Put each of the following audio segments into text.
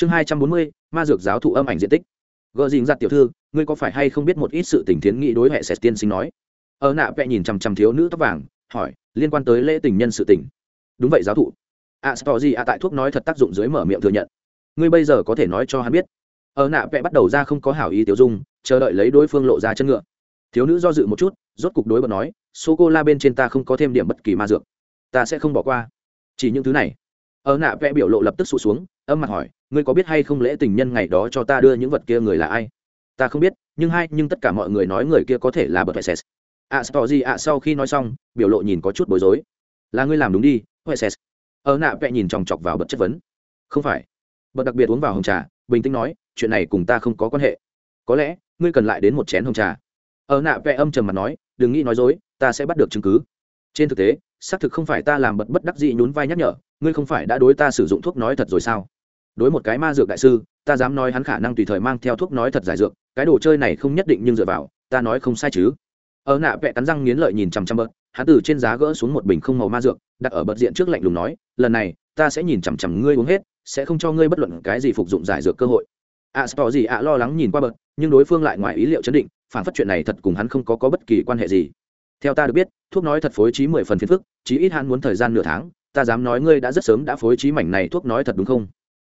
chương hai trăm bốn mươi, ma dược giáo thụ âm ảnh diện tích. Gờ dình giặt tiểu thư, ngươi có phải hay không biết một ít sự tình thiến nghĩ đối hệ sẹt tiên sinh nói? Ở nạ vẽ nhìn chằm chằm thiếu nữ tóc vàng, hỏi, liên quan tới lễ tình nhân sự tình. Đúng vậy, giáo thụ. A sto gì a tại thuốc nói thật tác dụng dưới mở miệng thừa nhận. Ngươi bây giờ có thể nói cho hắn biết. Ở nạ vẽ bắt đầu ra không có hảo ý tiểu dung, chờ đợi lấy đối phương lộ ra chân ngựa. Thiếu nữ do dự một chút, rốt cục đối bật nói, sô cô la bên trên ta không có thêm điểm bất kỳ ma dược. Ta sẽ không bỏ qua. Chỉ những thứ này ở nạ vẽ biểu lộ lập tức sụt xuống, âm mặt hỏi, ngươi có biết hay không lễ tình nhân ngày đó cho ta đưa những vật kia người là ai? Ta không biết, nhưng hai, nhưng tất cả mọi người nói người kia có thể là bật hệ Sét. a sto gì ạ, sau khi nói xong, biểu lộ nhìn có chút bối rối. Là ngươi làm đúng đi hệ Sét. ở nạ vẽ nhìn chòng chọc vào bật chất vấn. Không phải. Bật đặc biệt uống vào hồng trà, bình tĩnh nói, chuyện này cùng ta không có quan hệ. Có lẽ, ngươi cần lại đến một chén hồng trà. Ở nạ vẽ âm trầm mặt nói, đừng nghĩ nói dối, ta sẽ bắt được chứng cứ. Trên thực tế, xác thực không phải ta làm bật bất đắc dĩ nhún vai nhắc nhở ngươi không phải đã đối ta sử dụng thuốc nói thật rồi sao? Đối một cái ma dược đại sư ta dám nói hắn khả năng tùy thời mang theo thuốc nói thật giải dược cái đồ chơi này không nhất định nhưng dựa vào ta nói không sai chứ. Ở nạ vẽ cắn răng nghiến lợi nhìn chằm chằm bớt hắn từ trên giá gỡ xuống một bình không màu ma dược đặt ở bớt diện trước lạnh lùng nói lần này ta sẽ nhìn chằm chằm ngươi uống hết sẽ không cho ngươi bất luận cái gì phục dụng giải dược cơ hội. A à, gì ạ lo lắng nhìn qua bớt nhưng đối phương lại ngoài ý liệu chấn định phản phát chuyện này thật cùng hắn không có, có bất kỳ quan hệ gì. Theo ta được biết thuốc nói thật phối trí mười phần phiền phức chí ít hắn muốn thời gian nửa tháng ta dám nói ngươi đã rất sớm đã phối trí mảnh này thuốc nói thật đúng không?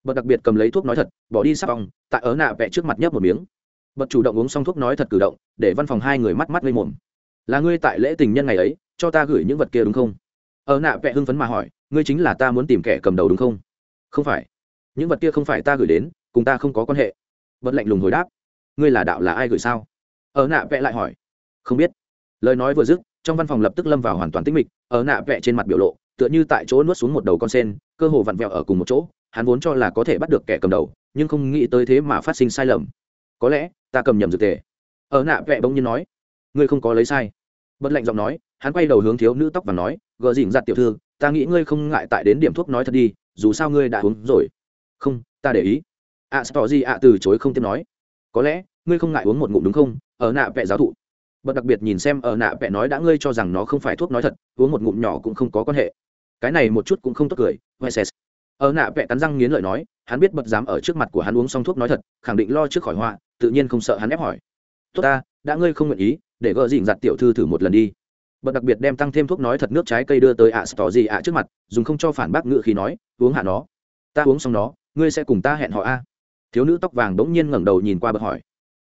Bật đặc biệt cầm lấy thuốc nói thật, bỏ đi sắp vòng tại ớ nạ vẽ trước mặt nhấp một miếng. Bật chủ động uống xong thuốc nói thật cử động, để văn phòng hai người mắt mắt lên mồm. Là ngươi tại lễ tình nhân ngày ấy, cho ta gửi những vật kia đúng không? Ớ nạ vẽ hưng phấn mà hỏi, ngươi chính là ta muốn tìm kẻ cầm đầu đúng không? Không phải. Những vật kia không phải ta gửi đến, cùng ta không có quan hệ. Bật lạnh lùng hồi đáp, ngươi là đạo là ai gửi sao? Ở nạ vẽ lại hỏi. Không biết. Lời nói vừa dứt, trong văn phòng lập tức lâm vào hoàn toàn tĩnh mịch ở nạ vẽ trên mặt biểu lộ tựa như tại chỗ nuốt xuống một đầu con sen, cơ hồ vặn vẹo ở cùng một chỗ, hắn vốn cho là có thể bắt được kẻ cầm đầu, nhưng không nghĩ tới thế mà phát sinh sai lầm. Có lẽ, ta cầm nhầm dược tề. Ở nạ vẽ bỗng nhiên nói, ngươi không có lấy sai. Bất lạnh giọng nói, hắn quay đầu hướng thiếu nữ tóc và nói, gờ dỉn giặt tiểu thư, ta nghĩ ngươi không ngại tại đến điểm thuốc nói thật đi, dù sao ngươi đã uống rồi. Không, ta để ý. Ạ sợ gì ạ từ chối không tiếp nói. Có lẽ, ngươi không ngại uống một ngụm đúng không, ở nạ vẽ giáo thụ? Bật đặc biệt nhìn xem ở nạ vẽ nói đã ngươi cho rằng nó không phải thuốc nói thật, uống một ngụm nhỏ cũng không có quan hệ cái này một chút cũng không tốt cười Weses. ở nạ vẽ cắn răng nghiến lợi nói, hắn biết bật dám ở trước mặt của hắn uống xong thuốc nói thật, khẳng định lo trước khỏi họa, tự nhiên không sợ hắn ép hỏi. Tốt ta, đã ngươi không nguyện ý, để gỡ dịnh giặt tiểu thư thử một lần đi. Bật đặc biệt đem tăng thêm thuốc nói thật nước trái cây đưa tới ạ à gì ạ trước mặt, dùng không cho phản bác ngự khi nói, uống hạ nó. Ta uống xong nó, ngươi sẽ cùng ta hẹn họ a. Thiếu nữ tóc vàng bỗng nhiên ngẩng đầu nhìn qua bật hỏi.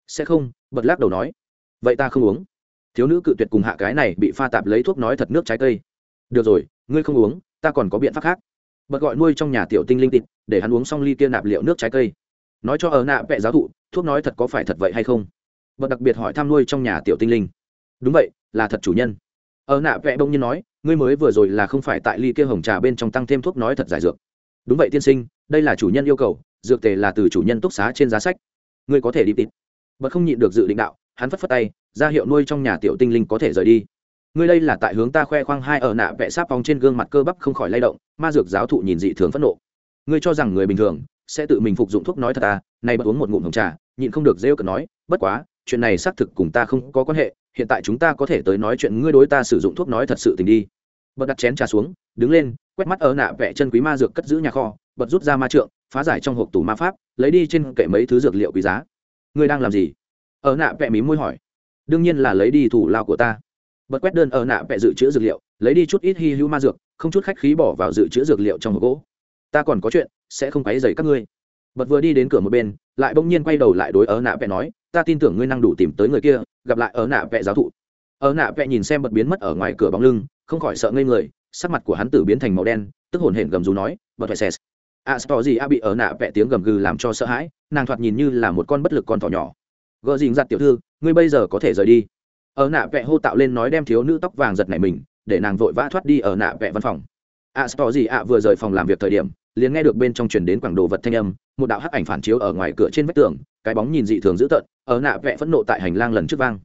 Sẽ không? Bật lắc đầu nói. Vậy ta không uống. Thiếu nữ cự tuyệt cùng hạ cái này bị pha tạp lấy thuốc nói thật nước trái cây. Được rồi, ngươi không uống ta còn có biện pháp khác. Bật gọi nuôi trong nhà tiểu tinh linh tịt để hắn uống xong ly kia nạp liệu nước trái cây. Nói cho ở nạ vẹ giáo thụ, thuốc nói thật có phải thật vậy hay không? Bật đặc biệt hỏi thăm nuôi trong nhà tiểu tinh linh. Đúng vậy, là thật chủ nhân. Ở nạ vẽ đông nhiên nói, ngươi mới vừa rồi là không phải tại ly kia hồng trà bên trong tăng thêm thuốc nói thật giải dược. Đúng vậy tiên sinh, đây là chủ nhân yêu cầu, dược tề là từ chủ nhân túc xá trên giá sách. Ngươi có thể đi tịt. bật không nhịn được dự định đạo, hắn phất phất tay, ra hiệu nuôi trong nhà tiểu tinh linh có thể rời đi ngươi đây là tại hướng ta khoe khoang hai ở nạ vẽ sáp vòng trên gương mặt cơ bắp không khỏi lay động, ma dược giáo thụ nhìn dị thường phẫn nộ. Ngươi cho rằng người bình thường sẽ tự mình phục dụng thuốc nói thật à nay bật uống một ngụm hồng trà, nhịn không được rêu cần nói, bất quá, chuyện này xác thực cùng ta không có quan hệ, hiện tại chúng ta có thể tới nói chuyện, ngươi đối ta sử dụng thuốc nói thật sự tình đi. Bật đặt chén trà xuống, đứng lên, quét mắt ở nạ vẽ chân quý ma dược cất giữ nhà kho, bật rút ra ma trượng, phá giải trong hộp tủ ma pháp, lấy đi trên kệ mấy thứ dược liệu quý giá. Ngươi đang làm gì? Ở nạ vẽ mí môi hỏi. Đương nhiên là lấy đi thủ lao của ta bật quét đơn ở nạ vẽ dự trữ dược liệu, lấy đi chút ít hy hữu ma dược, không chút khách khí bỏ vào dự trữ dược liệu trong hộp gỗ. Ta còn có chuyện, sẽ không quấy dày các ngươi. Bật vừa đi đến cửa một bên, lại bỗng nhiên quay đầu lại đối ở nạ vẽ nói, ta tin tưởng ngươi năng đủ tìm tới người kia, gặp lại ở nạ vẽ giáo thụ. Ở nạ vẽ nhìn xem bật biến mất ở ngoài cửa bóng lưng, không khỏi sợ ngây người, sắc mặt của hắn tử biến thành màu đen, tức hồn hển gầm rú nói, bật phải xè a sto gì a bị ở nạ vẽ tiếng gầm gừ làm cho sợ hãi, nàng thoạt nhìn như là một con bất lực con thỏ nhỏ. Gợ dình giặt tiểu thư, ngươi bây giờ có thể rời đi ở nạ vẽ hô tạo lên nói đem thiếu nữ tóc vàng giật này mình, để nàng vội vã thoát đi ở nạ vẽ văn phòng. A sto gì ạ vừa rời phòng làm việc thời điểm, liền nghe được bên trong truyền đến quảng đồ vật thanh âm, một đạo hắc ảnh phản chiếu ở ngoài cửa trên vách tường, cái bóng nhìn dị thường dữ tợn, ở nạ vẽ phẫn nộ tại hành lang lần trước vang.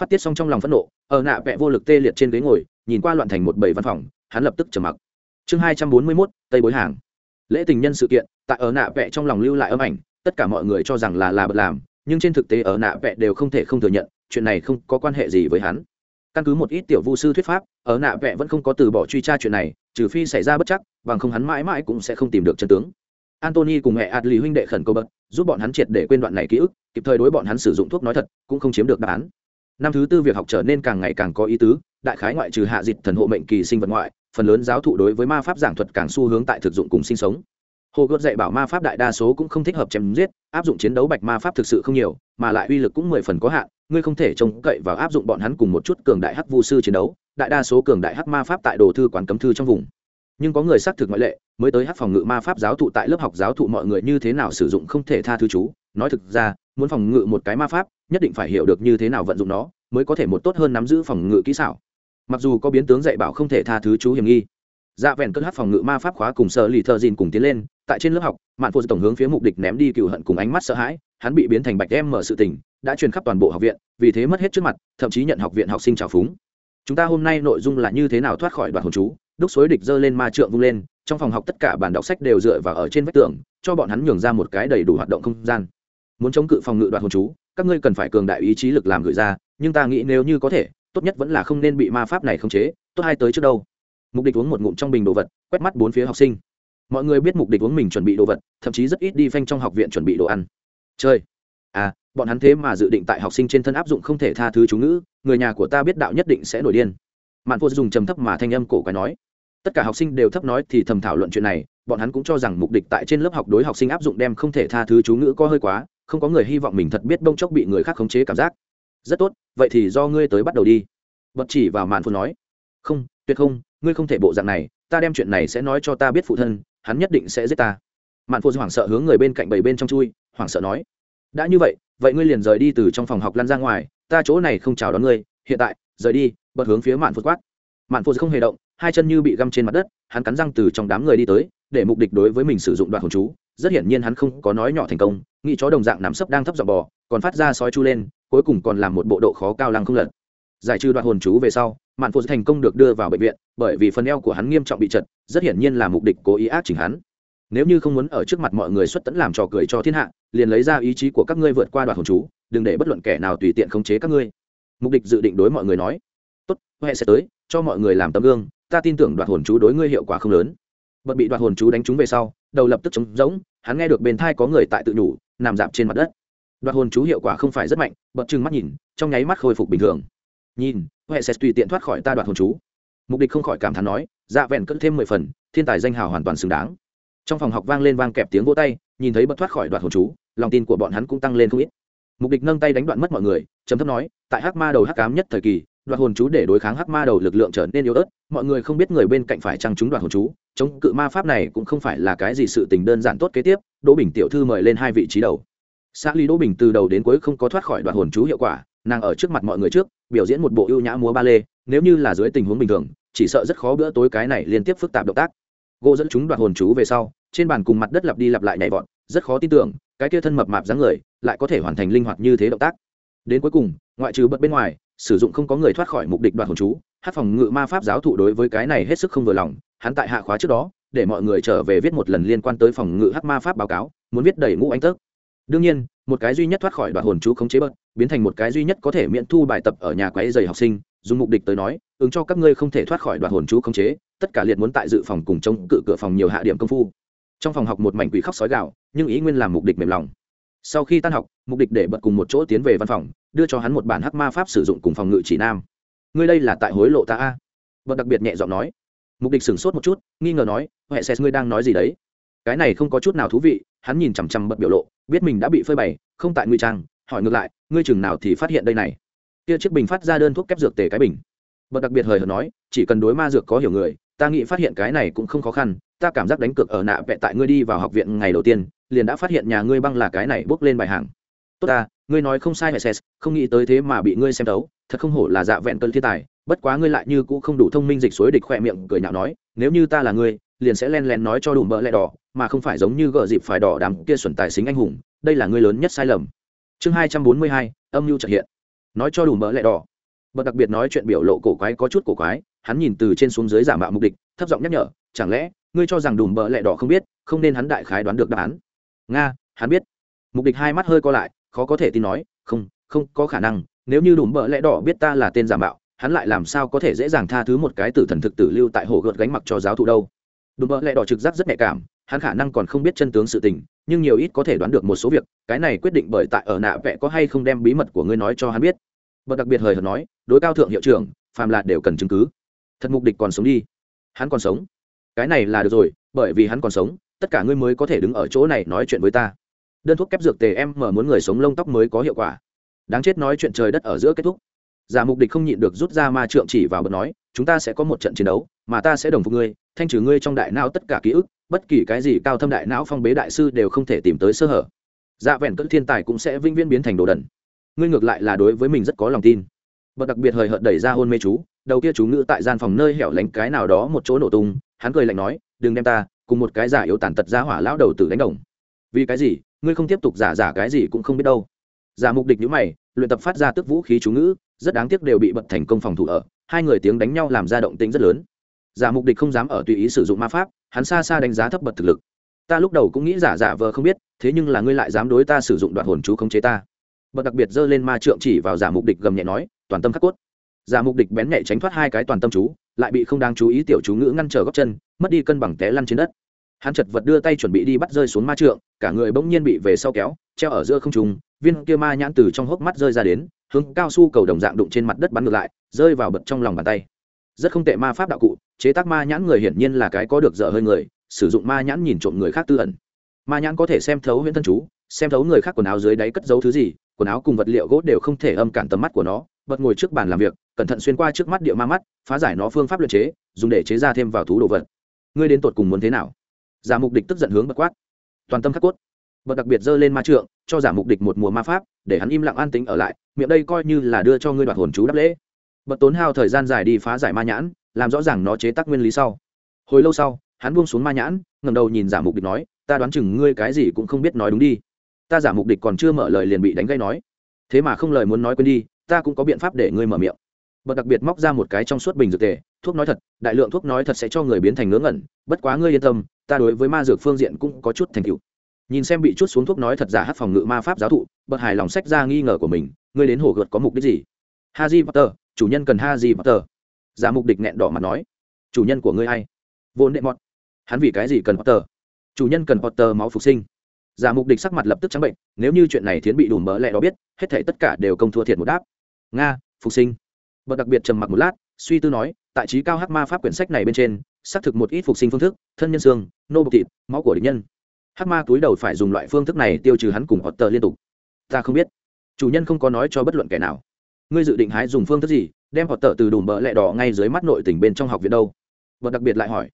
Phát tiết xong trong lòng phẫn nộ, ở nạ vẽ vô lực tê liệt trên ghế ngồi, nhìn qua loạn thành một bầy văn phòng, hắn lập tức trầm mặc. Chương hai trăm bốn mươi mốt, tây bối hàng. Lễ tình nhân sự kiện, tại ở nạ vẽ trong lòng lưu lại âm ảnh, tất cả mọi người cho rằng là là bật làm, nhưng trên thực tế ở nạ vẽ đều không thể không thừa nhận chuyện này không có quan hệ gì với hắn. Căn cứ một ít tiểu vu sư thuyết pháp, ở nạ vẽ vẫn không có từ bỏ truy tra chuyện này, trừ phi xảy ra bất chắc, bằng không hắn mãi mãi cũng sẽ không tìm được chân tướng. Antony cùng mẹ Adly huynh đệ khẩn cầu bậc, giúp bọn hắn triệt để quên đoạn này ký ức, kịp thời đối bọn hắn sử dụng thuốc nói thật, cũng không chiếm được đáp án. Năm thứ tư việc học trở nên càng ngày càng có ý tứ, đại khái ngoại trừ hạ dịch thần hộ mệnh kỳ sinh vật ngoại, phần lớn giáo thụ đối với ma pháp giảng thuật càng xu hướng tại thực dụng cùng sinh sống. Hồ gợt dạy bảo ma pháp đại đa số cũng không thích hợp chém giết, áp dụng chiến đấu bạch ma pháp thực sự không nhiều, mà lại uy lực cũng mười phần có hạn ngươi không thể trông cậy vào áp dụng bọn hắn cùng một chút cường đại hắc vu sư chiến đấu, đại đa số cường đại hắc ma pháp tại đồ thư quán cấm thư trong vùng. Nhưng có người xác thực ngoại lệ, mới tới hắc phòng ngự ma pháp giáo thụ tại lớp học giáo thụ mọi người như thế nào sử dụng không thể tha thứ chú. Nói thực ra, muốn phòng ngự một cái ma pháp, nhất định phải hiểu được như thế nào vận dụng nó, mới có thể một tốt hơn nắm giữ phòng ngự kỹ xảo. Mặc dù có biến tướng dạy bảo không thể tha thứ chú hiểm nghi. Dạ vẹn cất hát phòng ngự ma pháp khóa cùng sợ lì thợ dìn cùng tiến lên, tại trên lớp học, mạn phô tổng hướng phía mục địch ném đi cựu hận cùng ánh mắt sợ hãi, hắn bị biến thành bạch em mở sự tình đã truyền khắp toàn bộ học viện, vì thế mất hết trước mặt, thậm chí nhận học viện học sinh trào phúng. Chúng ta hôm nay nội dung là như thế nào thoát khỏi đoạn hồn chú? Đúc xối địch dơ lên ma trượng vung lên, trong phòng học tất cả bản đọc sách đều dựa vào ở trên vách tường, cho bọn hắn nhường ra một cái đầy đủ hoạt động không gian. Muốn chống cự phòng ngự đoạn hồn chú, các ngươi cần phải cường đại ý chí lực làm gửi ra, nhưng ta nghĩ nếu như có thể, tốt nhất vẫn là không nên bị ma pháp này khống chế, tốt hai tới trước đâu. Mục Địch uống một ngụm trong bình đồ vật, quét mắt bốn phía học sinh. Mọi người biết mục Địch uống mình chuẩn bị đồ vật, thậm chí rất ít đi phanh trong học viện chuẩn bị đồ ăn. Chơi à bọn hắn thế mà dự định tại học sinh trên thân áp dụng không thể tha thứ chú ngữ, người nhà của ta biết đạo nhất định sẽ nổi điên. Mạn vô dùng trầm thấp mà thanh âm cổ quái nói. Tất cả học sinh đều thấp nói thì thầm thảo luận chuyện này, bọn hắn cũng cho rằng mục đích tại trên lớp học đối học sinh áp dụng đem không thể tha thứ chú ngữ có hơi quá, không có người hy vọng mình thật biết bông chốc bị người khác khống chế cảm giác. Rất tốt, vậy thì do ngươi tới bắt đầu đi. Bật chỉ vào mạn phun nói. Không, tuyệt không, ngươi không thể bộ dạng này, ta đem chuyện này sẽ nói cho ta biết phụ thân, hắn nhất định sẽ giết ta. Mạn Phu hoảng sợ hướng người bên cạnh bảy bên trong chui, hoảng sợ nói đã như vậy vậy ngươi liền rời đi từ trong phòng học lăn ra ngoài, ta chỗ này không chào đón ngươi, hiện tại, rời đi, bật hướng phía mạn phụt quát. Mạn phụt không hề động, hai chân như bị găm trên mặt đất, hắn cắn răng từ trong đám người đi tới, để mục đích đối với mình sử dụng đoạn hồn chú, rất hiển nhiên hắn không có nói nhỏ thành công, nghĩ chó đồng dạng nằm sấp đang thấp dọn bò, còn phát ra sói chu lên, cuối cùng còn làm một bộ độ khó cao lăng không lật. Giải trừ đoạn hồn chú về sau, mạn phụt thành công được đưa vào bệnh viện, bởi vì phần eo của hắn nghiêm trọng bị chật rất hiển nhiên là mục đích cố ý ác chỉnh hắn nếu như không muốn ở trước mặt mọi người xuất tẫn làm trò cười cho thiên hạ, liền lấy ra ý chí của các ngươi vượt qua đoạn hồn chú, đừng để bất luận kẻ nào tùy tiện khống chế các ngươi. Mục đích dự định đối mọi người nói. Tốt huệ sẽ tới, cho mọi người làm tấm gương, ta tin tưởng đoạn hồn chú đối ngươi hiệu quả không lớn. Bật bị đoạn hồn chú đánh trúng về sau, đầu lập tức trống rỗng, hắn nghe được bên thai có người tại tự nhủ, nằm dạp trên mặt đất. Đoạt hồn chú hiệu quả không phải rất mạnh, bật chừng mắt nhìn, trong nháy mắt khôi phục bình thường. Nhìn huệ sẽ tùy tiện thoát khỏi ta đoạt hồn chú. Mục đích không khỏi cảm thán nói dạ vẹn cất thêm mười phần, thiên tài danh hào hoàn toàn xứng đáng trong phòng học vang lên vang kẹp tiếng vỗ tay, nhìn thấy bật thoát khỏi đoạn hồn chú, lòng tin của bọn hắn cũng tăng lên không ít. Mục đích nâng tay đánh đoạn mất mọi người chấm thấp nói, tại hắc ma đầu hắc cám nhất thời kỳ, đoạn hồn chú để đối kháng hắc ma đầu lực lượng trở nên yếu ớt, mọi người không biết người bên cạnh phải trăng chúng đoạn hồn chú, chống cự ma pháp này cũng không phải là cái gì sự tình đơn giản tốt kế tiếp. Đỗ bình tiểu thư mời lên hai vị trí đầu. Xã lý đỗ bình từ đầu đến cuối không có thoát khỏi đoạn hồn chú hiệu quả, nàng ở trước mặt mọi người trước, biểu diễn một bộ ưu nhã múa ba lê, nếu như là dưới tình huống bình thường, chỉ sợ rất khó bữa tối cái này liên tiếp phức tạp động tác gỗ dẫn chúng đoạt hồn chú về sau, trên bàn cùng mặt đất lặp đi lặp lại nhảy vọt, rất khó tin tưởng, cái kia thân mập mạp dáng người lại có thể hoàn thành linh hoạt như thế động tác. Đến cuối cùng, ngoại trừ bật bên ngoài, sử dụng không có người thoát khỏi mục đích đoạt hồn chú, hát phòng ngự ma pháp giáo thụ đối với cái này hết sức không vừa lòng, hắn tại hạ khóa trước đó, để mọi người trở về viết một lần liên quan tới phòng ngự hát ma pháp báo cáo, muốn viết đầy ngũ anh tớp đương nhiên, một cái duy nhất thoát khỏi đoạn hồn chú khống chế bớt biến thành một cái duy nhất có thể miễn thu bài tập ở nhà quấy dày học sinh, dùng mục đích tới nói, ứng cho các ngươi không thể thoát khỏi đoạn hồn chú khống chế, tất cả liệt muốn tại dự phòng cùng chống cự cửa phòng nhiều hạ điểm công phu. Trong phòng học một mảnh quỷ khóc sói gạo nhưng ý nguyên làm mục đích mềm lòng. Sau khi tan học, mục đích để bật cùng một chỗ tiến về văn phòng, đưa cho hắn một bản hắc ma pháp sử dụng cùng phòng ngự chỉ nam. Ngươi đây là tại hối lộ ta a? Bật đặc biệt nhẹ giọng nói. Mục đích sửng sốt một chút, nghi ngờ nói, huệ xét ngươi đang nói gì đấy? Cái này không có chút nào thú vị hắn nhìn chằm chằm bật biểu lộ, biết mình đã bị phơi bày, không tại nguy trang, hỏi ngược lại, ngươi chừng nào thì phát hiện đây này? Kia chiếc bình phát ra đơn thuốc kép dược tề cái bình. Bật đặc biệt hời hợt nói, chỉ cần đối ma dược có hiểu người, ta nghĩ phát hiện cái này cũng không khó khăn, ta cảm giác đánh cược ở nạ vẹ tại ngươi đi vào học viện ngày đầu tiên, liền đã phát hiện nhà ngươi băng là cái này bốc lên bài hàng. Tốt ta, ngươi nói không sai hệ không nghĩ tới thế mà bị ngươi xem tấu thật không hổ là dạ vẹn cơn thiên tài, bất quá ngươi lại như cũng không đủ thông minh dịch suối địch khỏe miệng cười nhạo nói, nếu như ta là ngươi liền sẽ len len nói cho đủ mỡ lẹ đỏ mà không phải giống như gợ dịp phải đỏ đám kia xuẩn tài xính anh hùng đây là ngươi lớn nhất sai lầm. Chương hai trăm bốn mươi hai âm mưu trật hiện. Nói cho đủ mỡ lẹ đỏ. Bật đặc biệt nói chuyện biểu lộ cổ quái có chút cổ quái hắn nhìn từ trên xuống dưới giả mạo mục địch, thấp giọng nhắc nhở chẳng lẽ ngươi cho rằng đùm bợ lẹ đỏ không biết không nên hắn đại khái đoán được đáp án? Nga hắn biết. Mục địch hai mắt hơi co lại khó có thể tin nói không không có khả năng nếu như đùm bợ lẹ đỏ biết ta là tên giả mạo hắn lại làm sao có thể dễ dàng tha thứ một cái tử thần thực tử lưu tại hồ gợt gánh mặc cho giáo thụ đâu? Đùm bợ lẹ đỏ trực giác rất nhạy cảm, hắn khả năng còn không biết chân tướng sự tình, nhưng nhiều ít có thể đoán được một số việc, cái này quyết định bởi tại ở nạ vẽ có hay không đem bí mật của ngươi nói cho hắn biết. Bật đặc biệt hời hợt nói, đối cao thượng hiệu trưởng, phàm là đều cần chứng cứ. Thật mục địch còn sống đi. Hắn còn sống. Cái này là được rồi, bởi vì hắn còn sống, tất cả ngươi mới có thể đứng ở chỗ này nói chuyện với ta. Đơn thuốc kép dược tề em mở muốn người sống lông tóc mới có hiệu quả. Đáng chết nói chuyện trời đất ở giữa kết thúc. Giả mục địch không nhịn được rút ra ma trượng chỉ vào bật nói chúng ta sẽ có một trận chiến đấu, mà ta sẽ đồng phục ngươi, thanh trừ ngươi trong đại não tất cả ký ức, bất kỳ cái gì cao thâm đại não phong bế đại sư đều không thể tìm tới sơ hở. Dạ vẹn cỡ thiên tài cũng sẽ vĩnh viễn biến thành đồ đần. Ngươi ngược lại là đối với mình rất có lòng tin. Bật đặc biệt hời hợt đẩy ra hôn mê chú, đầu kia chú ngữ tại gian phòng nơi hẻo lánh cái nào đó một chỗ nổ tung, hắn cười lạnh nói, đừng đem ta, cùng một cái giả yếu tàn tật ra hỏa lão đầu tử đánh đồng. Vì cái gì? Ngươi không tiếp tục giả giả cái gì cũng không biết đâu. Giả mục địch nhữ mày, luyện tập phát ra tức vũ khí chú ngữ rất đáng tiếc đều bị bật thành công phòng thủ ở, hai người tiếng đánh nhau làm ra động tĩnh rất lớn. Giả mục địch không dám ở tùy ý sử dụng ma pháp, hắn xa xa đánh giá thấp bật thực lực. Ta lúc đầu cũng nghĩ giả giả vờ không biết, thế nhưng là ngươi lại dám đối ta sử dụng đoạn hồn chú khống chế ta. Bật đặc biệt giơ lên ma trượng chỉ vào giả mục địch gầm nhẹ nói, toàn tâm khắc cốt. Giả mục địch bén nhẹ tránh thoát hai cái toàn tâm chú, lại bị không đáng chú ý tiểu chú ngữ ngăn trở góc chân, mất đi cân bằng té lăn trên đất. Hắn chật vật đưa tay chuẩn bị đi bắt rơi xuống ma trượng, cả người bỗng nhiên bị về sau kéo, treo ở giữa không trùng viên kia ma nhãn từ trong hốc mắt rơi ra đến hướng cao su cầu đồng dạng đụng trên mặt đất bắn ngược lại, rơi vào bật trong lòng bàn tay. Rất không tệ ma pháp đạo cụ, chế tác ma nhãn người hiển nhiên là cái có được dở hơi người, sử dụng ma nhãn nhìn trộm người khác tư ẩn. Ma nhãn có thể xem thấu huyễn thân chú, xem thấu người khác quần áo dưới đáy cất giấu thứ gì, quần áo cùng vật liệu gỗ đều không thể âm cản tầm mắt của nó. Bật ngồi trước bàn làm việc, cẩn thận xuyên qua trước mắt địa ma mắt, phá giải nó phương pháp luyện chế, dùng để chế ra thêm vào thú đồ vật. Ngươi đến tột cùng muốn thế nào? Giả mục địch tức giận hướng bật quát. Toàn tâm khắc cốt bật đặc biệt dơ lên ma trượng, cho giả mục địch một mùa ma pháp, để hắn im lặng an tính ở lại, miệng đây coi như là đưa cho ngươi đoạt hồn chú đáp lễ. Bật tốn hao thời gian dài đi phá giải ma nhãn, làm rõ ràng nó chế tác nguyên lý sau. Hồi lâu sau, hắn buông xuống ma nhãn ngầm đầu nhìn giả mục địch nói, ta đoán chừng ngươi cái gì cũng không biết nói đúng đi. Ta giả mục địch còn chưa mở lời liền bị đánh gây nói. Thế mà không lời muốn nói quên đi, ta cũng có biện pháp để ngươi mở miệng. Bật đặc biệt móc ra một cái trong suốt bình dược tề, thuốc nói thật, đại lượng thuốc nói thật sẽ cho người biến thành ngớ ngẩn, bất quá ngươi yên tâm, ta đối với ma dược phương diện cũng có chút thành tựu nhìn xem bị chút xuống thuốc nói thật giả hát phòng ngự ma pháp giáo thụ bật hài lòng sách ra nghi ngờ của mình, ngươi đến hồ gợt có mục đích gì? Haji potter, chủ nhân cần haji potter. Giả mục địch nghẹn đỏ mặt nói. Chủ nhân của ngươi hay vốn đệ mọt hắn vì cái gì cần potter? Chủ nhân cần potter máu phục sinh. Giả mục địch sắc mặt lập tức trắng bệnh, nếu như chuyện này thiến bị đủ mỡ lẽ đó biết, hết thể tất cả đều công thua thiệt một đáp. Nga, phục sinh. Bật đặc biệt trầm mặc một lát, suy tư nói, tại trí cao hát ma pháp quyển sách này bên trên, xác thực một ít phục sinh phương thức, thân nhân xương, nô bộc thịt, máu của địch nhân hắc ma túi đầu phải dùng loại phương thức này tiêu trừ hắn cùng họ tờ liên tục. Ta không biết. Chủ nhân không có nói cho bất luận kẻ nào. Ngươi dự định hái dùng phương thức gì, đem họ tờ từ đùm bỡ lẹ đỏ ngay dưới mắt nội tình bên trong học viện đâu? Và đặc biệt lại hỏi.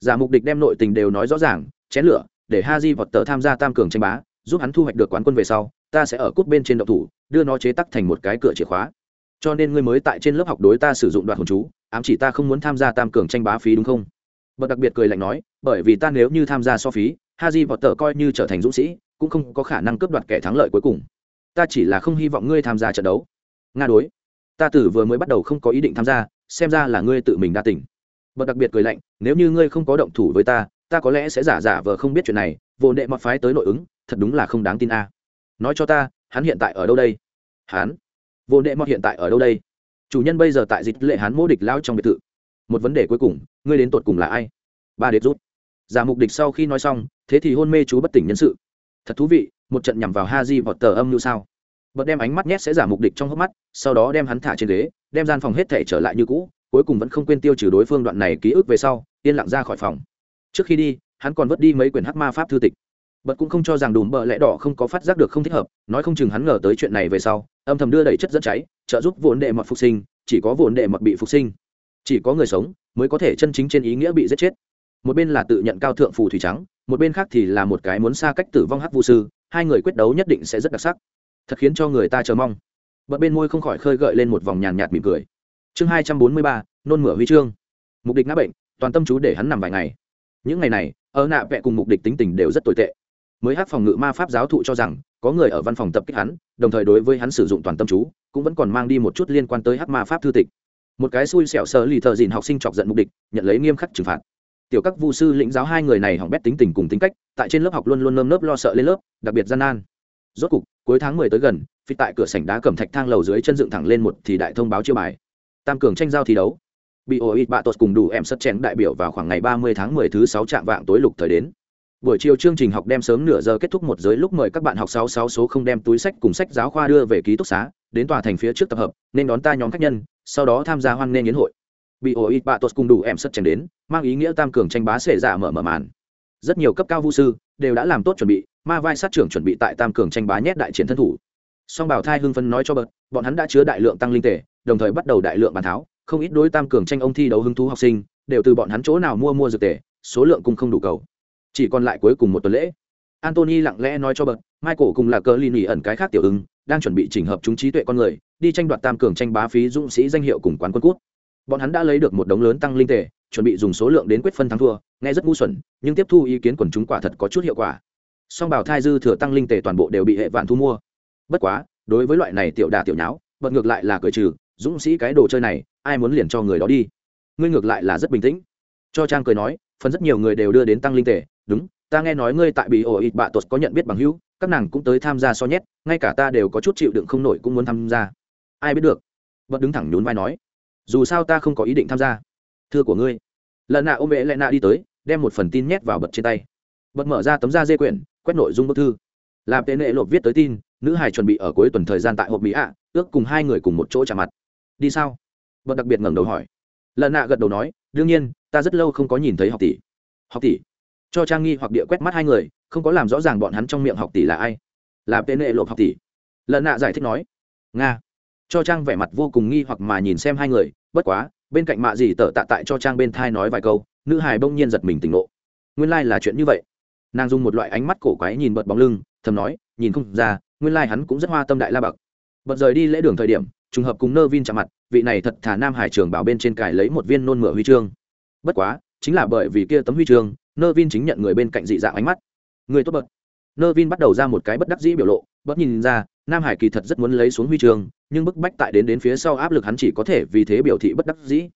Giả mục địch đem nội tình đều nói rõ ràng, chén lửa, để ha di vọt tờ tham gia tam cường tranh bá, giúp hắn thu hoạch được quán quân về sau, ta sẽ ở cút bên trên độc thủ, đưa nó chế tắc thành một cái cửa chìa khóa. Cho nên ngươi mới tại trên lớp học đối ta sử dụng đoạn hồn chú, ám chỉ ta không muốn tham gia tam cường tranh bá phí đúng không? Bật đặc biệt cười lạnh nói, bởi vì ta nếu như tham gia so phí haji vọt tờ coi như trở thành dũng sĩ, cũng không có khả năng cướp đoạt kẻ thắng lợi cuối cùng. Ta chỉ là không hy vọng ngươi tham gia trận đấu. Nga đối. Ta tử vừa mới bắt đầu không có ý định tham gia, xem ra là ngươi tự mình đa tỉnh Bất đặc biệt cười lạnh, nếu như ngươi không có động thủ với ta ta có lẽ sẽ giả giả vờ không biết chuyện này, vô đệ mọt phái tới nội ứng, thật đúng là không đáng tin a. Nói cho ta, hắn hiện tại ở đâu đây? Hắn? Vô đệ mọt hiện tại ở đâu đây? Chủ nhân bây giờ tại dịch lệ hắn mô địch lao trong biệt thự. Một vấn đề cuối cùng, ngươi đến tột cùng là ai? Ba đệt rút. Giả mục địch sau khi nói xong thế thì hôn mê chú bất tỉnh nhân sự. Thật thú vị, một trận nhằm vào ha di vọt tờ âm như sao. Bật đem ánh mắt nhét sẽ giả mục địch trong hốc mắt, sau đó đem hắn thả trên ghế, đem gian phòng hết thể trở lại như cũ, cuối cùng vẫn không quên tiêu trừ đối phương đoạn này ký ức về sau, yên lặng ra khỏi phòng. Trước khi đi, hắn còn vứt đi mấy quyển hắc ma pháp thư tịch. Bật cũng không cho rằng đùm bợ lẽ đỏ không có phát giác được không thích hợp, nói không chừng hắn ngờ tới chuyện này về sau, âm thầm đưa đầy chất dẫn cháy, trợ giúp vốn đệ mật phục sinh, chỉ có vốn đệ mật bị phục sinh. Chỉ có người sống mới có thể chân chính trên ý nghĩa bị giết chết một bên là tự nhận cao thượng phù thủy trắng, một bên khác thì là một cái muốn xa cách tử vong hắc vu sư, hai người quyết đấu nhất định sẽ rất đặc sắc. Thật khiến cho người ta chờ mong. Bật bên môi không khỏi khơi gợi lên một vòng nhàn nhạt mỉm cười. Chương hai trăm bốn mươi ba, nôn mửa huy chương. Mục đích ngã bệnh, toàn tâm chú để hắn nằm vài ngày. Những ngày này, ở nạ vẹ cùng mục đích tính tình đều rất tồi tệ. Mới hát phòng ngự ma pháp giáo thụ cho rằng, có người ở văn phòng tập kích hắn, đồng thời đối với hắn sử dụng toàn tâm chú, cũng vẫn còn mang đi một chút liên quan tới hát ma pháp thư tịch. Một cái xui xẻo sờ lì thợ dìn học sinh chọc giận mục đích, nhận lấy nghiêm khắc trừng phạt tiểu các vu sư lĩnh giáo hai người này hỏng bét tính tình cùng tính cách, tại trên lớp học luôn luôn nơm nớp lo sợ lên lớp, đặc biệt gian nan. Rốt cục, cuối tháng mười tới gần, phi tại cửa sảnh đá cầm thạch thang lầu dưới chân dựng thẳng lên một thì đại thông báo chiêu bài. Tam cường tranh giao thi đấu. Bị ổ ít bạ tột cùng đủ em sất chén đại biểu vào khoảng ngày ba mươi tháng mười thứ sáu trạm vạng tối lục thời đến. Buổi chiều chương trình học đem sớm nửa giờ kết thúc một giới lúc mời các bạn học sáu sáu số không đem túi sách cùng sách giáo khoa đưa về ký túc xá, đến tòa thành phía trước tập hợp, nên đón ta nhóm khách nhân, sau đó tham gia hoan nghênh yến hội bị ổ ít bạ tốt cùng đủ em sất chèn đến mang ý nghĩa tam cường tranh bá xệ giả dạ mở mở màn. Rất nhiều cấp cao vu sư đều đã làm tốt chuẩn bị ma vai sát trưởng chuẩn bị tại tam cường tranh bá nhét đại chiến thân thủ. Song bảo thai hưng phân nói cho bật, bọn hắn đã chứa đại lượng tăng linh tể đồng thời bắt đầu đại lượng bàn tháo không ít đối tam cường tranh ông thi đấu hứng thú học sinh đều từ bọn hắn chỗ nào mua mua dược tể số lượng cũng không đủ cầu. Chỉ còn lại cuối cùng một tuần lễ. Antony lặng lẽ nói cho bật michael cùng là cờ lì nỉ ẩn cái khác tiểu ứng đang chuẩn bị chỉnh hợp chúng trí tuệ con người đi tranh đoạt tam cường tranh bá phí dũng sĩ danh hiệu cùng quán quân cút bọn hắn đã lấy được một đống lớn tăng linh tệ chuẩn bị dùng số lượng đến quyết phân thắng thua, nghe rất ngu xuẩn, nhưng tiếp thu ý kiến quần chúng quả thật có chút hiệu quả. Song bảo thai dư thừa tăng linh tệ toàn bộ đều bị hệ vạn thu mua. Bất quá, đối với loại này tiểu đà tiểu nháo, bật ngược lại là cởi trừ, dũng sĩ cái đồ chơi này, ai muốn liền cho người đó đi. Ngươi ngược lại là rất bình tĩnh. Cho trang cười nói, phần rất nhiều người đều đưa đến tăng linh tệ đúng, ta nghe nói ngươi tại bị ổ ít bạ tột có nhận biết bằng hữu, các nàng cũng tới tham gia so nhét, ngay cả ta đều có chút chịu đựng không nổi cũng muốn tham gia. Ai biết được. Bật đứng thẳng nhún vai nói dù sao ta không có ý định tham gia. Thưa của ngươi. Lần nạ ôm ệ lại nạ đi tới, đem một phần tin nhét vào bật trên tay. Bật mở ra tấm da dê quyển, quét nội dung bức thư. Làm tên nệ lộp viết tới tin, nữ hải chuẩn bị ở cuối tuần thời gian tại hộp mỹ ạ, ước cùng hai người cùng một chỗ trả mặt. Đi sao? Bật đặc biệt ngẩng đầu hỏi. Lần nạ gật đầu nói, đương nhiên, ta rất lâu không có nhìn thấy học tỷ. Học tỷ? Cho trang nghi hoặc địa quét mắt hai người, không có làm rõ ràng bọn hắn trong miệng học tỷ là ai. Là tên nệ lộp học tỷ. Lần nạ giải thích nói. Nga cho trang vẻ mặt vô cùng nghi hoặc mà nhìn xem hai người, bất quá, bên cạnh mạ dì tờ tạ tại cho trang bên thai nói vài câu, nữ hài bỗng nhiên giật mình tỉnh ngộ. Nguyên lai、like、là chuyện như vậy. Nàng dùng một loại ánh mắt cổ quái nhìn bật bóng lưng, thầm nói, nhìn không ra, nguyên lai、like、hắn cũng rất hoa tâm đại la bậc. Bật rời đi lễ đường thời điểm, trùng hợp cùng nơ vin chạm mặt, vị này thật thà nam hải trường bảo bên trên cài lấy một viên nôn mửa huy chương. Bất quá, chính là bởi vì kia tấm huy chương nơ vin chính nhận người bên cạnh dị dạng ánh mắt. Người tốt bật nơ vin bắt đầu ra một cái bất đắc dĩ biểu lộ bất nhìn ra nam hải kỳ thật rất muốn lấy xuống huy chương, nhưng bức bách tại đến đến phía sau áp lực hắn chỉ có thể vì thế biểu thị bất đắc dĩ.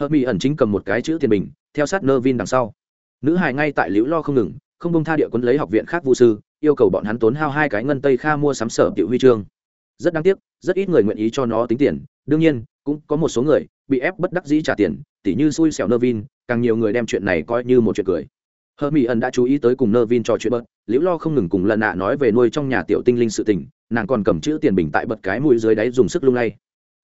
Hợp mỹ ẩn chính cầm một cái chữ tiền bình, theo sát nơ vin đằng sau. Nữ hải ngay tại liễu lo không ngừng, không bông tha địa quân lấy học viện khác vũ sư, yêu cầu bọn hắn tốn hao hai cái ngân tây kha mua sắm sở tiểu huy chương. Rất đáng tiếc, rất ít người nguyện ý cho nó tính tiền, đương nhiên, cũng có một số người bị ép bất đắc dĩ trả tiền, tỉ như xui xẻo nơ vin, càng nhiều người đem chuyện này coi như một chuyện cười hờ mỹ ẩn đã chú ý tới cùng nơ vin trò chuyện bớt, liễu lo không ngừng cùng lần nạ nói về nuôi trong nhà tiểu tinh linh sự tình, nàng còn cầm chữ tiền bình tại bật cái mũi dưới đáy dùng sức lung lay.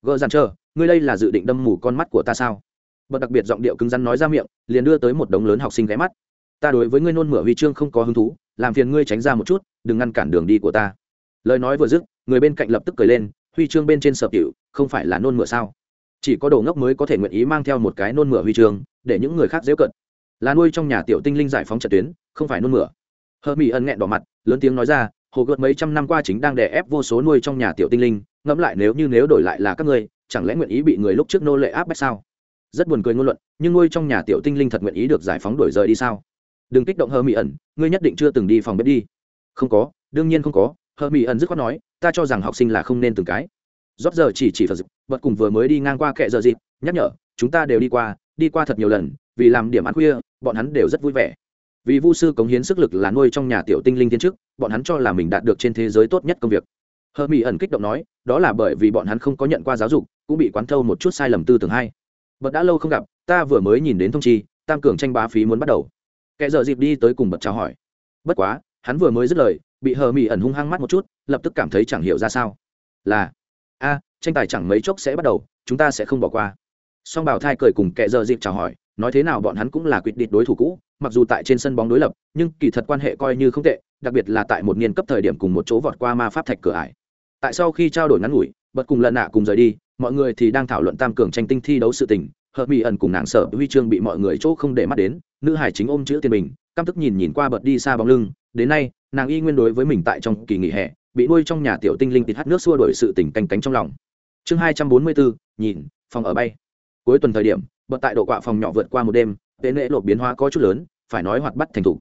Gờ dàn chờ, ngươi đây là dự định đâm mù con mắt của ta sao? Bật đặc biệt giọng điệu cứng rắn nói ra miệng, liền đưa tới một đống lớn học sinh ghé mắt. Ta đối với ngươi nôn mửa huy chương không có hứng thú, làm phiền ngươi tránh ra một chút, đừng ngăn cản đường đi của ta. Lời nói vừa dứt, người bên cạnh lập tức cười lên, huy chương bên trên sập cựu không phải là nôn mửa sao? Chỉ có đồ ngốc mới có thể nguyện ý mang theo một cái nôn mửa huy chương, để những người khác dễ cận là nuôi trong nhà tiểu tinh linh giải phóng trận tuyến, không phải nôn mửa. Hờ mỹ ân nghẹn đỏ mặt, lớn tiếng nói ra, hồ gợt mấy trăm năm qua chính đang đè ép vô số nuôi trong nhà tiểu tinh linh, ngẫm lại nếu như nếu đổi lại là các ngươi, chẳng lẽ nguyện ý bị người lúc trước nô lệ áp bách sao? Rất buồn cười ngôn luận, nhưng nuôi trong nhà tiểu tinh linh thật nguyện ý được giải phóng đổi rời đi sao? Đừng kích động hờ mỹ ẩn, ngươi nhất định chưa từng đi phòng bếp đi. Không có, đương nhiên không có. Hờ mỹ ẩn dứt khoát nói, ta cho rằng học sinh là không nên từng cái. Rót giờ chỉ chỉ phật dịp bật cùng vừa mới đi ngang qua kệ giờ dịp, nhắc nhở, chúng ta đều đi qua đi qua thật nhiều lần vì làm điểm ăn khuya, bọn hắn đều rất vui vẻ. Vì vu sư cống hiến sức lực là nuôi trong nhà tiểu tinh linh thiên chức, bọn hắn cho là mình đạt được trên thế giới tốt nhất công việc. Hơ mỹ ẩn kích động nói, đó là bởi vì bọn hắn không có nhận qua giáo dục, cũng bị quán thâu một chút sai lầm tư tưởng hay. Bật đã lâu không gặp, ta vừa mới nhìn đến thông chi, tam cường tranh bá phí muốn bắt đầu. Kẻ giờ dịp đi tới cùng bật chào hỏi. Bất quá, hắn vừa mới dứt lời, bị hờ mỹ ẩn hung hăng mắt một chút, lập tức cảm thấy chẳng hiểu ra sao. Là, a, tranh tài chẳng mấy chốc sẽ bắt đầu, chúng ta sẽ không bỏ qua. Song bảo thai cười cùng kẻ giờ dịp chào hỏi nói thế nào bọn hắn cũng là quyết định đối thủ cũ, mặc dù tại trên sân bóng đối lập, nhưng kỳ thật quan hệ coi như không tệ, đặc biệt là tại một niên cấp thời điểm cùng một chỗ vọt qua ma pháp thạch cửa ải. Tại sau khi trao đổi ngắn ngủi bật cùng lần nạ cùng rời đi, mọi người thì đang thảo luận tam cường tranh tinh thi đấu sự tình, hợp mỹ ẩn cùng nàng sở huy chương bị mọi người chỗ không để mắt đến, nữ hải chính ôm chữ tiền bình, căm tức nhìn nhìn qua bật đi xa bóng lưng, đến nay, nàng y nguyên đối với mình tại trong kỳ nghỉ hè, bị nuôi trong nhà tiểu tinh linh tịt hát nước xua đổi sự tình canh cánh trong lòng. Chương hai trăm bốn mươi bốn, nhìn, phòng ở bay. Cuối tuần thời điểm bật tại độ quạ phòng nhỏ vượt qua một đêm tệ lễ lộp biến hóa có chút lớn, phải nói hoạt bắt thành thục.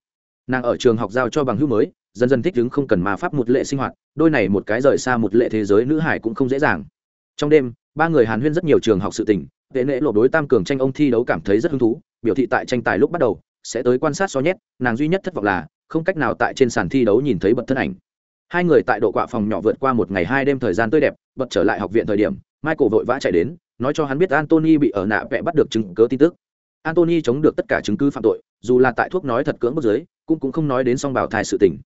Nàng ở trường học giao cho bằng hữu mới, dần dần thích ứng không cần ma pháp một lệ sinh hoạt, đôi này một cái rời xa một lệ thế giới nữ hải cũng không dễ dàng. Trong đêm, ba người hàn huyên rất nhiều trường học sự tình tệ nệ lộ đối tam cường tranh ông thi đấu cảm thấy rất hứng thú, biểu thị tại tranh tài lúc bắt đầu, sẽ tới quan sát so nhét, nàng duy nhất thất vọng là, không cách nào tại trên sàn thi đấu nhìn thấy bật thân ảnh. Hai người tại độ quạ phòng nhỏ vượt qua một ngày hai đêm thời gian tươi đẹp, bật trở lại học viện thời điểm, michael vội vã chạy đến nói cho hắn biết antony bị ở nạ vẽ bắt được chứng cớ tin tức. Antony chống được tất cả chứng cứ phạm tội, dù là tại thuốc nói thật cưỡng bức giới cũng cũng không nói đến song bảo thai sự tình.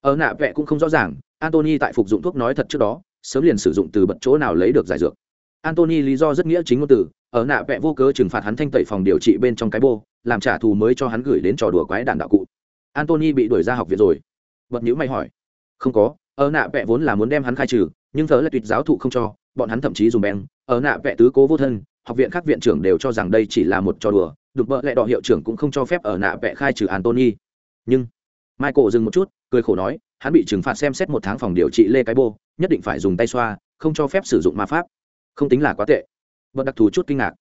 Ở nạ vẽ cũng không rõ ràng antony tại phục dụng thuốc nói thật trước đó, sớm liền sử dụng từ bật chỗ nào lấy được giải dược. Antony lý do rất nghĩa chính ngôn từ, ở nạ vẽ vô cớ trừng phạt hắn thanh tẩy phòng điều trị bên trong cái bô, làm trả thù mới cho hắn gửi đến trò đùa quái đản đạo cụ. Antony bị đuổi ra học viện rồi. Bật nhữ mày hỏi. Không có, ở nạ vẽ vốn là muốn đem hắn khai trừ, nhưng thớ là tuyệt giáo thụ không cho, bọn hắn thậm chí dùng beng ở nạ vẽ tứ cố vô thân, học viện các viện trưởng đều cho rằng đây chỉ là một trò đùa, đục bợ lẹ đỏ hiệu trưởng cũng không cho phép ở nạ vẽ khai trừ antony nhưng, michael dừng một chút, cười khổ nói, hắn bị trừng phạt xem xét một tháng phòng điều trị lê cái bô, nhất định phải dùng tay xoa, không cho phép sử dụng ma pháp. Không tính là quá tệ. Bật đặc thù chút kinh ngạc.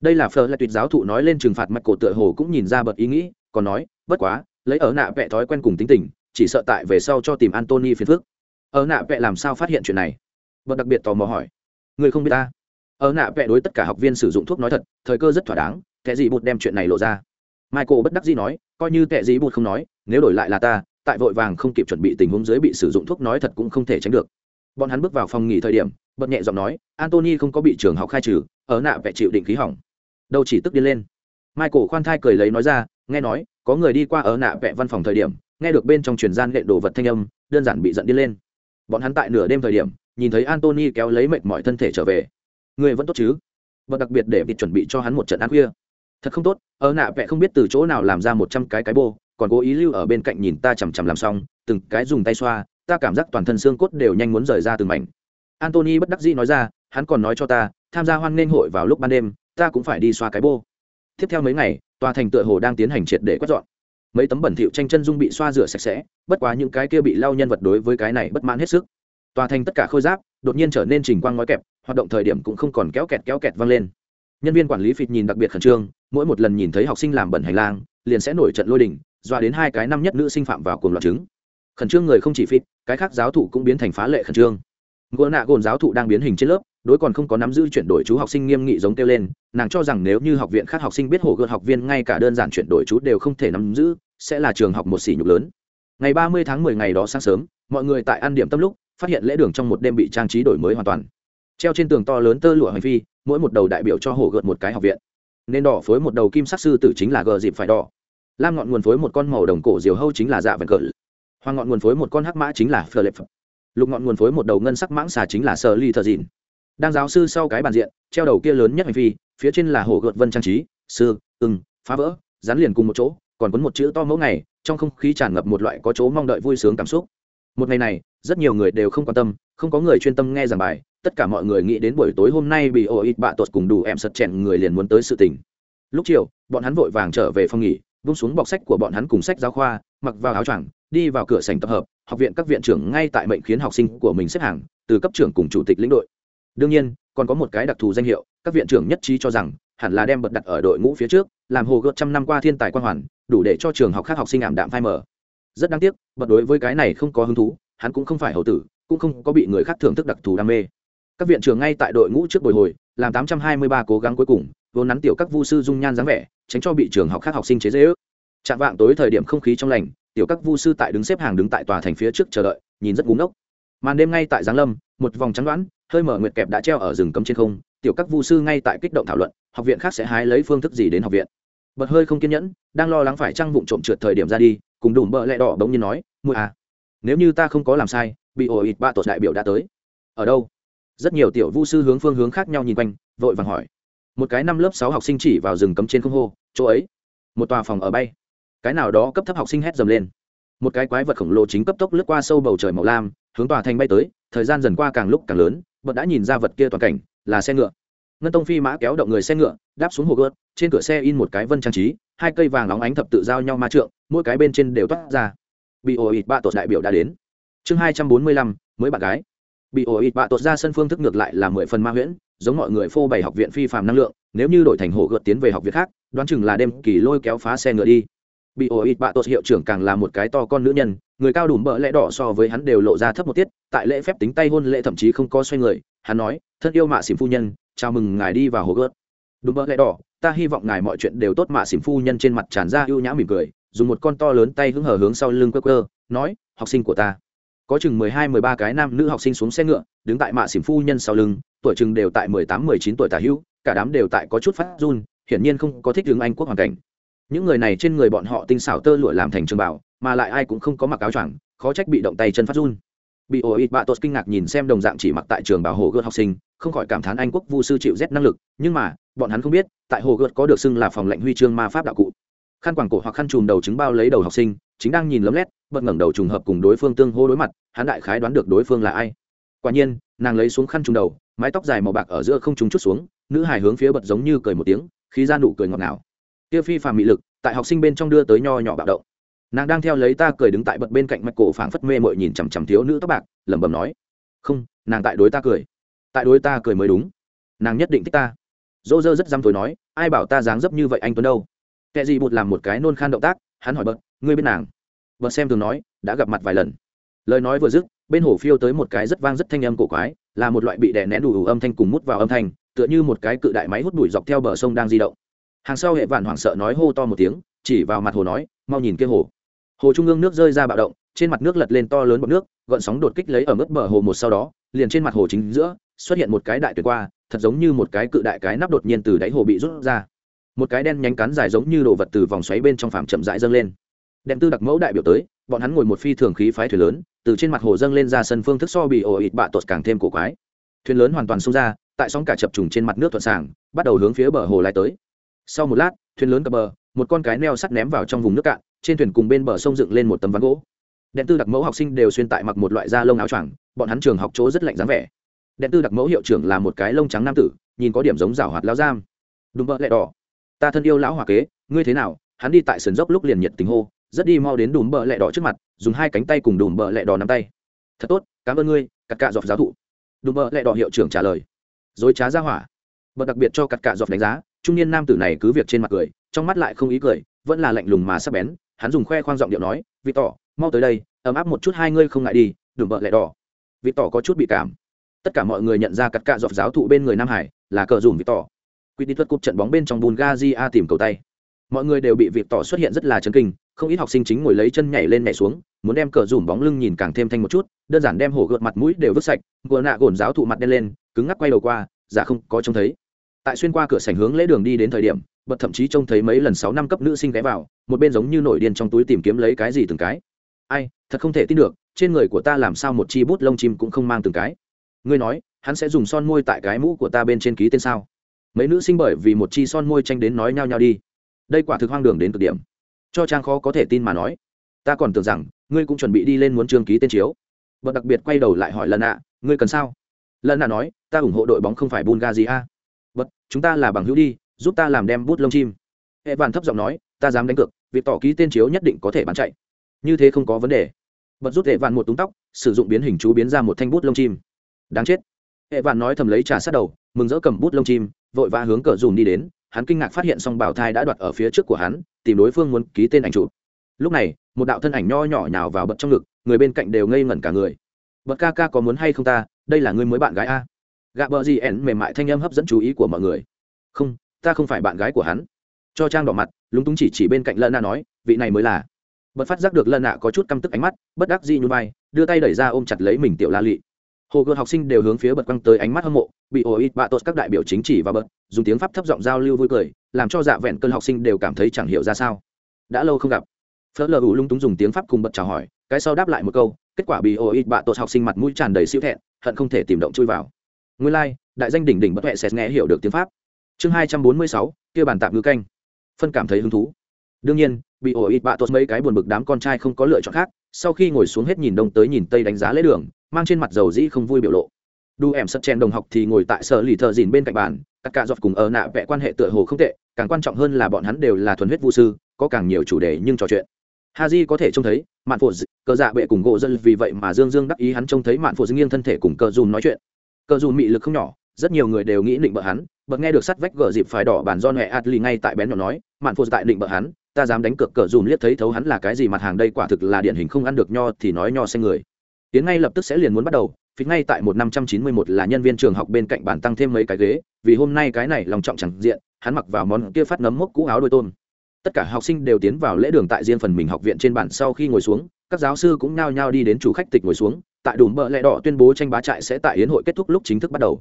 Đây là phờ là tuyệt giáo thụ nói lên trừng phạt mặt cổ tựa hồ cũng nhìn ra bật ý nghĩ, còn nói, bất quá, lấy ở nạ vẽ thói quen cùng tính tình, chỉ sợ tại về sau cho tìm antony phiền phức. Ở nạ vẽ làm sao phát hiện chuyện này? Bật đặc biệt tò mò hỏi. Người không biết ta? Ở nạ vẽ đối tất cả học viên sử dụng thuốc nói thật, thời cơ rất thỏa đáng, kẻ gì bụt đem chuyện này lộ ra. Michael bất đắc dĩ nói, coi như kẻ gì bụt không nói, nếu đổi lại là ta, tại vội vàng không kịp chuẩn bị tình huống dưới bị sử dụng thuốc nói thật cũng không thể tránh được. Bọn hắn bước vào phòng nghỉ thời điểm, bật nhẹ giọng nói antony không có bị trường học khai trừ, ở nạ vẽ chịu định khí hỏng. Đâu chỉ tức đi lên. Michael khoan thai cười lấy nói ra, nghe nói, có người đi qua ở nạ vẽ văn phòng thời điểm, nghe được bên trong truyền gian lệ đồ vật thanh âm, đơn giản bị giận đi lên. Bọn hắn tại nửa đêm thời điểm, nhìn thấy antony kéo lấy mệt mỏi thân thể trở về người vẫn tốt chứ? Và đặc biệt để vịt chuẩn bị cho hắn một trận ăn khuya. Thật không tốt ở nạ vẽ không biết từ chỗ nào làm ra một trăm cái cái bô, còn cố ý lưu ở bên cạnh nhìn ta chằm chằm làm xong, từng cái dùng tay xoa, ta cảm giác toàn thân xương cốt đều nhanh muốn rời ra từng mảnh. Antony bất đắc dĩ nói ra, hắn còn nói cho ta, tham gia hoan nghênh hội vào lúc ban đêm, ta cũng phải đi xoa cái bô. Tiếp theo mấy ngày, tòa thành tựa hồ đang tiến hành triệt để quét dọn. Mấy tấm bẩn thỉu tranh chân dung bị xoa rửa sạch sẽ, bất quá những cái kia bị lau nhân vật đối với cái này bất mãn hết sức. Tòa thành tất cả khôi giáp, đột nhiên trở nên trình quang ngói kẹp hoạt động thời điểm cũng không còn kéo kẹt kéo kẹt vang lên. Nhân viên quản lý phịt nhìn đặc biệt khẩn trương, mỗi một lần nhìn thấy học sinh làm bẩn hành lang, liền sẽ nổi trận lôi đình, dọa đến hai cái năm nhất nữ sinh phạm vào cuồng loạt chứng. Khẩn trương người không chỉ phịt, cái khác giáo thụ cũng biến thành phá lệ khẩn trương. Gỗ nạ gồn giáo thụ đang biến hình trên lớp, đối còn không có nắm giữ chuyển đổi chú học sinh nghiêm nghị giống kêu lên, nàng cho rằng nếu như học viện khác học sinh biết hổ gợt học viên ngay cả đơn giản chuyển đổi chú đều không thể nắm giữ, sẽ là trường học một sỉ nhục lớn. Ngày ba mươi tháng mười ngày đó sáng sớm, mọi người tại ăn điểm tâm lúc, phát hiện lễ đường trong một đêm bị trang trí đổi mới hoàn toàn treo trên tường to lớn tơ lụa hành phi, mỗi một đầu đại biểu cho hổ gợt một cái học viện. Nên đỏ phối một đầu kim sắc sư tử chính là gờ dịp phải đỏ. Lam ngọn nguồn phối một con màu đồng cổ diều hâu chính là dạ vẹn cỡ. Hoàng ngọn nguồn phối một con hắc mã chính là phờ lệp lục ngọn nguồn phối một đầu ngân sắc mãng xà chính là sơ ly thờ dịn. Đang giáo sư sau cái bàn diện, treo đầu kia lớn nhất hành phi, phía trên là hổ gợt vân trang trí, sư, ưng, phá vỡ dán liền cùng một chỗ, còn cuốn một chữ to mẫu ngày, trong không khí tràn ngập một loại có chỗ mong đợi vui sướng cảm xúc. Một ngày này, rất nhiều người đều không quan tâm, không có người chuyên tâm nghe giảng bài tất cả mọi người nghĩ đến buổi tối hôm nay bị ô ít bạ tuột cùng đủ em sật chèn người liền muốn tới sự tình. Lúc chiều, bọn hắn vội vàng trở về phòng nghỉ, vung xuống bọc sách của bọn hắn cùng sách giáo khoa, mặc vào áo choàng, đi vào cửa sảnh tập hợp, học viện các viện trưởng ngay tại mệnh khiến học sinh của mình xếp hàng, từ cấp trưởng cùng chủ tịch lĩnh đội. Đương nhiên, còn có một cái đặc thù danh hiệu, các viện trưởng nhất trí cho rằng, hẳn là đem bật đặt ở đội ngũ phía trước, làm hồ gợt trăm năm qua thiên tài quan hoàn, đủ để cho trường học khác học sinh ảm đạm phai mờ. Rất đáng tiếc, bật đối với cái này không có hứng thú, hắn cũng không phải hậu tử, cũng không có bị người khác thưởng thức đặc thù đam mê các viện trưởng ngay tại đội ngũ trước bồi hồi, làm tám trăm hai mươi ba cố gắng cuối cùng, vốn nắn tiểu các vu sư dung nhan dáng vẻ, tránh cho bị trường học khác học sinh chế dễ ước chạm vạng tối thời điểm không khí trong lành, tiểu các vu sư tại đứng xếp hàng đứng tại tòa thành phía trước chờ đợi, nhìn rất búng ốc màn đêm ngay tại giáng lâm, một vòng trắng đoán, hơi mở nguyệt kẹp đã treo ở rừng cấm trên không, tiểu các vu sư ngay tại kích động thảo luận, học viện khác sẽ hái lấy phương thức gì đến học viện. Bật hơi không kiên nhẫn, đang lo lắng phải trăng vụng trộm trượt thời điểm ra đi, cùng đùm bợ lẹ đỏ bỗng nhiên nói, mùi à nếu như ta không có làm sai, bị ổ ịt ba tột đại biểu đã tới. Ở đâu? Rất nhiều tiểu vu sư hướng phương hướng khác nhau nhìn quanh, vội vàng hỏi. Một cái năm lớp sáu học sinh chỉ vào rừng cấm trên không hô, chỗ ấy. Một tòa phòng ở bay. Cái nào đó cấp thấp học sinh hét dầm lên. Một cái quái vật khổng lồ chính cấp tốc lướt qua sâu bầu trời màu lam, hướng tòa thành bay tới, thời gian dần qua càng lúc càng lớn, bật đã nhìn ra vật kia toàn cảnh, là xe ngựa. Ngân tông phi mã kéo động người xe ngựa, đáp xuống hồ gợt, trên cửa xe in một cái vân trang trí, hai cây vàng óng ánh thập tự giao nhau ma trượng, mỗi cái bên trên đều toát ra. Bị ồ ịt ba tổ đại biểu đã đến. Chương hai trăm bốn mươi lăm, mới bạn gái bị ổ ịt bạ tột ra sân phương thức ngược lại là mười phần ma huyễn, giống mọi người phô bày học viện phi phạm năng lượng, nếu như đổi thành hổ gợt tiến về học viện khác, đoán chừng là đêm kỳ lôi kéo phá xe ngựa đi. Bị ổ ít bạ tốt hiệu trưởng càng là một cái to con nữ nhân, người cao đủ mỡ lẽ đỏ so với hắn đều lộ ra thấp một tiết, tại lễ phép tính tay hôn lễ thậm chí không có xoay người, hắn nói, thân yêu mạ xỉm phu nhân, chào mừng ngài đi vào hồ gớt đúng mỡ lẽ đỏ, ta hy vọng ngài mọi chuyện đều tốt. Mạ xỉm phu nhân trên mặt tràn ra ưu nhã mỉm cười, dùng một con to lớn tay hứng hở hướng sau lưng quơ quơ, nói, học sinh của ta có chừng mười hai, mười ba cái nam nữ học sinh xuống xe ngựa, đứng tại mạ xỉm phu nhân sau lưng, tuổi chừng đều tại mười tám, mười chín tuổi tả hữu, cả đám đều tại có chút phát run, hiển nhiên không có thích đứng anh quốc hoàn cảnh. Những người này trên người bọn họ tinh xảo tơ lụa làm thành trường bảo mà lại ai cũng không có mặc áo choàng, khó trách bị động tay chân phát run. Bị ổ ít bạ tốt kinh ngạc nhìn xem đồng dạng chỉ mặc tại trường bảo hồ gợt học sinh, không khỏi cảm thán anh quốc vu sư chịu rét năng lực, nhưng mà, bọn hắn không biết, tại hồ gợt có được xưng là phòng lệnh huy chương ma pháp đạo cụ khăn quàng cổ hoặc khăn chùm đầu chứng bao lấy đầu học sinh, chính đang nhìn lấm lét, bật ngẩng đầu trùng hợp cùng đối phương tương hô đối mặt, hắn đại khái đoán được đối phương là ai. Quả nhiên, nàng lấy xuống khăn trùng đầu, mái tóc dài màu bạc ở giữa không trúng chút xuống, nữ hài hướng phía bật giống như cười một tiếng, khí ra nụ cười ngọt ngào. Tiêu phi phàm mị lực, tại học sinh bên trong đưa tới nho nhỏ bạo động. Nàng đang theo lấy ta cười đứng tại bật bên cạnh mạch cổ phảng phất mê mội nhìn chằm chằm thiếu nữ tóc bạc, lẩm bẩm nói, không, nàng tại đối ta cười. Tại đối ta cười mới đúng. Nàng nhất định thích ta. Dỗ dơ rất dăm tối nói, ai bảo ta dáng dấp như vậy anh tuấn đâu? Kệ gì bụt làm một cái nôn khan động tác hắn hỏi bật ngươi bên nàng? Bật xem thường nói đã gặp mặt vài lần. Lời nói vừa dứt bên hồ phiêu tới một cái rất vang rất thanh âm cổ quái là một loại bị đè nén đủ, đủ âm thanh cùng mút vào âm thanh tựa như một cái cự đại máy hút bụi dọc theo bờ sông đang di động. Hàng sau hệ vạn hoảng sợ nói hô to một tiếng chỉ vào mặt hồ nói mau nhìn kia hồ. Hồ trung ương nước rơi ra bạo động trên mặt nước lật lên to lớn bọt nước gợn sóng đột kích lấy ở mức bờ hồ một sau đó liền trên mặt hồ chính giữa xuất hiện một cái đại tuyệt qua thật giống như một cái cự đại cái nắp đột nhiên từ đáy hồ bị rút ra một cái đen nhánh cắn dài giống như đồ vật từ vòng xoáy bên trong phạm chậm rãi dâng lên. Đem tư đặc mẫu đại biểu tới, bọn hắn ngồi một phi thường khí phái thuyền lớn, từ trên mặt hồ dâng lên ra sân phương thức so bị ổ ịt bạ tột càng thêm cổ quái. Thuyền lớn hoàn toàn xông ra, tại sóng cả chập trùng trên mặt nước thuận sàng bắt đầu hướng phía bờ hồ lại tới. Sau một lát, thuyền lớn cập bờ, một con cái neo sắt ném vào trong vùng nước cạn, trên thuyền cùng bên bờ sông dựng lên một tấm ván gỗ. Đèn tư đặc mẫu học sinh đều xuyên tại mặc một loại da lông áo choàng, bọn hắn trường học chỗ rất lạnh dáng vẻ. Đèn tư đặc mẫu hiệu trưởng là một cái lông trắng nam tử, nhìn có điểm giống rào hoạt lao giam. Đúng vợ lẹ đỏ ta thân yêu lão hòa kế, ngươi thế nào? Hắn đi tại sườn dốc lúc liền nhiệt tình hô, rất đi mau đến đùm bợ lẹ đỏ trước mặt, dùng hai cánh tay cùng đùm bợ lẹ đỏ nắm tay. Thật tốt, cảm ơn ngươi, cắt cạ dọc giáo thụ. Đùm bợ lẹ đỏ hiệu trưởng trả lời. Dối trá ra hỏa. Bật đặc biệt cho cắt cạ dọc đánh giá, trung niên nam tử này cứ việc trên mặt cười, trong mắt lại không ý cười, vẫn là lạnh lùng mà sắp bén. Hắn dùng khoe khoang giọng điệu nói vị tỏ mau tới đây, ấm áp một chút hai ngươi không ngại đi, đùm bợ lẹ đỏ. Vị tỏ có chút bị cảm. Tất cả mọi người nhận ra cắt cạ dọc giáo thụ bên người nam hải là cờ dùm vị tỏ quy đi thuật cúp trận bóng bên trong bungazi a tìm cầu tay. Mọi người đều bị việc tỏ xuất hiện rất là chấn kinh, không ít học sinh chính ngồi lấy chân nhảy lên nhảy xuống, muốn đem cờ dùm bóng lưng nhìn càng thêm thanh một chút, đơn giản đem hổ gợt mặt mũi đều vứt sạch, vừa nạ gồn giáo thụ mặt đen lên, cứng ngắc quay đầu qua, giả không có trông thấy. Tại xuyên qua cửa sảnh hướng lễ đường đi đến thời điểm, bật thậm chí trông thấy mấy lần sáu năm cấp nữ sinh ghé vào, một bên giống như nổi điên trong túi tìm kiếm lấy cái gì từng cái. Ai, thật không thể tin được, trên người của ta làm sao một chi bút lông chim cũng không mang từng cái. Ngươi nói, hắn sẽ dùng son môi tại cái mũ của ta bên trên ký tên sao? Mấy nữ sinh bởi vì một chi son môi tranh đến nói nhau nhau đi. Đây quả thực hoang đường đến cực điểm. Cho trang khó có thể tin mà nói. Ta còn tưởng rằng, ngươi cũng chuẩn bị đi lên muốn trương ký tên chiếu. Vợ đặc biệt quay đầu lại hỏi lần ạ, ngươi cần sao? Lần ạ nói, ta ủng hộ đội bóng không phải bulgaria bật, chúng ta là bằng hữu đi, giúp ta làm đem bút lông chim. Hệ vạn thấp giọng nói, ta dám đánh cược, việc tỏ ký tên chiếu nhất định có thể bán chạy. Như thế không có vấn đề. Bật rút hệ vạn một túng tóc, sử dụng biến hình chú biến ra một thanh bút lông chim. Đáng chết. Hệ vạn nói thầm lấy trà sát đầu, mừng rỡ cầm bút lông chim vội vã hướng cờ dùm đi đến, hắn kinh ngạc phát hiện song bảo thai đã đoạt ở phía trước của hắn, tìm đối phương muốn ký tên ảnh chụp. Lúc này, một đạo thân ảnh nho nhỏ nhào vào bật trong ngực, người bên cạnh đều ngây ngẩn cả người. Bật ca ca có muốn hay không ta? Đây là người mới bạn gái a? Gạ bờ gì ẻn mềm mại thanh âm hấp dẫn chú ý của mọi người. Không, ta không phải bạn gái của hắn. Cho trang đỏ mặt, lúng túng chỉ chỉ bên cạnh lân nạ nói, vị này mới là. Bật phát giác được lân nạ có chút căm tức ánh mắt, bất đắc dĩ như bay đưa tay đẩy ra ôm chặt lấy mình tiểu la lị hồ gươm học sinh đều hướng phía bật quăng tới ánh mắt hâm mộ bị ổ ít bạ tốt các đại biểu chính trị và bật dùng tiếng pháp thấp giọng giao lưu vui cười làm cho dạ vẹn cơn học sinh đều cảm thấy chẳng hiểu ra sao. Đã lâu không gặp. Phớt lờ ủ lung túng dùng tiếng pháp cùng bật chào hỏi cái sau đáp lại một câu kết quả bị ổ ít bạ tốt học sinh mặt mũi tràn đầy siêu thẹn hận không thể tìm động chui vào. Nguyên lai、like, đại danh đỉnh đỉnh bất huệ sẽ nghe hiểu được tiếng pháp. Chương hai trăm bốn mươi sáu kia bàn tạm ngư canh. Phân cảm thấy hứng thú. Đương nhiên bị ổ ít bạ tốt mấy cái buồn bực đám con trai không có lựa chọn khác sau khi ngồi xuống hết nhìn đông tới nhìn tây đánh giá lễ đường mang trên mặt dầu dĩ không vui biểu lộ. Đu em sắt chen đồng học thì ngồi tại sở lì thợ dìn bên cạnh bàn tất cả dọc cùng ở nạ vẽ quan hệ tựa hồ không tệ, càng quan trọng hơn là bọn hắn đều là thuần huyết vũ sư, có càng nhiều chủ đề nhưng trò chuyện. Haji có thể trông thấy, mạn phụ cờ dạ bệ cùng gỗ dân vì vậy mà dương dương đắc ý hắn trông thấy mạn phụ nghiêng thân thể cùng cờ dùm nói chuyện. Cờ dùm mị lực không nhỏ, rất nhiều người đều nghĩ định bợ hắn, bật nghe được sắt vách gờ dịp phải đỏ bàn do nhẹ adli ngay tại bén nhỏ nói, mạn phụ tại định bợ hắn, ta dám đánh cược cờ dùm liếc thấy thấu hắn là cái gì, mặt hàng đây quả thực là điển hình không ăn được nho thì nói nho xanh người tiến ngay lập tức sẽ liền muốn bắt đầu phía ngay tại một năm trăm chín mươi một là nhân viên trường học bên cạnh bàn tăng thêm mấy cái ghế, vì hôm nay cái này lòng trọng chẳng diện, hắn mặc vào món kia phát nấm mốc cũ áo đôi tôn tất cả học sinh đều tiến vào lễ đường tại riêng phần mình học viện trên bản sau khi ngồi xuống, các giáo sư cũng nao nhao đi đến chủ khách tịch ngồi xuống, tại đùm bợ lẹ đỏ tuyên bố tranh bá trại sẽ tại yến hội kết thúc lúc chính thức bắt đầu.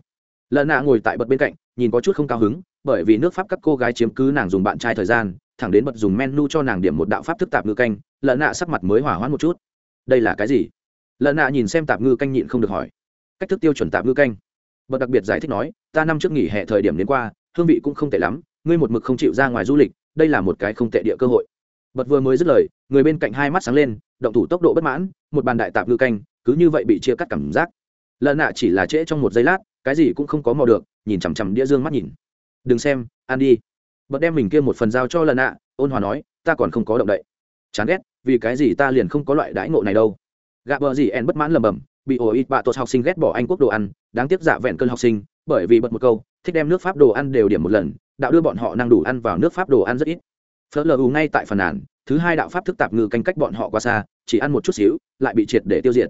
Lần nạ ngồi tại bật bên cạnh, nhìn có chút không cao hứng, bởi vì nước pháp các cô gái chiếm cứ nàng dùng bạn trai thời gian, thẳng đến bật dùng menu cho nàng điểm một đạo pháp thức tạp ngữ canh, lợn nạ sắc mặt mới hỏa hoãn một chút. Đây là cái gì? Lợn nạ nhìn xem tạp ngư canh nhịn không được hỏi. Cách thức tiêu chuẩn tạp ngư canh. Bậc đặc biệt giải thích nói, ta năm trước nghỉ hè thời điểm đến qua, hương vị cũng không tệ lắm, ngươi một mực không chịu ra ngoài du lịch, đây là một cái không tệ địa cơ hội. Bật vừa mới dứt lời, người bên cạnh hai mắt sáng lên, động thủ tốc độ bất mãn, một bàn đại tạp ngư canh, cứ như vậy bị chia cắt cảm giác. Lợn nạ chỉ là trễ trong một giây lát, cái gì cũng không có mò được, nhìn chằm chằm đĩa dương mắt nhìn. Đừng xem, ăn đi. Bật đem mình kia một phần giao cho lần nạ, ôn hòa nói, ta còn không có động đậy. Chán ghét, vì cái gì ta liền không có loại đãi ngộ này đâu? Gạ bờ gì en bất mãn lầm bầm, bị ổ ít bạ tuột học sinh ghét bỏ anh quốc đồ ăn, đáng tiếc dạ vẹn cơn học sinh, bởi vì bật một câu, thích đem nước pháp đồ ăn đều điểm một lần, đạo đưa bọn họ năng đủ ăn vào nước pháp đồ ăn rất ít. Phớt lờ u ngay tại phần nàn, thứ hai đạo pháp thức tạp ngư canh cách bọn họ qua xa, chỉ ăn một chút xíu, lại bị triệt để tiêu diệt.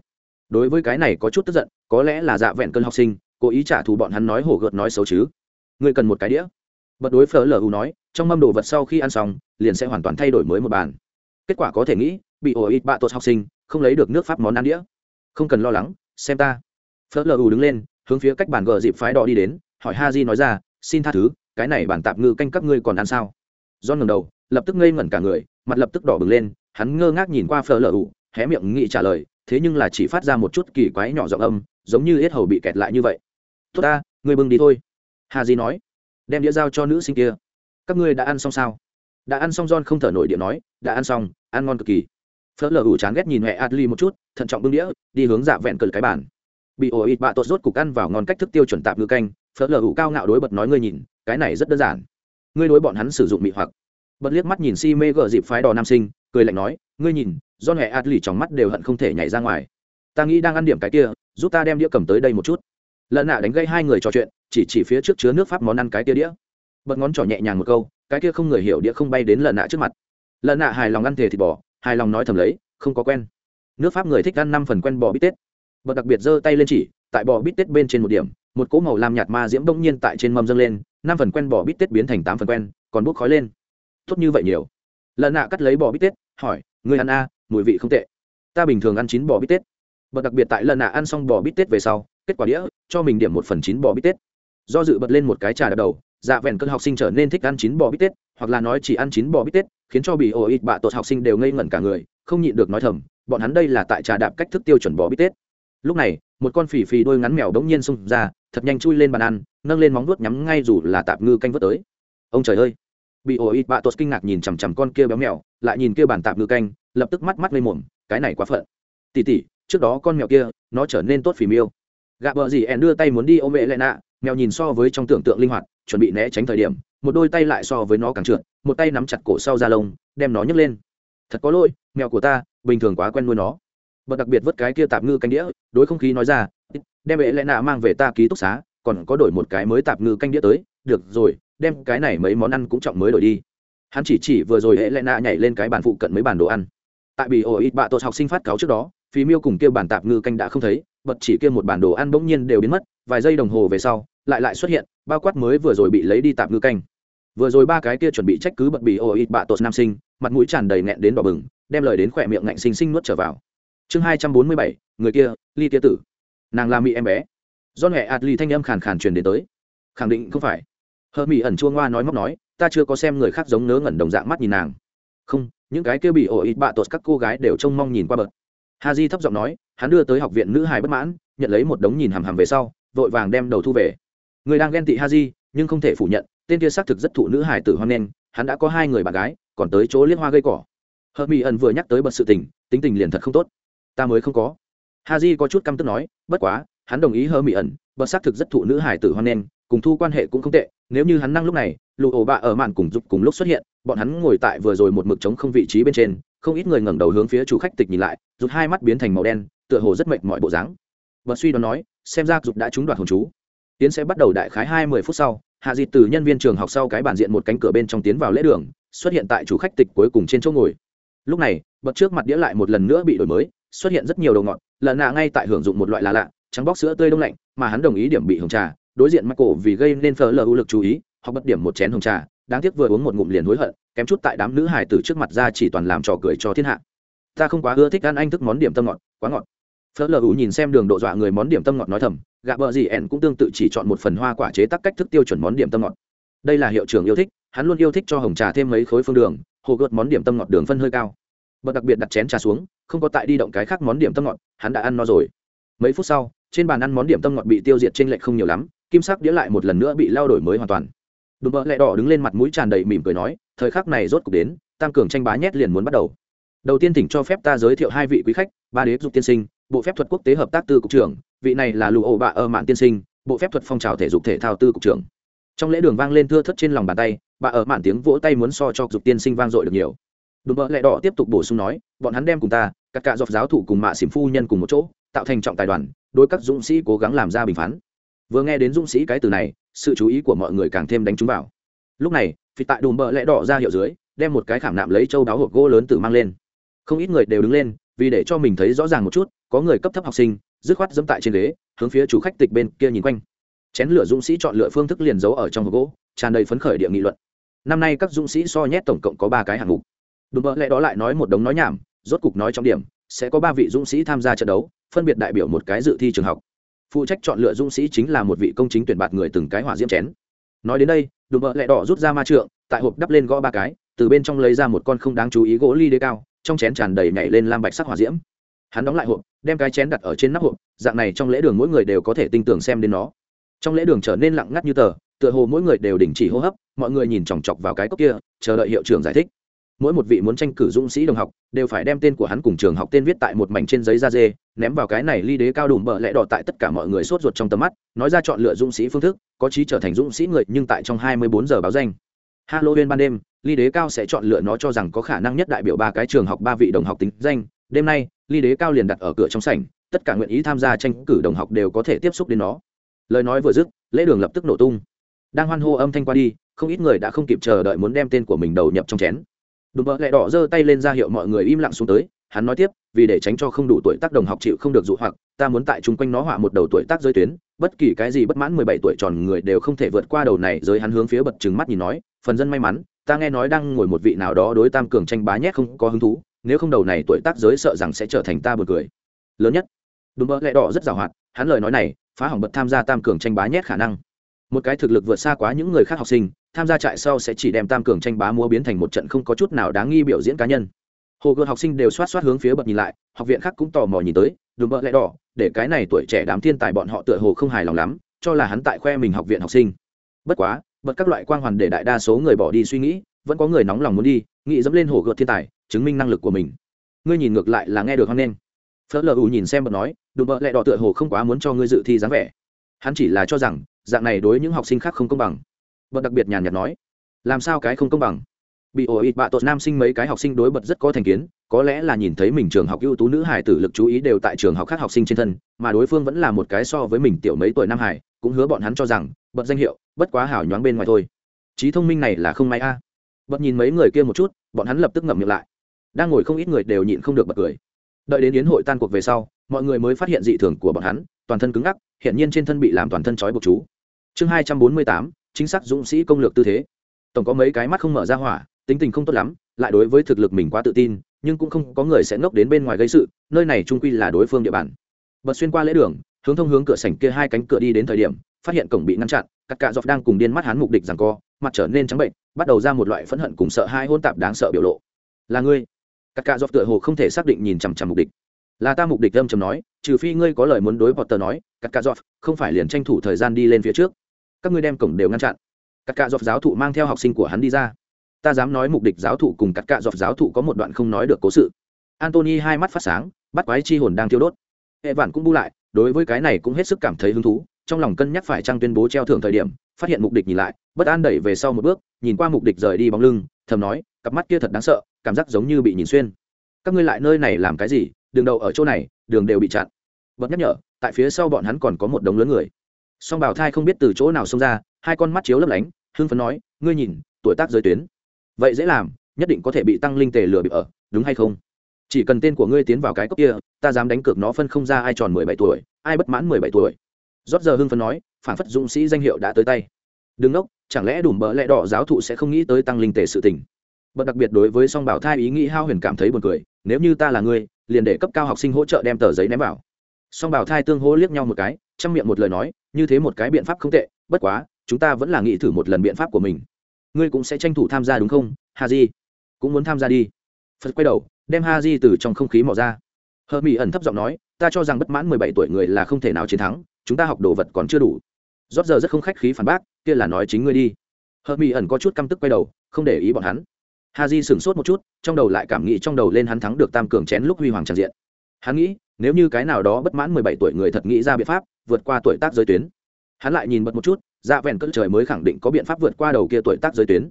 Đối với cái này có chút tức giận, có lẽ là dạ vẹn cơn học sinh, cố ý trả thù bọn hắn nói hổ gợt nói xấu chứ. Ngươi cần một cái đĩa. Bật đối phở u nói, trong mâm đồ vật sau khi ăn xong, liền sẽ hoàn toàn thay đổi mới một bàn. Kết quả có thể nghĩ, bị ổ ít bạ tốt học sinh không lấy được nước pháp món ăn đĩa. Không cần lo lắng, xem ta. Phớt lờ u đứng lên, hướng phía cách bàn gờ dịp phái đỏ đi đến, hỏi ha di nói ra, xin tha thứ, cái này bản tạp ngư canh các ngươi còn ăn sao? Do ngầm đầu, lập tức ngây ngẩn cả người, mặt lập tức đỏ bừng lên, hắn ngơ ngác nhìn qua phở u hé miệng nghĩ trả lời, thế nhưng là chỉ phát ra một chút kỳ quái nhỏ giọng âm, giống như hết hầu bị kẹt lại như vậy. Tốt ta, ngươi bưng đi thôi hà di nói. Đem đĩa dao cho nữ sinh kia. Các ngươi đã ăn xong sao? Đã ăn xong, john không thở nổi điện nói. Đã ăn xong, ăn ngon cực kỳ phớt lờ ủ chán ghét nhìn mẹ adli một chút, thận trọng bưng đĩa, đi hướng dạ vẹn cờ cái bản bị ổ ít bạ tốt rốt cục ăn vào ngon cách thức tiêu chuẩn tạp ngư canh, phớt lờ ủ cao ngạo đối bật nói ngươi nhìn, cái này rất đơn giản. Ngươi đối bọn hắn sử dụng mị hoặc. Bật liếc mắt nhìn si mê gờ dịp phái đò nam sinh, cười lạnh nói, ngươi nhìn, do mẹ adli trong mắt đều hận không thể nhảy ra ngoài. Ta nghĩ đang ăn điểm cái kia, giúp ta đem đĩa cầm tới đây một chút. Lợn nạ đánh gây hai người trò chuyện, chỉ chỉ phía trước chứa nước pháp món ăn cái kia đĩa. Bật ngón trỏ nhẹ nhàng một câu, cái kia không người hiểu đĩa không bay đến lợn nạ trước mặt. Lợn nạ hài lòng ăn thề thịt bò hài lòng nói thầm lấy, không có quen. Nước pháp người thích ăn năm phần quen bò bít tết. Bật đặc biệt giơ tay lên chỉ, tại bò bít tết bên trên một điểm, một cỗ màu làm nhạt ma diễm bỗng nhiên tại trên mâm dâng lên, năm phần quen bò bít tết biến thành tám phần quen, còn bút khói lên. Tốt như vậy nhiều. Lợn nạ cắt lấy bò bít tết, hỏi người ăn a, mùi vị không tệ. Ta bình thường ăn chín bò bít tết. Bật đặc biệt tại lần nạ ăn xong bò bít tết về sau, kết quả đĩa, cho mình điểm một phần chín bò bít tết. Do dự bật lên một cái trà đập đầu dạ vẹn cơn học sinh trở nên thích ăn chín bò bít tết hoặc là nói chỉ ăn chín bò bít tết, khiến cho bị ổ ít bạ tột học sinh đều ngây ngẩn cả người, không nhịn được nói thầm, bọn hắn đây là tại trà đạp cách thức tiêu chuẩn bò bít tết. Lúc này, một con phì phì đôi ngắn mèo đống nhiên xông ra, thật nhanh chui lên bàn ăn, nâng lên móng vuốt nhắm ngay dù là tạp ngư canh vớt tới. Ông trời ơi! Bị ổ ít bạ tột kinh ngạc nhìn chằm chằm con kia béo mèo, lại nhìn kia bàn tạp ngư canh, lập tức mắt mắt lên mồm, cái này quá phận. Tỉ tỉ, trước đó con mèo kia, nó trở nên tốt phì miêu. Gạ bờ gì ẹn đưa tay muốn đi ôm mẹ lại nạ, mèo nhìn so với trong tưởng tượng linh hoạt, chuẩn bị né tránh thời điểm một đôi tay lại so với nó càng trượt, một tay nắm chặt cổ sau da lông, đem nó nhấc lên. Thật có lỗi, mèo của ta, bình thường quá quen nuôi nó. Bật đặc biệt vớt cái kia tạp ngư canh đĩa, đối không khí nói ra, đem mẹ lẽ nạ mang về ta ký túc xá, còn có đổi một cái mới tạp ngư canh đĩa tới, được rồi, đem cái này mấy món ăn cũng trọng mới đổi đi. Hắn chỉ chỉ vừa rồi hệ lẽ nạ nhảy lên cái bàn phụ cận mấy bàn đồ ăn. Tại bị ổ ít bạ tốt học sinh phát cáo trước đó, phí miêu cùng kia bàn tạp ngư canh đã không thấy, bật chỉ kia một bản đồ ăn bỗng nhiên đều biến mất, vài giây đồng hồ về sau, lại lại xuất hiện, bao quát mới vừa rồi bị lấy đi tạp ngư canh vừa rồi ba cái kia chuẩn bị trách cứ bận bị ô ít bạ tột nam sinh, mặt mũi tràn đầy nghẹn đến đỏ bừng, đem lời đến khỏe miệng ngạnh xinh xinh nuốt trở vào. Chương hai trăm bốn mươi bảy, người kia, ly tia tử. Nàng là mỹ em bé. Do nhẹ ạt ly thanh âm khàn khàn truyền đến tới. Khẳng định không phải. Hờ mỹ ẩn chua ngoa nói móc nói, ta chưa có xem người khác giống nớ ngẩn đồng dạng mắt nhìn nàng. Không, những cái kia bị ổ ít bạ tột các cô gái đều trông mong nhìn qua bậc. Ha di thấp giọng nói, hắn đưa tới học viện nữ hài bất mãn, nhận lấy một đống nhìn hằm hằm về sau, vội vàng đem đầu thu về. Người đang ghen tị ha di, nhưng không thể phủ nhận tên kia xác thực rất thụ nữ hài tử hoan nghênh, hắn đã có hai người bạn gái, còn tới chỗ liên hoa gây cỏ. Hợp mỹ ẩn vừa nhắc tới bật sự tình, tính tình liền thật không tốt. Ta mới không có. Ha di có chút căm tức nói, bất quá, hắn đồng ý hơ mỹ ẩn, bật xác thực rất thụ nữ hài tử hoan nghênh, cùng thu quan hệ cũng không tệ, nếu như hắn năng lúc này lụ ổ bạ ở màn cùng giúp cùng lúc xuất hiện, bọn hắn ngồi tại vừa rồi một mực trống không vị trí bên trên, không ít người ngẩng đầu hướng phía chủ khách tịch nhìn lại rụt hai mắt biến thành màu đen, tựa hồ rất mệt mọi bộ dáng. Và suy đoán nói, xem ra rụt đã trúng đoạt hồn chú tiến sẽ bắt đầu đại khái hai mươi phút sau, hạ dịt từ nhân viên trường học sau cái bản diện một cánh cửa bên trong tiến vào lễ đường, xuất hiện tại chủ khách tịch cuối cùng trên chỗ ngồi. Lúc này bật trước mặt đĩa lại một lần nữa bị đổi mới, xuất hiện rất nhiều đồ ngọt lần nạ ngay tại hưởng dụng một loại là lạ, trắng bóc sữa tươi đông lạnh, mà hắn đồng ý điểm bị hồng trà. Đối diện mắc cổ vì gây nên phở lờ ưu lực chú ý hoặc bật điểm một chén hồng trà, đáng tiếc vừa uống một ngụm liền hối hận, kém chút tại đám nữ hải từ trước mặt ra chỉ toàn làm trò cười cho thiên hạ. Ta không quá ưa thích ăn anh thức món điểm tâm ngọt, quá ngọt phớt lờ ủ nhìn xem đường độ dọa người món điểm tâm ngọt nói thầm, gạ bờ gì ẻn cũng tương tự chỉ chọn một phần hoa quả chế tác cách thức tiêu chuẩn món điểm tâm ngọt. Đây là hiệu trưởng yêu thích, hắn luôn yêu thích cho hồng trà thêm mấy khối phương đường, hồ gợt món điểm tâm ngọt đường phân hơi cao. Bật đặc biệt đặt chén trà xuống, không có tại đi động cái khác món điểm tâm ngọt, hắn đã ăn no rồi. Mấy phút sau, trên bàn ăn món điểm tâm ngọt bị tiêu diệt trên lệch không nhiều lắm, kim sắc đĩa lại một lần nữa bị lao đổi mới hoàn toàn. Đùm bợ lẹ đỏ đứng lên mặt mũi tràn đầy mỉm cười nói, thời khắc này rốt cuộc đến tăng cường tranh bá nhét liền muốn bắt đầu. Đầu tiên thỉnh cho phép ta giới thiệu hai vị quý khách, ba đế dục tiên sinh bộ phép thuật quốc tế hợp tác tư cục trưởng, vị này là lụ ổ bạ ơ mạn tiên sinh, bộ phép thuật phong trào thể dục thể thao tư cục trưởng. Trong lễ đường vang lên thưa thất trên lòng bàn tay, bà ở mạn tiếng vỗ tay muốn so cho dục tiên sinh vang dội được nhiều. Đùm bợ lẹ đỏ tiếp tục bổ sung nói, bọn hắn đem cùng ta các cạ dọc giáo thủ cùng mạ xỉm phu nhân cùng một chỗ, tạo thành trọng tài đoàn, đối các dũng sĩ cố gắng làm ra bình phán. Vừa nghe đến dũng sĩ cái từ này, sự chú ý của mọi người càng thêm đánh trúng vào. Lúc này phi tại đùm bợ lẽ đỏ ra hiệu dưới, đem một cái khảm nạm lấy châu đáo hộp gỗ lớn từ mang lên. Không ít người đều đứng lên vì để cho mình thấy rõ ràng một chút, có người cấp thấp học sinh, dứt khoát dẫm tại trên ghế, hướng phía chủ khách tịch bên kia nhìn quanh. Chén lửa dũng sĩ chọn lựa phương thức liền giấu ở trong hộp gỗ, tràn đầy phấn khởi địa nghị luận. Năm nay các dũng sĩ so nhét tổng cộng có ba cái hạng mục. Đùm bợ lẽ đó lại nói một đống nói nhảm, rốt cục nói trọng điểm, sẽ có ba vị dũng sĩ tham gia trận đấu, phân biệt đại biểu một cái dự thi trường học. Phụ trách chọn lựa dũng sĩ chính là một vị công chính tuyển bạt người từng cái hỏa diễm chén. Nói đến đây đùm bợ lẽ đỏ rút ra ma trượng, tại hộp đắp lên gõ ba cái, từ bên trong lấy ra một con không đáng chú ý gỗ ly đế cao trong chén tràn đầy nhảy lên lam bạch sắc hỏa diễm. Hắn đóng lại hộp, đem cái chén đặt ở trên nắp hộp, dạng này trong lễ đường mỗi người đều có thể tinh tường xem đến nó. Trong lễ đường trở nên lặng ngắt như tờ, tựa hồ mỗi người đều đình chỉ hô hấp, mọi người nhìn chòng chọc vào cái cốc kia, chờ đợi hiệu trưởng giải thích. Mỗi một vị muốn tranh cử dũng sĩ đồng học, đều phải đem tên của hắn cùng trường học tên viết tại một mảnh trên giấy da dê, ném vào cái này ly đế cao đủ bờ lẽ đỏ tại tất cả mọi người sốt ruột trong tầm mắt, nói ra chọn lựa dũng sĩ phương thức, có chí trở thành dũng sĩ người nhưng tại trong hai mươi bốn giờ báo danh halloween ban đêm, ly đế cao sẽ chọn lựa nó cho rằng có khả năng nhất đại biểu ba cái trường học ba vị đồng học tính danh. Đêm nay, ly đế cao liền đặt ở cửa trong sảnh, tất cả nguyện ý tham gia tranh cử đồng học đều có thể tiếp xúc đến nó. Lời nói vừa dứt, lễ đường lập tức nổ tung. Đang hoan hô âm thanh qua đi, không ít người đã không kịp chờ đợi muốn đem tên của mình đầu nhập trong chén. Đùm bợ lẹ đỏ giơ tay lên ra hiệu mọi người im lặng xuống tới, hắn nói tiếp vì để tránh cho không đủ tuổi tác đồng học chịu không được dụ hoặc, ta muốn tại chung quanh nó họa một đầu tuổi tác giới tuyến, bất kỳ cái gì bất mãn mười bảy tuổi tròn người đều không thể vượt qua đầu này, giới hắn hướng phía bật trừng mắt nhìn nói, phần dân may mắn, ta nghe nói đang ngồi một vị nào đó đối tam cường tranh bá nhét không có hứng thú, nếu không đầu này tuổi tác giới sợ rằng sẽ trở thành ta bật cười. Lớn nhất, đúng bợ lẹ đỏ rất giàu hoạt, hắn lời nói này, phá hỏng bật tham gia tam cường tranh bá nhét khả năng. Một cái thực lực vượt xa quá những người khác học sinh, tham gia trại sau sẽ chỉ đem tam cường tranh bá múa biến thành một trận không có chút nào đáng nghi biểu diễn cá nhân hồ gợt học sinh đều xoát xoát hướng phía bật nhìn lại, học viện khác cũng tò mò nhìn tới, đùm bợ lẽ đỏ, để cái này tuổi trẻ đám thiên tài bọn họ tựa hồ không hài lòng lắm, cho là hắn tại khoe mình học viện học sinh. Bất quá, bật các loại quang hoàn để đại đa số người bỏ đi suy nghĩ, vẫn có người nóng lòng muốn đi, nghĩ dẫm lên hồ gợt thiên tài, chứng minh năng lực của mình. Ngươi nhìn ngược lại là nghe được hoan nghênh phớt lờ ù nhìn xem bật nói, đùm bợ lẽ đỏ tựa hồ không quá muốn cho ngươi dự thi dáng vẻ. Hắn chỉ là cho rằng, dạng này đối những học sinh khác không công bằng. Bật đặc biệt nhàn nhạt nói, làm sao cái không công bằng? Bị ổ ít bạ tột nam sinh mấy cái học sinh đối bật rất có thành kiến, có lẽ là nhìn thấy mình trường học ưu tú nữ hải tử lực chú ý đều tại trường học khác học sinh trên thân, mà đối phương vẫn là một cái so với mình tiểu mấy tuổi nam hải, cũng hứa bọn hắn cho rằng, bật danh hiệu, bất quá hảo nhoáng bên ngoài thôi. Trí thông minh này là không may a. À. bật nhìn mấy người kia một chút, bọn hắn lập tức ngậm miệng lại. Đang ngồi không ít người đều nhịn không được bật cười. Đợi đến yến hội tan cuộc về sau, mọi người mới phát hiện dị thường của bọn hắn, toàn thân cứng ngắc hiện nhiên trên thân bị làm toàn thân trói buộc chú. Chương hai trăm bốn mươi tám, chính xác dũng sĩ công lược tư thế. Tổng có mấy cái mắt không mở ra hỏa tính tình không tốt lắm, lại đối với thực lực mình quá tự tin, nhưng cũng không có người sẽ ngốc đến bên ngoài gây sự, nơi này trung quy là đối phương địa bàn. Bật xuyên qua lễ đường, hướng thông hướng cửa sảnh kia hai cánh cửa đi đến thời điểm, phát hiện cổng bị ngăn chặn các cạ dọc đang cùng điên mắt hắn mục địch rằng co, mặt trở nên trắng bệnh, bắt đầu ra một loại phẫn hận cùng sợ hai hôn tạp đáng sợ biểu lộ. Là ngươi? Các cạ dọc tựa hồ không thể xác định nhìn chằm chằm mục địch là ta mục địch âm chầm nói, trừ phi ngươi có lời muốn đối potter nói các cạ dọc không phải liền tranh thủ thời gian đi lên phía trước. Các ngươi đem cổng đều ngăn chặn. Các cạ dọc giáo thụ mang theo học sinh của hắn đi ra ta dám nói mục địch giáo thụ cùng cắt cạ dọc giáo thụ có một đoạn không nói được cố sự. Antony hai mắt phát sáng, bắt quái chi hồn đang thiêu đốt. Hệ vạn cũng bu lại, đối với cái này cũng hết sức cảm thấy hứng thú, trong lòng cân nhắc phải trang tuyên bố treo thưởng thời điểm, phát hiện mục địch nhìn lại, bất an đẩy về sau một bước, nhìn qua mục địch rời đi bóng lưng, thầm nói, cặp mắt kia thật đáng sợ, cảm giác giống như bị nhìn xuyên. Các ngươi lại nơi này làm cái gì? Đường đầu ở chỗ này, đường đều bị chặn. Bật nhắc nhở, tại phía sau bọn hắn còn có một đống lớn người. Song bảo thai không biết từ chỗ nào xông ra, hai con mắt chiếu lấp lánh, hưng phấn nói, ngươi nhìn, tuổi tác giới tuyến vậy dễ làm, nhất định có thể bị tăng linh tề lừa bịp ở, đúng hay không? Chỉ cần tên của ngươi tiến vào cái cốc kia, ta dám đánh cược nó phân không ra ai tròn mười bảy tuổi, ai bất mãn mười bảy tuổi. Rót giờ hưng phấn nói, phản phất dũng sĩ danh hiệu đã tới tay. Đứng đốc chẳng lẽ đủ bỡ lẽ đỏ giáo thụ sẽ không nghĩ tới tăng linh tề sự tình? Bật đặc biệt đối với song bảo thai ý nghĩ hao huyền cảm thấy buồn cười, nếu như ta là ngươi, liền để cấp cao học sinh hỗ trợ đem tờ giấy ném vào. Song bảo thai tương hỗ liếc nhau một cái, chăm miệng một lời nói, như thế một cái biện pháp không tệ, bất quá, chúng ta vẫn là nghĩ thử một lần biện pháp của mình ngươi cũng sẽ tranh thủ tham gia đúng không ha di cũng muốn tham gia đi. Phật quay đầu, đem ha di từ trong không khí mò ra. Hờ mỹ ẩn thấp giọng nói, ta cho rằng bất mãn mười bảy tuổi người là không thể nào chiến thắng, chúng ta học đồ vật còn chưa đủ. Rót giờ rất không khách khí phản bác, kia là nói chính ngươi đi. Hờ mỹ ẩn có chút căm tức quay đầu, không để ý bọn hắn. Ha di sửng sốt một chút, trong đầu lại cảm nghĩ trong đầu lên hắn thắng được tam cường chén lúc huy hoàng tràn diện. Hắn nghĩ, nếu như cái nào đó bất mãn mười bảy tuổi người thật nghĩ ra biện pháp, vượt qua tuổi tác giới tuyến. Hắn lại nhìn bật một chút dạ vẹn cỡ trời mới khẳng định có biện pháp vượt qua đầu kia tuổi tác giới tuyến.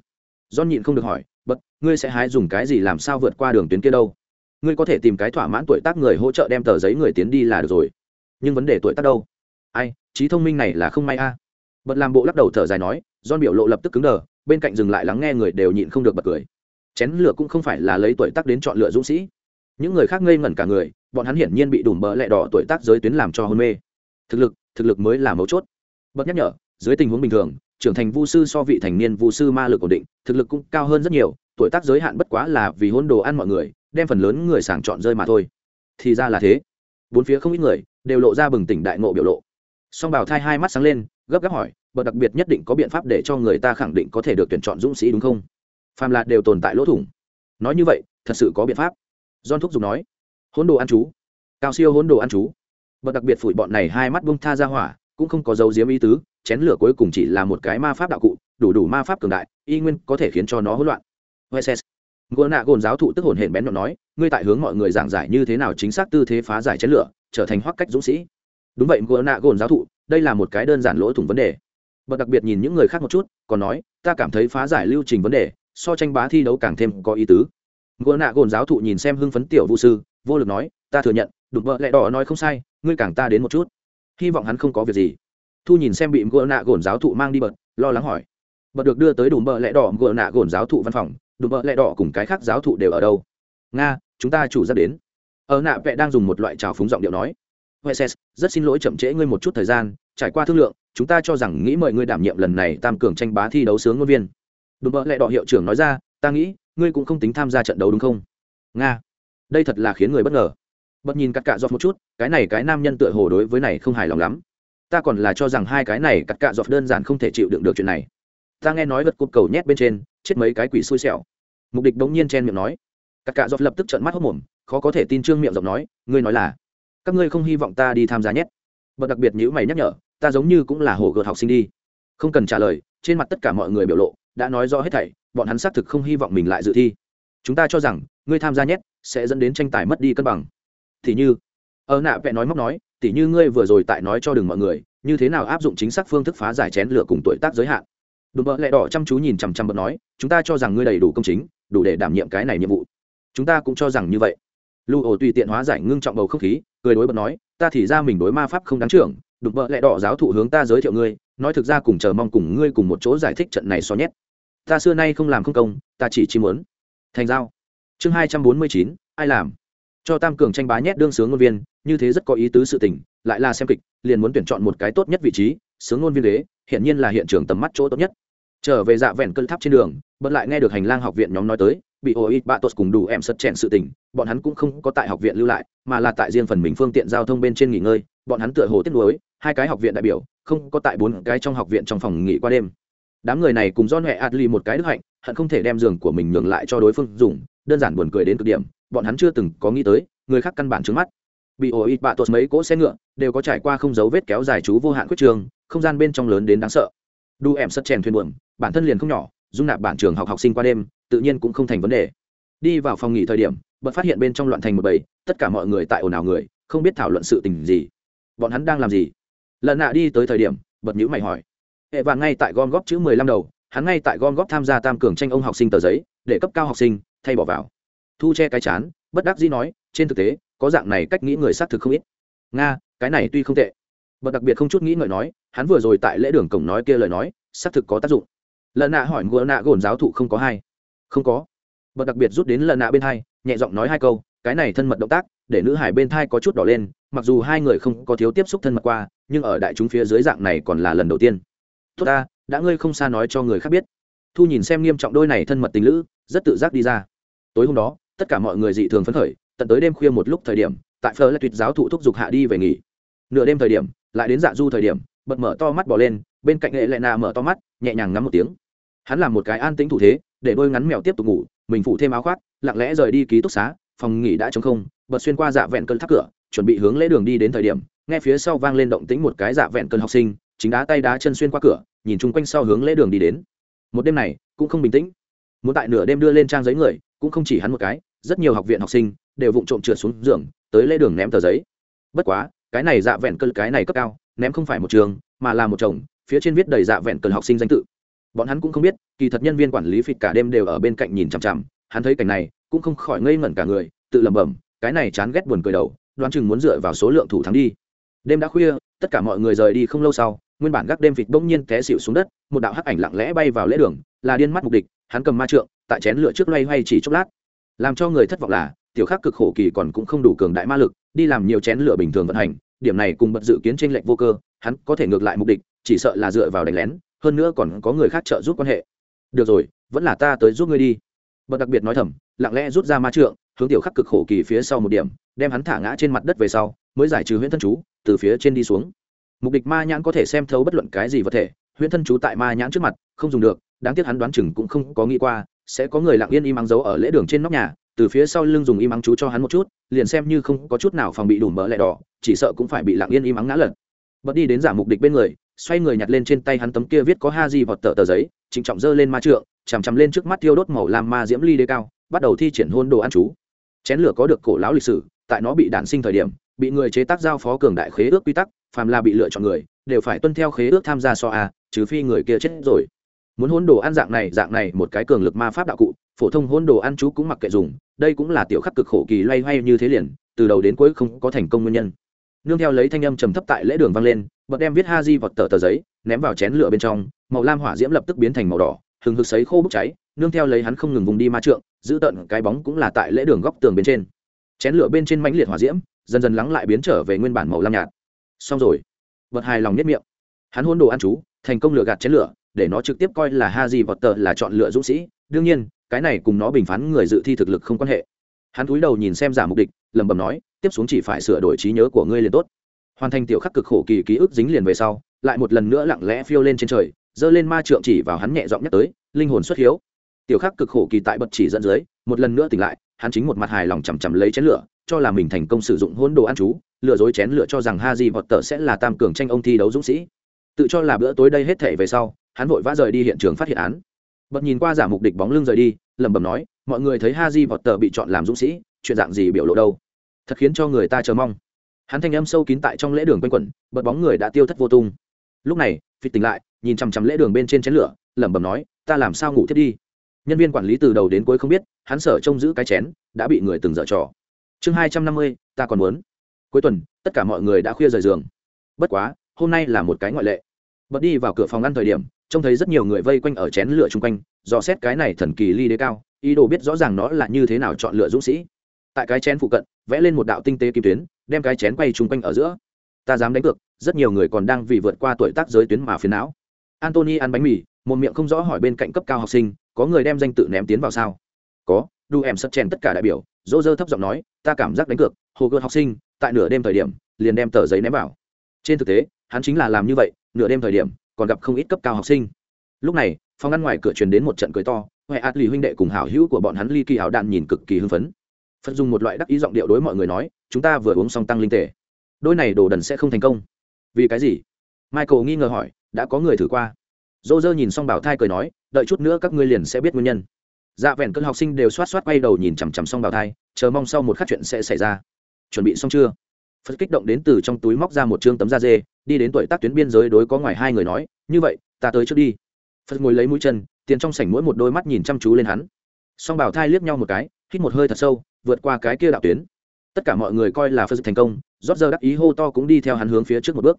Do nhịn không được hỏi bật ngươi sẽ hái dùng cái gì làm sao vượt qua đường tuyến kia đâu? Ngươi có thể tìm cái thỏa mãn tuổi tác người hỗ trợ đem tờ giấy người tiến đi là được rồi. Nhưng vấn đề tuổi tác đâu? Ai, trí thông minh này là không may a. Bật làm bộ lắc đầu thở dài nói don biểu lộ lập tức cứng đờ, bên cạnh dừng lại lắng nghe người đều nhịn không được bật cười. Chén lửa cũng không phải là lấy tuổi tác đến chọn lựa dũng sĩ. Những người khác ngây ngẩn cả người, bọn hắn hiển nhiên bị đùm bỡ lẹ đỏ tuổi tác giới tuyến làm cho hôn mê. Thực lực thực lực mới là mấu chốt. Bật nhắc nhở dưới tình huống bình thường, trưởng thành vu sư so vị thành niên vu sư ma lực ổn định, thực lực cũng cao hơn rất nhiều, tuổi tác giới hạn bất quá là vì hôn đồ ăn mọi người, đem phần lớn người sàng chọn rơi mà thôi. Thì ra là thế. Bốn phía không ít người đều lộ ra bừng tỉnh đại ngộ biểu lộ. Song bảo thai hai mắt sáng lên, gấp gáp hỏi, bậc đặc biệt nhất định có biện pháp để cho người ta khẳng định có thể được tuyển chọn dũng sĩ đúng không? Phàm là đều tồn tại lỗ thủng. Nói như vậy, thật sự có biện pháp. Don thúc giục nói, hôn đồ ăn chú. Cao siêu hôn đồ ăn chú. Bậc đặc biệt phủi bọn này hai mắt bông tha ra hỏa, cũng không có dấu diếm ý tứ chén lửa cuối cùng chỉ là một cái ma pháp đạo cụ đủ đủ ma pháp cường đại y nguyên có thể khiến cho nó hỗn loạn Weses. Nạ gồn giáo thụ tức hồn hển bén nhọn nói, ngươi tại hướng mọi người giảng giải như thế nào chính xác tư thế phá giải chén lửa, trở thành hoắc cách dũng sĩ. Đúng vậy, Gỗ nạ gồn giáo thụ, đây là một cái đơn giản lỗ thủng vấn đề. Bậc đặc biệt nhìn những người khác một chút, còn nói, ta cảm thấy phá giải lưu trình vấn đề, so tranh bá thi đấu càng thêm có ý tứ. Gỗ nạ gồn giáo thụ nhìn xem hưng phấn tiểu vũ sư, vô lực nói, ta thừa nhận, đục vợ lẹ đỏ nói không sai, ngươi càng ta đến một chút. Hy vọng hắn không có việc gì. Thu nhìn xem bị Gỗ nạ gồn giáo thụ mang đi bật, lo lắng hỏi. Bật được đưa tới đùm bợ lẽ đỏ Gỗ nạ gồn giáo thụ văn phòng, đùm bợ lẽ đỏ cùng cái khác giáo thụ đều ở đâu? Nga chúng ta chủ ra đến. Ở nạ vẽ đang dùng một loại trào phúng giọng điệu nói. Weses, rất xin lỗi chậm trễ ngươi một chút thời gian trải qua thương lượng chúng ta cho rằng nghĩ mời ngươi đảm nhiệm lần này tam cường tranh bá thi đấu sướng ngôn viên. Đùm bợ lẽ đỏ hiệu trưởng nói ra ta nghĩ ngươi cũng không tính tham gia trận đấu đúng không? Nga đây thật là khiến người bất ngờ. Bất nhìn cắt cạ giọt một chút cái này cái nam nhân tựa hồ đối với này không hài lòng lắm ta còn là cho rằng hai cái này cắt cạ dọc đơn giản không thể chịu đựng được chuyện này. Ta nghe nói vật cột cầu nhét bên trên, chết mấy cái quỷ xui xẻo. Mục địch bỗng nhiên chen miệng nói. Cắt cạ dọc lập tức trợn mắt hốc mồm, khó có thể tin trương miệng giọng nói, ngươi nói là, các ngươi không hy vọng ta đi tham gia nhét. Bậc đặc biệt nhữ mày nhắc nhở, ta giống như cũng là hồ gợt học sinh đi. Không cần trả lời, trên mặt tất cả mọi người biểu lộ đã nói rõ hết thảy, bọn hắn xác thực không hy vọng mình lại dự thi. Chúng ta cho rằng, ngươi tham gia nhét sẽ dẫn đến tranh tài mất đi cân bằng. Thì như, ở nạ vẽ nói móc nói tỉ như ngươi vừa rồi tại nói cho đừng mọi người, như thế nào áp dụng chính xác phương thức phá giải chén lửa cùng tuổi tác giới hạn? Đùm bợ lẹ đỏ chăm chú nhìn chằm chằm bật nói, chúng ta cho rằng ngươi đầy đủ công chính, đủ để đảm nhiệm cái này nhiệm vụ. Chúng ta cũng cho rằng như vậy. Lưu ổ tùy tiện hóa giải ngưng trọng bầu không khí, cười đối bật nói, ta thì ra mình đối ma pháp không đáng trưởng đùm bợ lẹ đỏ giáo thụ hướng ta giới thiệu ngươi, nói thực ra cùng chờ mong cùng ngươi cùng một chỗ giải thích trận này so nhét. Ta xưa nay không làm không công, ta chỉ chỉ muốn. Thành giao. Chương hai trăm bốn mươi chín, ai làm? Cho tam cường tranh bá nhét đương sướng ngôn viên, như thế rất có ý tứ sự tình, lại là xem kịch, liền muốn tuyển chọn một cái tốt nhất vị trí, sướng ngôn viên đế hiện nhiên là hiện trường tầm mắt chỗ tốt nhất. Trở về dạ vẹn cơn tháp trên đường, bật lại nghe được hành lang học viện nhóm nói tới, bị ô ít bạ tốt cùng đủ em sật chèn sự tình, bọn hắn cũng không có tại học viện lưu lại, mà là tại riêng phần mình phương tiện giao thông bên trên nghỉ ngơi, bọn hắn tựa hồ tiếc nuối, hai cái học viện đại biểu, không có tại bốn cái trong học viện trong phòng nghỉ qua đêm. Đám người này cùng do huệ adli một cái đức hạnh, hận không thể đem giường của mình nhường lại cho đối phương dùng, đơn giản buồn cười đến cực điểm bọn hắn chưa từng có nghĩ tới, người khác căn bản trước mắt. Bị ổ ít bạ tuột mấy cỗ xe ngựa đều có trải qua không dấu vết kéo dài chú vô hạn quyết trường, không gian bên trong lớn đến đáng sợ. Đu em sất chèn thuyền buồm, bản thân liền không nhỏ, dung nạp bản trường học học sinh qua đêm, tự nhiên cũng không thành vấn đề. Đi vào phòng nghỉ thời điểm, bật phát hiện bên trong loạn thành một bầy, tất cả mọi người tại ồn ào người, không biết thảo luận sự tình gì. Bọn hắn đang làm gì? Lần nạ đi tới thời điểm, bật nhữ mày hỏi. Hệ vàng ngay tại gom góp chữ mười lăm đầu, hắn ngay tại gom góp tham gia tam cường tranh ông học sinh tờ giấy, để cấp cao học sinh, thay bỏ vào thu che cái chán, bất đắc dĩ nói, trên thực tế, có dạng này cách nghĩ người xác thực không ít. Nga, cái này tuy không tệ. Bật đặc biệt không chút nghĩ ngợi nói, hắn vừa rồi tại lễ đường cổng nói kia lời nói, xác thực có tác dụng. Lần nạ hỏi ngựa nạ gồn giáo thụ không có hai. Không có. Bật đặc biệt rút đến lần nạ bên hai, nhẹ giọng nói hai câu, cái này thân mật động tác, để nữ hải bên thai có chút đỏ lên, mặc dù hai người không có thiếu tiếp xúc thân mật qua, nhưng ở đại chúng phía dưới dạng này còn là lần đầu tiên. Tốt ta, đã ngươi không xa nói cho người khác biết. Thu nhìn xem nghiêm trọng đôi này thân mật tình lữ, rất tự giác đi ra. Tối hôm đó tất cả mọi người dị thường phấn khởi, tận tới đêm khuya một lúc thời điểm, tại phở là tuyệt giáo thụ thúc giục hạ đi về nghỉ. Nửa đêm thời điểm, lại đến dạ du thời điểm, bật mở to mắt bỏ lên, bên cạnh hệ lệ nạ mở to mắt, nhẹ nhàng ngắm một tiếng. Hắn làm một cái an tĩnh thủ thế, để đôi ngắn mèo tiếp tục ngủ, mình phủ thêm áo khoác, lặng lẽ rời đi ký túc xá, phòng nghỉ đã trống không, bật xuyên qua dạ vẹn cơn thác cửa, chuẩn bị hướng lễ đường đi đến thời điểm, nghe phía sau vang lên động tĩnh một cái dạ vẹn cơn học sinh, chính đá tay đá chân xuyên qua cửa, nhìn chung quanh sau hướng lễ đường đi đến. Một đêm này, cũng không bình tĩnh. Muốn tại nửa đêm đưa lên trang giấy người cũng không chỉ hắn một cái, rất nhiều học viện học sinh đều vụng trộm trượt xuống giường, tới lễ đường ném tờ giấy. Bất quá, cái này dạ vẹn cơn cái này cấp cao, ném không phải một trường, mà là một chồng, phía trên viết đầy dạ vẹn cơn học sinh danh tự. Bọn hắn cũng không biết, kỳ thật nhân viên quản lý phịt cả đêm đều ở bên cạnh nhìn chằm chằm, hắn thấy cảnh này, cũng không khỏi ngây ngẩn cả người, tự lẩm bẩm, cái này chán ghét buồn cười đầu, đoán chừng muốn dựa vào số lượng thủ thắng đi. Đêm đã khuya, tất cả mọi người rời đi không lâu sau, nguyên bản gác đêm vịt bỗng nhiên té xịu xuống đất, một đạo hắc ảnh lặng lẽ bay vào lễ đường, là điên mắt mục địch, hắn cầm ma trượng tại chén lửa trước loay hoay chỉ chốc lát. Làm cho người thất vọng là, tiểu khắc cực khổ kỳ còn cũng không đủ cường đại ma lực, đi làm nhiều chén lửa bình thường vận hành, điểm này cùng bật dự kiến tranh lệnh vô cơ, hắn có thể ngược lại mục địch chỉ sợ là dựa vào đánh lén, hơn nữa còn có người khác trợ giúp quan hệ. Được rồi, vẫn là ta tới giúp ngươi đi. Bật đặc biệt nói thầm, lặng lẽ rút ra ma trượng, hướng tiểu khắc cực khổ kỳ phía sau một điểm, đem hắn thả ngã trên mặt đất về sau, mới giải trừ huyễn thân chú, từ phía trên đi xuống. Mục địch ma nhãn có thể xem thấu bất luận cái gì vật thể, huyễn thân chú tại ma nhãn trước mặt, không dùng được, đáng tiếc hắn đoán chừng cũng không có nghĩ qua sẽ có người lặng yên im ắng giấu ở lễ đường trên nóc nhà, từ phía sau lưng dùng im ắng chú cho hắn một chút, liền xem như không có chút nào phòng bị đủ mỡ lẹ đỏ, chỉ sợ cũng phải bị lặng yên im ắng ngã lật. Bật đi đến giả mục địch bên người, xoay người nhặt lên trên tay hắn tấm kia viết có ha di vọt tờ tờ giấy, trịnh trọng dơ lên ma trượng, chằm chằm lên trước mắt tiêu đốt màu làm ma diễm ly đê cao, bắt đầu thi triển hôn đồ ăn chú. Chén lửa có được cổ lão lịch sử, tại nó bị đản sinh thời điểm, bị người chế tác giao phó cường đại khế ước quy tắc, phàm là bị lựa chọn người, đều phải tuân theo khế ước tham gia so a, trừ phi người kia chết rồi muốn hôn đồ ăn dạng này dạng này, một cái cường lực ma pháp đạo cụ, phổ thông hôn đồ ăn chú cũng mặc kệ dùng, đây cũng là tiểu khắc cực khổ kỳ loay hoay như thế liền, từ đầu đến cuối không có thành công nguyên nhân. Nương theo lấy thanh âm trầm thấp tại lễ đường vang lên, bật đem viết ha di vọt tờ tờ giấy, ném vào chén lửa bên trong, màu lam hỏa diễm lập tức biến thành màu đỏ, hừng hực sấy khô bốc cháy, nương theo lấy hắn không ngừng vùng đi ma trượng, giữ tận cái bóng cũng là tại lễ đường góc tường bên trên. Chén lửa bên trên mãnh liệt hỏa diễm, dần dần lắng lại biến trở về nguyên bản màu lam nhạt. Xong rồi. Bật hài lòng nhất miệng. Hắn hôn đồ ăn chú, thành công lửa gạt chén lửa để nó trực tiếp coi là ha Potter vọt là chọn lựa dũng sĩ. Đương nhiên, cái này cùng nó bình phán người dự thi thực lực không quan hệ. Hắn cúi đầu nhìn xem giả mục địch, lẩm bẩm nói, tiếp xuống chỉ phải sửa đổi trí nhớ của ngươi liền tốt. Hoàn thành tiểu khắc cực khổ kỳ ký ức dính liền về sau, lại một lần nữa lặng lẽ phiêu lên trên trời, giơ lên ma trượng chỉ vào hắn nhẹ giọng nhắc tới, linh hồn xuất hiếu. Tiểu khắc cực khổ kỳ tại bật chỉ dẫn dưới, một lần nữa tỉnh lại, hắn chính một mặt hài lòng chằm chậm lấy chén lửa, cho là mình thành công sử dụng hỗn đồ ăn chú, lừa dối chén lửa cho rằng ha Potter vọt sẽ là tam cường tranh ông thi đấu dũng sĩ. Tự cho là bữa tối đây hết thể về sau hắn vội vã rời đi hiện trường phát hiện án. Bật nhìn qua giả mục địch bóng lưng rời đi, lẩm bẩm nói, mọi người thấy ha di vọt tờ bị chọn làm dũng sĩ, chuyện dạng gì biểu lộ đâu? Thật khiến cho người ta chờ mong. Hắn thanh âm sâu kín tại trong lễ đường quanh quẩn, bật bóng người đã tiêu thất vô tung. Lúc này phi tỉnh lại, nhìn chằm chằm lễ đường bên trên chén lửa, lẩm bẩm nói, ta làm sao ngủ thiết đi? Nhân viên quản lý từ đầu đến cuối không biết, hắn sở trông giữ cái chén, đã bị người từng dở trò. Chương hai trăm năm mươi, ta còn muốn. Cuối tuần, tất cả mọi người đã khuya rời giường. Bất quá, hôm nay là một cái ngoại lệ. Bật đi vào cửa phòng ăn thời điểm trông thấy rất nhiều người vây quanh ở chén lửa chung quanh, dò xét cái này thần kỳ ly đế cao, ý đồ biết rõ ràng nó là như thế nào chọn lựa dũng sĩ. Tại cái chén phụ cận, vẽ lên một đạo tinh tế kim tuyến, đem cái chén quay chung quanh ở giữa. Ta dám đánh cược, rất nhiều người còn đang vì vượt qua tuổi tác giới tuyến mà phiền não. Antony ăn bánh mì, một miệng không rõ hỏi bên cạnh cấp cao học sinh, có người đem danh tự ném tiến vào sao? Có, đu em sắt chèn tất cả đại biểu dỗ dơ thấp giọng nói, ta cảm giác đánh cược, hồ gợt học sinh, tại nửa đêm thời điểm, liền đem tờ giấy ném vào. Trên thực tế, hắn chính là làm như vậy, nửa đêm thời điểm còn gặp không ít cấp cao học sinh. Lúc này, phòng ngăn ngoài cửa truyền đến một trận cười to, huệ ạt lì huynh đệ cùng hảo hữu của bọn hắn ly kỳ hảo đạn nhìn cực kỳ hưng phấn. Phật dùng một loại đắc ý giọng điệu đối mọi người nói, chúng ta vừa uống xong tăng linh tề. Đôi này đồ đần sẽ không thành công. Vì cái gì? Michael nghi ngờ hỏi, đã có người thử qua. Dô dơ nhìn xong bảo thai cười nói, đợi chút nữa các ngươi liền sẽ biết nguyên nhân. Dạ vẹn cơn học sinh đều xoát xoát quay đầu nhìn chằm chằm xong bảo thai, chờ mong sau một khắc chuyện sẽ xảy ra. Chuẩn bị xong chưa? Phật kích động đến từ trong túi móc ra một chương tấm da dê đi đến tuổi tác tuyến biên giới đối có ngoài hai người nói, như vậy, ta tới trước đi. Phật ngồi lấy mũi chân, tiền trong sảnh mỗi một đôi mắt nhìn chăm chú lên hắn. Song bảo thai liếc nhau một cái, hít một hơi thật sâu, vượt qua cái kia đạo tuyến. Tất cả mọi người coi là phật thành công, rót giờ đắc ý hô to cũng đi theo hắn hướng phía trước một bước.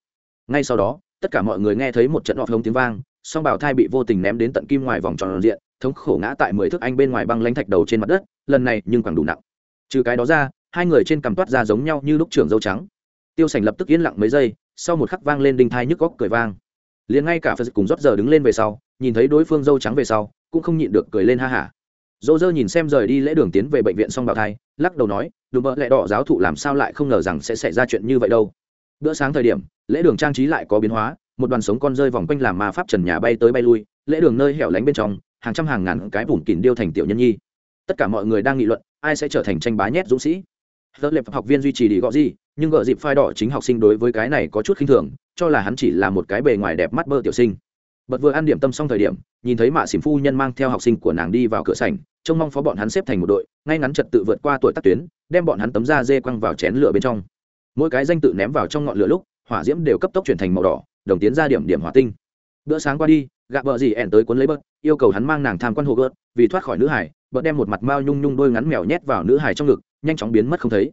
Ngay sau đó, tất cả mọi người nghe thấy một trận họp hống tiếng vang, song bảo thai bị vô tình ném đến tận kim ngoài vòng tròn diện, thống khổ ngã tại mười thước anh bên ngoài băng lánh thạch đầu trên mặt đất, lần này nhưng càng đủ nặng. Trừ cái đó ra, hai người trên cằm toát ra giống nhau như lúc trưởng dâu trắng. Tiêu sảnh lập tức yên lặng mấy giây sau một khắc vang lên đinh thai nhức góc cười vang. Liền ngay cả phật cùng rót giờ đứng lên về sau, nhìn thấy đối phương dâu trắng về sau, cũng không nhịn được cười lên ha hả. Dỗ dơ nhìn xem rời đi lễ đường tiến về bệnh viện xong bào thai, lắc đầu nói đùm bợ lẹ đỏ giáo thụ làm sao lại không ngờ rằng sẽ xảy ra chuyện như vậy đâu. Bữa sáng thời điểm, lễ đường trang trí lại có biến hóa, một đoàn sống con rơi vòng quanh làm ma pháp trần nhà bay tới bay lui, lễ đường nơi hẻo lánh bên trong, hàng trăm hàng ngàn cái vùng kìn điêu thành tiểu nhân nhi. Tất cả mọi người đang nghị luận, ai sẽ trở thành tranh bá nhét dũng sĩ? Tớ lệp học viên duy trì đi gõ gì, nhưng gợ dịp phai đỏ chính học sinh đối với cái này có chút khinh thường, cho là hắn chỉ là một cái bề ngoài đẹp mắt bơ tiểu sinh. Bật vừa ăn điểm tâm xong thời điểm, nhìn thấy mạ xỉm phu nhân mang theo học sinh của nàng đi vào cửa sảnh, trông mong phó bọn hắn xếp thành một đội, ngay ngắn trật tự vượt qua tuổi tắc tuyến, đem bọn hắn tấm da dê quăng vào chén lửa bên trong. Mỗi cái danh tự ném vào trong ngọn lửa lúc, hỏa diễm đều cấp tốc chuyển thành màu đỏ, đồng tiến ra điểm điểm hỏa tinh. Bữa sáng qua đi, gạ vợ gì ẻn tới cuốn lấy bớt, yêu cầu hắn mang nàng tham quan hồ gớt vì thoát khỏi nữ hải, bớt đem một mặt mao nhung nhung đôi ngắn mèo nhét vào nữ hải trong ngực nhanh chóng biến mất không thấy.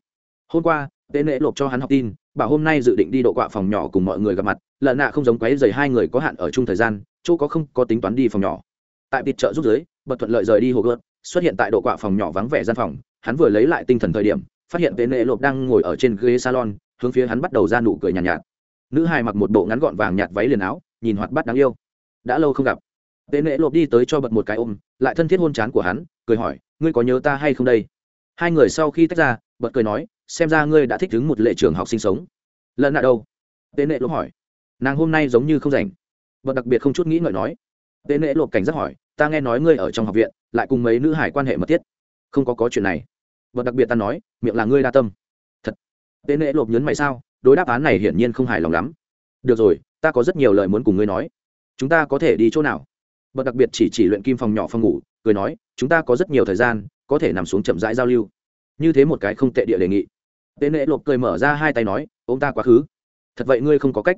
Hôm qua tế nễ lộp cho hắn học tin bảo hôm nay dự định đi độ quạ phòng nhỏ cùng mọi người gặp mặt lợn nạ không giống quấy dày hai người có hạn ở chung thời gian chỗ có không có tính toán đi phòng nhỏ. Tại vịt chợ rút giới bật thuận lợi rời đi hồ gợt xuất hiện tại độ quạ phòng nhỏ vắng vẻ gian phòng hắn vừa lấy lại tinh thần thời điểm phát hiện tế nệ lộp đang ngồi ở trên ghế salon hướng phía hắn bắt đầu ra nụ cười nhàn nhạt, nhạt. Nữ hài mặc một bộ ngắn gọn vàng nhạt váy liền áo nhìn hoạt bát đáng yêu. Đã lâu không gặp. Tế nệ lộp đi tới cho bật một cái ôm lại thân thiết hôn chán của hắn cười hỏi ngươi có nhớ ta hay không đây? Hai người sau khi tách ra, bật cười nói, xem ra ngươi đã thích đứng một lệ trường học sinh sống. Lần nào đâu? Tên nệ lộp hỏi. Nàng hôm nay giống như không rảnh. Bật đặc biệt không chút nghĩ ngợi nói. Tên nệ lộp cảnh giác hỏi, ta nghe nói ngươi ở trong học viện, lại cùng mấy nữ hải quan hệ mật thiết. Không có có chuyện này. Bật đặc biệt ta nói, miệng là ngươi đa tâm. Thật. Tên nệ lộp nhấn mày sao, đối đáp án này hiển nhiên không hài lòng lắm. Được rồi, ta có rất nhiều lời muốn cùng ngươi nói. Chúng ta có thể đi chỗ nào? Bật đặc biệt chỉ chỉ luyện kim phòng nhỏ phòng ngủ, cười nói, chúng ta có rất nhiều thời gian có thể nằm xuống chậm rãi giao lưu. Như thế một cái không tệ địa đề nghị. Tên nệ lộp cười mở ra hai tay nói ô m ta quá khứ. Thật vậy ngươi không có cách.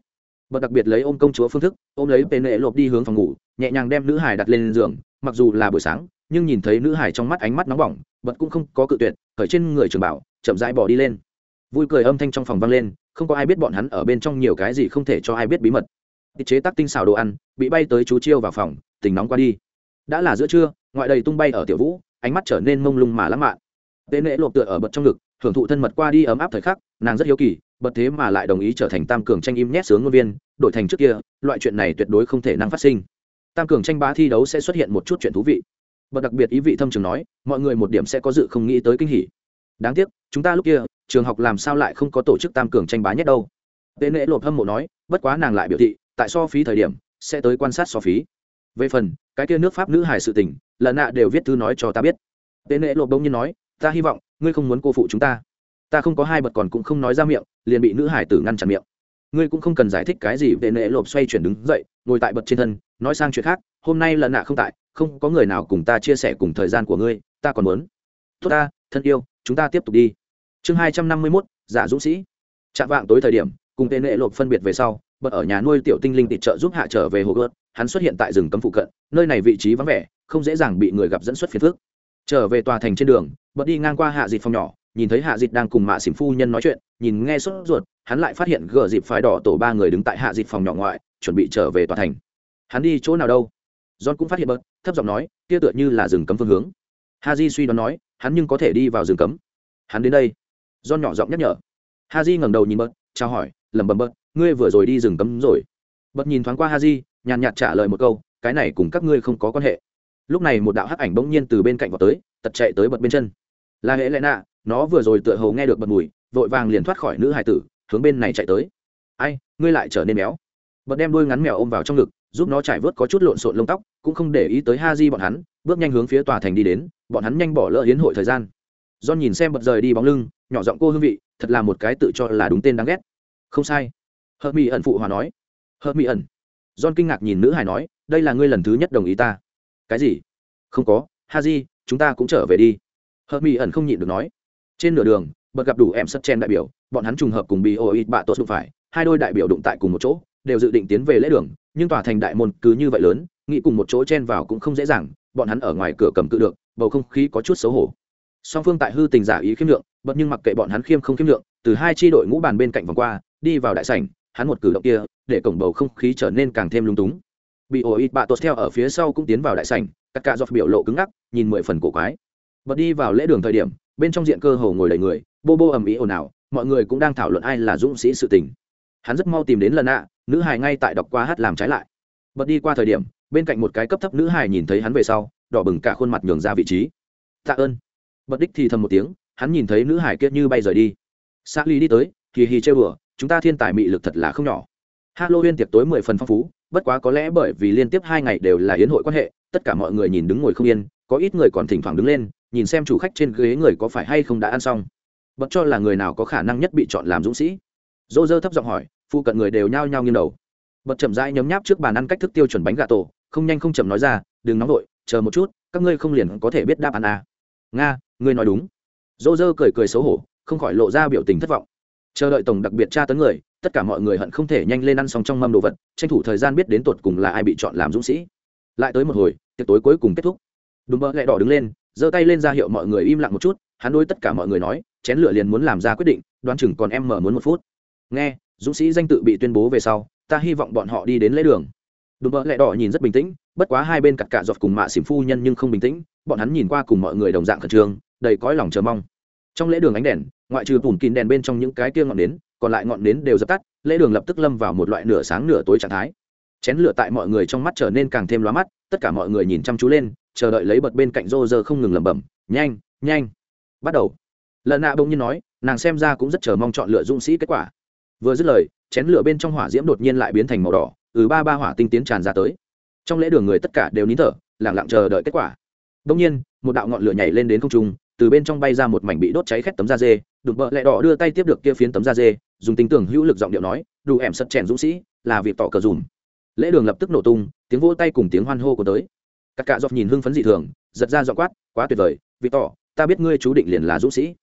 Bật đặc biệt lấy ôm công chúa phương thức, ôm lấy tên nệ lộp đi hướng phòng ngủ, nhẹ nhàng đem nữ hải đặt lên giường, mặc dù là buổi sáng, nhưng nhìn thấy nữ hải trong mắt ánh mắt nóng bỏng, bật cũng không có cự tuyệt, khởi trên người trường bảo, chậm rãi bỏ đi lên. Vui cười âm thanh trong phòng vang lên, không có ai biết bọn hắn ở bên trong nhiều cái gì không thể cho ai biết bí mật. Chế tác tinh xào đồ ăn, bị bay tới chú chiêu vào phòng, tình nóng qua đi. Đã là giữa trưa, ngoại đầy tung bay ở tiểu vũ ánh mắt trở nên mông lung mà lãng mạn. Tế nễ lộp tựa ở bật trong ngực, hưởng thụ thân mật qua đi ấm áp thời khắc, nàng rất hiếu kỳ bật thế mà lại đồng ý trở thành tam cường tranh im nhét sướng ngôn viên, đổi thành trước kia, loại chuyện này tuyệt đối không thể năng phát sinh. Tam cường tranh bá thi đấu sẽ xuất hiện một chút chuyện thú vị. Bật đặc biệt ý vị thâm trường nói, mọi người một điểm sẽ có dự không nghĩ tới kinh hỉ. Đáng tiếc, chúng ta lúc kia, trường học làm sao lại không có tổ chức tam cường tranh bá nhất đâu? Tế nễ lộp hâm mộ nói, bất quá nàng lại biểu thị, tại so phí thời điểm, sẽ tới quan sát so phí về phần, cái kia nước pháp nữ Hải sự tình lần nạ đều viết thư nói cho ta biết. Tên lễ lộp đông nhiên nói, ta hy vọng, ngươi không muốn cô phụ chúng ta. Ta không có hai bật còn cũng không nói ra miệng, liền bị nữ hải tử ngăn chặn miệng. Ngươi cũng không cần giải thích cái gì. Về nệ lộp xoay chuyển đứng dậy, ngồi tại bật trên thân, nói sang chuyện khác, hôm nay lần nạ không tại, không có người nào cùng ta chia sẻ cùng thời gian của ngươi, ta còn muốn. Tốt ta, thân yêu, chúng ta tiếp tục đi. Chương hai trăm năm mươi mốt, giả dũng sĩ. Chạm vạng tối thời điểm, cùng tên nệ lộp phân biệt về sau, bật ở nhà nuôi tiểu tinh linh tịt trợ giúp hạ trở về hồ gợt hắn xuất hiện tại rừng cấm phụ cận, nơi này vị trí vắng vẻ, không dễ dàng bị người gặp dẫn xuất phiền phức. trở về tòa thành trên đường, bật đi ngang qua hạ dịt phòng nhỏ, nhìn thấy hạ dịt đang cùng mạ xỉm phu nhân nói chuyện, nhìn nghe sốt ruột, hắn lại phát hiện gờ dịp phái đỏ tổ ba người đứng tại hạ dịt phòng nhỏ ngoại, chuẩn bị trở về tòa thành. Hắn đi chỗ nào đâu? John cũng phát hiện bớt thấp giọng nói, kia tựa như là rừng cấm phương hướng. Ha di suy đoán nói, hắn nhưng có thể đi vào rừng cấm. Hắn đến đây. John nhỏ giọng nhắc nhở. Ha di ngẩng đầu nhìn bớt chào hỏi, lẩm bẩm bớt ngươi vừa rồi đi rừng cấm rồi. Bớt nhìn thoáng qua ha di nhàn nhạt trả lời một câu, cái này cùng các ngươi không có quan hệ. Lúc này một đạo hắc ảnh bỗng nhiên từ bên cạnh vào tới, tật chạy tới bật bên chân. Là hệ lẽ nạ nó vừa rồi tựa hồ nghe được bật mùi, vội vàng liền thoát khỏi nữ hải tử, hướng bên này chạy tới. Ai, ngươi lại trở nên méo bật đem đuôi ngắn mèo ôm vào trong ngực, giúp nó trải vớt có chút lộn xộn lông tóc, cũng không để ý tới ha di bọn hắn, bước nhanh hướng phía tòa thành đi đến, bọn hắn nhanh bỏ lỡ hiến hội thời gian. Do nhìn xem bật rời đi bóng lưng, nhỏ giọng cô hương vị, thật là một cái tự cho là đúng tên đáng ghét. Không sai. Hợp mỹ ẩn phụ hòa nói. Hợp mỹ ẩn john kinh ngạc nhìn nữ hài nói đây là ngươi lần thứ nhất đồng ý ta. Cái gì? Không có Haji, chúng ta cũng trở về đi. Hợp mỹ ẩn không nhịn được nói. Trên nửa đường bật gặp đủ em sắt chen đại biểu bọn hắn trùng hợp cùng bị ô ít bạ tốt đụng phải hai đôi đại biểu đụng tại cùng một chỗ đều dự định tiến về lễ đường nhưng tòa thành đại môn cứ như vậy lớn nghĩ cùng một chỗ chen vào cũng không dễ dàng bọn hắn ở ngoài cửa cầm cự được bầu không khí có chút xấu hổ. Song phương tại hư tình giả ý khiêm lượng bất nhưng mặc kệ bọn hắn khiêm không khiêm lượng từ hai chi đội ngũ bàn bên cạnh vòng qua đi vào đại sảnh hắn một cử động kia, để cổng bầu không khí trở nên càng thêm lung túng. Bị ổ ít bạ tốt theo ở phía sau cũng tiến vào đại sảnh tất cả dọc biểu lộ cứng ngắc, nhìn mười phần cổ quái. Bật đi vào lễ đường thời điểm, bên trong diện cơ hồ ngồi đầy người, bô bô ầm ĩ ồn ào, mọi người cũng đang thảo luận ai là dũng sĩ sự tình. Hắn rất mau tìm đến lần ạ, nữ hài ngay tại đọc qua hát làm trái lại. Bật đi qua thời điểm, bên cạnh một cái cấp thấp nữ hài nhìn thấy hắn về sau, đỏ bừng cả khuôn mặt nhường ra vị trí. Tạ ơn. Bật đích thì thầm một tiếng, hắn nhìn thấy nữ hải kia như bay rời đi. Xa ly đi tới kỳ hì chơi bừa chúng ta thiên tài mị lực thật là không nhỏ. Halloween tiệc tối mười phần phong phú, bất quá có lẽ bởi vì liên tiếp hai ngày đều là yến hội quan hệ, tất cả mọi người nhìn đứng ngồi không yên, có ít người còn thỉnh thoảng đứng lên, nhìn xem chủ khách trên ghế người có phải hay không đã ăn xong. Bất cho là người nào có khả năng nhất bị chọn làm dũng sĩ. Dô dơ thấp giọng hỏi phụ cận người đều nhao nhao nghiêng đầu. Bật chậm rãi nhấm nháp trước bàn ăn cách thức tiêu chuẩn bánh gà tổ, không nhanh không chậm nói ra, đừng nóng vội, chờ một chút, các ngươi không liền có thể biết đáp án à. nga, ngươi nói đúng. Dô dơ cười cười xấu hổ, không khỏi lộ ra biểu tình thất vọng chờ đợi tổng đặc biệt tra tấn người, tất cả mọi người hận không thể nhanh lên ăn xong trong mâm đồ vật, tranh thủ thời gian biết đến tột cùng là ai bị chọn làm dũng sĩ. Lại tới một hồi, tiệc tối cuối cùng kết thúc. Đùm bơ lẹ đỏ đứng lên, giơ tay lên ra hiệu mọi người im lặng một chút, hắn đôi tất cả mọi người nói, chén lửa liền muốn làm ra quyết định, đoán chừng còn em mở muốn một phút. Nghe, dũng sĩ danh tự bị tuyên bố về sau, ta hy vọng bọn họ đi đến lễ đường. Đùm bơ lẹ đỏ nhìn rất bình tĩnh, bất quá hai bên cặp cả giọt cùng mạ xỉm phu nhân nhưng không bình tĩnh, bọn hắn nhìn qua cùng mọi người đồng dạng khẩn trương, đầy cõi lòng chờ mong trong lễ đường ánh đèn, ngoại trừ tủn kín đèn bên trong những cái kia ngọn nến, còn lại ngọn nến đều dập tắt, lễ đường lập tức lâm vào một loại nửa sáng nửa tối trạng thái. Chén lửa tại mọi người trong mắt trở nên càng thêm lóa mắt, tất cả mọi người nhìn chăm chú lên, chờ đợi lấy bật bên cạnh rô rơ không ngừng lẩm bẩm, nhanh nhanh. Bắt đầu. Lần nạ bỗng nhiên nói, nàng xem ra cũng rất chờ mong chọn lựa dũng sĩ kết quả. Vừa dứt lời, chén lửa bên trong hỏa diễm đột nhiên lại biến thành màu đỏ ừ ba ba hỏa tinh tiến tràn ra tới. Trong lễ đường người tất cả đều nín thở lẳng lặng chờ đợi kết quả. Đông nhiên một đạo ngọn lửa nhảy lên đến không trung, từ bên trong bay ra một mảnh bị đốt cháy khét tấm da dê đụng vợ lẹ đỏ đưa tay tiếp được kia phiến tấm da dê, dùng tính tưởng hữu lực giọng điệu nói đủ ẻm sật chèn dũng sĩ, là việc tỏ cờ dùm. Lễ đường lập tức nổ tung, tiếng vỗ tay cùng tiếng hoan hô của tới. Các cạ dọc nhìn hưng phấn dị thường, giật ra dọ quát, quá tuyệt vời vì tỏ, ta biết ngươi chú định liền là dũng sĩ.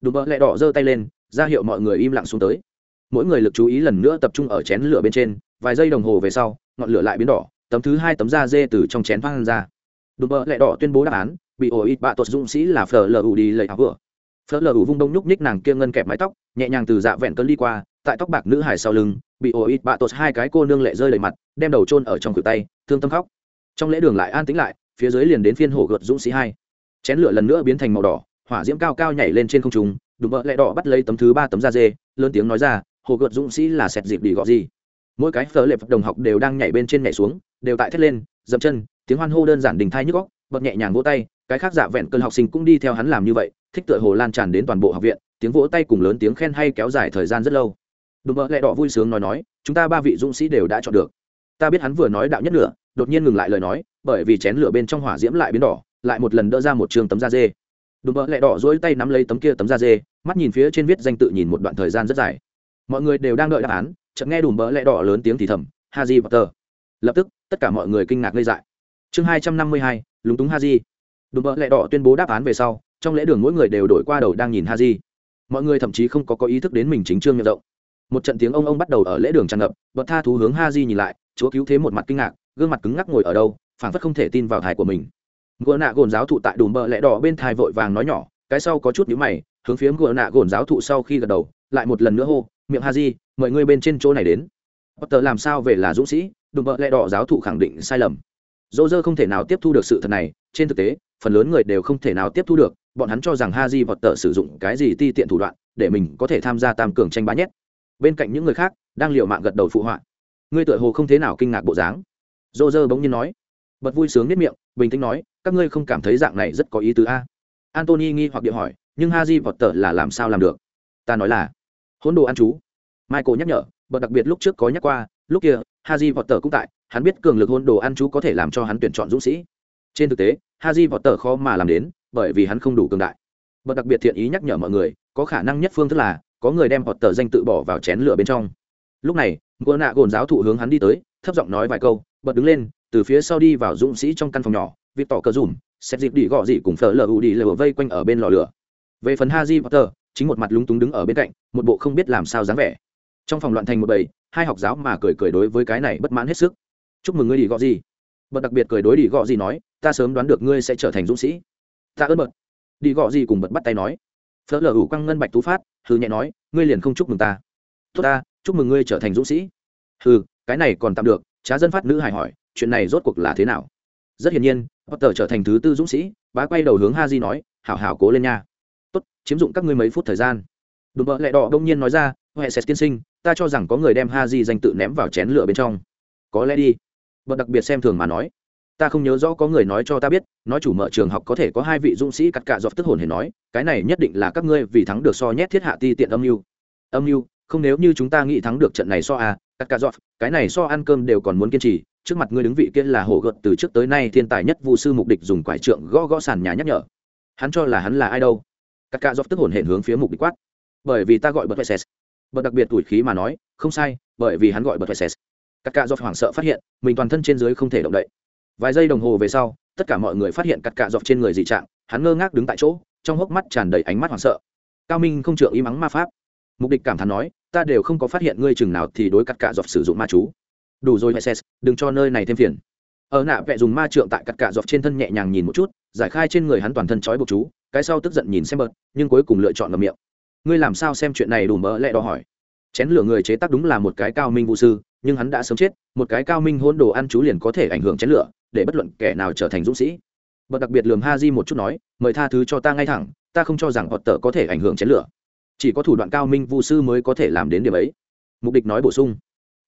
Đùm bợ lẹ đỏ giơ tay lên, ra hiệu mọi người im lặng xuống tới. Mỗi người lực chú ý lần nữa tập trung ở chén lửa bên trên, vài giây đồng hồ về sau, ngọn lửa lại biến đỏ, tấm thứ hai tấm da dê từ trong chén văng ra. Đùm bợ lẹ đỏ tuyên bố đáp án bị ổ ít bạ tuột dũng sĩ là phở lờ ủ đi lấy áo vừa. Phở lờ ủ vung đông nhúc nhích nàng kia ngân kẹp mái tóc, nhẹ nhàng từ dạ vẹn cơn đi qua, tại tóc bạc nữ hải sau lưng, bị ổ ít bạ tuột hai cái cô nương lệ rơi đầy mặt, đem đầu trôn ở trong cửa tay, thương tâm khóc. Trong lễ đường lại an tĩnh lại, phía dưới liền đến phiên hổ gợt dũng sĩ hai. Chén lửa lần nữa biến thành màu đỏ, hỏa diễm cao cao nhảy lên trên không trung, đụng vợ lẹ đỏ bắt lấy tấm thứ ba tấm da dê, lớn tiếng nói ra hồ gợt dũng sĩ là sẹt dịp đi gọ gì? Mỗi cái phở lệ đồng học đều đang nhảy bên trên nhảy xuống, đều tại thét lên, dậm chân, tiếng hoan hô đơn giản đình thai nhức góc bật nhẹ nhàng vỗ tay cái khác dạ vẹn cơn học sinh cũng đi theo hắn làm như vậy thích tựa hồ lan tràn đến toàn bộ học viện tiếng vỗ tay cùng lớn tiếng khen hay kéo dài thời gian rất lâu. Đùm bợ lẹ đỏ vui sướng nói nói chúng ta ba vị dũng sĩ đều đã chọn được. Ta biết hắn vừa nói đạo nhất lửa, đột nhiên ngừng lại lời nói bởi vì chén lửa bên trong hỏa diễm lại biến đỏ lại một lần đỡ ra một trường tấm da dê. Đùm bợ lẹ đỏ dỗi tay nắm lấy tấm kia tấm da dê mắt nhìn phía trên viết danh tự nhìn một đoạn thời gian rất dài. Mọi người đều đang đợi đáp án chợt nghe đùm bợ lẹ đỏ lớn tiếng thì thầm haji potter. Lập tức tất cả mọi người kinh ngạc ngây dại. Chương hai trăm năm mươi hai lúng túng haji. Đùm bợ lẹ đỏ tuyên bố đáp án về sau, trong lễ đường mỗi người đều đổi qua đầu đang nhìn haji. Mọi người thậm chí không có có ý thức đến mình chính trương nhận rộng. Một trận tiếng ông ông bắt đầu ở lễ đường tràn ngập bật tha thú hướng haji nhìn lại, chúa cứu thế một mặt kinh ngạc, gương mặt cứng ngắc ngồi ở đâu, phảng phất không thể tin vào thai của mình. Gỡ nạ gồn giáo thụ tại đùm bờ lẽ đỏ bên thai vội vàng nói nhỏ, cái sau có chút nhíu mày, hướng phía gỡ nạ gồn giáo thụ sau khi gật đầu, lại một lần nữa hô, miệng ha di mời ngươi bên trên chỗ này đến. Potter làm sao về là dũng sĩ, đùm bờ lẽ đỏ giáo thụ khẳng định sai lầm dỗ dơ không thể nào tiếp thu được sự thật này, trên thực tế, phần lớn người đều không thể nào tiếp thu được, bọn hắn cho rằng ha di vọt tờ sử dụng cái gì ti tiện thủ đoạn để mình có thể tham gia tam cường tranh bá nhét bên cạnh những người khác, đang liều mạng gật đầu phụ họa. Ngươi tựa hồ không thế nào kinh ngạc bộ dáng. Dô dơ bỗng nhiên nói. Bật vui sướng nếp miệng, bình tĩnh nói, các ngươi không cảm thấy dạng này rất có ý tứ a? Antony nghi hoặc điệu hỏi, nhưng haji vọt tờ là làm sao làm được? Ta nói là, hỗn đồ ăn chú. Michael nhắc nhở, bật đặc biệt lúc trước có nhắc qua, lúc kia, haji vọt tờ cũng tại hắn biết cường lực hôn đồ ăn chú có thể làm cho hắn tuyển chọn dũng sĩ. Trên thực tế, haji vọt tờ khó mà làm đến, bởi vì hắn không đủ cường đại. Bật đặc biệt thiện ý nhắc nhở mọi người, có khả năng nhất phương thức là, có người đem vọt tờ danh tự bỏ vào chén lửa bên trong. Lúc này ngựa nạ gồn giáo thụ hướng hắn đi tới, thấp giọng nói vài câu, bật đứng lên, từ phía sau đi vào dũng sĩ trong căn phòng nhỏ vịt tỏ cờ dùm xét dịp đi gọ dị cùng phở lờ u đi lờ vây quanh ở bên lò lửa. Về phần haji potter, chính một mặt lúng túng đứng ở bên cạnh, một bộ không biết làm sao dáng vẻ. Trong phòng loạn thành một bầy, hai học giáo mà cười cười đối với cái này bất mãn hết sức chúc mừng ngươi đi gọ gì. Bật đặc biệt cười đối đi gọ gì nói, ta sớm đoán được ngươi sẽ trở thành dũng sĩ. Ta ơn bật. Đi gọ gì cùng bật bắt tay nói. Phớ lờ ủ quăng ngân bạch tú phát hư nhẹ nói, ngươi liền không chúc mừng ta. Tốt ta, chúc mừng ngươi trở thành dũng sĩ. Hừ, cái này còn tạm được. Trá dân phát nữ hài hỏi, chuyện này rốt cuộc là thế nào? Rất hiển nhiên, potter trở thành thứ tư dũng sĩ. Bá quay đầu hướng ha di nói, hảo hảo cố lên nha. Tốt, chiếm dụng các ngươi mấy phút thời gian. Đùm bợ lẹ đỏ đông nhiên nói ra, huệ sét tiên sinh, ta cho rằng có người đem ha di danh tự ném vào chén lửa bên trong. Có lẽ đi bậc đặc biệt xem thường mà nói. Ta không nhớ rõ có người nói cho ta biết nói chủ mở trường học có thể có hai vị dũng sĩ cắt cạ dọc tức hồn hề nói cái này nhất định là các ngươi vì thắng được so nhét thiết hạ ti tiện âm mưu. Âm mưu không nếu như chúng ta nghĩ thắng được trận này so à, cắt cả dọt, cái này so ăn cơm đều còn muốn kiên trì trước mặt ngươi đứng vị kia là hổ gợt từ trước tới nay thiên tài nhất vụ sư mục địch dùng quải trượng gõ gõ sàn nhà nhắc nhở. Hắn cho là hắn là ai đâu. Cắt cả dọt tức hồn hển hướng phía mục địch quát. Bởi vì ta gọi bật vệ bật đặc biệt tuổi khí mà nói không sai bởi vì hắn gọi bật vệ cắt cạ dọt hoảng sợ phát hiện, mình toàn thân trên dưới không thể động đậy. Vài giây đồng hồ về sau, tất cả mọi người phát hiện cắt cạ dọt trên người dị trạng, hắn ngơ ngác đứng tại chỗ, trong hốc mắt tràn đầy ánh mắt hoảng sợ. Cao minh không trượng im ắng ma pháp. Mục địch cảm thán nói, ta đều không có phát hiện ngươi chừng nào thì đối cắt cạ dọc sử dụng ma chú. Đủ rồi heses đừng cho nơi này thêm phiền. Ở nạ vẽ dùng ma trượng tại cắt cạ dọc trên thân nhẹ nhàng nhìn một chút, giải khai trên người hắn toàn thân trói buộc chú, cái sau tức giận nhìn xem bớt, nhưng cuối cùng lựa chọn ngầm miệng. Ngươi làm sao xem chuyện này đủ mỡ lẹ đỏ hỏi? Chén lửa người chế tác đúng là một cái cao minh vũ sư nhưng hắn đã sớm chết, một cái cao minh hôn đồ ăn chú liền có thể ảnh hưởng chén lửa, để bất luận kẻ nào trở thành dũng sĩ. Bật đặc biệt lường ha di một chút nói, mời tha thứ cho ta ngay thẳng, ta không cho rằng họ tờ có thể ảnh hưởng chén lửa. Chỉ có thủ đoạn cao minh vu sư mới có thể làm đến điểm ấy. Mục đích nói bổ sung,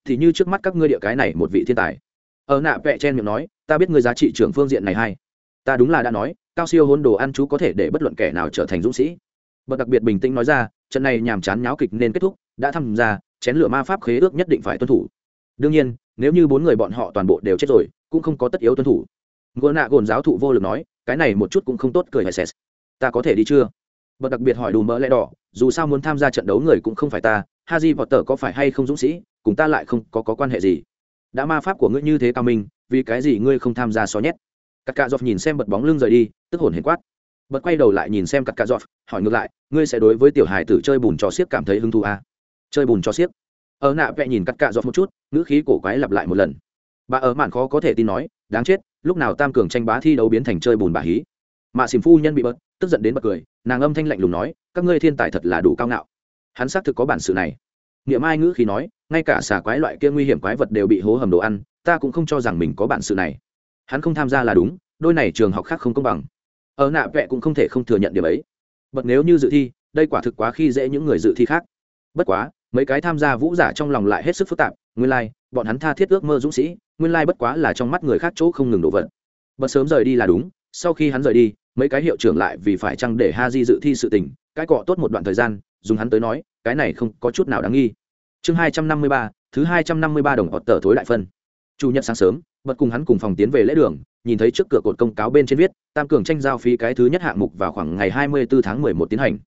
thì như trước mắt các ngươi địa cái này một vị thiên tài. Ở nạ vẹ chen miệng nói, ta biết ngươi giá trị trưởng phương diện này hay. Ta đúng là đã nói, cao siêu hôn đồ ăn chú có thể để bất luận kẻ nào trở thành dũng sĩ. Bậc đặc biệt bình tĩnh nói ra, trận này nhàm chán nháo kịch nên kết thúc, đã tham gia, chén lửa ma pháp khế ước nhất định phải tuân thủ đương nhiên nếu như bốn người bọn họ toàn bộ đều chết rồi cũng không có tất yếu tuân thủ. Gỗ nạ gồn giáo thụ vô lực nói cái này một chút cũng không tốt cười hay xét ta có thể đi chưa? Bậc đặc biệt hỏi đùm mỡ lẽ đỏ dù sao muốn tham gia trận đấu người cũng không phải ta Ha haji vọt tờ có phải hay không dũng sĩ cùng ta lại không có, có quan hệ gì? Đã ma pháp của ngươi như thế cao minh vì cái gì ngươi không tham gia xó nhét? Cắt cạ dọc nhìn xem bật bóng lưng rời đi tức hồn hiền quát. Bật quay đầu lại nhìn xem cắt cạ dọc hỏi ngược lại ngươi sẽ đối với tiểu hài tử chơi bùn cho xiếc cảm thấy hứng thú à? chơi bùn cho xiếc? Ở nạ vẽ nhìn cắt cạ dọt một chút, ngữ khí cổ quái lặp lại một lần. Bà ở mạn khó có thể tin nói, đáng chết, lúc nào tam cường tranh bá thi đấu biến thành chơi bùn bà hí? Mạ xìm phu nhân bị bớt tức giận đến bật cười, nàng âm thanh lạnh lùng nói, các ngươi thiên tài thật là đủ cao ngạo. Hắn xác thực có bản sự này. Niệm ai ngữ khí nói, ngay cả xà quái loại kia nguy hiểm quái vật đều bị hố hầm đồ ăn, ta cũng không cho rằng mình có bản sự này. Hắn không tham gia là đúng, đôi này trường học khác không công bằng. Ở nạ vẽ cũng không thể không thừa nhận điều ấy. Bật nếu như dự thi, đây quả thực quá khi dễ những người dự thi khác. Bất quá mấy cái tham gia vũ giả trong lòng lại hết sức phức tạp nguyên lai、like, bọn hắn tha thiết ước mơ dũng sĩ nguyên lai bất quá là trong mắt người khác chỗ không ngừng đổ vật bật sớm rời đi là đúng sau khi hắn rời đi mấy cái hiệu trưởng lại vì phải chăng để ha di dự thi sự tình cái cọ tốt một đoạn thời gian dùng hắn tới nói cái này không có chút nào đáng nghi. Chương hai trăm năm mươi ba thứ hai trăm năm mươi ba đồng họ tờ thối đại phân. Chủ nhật sáng sớm bật cùng hắn cùng phòng tiến về lễ đường nhìn thấy trước cửa cột công cáo bên trên viết tam cường tranh giao phí cái thứ nhất hạng mục vào khoảng ngày hai mươi bốn tháng mười một tiến hành.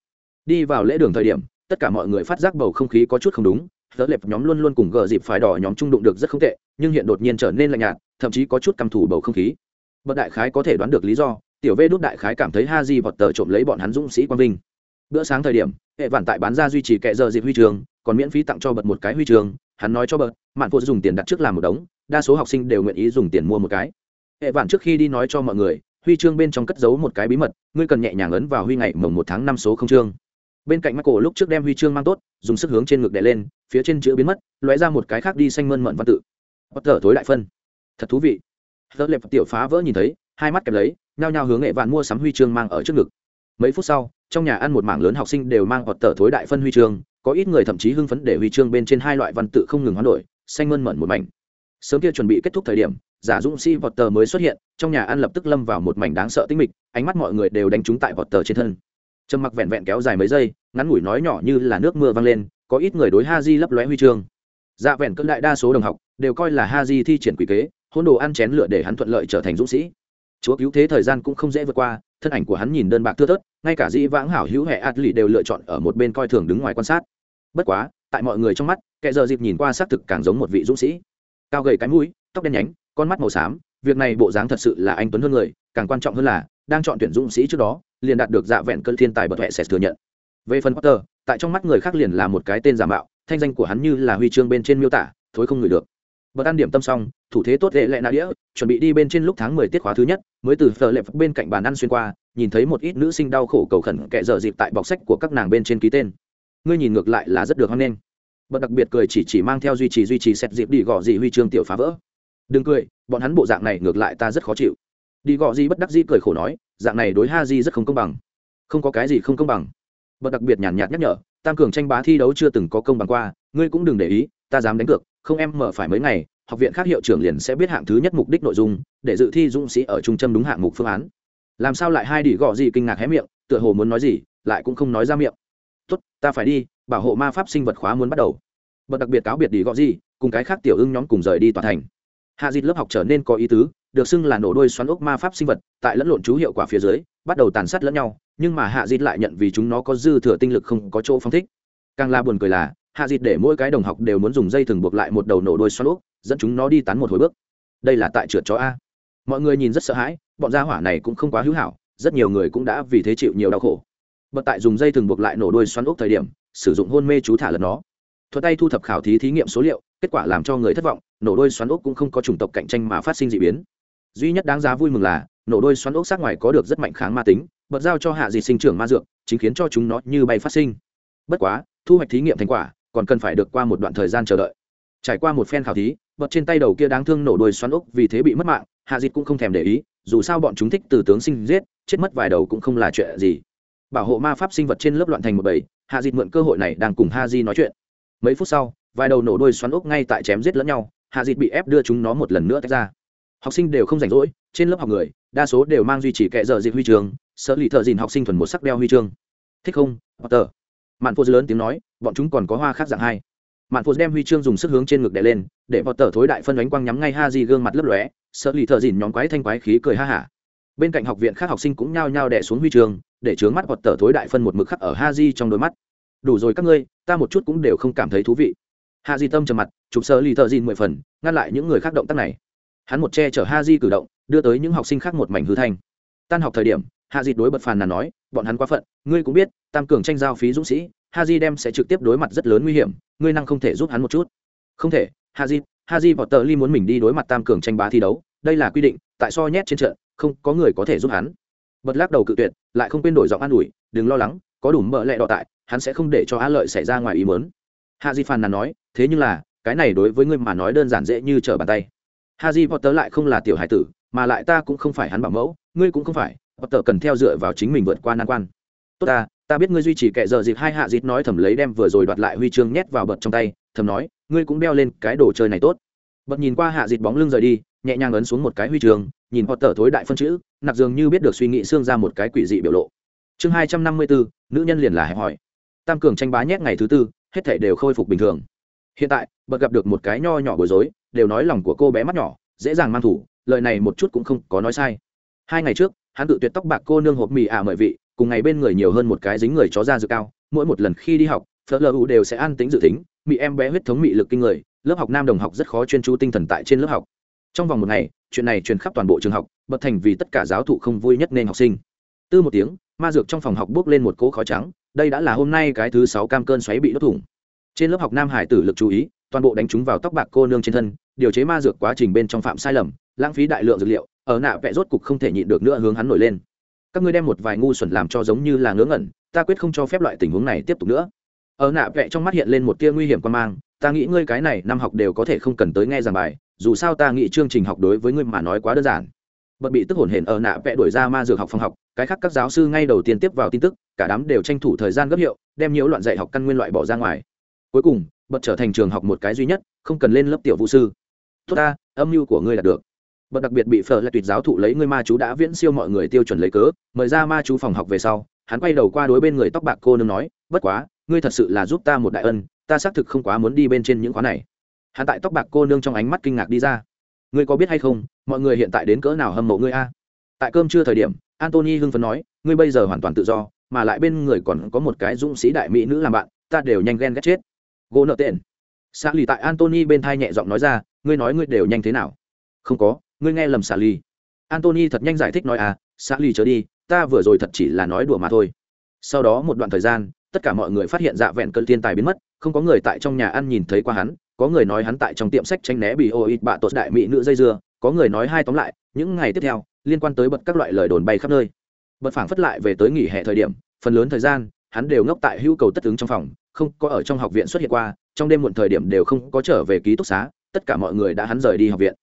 Đi vào lễ đường thời điểm tất cả mọi người phát giác bầu không khí có chút không đúng, tớ lệp nhóm luôn luôn cùng gờ dịp phải đỏ nhóm trung đụng được rất không tệ, nhưng hiện đột nhiên trở nên lạnh nhạt, thậm chí có chút căm thủ bầu không khí. Bậc đại khái có thể đoán được lý do, tiểu vê đút đại khái cảm thấy ha di vọt tờ trộm lấy bọn hắn dũng sĩ quang vinh. Bữa sáng thời điểm, hệ vạn tại bán ra duy trì kệ giờ dịp huy trường, còn miễn phí tặng cho bật một cái huy trường, hắn nói cho bật mạn phụ dùng tiền đặt trước làm một đống, đa số học sinh đều nguyện ý dùng tiền mua một cái. Hệ vạn trước khi đi nói cho mọi người, huy chương bên trong cất giấu một cái bí mật, ngươi cần nhẹ nhàng ấn vào huy ngày mồng một tháng năm số không chương bên cạnh mắt cổ lúc trước đem huy chương mang tốt, dùng sức hướng trên ngực đè lên, phía trên chữ biến mất, lóe ra một cái khác đi xanh mơn mận văn tự. Bất thở tối đại phân. Thật thú vị. Tớ lệp tiểu phá vỡ nhìn thấy, hai mắt kẹp lấy, nhao nhao hướng nghệ vạn mua sắm huy chương mang ở trước ngực. Mấy phút sau, trong nhà ăn một mảng lớn học sinh đều mang hoặc tờ thối đại phân huy chương, có ít người thậm chí hưng phấn để huy chương bên trên hai loại văn tự không ngừng hoán đổi, xanh mơn mận một mảnh. Sớm kia chuẩn bị kết thúc thời điểm, giả dũng sĩ vọt tờ mới xuất hiện, trong nhà ăn lập tức lâm vào một mảnh đáng sợ tinh mịch, ánh mắt mọi người đều đánh trúng tại vọt tờ trên thân trầm mặc vẹn vẹn kéo dài mấy giây ngắn ngủi nói nhỏ như là nước mưa văng lên có ít người đối ha di lấp lóe huy chương dạ vẹn cơn đại đa số đồng học đều coi là ha di thi triển quỷ kế hôn đồ ăn chén lựa để hắn thuận lợi trở thành dũng sĩ chúa cứu thế thời gian cũng không dễ vượt qua thân ảnh của hắn nhìn đơn bạc thưa thớt ngay cả dĩ vãng hảo hữu hệ ạt lì đều lựa chọn ở một bên coi thường đứng ngoài quan sát bất quá tại mọi người trong mắt kẻ giờ dịp nhìn qua xác thực càng giống một vị dũng sĩ cao gầy cái mũi tóc đen nhánh con mắt màu xám việc này bộ dáng thật sự là anh tuấn hơn người càng quan trọng hơn là đang chọn tuyển dũng sĩ trước đó liền đạt được dạ vẹn cơn thiên tài bật hệ sẽ thừa nhận. Về phần potter, tại trong mắt người khác liền là một cái tên giả mạo, thanh danh của hắn như là huy chương bên trên miêu tả, thối không ngửi được. Bật ăn điểm tâm xong, thủ thế tốt lệ lệ nạ đĩa, chuẩn bị đi bên trên lúc tháng mười tiết khóa thứ nhất, mới từ phở lệ bên cạnh bàn ăn xuyên qua, nhìn thấy một ít nữ sinh đau khổ cầu khẩn kệ dở dịp tại bọc sách của các nàng bên trên ký tên. Ngươi nhìn ngược lại là rất được hoan nghênh. Bật đặc biệt cười chỉ chỉ mang theo duy trì duy trì xét dịp đi gõ dị huy chương tiểu phá vỡ. Đừng cười, bọn hắn bộ dạng này ngược lại ta rất khó chịu đi gõ gì bất đắc dĩ cười khổ nói, dạng này đối ha di rất không công bằng. Không có cái gì không công bằng. Bật đặc biệt nhàn nhạt nhắc nhở, tam cường tranh bá thi đấu chưa từng có công bằng qua, ngươi cũng đừng để ý, ta dám đánh cược, không em mở phải mấy ngày, học viện khác hiệu trưởng liền sẽ biết hạng thứ nhất mục đích nội dung, để dự thi dũng sĩ ở trung tâm đúng hạng mục phương án. Làm sao lại hai đỉ gọ gì kinh ngạc hé miệng, tựa hồ muốn nói gì, lại cũng không nói ra miệng. Tốt, ta phải đi, bảo hộ ma pháp sinh vật khóa muốn bắt đầu. Bật đặc biệt cáo biệt đỉ gọ gì cùng cái khác tiểu ưng nhóm cùng rời đi tòa thành. Hạ dịt lớp học trở nên có ý tứ được xưng là nổ đôi xoắn ốc ma pháp sinh vật, tại lẫn lộn chú hiệu quả phía dưới, bắt đầu tàn sát lẫn nhau, nhưng mà hạ dịt lại nhận vì chúng nó có dư thừa tinh lực không có chỗ phong thích. Càng la buồn cười là, hạ dịt để mỗi cái đồng học đều muốn dùng dây thừng buộc lại một đầu nổ đôi xoắn ốc, dẫn chúng nó đi tán một hồi bước. Đây là tại trượt chó a. Mọi người nhìn rất sợ hãi, bọn gia hỏa này cũng không quá hữu hảo, rất nhiều người cũng đã vì thế chịu nhiều đau khổ. Bật tại dùng dây thừng buộc lại nổ đôi xoắn ốc thời điểm, sử dụng hôn mê chú thả lần nó. Thuật tay thu thập khảo thí thí nghiệm số liệu, kết quả làm cho người thất vọng, nổ đôi xoắn ốc cũng không có chủng tộc cạnh tranh mà phát sinh d ị biến duy nhất đáng giá vui mừng là, nổ đôi xoắn ốc sát ngoài có được rất mạnh kháng ma tính, bật giao cho hạ dị sinh trưởng ma dược, chính khiến cho chúng nó như bay phát sinh. Bất quá, thu hoạch thí nghiệm thành quả, còn cần phải được qua một đoạn thời gian chờ đợi. Trải qua một phen khảo thí, bật trên tay đầu kia đáng thương nổ đôi xoắn ốc vì thế bị mất mạng, hạ dịt cũng không thèm để ý, dù sao bọn chúng thích từ tướng sinh giết, chết mất vài đầu cũng không là chuyện gì. Bảo hộ ma pháp sinh vật trên lớp loạn thành một bầy, hạ dịt mượn cơ hội này đang cùng ha di nói chuyện. Mấy phút sau, vài đầu nổ đôi xoắn ốc ngay tại chém giết lẫn nhau, hạ dịt bị ép đưa chúng nó một lần nữa tách ra học sinh đều không rảnh rỗi, trên lớp học người, đa số đều mang duy trì kệ giờ dịp huy trường Sợ lì thợ dìn học sinh thuần một sắc đeo huy chương. Thích không, potter? Mạn phô lớn tiếng nói, bọn chúng còn có hoa khác dạng hai. Mạn phô đem huy chương dùng sức hướng trên ngực đè lên, để potter thối đại phân đánh quang nhắm ngay ha di gương mặt lấp lóe, sợ lì thợ dìn nhóm quái thanh quái khí cười ha hả. Bên cạnh học viện khác học sinh cũng nhao nhao đè xuống huy chương, để chướng mắt potter thối đại phân một mực khắc ở ha di trong đôi mắt. Đủ rồi các ngươi, ta một chút cũng đều không cảm thấy thú vị. Ha di tâm trầm mặt, chụp sợ lì thợ dìn mười phần, ngăn lại những người khác động tác này hắn một che chở ha di cử động, đưa tới những học sinh khác một mảnh hư thanh. Tan học thời điểm hạ dịt đối bật phàn nàn nói, bọn hắn quá phận, ngươi cũng biết, tam cường tranh giao phí dũng sĩ ha di đem sẽ trực tiếp đối mặt rất lớn nguy hiểm, ngươi năng không thể giúp hắn một chút. Không thể ha di ha di vào tờ ly muốn mình đi đối mặt tam cường tranh bá thi đấu, đây là quy định, tại so nhét trên trận, không có người có thể giúp hắn. Bật lắc đầu cự tuyệt, lại không quên đổi giọng an ủi, đừng lo lắng, có đủ mỡ lẹ đọ tại, hắn sẽ không để cho á lợi xảy ra ngoài ý mớn hạ di phàn nàn nói, thế nhưng là, cái này đối với ngươi mà nói đơn giản dễ như trở bàn tay. Harry Potter lại không là tiểu hải tử, mà lại ta cũng không phải hắn bảo mẫu, ngươi cũng không phải, Potter cần theo dựa vào chính mình vượt qua nan quan. Tốt ta, ta biết ngươi duy trì kệ giờ dịp hai hạ dịp nói thầm lấy đem vừa rồi đoạt lại huy chương nhét vào bật trong tay, thầm nói, ngươi cũng đeo lên cái đồ chơi này tốt. Bật nhìn qua hạ dịp bóng lưng rời đi, nhẹ nhàng ấn xuống một cái huy chương, nhìn Potter thối đại phân chữ, nặc dường như biết được suy nghĩ xương ra một cái quỷ dị biểu lộ. Chương hai trăm năm mươi bốn, nữ nhân liền là hỏi. Tam cường tranh bá nhét ngày thứ tư, hết thảy đều khôi phục bình thường. Hiện tại, bật gặp được một cái nho nhỏ bối rối, đều nói lòng của cô bé mắt nhỏ dễ dàng mang thủ lời này một chút cũng không có nói sai. Hai ngày trước hắn tự tuyệt tóc bạc cô nương hộp mì ả à mời vị cùng ngày bên người nhiều hơn một cái dính người chó ra dự cao mỗi một lần khi đi học phớt lờ đều sẽ an tính dự tính mị em bé huyết thống mị lực kinh người lớp học nam đồng học rất khó chuyên chú tinh thần tại trên lớp học. Trong vòng một ngày chuyện này truyền khắp toàn bộ trường học bật thành vì tất cả giáo thụ không vui nhất nên học sinh. Tư một tiếng ma dược trong phòng học bước lên một cỗ khói trắng đây đã là hôm nay cái thứ sáu cam cơn xoáy bị đốt thủng trên lớp học nam hải tử lực chú ý, toàn bộ đánh trúng vào tóc bạc cô nương trên thân, điều chế ma dược quá trình bên trong phạm sai lầm, lãng phí đại lượng dược liệu, ở nạ vẽ rốt cục không thể nhịn được nữa hướng hắn nổi lên. Các ngươi đem một vài ngu xuẩn làm cho giống như là ngớ ngẩn, ta quyết không cho phép loại tình huống này tiếp tục nữa. Ở nạ vẽ trong mắt hiện lên một tia nguy hiểm quan mang, ta nghĩ ngươi cái này năm học đều có thể không cần tới nghe giảng bài, dù sao ta nghĩ chương trình học đối với ngươi mà nói quá đơn giản. Bật bị tức hồn hển ở nạ vẽ đuổi ra ma dược học phòng học, cái khác các giáo sư ngay đầu tiên tiếp vào tin tức, cả đám đều tranh thủ thời gian gấp hiệu, đem nhiễu loạn dạy học căn nguyên loại bỏ ra ngoài cuối cùng, bật trở thành trường học một cái duy nhất, không cần lên lớp tiểu vũ sư. Tốt ta, âm mưu của ngươi là được. Bật đặc biệt bị phở lại tuyệt giáo thụ lấy ngươi ma chú đã viễn siêu mọi người tiêu chuẩn lấy cớ, mời ra ma chú phòng học về sau, hắn quay đầu qua đối bên người tóc bạc cô nương nói, bất quá, ngươi thật sự là giúp ta một đại ân, ta xác thực không quá muốn đi bên trên những khóa này. Hắn tại tóc bạc cô nương trong ánh mắt kinh ngạc đi ra. Ngươi có biết hay không, mọi người hiện tại đến cỡ nào hâm mộ ngươi a? Tại cơm trưa thời điểm antony hưng phấn nói, ngươi bây giờ hoàn toàn tự do, mà lại bên người còn có một cái dũng sĩ đại mỹ nữ làm bạn, ta đều nhanh ghen ghét chết gỗ nợ tên. Xạ lì tại antony bên thai nhẹ giọng nói ra, ngươi nói ngươi đều nhanh thế nào? Không có, ngươi nghe lầm xạ lì. Antony thật nhanh giải thích nói à xạ lì trở đi, ta vừa rồi thật chỉ là nói đùa mà thôi. Sau đó một đoạn thời gian, tất cả mọi người phát hiện dạ vẹn cơn thiên tài biến mất, không có người tại trong nhà ăn nhìn thấy qua hắn, có người nói hắn tại trong tiệm sách tranh né bị ô ít bạ tột đại mỹ nữ dây dưa, có người nói hai tóm lại, những ngày tiếp theo, liên quan tới bật các loại lời đồn bay khắp nơi. Bật phảng phất lại về tới nghỉ hè thời điểm, phần lớn thời gian, hắn đều ngốc tại hữu cầu tất ứng trong phòng không có ở trong học viện xuất hiện qua, trong đêm muộn thời điểm đều không có trở về ký túc xá, tất cả mọi người đã hắn rời đi học viện.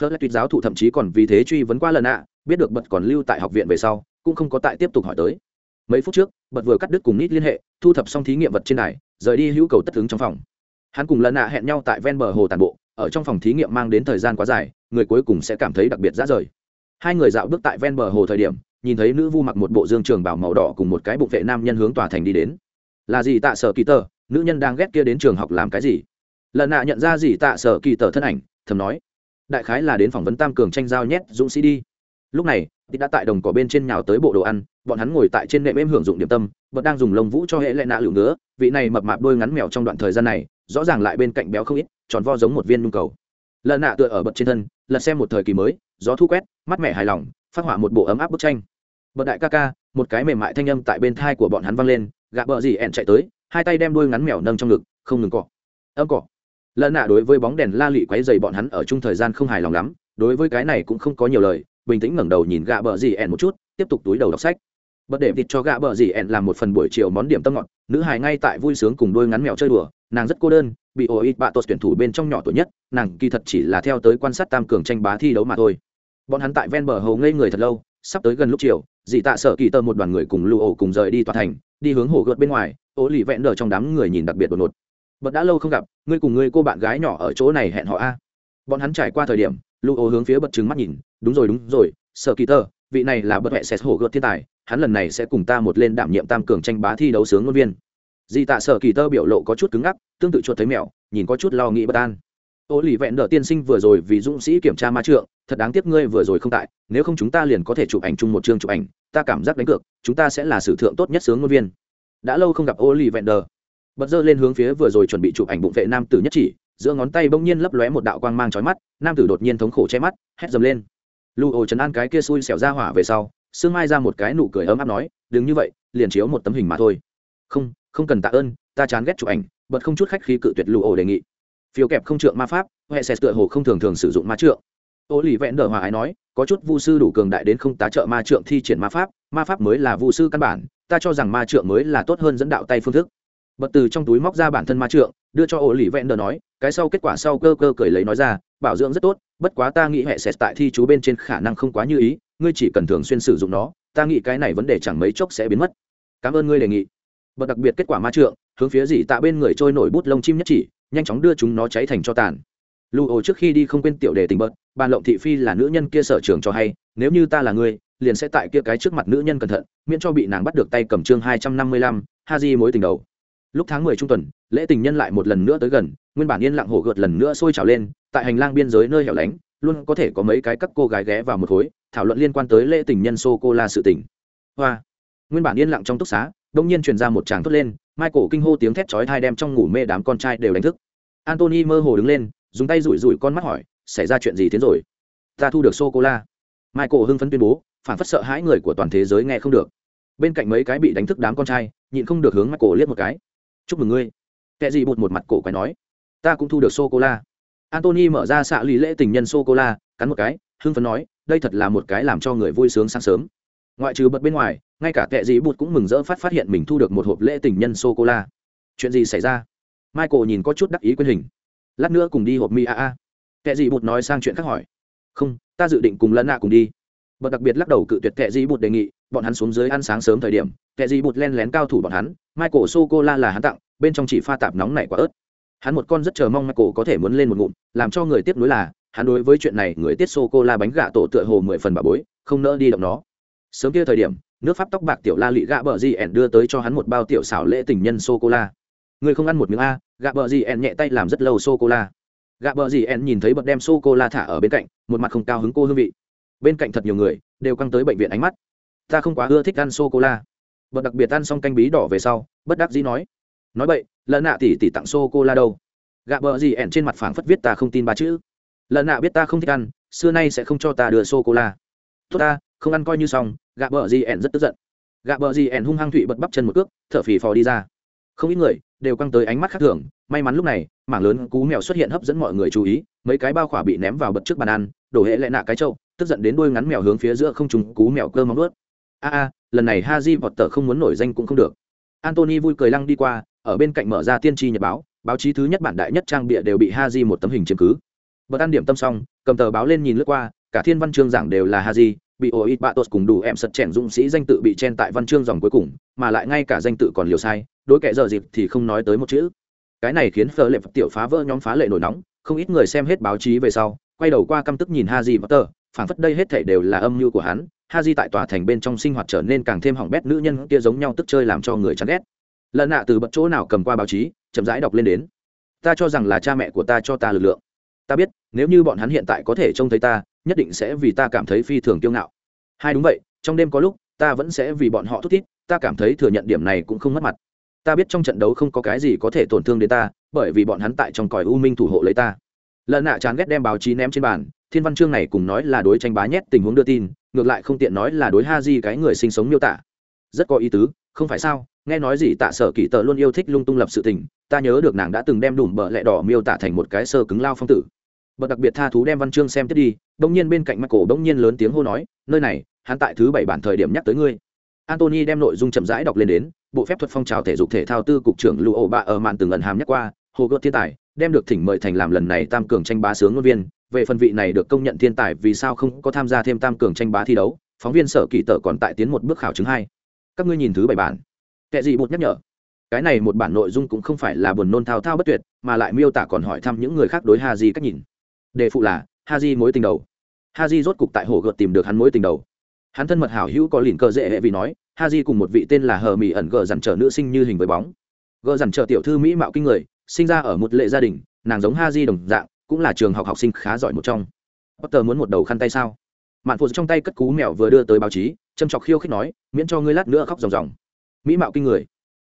Phớt lại tuyết giáo thụ thậm chí còn vì thế truy vấn qua lần ạ, biết được bật còn lưu tại học viện về sau, cũng không có tại tiếp tục hỏi tới. Mấy phút trước, bật vừa cắt đứt cùng nít liên hệ, thu thập xong thí nghiệm vật trên này rời đi hữu cầu tất ứng trong phòng. Hắn cùng lần ạ hẹn nhau tại ven bờ hồ tàn bộ, ở trong phòng thí nghiệm mang đến thời gian quá dài, người cuối cùng sẽ cảm thấy đặc biệt rã rời. Hai người dạo bước tại ven bờ hồ thời điểm, nhìn thấy nữ vu mặc một bộ dương trường bảo màu đỏ cùng một cái bụng vệ nam nhân hướng tòa thành đi đến là gì tạ sở kỳ tờ? Nữ nhân đang ghét kia đến trường học làm cái gì? Lần nạ nhận ra gì tạ sở kỳ tờ thân ảnh, thầm nói, đại khái là đến phỏng vấn tam cường tranh giao nhét dũng sĩ đi. Lúc này, tít đã tại đồng cỏ bên trên nhào tới bộ đồ ăn, bọn hắn ngồi tại trên nệm êm hưởng dụng điểm tâm, vẫn đang dùng lông vũ cho hệ lệ nạ lựu nữa vị này mập mạp đôi ngắn mèo trong đoạn thời gian này, rõ ràng lại bên cạnh béo không ít, tròn vo giống một viên nung cầu. Lần nạ tựa ở bật trên thân, lật xem một thời kỳ mới, gió thu quét, mắt mẹ hài lòng, phát họa một bộ ấm áp bức tranh. Bật đại ca ca, một cái mềm mại thanh âm tại bên thai của bọn hắn vang lên gạ bờ gì ẹn chạy tới, hai tay đem đuôi ngắn mèo nâng trong ngực, không ngừng cọ. Âm cọ. Lần nạ đối với bóng đèn la lị quấy dày bọn hắn ở chung thời gian không hài lòng lắm, đối với cái này cũng không có nhiều lời, bình tĩnh ngẩng đầu nhìn gạ bờ gì ẹn một chút, tiếp tục túi đầu đọc sách. Bật để thịt cho gạ bờ gì ẹn làm một phần buổi chiều món điểm tâm ngọt, nữ hài ngay tại vui sướng cùng đôi ngắn mèo chơi đùa, nàng rất cô đơn, bị ổ ít bạ tốt tuyển thủ bên trong nhỏ tuổi nhất, nàng kỳ thật chỉ là theo tới quan sát tam cường tranh bá thi đấu mà thôi. Bọn hắn tại ven bờ hồ ngây người thật lâu, sắp tới gần lúc chiều dị tạ sợ kỳ tơ một đoàn người cùng lưu ổ cùng rời đi tòa thành đi hướng hồ gợt bên ngoài, ô lì vẹn đờ trong đám người nhìn đặc biệt đột ngột. Bật đã lâu không gặp, ngươi cùng ngươi cô bạn gái nhỏ ở chỗ này hẹn họ a. Bọn hắn trải qua thời điểm lưu ô hướng phía bật trừng mắt nhìn, đúng rồi đúng rồi sợ kỳ tơ, vị này là bật mẹ sẽ hồ gợt thiên tài, hắn lần này sẽ cùng ta một lên đảm nhiệm tam cường tranh bá thi đấu sướng ngôn viên. Di tạ sợ kỳ tơ biểu lộ có chút cứng ngắc, tương tự chuột thấy mèo nhìn có chút lo nghĩ bất an ô lì vẹn đỡ tiên sinh vừa rồi vì dũng sĩ kiểm tra ma trượng, thật đáng tiếc ngươi vừa rồi không tại, nếu không chúng ta liền có thể chụp ảnh chung một chương chụp ảnh, ta cảm giác đánh cược, chúng ta sẽ là sử thượng tốt nhất sướng ngôn viên. Đã lâu không gặp ô lì vẹn đờ. Bật dơ lên hướng phía vừa rồi chuẩn bị chụp ảnh bụng vệ nam tử nhất chỉ, giữa ngón tay bỗng nhiên lấp lóe một đạo quang mang trói mắt, nam tử đột nhiên thống khổ che mắt, hét dầm lên. Lưu ô chấn an cái kia xui xẻo ra hỏa về sau, sương mai ra một cái nụ cười ấm áp nói, đừng như vậy, liền chiếu một tấm hình mà thôi. Không không cần tạ ơn, ta chán ghét chụp ảnh. Bật không chút khách khí cự tuyệt lưu ô đề nghị phiêu kẹp không trượng ma pháp huệ sẽ tựa hồ không thường thường sử dụng ma trượng. Ô lì vẹn đờ hòa ái nói, có chút vu sư đủ cường đại đến không tá trợ ma trượng thi triển ma pháp ma pháp mới là vu sư căn bản, ta cho rằng ma trượng mới là tốt hơn dẫn đạo tay phương thức. Bật từ trong túi móc ra bản thân ma trượng, đưa cho ô lì vẹn đờ nói, cái sau kết quả sau cơ cơ cười lấy nói ra, bảo dưỡng rất tốt, bất quá ta nghĩ hệ sẽ tại thi chú bên trên khả năng không quá như ý, ngươi chỉ cần thường xuyên sử dụng nó, ta nghĩ cái này vấn đề chẳng mấy chốc sẽ biến mất. Cảm ơn ngươi đề nghị. Bật đặc biệt kết quả ma trượng, hướng phía dì tạ bên người trôi nổi bút lông chim nhất chỉ nhanh chóng đưa chúng nó cháy thành cho tàn. Lu ổ trước khi đi không quên tiểu đề tình bớt bàn lộng thị phi là nữ nhân kia sở trường cho hay, nếu như ta là ngươi liền sẽ tại kia cái trước mặt nữ nhân cẩn thận, miễn cho bị nàng bắt được tay cầm chương hai trăm năm mươi lăm ha di mối tình đầu. Lúc tháng mười trung tuần, lễ tình nhân lại một lần nữa tới gần, nguyên bản yên lặng hổ gợt lần nữa sôi trào lên, tại hành lang biên giới nơi hẻo lánh, luôn có thể có mấy cái các cô gái ghé vào một khối, thảo luận liên quan tới lễ tình nhân sô cô la sự tình. Hoa. Nguyên bản yên lặng trong túc xá, đông nhiên truyền ra một tràng thốt lên michael kinh hô tiếng thét chói thai đem trong ngủ mê đám con trai đều đánh thức. Antony mơ hồ đứng lên, dùng tay rủi rủi con mắt hỏi, xảy ra chuyện gì thế rồi? Ta thu được sô cô la michael hưng phấn tuyên bố, phản phất sợ hãi người của toàn thế giới nghe không được. Bên cạnh mấy cái bị đánh thức đám con trai, nhịn không được hướng michael liếc một cái. Chúc mừng ngươi. Kệ gì bụt một mặt cổ quái nói, ta cũng thu được sô cô la antony mở ra xạ lì lễ tình nhân sô cô la cắn một cái, hưng phấn nói, đây thật là một cái làm cho người vui sướng sáng sớm ngoại trừ bật bên ngoài, ngay cả kệ dĩ bụt cũng mừng rỡ phát phát hiện mình thu được một hộp lễ tình nhân sô cô la chuyện gì xảy ra? Michael nhìn có chút đắc ý quyên hình. Lát nữa cùng đi hộp mi a a. Kệ dĩ bụt nói sang chuyện khác hỏi. Không, ta dự định cùng lân nạ cùng đi. Bật đặc biệt lắc đầu cự tuyệt kệ dĩ bụt đề nghị, bọn hắn xuống dưới ăn sáng sớm thời điểm kệ dĩ bụt len lén cao thủ bọn hắn, michael sô cô la là hắn tặng, bên trong chỉ pha tạp nóng này quả ớt. Hắn một con rất chờ mong michael có thể muốn lên một ngụm, làm cho người tiếp nối là, hắn đối với chuyện này người tiết sô cô la bánh gà tổ tựa hồ mười phần bà bối, không nỡ đi động nó sớm kia thời điểm, nước pháp tóc bạc tiểu la lị gạ bờ gì ẻn đưa tới cho hắn một bao tiểu xảo lễ tình nhân sô cô la người không ăn một miếng a, gạ bờ gì ẻn nhẹ tay làm rất lâu sô cô la gạ bờ gì ẻn nhìn thấy bật đem sô cô la thả ở bên cạnh, một mặt không cao hứng cô hương vị. Bên cạnh thật nhiều người, đều căng tới bệnh viện ánh mắt. Ta không quá ưa thích ăn sô cô la bật đặc biệt ăn xong canh bí đỏ về sau, bất đắc dĩ nói. Nói vậy lần nạ tỉ tỉ tặng sô cô la đâu? Gạ bờ gì ẻn trên mặt phảng phất viết ta không tin ba chữ. Lần nạ biết ta không thích ăn, xưa nay sẽ không cho ta đưa sô cô la tốt ta không ăn coi như xong, gạ bờ gì ẻn rất tức giận. Gạ bờ gì ẻn hung hăng thụy bật bắp chân một cước, thở phì phò đi ra. Không ít người đều căng tới ánh mắt khác thường, may mắn lúc này, mảng lớn cú mèo xuất hiện hấp dẫn mọi người chú ý, mấy cái bao khỏa bị ném vào bật trước bàn ăn, đổ hệ lại nạ cái trâu, tức giận đến đuôi ngắn mèo hướng phía giữa không trùng cú mèo cơ móng ướt a a, lần này ha di vọt tờ không muốn nổi danh cũng không được. Antony vui cười lăng đi qua, ở bên cạnh mở ra tiên tri nhật báo báo chí thứ nhất bản đại nhất trang bịa đều bị ha di một tấm hình chứng cứ. Bật ăn điểm tâm xong, cầm tờ báo lên nhìn lướt qua, cả thiên văn chương giảng đều là ha di bị ô ít bạ tốt cùng đủ em sật chèn dũng sĩ danh tự bị chen tại văn chương dòng cuối cùng, mà lại ngay cả danh tự còn liều sai, đối kẻ giờ dịp thì không nói tới một chữ. Cái này khiến phờ lệ tiểu phá vỡ nhóm phá lệ nổi nóng, không ít người xem hết báo chí về sau, quay đầu qua căm tức nhìn ha di potter phảng phất đây hết thảy đều là âm mưu của hắn ha di tại tòa thành bên trong sinh hoạt trở nên càng thêm hỏng bét, nữ nhân kia giống nhau tức chơi làm cho người chán ghét. Lần nạ từ bật chỗ nào cầm qua báo chí, chậm rãi đọc lên đến. Ta cho rằng là cha mẹ của ta cho ta lực lượng. Ta biết, nếu như bọn hắn hiện tại có thể trông thấy ta nhất định sẽ vì ta cảm thấy phi thường kiêu ngạo. Hai đúng vậy, trong đêm có lúc, ta vẫn sẽ vì bọn họ thút thít ta cảm thấy thừa nhận điểm này cũng không mất mặt. Ta biết trong trận đấu không có cái gì có thể tổn thương đến ta, bởi vì bọn hắn tại trong còi u minh thủ hộ lấy ta. Lần nạ chán ghét đem báo chí ném trên bàn, thiên văn chương này cùng nói là đối tranh bá nhét tình huống đưa tin, ngược lại không tiện nói là đối ha di cái người sinh sống miêu tả. Rất có ý tứ, không phải sao, nghe nói gì tạ sở kỳ tờ luôn yêu thích lung tung lập sự tình, ta nhớ được nàng đã từng đem đùm bợ lẹ đỏ miêu tả thành một cái sơ cứng lao phong tử bậc đặc biệt tha thú đem văn chương xem tiếp đi, đông nhiên bên cạnh mặt cổ đông nhiên lớn tiếng hô nói, nơi này, hắn tại thứ bảy bản thời điểm nhắc tới ngươi. Antony đem nội dung chậm rãi đọc lên đến, bộ phép thuật phong trào thể dục thể thao tư cục trưởng lưu ổ bạ ở mạn từng ẩn hàm nhắc qua, hồ gợt thiên tài, đem được thỉnh mời thành làm lần này tam cường tranh bá sướng ngôn viên, về phần vị này được công nhận thiên tài vì sao không có tham gia thêm tam cường tranh bá thi đấu, phóng viên sở kỳ tờ còn tại tiến một bước khảo chứng hai. Các ngươi nhìn thứ bảy bản. Kệ gì một nhắc nhở. Cái này một bản nội dung cũng không phải là buồn nôn thao thao bất tuyệt, mà lại miêu tả còn hỏi thăm những người khác đối Hà gì cách nhìn đề phụ là ha mối tình đầu. Ha rốt cục tại hồ gợt tìm được hắn mối tình đầu. Hắn thân mật hảo hữu có lìn cờ dễ hệ vì nói ha cùng một vị tên là hờ mỹ ẩn gờ dằn trở nữ sinh như hình với bóng. Gờ dằn trở tiểu thư mỹ mạo kinh người, sinh ra ở một lệ gia đình, nàng giống ha đồng dạng, cũng là trường học học sinh khá giỏi một trong. Potter muốn một đầu khăn tay sao? Mạn phụ trong tay cất cú mèo vừa đưa tới báo chí, châm chọc khiêu khích nói, miễn cho ngươi lát nữa khóc ròng ròng. Mỹ mạo kinh người.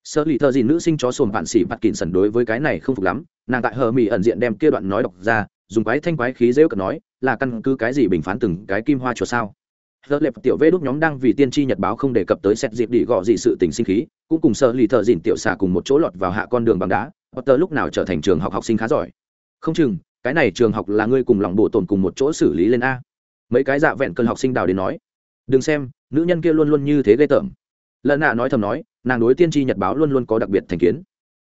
Sơ lì thợ gì nữ sinh chó sồn bạn xỉ bạt kỳn sần đối với cái này không phục lắm, nàng tại hờ mỹ ẩn diện đem kia đoạn nói đọc ra dùng quái thanh quái khí rêu cợt nói là căn cứ cái gì bình phán từng cái kim hoa chùa sao Giờ lệp tiểu vê đúc nhóm đang vì tiên tri nhật báo không đề cập tới xét dịp đi gọ gì sự tình sinh khí, cũng cùng sơ lì thợ dỉn tiểu xà cùng một chỗ lọt vào hạ con đường bằng đá, Potter lúc nào trở thành trường học học sinh khá giỏi. Không chừng, cái này trường học là ngươi cùng lòng bộ tồn cùng một chỗ xử lý lên a. Mấy cái dạ vẹn cơn học sinh đào đến nói, đừng xem, nữ nhân kia luôn luôn như thế ghê tởm. Lần nạ nói thầm nói, nàng đối tiên tri nhật báo luôn luôn có đặc biệt thành kiến.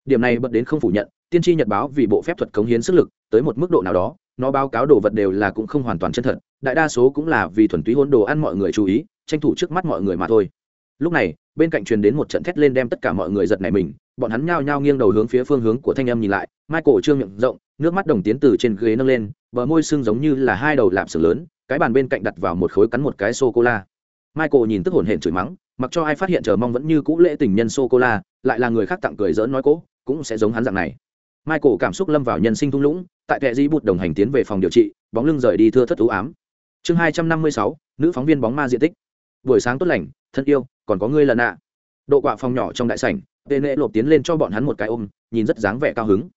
Điểm này bật đến không phủ nhận, tiên tri nhật báo vì bộ phép thuật cống hiến sức lực tới một mức độ nào đó, nó báo cáo đồ vật đều là cũng không hoàn toàn chân thật đại đa số cũng là vì thuần túy hôn đồ ăn mọi người chú ý tranh thủ trước mắt mọi người mà thôi. Lúc này bên cạnh truyền đến một trận thét lên đem tất cả mọi người giật nảy mình bọn hắn nhao nhao nghiêng đầu hướng phía phương hướng của thanh em nhìn lại michael trương miệng rộng nước mắt đồng tiến từ trên ghế nâng lên bờ môi sưng giống như là hai đầu lạp sừng lớn cái bàn bên cạnh đặt vào một khối cắn một cái sô cô la michael nhìn tức hổn hển chửi mắng mặc cho ai phát hiện chờ mong vẫn như cũ lễ tình nhân sô cô la lại là người khác tặng cười dỡn nói cố cũng sẽ giống hắn dạng này michael cảm xúc lâm vào nhân sinh thung lũng, tại kệ di bụt đồng hành tiến về phòng điều trị, bóng lưng rời đi thưa thất u ám. Chương hai trăm năm mươi sáu, nữ phóng viên bóng ma diện tích. Buổi sáng tốt lành, thân yêu, còn có ngươi lần ạ độ quạ phòng nhỏ trong đại sảnh, tê nệ lộp tiến lên cho bọn hắn một cái ôm, nhìn rất dáng vẻ cao hứng.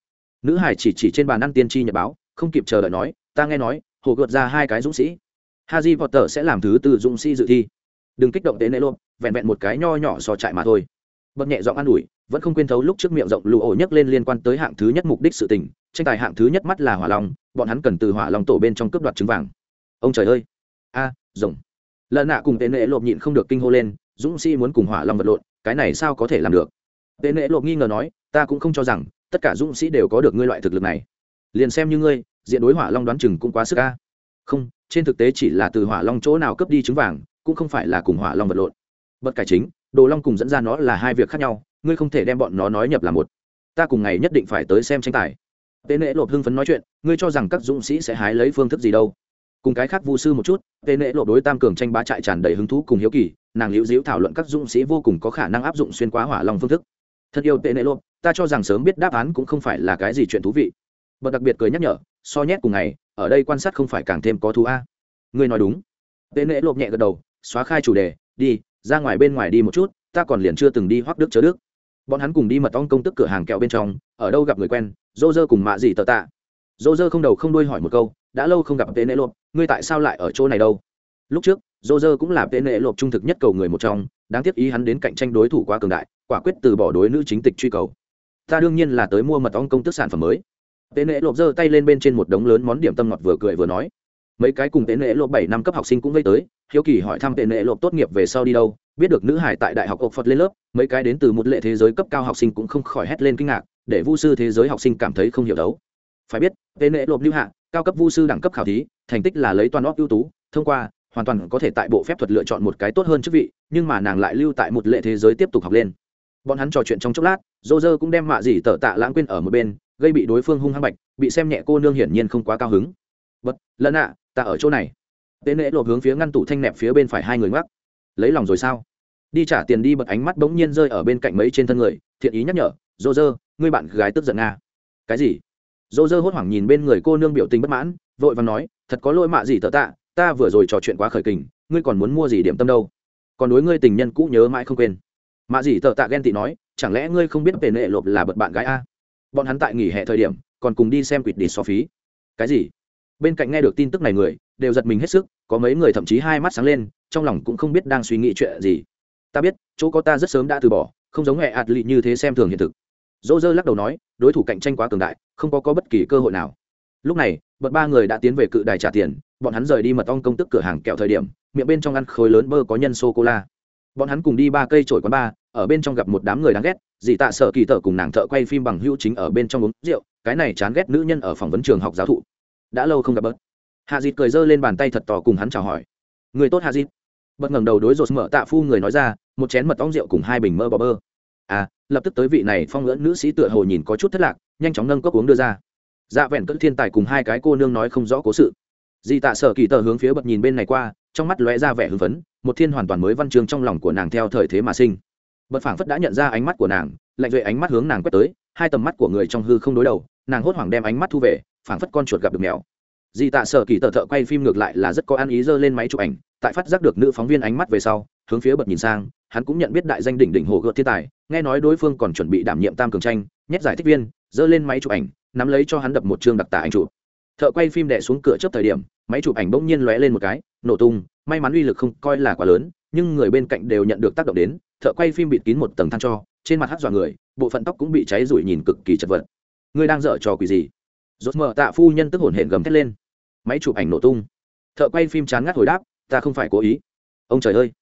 Nữ hải chỉ chỉ trên bàn ăn tiên tri nhật báo, không kịp chờ đợi nói, ta nghe nói, hồ gợt ra hai cái dũng sĩ. Haji potter sẽ làm thứ từ dũng sĩ dự thi. Đừng kích động tế nệ lộp vẹn vẹn một cái nho nhỏ so chạy mà thôi bật nhẹ giọng an ủi, vẫn không quên thấu lúc trước miệng rộng lụ ổ nhấc lên liên quan tới hạng thứ nhất mục đích sự tình, tranh tài hạng thứ nhất mắt là hỏa long, bọn hắn cần từ hỏa long tổ bên trong cướp đoạt trứng vàng. Ông trời ơi! A, rồng. Lợn nạ cùng tên nệ lộp nhịn không được kinh hô lên, dũng sĩ muốn cùng hỏa long vật lộn, cái này sao có thể làm được? Tên nệ lộp nghi ngờ nói, ta cũng không cho rằng, tất cả dũng sĩ đều có được ngươi loại thực lực này. Liền xem như ngươi, diện đối hỏa long đoán chừng cũng quá sức a. Không, trên thực tế chỉ là từ hỏa long chỗ nào cướp đi trứng vàng, cũng không phải là cùng hỏa long vật lộn. Bất cải chính đồ long cùng dẫn ra nó là hai việc khác nhau, ngươi không thể đem bọn nó nói nhập là một. Ta cùng ngày nhất định phải tới xem tranh tài. Tế Nễ lộp hưng phấn nói chuyện, ngươi cho rằng các dũng sĩ sẽ hái lấy phương thức gì đâu. Cùng cái khác vu sư một chút tệ nệ lộp đối tam cường tranh bá trại tràn đầy hứng thú cùng hiếu kỳ, nàng liễu diễu thảo luận các dũng sĩ vô cùng có khả năng áp dụng xuyên quá hỏa long phương thức. Thật yêu tệ nệ lộp, ta cho rằng sớm biết đáp án cũng không phải là cái gì chuyện thú vị. Bậc đặc biệt cười nhắc nhở, so nhét cùng ngày, ở đây quan sát không phải càng thêm có thú a. Ngươi nói đúng. Tệ nệ lộp nhẹ gật đầu, xóa khai chủ đề, đi ra ngoài bên ngoài đi một chút, ta còn liền chưa từng đi hoắc đức chớ đức. Bọn hắn cùng đi mật ong công tức cửa hàng kẹo bên trong, ở đâu gặp người quen dô dơ cùng mạ gì tờ tạ. Dô dơ không đầu không đuôi hỏi một câu, đã lâu không gặp tên nệ lộp, ngươi tại sao lại ở chỗ này đâu? Lúc trước dô dơ cũng là tên nệ lộp trung thực nhất cầu người một trong, đáng tiếc ý hắn đến cạnh tranh đối thủ quá cường đại, quả quyết từ bỏ đối nữ chính tịch truy cầu. Ta đương nhiên là tới mua mật ong công tức sản phẩm mới. Tên nệ lộp giơ tay lên bên trên một đống lớn món điểm tâm ngọt vừa cười vừa nói mấy cái cùng tên nệ lộp bảy năm cấp học sinh cũng vây tới, hiếu kỳ hỏi thăm tên nệ lộp tốt nghiệp về sau đi đâu, biết được nữ hải tại đại học ộc phật lên lớp, mấy cái đến từ một lệ thế giới cấp cao học sinh cũng không khỏi hét lên kinh ngạc, để vu sư thế giới học sinh cảm thấy không hiểu đấu. Phải biết tên nệ lộp lưu hạ, cao cấp vu sư đẳng cấp khảo thí, thành tích là lấy toàn óc ưu tú, thông qua, hoàn toàn có thể tại bộ phép thuật lựa chọn một cái tốt hơn chức vị, nhưng mà nàng lại lưu tại một lệ thế giới tiếp tục học lên. Bọn hắn trò chuyện trong chốc lát dô dơ cũng đem mạ dỉ tờ tạ lãng quên ở một bên, gây bị đối phương hung hăng bạch, bị xem nhẹ cô nương hiển nhiên không quá cao hứng. Bất, lần ạ ta ở chỗ này. Tên nệ lộp hướng phía ngăn tủ thanh nẹp phía bên phải hai người ngoắc. Lấy lòng rồi sao? Đi trả tiền đi bật ánh mắt bỗng nhiên rơi ở bên cạnh mấy trên thân người, thiện ý nhắc nhở, dô dơ, ngươi bạn gái tức giận nga cái gì? Dô dơ hốt hoảng nhìn bên người cô nương biểu tình bất mãn, vội và nói, thật có lỗi mạ gì tờ tạ, ta vừa rồi trò chuyện quá khởi kình, ngươi còn muốn mua gì điểm tâm đâu? Còn đối ngươi tình nhân cũ nhớ mãi không quên. Mạ gì tờ tạ ghen tị nói, chẳng lẽ ngươi không biết về nệ lộp là bật bạn gái a bọn hắn tại nghỉ hè thời điểm, còn cùng đi xem quỵt đi so phí. Cái gì? Bên cạnh nghe được tin tức này người, đều giật mình hết sức, có mấy người thậm chí hai mắt sáng lên, trong lòng cũng không biết đang suy nghĩ chuyện gì. Ta biết, chỗ có ta rất sớm đã từ bỏ, không giống hệ ạt lị như thế xem thường hiện thực. Dỗ dơ lắc đầu nói, đối thủ cạnh tranh quá cường đại, không có có bất kỳ cơ hội nào. Lúc này, bật ba người đã tiến về cự đài trả tiền, bọn hắn rời đi mật ong công tức cửa hàng kẹo thời điểm, miệng bên trong ăn khối lớn bơ có nhân sô cô la bọn hắn cùng đi ba cây trổi quán ba, ở bên trong gặp một đám người đáng ghét, dì tạ sợ kỳ tợ cùng nàng thợ quay phim bằng hữu chính ở bên trong uống rượu, cái này chán ghét nữ nhân ở phỏng vấn trường học giáo thụ đã lâu không gặp bớt. Hạ dịt cười giơ lên bàn tay thật tò cùng hắn chào hỏi. Người tốt hạ dịt. Bật ngẩng đầu đối rột mở tạ phu người nói ra, một chén mật ong rượu cùng hai bình mơ bò bơ. À lập tức tới vị này phong ngưỡng nữ sĩ tựa hồ nhìn có chút thất lạc, nhanh chóng nâng cốc uống đưa ra. Dạ vẹn cỡ thiên tài cùng hai cái cô nương nói không rõ cố sự. Di tạ sở kỳ tờ hướng phía bật nhìn bên này qua, trong mắt lóe ra vẻ hưng phấn, một thiên hoàn toàn mới văn chương trong lòng của nàng theo thời thế mà sinh. Bật phảng phất đã nhận ra ánh mắt của nàng, lạnh duệ ánh mắt hướng nàng quét tới, hai tầm mắt của người trong hư không đối đầu, nàng hốt hoảng đem ánh mắt thu về phảng phất con chuột gặp được mèo. Di tạ sở kỳ tờ thợ quay phim ngược lại là rất có ăn ý giơ lên máy chụp ảnh, tại phát giác được nữ phóng viên ánh mắt về sau, hướng phía bật nhìn sang, hắn cũng nhận biết đại danh đỉnh đỉnh hồ gợt thiên tài, nghe nói đối phương còn chuẩn bị đảm nhiệm tam cường tranh, nhét giải thích viên, giơ lên máy chụp ảnh, nắm lấy cho hắn đập một chương đặc tả ảnh chụp. Thợ quay phim đẻ xuống cửa trước thời điểm, máy chụp ảnh bỗng nhiên lóe lên một cái, nổ tung, may mắn uy lực không coi là quá lớn, nhưng người bên cạnh đều nhận được tác động đến, thợ quay phim bịt kín một tầng than cho, trên mặt hát dọa người, bộ phận tóc cũng bị cháy rủi nhìn cực kỳ chật vật. Người đang dở trò quỷ gì? Rốt mở tạ phu nhân tức hồn hển gầm thét lên. Máy chụp ảnh nổ tung. Thợ quay phim chán ngắt hồi đáp, ta không phải cố ý. Ông trời ơi.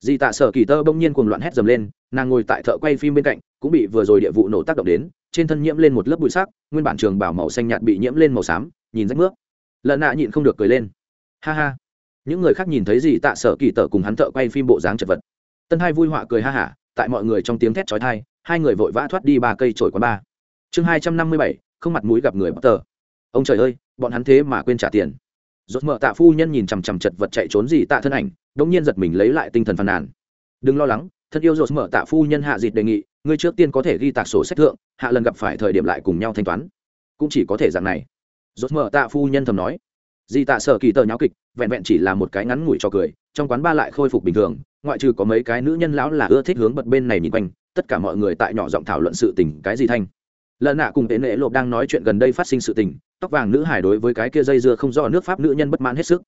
Dì tạ sở kỳ tơ bỗng nhiên cuồng loạn hét dầm lên, nàng ngồi tại thợ quay phim bên cạnh, cũng bị vừa rồi địa vụ nổ tác động đến, trên thân nhiễm lên một lớp bụi sắc, nguyên bản trường bảo màu xanh nhạt bị nhiễm lên màu xám, nhìn rách nước. Lợn nạ nhịn không được cười lên. Ha ha. Những người khác nhìn thấy gì tạ sở kỳ tơ cùng hắn thợ quay phim bộ dáng chật vật. Tân hai vui họa cười ha hả, tại mọi người trong tiếng thét trói thai hai người vội vã thoát đi ba cây trổi quán ba. Chương hai trăm năm mươi bảy, không mặt mũi gặp người bất tờ ông trời ơi, bọn hắn thế mà quên trả tiền. Rốt mở tạ phu nhân nhìn chằm chằm chật vật chạy trốn gì tạ thân ảnh, đống nhiên giật mình lấy lại tinh thần phàn nàn. Đừng lo lắng, thân yêu rốt mở tạ phu nhân hạ dịt đề nghị, ngươi trước tiên có thể ghi tạc sổ sách thượng, hạ lần gặp phải thời điểm lại cùng nhau thanh toán. Cũng chỉ có thể dạng này. Rốt mở tạ phu nhân thầm nói. Di tạ sở kỳ tờ nháo kịch, vẹn vẹn chỉ là một cái ngắn ngủi cho cười, trong quán ba lại khôi phục bình thường, ngoại trừ có mấy cái nữ nhân lão là ưa thích hướng bật bên này nhìn quanh, tất cả mọi người tại nhỏ giọng thảo luận sự tình cái gì thanh. Lần nạ cùng tệ nệ lộp đang nói chuyện gần đây phát sinh sự tình tóc vàng nữ hải đối với cái kia dây dưa không do nước pháp nữ nhân bất mãn hết sức.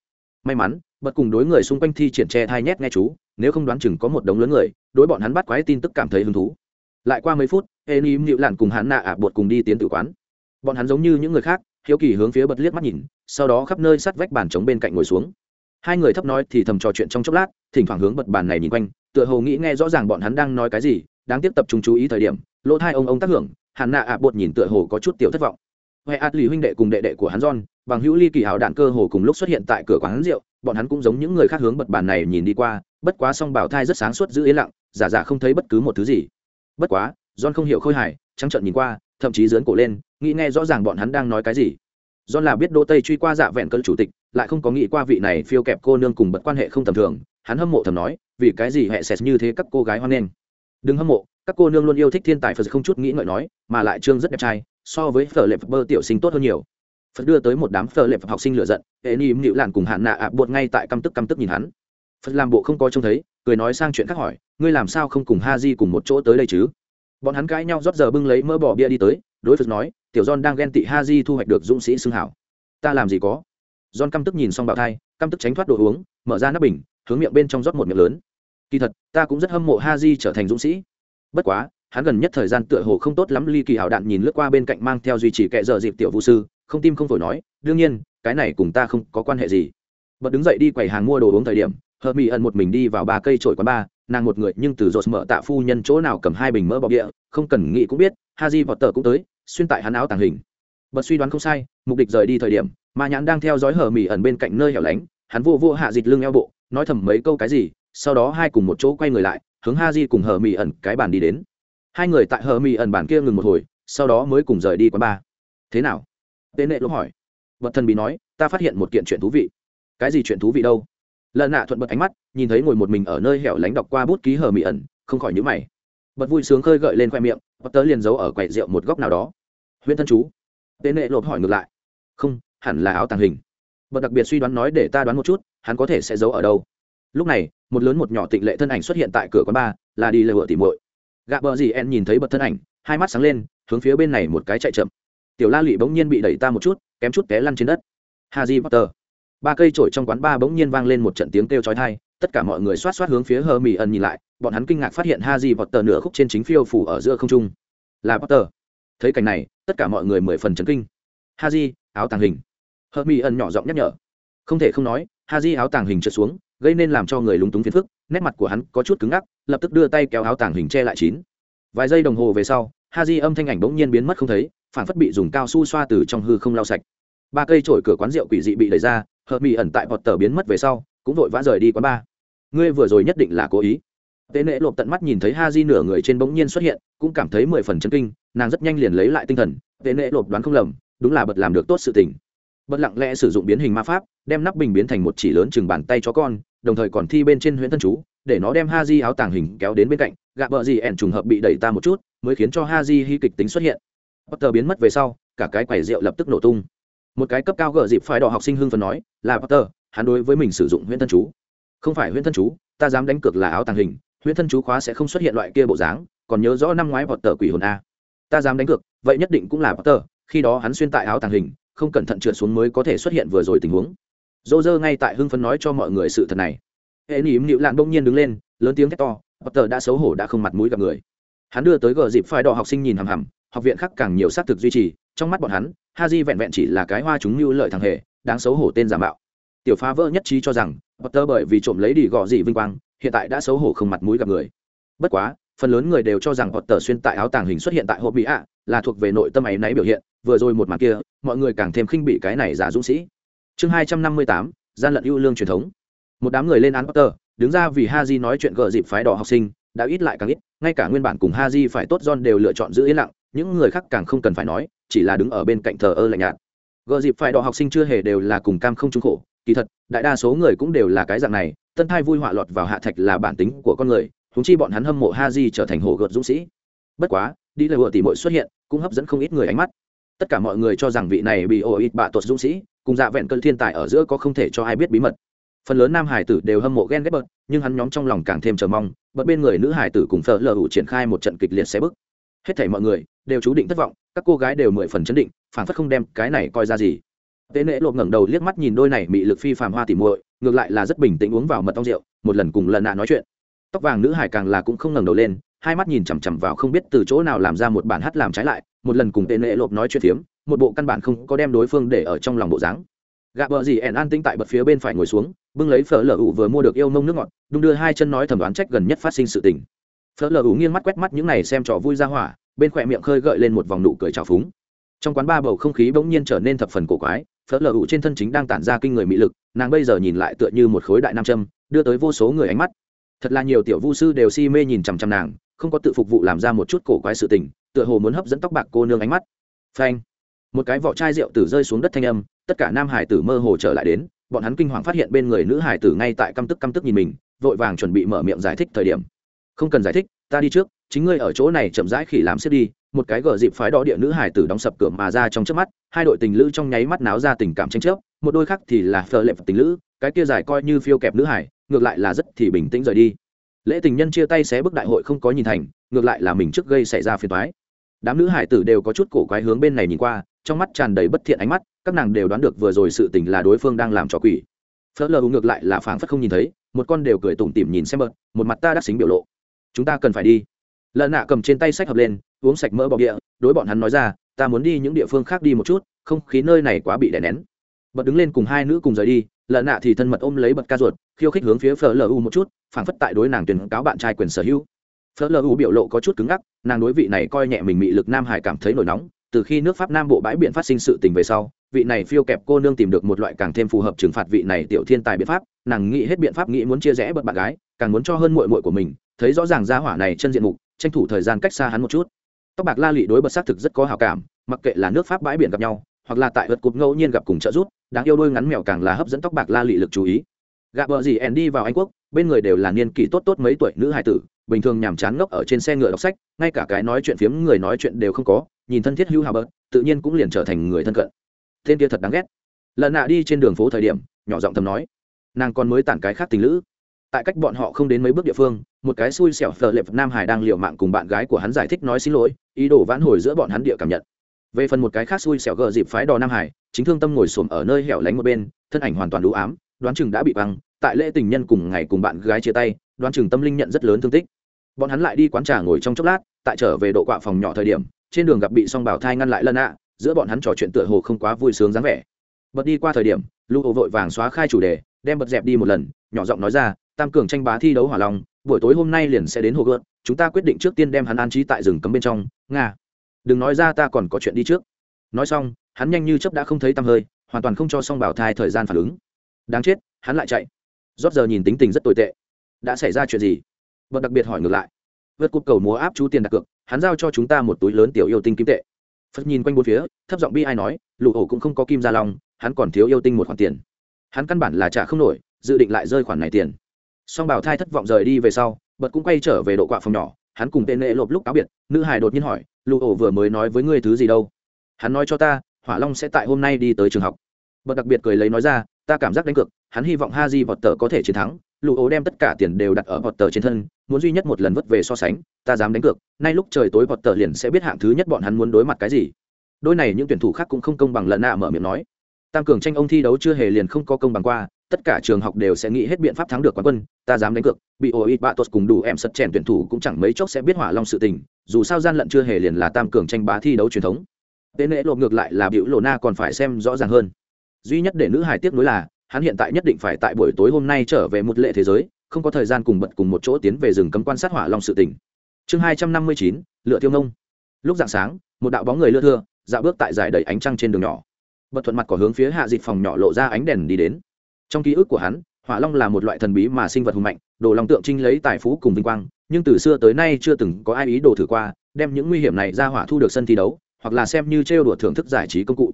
May mắn, bật cùng đối người xung quanh thi triển tre thai nhét nghe chú, nếu không đoán chừng có một đống lớn người, đối bọn hắn bắt quái tin tức cảm thấy hứng thú. Lại qua mấy phút hên im nịu lặn cùng hắn nạ ả bột cùng đi tiến tự quán. Bọn hắn giống như những người khác, hiếu kỳ hướng phía bật liếc mắt nhìn, sau đó khắp nơi sắt vách bàn trống bên cạnh ngồi xuống. Hai người thấp nói thì thầm trò chuyện trong chốc lát, thỉnh thoảng hướng bật bàn này nhìn quanh, tựa hồ nghĩ nghe rõ ràng bọn hắn đang nói cái gì, đáng tiếp tập trung chú ý thời điểm, lỗ hai ông ông tác hưởng, hắn nạ ạ bột nhìn tựa hồ có chút tiểu thất vọng huệ ạt lì huynh đệ cùng đệ đệ của hắn john, bằng hữu ly kỳ hảo đạn cơ hồ cùng lúc xuất hiện tại cửa quán rượu, bọn hắn cũng giống những người khác hướng bật bàn này nhìn đi qua, bất quá song bảo thai rất sáng suốt giữ yên lặng, giả giả không thấy bất cứ một thứ gì. Bất quá, john không hiểu khôi hài, trắng trợn nhìn qua, thậm chí dướn cổ lên, nghĩ nghe rõ ràng bọn hắn đang nói cái gì. John là biết đô tây truy qua dạ vẹn cơn chủ tịch, lại không có nghĩ qua vị này phiêu kẹp cô nương cùng bật quan hệ không tầm thường, hắn hâm mộ thầm nói, vì cái gì hệ sệt như thế các cô gái hoan nghênh? Đừng hâm mộ, các cô nương luôn yêu thích thiên tài phật không chút nghĩ ngợi nói, mà lại trương rất đẹp trai so với phở lệ bơ tiểu sinh tốt hơn nhiều. Phật đưa tới một đám phở lệ học sinh lựa giận, hệ ni nịu làn cùng hạn nạ ạ buột ngay tại căm tức căm tức nhìn hắn. Phật làm bộ không có trông thấy, cười nói sang chuyện khác hỏi, ngươi làm sao không cùng ha di cùng một chỗ tới đây chứ? Bọn hắn cãi nhau rót giờ bưng lấy mỡ bỏ bia đi tới, đối phật nói, tiểu john đang ghen tị ha di thu hoạch được dũng sĩ xưng hảo. Ta làm gì có? John căm tức nhìn xong bạo thai, căm tức tránh thoát đồ uống, mở ra nắp bình, hướng miệng bên trong rót một miệng lớn. Kỳ thật, ta cũng rất hâm mộ ha di trở thành dũng sĩ. Bất quá hắn gần nhất thời gian tựa hồ không tốt lắm ly kỳ hảo đạn nhìn lướt qua bên cạnh mang theo duy trì kệ giờ dịp tiểu vũ sư, không tim không phổi nói, đương nhiên, cái này cùng ta không có quan hệ gì. Bật đứng dậy đi quầy hàng mua đồ uống thời điểm hờ mỹ ẩn một mình đi vào ba cây trổi quán ba, nàng một người nhưng từ rột mở tạ phu nhân chỗ nào cầm hai bình mỡ bọc địa, không cần nghĩ cũng biết ha di vọt tờ cũng tới, xuyên tại hắn áo tàng hình. Bật suy đoán không sai, mục đích rời đi thời điểm mà nhãn đang theo dõi hờ mỹ ẩn bên cạnh nơi hẻo lánh, hắn vô vô hạ dịch lưng eo bộ, nói thầm mấy câu cái gì, sau đó hai cùng một chỗ quay người lại, hướng ha di cùng hờ mỹ ẩn cái bàn đi đến hai người tại hờ mỹ ẩn bản kia ngừng một hồi, sau đó mới cùng rời đi quán ba thế nào? Tế nệ lỗ hỏi. Vật thần bí nói, ta phát hiện một kiện chuyện thú vị. Cái gì chuyện thú vị đâu? Lần nạ thuận bật ánh mắt, nhìn thấy ngồi một mình ở nơi hẻo lánh đọc qua bút ký hờ mỹ ẩn, không khỏi nhữ mày. Bật vui sướng khơi gợi lên khoe miệng, bật tớ liền giấu ở quầy rượu một góc nào đó. Huyễn thân chú. Tên nệ lộp hỏi ngược lại. Không, hẳn là áo tàng hình. Bật đặc biệt suy đoán nói, để ta đoán một chút, hắn có thể sẽ giấu ở đâu? Lúc này, một lớn một nhỏ tịnh lệ thân ảnh xuất hiện tại cửa quán bar, là đi lệ vựa tìm muội gạ bờ gì en nhìn thấy bật thân ảnh, hai mắt sáng lên, hướng phía bên này một cái chạy chậm. Tiểu la lụy bỗng nhiên bị đẩy ta một chút, kém chút té lăn trên đất. Haji potter. Ba cây trổi trong quán ba bỗng nhiên vang lên một trận tiếng kêu chói tai, tất cả mọi người xoát xoát hướng phía hờ mỹ ẩn nhìn lại, bọn hắn kinh ngạc phát hiện haji potter nửa khúc trên chính phiêu phủ ở giữa không trung. Là potter. Thấy cảnh này, tất cả mọi người mười phần chấn kinh. Haji áo tàng hình. Hờ mỹ ẩn nhỏ giọng nhắc nhở. Không thể không nói haji áo tàng hình trượt xuống, gây nên làm cho người lúng túng phiền phức nét mặt của hắn có chút cứng ngắc, lập tức đưa tay kéo áo tàng hình che lại chín. Vài giây đồng hồ về sau haji âm thanh ảnh bỗng nhiên biến mất không thấy, phản phất bị dùng cao su xoa từ trong hư không lau sạch. Ba cây trổi cửa quán rượu quỷ dị bị đẩy ra, hợp mỹ ẩn tại vọt tờ biến mất về sau, cũng vội vã rời đi quán ba. Ngươi vừa rồi nhất định là cố ý. Tế nễ lộp tận mắt nhìn thấy ha di nửa người trên bỗng nhiên xuất hiện, cũng cảm thấy mười phần chân kinh, nàng rất nhanh liền lấy lại tinh thần, tế nễ lộp đoán không lầm, đúng là bật làm được tốt sự tình bất lặng lẽ sử dụng biến hình ma pháp, đem nắp bình biến thành một chỉ lớn chừng bàn tay chó con, đồng thời còn thi bên trên huyễn thân chú, để nó đem ha di áo tàng hình kéo đến bên cạnh, gạ bờ gì ẻn trùng hợp bị đẩy ta một chút, mới khiến cho ha di hy kịch tính xuất hiện. Bất tờ biến mất về sau, cả cái quầy rượu lập tức nổ tung. Một cái cấp cao gờ dịp phải đỏ học sinh hưng phần nói, là bất tờ hắn đối với mình sử dụng huyễn thân chú. Không phải huyễn thân chú, ta dám đánh cược là áo tàng hình, huyễn thân chú khóa sẽ không xuất hiện loại kia bộ dáng, còn nhớ rõ năm ngoái potter quỷ hồn a. Ta dám đánh cược, vậy nhất định cũng là potter, khi đó hắn xuyên tại áo tàng hình không cẩn thận trượt xuống mới có thể xuất hiện vừa rồi tình huống. Dô dơ ngay tại hưng phấn nói cho mọi người sự thật này. Hệ nỉm nịu lạn bỗng nhiên đứng lên, lớn tiếng thét to, potter đã xấu hổ đã không mặt mũi gặp người. Hắn đưa tới gờ dịp phải đỏ học sinh nhìn hằm hằm, học viện khác càng nhiều xác thực duy trì, trong mắt bọn hắn ha di vẹn vẹn chỉ là cái hoa chúng mưu lợi thằng hề, đáng xấu hổ tên giả mạo. Tiểu phá vỡ nhất trí cho rằng, potter bởi vì trộm lấy đi gò dị vinh quang, hiện tại đã xấu hổ không mặt mũi gặp người. Bất quá phần lớn người đều cho rằng potter xuyên tại áo tàng hình xuất hiện tại hộp bị ạ, là thuộc về nội tâm ấy náy biểu hiện, vừa rồi một màn kia, mọi người càng thêm khinh bị cái này giả dũng sĩ. Chương hai trăm năm mươi tám, gian lận ưu lương truyền thống. Một đám người lên án potter, đứng ra vì ha di nói chuyện gợ dịp phái đỏ học sinh, đã ít lại càng ít, ngay cả nguyên bản cùng ha di phải tốt john đều lựa chọn giữ yên lặng, những người khác càng không cần phải nói, chỉ là đứng ở bên cạnh thờ ơ lạnh nhạt. Gợ dịp phải đỏ học sinh chưa hề đều là cùng cam không trung khổ, kỳ thật, đại đa số người cũng đều là cái dạng này, tân thai vui họa lọt vào hạ thạch là bản tính của con người huống chi bọn hắn hâm mộ ha trở thành hổ gợt dũng sĩ. Bất quá, đi lời vừa tỷ muội xuất hiện, cũng hấp dẫn không ít người ánh mắt. Tất cả mọi người cho rằng vị này bị ồ ít bạ tuột dũng sĩ, cùng dạ vẹn cơn thiên tài ở giữa có không thể cho ai biết bí mật. Phần lớn nam hải tử đều hâm mộ ghen ghét bớt, nhưng hắn nhóm trong lòng càng thêm chờ mong, bớt bên người nữ hải tử cùng phở lờ hủ triển khai một trận kịch liệt xé bức. Hết thảy mọi người đều chú định thất vọng, các cô gái đều mười phần chấn định, phản phất không đem cái này coi ra gì. Tế nễ lộp ngẩng đầu liếc mắt nhìn đôi này bị lực phi phàm hoa tỉ muội, ngược lại là rất bình tĩnh uống vào mật ong rượu, một lần cùng lần nạ nói chuyện tóc vàng nữ hải càng là cũng không ngẩng đầu lên, hai mắt nhìn chằm chằm vào không biết từ chỗ nào làm ra một bản hát làm trái lại, một lần cùng tên lệ lộp nói chuyện phiếm, một bộ căn bản không có đem đối phương để ở trong lòng bộ dáng. Gạ vợ gì ẻn an tinh tại bật phía bên phải ngồi xuống, bưng lấy phở lở ủ vừa mua được yêu mông nước ngọt, đung đưa hai chân nói thẩm đoán trách gần nhất phát sinh sự tình. Phở lở ủ nghiêng mắt quét mắt những này xem trò vui ra hỏa, bên khỏe miệng khơi gợi lên một vòng nụ cười trào phúng. Trong quán ba bầu không khí bỗng nhiên trở nên thập phần cổ quái, phở lở ủ trên thân chính đang tản ra kinh người mỹ lực, nàng bây giờ nhìn lại tựa như một khối đại nam châm, đưa tới vô số người ánh mắt thật là nhiều tiểu vu sư đều si mê nhìn chằm chằm nàng, không có tự phục vụ làm ra một chút cổ quái sự tình, tựa hồ muốn hấp dẫn tóc bạc cô nương ánh mắt. Phanh. Một cái vỏ chai rượu tử rơi xuống đất thanh âm, tất cả nam hải tử mơ hồ trở lại đến, bọn hắn kinh hoàng phát hiện bên người nữ hải tử ngay tại căm tức căm tức nhìn mình, vội vàng chuẩn bị mở miệng giải thích thời điểm. Không cần giải thích, ta đi trước, chính ngươi ở chỗ này chậm rãi khỉ làm xếp đi. Một cái gờ dịp phái đỏ địa nữ hải tử đóng sập cửa mà ra trong trước mắt, hai đội tình lữ trong nháy mắt náo ra tình cảm tranh chấp, một đôi khác thì là phờ lệ tình lữ, cái kia dài coi như phiêu kẹp nữ hải ngược lại là rất thì bình tĩnh rời đi. Lễ tình nhân chia tay xé bức đại hội không có nhìn thành, ngược lại là mình trước gây xảy ra phiền toái. Đám nữ hải tử đều có chút cổ quái hướng bên này nhìn qua, trong mắt tràn đầy bất thiện ánh mắt, các nàng đều đoán được vừa rồi sự tình là đối phương đang làm trò quỷ. Phớt lờ ngược lại là phảng phất không nhìn thấy, một con đều cười tủm tỉm nhìn xem bớt, một mặt ta đắc xính biểu lộ. Chúng ta cần phải đi. Lợn nạ cầm trên tay sách hợp lên, uống sạch mỡ bọc địa đối bọn hắn nói ra, ta muốn đi những địa phương khác đi một chút, không khí nơi này quá bị đè nén. Bật đứng lên cùng hai nữ cùng rời đi, Lợn nạ thì thân mật ôm lấy bật ca ruột khiêu khích hướng phía phở lu một chút, phảng phất tại đối nàng tuyên cáo bạn trai quyền sở hữu. Phở lu biểu lộ có chút cứng ngắc, nàng đối vị này coi nhẹ mình mị lực nam hải cảm thấy nổi nóng, từ khi nước pháp nam bộ bãi biển phát sinh sự tình về sau, vị này phiêu kẹp cô nương tìm được một loại càng thêm phù hợp trừng phạt vị này tiểu thiên tài biện pháp, nàng nghĩ hết biện pháp nghĩ muốn chia rẽ bật bạn gái, càng muốn cho hơn muội muội của mình, thấy rõ ràng gia hỏa này chân diện mục, tranh thủ thời gian cách xa hắn một chút. Tóc bạc la lị đối bật xác thực rất có hào cảm, mặc kệ là nước pháp bãi biển gặp nhau, hoặc là tại vật cục ngẫu nhiên gặp cùng trợ rút đáng yêu đôi ngắn mèo càng là hấp dẫn tóc bạc la lị lực chú ý gạ vợ gì ẻn đi vào anh quốc, bên người đều là niên kỷ tốt tốt mấy tuổi nữ hài tử, bình thường nhàm chán ngốc ở trên xe ngựa đọc sách, ngay cả cái nói chuyện phiếm người nói chuyện đều không có, nhìn thân thiết hưu hào bớt tự nhiên cũng liền trở thành người thân cận. Tên kia thật đáng ghét. Lần nạ đi trên đường phố thời điểm, nhỏ giọng thầm nói, nàng còn mới tản cái khác tình lữ. Tại cách bọn họ không đến mấy bước địa phương, một cái xui xẻo phờ lệp nam hải đang liều mạng cùng bạn gái của hắn giải thích nói xin lỗi, ý đồ vãn hồi giữa bọn hắn địa cảm nhận. Về phần một cái khác xui xẻo gờ dịp phái đò nam hải chính thương tâm ngồi xổm ở nơi hẻo lánh một bên, thân ảnh hoàn toàn đủ ám đoán chừng đã bị băng tại lễ tình nhân cùng ngày cùng bạn gái chia tay, đoán chừng tâm linh nhận rất lớn thương tích. Bọn hắn lại đi quán trà ngồi trong chốc lát, tại trở về độ quạ phòng nhỏ thời điểm, trên đường gặp bị song bảo thai ngăn lại lân ạ, giữa bọn hắn trò chuyện tựa hồ không quá vui sướng dáng vẻ. Bật đi qua thời điểm lưu hồ vội vàng xóa khai chủ đề, đem bật dẹp đi một lần, nhỏ giọng nói ra, tam cường tranh bá thi đấu hỏa long, buổi tối hôm nay liền sẽ đến hồ gợt chúng ta quyết định trước tiên đem hắn an trí tại rừng cấm bên trong, nga. Đừng nói ra ta còn có chuyện đi trước. Nói xong, hắn nhanh như chấp đã không thấy tăm hơi, hoàn toàn không cho song bảo thai thời gian phản ứng đáng chết, hắn lại chạy. Rót giờ nhìn tính tình rất tồi tệ. Đã xảy ra chuyện gì? Bật đặc biệt hỏi ngược lại. Vượt cúp cầu múa áp chú tiền đặt cược, hắn giao cho chúng ta một túi lớn tiểu yêu tinh kim tệ. Phật nhìn quanh bốn phía, thấp giọng bi ai nói lụ ổ cũng không có kim gia long, hắn còn thiếu yêu tinh một khoản tiền. Hắn căn bản là trả không nổi, dự định lại rơi khoản này tiền. Song bảo thai thất vọng rời đi về sau, bật cũng quay trở về độ quạ phòng nhỏ, hắn cùng tên lệ lộp lúc cáo biệt, nữ hải đột nhiên hỏi lụ ổ vừa mới nói với ngươi thứ gì đâu? Hắn nói cho ta, hỏa long sẽ tại hôm nay đi tới trường học. Bật đặc biệt cười lấy nói ra ta cảm giác đánh cược, hắn hy vọng ha di vọt tờ có thể chiến thắng lụ ố đem tất cả tiền đều đặt ở vọt tờ trên thân, muốn duy nhất một lần vất về so sánh, ta dám đánh cược, nay lúc trời tối vọt tờ liền sẽ biết hạng thứ nhất bọn hắn muốn đối mặt cái gì. Đôi này những tuyển thủ khác cũng không công bằng lần nạ mở miệng nói. Tam cường tranh ông thi đấu chưa hề liền không có công bằng qua, tất cả trường học đều sẽ nghĩ hết biện pháp thắng được quán quân, ta dám đánh cược, bị ổ ít bạ tốt cùng đủ em sật chèn tuyển thủ cũng chẳng mấy chốc sẽ biết hỏa long sự tình, dù sao gian lận chưa hề liền là tam cường tranh bá thi đấu truyền thống. Tên lễ lộ ngược lại là biểu lộ na còn phải xem rõ ràng hơn duy nhất để nữ hải tiếc nuối là, hắn hiện tại nhất định phải tại buổi tối hôm nay trở về một lệ thế giới, không có thời gian cùng bật cùng một chỗ tiến về rừng cấm quan sát hỏa long sự tỉnh chương hai trăm năm mươi chín, lựa tiêu nông. Lúc dạng sáng, một đạo bóng người lưa thưa dạo bước tại giải đầy ánh trăng trên đường nhỏ. Bật thuận mặt có hướng phía hạ dịch phòng nhỏ lộ ra ánh đèn đi đến. Trong ký ức của hắn, hỏa long là một loại thần bí mà sinh vật hùng mạnh, đồ lòng tượng trinh lấy tài phú cùng vinh quang, nhưng từ xưa tới nay chưa từng có ai ý đồ thử qua, đem những nguy hiểm này ra hỏa thu được sân thi đấu, hoặc là xem như trêu đùa thưởng thức giải trí công cụ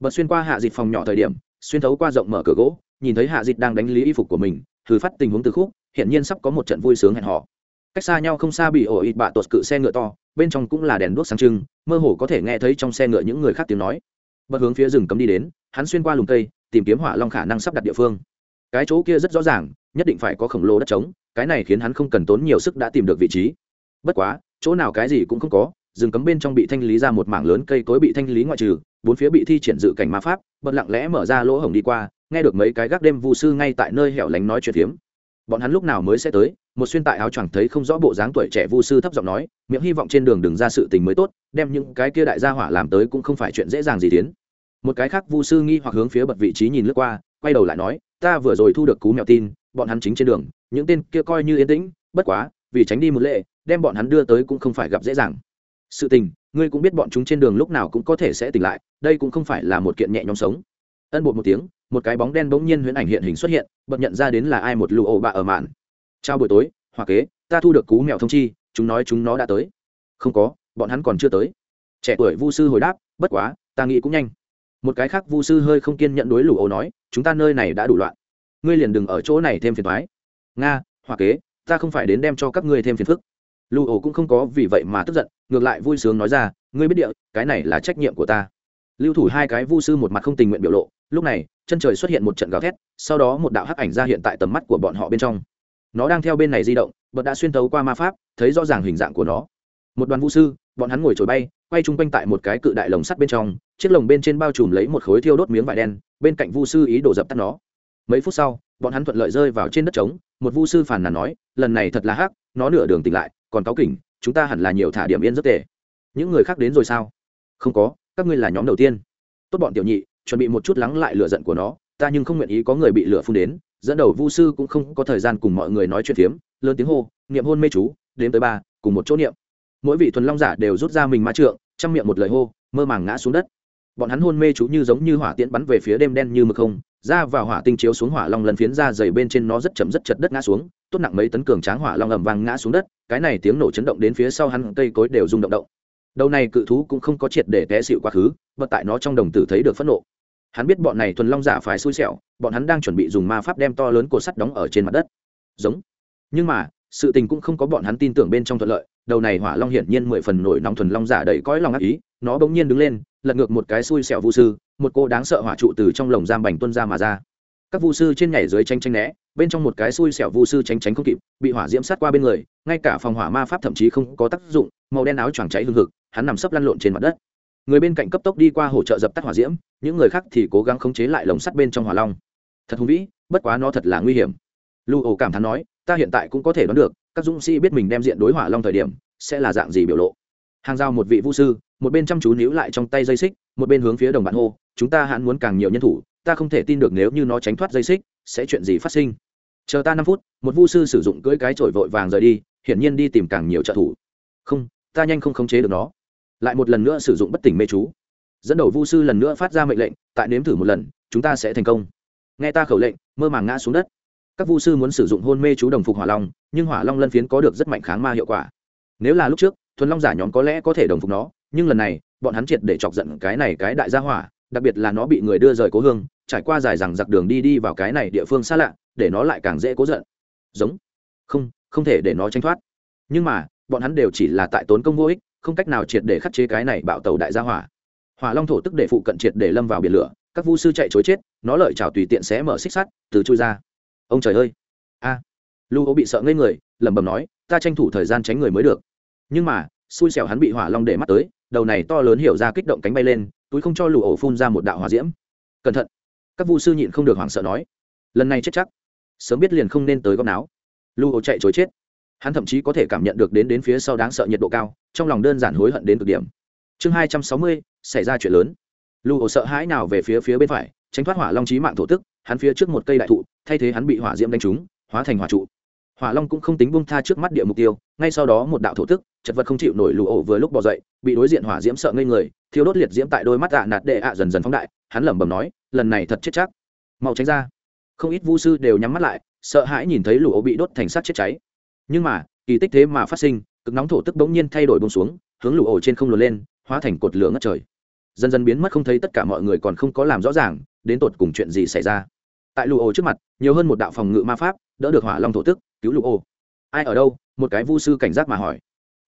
bật xuyên qua hạ dịch phòng nhỏ thời điểm, xuyên thấu qua rộng mở cửa gỗ, nhìn thấy hạ dịch đang đánh lý y phục của mình, thử phát tình huống từ khúc hiện nhiên sắp có một trận vui sướng hẹn hò. Cách xa nhau không xa bị ổ ịt bạ tột cự xe ngựa to, bên trong cũng là đèn đuốc sáng trưng, mơ hồ có thể nghe thấy trong xe ngựa những người khác tiếng nói. Bật hướng phía rừng cấm đi đến, hắn xuyên qua lùm cây, tìm kiếm hỏa long khả năng sắp đặt địa phương. Cái chỗ kia rất rõ ràng, nhất định phải có khổng lồ đất trống, cái này khiến hắn không cần tốn nhiều sức đã tìm được vị trí. Bất quá, chỗ nào cái gì cũng không có rừng cấm bên trong bị thanh lý ra một mảng lớn cây cối bị thanh lý ngoại trừ, bốn phía bị thi triển dự cảnh ma pháp bật lặng lẽ mở ra lỗ hổng đi qua, nghe được mấy cái gác đêm vụ sư ngay tại nơi hẻo lánh nói chuyện phiếm. Bọn hắn lúc nào mới sẽ tới, một xuyên tại áo choàng thấy không rõ bộ dáng tuổi trẻ vu sư thấp giọng nói, miệng hy vọng trên đường đừng ra sự tình mới tốt, đem những cái kia đại gia hỏa làm tới cũng không phải chuyện dễ dàng gì tiến. Một cái khác vu sư nghi hoặc hướng phía bật vị trí nhìn lướt qua, quay đầu lại nói, ta vừa rồi thu được cú mèo tin, bọn hắn chính trên đường, những tên kia coi như yên tĩnh, bất quá, vì tránh đi một lệ, đem bọn hắn đưa tới cũng không phải gặp dễ dàng sự tình, ngươi cũng biết bọn chúng trên đường lúc nào cũng có thể sẽ tỉnh lại, đây cũng không phải là một kiện nhẹ nhõm sống. Ân bột một tiếng, một cái bóng đen bỗng nhiên huyễn ảnh hiện hình xuất hiện, bật nhận ra đến là ai một lụ ổ bạ ở mạn. Chào buổi tối, hoa kế, ta thu được cú mèo thông chi, chúng nói chúng nó đã tới. Không có, bọn hắn còn chưa tới. Trẻ tuổi vu sư hồi đáp, bất quá, ta nghĩ cũng nhanh. Một cái khác vu sư hơi không kiên nhận đối lụ ổ nói, chúng ta nơi này đã đủ loạn. Ngươi liền đừng ở chỗ này thêm phiền thoái nga, hoa kế, ta không phải đến đem cho các ngươi thêm phiền phức. Lưu ổ cũng không có vì vậy mà tức giận, ngược lại vui sướng nói ra, ngươi biết địa, cái này là trách nhiệm của ta. Lưu thủ hai cái vu sư một mặt không tình nguyện biểu lộ, lúc này, chân trời xuất hiện một trận gào thét, sau đó một đạo hắc ảnh ra hiện tại tầm mắt của bọn họ bên trong. Nó đang theo bên này di động, bật đã xuyên tấu qua ma pháp, thấy rõ ràng hình dạng của nó. Một đoàn vũ sư, bọn hắn ngồi trồi bay, quay chung quanh tại một cái cự đại lồng sắt bên trong, chiếc lồng bên trên bao trùm lấy một khối thiêu đốt miếng vải đen, bên cạnh vu sư ý đổ dập tắt nó. Mấy phút sau, bọn hắn thuận lợi rơi vào trên đất trống, một vu sư phản nàn nói, lần này thật là hắc, nó nửa đường tỉnh lại còn cáo kỉnh, chúng ta hẳn là nhiều thả điểm yên rất tệ những người khác đến rồi sao? Không có, các ngươi là nhóm đầu tiên. Tốt bọn tiểu nhị, chuẩn bị một chút lắng lại lửa giận của nó. Ta nhưng không nguyện ý có người bị lửa phun đến. Dẫn đầu vu sư cũng không có thời gian cùng mọi người nói chuyện phiếm, lớn tiếng hô, niệm hôn mê chú đến tới ba, cùng một chỗ niệm. Mỗi vị thuần long giả đều rút ra mình ma trượng trong miệng một lời hô, mơ màng ngã xuống đất. Bọn hắn hôn mê chú như giống như hỏa tiễn bắn về phía đêm đen như mực không ra vào hỏa tinh chiếu xuống hỏa long lần phiến ra dày bên trên nó rất chậm rất chật đất ngã xuống, tốt nặng mấy tấn cường tráng hỏa long ầm vang ngã xuống đất, cái này tiếng nổ chấn động đến phía sau hắn, cây cối đều rung động động. Đầu này cự thú cũng không có triệt để té xịu quá khứ và tại nó trong đồng tử thấy được phẫn nộ. Hắn biết bọn này thuần long giả phải xui xẻo, bọn hắn đang chuẩn bị dùng ma pháp đem to lớn cột sắt đóng ở trên mặt đất. Giống. Nhưng mà, sự tình cũng không có bọn hắn tin tưởng bên trong thuận lợi, đầu này hỏa long hiển nhiên mười phần nổi nóng thuần long giả đầy cõi lòng ác ý, nó bỗng nhiên đứng lên lật ngược một cái xui xẻo vu sư, một cô đáng sợ hỏa trụ từ trong lồng giam bành tuân ra mà ra. Các vu sư trên nhảy dưới tranh tranh né, bên trong một cái xui xẻo vu sư tránh tránh không kịp, bị hỏa diễm sát qua bên người, ngay cả phòng hỏa ma pháp thậm chí không có tác dụng, màu đen áo choàng cháy hương hực, hắn nằm sấp lăn lộn trên mặt đất. Người bên cạnh cấp tốc đi qua hỗ trợ dập tắt hỏa diễm, những người khác thì cố gắng khống chế lại lồng sắt bên trong hỏa long. Thật hùng vĩ, bất quá nó thật là nguy hiểm. Lưu ổ cảm thán nói, ta hiện tại cũng có thể đoán được, các dũng sĩ biết mình đem diện đối hỏa long thời điểm sẽ là dạng gì biểu lộ. Hàng giao một vị vu sư một bên chăm chú níu lại trong tay dây xích, một bên hướng phía đồng bạn hô, chúng ta hãn muốn càng nhiều nhân thủ, ta không thể tin được nếu như nó tránh thoát dây xích, sẽ chuyện gì phát sinh? Chờ ta năm phút, một vu sư sử dụng cưỡi cái trổi vội vàng rời đi, hiển nhiên đi tìm càng nhiều trợ thủ. Không, ta nhanh không khống chế được nó. Lại một lần nữa sử dụng bất tỉnh mê chú. Dẫn đầu vu sư lần nữa phát ra mệnh lệnh, tại nếm thử một lần, chúng ta sẽ thành công. Nghe ta khẩu lệnh, mơ màng ngã xuống đất. Các vu sư muốn sử dụng hôn mê chú đồng phục hỏa long, nhưng hỏa long lân phiến có được rất mạnh kháng ma hiệu quả. Nếu là lúc trước thuần long giả nhóm có lẽ có thể đồng phục nó, nhưng lần này, bọn hắn triệt để chọc giận cái này cái đại gia hỏa, đặc biệt là nó bị người đưa rời cố hương, trải qua dài rằng giặc đường đi đi vào cái này địa phương xa lạ, để nó lại càng dễ cố giận. Giống. Không không thể để nó tranh thoát. Nhưng mà, bọn hắn đều chỉ là tại tốn công vô ích, không cách nào triệt để khắc chế cái này bạo tàu đại gia hỏa. Hỏa long thổ tức để phụ cận triệt để lâm vào biển lửa, các vu sư chạy chối chết, nó lợi chảo tùy tiện sẽ mở xích sắt, từ chui ra. Ông trời ơi. A. À. lưu ô bị sợ ngây người, lẩm bẩm nói, ta tranh thủ thời gian tránh người mới được nhưng mà, xui xẻo hắn bị hỏa long để mắt tới, đầu này to lớn hiểu ra kích động cánh bay lên, túi không cho lù ổ phun ra một đạo hỏa diễm. Cẩn thận. Các vu sư nhịn không được hoảng sợ nói, lần này chết chắc. Sớm biết liền không nên tới góc náo lù ổ chạy chối chết. Hắn thậm chí có thể cảm nhận được đến đến phía sau đáng sợ nhiệt độ cao, trong lòng đơn giản hối hận đến cực điểm. Chương hai trăm sáu mươi, xảy ra chuyện lớn. Lù ổ sợ hãi nào về phía phía bên phải, tránh thoát hỏa long trí mạng thổ tức, hắn phía trước một cây đại thụ, thay thế hắn bị hỏa diễm đánh trúng, hóa thành hỏa trụ hỏa long cũng không tính bung tha trước mắt địa mục tiêu, ngay sau đó một đạo thổ tức, chật vật không chịu nổi lù ổ vừa lúc bỏ dậy, bị đối diện hỏa diễm sợ ngây người thiếu đốt liệt diễm tại đôi mắt ạ nạt đệ ạ dần dần phóng đại, hắn lẩm bẩm nói, lần này thật chết chắc. Mau tránh ra. Không ít vu sư đều nhắm mắt lại, sợ hãi nhìn thấy lù ổ bị đốt thành sát chết cháy. Nhưng mà, kỳ tích thế mà phát sinh, cực nóng thổ tức bỗng nhiên thay đổi bông xuống, hướng lù ổ trên không lùa lên, hóa thành cột lửa ngất trời. Dần dần biến mất không thấy tất cả mọi người còn không có làm rõ ràng, đến tột cùng chuyện gì xảy ra. Tại lù ổ trước mặt, nhiều hơn một đạo phòng ngự ma pháp, đỡ được hỏa long thổ tức cứu lục ô. Ai ở đâu? Một cái vu sư cảnh giác mà hỏi.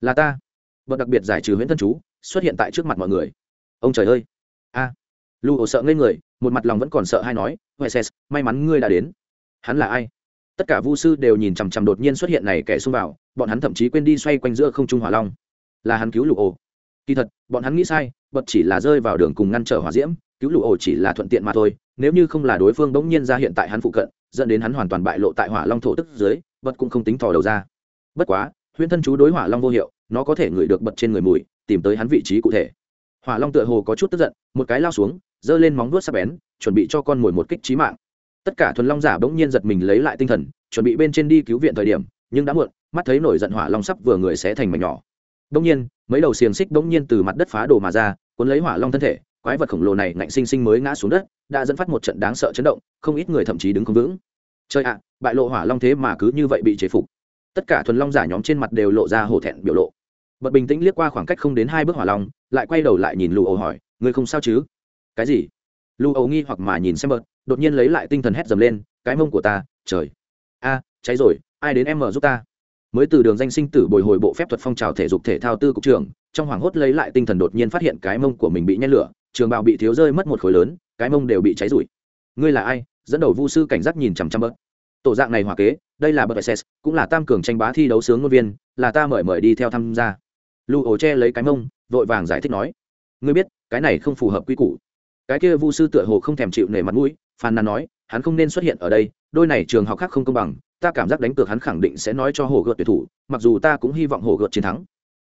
Là ta. Vợ đặc biệt giải trừ huyễn thân chú, xuất hiện tại trước mặt mọi người. Ông trời ơi. A. À. lù ổ sợ ngây người, một mặt lòng vẫn còn sợ hay nói, huệ may mắn ngươi đã đến. Hắn là ai? Tất cả vu sư đều nhìn chằm chằm đột nhiên xuất hiện này kẻ xung vào, bọn hắn thậm chí quên đi xoay quanh giữa không trung hỏa long. Là hắn cứu lục ổ kỳ thật, bọn hắn nghĩ sai bật chỉ là rơi vào đường cùng ngăn trở hỏa diễm, cứu lục ổ chỉ là thuận tiện mà thôi, nếu như không là đối phương bỗng nhiên ra hiện tại hắn phụ cận, dẫn đến hắn hoàn toàn bại lộ tại hỏa long thổ tức dưới bật cũng không tính thò đầu ra. Bất quá, huyễn thân chú đối hỏa long vô hiệu, nó có thể ngửi được bật trên người mùi, tìm tới hắn vị trí cụ thể. Hỏa long tựa hồ có chút tức giận, một cái lao xuống, giơ lên móng vuốt sắc bén, chuẩn bị cho con mồi một kích trí mạng. Tất cả thuần long giả bỗng nhiên giật mình lấy lại tinh thần, chuẩn bị bên trên đi cứu viện thời điểm, nhưng đã muộn, mắt thấy nổi giận hỏa long sắp vừa người sẽ thành mảnh nhỏ. Bỗng nhiên, mấy đầu xiềng xích bỗng nhiên từ mặt đất phá đồ mà ra, cuốn lấy hỏa long thân thể, quái vật khổng lồ này ngạnh sinh sinh mới ngã xuống đất, đã dẫn phát một trận đáng sợ chấn động, không ít người thậm chí đứng không vững chơi ạ, bại lộ hỏa long thế mà cứ như vậy bị chế phục. Tất cả thuần long giả nhóm trên mặt đều lộ ra hổ thẹn biểu lộ. Bật bình tĩnh liếc qua khoảng cách không đến hai bước hỏa long, lại quay đầu lại nhìn lù ấu hỏi, ngươi không sao chứ? Cái gì? Lù ấu nghi hoặc mà nhìn xem bật đột nhiên lấy lại tinh thần hét dầm lên, cái mông của ta, trời. A, cháy rồi, ai đến em mở giúp ta? Mới từ đường danh sinh tử bồi hồi bộ phép thuật phong trào thể dục thể thao tư cục trưởng, trong hoảng hốt lấy lại tinh thần đột nhiên phát hiện cái mông của mình bị nhen lửa, trường bào bị thiếu rơi mất một khối lớn, cái mông đều bị cháy rụi. Ngươi là ai? Dẫn đầu vu sư cảnh giác nhìn chằm chằm bớt. Tổ dạng này hòa kế, đây là bớt ss cũng là tam cường tranh bá thi đấu sướng ngôn viên, là ta mời mời đi theo tham gia. Lu ổ che lấy cái mông, vội vàng giải thích nói, ngươi biết, cái này không phù hợp quy củ. Cái kia vu sư tựa hồ không thèm chịu nể mặt mũi, phàn nàn nói, hắn không nên xuất hiện ở đây, đôi này trường học khác không công bằng, ta cảm giác đánh cược hắn khẳng định sẽ nói cho hồ gợt tuyệt thủ, mặc dù ta cũng hy vọng hồ gợt chiến thắng.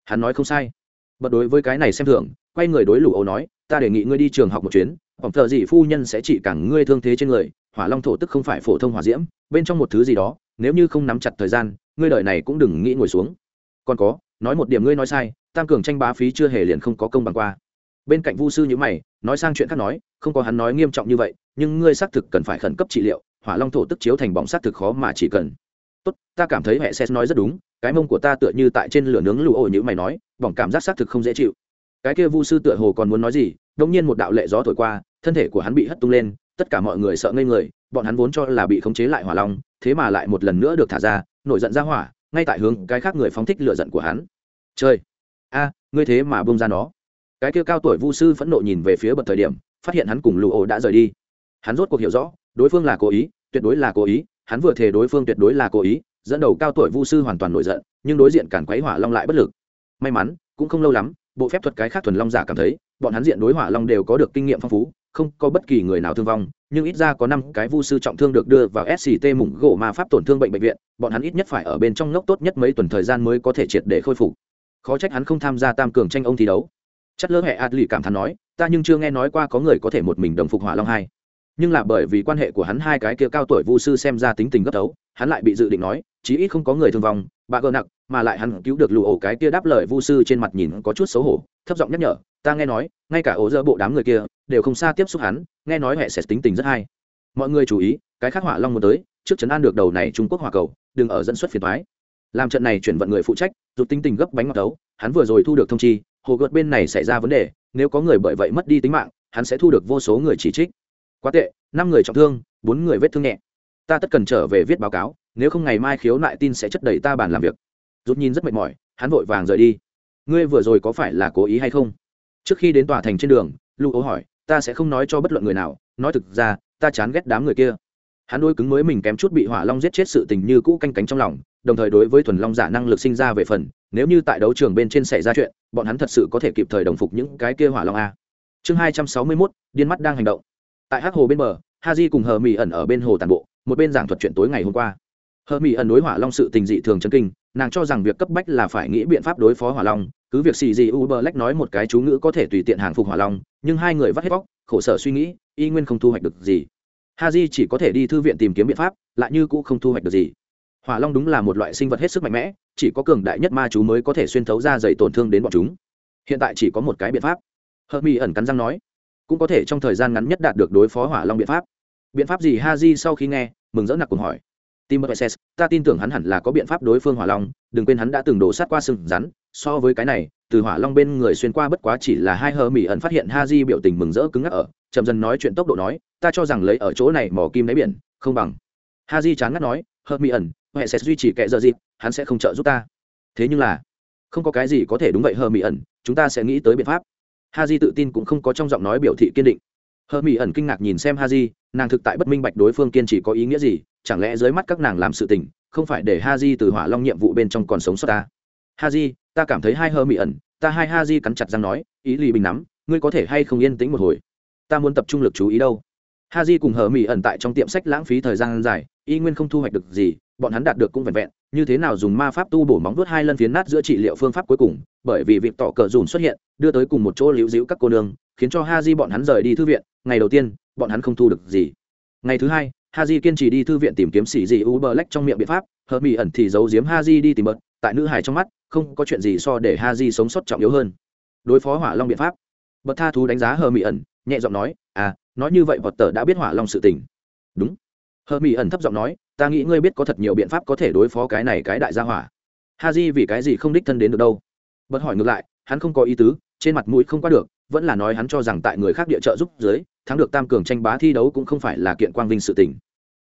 Hắn nói không sai. Bật đối với cái này xem thường, quay người đối lũ ấu nói, ta đề nghị ngươi đi trường học một chuyến, phòng thợ gì phu nhân sẽ chỉ cẳng ngươi thương thế trên người hỏa long thổ tức không phải phổ thông hỏa diễm, bên trong một thứ gì đó, nếu như không nắm chặt thời gian, ngươi đợi này cũng đừng nghĩ ngồi xuống. Còn có, nói một điểm ngươi nói sai, tam cường tranh bá phí chưa hề liền không có công bằng qua. Bên cạnh vu sư như mày, nói sang chuyện khác nói, không có hắn nói nghiêm trọng như vậy, nhưng ngươi xác thực cần phải khẩn cấp trị liệu, hỏa long thổ tức chiếu thành bóng xác thực khó mà chỉ cần. Tốt, ta cảm thấy hệ xét nói rất đúng, cái mông của ta tựa như tại trên lửa nướng lụ ổ như mày nói, bỏng cảm giác xác thực không dễ chịu. Cái kia vu sư tựa hồ còn muốn nói gì đông nhiên một đạo lệ gió thổi qua, thân thể của hắn bị hất tung lên tất cả mọi người sợ ngây người, bọn hắn vốn cho là bị khống chế lại hỏa long, thế mà lại một lần nữa được thả ra, nổi giận ra hỏa, ngay tại hướng cái khác người phóng thích lựa giận của hắn. Chơi a, ngươi thế mà bông ra nó. Cái kia cao tuổi vu sư phẫn nộ nhìn về phía bậc thời điểm, phát hiện hắn cùng lụ ổ đã rời đi. Hắn rốt cuộc hiểu rõ, đối phương là cố ý, tuyệt đối là cố ý, hắn vừa thề đối phương tuyệt đối là cố ý, dẫn đầu cao tuổi vu sư hoàn toàn nổi giận, nhưng đối diện cản quấy hỏa long lại bất lực. May mắn, cũng không lâu lắm, bộ phép thuật cái khác thuần long giả cảm thấy, bọn hắn diện đối hỏa long đều có được kinh nghiệm phong phú không có bất kỳ người nào thương vong, nhưng ít ra có năm cái vu sư trọng thương được đưa vào sct mủng gỗ ma pháp tổn thương bệnh bệnh viện, bọn hắn ít nhất phải ở bên trong ngốc tốt nhất mấy tuần thời gian mới có thể triệt để khôi phục. Khó trách hắn không tham gia tam cường tranh ông thi đấu. Chất lỡ hệ ạt cảm thán nói, ta nhưng chưa nghe nói qua có người có thể một mình đồng phục hỏa long hai. Nhưng là bởi vì quan hệ của hắn hai cái kia cao tuổi vu sư xem ra tính tình gấp tấu hắn lại bị dự định nói, chí ít không có người thương vong, bà gờ nặng mà lại hắn cứu được lụ ổ cái kia đáp lời vu sư trên mặt nhìn có chút xấu hổ, thấp giọng nhắc nhở, ta nghe nói, ngay cả ổ dơ bộ đám người kia đều không xa tiếp xúc hắn, nghe nói hệ sẽ tính tình rất hay. Mọi người chú ý, cái khác hỏa long muốn tới, trước chấn an được đầu này trung quốc hỏa cầu, đừng ở dẫn xuất phiền thoái làm trận này chuyển vận người phụ trách rút tính tình gấp bánh ngọt tấu, hắn vừa rồi thu được thông chi, hồ gợt bên này xảy ra vấn đề, nếu có người bởi vậy mất đi tính mạng, hắn sẽ thu được vô số người chỉ trích. Quá tệ, năm người trọng thương, bốn người vết thương nhẹ. Ta tất cần trở về viết báo cáo, nếu không ngày mai khiếu nại tin sẽ chất đầy ta bàn làm việc. Rút nhìn rất mệt mỏi, hắn vội vàng rời đi. Ngươi vừa rồi có phải là cố ý hay không? Trước khi đến tòa thành trên đường lưu ấu hỏi ta sẽ không nói cho bất luận người nào, nói thực ra, ta chán ghét đám người kia. Hắn đôi cứng mới mình kém chút bị hỏa long giết chết sự tình như cũ canh cánh trong lòng, đồng thời đối với thuần long giả năng lực sinh ra về phần, nếu như tại đấu trường bên trên xảy ra chuyện, bọn hắn thật sự có thể kịp thời đồng phục những cái kia hỏa long a. Chương hai trăm sáu mươi mốt, điên mắt đang hành động. Tại hắc hồ bên bờ ha di cùng hờ mỹ ẩn ở bên hồ tàn bộ, một bên giảng thuật chuyện tối ngày hôm qua. Hờ mỹ ẩn đối hỏa long sự tình dị thường chân kinh, nàng cho rằng việc cấp bách là phải nghĩ biện pháp đối phó hỏa long cứ việc xì gì u bờ lách nói một cái chú ngữ có thể tùy tiện hàng phục hỏa long nhưng hai người vắt hết bóc khổ sở suy nghĩ y nguyên không thu hoạch được gì. Ha di chỉ có thể đi thư viện tìm kiếm biện pháp lại như cũ không thu hoạch được gì. Hỏa long đúng là một loại sinh vật hết sức mạnh mẽ chỉ có cường đại nhất ma chú mới có thể xuyên thấu ra dày tổn thương đến bọn chúng. Hiện tại chỉ có một cái biện pháp. Hợp mỹ ẩn cắn răng nói cũng có thể trong thời gian ngắn nhất đạt được đối phó hỏa long biện pháp. Biện pháp gì ha di sau khi nghe mừng rỡ nặc cùng hỏi. Tim Mercedes, ta tin tưởng hắn hẳn là có biện pháp đối phương hỏa long đừng quên hắn đã từng đổ sát qua sừng rắn so với cái này, từ hỏa long bên người xuyên qua bất quá chỉ là hai hờ mỹ ẩn phát hiện ha di biểu tình mừng rỡ cứng ngắc ở, chậm dần nói chuyện tốc độ nói, ta cho rằng lấy ở chỗ này mỏ kim đáy biển, không bằng. Ha di chán ngắt nói, hờ mỹ ẩn huệ sẽ duy trì kệ giờ dịp, hắn sẽ không trợ giúp ta. Thế nhưng là, không có cái gì có thể đúng vậy hờ mỹ ẩn, chúng ta sẽ nghĩ tới biện pháp. Ha di tự tin cũng không có trong giọng nói biểu thị kiên định. Hờ mỹ ẩn kinh ngạc nhìn xem ha di nàng thực tại bất minh bạch đối phương kiên trì có ý nghĩa gì, chẳng lẽ dưới mắt các nàng làm sự tình, không phải để ha di từ hỏa long nhiệm vụ bên trong còn sống sót ta? Ha di ta cảm thấy hai hơ mị ẩn, ta hai ha di cắn chặt răng nói, ý lì bình nắm, ngươi có thể hay không yên tĩnh một hồi? Ta muốn tập trung lực chú ý đâu? Ha di cùng hờ mỹ ẩn tại trong tiệm sách lãng phí thời gian dài, y nguyên không thu hoạch được gì, bọn hắn đạt được cũng vẹn vẹn, như thế nào dùng ma pháp tu bổ móng vuốt hai lần phiến nát giữa trị liệu phương pháp cuối cùng, bởi vì việc tỏ cờ dùn xuất hiện, đưa tới cùng một chỗ liễu dĩu các cô nương, khiến cho ha di bọn hắn rời đi thư viện, ngày đầu tiên, bọn hắn không thu được gì. Ngày thứ hai, ha di kiên trì đi thư viện tìm kiếm xỉ gì u bờ lách trong miệng biện pháp hờ mỹ ẩn thì giấu giếm ha di đi tìm bớt, tại nữ hải trong mắt không có chuyện gì so để ha di sống sót trọng yếu hơn. Đối phó hỏa long biện pháp. Bậc tha thú đánh giá hờ mỹ ẩn, nhẹ giọng nói à nói như vậy vọt tờ đã biết hỏa long sự tình. Đúng. Hờ mỹ ẩn thấp giọng nói, ta nghĩ ngươi biết có thật nhiều biện pháp có thể đối phó cái này cái đại gia hỏa. Ha di vì cái gì không đích thân đến được đâu? Bật hỏi ngược lại, hắn không có ý tứ, trên mặt mũi không qua được, vẫn là nói hắn cho rằng tại người khác địa trợ giúp dưới, thắng được tam cường tranh bá thi đấu cũng không phải là kiện quang vinh sự tình.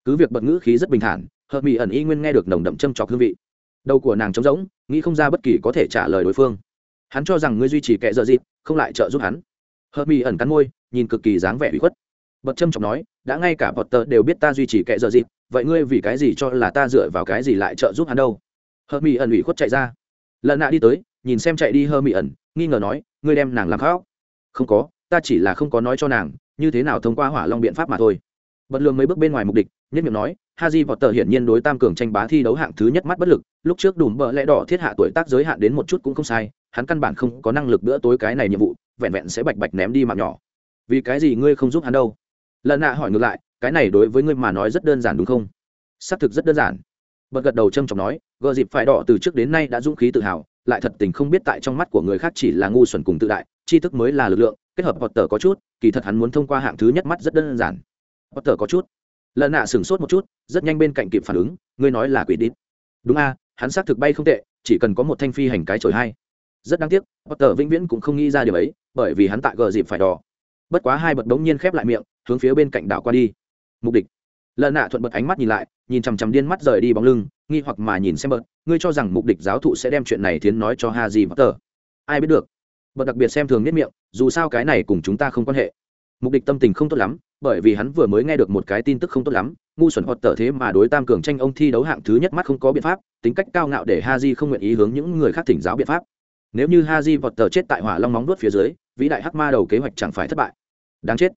Cứ việc bật ngữ khí rất bình thản hợp mỹ ẩn y nguyên nghe được nồng đậm châm trọc hương vị đầu của nàng trống rỗng, nghĩ không ra bất kỳ có thể trả lời đối phương. Hắn cho rằng ngươi duy trì kệ dợ dịp không lại trợ giúp hắn. Hợp mỹ ẩn cắn môi, nhìn cực kỳ dáng vẻ bị khuất. Bật trâm trọng nói, đã ngay cả potter đều biết ta duy trì kệ dợ dịp vậy ngươi vì cái gì cho là ta dựa vào cái gì lại trợ giúp hắn đâu? Hợp mỹ ẩn ủy khuất chạy ra. Lần nạ đi tới, nhìn xem chạy đi hơ mỹ ẩn, nghi ngờ nói, ngươi đem nàng làm khóc? Không có, ta chỉ là không có nói cho nàng, như thế nào thông qua hỏa long biện pháp mà thôi. Bật lường mấy bước bên ngoài mục đích nhất miệng nói haji Potter hiển nhiên đối tam cường tranh bá thi đấu hạng thứ nhất mắt bất lực, lúc trước đùm bờ lẽ đỏ thiết hạ tuổi tác giới hạn đến một chút cũng không sai, hắn căn bản không có năng lực bữa tối cái này nhiệm vụ, vẹn vẹn sẽ bạch bạch ném đi mạng nhỏ. Vì cái gì ngươi không giúp hắn đâu? Lần nạ hỏi ngược lại, cái này đối với ngươi mà nói rất đơn giản đúng không? Xác thực rất đơn giản. Bật gật đầu trầm trọng nói, gờ dịp phải đỏ từ trước đến nay đã dũng khí tự hào, lại thật tình không biết tại trong mắt của người khác chỉ là ngu xuẩn cùng tự đại, tri thức mới là lực lượng, kết hợp potter có chút, kỳ thật hắn muốn thông qua hạng thứ nhất mắt rất đơn giản. Potter có chút lần nạ sửng sốt một chút, rất nhanh bên cạnh kịp phản ứng, ngươi nói là quỷ đít. Đúng a, hắn xác thực bay không tệ, chỉ cần có một thanh phi hành cái chổi hay rất đáng tiếc, potter vĩnh viễn cũng không nghĩ ra điều ấy, bởi vì hắn tại gờ dịp phải đỏ. Bất quá hai bật đống nhiên khép lại miệng, hướng phía bên cạnh đảo qua đi. Mục địch lợn nạ thuận bật ánh mắt nhìn lại, nhìn chằm chằm điên mắt rời đi bóng lưng, nghi hoặc mà nhìn xem bật, ngươi cho rằng mục địch giáo thụ sẽ đem chuyện này tiến nói cho ha gì và tờ ai biết được. Bật đặc biệt xem thường nhất miệng, dù sao cái này cùng chúng ta không quan hệ. Mục địch tâm tình không tốt lắm bởi vì hắn vừa mới nghe được một cái tin tức không tốt lắm, ngu xuẩn hoặc tờ thế mà đối tam cường tranh ông thi đấu hạng thứ nhất mắt không có biện pháp, tính cách cao ngạo để ha di không nguyện ý hướng những người khác thỉnh giáo biện pháp. Nếu như ha di vọt tờ chết tại hỏa long móng đuốt phía dưới, vĩ đại hắc ma đầu kế hoạch chẳng phải thất bại. Đáng chết.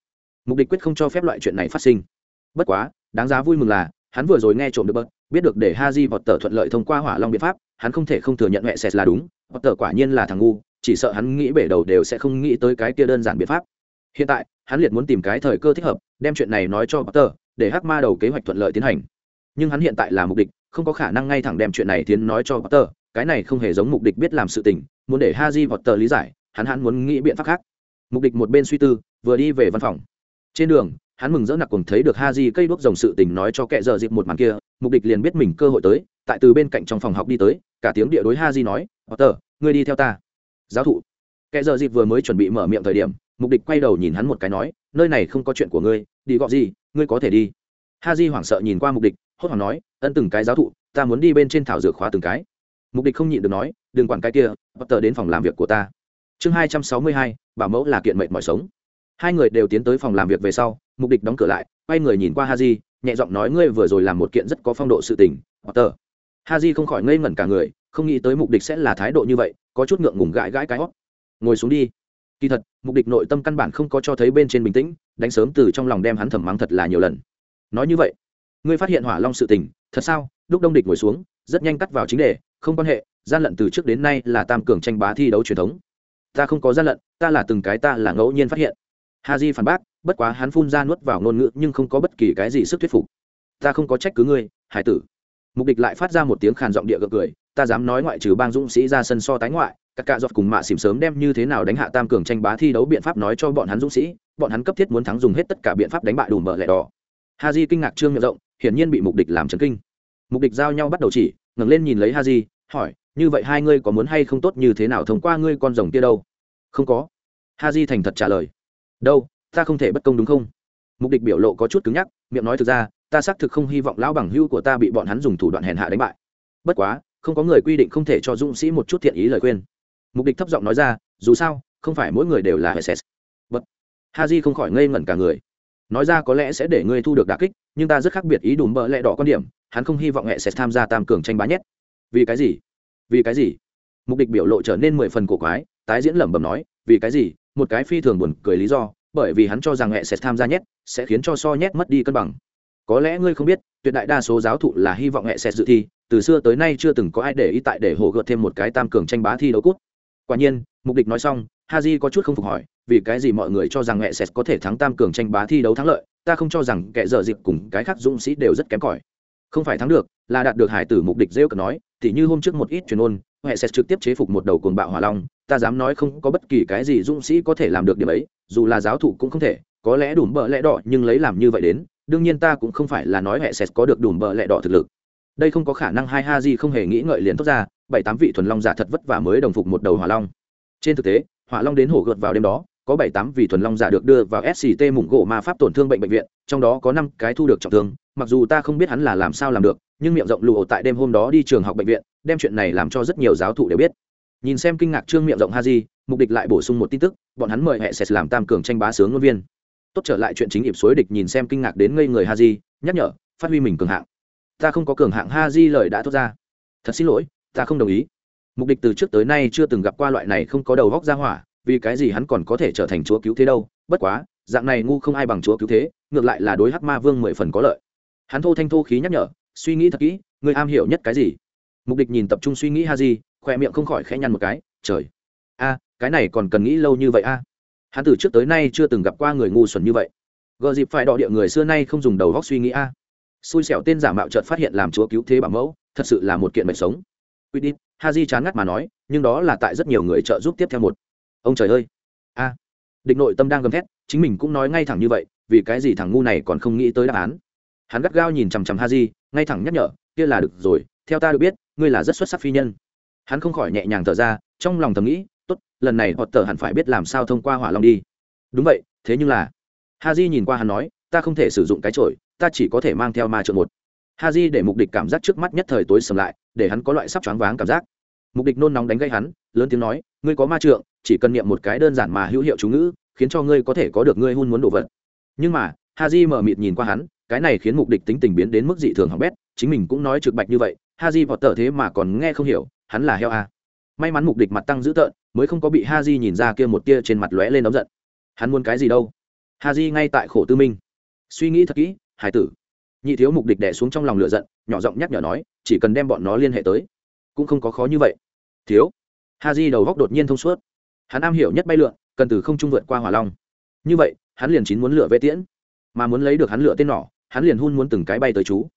Mục địch quyết không cho phép loại chuyện này phát sinh. Bất quá, đáng giá vui mừng là, hắn vừa rồi nghe trộm được bớt, biết được để ha di vọt tờ thuận lợi thông qua hỏa long biện pháp, hắn không thể không thừa nhận mẹ sệt là đúng, vọt tờ quả nhiên là thằng ngu, chỉ sợ hắn nghĩ bể đầu đều sẽ không nghĩ tới cái kia đơn giản biện pháp. Hiện tại hắn liệt muốn tìm cái thời cơ thích hợp, đem chuyện này nói cho Potter, để hắc ma đầu kế hoạch thuận lợi tiến hành. Nhưng hắn hiện tại là mục đích, không có khả năng ngay thẳng đem chuyện này tiến nói cho Potter, cái này không hề giống mục đích biết làm sự tình, muốn để Haji Potter lý giải, hắn hắn muốn nghĩ biện pháp khác. Mục đích một bên suy tư, vừa đi về văn phòng. Trên đường, hắn mừng rỡ nặc cùng thấy được Haji cây đuốc dòng sự tình nói cho kệ giờ dịp một màn kia, mục đích liền biết mình cơ hội tới, tại từ bên cạnh trong phòng học đi tới, cả tiếng địa đối Haji nói, Potter, ngươi đi theo ta. Giáo thụ. Kệ giờ dịp vừa mới chuẩn bị mở miệng thời điểm mục đích quay đầu nhìn hắn một cái nói, nơi này không có chuyện của ngươi, đi gọi gì, ngươi có thể đi. Ha di hoảng sợ nhìn qua mục đích hốt hoảng nói, ân từng cái giáo thụ, ta muốn đi bên trên thảo dược khóa từng cái. Mục đích không nhịn được nói, đừng quản cái kia, bắt tờ đến phòng làm việc của ta. Chương hai trăm sáu mươi hai, bảo mẫu là kiện mệnh mọi sống. Hai người đều tiến tới phòng làm việc về sau, mục đích đóng cửa lại, quay người nhìn qua ha di, nhẹ giọng nói, ngươi vừa rồi làm một kiện rất có phong độ sự tình tờ. Ha di không khỏi ngây ngẩn cả người, không nghĩ tới mục đích sẽ là thái độ như vậy, có chút ngượng ngùng gãi gãi cái hót. Ngồi xuống đi kỳ thật, mục đích nội tâm căn bản không có cho thấy bên trên bình tĩnh, đánh sớm từ trong lòng đem hắn thầm mắng thật là nhiều lần. Nói như vậy, ngươi phát hiện hỏa long sự tình, thật sao? Lúc đông địch ngồi xuống, rất nhanh cắt vào chính đề, không quan hệ, gian lận từ trước đến nay là tam cường tranh bá thi đấu truyền thống. Ta không có gian lận, ta là từng cái ta là ngẫu nhiên phát hiện. Ha di phản bác, bất quá hắn phun ra nuốt vào ngôn ngữ nhưng không có bất kỳ cái gì sức thuyết phục. Ta không có trách cứ ngươi, hải tử. Mục địch lại phát ra một tiếng khàn giọng địa gật cười, ta dám nói ngoại trừ bang dũng sĩ ra sân so tái ngoại các cạ giọt cùng mạ xỉm sớm đem như thế nào đánh hạ tam cường tranh bá thi đấu biện pháp nói cho bọn hắn dũng sĩ, bọn hắn cấp thiết muốn thắng dùng hết tất cả biện pháp đánh bại đủ mở lẻ đỏ. Ha di kinh ngạc trương miệng rộng, hiển nhiên bị mục địch làm chấn kinh. Mục địch giao nhau bắt đầu chỉ, ngẩng lên nhìn lấy ha di hỏi, như vậy hai ngươi có muốn hay không tốt như thế nào thông qua ngươi con rồng kia đâu? Không có. Ha di thành thật trả lời, đâu, ta không thể bất công đúng không? Mục địch biểu lộ có chút cứng nhắc, miệng nói thực ra, ta xác thực không hy vọng lão bằng hưu của ta bị bọn hắn dùng thủ đoạn hèn hạ đánh bại. Bất quá, không có người quy định không thể cho dũng sĩ một chút thiện ý lời khuyên mục đích thấp giọng nói ra, dù sao, không phải mỗi người đều là ss bất ha j không khỏi ngây ngẩn cả người. Nói ra có lẽ sẽ để ngươi thu được đà kích, nhưng ta rất khác biệt ý đùm bợ lẹ đỏ quan điểm, hắn không hy vọng hệ sẽ tham gia tam cường tranh bá nhất. Vì cái gì? Vì cái gì? Mục đích biểu lộ trở nên mười phần cổ quái, tái diễn lẩm bẩm nói, vì cái gì? Một cái phi thường buồn cười lý do, bởi vì hắn cho rằng hệ sẽ tham gia nhất sẽ khiến cho so nhét mất đi cân bằng. Có lẽ ngươi không biết, tuyệt đại đa số giáo thụ là hy vọng hệ sẽ dự thi, từ xưa tới nay chưa từng có ai để ý tại để hổ gợt thêm một cái tam cường tranh bá thi đấu cút quả nhiên, mục đích nói xong, haji có chút không phục hỏi, vì cái gì mọi người cho rằng hệ sệt có thể thắng tam cường tranh bá thi đấu thắng lợi, ta không cho rằng kẻ dở dịp cùng cái khác dũng sĩ đều rất kém cỏi. Không phải thắng được, là đạt được hải tử mục đích rêu cờ nói, thì như hôm trước một ít truyền ôn hệ sẽ trực tiếp chế phục một đầu cuồng bạo hỏa long, ta dám nói không có bất kỳ cái gì dũng sĩ có thể làm được điểm ấy, dù là giáo thụ cũng không thể, có lẽ đủ bợ lẽ đỏ nhưng lấy làm như vậy đến, đương nhiên ta cũng không phải là nói hệ sẽ có được đủ bợ lẽ đỏ thực lực. Đây không có khả năng hai ha di không hề nghĩ ngợi liền thoát ra bảy tám vị thuần long giả thật vất vả mới đồng phục một đầu hỏa long. Trên thực tế, hỏa long đến hổ gợt vào đêm đó, có bảy tám vị thuần long giả được đưa vào sct mủng gỗ ma pháp tổn thương bệnh bệnh viện, trong đó có năm cái thu được trọng thương. Mặc dù ta không biết hắn là làm sao làm được, nhưng miệng rộng lụ tại đêm hôm đó đi trường học bệnh viện, đem chuyện này làm cho rất nhiều giáo thụ đều biết. Nhìn xem kinh ngạc trương miệng rộng ha di mục đích lại bổ sung một tin tức, bọn hắn mời hệ sẽ làm tam cường tranh bá sướng ngôn viên. Tốt trở lại chuyện chính ịp suối địch nhìn xem kinh ngạc đến ngây người ha di nhắc nhở, phát huy mình cường hạng. Ta không có cường hạng ha di lời đã thốt ra. Thật xin lỗi ta không đồng ý. Mục đích từ trước tới nay chưa từng gặp qua loại này không có đầu góc ra hỏa, vì cái gì hắn còn có thể trở thành chúa cứu thế đâu? Bất quá, dạng này ngu không ai bằng chúa cứu thế, ngược lại là đối hắc ma vương mười phần có lợi. Hắn thô thanh thô khí nhắc nhở, suy nghĩ thật kỹ, người am hiểu nhất cái gì? Mục địch nhìn tập trung suy nghĩ ha di khoe miệng không khỏi khẽ nhăn một cái, trời. A, cái này còn cần nghĩ lâu như vậy a? Hắn từ trước tới nay chưa từng gặp qua người ngu xuẩn như vậy. Gờ dịp phải đọ địa người xưa nay không dùng đầu góc suy nghĩ a. Xui xẻo tên giả mạo trợt phát hiện làm chúa cứu thế bảo mẫu, thật sự là một kiện mệnh sống quy đi ha chán ngắt mà nói, nhưng đó là tại rất nhiều người trợ giúp tiếp theo một. Ông trời ơi! A! À. địch nội tâm đang gầm thét, chính mình cũng nói ngay thẳng như vậy, vì cái gì thằng ngu này còn không nghĩ tới đáp án? Hắn gắt gao nhìn chằm chằm ha ngay thẳng nhắc nhở, kia là được rồi, theo ta được biết, ngươi là rất xuất sắc phi nhân. Hắn không khỏi nhẹ nhàng thở ra, trong lòng thầm nghĩ, tốt, lần này họ tờ hẳn phải biết làm sao thông qua hỏa long đi. Đúng vậy, thế nhưng là ha nhìn qua hắn nói, ta không thể sử dụng cái trội ta chỉ có thể mang theo ma trượng một ha di để mục địch cảm giác trước mắt nhất thời tối sầm lại, để hắn có loại sắp choáng váng cảm giác. Mục địch nôn nóng đánh gây hắn, lớn tiếng nói, ngươi có ma trượng, chỉ cần niệm một cái đơn giản mà hữu hiệu chú ngữ, khiến cho ngươi có thể có được ngươi hôn muốn đồ vật. Nhưng mà ha di mở mịt nhìn qua hắn, cái này khiến mục địch tính tình biến đến mức dị thường hỏng bét, chính mình cũng nói trực bạch như vậy ha di vọt tờ thế mà còn nghe không hiểu, hắn là heo à. may mắn mục địch mặt tăng dữ tợn, mới không có bị ha di nhìn ra kia một tia trên mặt lóe lên nóng giận. Hắn muốn cái gì đâu? Ha di ngay tại khổ tư minh. Suy nghĩ thật kỹ, hải tử nhị thiếu mục địch đẻ xuống trong lòng lửa giận, nhỏ giọng nhắc nhở nói, chỉ cần đem bọn nó liên hệ tới, cũng không có khó như vậy. Thiếu ha di đầu góc đột nhiên thông suốt. Hắn am hiểu nhất bay lượn, cần từ không trung vượt qua hỏa long. Như vậy, hắn liền chín muốn lựa vệ tiễn. Mà muốn lấy được hắn lựa tên nỏ, hắn liền hun muốn từng cái bay tới chú.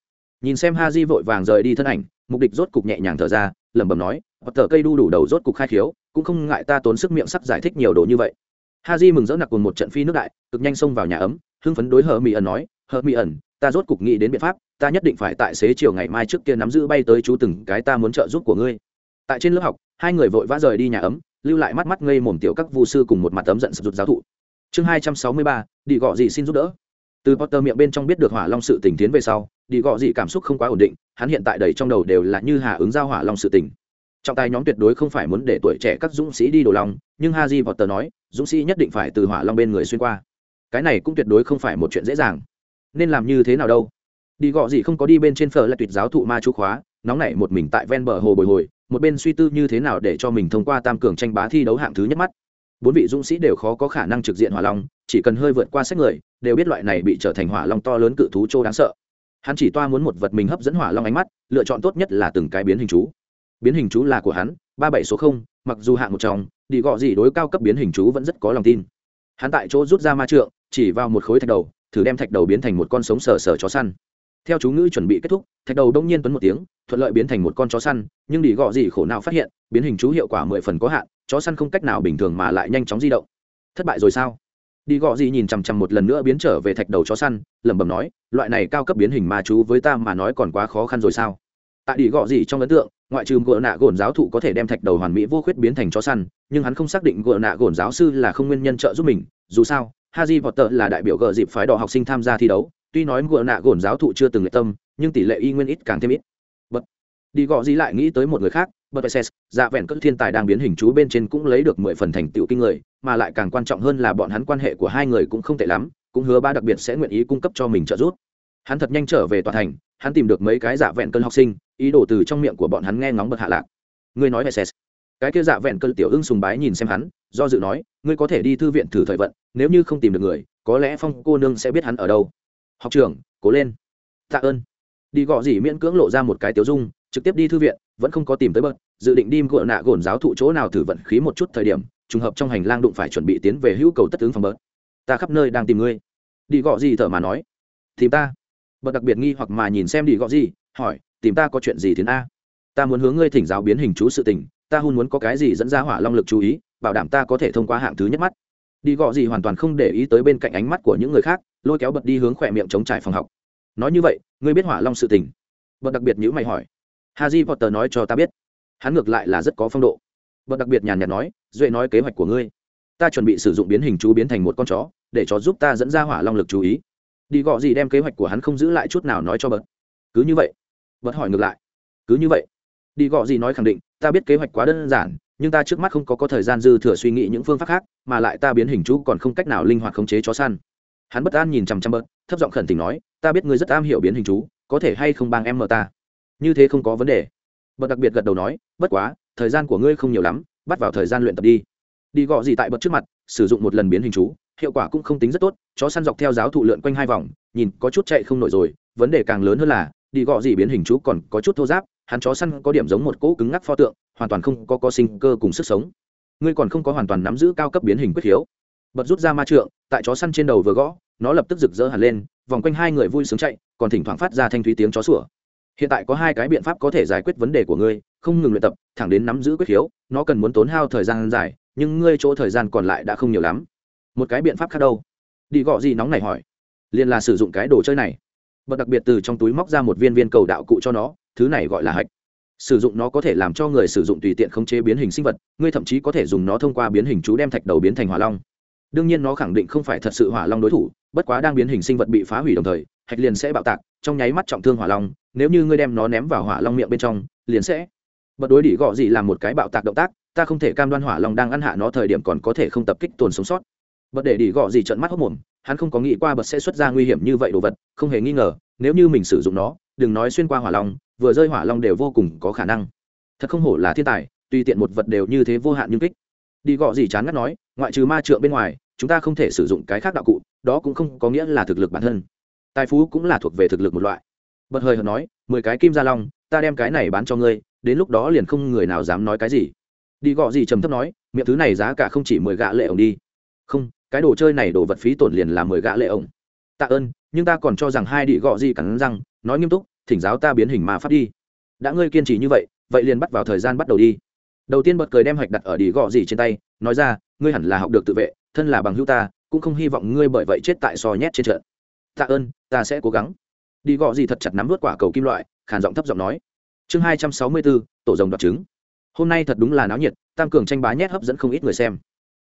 Nhìn xem ha di vội vàng rời đi thân ảnh, mục địch rốt cục nhẹ nhàng thở ra, lẩm bẩm nói hoặc thở cây đu đủ đầu rốt cục khai khiếu, cũng không ngại ta tốn sức miệng sắc giải thích nhiều đồ như vậy. Ha di mừng rỡ nặc cùng một trận phi nước đại, cực nhanh xông vào nhà ấm, hưng phấn đối hờ mỹ ẩn nói hờ mỹ ẩn ta rốt cục nghĩ đến biện pháp, ta nhất định phải tại xế chiều ngày mai trước kia nắm giữ bay tới chú từng cái ta muốn trợ giúp của ngươi. Tại trên lớp học, hai người vội vã rời đi nhà ấm, lưu lại mắt mắt ngây mồm tiểu các vu sư cùng một mặt ấm giận sụt giáo thụ. Chương hai trăm sáu mươi ba, đi gọ gì xin giúp đỡ. Từ potter miệng bên trong biết được hỏa long sự tình tiến về sau, đi gọ gì cảm xúc không quá ổn định, hắn hiện tại đầy trong đầu đều là như hà ứng giao hỏa long sự tình. Trọng tài nhóm tuyệt đối không phải muốn để tuổi trẻ các dũng sĩ đi đồ lòng nhưng haji potter nói, dũng sĩ nhất định phải từ hỏa long bên người xuyên qua. Cái này cũng tuyệt đối không phải một chuyện dễ dàng nên làm như thế nào đâu? Đi gọ gì không có đi bên trên phở là tuyệt giáo thụ ma chú khóa, nóng nảy một mình tại ven bờ hồ bồi hồi, một bên suy tư như thế nào để cho mình thông qua tam cường tranh bá thi đấu hạng thứ nhất mắt. Bốn vị dũng sĩ đều khó có khả năng trực diện hỏa long, chỉ cần hơi vượt qua sách người, đều biết loại này bị trở thành hỏa long to lớn cự thú châu đáng sợ. Hắn chỉ toa muốn một vật mình hấp dẫn hỏa long ánh mắt, lựa chọn tốt nhất là từng cái biến hình chú. Biến hình chú là của hắn, ba bảy số không, mặc dù hạng một trong, đi gọ gì đối cao cấp biến hình chú vẫn rất có lòng tin. Hắn tại chỗ rút ra ma trượng, chỉ vào một khối thạch đầu thử đem thạch đầu biến thành một con sống sờ sờ chó săn. Theo chú ngữ chuẩn bị kết thúc, thạch đầu đông nhiên tuấn một tiếng, thuận lợi biến thành một con chó săn, nhưng đi gọ gì khổ nào phát hiện, biến hình chú hiệu quả mười phần có hạn, chó săn không cách nào bình thường mà lại nhanh chóng di động. Thất bại rồi sao? Đi gọ gì nhìn chằm chằm một lần nữa biến trở về thạch đầu chó săn, lẩm bẩm nói, loại này cao cấp biến hình mà chú với ta mà nói còn quá khó khăn rồi sao? Tại đi gọ gì trong ấn tượng, ngoại trừ gỡ nạ gồn giáo thụ có thể đem thạch đầu hoàn mỹ vô khuyết biến thành chó săn, nhưng hắn không xác định gỡ nạ gồn giáo sư là không nguyên nhân trợ giúp mình, dù sao haji potter là đại biểu gờ dịp phái đỏ học sinh tham gia thi đấu, tuy nói ngựa nạ gồn giáo thụ chưa từng lệ tâm, nhưng tỷ lệ y nguyên ít càng thêm ít. Bật. Đi gọ gì lại nghĩ tới một người khác, bật ses dạ vẹn cỡ thiên tài đang biến hình chú bên trên cũng lấy được mười phần thành tựu kinh người, mà lại càng quan trọng hơn là bọn hắn quan hệ của hai người cũng không tệ lắm, cũng hứa ba đặc biệt sẽ nguyện ý cung cấp cho mình trợ giúp. Hắn thật nhanh trở về tòa thành, hắn tìm được mấy cái dạ vẹn cơn học sinh, ý đồ từ trong miệng của bọn hắn nghe ngóng bật hạ lạc. Ngươi nói ss cái kia dạ vẹn cơn tiểu ưng sùng bái nhìn xem hắn, do dự nói, ngươi có thể đi thư viện thử thời vận, nếu như không tìm được người, có lẽ phong cô nương sẽ biết hắn ở đâu. Học trưởng, cố lên. Tạ ơn. Đi gõ gì miễn cưỡng lộ ra một cái tiểu dung, trực tiếp đi thư viện, vẫn không có tìm tới bớt, dự định đi gội nạ gồn giáo thụ chỗ nào thử vận khí một chút thời điểm, trùng hợp trong hành lang đụng phải chuẩn bị tiến về hữu cầu tất tướng phòng bớt. Ta khắp nơi đang tìm ngươi. Đi gõ gì thở mà nói. Tìm ta? Bớt đặc biệt nghi hoặc mà nhìn xem đi gõ gì hỏi, tìm ta có chuyện gì thế a? Ta muốn hướng ngươi thỉnh giáo biến hình chú sự tình ta hun muốn có cái gì dẫn ra hỏa long lực chú ý, bảo đảm ta có thể thông qua hạng thứ nhất mắt. Đi gọ gì hoàn toàn không để ý tới bên cạnh ánh mắt của những người khác, lôi kéo bật đi hướng khỏe miệng chống trải phòng học. Nói như vậy, ngươi biết hỏa long sự tình? Bật đặc biệt nhữ mày hỏi. Haji potter nói cho ta biết. Hắn ngược lại là rất có phong độ. Bật đặc biệt nhàn nhạt nói, duệ nói kế hoạch của ngươi. Ta chuẩn bị sử dụng biến hình chú biến thành một con chó, để chó giúp ta dẫn ra hỏa long lực chú ý. Đi gọ gì đem kế hoạch của hắn không giữ lại chút nào nói cho bật. Cứ như vậy. Bật hỏi ngược lại. Cứ như vậy. Đi gọ gì nói khẳng định ta biết kế hoạch quá đơn giản, nhưng ta trước mắt không có có thời gian dư thừa suy nghĩ những phương pháp khác, mà lại ta biến hình chú còn không cách nào linh hoạt khống chế chó săn. Hắn bất an nhìn chằm chằm bớt, thấp giọng khẩn tình nói, ta biết ngươi rất am hiểu biến hình chú, có thể hay không bang em mờ ta? Như thế không có vấn đề. Bật đặc biệt gật đầu nói, bất quá, thời gian của ngươi không nhiều lắm, bắt vào thời gian luyện tập đi. Đi gọ gì tại bật trước mặt, sử dụng một lần biến hình chú, hiệu quả cũng không tính rất tốt, chó săn dọc theo giáo thụ lượn quanh hai vòng, nhìn có chút chạy không nổi rồi, vấn đề càng lớn hơn là, đi gọ gì biến hình chú còn có chút thô giáp hắn chó săn có điểm giống một cỗ cứng ngắc pho tượng, hoàn toàn không có có sinh cơ cùng sức sống. Ngươi còn không có hoàn toàn nắm giữ cao cấp biến hình quyết hiếu. bật rút ra ma trượng, tại chó săn trên đầu vừa gõ, nó lập tức rực rỡ hẳn lên, vòng quanh hai người vui sướng chạy, còn thỉnh thoảng phát ra thanh thúy tiếng chó sủa. Hiện tại có hai cái biện pháp có thể giải quyết vấn đề của ngươi, không ngừng luyện tập, thẳng đến nắm giữ quyết hiếu. nó cần muốn tốn hao thời gian dài, nhưng ngươi chỗ thời gian còn lại đã không nhiều lắm. Một cái biện pháp khác đâu? Đi gọ gì nóng này hỏi. Liền là sử dụng cái đồ chơi này. Bật đặc biệt từ trong túi móc ra một viên viên cầu đạo cụ cho nó thứ này gọi là hạch. Sử dụng nó có thể làm cho người sử dụng tùy tiện không chế biến hình sinh vật, ngươi thậm chí có thể dùng nó thông qua biến hình chú đem thạch đầu biến thành hỏa long. Đương nhiên nó khẳng định không phải thật sự hỏa long đối thủ, bất quá đang biến hình sinh vật bị phá hủy đồng thời, hạch liền sẽ bạo tạc, trong nháy mắt trọng thương hỏa long, nếu như ngươi đem nó ném vào hỏa long miệng bên trong, liền sẽ bật đối đỉ gọ gì làm một cái bạo tạc động tác, ta không thể cam đoan hỏa long đang ăn hạ nó thời điểm còn có thể không tập kích tồn sống sót. Bật để đỉ gọ gì trận mắt hốc mồm hắn không có nghĩ qua bật sẽ xuất ra nguy hiểm như vậy đồ vật, không hề nghi ngờ, nếu như mình sử dụng nó, đừng nói xuyên qua hỏa long, vừa rơi hỏa long đều vô cùng có khả năng. Thật không hổ là thiên tài, tùy tiện một vật đều như thế vô hạn nhưng kích. Đi gọ gì chán ngắt nói, ngoại trừ ma trượng bên ngoài, chúng ta không thể sử dụng cái khác đạo cụ, đó cũng không có nghĩa là thực lực bản thân. Tài phú cũng là thuộc về thực lực một loại. Bật hơi hợt nói, mười cái kim gia long, ta đem cái này bán cho ngươi, đến lúc đó liền không người nào dám nói cái gì. Đi gọ gì trầm thấp nói, miệng thứ này giá cả không chỉ mười gạ lệ ổng đi. Không cái đồ chơi này đồ vật phí tổn liền là mười gạ lệ ổng tạ ơn, nhưng ta còn cho rằng hai đĩ gọ gì cắn răng, nói nghiêm túc, thỉnh giáo ta biến hình ma pháp đi. Đã ngươi kiên trì như vậy vậy liền bắt vào thời gian bắt đầu đi. Đầu tiên bật cười đem hạch đặt ở đĩ gọ gì trên tay, nói ra, ngươi hẳn là học được tự vệ, thân là bằng hữu ta, cũng không hy vọng ngươi bởi vậy chết tại so nhét trên trận. Tạ ơn, ta sẽ cố gắng. Đi gọ gì thật chặt nắm vớt quả cầu kim loại, khàn giọng thấp giọng nói. Chương hai trăm sáu mươi bốn, tổ rồng đoạt trứng. Hôm nay thật đúng là náo nhiệt, tam cường tranh bá nhét hấp dẫn không ít người xem.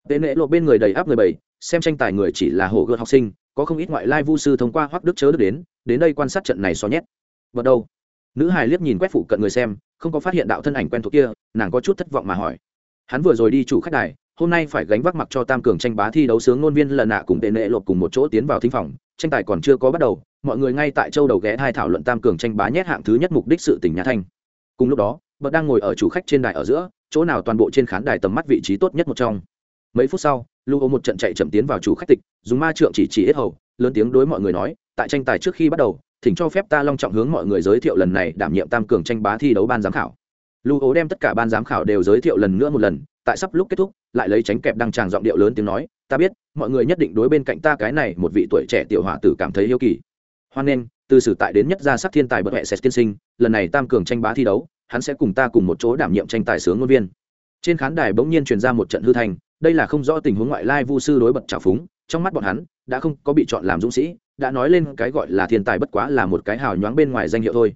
Tệ nệ lộ bên người đầy áp người bảy xem tranh tài người chỉ là hổ gợt học sinh, có không ít ngoại lai vu sư thông qua hoắc đức chớ được đến đến đây quan sát trận này so nhét. Vào đâu nữ hài liếc nhìn quét phụ cận người xem, không có phát hiện đạo thân ảnh quen thuộc kia, nàng có chút thất vọng mà hỏi. Hắn vừa rồi đi chủ khách đài, hôm nay phải gánh vác mặc cho tam cường tranh bá thi đấu sướng ngôn viên lần nạ cùng tệ nệ lộp cùng một chỗ tiến vào thính phòng, tranh tài còn chưa có bắt đầu, mọi người ngay tại châu đầu ghé hai thảo luận tam cường tranh bá nhét hạng thứ nhất mục đích sự tỉnh nhà thanh. Cùng lúc đó bậc đang ngồi ở chủ khách trên đài ở giữa, chỗ nào toàn bộ trên khán đài tầm mắt vị trí tốt nhất một trong mấy phút sau lưu ô một trận chạy chậm tiến vào chủ khách tịch, dùng ma trượng chỉ chỉ hết hầu, lớn tiếng đối mọi người nói, tại tranh tài trước khi bắt đầu, thỉnh cho phép ta long trọng hướng mọi người giới thiệu lần này đảm nhiệm tam cường tranh bá thi đấu ban giám khảo. Lưu ố đem tất cả ban giám khảo đều giới thiệu lần nữa một lần, tại sắp lúc kết thúc, lại lấy tránh kẹp đăng tràng giọng điệu lớn tiếng nói, ta biết, mọi người nhất định đối bên cạnh ta cái này một vị tuổi trẻ tiểu hòa tử cảm thấy yêu kỳ. Hoan nghênh, từ sử tại đến nhất gia sắc thiên tài bậc hệ sét tiên sinh, lần này tam cường tranh bá thi đấu, hắn sẽ cùng ta cùng một chỗ đảm nhiệm tranh tài sướng ngôn viên. Trên khán đài bỗng nhiên truyền ra một trận hư thành đây là không rõ tình huống ngoại lai vu sư đối bật trào phúng, trong mắt bọn hắn, đã không có bị chọn làm dũng sĩ, đã nói lên cái gọi là thiên tài bất quá là một cái hào nhoáng bên ngoài danh hiệu thôi.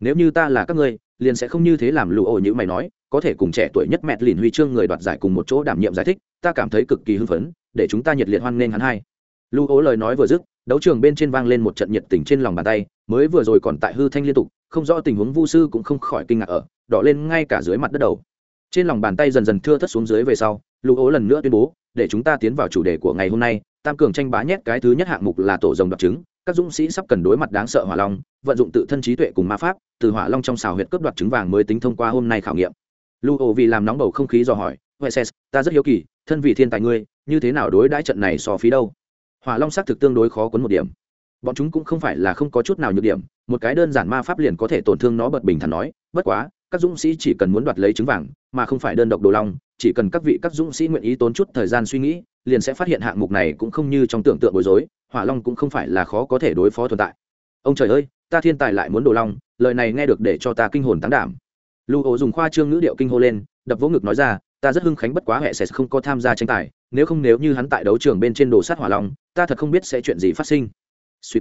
Nếu như ta là các ngươi, liền sẽ không như thế làm lụ ổ như mày nói, có thể cùng trẻ tuổi nhất mẹt lìn huy chương người đoạt giải cùng một chỗ đảm nhiệm giải thích, ta cảm thấy cực kỳ hưng phấn, để chúng ta nhiệt liệt hoan nghênh hắn hai. Lụ ổ lời nói vừa dứt, đấu trường bên trên vang lên một trận nhiệt tình trên lòng bàn tay, mới vừa rồi còn tại hư thanh liên tục, không rõ tình huống vu sư cũng không khỏi kinh ngạc ở, đỏ lên ngay cả dưới mặt đất đầu trên lòng bàn tay dần dần thưa thất xuống dưới về sau, lũ ố lần nữa tuyên bố, để chúng ta tiến vào chủ đề của ngày hôm nay, tam cường tranh bá nhét cái thứ nhất hạng mục là tổ rồng đặc trứng. Các dũng sĩ sắp cần đối mặt đáng sợ hỏa long, vận dụng tự thân trí tuệ cùng ma pháp, từ hỏa long trong xào huyệt cướp đoạt trứng vàng mới tính thông qua hôm nay khảo nghiệm. Lu ô vì làm nóng bầu không khí dò hỏi huệ ses ta rất hiếu kỳ, thân vị thiên tài ngươi, như thế nào đối đãi trận này so phí đâu? Hỏa long xác thực tương đối khó quấn một điểm. Bọn chúng cũng không phải là không có chút nào nhược điểm, một cái đơn giản ma pháp liền có thể tổn thương nó bật bình thản nói, bất quá các dũng sĩ chỉ cần muốn đoạt lấy trứng vàng, mà không phải đơn độc đồ long, chỉ cần các vị các dũng sĩ nguyện ý tốn chút thời gian suy nghĩ, liền sẽ phát hiện hạng mục này cũng không như trong tưởng tượng bối rối, hỏa long cũng không phải là khó có thể đối phó tồn tại. Ông trời ơi, ta thiên tài lại muốn đồ long, lời này nghe được để cho ta kinh hồn tán đảm. Lưu ố dùng khoa trương ngữ điệu kinh hô lên, đập vỗ ngực nói ra, ta rất hưng khánh bất quá hệ sẽ không có tham gia tranh tài, nếu không nếu như hắn tại đấu trường bên trên đồ sát hỏa long, ta thật không biết sẽ chuyện gì phát sinh. Sweet.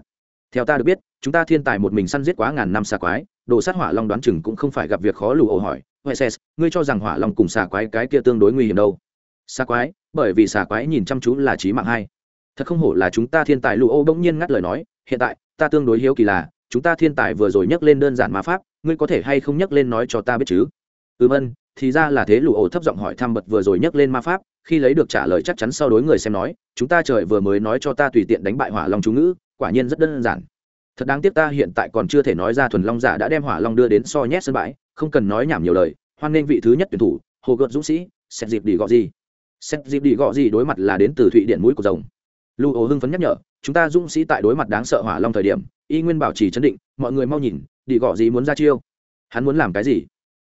theo ta được biết, chúng ta thiên tài một mình săn giết quá ngàn năm xa quái đồ sát hỏa long đoán chừng cũng không phải gặp việc khó lù ổ hỏi huệ ngươi cho rằng hỏa long cùng xà quái cái kia tương đối nguy hiểm đâu? Xà quái? Bởi vì xà quái nhìn chăm chú là trí mạng hai. Thật không hổ là chúng ta thiên tài lù ô bỗng nhiên ngắt lời nói, hiện tại, ta tương đối hiếu kỳ là, chúng ta thiên tài vừa rồi nhắc lên đơn giản ma pháp, ngươi có thể hay không nhắc lên nói cho ta biết chứ? Ừm ân, thì ra là thế, lù ổ thấp giọng hỏi thăm bật vừa rồi nhắc lên ma pháp, khi lấy được trả lời chắc chắn sau đối người xem nói, chúng ta trời vừa mới nói cho ta tùy tiện đánh bại hỏa long chú ngữ, quả nhiên rất đơn giản thật đáng tiếc ta hiện tại còn chưa thể nói ra thuần long giả đã đem hỏa long đưa đến so nhét sân bãi, không cần nói nhảm nhiều lời, hoan nghênh vị thứ nhất tuyển thủ, hồ gợt dũng sĩ, xét dịp đi gọ gì. Xét dịp đi gọ gì đối mặt là đến từ thụy điện mũi của rồng. Lưu ố hưng phấn nhắc nhở, chúng ta dũng sĩ tại đối mặt đáng sợ hỏa long thời điểm, y nguyên bảo trì chấn định, mọi người mau nhìn đi gọ gì muốn ra chiêu. Hắn muốn làm cái gì?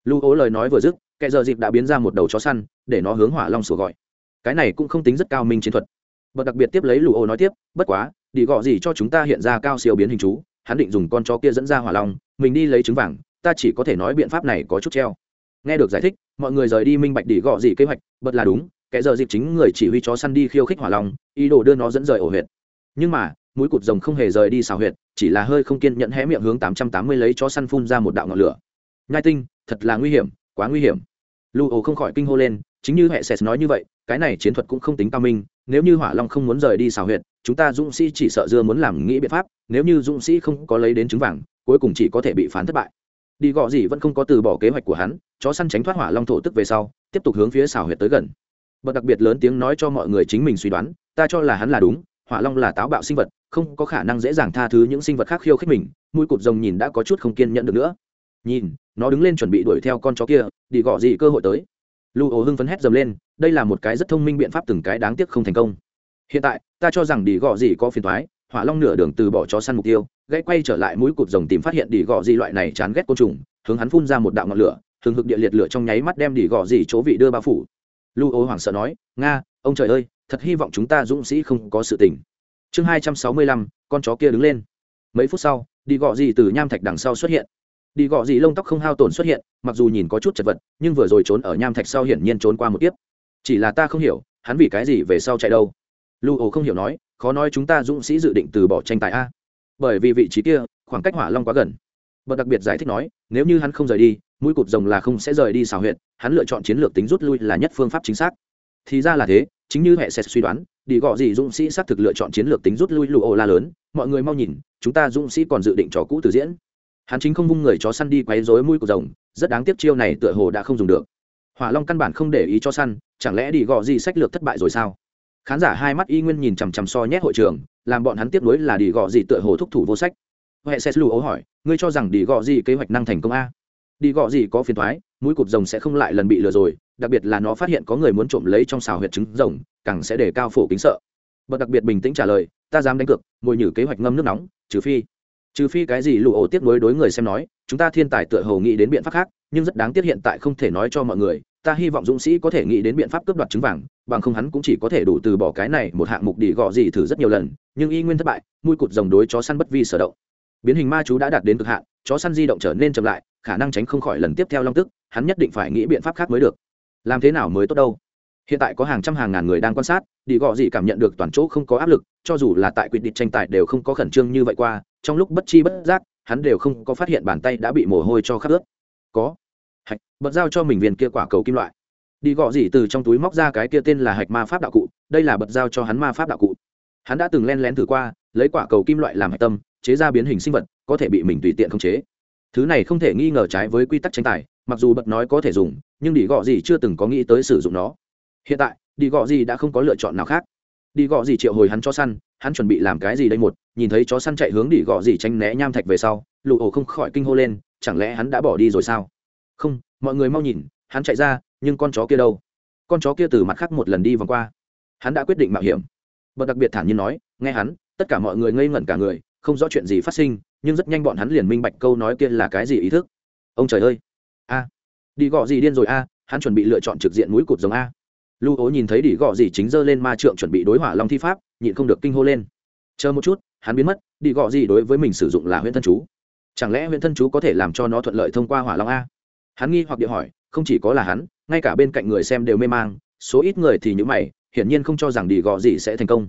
Lưu ố lời nói vừa dứt, kẻ giờ dịp đã biến ra một đầu chó săn, để nó hướng hỏa long sủa gọi. Cái này cũng không tính rất cao minh chiến thuật. Bậc đặc biệt tiếp lấy lưu ố nói tiếp, bất quá đi gọ gì cho chúng ta hiện ra cao siêu biến hình chú, hắn định dùng con chó kia dẫn ra hỏa long, mình đi lấy trứng vàng, ta chỉ có thể nói biện pháp này có chút treo. Nghe được giải thích, mọi người rời đi minh bạch đi gọ gì kế hoạch bật là đúng, kẻ giờ dịp chính người chỉ huy chó săn đi khiêu khích hỏa long, ý đồ đưa nó dẫn rời ổ huyệt. Nhưng mà, mũi cụt rồng không hề rời đi xào huyệt, chỉ là hơi không kiên nhẫn hé miệng hướng tám trăm tám mươi lấy chó săn phun ra một đạo ngọn lửa. Nhai tinh, thật là nguy hiểm, quá nguy hiểm. Lu ồ không khỏi kinh hô lên, chính như hệ sệt nói như vậy, cái này chiến thuật cũng không tính cao minh, nếu như hỏa long không muốn rời đi xào huyệt chúng ta dũng sĩ chỉ sợ dưa muốn làm nghĩ biện pháp, nếu như dũng sĩ không có lấy đến trứng vàng, cuối cùng chỉ có thể bị phán thất bại. Đi gọ gì vẫn không có từ bỏ kế hoạch của hắn, chó săn tránh thoát hỏa long thổ tức về sau, tiếp tục hướng phía xào huyệt tới gần. Bậc đặc biệt lớn tiếng nói cho mọi người chính mình suy đoán, ta cho là hắn là đúng, hỏa long là táo bạo sinh vật, không có khả năng dễ dàng tha thứ những sinh vật khác khiêu khích mình, mũi cụt rồng nhìn đã có chút không kiên nhẫn được nữa. Nhìn, nó đứng lên chuẩn bị đuổi theo con chó kia, đi gọ gì cơ hội tới. Lu ồ hưng phấn hét dầm lên, đây là một cái rất thông minh biện pháp từng cái đáng tiếc không thành công hiện tại, ta cho rằng đi gọ gì có phiền thoái hỏa long nửa đường từ bỏ chó săn mục tiêu, gãy quay trở lại mũi cụt rồng tìm phát hiện đi gọ gì loại này chán ghét côn trùng, hướng hắn phun ra một đạo ngọn lửa thường hực địa liệt lửa trong nháy mắt đem đi gọ gì chỗ vị đưa bao phủ. Lu ô hoảng sợ nói, nga, ông trời ơi, thật hy vọng chúng ta dũng sĩ không có sự tình. Chương hai trăm sáu mươi lăm, con chó kia đứng lên. Mấy phút sau đi gọ gì từ nham thạch đằng sau xuất hiện. Đi gọ gì lông tóc không hao tổn xuất hiện, mặc dù nhìn có chút chật vật, nhưng vừa rồi trốn ở nham thạch sau hiển nhiên trốn qua một tiếp chỉ là ta không hiểu, hắn vì cái gì về sau chạy đâu lưu ổ không hiểu nói, khó nói chúng ta dũng sĩ dự định từ bỏ tranh tài a. Bởi vì vị trí kia, khoảng cách hỏa long quá gần. Bậc đặc biệt giải thích nói, nếu như hắn không rời đi, mũi cụt rồng là không sẽ rời đi xào huyện hắn lựa chọn chiến lược tính rút lui là nhất phương pháp chính xác. Thì ra là thế, chính như hệ sẽ suy đoán, đi gọ gì dũng sĩ xác thực lựa chọn chiến lược tính rút lui lụ ồ la lớn, mọi người mau nhìn, chúng ta dũng sĩ còn dự định trò cũ từ diễn. Hắn chính không vung người chó săn đi quấy rối mũi cụt rồng, rất đáng tiếc chiêu này tựa hồ đã không dùng được. Hỏa long căn bản không để ý cho săn, chẳng lẽ đi gọ gì sách lược thất bại rồi sao? Khán giả hai mắt y nguyên nhìn chằm chằm so nhét hội trường, làm bọn hắn tiếp nối là đi gọ gì tựa hồ thúc thủ vô sách. Huệ sẽ lù ấu hỏi, ngươi cho rằng đi gọ gì kế hoạch năng thành công a? Đi gọ gì có phiền thoái mũi cụt rồng sẽ không lại lần bị lừa rồi, đặc biệt là nó phát hiện có người muốn trộm lấy trong xào huyệt trứng rồng, càng sẽ để cao phổ kính sợ. Bậc đặc biệt bình tĩnh trả lời, ta dám đánh cược, mồi nhử kế hoạch ngâm nước nóng, trừ phi trừ phi cái gì lụ ổ tiếp nối đối người xem nói, chúng ta thiên tài tựa hồ nghĩ đến biện pháp khác nhưng rất đáng tiếc hiện tại không thể nói cho mọi người, ta hy vọng dũng sĩ có thể nghĩ đến biện pháp cướp đoạt trứng vàng, bằng không hắn cũng chỉ có thể đủ từ bỏ cái này một hạng mục đi gọ gì thử rất nhiều lần, nhưng y nguyên thất bại Mui cụt rồng đối chó săn bất vi sở động. Biến hình ma chú đã đạt đến cực hạn, chó săn di động trở nên chậm lại, khả năng tránh không khỏi lần tiếp theo long tức, hắn nhất định phải nghĩ biện pháp khác mới được. Làm thế nào mới tốt đâu? Hiện tại có hàng trăm hàng ngàn người đang quan sát, đi gọ gì cảm nhận được toàn chỗ không có áp lực, cho dù là tại quyết định tranh tài đều không có khẩn trương như vậy qua, trong lúc bất chi bất giác, hắn đều không có phát hiện bàn tay đã bị mồ hôi cho khắp ướt. Có hạch, bật giao cho mình viên kia quả cầu kim loại. Đi gọ gì từ trong túi móc ra cái kia tên là hạch ma pháp đạo cụ, đây là bật giao cho hắn ma pháp đạo cụ. Hắn đã từng len lén thử qua, lấy quả cầu kim loại làm hạch tâm, chế ra biến hình sinh vật, có thể bị mình tùy tiện khống chế. Thứ này không thể nghi ngờ trái với quy tắc tranh tài, mặc dù bật nói có thể dùng, nhưng đi gọ gì chưa từng có nghĩ tới sử dụng nó. Hiện tại, đi gọ gì đã không có lựa chọn nào khác. Đi gọ gì triệu hồi hắn cho săn, hắn chuẩn bị làm cái gì đây một, nhìn thấy chó săn chạy hướng đi gọ gì tránh né nham thạch về sau, lụ ổ không khỏi kinh hô lên, chẳng lẽ hắn đã bỏ đi rồi sao? Không, mọi người mau nhìn, hắn chạy ra, nhưng con chó kia đâu? Con chó kia từ mặt khác một lần đi vòng qua. Hắn đã quyết định mạo hiểm. Bậc đặc biệt thản nhiên nói, nghe hắn, tất cả mọi người ngây ngẩn cả người, không rõ chuyện gì phát sinh, nhưng rất nhanh bọn hắn liền minh bạch câu nói kia là cái gì ý thức. Ông trời ơi! A! Đi gọ gì điên rồi a? Hắn chuẩn bị lựa chọn trực diện mũi cụt giống a. Lưu ố nhìn thấy đi gọ gì chính giơ lên ma trượng chuẩn bị đối hỏa long thi pháp, nhịn không được kinh hô lên. Chờ một chút, hắn biến mất đi gọ gì đối với mình sử dụng là huyễn thân chú. Chẳng lẽ huyễn thân chú có thể làm cho nó thuận lợi thông qua hỏa long a? Hắn nghi hoặc địa hỏi, không chỉ có là hắn, ngay cả bên cạnh người xem đều mê mang, số ít người thì những mày, hiển nhiên không cho rằng đi gò gì sẽ thành công.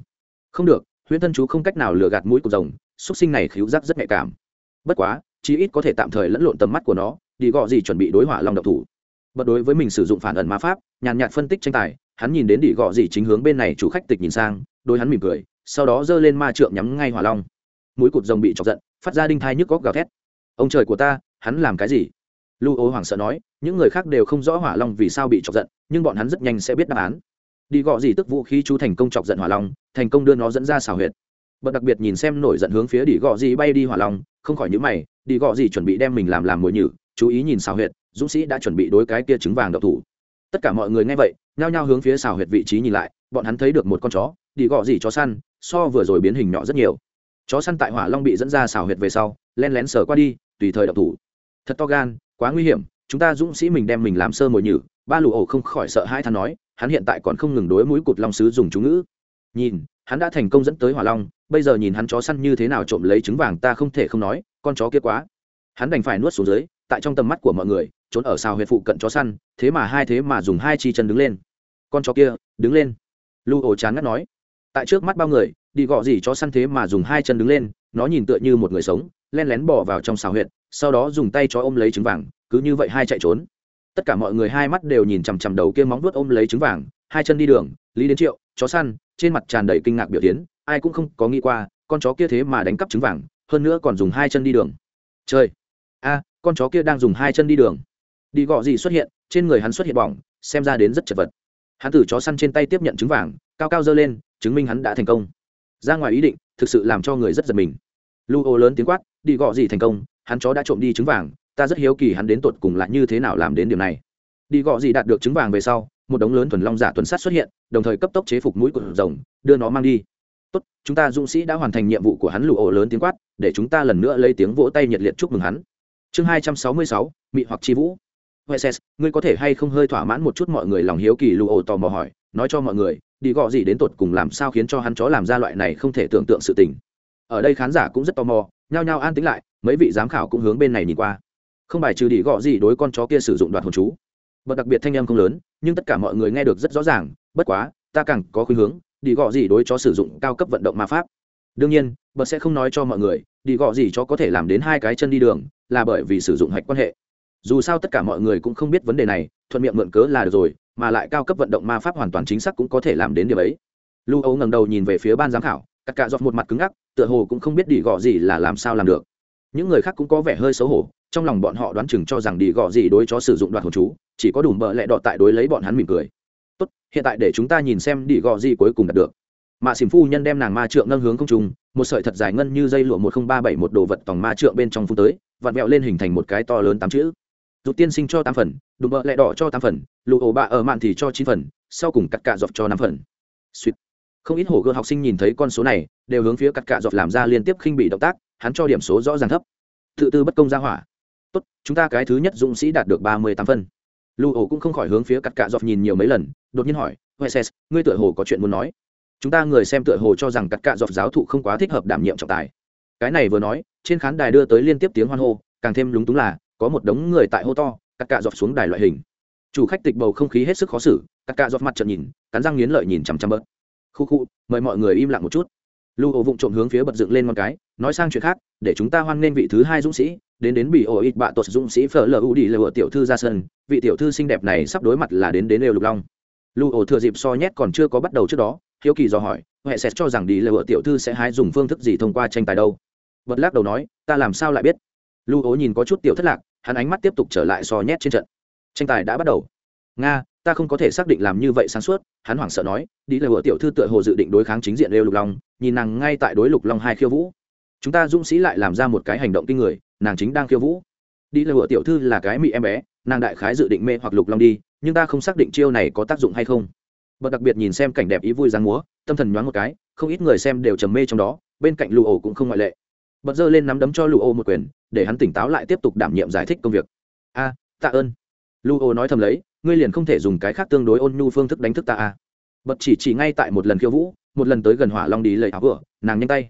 Không được, huyễn thân chú không cách nào lừa gạt mũi cục rồng xuất sinh này khíu giác rất nhạy cảm. Bất quá, chí ít có thể tạm thời lẫn lộn tầm mắt của nó đi gò gì chuẩn bị đối hỏa long độc thủ. Bật đối với mình sử dụng phản ẩn ma pháp, nhàn nhạt phân tích tranh tài, hắn nhìn đến đi gò gì chính hướng bên này chủ khách tịch nhìn sang đôi hắn mỉm cười, sau đó giơ lên ma trượng nhắm ngay hỏa long. Mũi cụt rồng bị chọc giận, phát ra đinh thai nhức góc gào thét. Ông trời của ta, hắn làm cái gì? Lưu ố Hoàng sợ nói, những người khác đều không rõ hỏa long vì sao bị chọc giận, nhưng bọn hắn rất nhanh sẽ biết đáp án. Đi gọ gì tức vũ khí chú thành công chọc giận hỏa long, thành công đưa nó dẫn ra xào huyệt. Bật đặc biệt nhìn xem nổi giận hướng phía đi gọ gì bay đi hỏa long, không khỏi nhữ mày, đi gọ gì chuẩn bị đem mình làm làm mồi nhử, chú ý nhìn xào huyệt, dũng sĩ đã chuẩn bị đối cái kia trứng vàng đậu thủ. Tất cả mọi người nghe vậy, nhao nhao hướng phía xào huyệt vị trí nhìn lại, bọn hắn thấy được một con chó, đi gọ gì chó săn, so vừa rồi biến hình nhỏ rất nhiều. Chó săn tại hỏa long bị dẫn ra xào huyệt về sau len lén sờ qua đi, tùy thời đậu thủ. Thật to gan quá nguy hiểm, chúng ta dũng sĩ mình đem mình làm sơ mồi nhử, ba lù ổ không khỏi sợ hai than nói, hắn hiện tại còn không ngừng đối mũi cụt long sứ dùng chú ngữ. Nhìn, hắn đã thành công dẫn tới hỏa long, bây giờ nhìn hắn chó săn như thế nào trộm lấy trứng vàng ta không thể không nói, con chó kia quá. Hắn đành phải nuốt xuống dưới, tại trong tầm mắt của mọi người, trốn ở xào huyệt phụ cận chó săn, thế mà hai thế mà dùng hai chi chân đứng lên. Con chó kia, đứng lên. Lu ổ chán ngắt nói. Tại trước mắt bao người, đi gọ gì chó săn thế mà dùng hai chân đứng lên, nó nhìn tựa như một người sống, len lén bỏ vào trong xào huyệt sau đó dùng tay chó ôm lấy trứng vàng, cứ như vậy hai chạy trốn. Tất cả mọi người hai mắt đều nhìn chằm chằm đầu kia móng vuốt ôm lấy trứng vàng, hai chân đi đường, lý đến triệu, chó săn, trên mặt tràn đầy kinh ngạc biểu tiến ai cũng không có nghĩ qua, con chó kia thế mà đánh cắp trứng vàng, hơn nữa còn dùng hai chân đi đường. Chơi a, con chó kia đang dùng hai chân đi đường. Đi gọ gì xuất hiện, trên người hắn xuất hiện bỏng, xem ra đến rất chật vật. Hắn từ chó săn trên tay tiếp nhận trứng vàng, cao cao dơ lên, chứng minh hắn đã thành công. Ra ngoài ý định, thực sự làm cho người rất giật mình. Lu ô lớn tiếng quát, đi gọ gì thành công? Hắn chó đã trộm đi trứng vàng ta rất hiếu kỳ hắn đến tột cùng lại như thế nào làm đến điều này. Đi gọ gì đạt được trứng vàng về sau một đống lớn thuần long giả tuần sát xuất hiện đồng thời cấp tốc chế phục mũi của rồng đưa nó mang đi. Tốt chúng ta dũng sĩ đã hoàn thành nhiệm vụ của hắn lụ ổ lớn tiếng quát để chúng ta lần nữa lấy tiếng vỗ tay nhiệt liệt chúc mừng hắn. Chương hai trăm sáu mươi sáu mị hoặc chi vũ. Hueses, ngươi có thể hay không hơi thỏa mãn một chút mọi người lòng hiếu kỳ lụ ổ tò mò hỏi nói cho mọi người đi gọ gì đến tột cùng làm sao khiến cho hắn chó làm ra loại này không thể tưởng tượng sự tình. Ở đây khán giả cũng rất tò mò nhao nhao an tính lại mấy vị giám khảo cũng hướng bên này nhìn qua. Không bài trừ đi gọ gì đối con chó kia sử dụng đoạn hồn chú. Bậc đặc biệt thanh em không lớn, nhưng tất cả mọi người nghe được rất rõ ràng, bất quá, ta càng có khuynh hướng đi gọ gì đối chó sử dụng cao cấp vận động ma pháp. Đương nhiên, bậc sẽ không nói cho mọi người đi gọ gì chó có thể làm đến hai cái chân đi đường, là bởi vì sử dụng hạch quan hệ. Dù sao tất cả mọi người cũng không biết vấn đề này, thuận miệng mượn cớ là được rồi, mà lại cao cấp vận động ma pháp hoàn toàn chính xác cũng có thể làm đến điều ấy. Lưu âu ngẩng đầu nhìn về phía ban giám khảo, cắt cạ dọc một mặt cứng ngắc, tựa hồ cũng không biết đi gọ gì là làm sao làm được những người khác cũng có vẻ hơi xấu hổ, trong lòng bọn họ đoán chừng cho rằng đi gọ gì đối chó sử dụng đoạt hồn chú, chỉ có đủ bợ lẹ đọ tại đối lấy bọn hắn mỉm cười. Tốt, hiện tại để chúng ta nhìn xem đi gọ gì cuối cùng đạt được. Mạ xỉm phu nhân đem nàng ma trượng nâng hướng không trung, một sợi thật dài ngân như dây lụa một nghìn ba bảy một đồ vật tòng ma trượng bên trong phun tới, vặn vẹo lên hình thành một cái to lớn tám chữ. Dù tiên sinh cho tám phần, đùm bợ lẹ đỏ cho tám phần, lụ ổ bạ ở mạn thì cho chín phần, sau cùng cắt cạ dọc cho năm phần. Suýt. Không ít hổ gươm học sinh nhìn thấy con số này, đều hướng phía cắt cạ dọc làm ra liên tiếp khinh bị động tác hắn cho điểm số rõ ràng thấp. Tự tư bất công ra hỏa. Tốt, chúng ta cái thứ nhất dũng sĩ đạt được ba mươi tám phân. Lưu ổ cũng không khỏi hướng phía cắt cạ dọc nhìn nhiều mấy lần, đột nhiên hỏi hueses ngươi tựa hồ có chuyện muốn nói. Chúng ta người xem tựa hồ cho rằng cắt cạ dọc giáo thụ không quá thích hợp đảm nhiệm trọng tài. Cái này vừa nói, trên khán đài đưa tới liên tiếp tiếng hoan hô, càng thêm lúng túng là, có một đống người tại hô to, cắt cạ dọc xuống đài loại hình. Chủ khách tịch bầu không khí hết sức khó xử, cắt cạ dọc mặt trận nhìn, cắn răng nghiến lợi nhìn chằm chằm bớt. Khu khu, mời mọi người im lặng một chút lưu ổ vụng trộm hướng phía bật dựng lên con cái, nói sang chuyện khác, để chúng ta hoan nghênh vị thứ hai dũng sĩ, đến đến bị ổ ít bạ tuột dũng sĩ phở lờ u đi lờ tiểu thư ra sân, vị tiểu thư xinh đẹp này sắp đối mặt là đến đến đều lục long. Lưu ổ thừa dịp so nhét còn chưa có bắt đầu trước đó, hiếu kỳ dò hỏi, huệ sẽ cho rằng đi lờ tiểu thư sẽ hái dùng phương thức gì thông qua tranh tài đâu? Bật lắc đầu nói, ta làm sao lại biết? Lưu ổ nhìn có chút tiểu thất lạc, hắn ánh mắt tiếp tục trở lại so nhét trên trận. Tranh tài đã bắt đầu. Nga, ta không có thể xác định làm như vậy sáng suốt, hắn hoảng sợ nói đi lờ tiểu thư tựa hồ dự định đối kháng chính diện lêu lục long nhìn nàng ngay tại đối lục long hai khiêu vũ. Chúng ta dũng sĩ lại làm ra một cái hành động kinh người, nàng chính đang khiêu vũ. Đi lừa tiểu thư là cái mị em bé, nàng đại khái dự định mê hoặc lục long đi, nhưng ta không xác định chiêu này có tác dụng hay không. Bật đặc biệt nhìn xem cảnh đẹp ý vui giang múa, tâm thần nhoáng một cái, không ít người xem đều trầm mê trong đó, bên cạnh lụ ổ cũng không ngoại lệ. Bật giơ lên nắm đấm cho lụ ổ một quyền, để hắn tỉnh táo lại tiếp tục đảm nhiệm giải thích công việc. A, tạ ơn. Lụ ổ nói thầm lấy, ngươi liền không thể dùng cái khác tương đối ôn nhu phương thức đánh thức ta a bật chỉ chỉ ngay tại một lần khiêu vũ một lần tới gần hỏa long đi lấy áo vừa, nàng nhanh tay.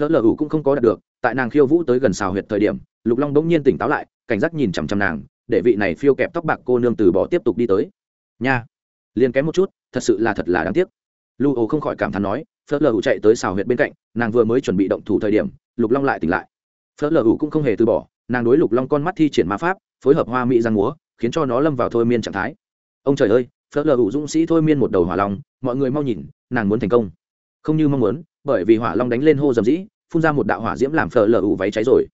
Phớt lờ ủ cũng không có đạt được, tại nàng khiêu vũ tới gần xào huyệt thời điểm, lục long bỗng nhiên tỉnh táo lại, cảnh giác nhìn chằm chằm nàng, để vị này phiêu kẹp tóc bạc cô nương từ bỏ tiếp tục đi tới. Nha! Liền kém một chút, thật sự là thật là đáng tiếc. Lu ô không khỏi cảm thán nói phớt lờ ủ chạy tới xào huyệt bên cạnh, nàng vừa mới chuẩn bị động thủ thời điểm, lục long lại tỉnh lại. Phớt lờ ủ cũng không hề từ bỏ, nàng đối lục long con mắt thi triển ma pháp, phối hợp hoa mỹ giang múa, khiến cho nó lâm vào thôi miên trạng thái. Ông trời ơi phớt lờ ủ dũng sĩ thôi miên một đầu hỏa long, mọi người mau nhìn, nàng muốn thành công không như mong muốn, bởi vì hỏa long đánh lên hô dầm dĩ, phun ra một đạo hỏa diễm làm phở lờ ủ váy cháy rồi.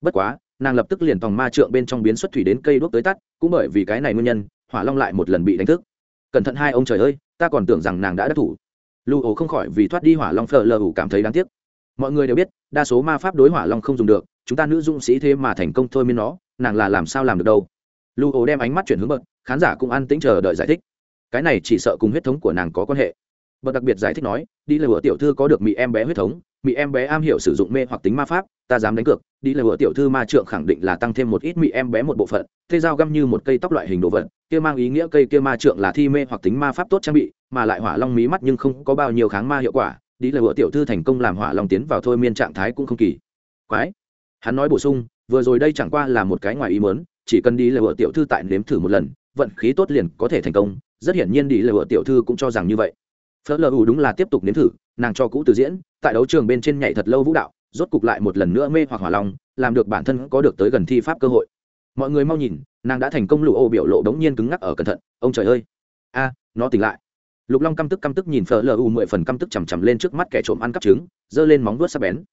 Bất quá, nàng lập tức liền tòng ma trượng bên trong biến xuất thủy đến cây đuốc tới tắt, cũng bởi vì cái này nguyên nhân, hỏa long lại một lần bị đánh thức. Cẩn thận hai ông trời ơi, ta còn tưởng rằng nàng đã đắc thủ. Lưu ổ không khỏi vì thoát đi hỏa long phở lờ ủ cảm thấy đáng tiếc. Mọi người đều biết, đa số ma pháp đối hỏa long không dùng được, chúng ta nữ dũng sĩ thế mà thành công thôi miên nó, nàng là làm sao làm được đâu. Lưu ổ đem ánh mắt chuyển hướng bậc khán giả cũng an tĩnh chờ đợi giải thích. Cái này chỉ sợ cùng huyết thống của nàng có quan hệ bậc đặc biệt giải thích nói, đi lừa tiểu thư có được mỹ em bé huyết thống mỹ em bé am hiểu sử dụng mê hoặc tính ma pháp, ta dám đánh cược. Đi lừa tiểu thư ma trượng khẳng định là tăng thêm một ít mỹ em bé một bộ phận, thế dao găm như một cây tóc loại hình đồ vật, kia mang ý nghĩa cây kia ma trượng là thi mê hoặc tính ma pháp tốt trang bị, mà lại hỏa long mí mắt nhưng không có bao nhiêu kháng ma hiệu quả. Đi lừa tiểu thư thành công làm hỏa long tiến vào thôi miên trạng thái cũng không kỳ. Quái. Hắn nói bổ sung, vừa rồi đây chẳng qua là một cái ngoài ý mớn chỉ cần đi lừa tiểu thư tại nếm thử một lần, vận khí tốt liền có thể thành công. Rất hiển nhiên đi lừa tiểu thư cũng cho rằng như vậy phớt lờ U đúng là tiếp tục nếm thử, nàng cho cũ từ diễn, tại đấu trường bên trên nhảy thật lâu vũ đạo, rốt cục lại một lần nữa mê hoặc hỏa long, làm được bản thân có được tới gần thi pháp cơ hội. Mọi người mau nhìn, nàng đã thành công lụ ô biểu lộ đống nhiên cứng ngắc ở cẩn thận, ông trời ơi, a, nó tỉnh lại. Lục long căm tức căm tức nhìn phở lờ u mười phần căm tức chằm chằm lên trước mắt kẻ trộm ăn cắp trứng, giơ lên móng vuốt sắc bén.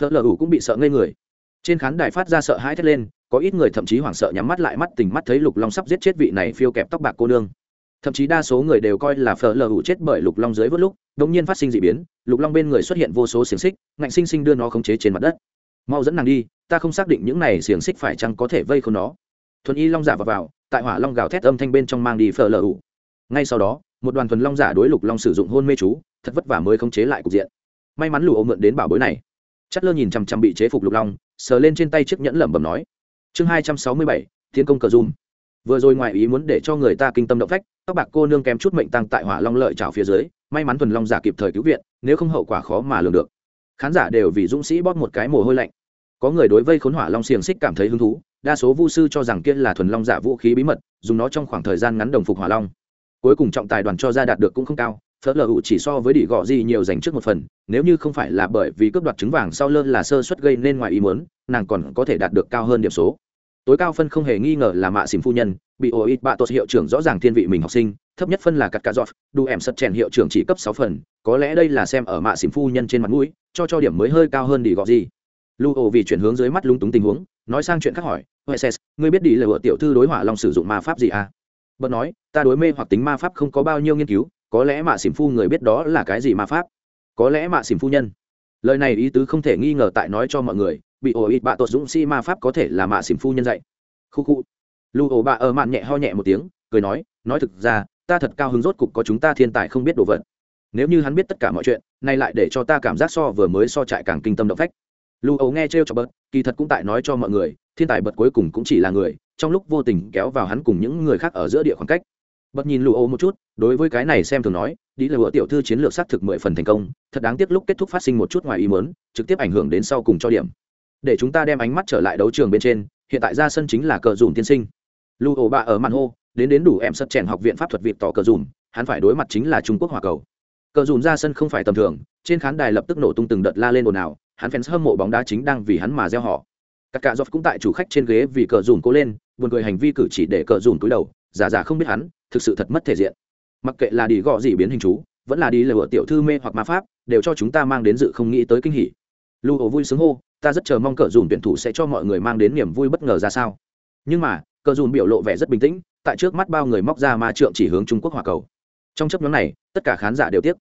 Phở lờ u cũng bị sợ ngây người. Trên khán đài phát ra sợ hãi thét lên, có ít người thậm chí hoảng sợ nhắm mắt lại mắt tình mắt thấy lục long sắp giết chết vị này phiêu kẹp tóc bạc cô nương thậm chí đa số người đều coi là phở lờ hủ chết bởi lục long dưới vớt lúc đột nhiên phát sinh dị biến lục long bên người xuất hiện vô số xiềng xích ngạnh sinh sinh đưa nó khống chế trên mặt đất. Mau dẫn nàng đi ta không xác định những này xiềng xích phải chăng có thể vây khốn nó. Thuần y long giả vào, vào tại hỏa long gào thét âm thanh bên trong mang đi phở lờ hủ ngay sau đó một đoàn thuần long giả đối lục long sử dụng hôn mê chú thật vất vả mới khống chế lại cục diện. May mắn lù ô mượn đến bảo bối này. Chất lơ nhìn chằm chằm bị chế phục lục long sờ lên trên tay chiếc nhẫn lẩm bẩm nói. Chương hai trăm sáu mươi bảy thiên công cờ zoom vừa rồi ngoài ý muốn để cho người ta kinh tâm động phách các bạc cô nương kém chút mệnh tăng tại hỏa long lợi trào phía dưới, may mắn thuần long giả kịp thời cứu viện, nếu không hậu quả khó mà lường được. Khán giả đều vì dũng sĩ bóp một cái mồ hôi lạnh. Có người đối vây khốn hỏa long xiềng xích cảm thấy hứng thú, đa số vu sư cho rằng kia là thuần long giả vũ khí bí mật, dùng nó trong khoảng thời gian ngắn đồng phục hỏa long. Cuối cùng trọng tài đoàn cho ra đạt được cũng không cao, phớt lờ hụ chỉ so với đỉ gọ gì nhiều dành trước một phần, nếu như không phải là bởi vì cướp đoạt trứng vàng sau lơ là sơ suất gây nên ngoài ý muốn, nàng còn có thể đạt được cao hơn điểm số tối cao phân không hề nghi ngờ là mạ xỉm phu nhân, bị ô ít bạ tốt hiệu trưởng rõ ràng thiên vị mình học sinh, thấp nhất phân là cắt cà giọt, đủ em sật chèn hiệu trưởng chỉ cấp sáu phần, có lẽ đây là xem ở mạ xỉm phu nhân trên mặt mũi, cho cho điểm mới hơi cao hơn đi gọ gì. Lu ổ vì chuyển hướng dưới mắt lúng túng tình huống, nói sang chuyện khác hỏi, huệ ses ngươi biết đi là vợ tiểu thư đối hỏa long sử dụng ma pháp gì à? Bật nói, ta đối mê hoặc tính ma pháp không có bao nhiêu nghiên cứu, có lẽ mạ xỉm phu người biết đó là cái gì ma pháp? Có lẽ mạ xỉm phu nhân. Lời này ý tứ không thể nghi ngờ tại nói cho mọi người bị ổ ít bạ tột dũng si ma pháp có thể là mạ xỉm phu nhân dạy. Khu khu. Lu ổ bạ ở mạn nhẹ ho nhẹ một tiếng, cười nói nói thực ra, ta thật cao hứng rốt cục có chúng ta thiên tài không biết đồ vật. Nếu như hắn biết tất cả mọi chuyện, nay lại để cho ta cảm giác so vừa mới so trại càng kinh tâm động phách. Lu ấu nghe trêu cho bớt, kỳ thật cũng tại nói cho mọi người, thiên tài bật cuối cùng cũng chỉ là người, trong lúc vô tình kéo vào hắn cùng những người khác ở giữa địa khoảng cách. Bật nhìn lu ấu một chút, đối với cái này xem thường nói, đi là vợ tiểu thư chiến lược xác thực mười phần thành công, thật đáng tiếc lúc kết thúc phát sinh một chút ngoài ý mớn trực tiếp ảnh hưởng đến sau cùng cho điểm để chúng ta đem ánh mắt trở lại đấu trường bên trên, hiện tại ra sân chính là cờ dùm tiên sinh. Lu ổ bạ ở màn hô, đến đến đủ em sật chèn học viện pháp thuật việt tỏ cờ dùm, hắn phải đối mặt chính là trung quốc hòa cầu. Cờ dùm ra sân không phải tầm thường, trên khán đài lập tức nổ tung từng đợt la lên ồn ào, hắn fans hâm mộ bóng đá chính đang vì hắn mà gieo họ. Các cạ dọc cũng tại chủ khách trên ghế vì cờ dùm cố lên, buồn cười hành vi cử chỉ để cờ dùm túi đầu, giả giả không biết hắn, thực sự thật mất thể diện. Mặc kệ là đi gõ gì biến hình chú, vẫn là đi lừa tiểu thư mê hoặc ma pháp, đều cho chúng ta mang đến dự không nghĩ tới kinh hỉ. Lưu ổ vui sướng hô ta rất chờ mong cờ dùm tuyển thủ sẽ cho mọi người mang đến niềm vui bất ngờ ra sao. Nhưng mà, cờ dùm biểu lộ vẻ rất bình tĩnh, tại trước mắt bao người móc ra ma trượng chỉ hướng trung quốc hỏa cầu. Trong chấp nhóm này, tất cả khán giả đều tiếc.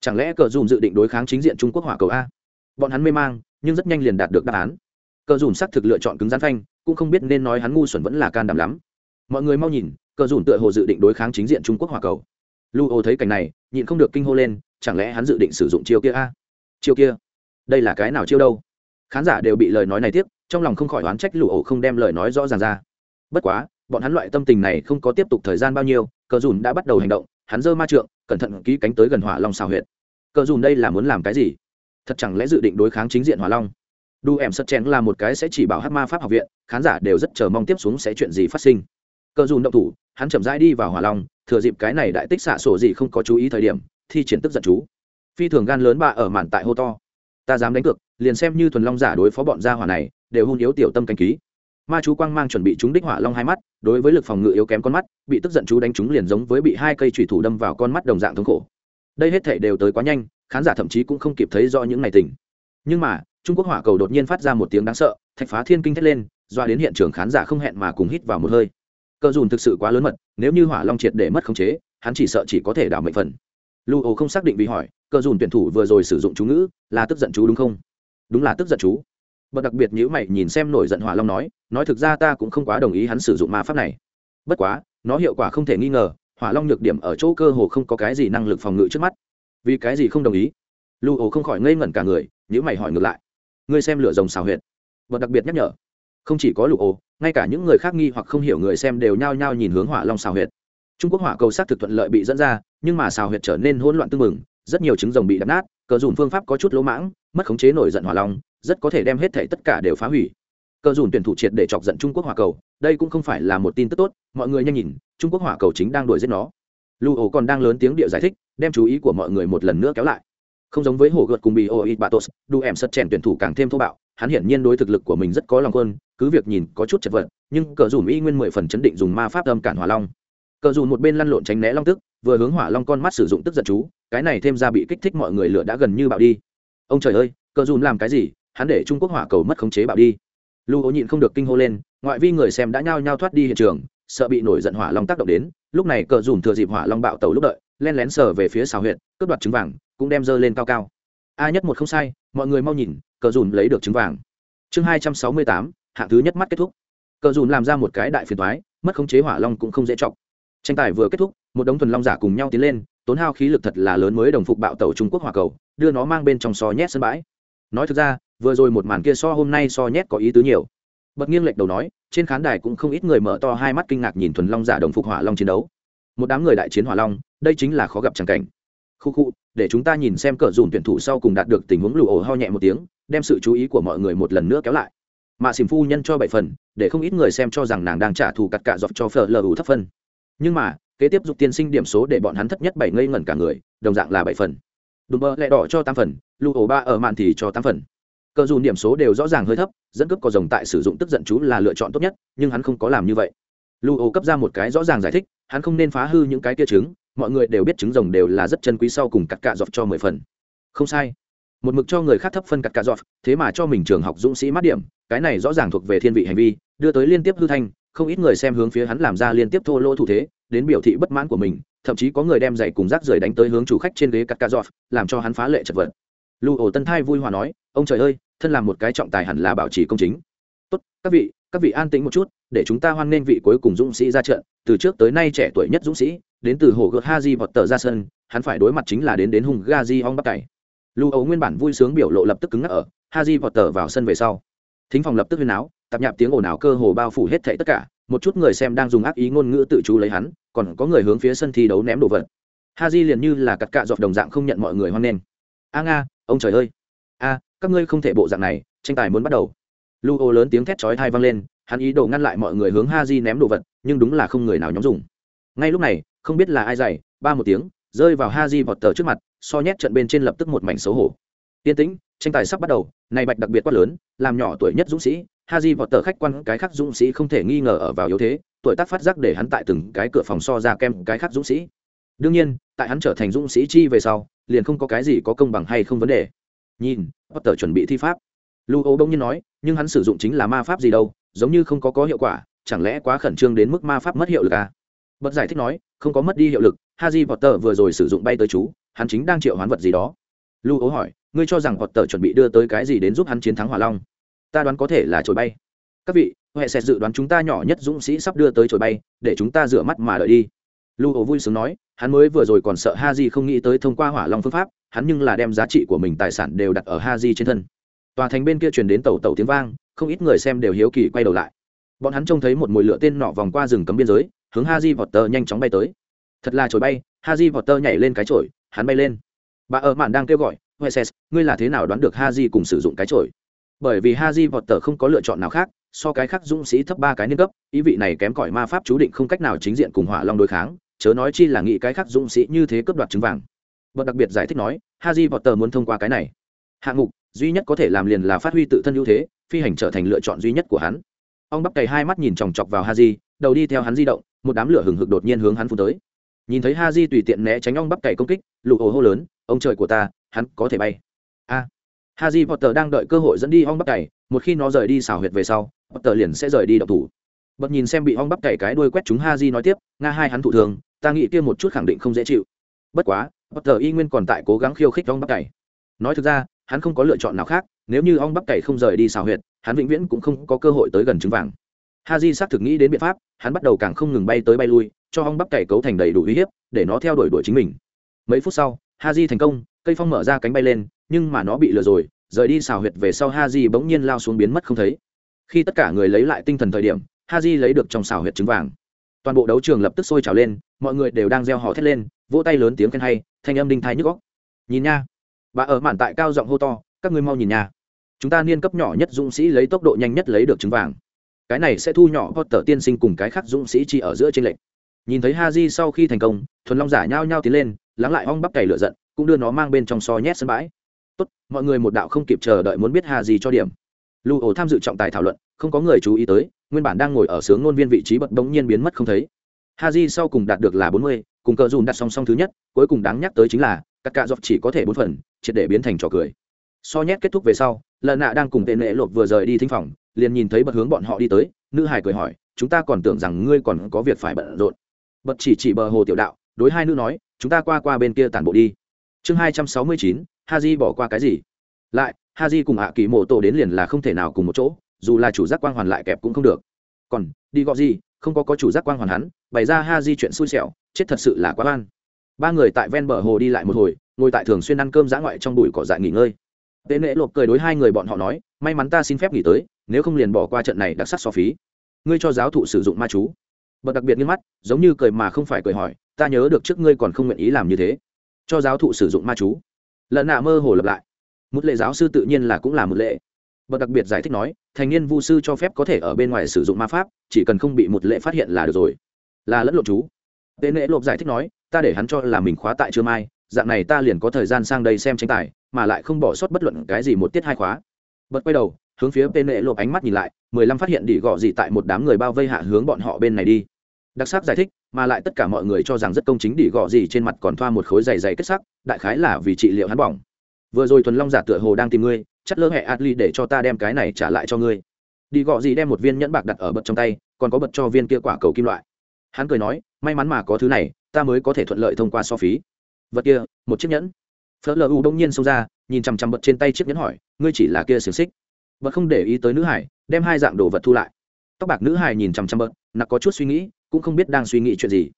Chẳng lẽ cờ dùm dự định đối kháng chính diện trung quốc hỏa cầu a? Bọn hắn mê mang, nhưng rất nhanh liền đạt được đáp án. Cờ dùm xác thực lựa chọn cứng rắn phanh, cũng không biết nên nói hắn ngu xuẩn vẫn là can đảm lắm. Mọi người mau nhìn, cờ dùm tựa hồ dự định đối kháng chính diện trung quốc hòa cầu. Lu ô thấy cảnh này, nhịn không được kinh hô lên, chẳng lẽ hắn dự định sử dụng chiêu kia a? Chiêu kia? Đây là cái nào chiêu đâu? Khán giả đều bị lời nói này tiếc, trong lòng không khỏi oán trách lụ ổ không đem lời nói rõ ràng ra. Bất quá, bọn hắn loại tâm tình này không có tiếp tục thời gian bao nhiêu, cờ dùn đã bắt đầu hành động, hắn giơ ma trượng, cẩn thận ký cánh tới gần hỏa long xào huyệt. Cờ dùn đây là muốn làm cái gì? Thật chẳng lẽ dự định đối kháng chính diện hỏa long? Đu em sật chén là một cái sẽ chỉ bảo hát ma pháp học viện, khán giả đều rất chờ mong tiếp xuống sẽ chuyện gì phát sinh. Cờ dùn động thủ, hắn chậm rãi đi vào hỏa long, thừa dịp cái này đại tích xạ sổ gì không có chú ý thời điểm, thi triển tức giận chú. Phi thường gan lớn bà ở màn tại hô to. Ta dám đánh cược liền xem như thuần long giả đối phó bọn gia hỏa này, đều hôn yếu tiểu tâm canh ký. Ma chú quang mang chuẩn bị chúng đích hỏa long hai mắt, đối với lực phòng ngự yếu kém con mắt, bị tức giận chú đánh chúng liền giống với bị hai cây thủy thủ đâm vào con mắt đồng dạng thống khổ. Đây hết thể đều tới quá nhanh, khán giả thậm chí cũng không kịp thấy do những ngày tình. Nhưng mà, trung quốc hỏa cầu đột nhiên phát ra một tiếng đáng sợ, thạch phá thiên kinh thét lên, doa đến hiện trường khán giả không hẹn mà cùng hít vào một hơi. Cơ dùn thực sự quá lớn mật, nếu như hỏa long triệt để mất khống chế, hắn chỉ sợ chỉ có thể đảo mệnh phần. Lưu ồ không xác định vì hỏi, cơ dùn tuyển thủ vừa rồi sử dụng chú ngữ, là tức giận chú đúng không? Đúng là tức giận chú. Bậc đặc biệt nhữ mày nhìn xem nổi giận hỏa long nói nói thực ra ta cũng không quá đồng ý hắn sử dụng ma pháp này. Bất quá, nó hiệu quả không thể nghi ngờ, hỏa long nhược điểm ở chỗ cơ hồ không có cái gì năng lực phòng ngự trước mắt. Vì cái gì không đồng ý? Lưu ổ không khỏi ngây ngẩn cả người nhữ mày hỏi ngược lại. Ngươi xem lửa rồng xào huyệt. Bậc đặc biệt nhắc nhở. Không chỉ có lục ổ, ngay cả những người khác nghi hoặc không hiểu người xem đều nhao nhao nhìn hướng hỏa long xào huyệt. Trung quốc hỏa cầu sát thực thuận lợi bị dẫn ra, nhưng mà xào huyệt trở nên hỗn loạn tưng mừng rất nhiều trứng rồng bị đập nát, cờ dùng phương pháp có chút lỗ mãng mất khống chế nổi giận hỏa long, rất có thể đem hết thể tất cả đều phá hủy. Cờ dùn tuyển thủ triệt để chọc giận trung quốc hỏa cầu, đây cũng không phải là một tin tức tốt, mọi người nhanh nhìn, trung quốc hỏa cầu chính đang đuổi giết nó. Lưu ổ còn đang lớn tiếng địa giải thích, đem chú ý của mọi người một lần nữa kéo lại. Không giống với hồ gợt cùng bị ô ít batos đu em sật chèn tuyển thủ càng thêm thô bạo, hắn hiển nhiên đối thực lực của mình rất có lòng quân, cứ việc nhìn có chút chật vật, nhưng cờ dùn y nguyên mười phần chấn định dùng ma pháp âm cản hỏa long. Cờ dùn một bên lăn lộn tránh né long tức, vừa hướng hỏa long con mắt sử dụng tức giận chú, cái này thêm ra bị kích thích mọi người lửa đã gần như bạo đi ông trời ơi, cờ dùm làm cái gì? Hắn để trung quốc hỏa cầu mất khống chế bạo đi. Lưu ố nhịn không được kinh hô lên, ngoại vi người xem đã nhao nhao thoát đi hiện trường, sợ bị nổi giận hỏa long tác động đến. Lúc này cờ dùm thừa dịp hỏa long bạo tàu lúc đợi, len lén sờ về phía xào huyện cướp đoạt trứng vàng, cũng đem dơ lên cao cao. A nhất một không sai, mọi người mau nhìn, cờ dùm lấy được trứng vàng. Chương hai trăm sáu mươi tám, hạng thứ nhất mắt kết thúc. Cờ dùm làm ra một cái đại phiền thoái mất khống chế hỏa long cũng không dễ chọc. Tranh tài vừa kết thúc một đống thuần long giả cùng nhau tiến lên, tốn hao khí lực thật là lớn mới đồng phục bạo tàu trung quốc hỏa cầu, đưa nó mang bên trong so nhét sân bãi. Nói thực ra, vừa rồi một màn kia so hôm nay so nhét có ý tứ nhiều. Bật nghiêng lệch đầu nói, trên khán đài cũng không ít người mở to hai mắt kinh ngạc nhìn thuần long giả đồng phục hỏa long chiến đấu. Một đám người đại chiến hỏa long, đây chính là khó gặp tràng cảnh. Khu khu, để chúng ta nhìn xem cờ dùn tuyển thủ sau cùng đạt được tình huống lù ổ ho nhẹ một tiếng, đem sự chú ý của mọi người một lần nữa kéo lại. Mà xìm phu nhân cho bảy phần, để không ít người xem cho rằng nàng đang trả thù cặt cạ dọc cho phở lờ ủ thấp phân. Nhưng mà kế tiếp giúp tiên sinh điểm số để bọn hắn thất nhất bảy ngây ngẩn cả người, đồng dạng là bảy phần. Đùm bơ lẹ đỏ cho tám phần lưu ổ ba ở mạn thì cho tám phần. Cờ dùn điểm số đều rõ ràng hơi thấp, dẫn cướp có rồng tại sử dụng tức giận chú là lựa chọn tốt nhất, nhưng hắn không có làm như vậy. Lưu ổ cấp ra một cái rõ ràng giải thích, hắn không nên phá hư những cái kia trứng, mọi người đều biết trứng rồng đều là rất chân quý sau cùng cắt cạ dọc cho mười phần. Không sai. Một mực cho người khác thấp phân cắt cạ dọc thế mà cho mình trường học dũng sĩ mát điểm, cái này rõ ràng thuộc về thiên vị hành vi, đưa tới liên tiếp hư thanh không ít người xem hướng phía hắn làm ra liên tiếp thô lỗ thủ thế, đến biểu thị bất mãn của mình, thậm chí có người đem giày cùng rác rưởi đánh tới hướng chủ khách trên ghế cắt ca giọt, làm cho hắn phá lệ chật vật. Lưu ổ tân thai vui hòa nói, ông trời ơi, thân làm một cái trọng tài hẳn là bảo trì công chính. Tốt, các vị các vị an tĩnh một chút, để chúng ta hoan nghênh vị cuối cùng dũng sĩ ra trận, từ trước tới nay trẻ tuổi nhất dũng sĩ, đến từ hồ gợt haji vọt tờ ra sân, hắn phải đối mặt chính là đến đến hùng gazi ong bắc cày lưu ấu nguyên bản vui sướng biểu lộ lập tức cứng ngắc ở, haji vọt tờ vào sân về sau thính phòng lập tức huyên áo, tạp nhạp tiếng ồn ào cơ hồ bao phủ hết thảy tất cả, một chút người xem đang dùng ác ý ngôn ngữ tự chú lấy hắn, còn có người hướng phía sân thi đấu ném đồ vật. Ha di liền như là cặt cạ dọc đồng dạng không nhận mọi người hoan nghênh. A nga, ông trời ơi. A, các ngươi không thể bộ dạng này, tranh tài muốn bắt đầu. Lu ô lớn tiếng thét chói thai vang lên, hắn ý đồ ngăn lại mọi người hướng ha di ném đồ vật, nhưng đúng là không người nào nhóm dùng. Ngay lúc này, không biết là ai dày ba một tiếng, rơi vào ha di vọt tờ trước mặt, so nhét trận bên trên lập tức một mảnh xấu hổ. Yên tĩnh tranh tài sắp bắt đầu, này bạch đặc biệt quá lớn, làm nhỏ tuổi nhất dũng sĩ ha di vọt tờ khách quan, cái khác dũng sĩ không thể nghi ngờ ở vào yếu thế, tuổi tác phát giác để hắn tại từng cái cửa phòng so ra kem cái khác dũng sĩ. Đương nhiên, tại hắn trở thành dũng sĩ chi về sau, liền không có cái gì có công bằng hay không vấn đề. Nhìn, potter chuẩn bị thi pháp. Lưu ô bỗng nhiên nói, nhưng hắn sử dụng chính là ma pháp gì đâu, giống như không có có hiệu quả, chẳng lẽ quá khẩn trương đến mức ma pháp mất hiệu lực à? bật giải thích nói, không có mất đi hiệu lực, haji tờ vừa rồi sử dụng bay tới chú, hắn chính đang triệu hoán vật gì đó lưu ố hỏi ngươi cho rằng potter chuẩn bị đưa tới cái gì đến giúp hắn chiến thắng hỏa long? Ta đoán có thể là trồi bay. Các vị huệ sẽ dự đoán chúng ta nhỏ nhất dũng sĩ sắp đưa tới trồi bay để chúng ta rửa mắt mà đợi đi. Lưu ố vui sướng nói hắn mới vừa rồi còn sợ ha di không nghĩ tới thông qua hỏa long phương pháp hắn nhưng là đem giá trị của mình tài sản đều đặt ở ha di trên thân. Tòa thành bên kia truyền đến tàu tàu tiếng vang không ít người xem đều hiếu kỳ quay đầu lại. Bọn hắn trông thấy một mồi lửa tên nọ vòng qua rừng cấm biên giới hướng ha di vọt tờ nhanh chóng bay tới. Thật là trồi bay. Ha di vọt tờ nhảy lên cái trổi, hắn bay lên bà ở mạn đang kêu gọi, huệ ngươi là thế nào đoán được ha di cùng sử dụng cái trội bởi vì ha di vọt tờ không có lựa chọn nào khác, so cái khác dũng sĩ thấp ba cái niên cấp, ý vị này kém cỏi ma pháp chú định không cách nào chính diện cùng hỏa long đối kháng, chớ nói chi là nghĩ cái khác dũng sĩ như thế cướp đoạt trứng vàng. Vợ đặc biệt giải thích nói, haji tờ muốn thông qua cái này. Hạng mục, duy nhất có thể làm liền là phát huy tự thân ưu thế, phi hành trở thành lựa chọn duy nhất của hắn. Ông bắp cày hai mắt nhìn chòng chọc vào haji, đầu đi theo hắn di động, một đám lửa hừng hực đột nhiên hướng hắn phun tới nhìn thấy ha di tùy tiện né tránh ong bắp cày công kích lụ ồ hô lớn ông trời của ta hắn có thể bay a à, haji potter đang đợi cơ hội dẫn đi ong bắp cày một khi nó rời đi xảo huyệt về sau potter liền sẽ rời đi độc thủ bật nhìn xem bị ong bắp cày cái đuôi quét chúng haji nói tiếp nga hai hắn thủ thường ta nghĩ kia một chút khẳng định không dễ chịu bất quá Potter y nguyên còn tại cố gắng khiêu khích ong bắp cày. Nói thực ra, hắn không có lựa chọn nào khác, nếu như ong bắp cày không rời đi xào huyệt, hắn vĩnh viễn cũng không có cơ hội tới gần trứng vàng. Ha Haji xác thực nghĩ đến biện pháp, hắn bắt đầu càng không ngừng bay tới bay lui, cho ong bắp cày cấu thành đầy đủ uy hiếp, để nó theo đuổi đuổi chính mình. Mấy phút sau, Haji thành công, cây phong mở ra cánh bay lên, nhưng mà nó bị lừa rồi, rời đi xào huyệt về sau Haji bỗng nhiên lao xuống biến mất không thấy. Khi tất cả người lấy lại tinh thần thời điểm, Haji lấy được trong xào huyệt trứng vàng. Toàn bộ đấu trường lập tức sôi trào lên, mọi người đều đang reo hò thét lên, vỗ tay lớn tiếng khen hay, thanh âm đinh thái nhức góc nhìn nha bà ở mạn tại cao giọng hô to các ngươi mau nhìn nha chúng ta niên cấp nhỏ nhất dũng sĩ lấy tốc độ nhanh nhất lấy được trứng vàng cái này sẽ thu nhỏ potter tiên sinh cùng cái khác dũng sĩ chỉ ở giữa trên lệnh nhìn thấy ha di sau khi thành công, thuần long giả nhao nhao tiến lên, lắng lại ong bắp cày lửa giận, cũng đưa nó mang bên trong so nhét sân bãi. Tốt, mọi người một đạo không kịp chờ đợi muốn biết ha di cho điểm. Lưu ổ tham dự trọng tài thảo luận, không có người chú ý tới, nguyên bản đang ngồi ở sướng ngôn viên vị trí bật đống nhiên biến mất không thấy. Ha di sau cùng đạt được là bốn mươi, cùng cờ dùn đặt song song thứ nhất, cuối cùng đáng nhắc tới chính là các cạ dọc chỉ có thể bốn phần, triệt để biến thành trò cười. So nhét kết thúc về sau lần nạ đang cùng tên nệ lột vừa rời đi thinh phòng, liền nhìn thấy bật hướng bọn họ đi tới, nữ hải cười hỏi, chúng ta còn tưởng rằng ngươi còn có việc phải bận rộn bật chỉ chỉ bờ hồ tiểu đạo, đối hai nữ nói, chúng ta qua qua bên kia tản bộ đi. Chương hai trăm sáu mươi chín ha di bỏ qua cái gì? Lại ha di cùng hạ kỳ mộ tổ đến liền là không thể nào cùng một chỗ, dù là chủ giác quang hoàn lại kẹp cũng không được. Còn, đi gọi gì? Không có có chủ giác quang hoàn hắn, bày ra ha di chuyện xui xẻo, chết thật sự là quá oan. Ba người tại ven bờ hồ đi lại một hồi, ngồi tại thường xuyên ăn cơm dã ngoại trong bụi cỏ dại nghỉ ngơi. Tế nễ lộp cười đối hai người bọn họ nói, may mắn ta xin phép nghỉ tới, nếu không liền bỏ qua trận này đặc sắc so phí. Ngươi cho giáo thụ sử dụng ma chú bật đặc biệt nghiêm mắt, giống như cười mà không phải cười hỏi, ta nhớ được trước ngươi còn không nguyện ý làm như thế. Cho giáo thụ sử dụng ma chú. Lợn nạ mơ hồ lập lại. Một lệ giáo sư tự nhiên là cũng là một lệ. Bậc đặc biệt giải thích nói, thành niên vu sư cho phép có thể ở bên ngoài sử dụng ma pháp, chỉ cần không bị một lệ phát hiện là được rồi. Là lẫn lộn chú. Tên lễ lộp giải thích nói, ta để hắn cho là mình khóa tại trưa mai, dạng này ta liền có thời gian sang đây xem tranh tài, mà lại không bỏ sót bất luận cái gì một tiết hai khóa. Bật quay đầu hướng phía bên lệ lộp ánh mắt nhìn lại, mười lăm phát hiện đỉ gọ gì tại một đám người bao vây hạ hướng bọn họ bên này đi. Đặc sắc giải thích, mà lại tất cả mọi người cho rằng rất công chính đỉ gọ gì trên mặt còn thoa một khối dày dày kết sắc, đại khái là vì trị liệu hắn bỏng. Vừa rồi thuần long giả tựa hồ đang tìm ngươi chắt lơ hẹ adli để cho ta đem cái này trả lại cho ngươi. Đi gọ gì đem một viên nhẫn bạc đặt ở bật trong tay, còn có bật cho viên kia quả cầu kim loại. Hắn cười nói, may mắn mà có thứ này, ta mới có thể thuận lợi thông qua so phí. Vật kia, một chiếc nhẫn. Phớt lờ u đông nhiên xông ra, nhìn chằm chằm bật trên tay chiếc nhẫn hỏi, ngươi chỉ là kia xiềng xích bật không để ý tới nữ hải, đem hai dạng đồ vật thu lại. Tóc bạc nữ hải nhìn chằm chằm bật, nặc có chút suy nghĩ, cũng không biết đang suy nghĩ chuyện gì.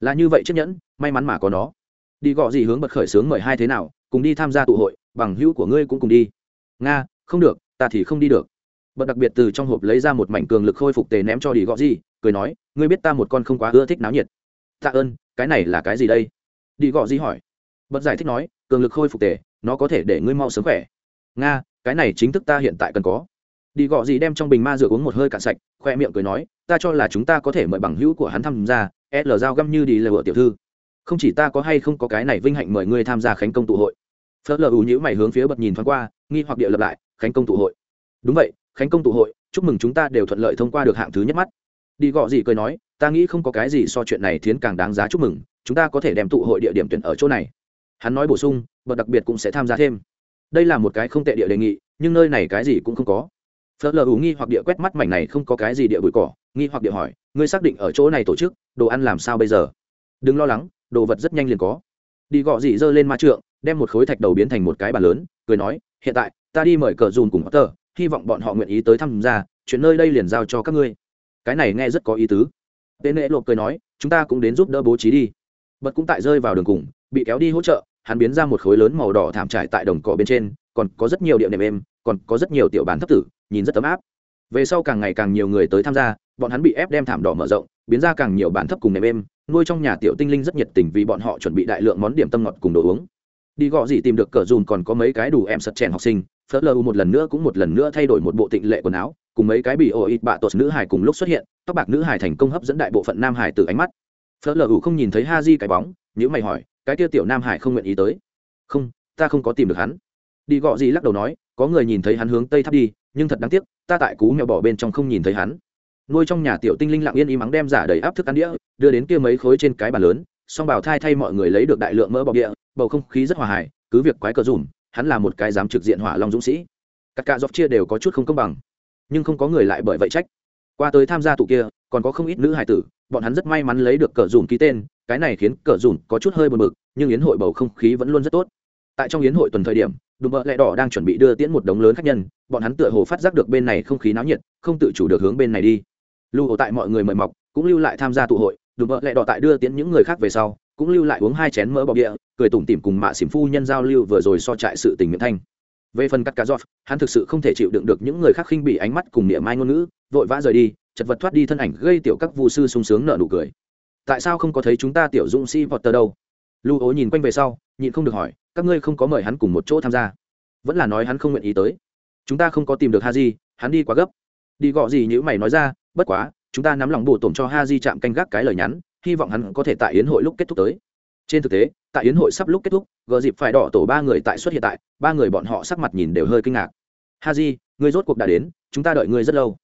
Là như vậy chiếc nhẫn, may mắn mà có nó. Đi gọ gì hướng bật khởi sướng mời hai thế nào, cùng đi tham gia tụ hội, bằng hữu của ngươi cũng cùng đi. Nga, không được, ta thì không đi được. Bật đặc biệt từ trong hộp lấy ra một mảnh cường lực khôi phục tề ném cho đi gọ gì, cười nói, ngươi biết ta một con không quá ưa thích náo nhiệt. Tạ ơn, cái này là cái gì đây? Đi gọ gì hỏi. Bật giải thích nói, cường lực khôi phục tề, nó có thể để ngươi mau sớm khỏe. Nga cái này chính thức ta hiện tại cần có. Đi gọ gì đem trong bình ma rượu uống một hơi cạn sạch, khoe miệng cười nói, ta cho là chúng ta có thể mời bằng hữu của hắn tham gia, l giao găm như đi lừa tiểu thư. Không chỉ ta có hay không có cái này vinh hạnh mời ngươi tham gia khánh công tụ hội. Phớt lờ ủ nhữ mày hướng phía bật nhìn thoáng qua, nghi hoặc địa lập lại, khánh công tụ hội. Đúng vậy, khánh công tụ hội, chúc mừng chúng ta đều thuận lợi thông qua được hạng thứ nhất mắt. Đi gọ gì cười nói, ta nghĩ không có cái gì so chuyện này thiến càng đáng giá chúc mừng, chúng ta có thể đem tụ hội địa điểm tuyển ở chỗ này. Hắn nói bổ sung bật đặc biệt cũng sẽ tham gia thêm đây là một cái không tệ địa đề nghị, nhưng nơi này cái gì cũng không có. Phớt lờ ủ nghi hoặc địa quét mắt mảnh này không có cái gì địa bụi cỏ, nghi hoặc địa hỏi, ngươi xác định ở chỗ này tổ chức, đồ ăn làm sao bây giờ? Đừng lo lắng, đồ vật rất nhanh liền có. Đi gọ dị dơ lên ma trượng, đem một khối thạch đầu biến thành một cái bàn lớn, cười nói, hiện tại, ta đi mời cờ dùn cùng potter, hy vọng bọn họ nguyện ý tới tham gia, chuyện nơi đây liền giao cho các ngươi. Cái này nghe rất có ý tứ. Tên lễ lộ cười nói, chúng ta cũng đến giúp đỡ bố trí đi. Bật cũng tại rơi vào đường cùng, bị kéo đi hỗ trợ hắn biến ra một khối lớn màu đỏ thảm trải tại đồng cỏ bên trên, còn có rất nhiều địa điểm êm, còn có rất nhiều tiểu bán thấp tử, nhìn rất ấm áp. Về sau càng ngày càng nhiều người tới tham gia, bọn hắn bị ép đem thảm đỏ mở rộng, biến ra càng nhiều bản thấp cùng nệm êm, nuôi trong nhà tiểu tinh linh rất nhiệt tình vì bọn họ chuẩn bị đại lượng món điểm tâm ngọt cùng đồ uống. Đi gõ gì tìm được cờ dùn còn có mấy cái đủ em sật chèn học sinh, phớt lờ một lần nữa cũng một lần nữa thay đổi một bộ tịnh lệ quần áo, cùng mấy cái bị ô ít bạ tột nữ hải cùng lúc xuất hiện, tóc bạc nữ hải thành công hấp dẫn đại bộ phận nam hải từ ánh mắt. Phớt lờ không nhìn thấy ha di cái bóng nhữ mày hỏi cái tiêu tiểu nam hải không nguyện ý tới. Không, ta không có tìm được hắn. Đi gọ gì lắc đầu nói, có người nhìn thấy hắn hướng tây tháp đi, nhưng thật đáng tiếc, ta tại cú mèo bỏ bên trong không nhìn thấy hắn. Nuôi trong nhà tiểu tinh linh lặng yên im mắng đem giả đầy áp thức ăn đĩa, đưa đến kia mấy khối trên cái bàn lớn, song bảo thai thay mọi người lấy được đại lượng mỡ bọc địa, bầu không khí rất hòa hài, cứ việc quái cờ dùm, hắn là một cái dám trực diện hỏa long dũng sĩ. Các ca dọc chia đều có chút không công bằng, nhưng không có người lại bởi vậy trách qua tới tham gia tụ kia, còn có không ít nữ hải tử, bọn hắn rất may mắn lấy được cờ dùn ký tên, cái này khiến cờ dùn có chút hơi buồn bực, nhưng yến hội bầu không khí vẫn luôn rất tốt. Tại trong yến hội tuần thời điểm, đùm bợ lẹ đỏ đang chuẩn bị đưa tiễn một đống lớn khách nhân, bọn hắn tựa hồ phát giác được bên này không khí náo nhiệt, không tự chủ được hướng bên này đi. Lưu hồ tại mọi người mời mọc, cũng lưu lại tham gia tụ hội, đùm bợ lẹ đỏ tại đưa tiễn những người khác về sau, cũng lưu lại uống hai chén mỡ bọc địa cười tủm tỉm cùng mạ xỉm phu nhân giao lưu vừa rồi so trại sự tình miệng thanh về phần cắt cá giọt, hắn thực sự không thể chịu đựng được những người khác khinh bị ánh mắt cùng niệm mai ngôn ngữ, vội vã rời đi, chật vật thoát đi thân ảnh gây tiểu các vu sư sung sướng nợ nụ cười. Tại sao không có thấy chúng ta tiểu dũng sĩ potter đâu? Lưu ố nhìn quanh về sau, nhịn không được hỏi, các ngươi không có mời hắn cùng một chỗ tham gia. Vẫn là nói hắn không nguyện ý tới. Chúng ta không có tìm được ha di hắn đi quá gấp. Đi gọ gì như mày nói ra, bất quá, chúng ta nắm lòng bổ tổn cho ha di chạm canh gác cái lời nhắn, hy vọng hắn có thể tại yến hội lúc kết thúc tới trên thực tế, tại yến hội sắp lúc kết thúc, gờ dịp phải đỏ tổ ba người tại xuất hiện tại, ba người bọn họ sắc mặt nhìn đều hơi kinh ngạc. Ha di người rốt cuộc đã đến, chúng ta đợi ngươi rất lâu.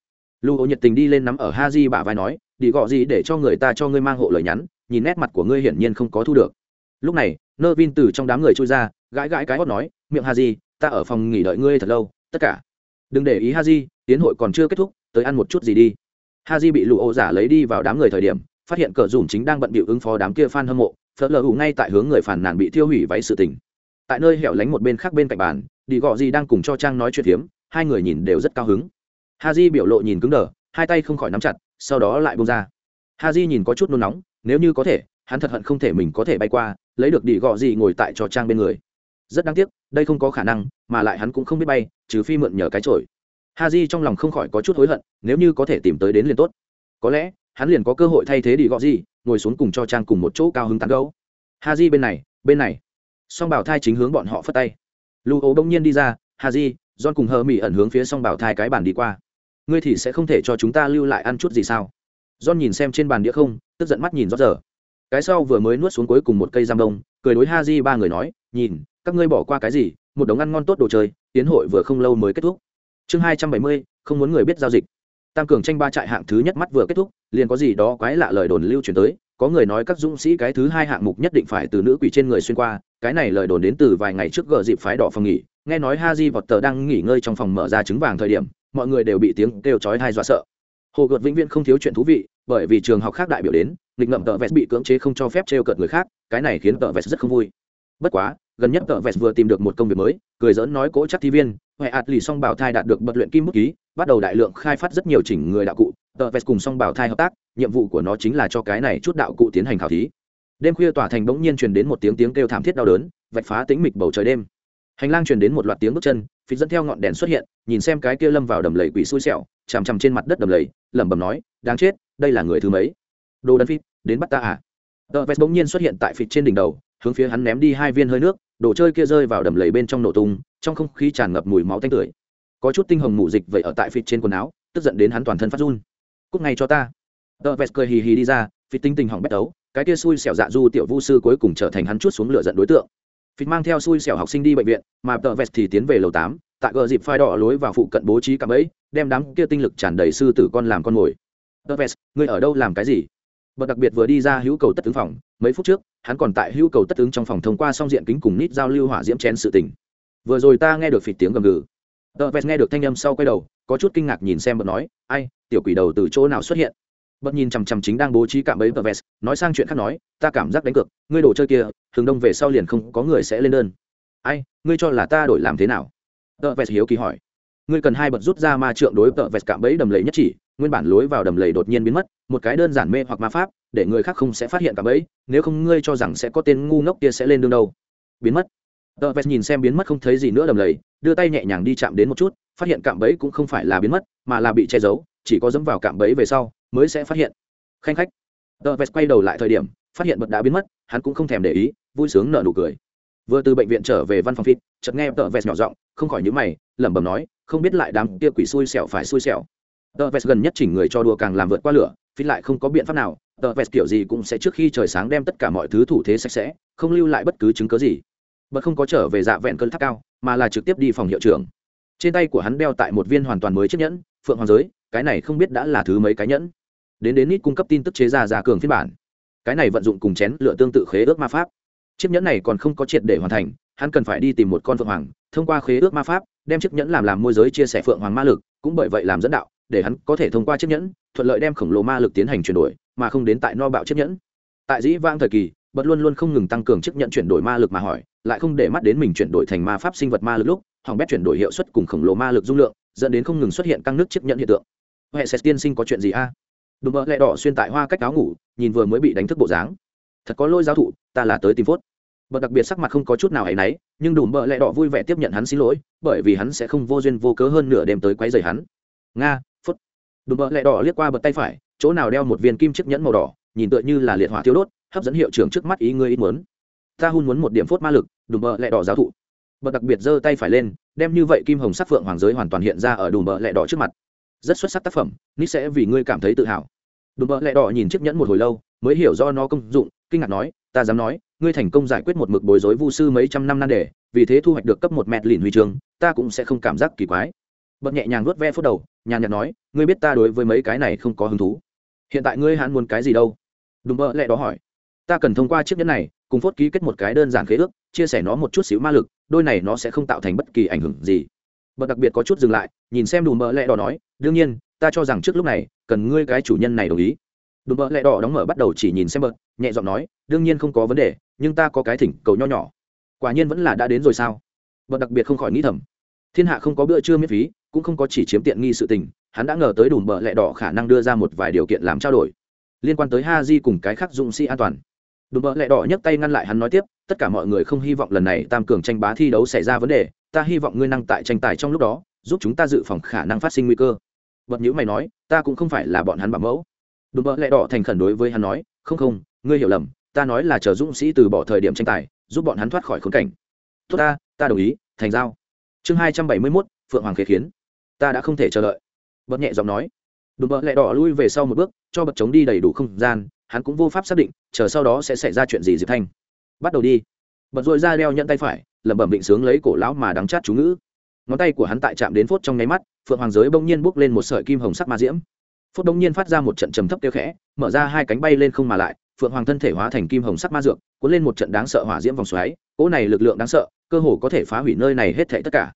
Lưu ô nhiệt tình đi lên nắm ở ha di bả vai nói, đi gọ gì để cho người ta cho ngươi mang hộ lời nhắn, nhìn nét mặt của ngươi hiển nhiên không có thu được. Lúc này nơ vin từ trong đám người trôi ra, gãi gãi cái hót nói, miệng ha di ta ở phòng nghỉ đợi ngươi thật lâu, tất cả. Đừng để ý ha di tiến hội còn chưa kết thúc, tới ăn một chút gì đi. Ha di bị lụ ô giả lấy đi vào đám người thời điểm, phát hiện cờ dùm chính đang bận bịu ứng phó đám kia f a n hâm mộ phớt lờ hủ ngay tại hướng người phản nàn bị thiêu hủy váy sự tình. Tại nơi hẻo lánh một bên khác bên cạnh bàn đi gọ gì đang cùng cho trang nói chuyện hiếm, hai người nhìn đều rất cao hứng. Ha di biểu lộ nhìn cứng đờ hai tay không khỏi nắm chặt sau đó lại bông ra. Ha di nhìn có chút nôn nóng nếu như có thể hắn thật hận không thể mình có thể bay qua lấy được đi gọ gì ngồi tại cho trang bên người. Rất đáng tiếc đây không có khả năng mà lại hắn cũng không biết bay trừ phi mượn nhờ cái trội ha di trong lòng không khỏi có chút hối hận nếu như có thể tìm tới đến liền tốt. Có lẽ hắn liền có cơ hội thay thế đi gọ gì, ngồi xuống cùng cho trang cùng một chỗ cao hứng tán gấu ha di bên này bên này. Song bảo thai chính hướng bọn họ phất tay. Lưu ố đông nhiên đi ra, ha di john cùng hờ mỹ ẩn hướng phía song bảo thai cái bàn đi qua. Ngươi thì sẽ không thể cho chúng ta lưu lại ăn chút gì sao? John nhìn xem trên bàn đĩa không, tức giận mắt nhìn rót giờ. Cái sau vừa mới nuốt xuống cuối cùng một cây giam đông, cười đối ha di ba người nói, nhìn, các ngươi bỏ qua cái gì, một đống ăn ngon tốt đồ chơi, tiến hội vừa không lâu mới kết thúc. Chương hai trăm bảy mươi, không muốn người biết giao dịch tam cường tranh ba trại hạng thứ nhất mắt vừa kết thúc, liền có gì đó quái lạ lời đồn lưu truyền tới, có người nói các dũng sĩ cái thứ hai hạng mục nhất định phải từ nữ quỷ trên người xuyên qua, cái này lời đồn đến từ vài ngày trước gờ dịp phái đỏ phòng nghỉ, nghe nói ha di vọt tờ đang nghỉ ngơi trong phòng mở ra trứng vàng thời điểm, mọi người đều bị tiếng kêu chói hay dọa sợ. Hồ gợt vĩnh viễn không thiếu chuyện thú vị, bởi vì trường học khác đại biểu đến, nghịch ngậm tờ vest bị cưỡng chế không cho phép trêu cợt người khác, cái này khiến tờ vest rất không vui. Bất quá gần nhất tờ vest vừa tìm được một công việc mới, cười dỡn nói, cố chắc thi viên, huệ ạt lì song bảo thai đạt được bật luyện kim bút ký, bắt đầu đại lượng khai phát rất nhiều chỉnh người đạo cụ, tờ vest cùng song bảo thai hợp tác, nhiệm vụ của nó chính là cho cái này chút đạo cụ tiến hành khảo thí. Đêm khuya tỏa thành bỗng nhiên truyền đến một tiếng tiếng kêu thảm thiết đau đớn, vạch phá tĩnh mịch bầu trời đêm. Hành lang truyền đến một loạt tiếng bước chân phí dẫn theo ngọn đèn xuất hiện, nhìn xem cái kia lâm vào đầm lầy quỷ xui xẻo, chằm chằm trên mặt đất đầm lầy, lẩm bẩm nói, đáng chết, đây là người thứ mấy? Đồ đần phí đến bắt ta à? Tờ vest bỗng nhiên xuất hiện tại phịt trên đỉnh đầu hướng phía hắn ném đi hai viên hơi nước, đồ chơi kia rơi vào đầm lầy bên trong nổ tung, trong không khí tràn ngập mùi máu tanh tưởi có chút tinh hồng mù dịch vậy ở tại phịt trên quần áo, tức giận đến hắn toàn thân phát run. Cúc ngay cho ta. Tờ vest cười hì hì đi ra, phịt tinh tình hỏng bét tấu, cái kia xui xẻo dạ du tiểu vu sư cuối cùng trở thành hắn chút xuống lửa giận đối tượng. Phịt mang theo xui xẻo học sinh đi bệnh viện, mà tờ vest thì tiến về lầu tám, tại gờ dịp phai đỏ lối vào phụ cận bố trí cạm ấy đem đám kia tinh lực tràn đầy sư tử con làm con mồi. Tờ vest ngươi ở đâu làm cái gì? Bậc đặc biệt vừa đi ra hữu cầu tất ứng phòng mấy phút trước, hắn còn tại hữu cầu tất ứng trong phòng thông qua song diện kính cùng nít giao lưu hỏa diễm chén sự tình. Vừa rồi ta nghe được phịt tiếng gầm gừ. Tờ vest nghe được thanh âm sau quay đầu, có chút kinh ngạc nhìn xem bật nói, ai, tiểu quỷ đầu từ chỗ nào xuất hiện? Bật nhìn chằm chằm chính đang bố trí cạm bẫy tờ vest nói sang chuyện khác nói, ta cảm giác đánh cược, ngươi đồ chơi kia thường đông về sau liền không có người sẽ lên đơn. Ai, ngươi cho là ta đổi làm thế nào? Tờ vest hiếu kỳ hỏi ngươi cần hai bật rút ra ma trượng đối tợ vest cạm bẫy đầm lầy nhất chỉ, nguyên bản lối vào đầm lầy đột nhiên biến mất, một cái đơn giản mê hoặc ma pháp, để người khác không sẽ phát hiện cạm bẫy, nếu không ngươi cho rằng sẽ có tên ngu ngốc kia sẽ lên đương đâu. Biến mất. Tợ vest nhìn xem biến mất không thấy gì nữa đầm lầy, đưa tay nhẹ nhàng đi chạm đến một chút, phát hiện cạm bẫy cũng không phải là biến mất, mà là bị che giấu, chỉ có dẫm vào cạm bẫy về sau mới sẽ phát hiện. Khanh khách. Tợ vest quay đầu lại thời điểm, phát hiện bật đã biến mất, hắn cũng không thèm để ý, vui sướng nở nụ cười. Vừa từ bệnh viện trở về văn phòng fit chợt nghe tợ vest nhỏ giọng không khỏi nhíu mày, lẩm bẩm nói, không biết lại đám kia quỷ xui xẻo phải xui xẻo. Tờ vest gần nhất chỉnh người cho đùa càng làm vượt qua lửa fit lại không có biện pháp nào, tờ vest kiểu gì cũng sẽ trước khi trời sáng đem tất cả mọi thứ thủ thế sạch sẽ, không lưu lại bất cứ chứng cớ gì. Bật không có trở về dạ vẹn cơn tháp cao, mà là trực tiếp đi phòng hiệu trưởng. Trên tay của hắn đeo tại một viên hoàn toàn mới chiếc nhẫn, phượng hoàng giới, cái này không biết đã là thứ mấy cái nhẫn. Đến đến nít cung cấp tin tức chế ra ra cường phiên bản. Cái này vận dụng cùng chén lựa tương tự khế ước ma pháp. Chiếc nhẫn này còn không có triệt để hoàn thành hắn cần phải đi tìm một con phượng hoàng, thông qua khế ước ma pháp, đem chiếc nhẫn làm làm môi giới chia sẻ phượng hoàng ma lực, cũng bởi vậy làm dẫn đạo, để hắn có thể thông qua chiếc nhẫn, thuận lợi đem khổng lồ ma lực tiến hành chuyển đổi, mà không đến tại no bạo chiếc nhẫn. Tại dĩ vang thời kỳ, bật luôn luôn không ngừng tăng cường chiếc nhẫn chuyển đổi ma lực mà hỏi, lại không để mắt đến mình chuyển đổi thành ma pháp sinh vật ma lực lúc hỏng bét chuyển đổi hiệu suất cùng khổng lồ ma lực dung lượng, dẫn đến không ngừng xuất hiện căng nước chiếc nhẫn hiện tượng. Huệ sẽ tiên sinh có chuyện gì a? Đùm mỡ lẹ đỏ xuyên tại hoa cách áo ngủ, nhìn vừa mới bị đánh thức bộ dáng. Thật có lỗi giáo thụ, ta là tới tìm phốt bậc đặc biệt sắc mặt không có chút nào ấ náy, nhưng đùm bợ lẹ đỏ vui vẻ tiếp nhận hắn xin lỗi, bởi vì hắn sẽ không vô duyên vô cớ hơn nửa đêm tới quấy rầy hắn. Nga, phút. Đùm bợ lẹ đỏ liếc qua bật tay phải, chỗ nào đeo một viên kim chiếc nhẫn màu đỏ, nhìn tựa như là liệt hỏa thiếu đốt, hấp dẫn hiệu trưởng trước mắt ý ngươi ý muốn. Ta hun muốn một điểm phốt ma lực, đùm bợ lẹ đỏ giáo thụ. Bậc đặc biệt giơ tay phải lên, đem như vậy kim hồng sắc phượng hoàng giới hoàn toàn hiện ra ở đùm bợ lẹ đỏ trước mặt. Rất xuất sắc tác phẩm nít sẽ vì ngươi cảm thấy tự hào. Đùm bợ lẹ đỏ nhìn chiếc nhẫn một hồi lâu, mới hiểu do nó công dụng, kinh ngạc nói, ta dám nói ngươi thành công giải quyết một mực bối rối vu sư mấy trăm năm nan đề, vì thế thu hoạch được cấp một mẹt lìn huy chương, ta cũng sẽ không cảm giác kỳ quái. Bật nhẹ nhàng nuốt ve phút đầu, nhàn nhạt nói, ngươi biết ta đối với mấy cái này không có hứng thú. Hiện tại ngươi hãn muốn cái gì đâu? Đùm bợ lẹ đó hỏi. Ta cần thông qua chiếc nhẫn này, cùng phốt ký kết một cái đơn giản khế ước, chia sẻ nó một chút xíu ma lực, đôi này nó sẽ không tạo thành bất kỳ ảnh hưởng gì. Bật đặc biệt có chút dừng lại, nhìn xem đùm bợ lẹ đỏ nói, đương nhiên, ta cho rằng trước lúc này, cần ngươi cái chủ nhân này đồng ý. Đùm bợ lẹ đỏ đóng mở bắt đầu chỉ nhìn xem bậc nhẹ giọng nói, đương nhiên không có vấn đề nhưng ta có cái thỉnh cầu nho nhỏ. Quả nhiên vẫn là đã đến rồi sao? Bậc đặc biệt không khỏi nghĩ thầm. Thiên hạ không có bữa trưa miễn phí, cũng không có chỉ chiếm tiện nghi sự tình, hắn đã ngờ tới đùm bợ lẹ đỏ khả năng đưa ra một vài điều kiện làm trao đổi. Liên quan tới ha di cùng cái khác dụng sĩ an toàn. Đùm bợ lẹ đỏ nhấc tay ngăn lại hắn nói tiếp, tất cả mọi người không hy vọng lần này tam cường tranh bá thi đấu xảy ra vấn đề, ta hy vọng ngươi năng tại tranh tài trong lúc đó, giúp chúng ta dự phòng khả năng phát sinh nguy cơ. Bật nhữ mày nói, ta cũng không phải là bọn hắn bảo mẫu. Đùm bợ lẹ đỏ thành khẩn đối với hắn nói, không không, ngươi hiểu lầm ta nói là chờ dũng sĩ từ bỏ thời điểm tranh tài, giúp bọn hắn thoát khỏi khốn cảnh. Tốt ta ta đồng ý, thành giao. Chương hai trăm bảy mươi mốt, phượng hoàng khế khiến. Ta đã không thể chờ đợi. Bật nhẹ giọng nói. Đùm bợ lẹ đỏ lui về sau một bước, cho bật chống đi đầy đủ không gian, hắn cũng vô pháp xác định, chờ sau đó sẽ xảy ra chuyện gì diệp thanh. Bắt đầu đi. Bật dội ra đeo nhận tay phải, lẩm bẩm định sướng lấy cổ lão mà đắng chát chú ngữ. Ngón tay của hắn tại chạm đến phốt trong nháy mắt, phượng hoàng giới bỗng nhiên bốc lên một sợi kim hồng sắc ma diễm. Phốt bỗng nhiên phát ra một trận trầm thấp tiêu khẽ, mở ra hai cánh bay lên không mà lại phượng hoàng thân thể hóa thành kim hồng sắc ma dược, cuốn lên một trận đáng sợ hỏa diễm vòng xoáy. Cỗ này lực lượng đáng sợ, cơ hồ có thể phá hủy nơi này hết thảy tất cả.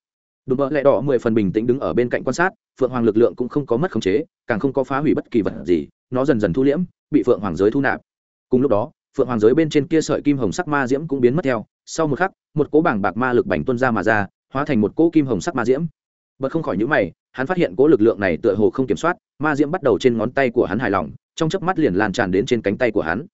Đùm bỡ lẹ đỏ mười phần bình tĩnh đứng ở bên cạnh quan sát, phượng hoàng lực lượng cũng không có mất khống chế, càng không có phá hủy bất kỳ vật gì, nó dần dần thu liễm, bị phượng hoàng giới thu nạp. Cùng lúc đó, phượng hoàng giới bên trên kia sợi kim hồng sắc ma diễm cũng biến mất theo. Sau một khắc, một cỗ bảng bạc ma lực bành tuân ra mà ra, hóa thành một cỗ kim hồng sắc ma diễm. Bật không khỏi nhữ mày, hắn phát hiện cỗ lực lượng này tựa hồ không kiểm soát, ma diễm bắt đầu trên ngón tay của hắn hài lòng trong chớp mắt liền lan tràn đến trên cánh tay của hắn.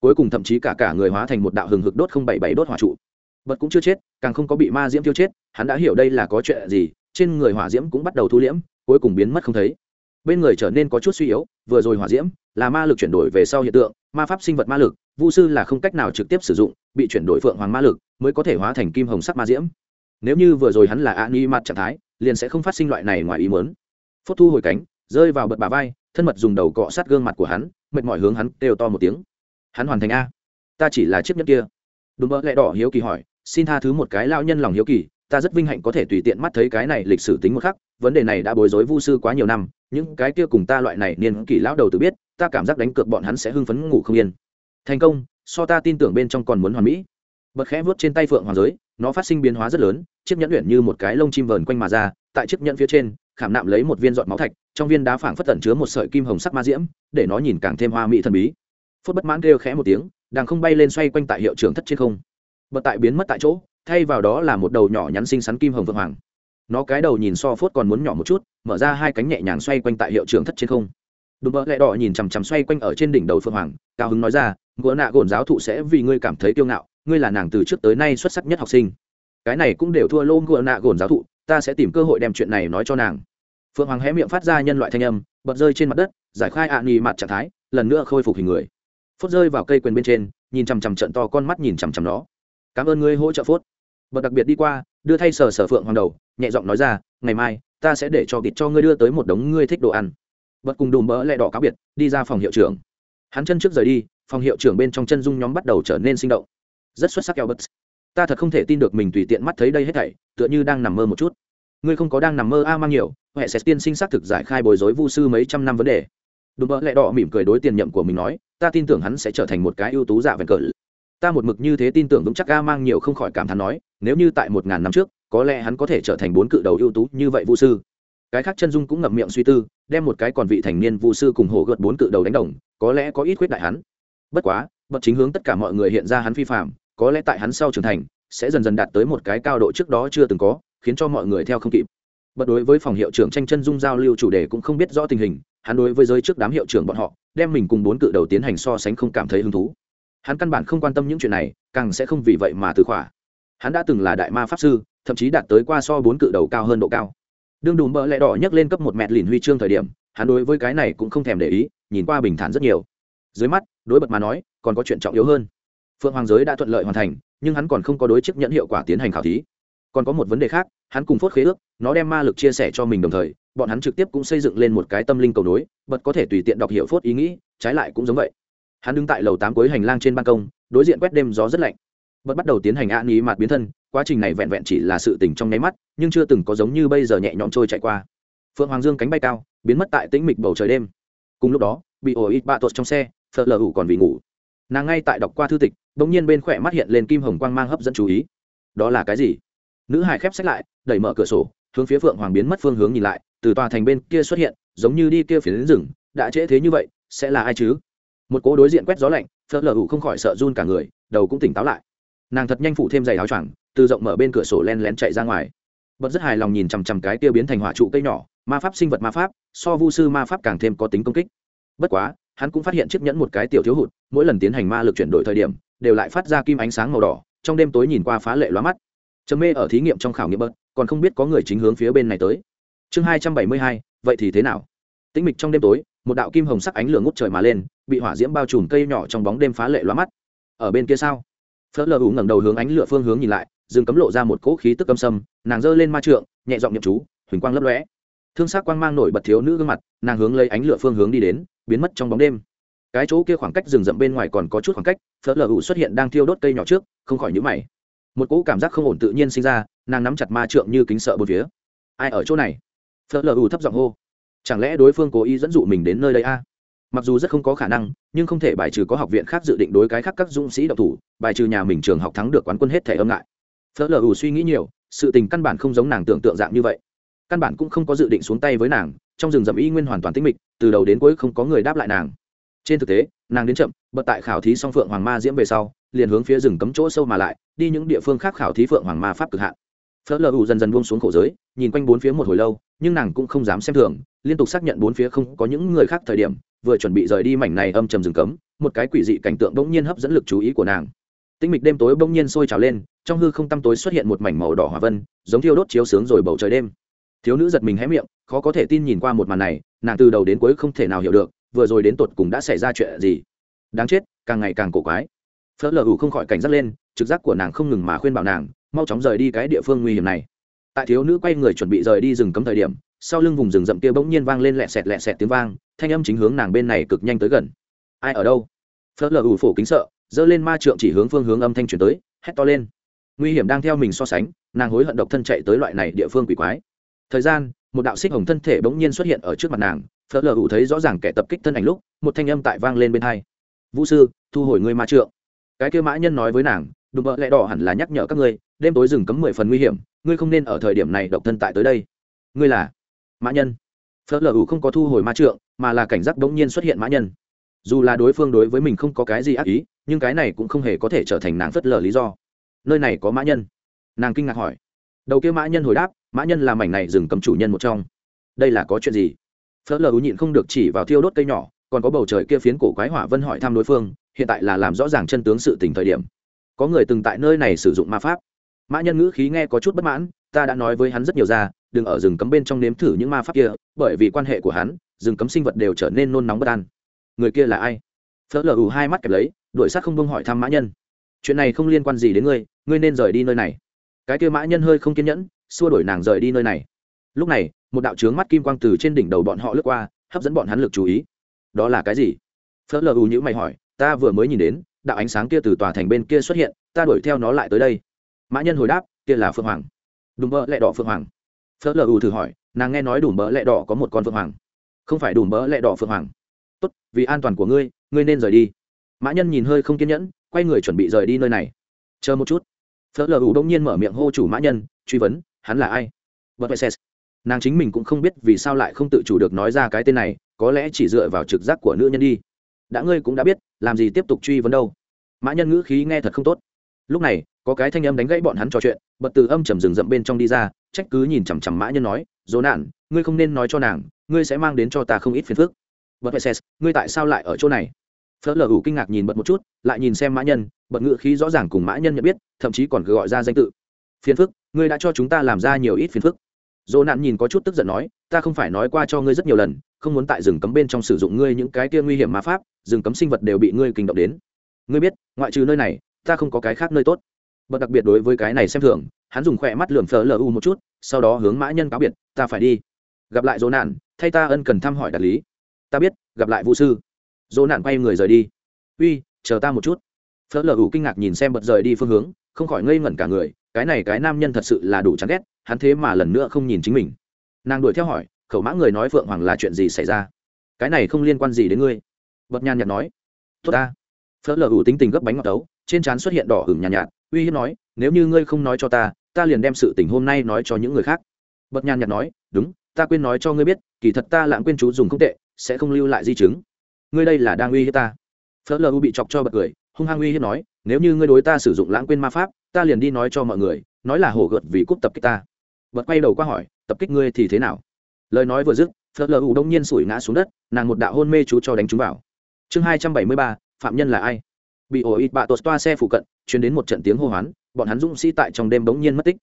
Cuối cùng thậm chí cả cả người hóa thành một đạo hừng hực đốt không bảy bảy đốt hỏa trụ. Bật cũng chưa chết, càng không có bị ma diễm tiêu chết, hắn đã hiểu đây là có chuyện gì, trên người hỏa diễm cũng bắt đầu thu liễm, cuối cùng biến mất không thấy. Bên người trở nên có chút suy yếu, vừa rồi hỏa diễm là ma lực chuyển đổi về sau hiện tượng, ma pháp sinh vật ma lực, vu sư là không cách nào trực tiếp sử dụng, bị chuyển đổi phượng hoàng ma lực mới có thể hóa thành kim hồng sắc ma diễm. Nếu như vừa rồi hắn là a ni mặt trạng thái, liền sẽ không phát sinh loại này ngoài ý muốn. Phốt thu hồi cánh, rơi vào bật bà vai thân mật dùng đầu cọ sát gương mặt của hắn, mệt mỏi hướng hắn kêu to một tiếng. Hắn hoàn thành a. Ta chỉ là chiếc nhẫn kia. Đùm bỡ lẹ đỏ hiếu kỳ hỏi, xin tha thứ một cái lao nhân lòng hiếu kỳ, ta rất vinh hạnh có thể tùy tiện mắt thấy cái này lịch sử tính một khắc, vấn đề này đã bối rối vu sư quá nhiều năm, những cái kia cùng ta loại này niên kỷ lão đầu tự biết, ta cảm giác đánh cược bọn hắn sẽ hưng phấn ngủ không yên. Thành công, so ta tin tưởng bên trong còn muốn hoàn mỹ. Bật khẽ vuốt trên tay phượng hoàng giới, nó phát sinh biến hóa rất lớn, chiếc nhẫn luyện như một cái lông chim vờn quanh mà ra, tại chiếc nhẫn phía trên khảm nạm lấy một viên giọt máu thạch, trong viên đá phảng phất tẩn chứa một sợi kim hồng sắc ma diễm, để nó nhìn càng thêm hoa mỹ thần bí. Phút bất mãn kêu khẽ một tiếng, đang không bay lên xoay quanh tại hiệu trưởng thất trên không. Bật tại biến mất tại chỗ, thay vào đó là một đầu nhỏ nhắn xinh xắn kim hồng vượng hoàng. Nó cái đầu nhìn so phốt còn muốn nhỏ một chút, mở ra hai cánh nhẹ nhàng xoay quanh tại hiệu trưởng thất trên không. Đùm bỡ lẹ đỏ nhìn chằm chằm xoay quanh ở trên đỉnh đầu phượng hoàng, cao hứng nói ra ngựa nạ gồn giáo thụ sẽ vì ngươi cảm thấy kiêu ngạo, ngươi là nàng từ trước tới nay xuất sắc nhất học sinh. Cái này cũng đều thua lô ngựa nạ gồn giáo thụ ta sẽ tìm cơ hội đem chuyện này nói cho nàng. Phượng hoàng hé miệng phát ra nhân loại thanh âm, bật rơi trên mặt đất, giải khai ạ à nghi mặt trạng thái, lần nữa khôi phục hình người. Phốt rơi vào cây quyền bên trên, nhìn chằm chằm trận to con mắt nhìn chằm chằm nó. Cảm ơn ngươi hỗ trợ, phốt. Bật đặc biệt đi qua, đưa thay sờ sờ phượng hoàng đầu, nhẹ giọng nói ra, ngày mai, ta sẽ để cho kịp cho ngươi đưa tới một đống ngươi thích đồ ăn. Bật cùng đùm bỡ lẹ đỏ cáo biệt, đi ra phòng hiệu trưởng. Hắn chân trước rời đi, phòng hiệu trưởng bên trong chân dung nhóm bắt đầu trở nên sinh động. Rất xuất sắc keo bật ta thật không thể tin được mình tùy tiện mắt thấy đây hết thảy tựa như đang nằm mơ một chút. Ngươi không có đang nằm mơ a mang nhiều huệ sẽ tiên sinh xác thực giải khai bồi dối vu sư mấy trăm năm vấn đề. Đùm bỡ lẹ đỏ mỉm cười đối tiền nhậm của mình nói ta tin tưởng hắn sẽ trở thành một cái ưu tú dạ vẹn cỡ, ta một mực như thế tin tưởng vững chắc a mang nhiều không khỏi cảm thán nói nếu như tại một ngàn năm trước có lẽ hắn có thể trở thành bốn cự đầu ưu tú như vậy vu sư. Cái khác chân dung cũng ngậm miệng suy tư đem một cái còn vị thành niên vu sư cùng hổ gợt bốn cự đầu đánh đồng có lẽ có ít khuyết đại hắn. Bất quá bậc chính hướng tất cả mọi người hiện ra hắn phi phạm có lẽ tại hắn sau trưởng thành sẽ dần dần đạt tới một cái cao độ trước đó chưa từng có, khiến cho mọi người theo không kịp. Bật đối với phòng hiệu trưởng tranh chân dung giao lưu chủ đề cũng không biết rõ tình hình, hắn đối với giới trước đám hiệu trưởng bọn họ, đem mình cùng bốn cự đầu tiến hành so sánh không cảm thấy hứng thú. Hắn căn bản không quan tâm những chuyện này, càng sẽ không vì vậy mà từ khỏa. Hắn đã từng là đại ma pháp sư, thậm chí đạt tới qua so bốn cự đầu cao hơn độ cao. Đương đùm bỡ lẹ đỏ nhấc lên cấp một mẹt lìn huy chương thời điểm, hắn đối với cái này cũng không thèm để ý, nhìn qua bình thản rất nhiều. Dưới mắt, đối bật mà nói, còn có chuyện trọng yếu hơn phượng hoàng giới đã thuận lợi hoàn thành, nhưng hắn còn không có đối chức nhận hiệu quả tiến hành khảo thí. Còn có một vấn đề khác, hắn cùng phốt khế ước, nó đem ma lực chia sẻ cho mình đồng thời, bọn hắn trực tiếp cũng xây dựng lên một cái tâm linh cầu nối, bật có thể tùy tiện đọc hiệu phốt ý nghĩ, trái lại cũng giống vậy. Hắn đứng tại lầu tám cuối hành lang trên ban công, đối diện quét đêm gió rất lạnh. Bật bắt đầu tiến hành an ý mạt biến thân, quá trình này vẹn vẹn chỉ là sự tỉnh trong nháy mắt, nhưng chưa từng có giống như bây giờ nhẹ nhõm trôi chạy qua. Phượng hoàng dương cánh bay cao, biến mất tại tĩnh mịch bầu trời đêm. Cùng lúc đó, bị ổ ít bạ tuột trong xe phật lờ ủ còn vì ngủ. Nàng ngay tại đọc qua thư tịch bỗng nhiên bên khỏe mắt hiện lên kim hồng quang mang hấp dẫn chú ý. Đó là cái gì? Nữ hải khép sách lại, đẩy mở cửa sổ, hướng phía phượng hoàng biến mất phương hướng nhìn lại, từ tòa thành bên kia xuất hiện, giống như đi kia phía đến rừng, đã trễ thế như vậy, sẽ là ai chứ? Một cố đối diện quét gió lạnh phớt lờ hủ không khỏi sợ run cả người, đầu cũng tỉnh táo lại. Nàng thật nhanh phủ thêm giày áo choàng, từ rộng mở bên cửa sổ len lén chạy ra ngoài. Bật rất hài lòng nhìn chằm chằm cái tiêu biến thành hỏa trụ cây nhỏ, ma pháp sinh vật ma pháp, so vu sư ma pháp càng thêm có tính công kích. Bất quá, hắn cũng phát hiện chiếc nhẫn một cái tiểu thiếu hụt, mỗi lần tiến hành ma lực chuyển đổi thời điểm đều lại phát ra kim ánh sáng màu đỏ, trong đêm tối nhìn qua phá lệ lóa mắt. Chấm mê ở thí nghiệm trong khảo nghiệm bớt, còn không biết có người chính hướng phía bên này tới. Chương hai trăm bảy mươi hai, vậy thì thế nào? Tĩnh mịch trong đêm tối, một đạo kim hồng sắc ánh lửa ngút trời mà lên, bị hỏa diễm bao trùm cây nhỏ trong bóng đêm phá lệ lóa mắt. Ở bên kia sao? Phớt lờ hủ ngẩng đầu hướng ánh lửa phương hướng nhìn lại, rừng cấm lộ ra một cỗ khí tức âm sâm, nàng giơ lên ma trượng, nhẹ giọng nhậm chú, huỳnh quang lấp lóe. Thương sắc quang mang nổi bật thiếu nữ gương mặt, nàng hướng lấy ánh lửa phương hướng đi đến, biến mất trong bóng đêm cái chỗ kia khoảng cách rừng rậm bên ngoài còn có chút khoảng cách phớt lờ ủ xuất hiện đang thiêu đốt cây nhỏ trước, không khỏi nhữ mày. Một cỗ cảm giác không ổn tự nhiên sinh ra, nàng nắm chặt ma trượng như kính sợ bốn phía. Ai ở chỗ này? Phớt lờ ủ thấp giọng hô. Chẳng lẽ đối phương cố ý dẫn dụ mình đến nơi đây a? Mặc dù rất không có khả năng, nhưng không thể bài trừ có học viện khác dự định đối cái khác các dũng sĩ độc thủ, bài trừ nhà mình trường học thắng được quán quân hết thể âm ngại. Phớt lờ ủ suy nghĩ nhiều, sự tình căn bản không giống nàng tưởng tượng dạng như vậy. Căn bản cũng không có dự định xuống tay với nàng, trong rừng rậm y nguyên hoàn toàn tĩnh mịch, từ đầu đến cuối không có người đáp lại nàng trên thực tế, nàng đến chậm, bật tại khảo thí song phượng hoàng ma diễm về sau, liền hướng phía rừng cấm chỗ sâu mà lại, đi những địa phương khác khảo thí phượng hoàng ma pháp cực hạn. Phớt lờ ủ dần dần buông xuống khổ giới, nhìn quanh bốn phía một hồi lâu, nhưng nàng cũng không dám xem thường, liên tục xác nhận bốn phía không có những người khác thời điểm, vừa chuẩn bị rời đi mảnh này âm trầm rừng cấm, một cái quỷ dị cảnh tượng bỗng nhiên hấp dẫn lực chú ý của nàng. Tinh mịch đêm tối bỗng nhiên sôi trào lên, trong hư không tăm tối xuất hiện một mảnh màu đỏ hòa vân, giống thiêu đốt chiếu sướng rồi bầu trời đêm. Thiếu nữ giật mình hé miệng, khó có thể tin nhìn qua một màn này, nàng từ đầu đến cuối không thể nào hiểu được vừa rồi đến tột cùng đã xảy ra chuyện gì? Đáng chết, càng ngày càng cổ quái. Phớt lờ ủ không khỏi cảnh giác lên, trực giác của nàng không ngừng mà khuyên bảo nàng, mau chóng rời đi cái địa phương nguy hiểm này. Tại thiếu nữ quay người chuẩn bị rời đi rừng cấm thời điểm, sau lưng vùng rừng rậm kia bỗng nhiên vang lên lẹ sẹt lẹ sẹt tiếng vang, thanh âm chính hướng nàng bên này cực nhanh tới gần. Ai ở đâu? Phớt lờ ủ phổ kính sợ, giơ lên ma trượng chỉ hướng phương hướng âm thanh chuyển tới, hét to lên. Nguy hiểm đang theo mình so sánh, nàng hối hận độc thân chạy tới loại này địa phương quỷ quái. Thời gian, một đạo xích hồng thân thể bỗng nhiên xuất hiện ở trước mặt nàng phở lờ ủ thấy rõ ràng kẻ tập kích thân ảnh lúc, một thanh âm tại vang lên bên hai. Vũ sư, thu hồi ngươi ma trượng. Cái kêu mã nhân nói với nàng, đùm bợ lẽ đỏ hẳn là nhắc nhở các ngươi, đêm tối rừng cấm mười phần nguy hiểm, ngươi không nên ở thời điểm này độc thân tại tới đây. Ngươi là? Mã nhân. Phớt lờ ủ không có thu hồi ma trượng, mà là cảnh giác đ ố n g nhiên xuất hiện mã nhân. Dù là đối phương đối với mình không có cái gì ác ý, nhưng cái này cũng không hề có thể trở thành nàng phớt lờ lý do. Nơi này có mã nhân? Nàng kinh ngạc hỏi. Đầu kia mã nhân hồi đáp, mã nhân là mảnh này rừng cấm chủ nhân một trong. Đây là có chuyện gì? Phớt lờ nhịn không được chỉ vào thiêu đốt cây nhỏ, còn có bầu trời kia phiến cổ quái hỏa vân hỏi thăm đối phương, hiện tại là làm rõ ràng chân tướng sự tình thời điểm. Có người từng tại nơi này sử dụng ma pháp. Mã nhân ngữ khí nghe có chút bất mãn, ta đã nói với hắn rất nhiều ra, đừng ở rừng cấm bên trong nếm thử những ma pháp kia, bởi vì quan hệ của hắn, rừng cấm sinh vật đều trở nên nôn nóng bất an. Người kia là ai? Phớt lờ ù hai mắt kẹp lấy, đuổi sát không bông hỏi thăm mã nhân. Chuyện này không liên quan gì đến ngươi ngươi nên rời đi nơi này. Cái kia mã nhân hơi không kiên nhẫn, xua đuổi nàng rời đi nơi này. Lúc này một đạo trướng mắt kim quang từ trên đỉnh đầu bọn họ lướt qua, hấp dẫn bọn hắn lực chú ý. Đó là cái gì? Phớt lờ u nhữ mày hỏi, ta vừa mới nhìn đến, đạo ánh sáng kia từ tòa thành bên kia xuất hiện, ta đuổi theo nó lại tới đây. Mã nhân hồi đáp, kia là phượng hoàng. Đùm bỡ lẹ đỏ phượng hoàng. Phớt lờ u thử hỏi, nàng nghe nói đùm bỡ lẹ đỏ có một con phượng hoàng. Không phải đùm bỡ lẹ đỏ phượng hoàng. Tốt, vì an toàn của ngươi ngươi nên rời đi. Mã nhân nhìn hơi không kiên nhẫn, quay người chuẩn bị rời đi nơi này. Chờ một chút. Phớt lờ u đông nhiên mở miệng hô chủ mã nhân, truy vấn, hắn là ai? Bật vệ xét nàng chính mình cũng không biết vì sao lại không tự chủ được nói ra cái tên này, có lẽ chỉ dựa vào trực giác của nữ nhân đi. Đã ngươi cũng đã biết, làm gì tiếp tục truy vấn đâu. Mã nhân ngữ khí nghe thật không tốt. Lúc này, có cái thanh âm đánh gãy bọn hắn trò chuyện, bật từ âm trầm rừng rậm bên trong đi ra, trách cứ nhìn chằm chằm mã nhân nói, dỗ nạn, ngươi không nên nói cho nàng, ngươi sẽ mang đến cho ta không ít phiền phức. Bật vệ ngươi tại sao lại ở chỗ này? Phớt lờ ủ kinh ngạc nhìn bật một chút, lại nhìn xem mã nhân, bật ngữ khí rõ ràng cùng mã nhân nhận biết, thậm chí còn gọi ra danh tự. Phiền phức, ngươi đã cho chúng ta làm ra nhiều ít phiền phức dỗ nạn nhìn có chút tức giận nói, ta không phải nói qua cho ngươi rất nhiều lần, không muốn tại rừng cấm bên trong sử dụng ngươi những cái kia nguy hiểm ma pháp, rừng cấm sinh vật đều bị ngươi kinh động đến. Ngươi biết, ngoại trừ nơi này, ta không có cái khác nơi tốt. Bật đặc biệt đối với cái này xem thường, hắn dùng khỏe mắt lườm phở lu một chút, sau đó hướng mã nhân cáo biệt, ta phải đi. Gặp lại dỗ nạn, thay ta ân cần thăm hỏi đạt lý. Ta biết, gặp lại vũ sư. Dỗ nạn quay người rời đi. Uy, chờ ta một chút. Phở lu kinh ngạc nhìn xem bật rời đi phương hướng, không khỏi ngây ngẩn cả người cái này cái nam nhân thật sự là đủ chán ghét hắn thế mà lần nữa không nhìn chính mình. Nàng đuổi theo hỏi khẩu mã người nói phượng hoàng là chuyện gì xảy ra? Cái này không liên quan gì đến ngươi. Bật nhàn nhạt nói tốt ta. Phớt lờ ủ tính tình gấp bánh ngọt tấu trên trán xuất hiện đỏ hửng nhàn nhạt, nhạt uy hiếp nói nếu như ngươi không nói cho ta ta liền đem sự tình hôm nay nói cho những người khác. Bật nhàn nhạt nói đúng ta quên nói cho ngươi biết kỳ thật ta lãng quên chú dùng không tệ sẽ không lưu lại di chứng. Ngươi đây là đang uy hiếp ta. Phớt lờ bị chọc cho bật cười hung hăng uy hiếp nói nếu như ngươi đối ta sử dụng lãng quên ma pháp, ta liền đi nói cho mọi người, nói là hổ gợt vì cúp tập kích ta. Bật quay đầu qua hỏi, tập kích ngươi thì thế nào? Lời nói vừa dứt, phớt lờ đông nhiên sủi ngã xuống đất, nàng một đạo hôn mê chú cho đánh chúng vào. Chương hai trăm bảy mươi ba, phạm nhân là ai? Bị ổ ít bạ tột toa xe phụ cận chuyển đến một trận tiếng hô hoán, bọn hắn dũng sĩ tại trong đêm bỗng nhiên mất tích.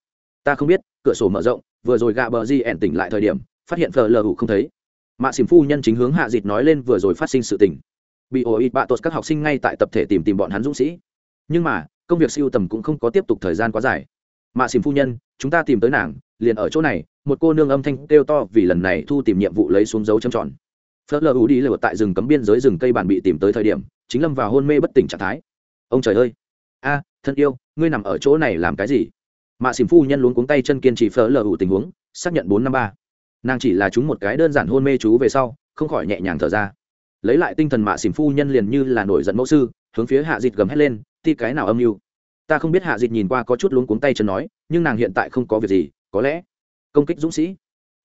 Ta không biết, cửa sổ mở rộng, vừa rồi gạ bờ di ẻn tỉnh lại thời điểm, phát hiện phờ lờ hủ không thấy. Mạ xỉm phu nhân chính hướng hạ dịt nói lên vừa rồi phát sinh sự tình. Bị ổ ít bạ tột các học sinh ngay tại tập thể tìm tìm bọn hắn dũng sĩ nhưng mà, công việc siêu tầm cũng không có tiếp tục thời gian quá dài. Mạ xìm phu nhân, chúng ta tìm tới nàng, liền ở chỗ này, một cô nương âm thanh kêu to vì lần này thu tìm nhiệm vụ lấy xuống dấu châm tròn. Phớt lờ ủ đi lửa tại rừng cấm biên giới rừng cây bản bị tìm tới thời điểm, chính lâm vào hôn mê bất tỉnh trạng thái. Ông trời ơi! A, thân yêu, ngươi nằm ở chỗ này làm cái gì? Mạ xìm phu nhân luống cuống tay chân kiên trì phớt lờ ủ tình huống, xác nhận bốn năm ba. Nàng chỉ là chúng một cái đơn giản hôn mê chú về sau, không khỏi nhẹ nhàng thở ra. Lấy lại tinh thần mạ xìm phu nhân liền như là nổi giận mẫu sư, hướng phía hạ dịt gầm hét lên ti cái nào âm mưu? Ta không biết hạ dịch nhìn qua có chút luống cuống tay chân nói, nhưng nàng hiện tại không có việc gì, có lẽ công kích dũng sĩ.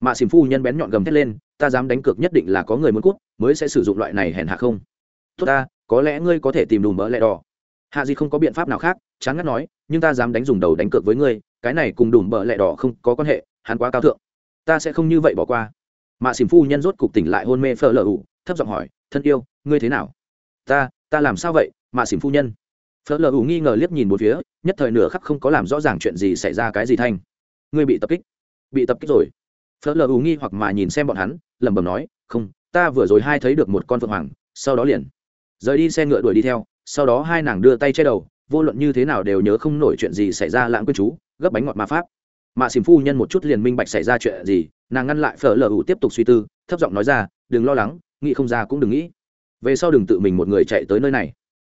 Mạ xỉm phu nhân bén nhọn gầm thét lên, ta dám đánh cược nhất định là có người muốn cút, mới sẽ sử dụng loại này hèn hạ không. Tốt ta, có lẽ ngươi có thể tìm đủ mỡ lẹ đỏ. Hạ dịch không có biện pháp nào khác, chán ngắt nói, nhưng ta dám đánh dùng đầu đánh cược với ngươi, cái này cùng đủ mỡ lẹ đỏ không có quan hệ, hắn quá cao thượng. Ta sẽ không như vậy bỏ qua. Mạ xỉm phu nhân rốt cục tỉnh lại hôn mê phở lờ ủ, thấp giọng hỏi, thân yêu, ngươi thế nào? Ta ta làm sao vậy, mạ xỉm phu nhân? Phở lờ ủ nghi ngờ liếc nhìn một phía, nhất thời nửa khắc không có làm rõ ràng chuyện gì xảy ra cái gì thanh. Ngươi bị tập kích. Bị tập kích rồi. Phở lờ ủ nghi hoặc mà nhìn xem bọn hắn, lẩm bẩm nói, không, ta vừa rồi hai thấy được một con phượng hoàng, sau đó liền. Rời đi xe ngựa đuổi đi theo, sau đó hai nàng đưa tay che đầu, vô luận như thế nào đều nhớ không nổi chuyện gì xảy ra lãng quên chú, gấp bánh ngọt ma pháp. Mạ xìm phu nhân một chút liền minh bạch xảy ra chuyện gì, nàng ngăn lại phở lờ ủ tiếp tục suy tư, thấp giọng nói ra, đừng lo lắng, nghĩ không ra cũng đừng nghĩ. Về sau đừng tự mình một người chạy tới nơi này.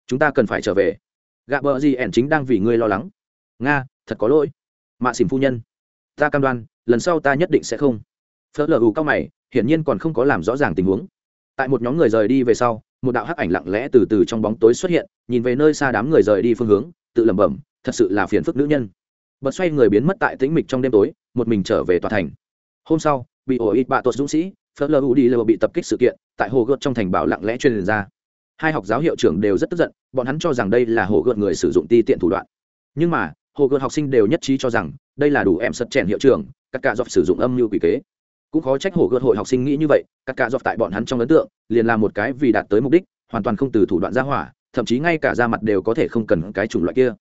Chúng ta cần phải trở về gạ bờ gì ẻn chính đang vì ngươi lo lắng. Nga, thật có lỗi. Mạ xìm phu nhân, ta cam đoan, lần sau ta nhất định sẽ không. Phớt lờ ù cao mày, hiển nhiên còn không có làm rõ ràng tình huống. Tại một nhóm người rời đi về sau, một đạo hắc ảnh lặng lẽ từ từ trong bóng tối xuất hiện, nhìn về nơi xa đám người rời đi phương hướng, tự lẩm bẩm, thật sự là phiền phức nữ nhân. Bật xoay người biến mất tại tĩnh mịch trong đêm tối, một mình trở về tòa thành. Hôm sau, bị ổ ít bạ tuột dũng sĩ, phớt lờ u đi lờ bị tập kích sự kiện, tại hồ gợt trong thành bảo lặng lẽ truyền ra hai học giáo hiệu trưởng đều rất tức giận, bọn hắn cho rằng đây là hồ gợt người sử dụng ti tiện thủ đoạn. Nhưng mà, hồ gợt học sinh đều nhất trí cho rằng, đây là đủ em sật chèn hiệu trưởng, các cả dọc sử dụng âm mưu quỷ kế. Cũng khó trách hồ gợt hội học sinh nghĩ như vậy, các cả dọc tại bọn hắn trong ấn tượng, liền là một cái vì đạt tới mục đích, hoàn toàn không từ thủ đoạn ra hỏa, thậm chí ngay cả ra mặt đều có thể không cần cái chủng loại kia.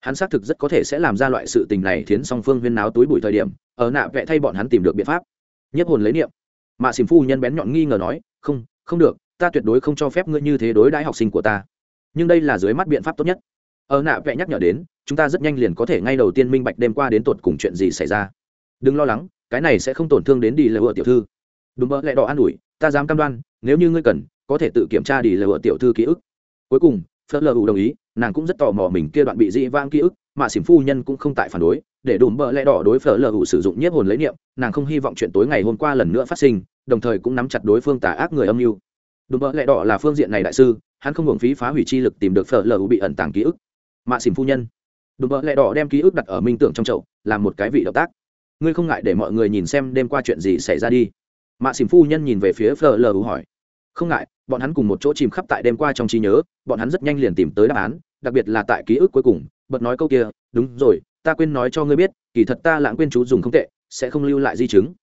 Hắn xác thực rất có thể sẽ làm ra loại sự tình này khiến song phương huyên náo túi bụi thời điểm, ở nạ vẽ thay bọn hắn tìm được biện pháp. Nhất hồn lấy niệm. Mạ xìm phu nhân bén nhọn nghi ngờ nói, không không được ta tuyệt đối không cho phép ngươi như thế đối đãi học sinh của ta. Nhưng đây là dưới mắt biện pháp tốt nhất. Ở nạ vẽ nhắc nhở đến, chúng ta rất nhanh liền có thể ngay đầu tiên minh bạch đêm qua đến tột cùng chuyện gì xảy ra. Đừng lo lắng, cái này sẽ không tổn thương đến đi lệ vợ tiểu thư. Đúng mơ lẽ đỏ an ủi, ta dám cam đoan, nếu như ngươi cần, có thể tự kiểm tra đi lệ vợ tiểu thư ký ức. Cuối cùng, phớt lờ ủ đồng ý, nàng cũng rất tò mò mình kia đoạn bị dị vang ký ức, mà xỉm phu nhân cũng không tại phản đối, để đùm bợ lẽ đỏ đối phở lờ ủ sử dụng nhiếp hồn lấy niệm, nàng không hy vọng chuyện tối ngày hôm qua lần nữa phát sinh, đồng thời cũng nắm chặt đối phương tà ác người âm mưu đùm bợ lẽ đỏ là phương diện này đại sư, hắn không hưởng phí phá hủy chi lực tìm được phở lờ bị ẩn tàng ký ức. Mạ xỉm phu nhân. Đùm bợ lẽ đỏ đem ký ức đặt ở minh tưởng trong chậu, làm một cái vị động tác. Ngươi không ngại để mọi người nhìn xem đêm qua chuyện gì xảy ra đi. Mạ xỉm phu nhân nhìn về phía phở lờ hỏi. Không ngại, bọn hắn cùng một chỗ chìm khắp tại đêm qua trong trí nhớ, bọn hắn rất nhanh liền tìm tới đáp án, đặc biệt là tại ký ức cuối cùng, bật nói câu kia, đúng rồi, ta quên nói cho ngươi biết, kỳ thật ta lãng quên chú dùng không tệ, sẽ không lưu lại di chứng.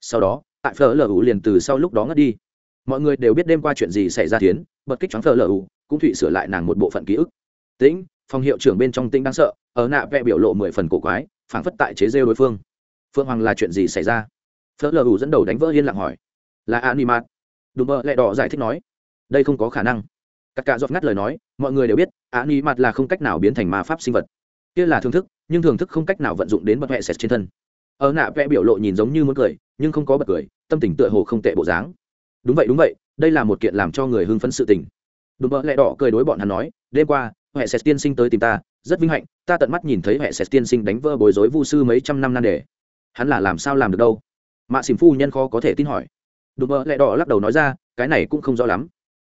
Sau đó, tại phở lờ liền từ sau lúc đó ngất đi mọi người đều biết đêm qua chuyện gì xảy ra tiến bật kích choáng phở lờ u, cũng thụy sửa lại nàng một bộ phận ký ức. Tĩnh, phòng hiệu trưởng bên trong tĩnh đáng sợ, ở nạ vẽ biểu lộ mười phần cổ quái, phảng phất tại chế rêu đối phương. Phương hoàng là chuyện gì xảy ra? Phở lờ u dẫn đầu đánh vỡ yên lặng hỏi. Là animat. Đùm bơ lẹ đỏ giải thích nói. Đây không có khả năng. Các cạ giọt ngắt lời nói, mọi người đều biết a ni mặt là không cách nào biến thành ma pháp sinh vật. Kia là thưởng thức, nhưng thưởng thức không cách nào vận dụng đến bật hẹ sệt trên thân. Ở nạ vẽ biểu lộ nhìn giống như muốn cười, nhưng không có bật cười, tâm tình tựa hồ không tệ bộ dáng đúng vậy đúng vậy, đây là một kiện làm cho người hưng phấn sự tình. Đùm bơ lẹ đỏ cười đối bọn hắn nói, đêm qua, huệ sệt tiên sinh tới tìm ta, rất vinh hạnh, ta tận mắt nhìn thấy huệ sệt tiên sinh đánh vỡ bối rối vu sư mấy trăm năm nan đề. Hắn là làm sao làm được đâu? Mạ xỉm phu nhân khó có thể tin hỏi. Đùm bơ lẹ đỏ lắc đầu nói ra, cái này cũng không rõ lắm.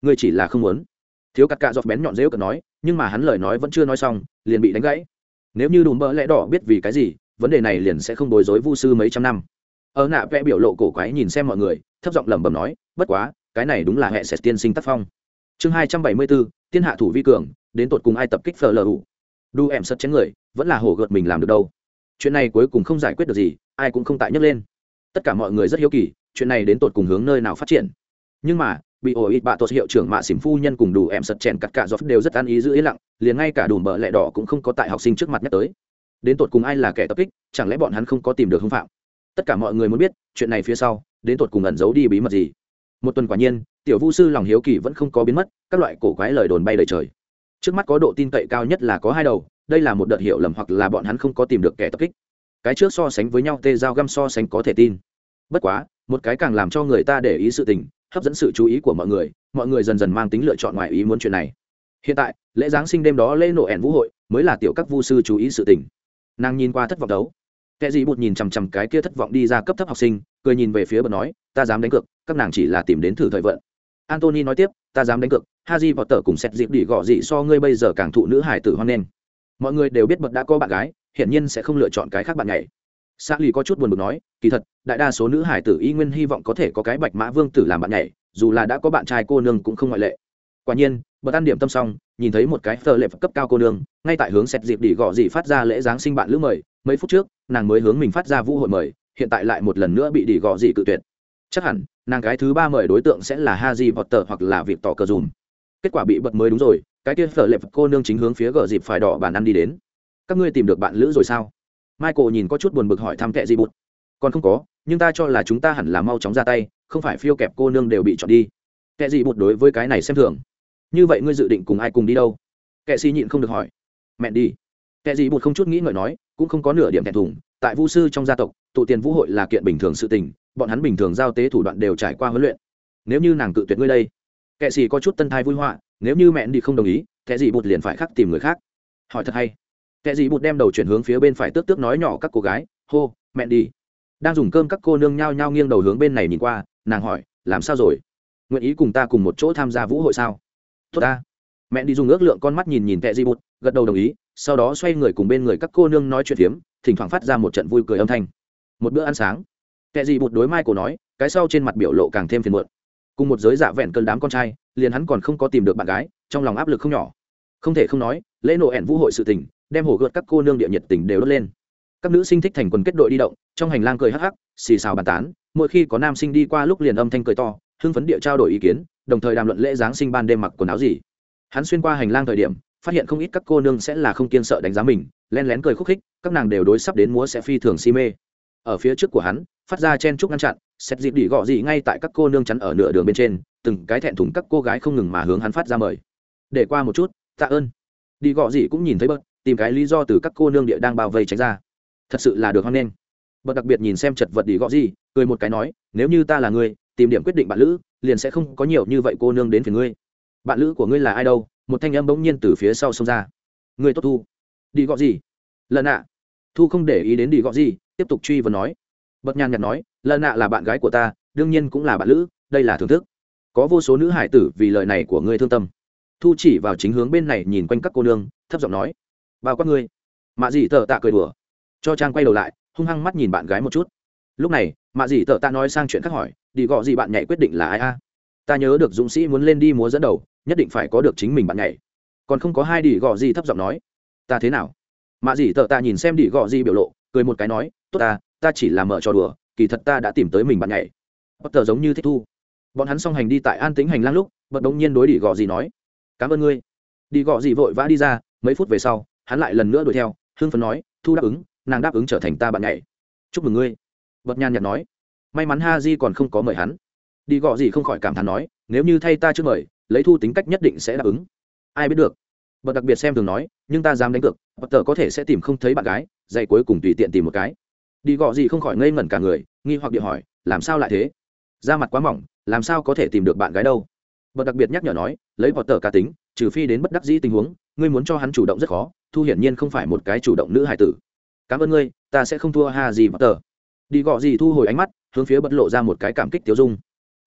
Ngươi chỉ là không muốn. Thiếu cắt cạ giọt bén nhọn rêu cợt nói, nhưng mà hắn lời nói vẫn chưa nói xong, liền bị đánh gãy. Nếu như đùm bỡ lẽ đỏ biết vì cái gì, vấn đề này liền sẽ không bối rối vu sư mấy trăm năm ở nạ vẽ biểu lộ cổ quái nhìn xem mọi người, thấp giọng lẩm bẩm nói, bất quá, cái này đúng là hệ sệt tiên sinh tác phong. Chương hai trăm bảy mươi bốn tiên hạ thủ vi cường, đến tột cùng ai tập kích phờ lờ ủ đu em sật chén người, vẫn là hổ gợt mình làm được đâu? Chuyện này cuối cùng không giải quyết được gì, ai cũng không tại nhấc lên. Tất cả mọi người rất hiếu kỳ, chuyện này đến tột cùng hướng nơi nào phát triển? Nhưng mà, bị ổ ít bạ tột hiệu trưởng mạ xỉm phu nhân cùng đủ em sật chèn cắt cả dọc đều rất ăn ý giữ ý lặng, liền ngay cả đủ bờ lẹ đỏ cũng không có tại học sinh trước mặt nhắc tới. Đến tột cùng ai là kẻ tập kích, chẳng lẽ bọn hắn không có tìm được hưng phạm? Tất cả mọi người muốn biết, chuyện này phía sau, đến tột cùng ẩn giấu đi bí mật gì. Một tuần quả nhiên, tiểu vu sư lòng hiếu kỳ vẫn không có biến mất, các loại cổ quái lời đồn bay đời trời. Trước mắt có độ tin cậy cao nhất là có hai đầu, đây là một đợt hiệu lầm hoặc là bọn hắn không có tìm được kẻ tập kích. Cái trước so sánh với nhau, tê dao găm so sánh có thể tin. Bất quá, một cái càng làm cho người ta để ý sự tình, hấp dẫn sự chú ý của mọi người mọi người dần dần mang tính lựa chọn ngoài ý muốn chuyện này. Hiện tại, lễ giáng sinh đêm đó lễ nổ ẻn vũ hội mới là tiểu các vu sư chú ý sự tình. Nàng nhìn qua thất vọng đấu kẻ gì bụt nhìn chằm chằm cái kia thất vọng đi ra cấp thấp học sinh cười nhìn về phía bật nói ta dám đánh cược các nàng chỉ là tìm đến thử thời vận. Antony nói tiếp ta dám đánh cược haji vào tờ cùng xét dịp đi gõ dị so ngươi bây giờ càng thụ nữ hải tử hoan nghênh. Mọi người đều biết bật đã có bạn gái hiển nhiên sẽ không lựa chọn cái khác bạn nhảy. Sa lì có chút buồn bực nói, kỳ thật, đại đa số nữ hải tử y nguyên hy vọng có thể có cái bạch mã vương tử làm bạn nhảy, dù là đã có bạn trai cô nương cũng không ngoại lệ. Quả nhiên, bật tan điểm tâm xong, nhìn thấy một cái phờ lệ cấp cao cô nương, ngay tại hướng xét dịp đi gõ gì phát ra lễ giáng sinh bạn lữ mời, mấy phút trước, nàng mới hướng mình phát ra vũ hội mời, hiện tại lại một lần nữa bị đi gò gì cự tuyệt. Chắc hẳn, nàng cái thứ ba mời đối tượng sẽ là ha di vọt tờ hoặc là việc tỏ cờ dùm. Kết quả bị bật mới đúng rồi, cái kia phở lệ cô nương chính hướng phía gờ dịp phải đỏ bàn ăn đi đến. Các ngươi tìm được bạn lữ rồi sao? michael nhìn có chút buồn bực hỏi thăm kệ di bụt còn không có nhưng ta cho là chúng ta hẳn là mau chóng ra tay không phải phiêu kẹp cô nương đều bị chọn đi kệ gì bụt đối với cái này xem thường như vậy ngươi dự định cùng ai cùng đi đâu kệ xì nhịn không được hỏi mẹ đi kệ gì bụt không chút nghĩ ngợi nói cũng không có nửa điểm thẹn thùng, tại vu sư trong gia tộc, tụ tiền vũ hội là kiện bình thường sự tình, bọn hắn bình thường giao tế thủ đoạn đều trải qua huấn luyện. Nếu như nàng cự tuyệt ngươi đây kệ xì có chút tân thai vui họa, nếu như mẹ đi không đồng ý kệ gì bụt liền phải khắc tìm người khác. Hỏi thật hay. Kệ gì bụt đem đầu chuyển hướng phía bên phải tước tước nói nhỏ các cô gái, hô, mẹ đi. Đang dùng cơm các cô nương nhao nhao nghiêng đầu hướng bên này nhìn qua, nàng hỏi, làm sao rồi? Nguyện ý cùng ta cùng một chỗ tham gia vũ hội sao? Tốt ta. Mẹ đi dùng ước lượng con mắt nhìn nhìn kẻ gì bụt, gật đầu đồng ý sau đó xoay người cùng bên người các cô nương nói chuyện phiếm, thỉnh thoảng phát ra một trận vui cười âm thanh. Một bữa ăn sáng kệ gì bụt đối mai cổ nói, cái sau trên mặt biểu lộ càng thêm phiền muộn. Cùng một giới dạ vẹn cơn đám con trai, liền hắn còn không có tìm được bạn gái, trong lòng áp lực không nhỏ. Không thể không nói, lễ nộ ẻn vũ hội sự tình, đem hổ gợt các cô nương địa nhiệt tình đều đốt lên. Các nữ sinh thích thành quần kết đội đi động, trong hành lang cười hắc hắc, xì xào bàn tán, mỗi khi có nam sinh đi qua lúc liền âm thanh cười to, hưng phấn địa trao đổi ý kiến, đồng thời đàm luận lễ giáng sinh ban đêm mặc quần áo gì. Hắn xuyên qua hành lang thời điểm phát hiện không ít các cô nương sẽ là không kiên sợ đánh giá mình len lén cười khúc khích các nàng đều đối sắp đến múa sẽ phi thường si mê. Ở phía trước của hắn phát ra chen trúc ngăn chặn xét dịp đỉ gọ gì ngay tại các cô nương chắn ở nửa đường bên trên từng cái thẹn thùng các cô gái không ngừng mà hướng hắn phát ra mời. Để qua một chút tạ ơn. Đi gọ gì cũng nhìn thấy bớt tìm cái lý do từ các cô nương địa đang bao vây tránh ra. Thật sự là được hoan nghênh. Bớt đặc biệt nhìn xem chật vật đi gõ gì cười một cái nói nếu như ta là người, tìm điểm quyết định bạn lữ liền sẽ không có nhiều như vậy cô nương đến phía ngươi. Bạn lữ của ngươi là ai đâu? Một thanh âm bỗng nhiên từ phía sau xông ra. Người tốt thu. Đi gõ gì? Lần ạ. Thu không để ý đến đi gõ gì, tiếp tục truy và nói. Bật nhàn nhạt nói, lần ạ là bạn gái của ta, đương nhiên cũng là bạn lữ, đây là thưởng thức. Có vô số nữ hải tử vì lời này của ngươi thương tâm. Thu chỉ vào chính hướng bên này nhìn quanh các cô nương, thấp giọng nói, bao quát ngươi. Mạ dì tờ tạ cười đùa. Cho trang quay đầu lại, hung hăng mắt nhìn bạn gái một chút. Lúc này, mạ dì tờ tạ nói sang chuyện khác hỏi, đi gọ gì bạn nhảy quyết định là ai a? Ta nhớ được dũng sĩ muốn lên đi múa dẫn đầu nhất định phải có được chính mình bạn nhảy. Còn không có hai đỉ gọ gì thấp giọng nói, ta thế nào? Mạ dì tợ ta nhìn xem đỉ gọ gì biểu lộ, cười một cái nói, tốt ta ta chỉ là mở trò đùa, kỳ thật ta đã tìm tới mình bạn nhảy. Bất tờ giống như thích thu. Bọn hắn song hành đi tại an tính hành lang lúc bật đống nhiên đối đỉ gọ gì nói, cảm ơn ngươi. Đỉ gọ gì vội vã đi ra, mấy phút về sau, hắn lại lần nữa đuổi theo hương phấn nói, thu đáp ứng, nàng đáp ứng trở thành ta bạn nhảy. Chúc mừng ngươi. Bật nhàn nhạt nói, may mắn ha di còn không có mời hắn. Đi gọ gì không khỏi cảm thán nói, nếu như thay ta chưa mời lấy thu tính cách nhất định sẽ đáp ứng. Ai biết được. Bật đặc biệt xem thường nói, nhưng ta dám đánh cược, bật tờ có thể sẽ tìm không thấy bạn gái, dạy cuối cùng tùy tiện tìm một cái. Đi gọ gì không khỏi ngây ngẩn cả người, nghi hoặc địa hỏi, làm sao lại thế? Da mặt quá mỏng, làm sao có thể tìm được bạn gái đâu? Bật đặc biệt nhắc nhở nói, lấy bọt tờ cá tính, trừ phi đến bất đắc dĩ tình huống, ngươi muốn cho hắn chủ động rất khó, thu hiển nhiên không phải một cái chủ động nữ hải tử. Cảm ơn ngươi, ta sẽ không thua hà gì bọt tờ. Đi gọ gì thu hồi ánh mắt, hướng phía bật lộ ra một cái cảm kích tiêu dung.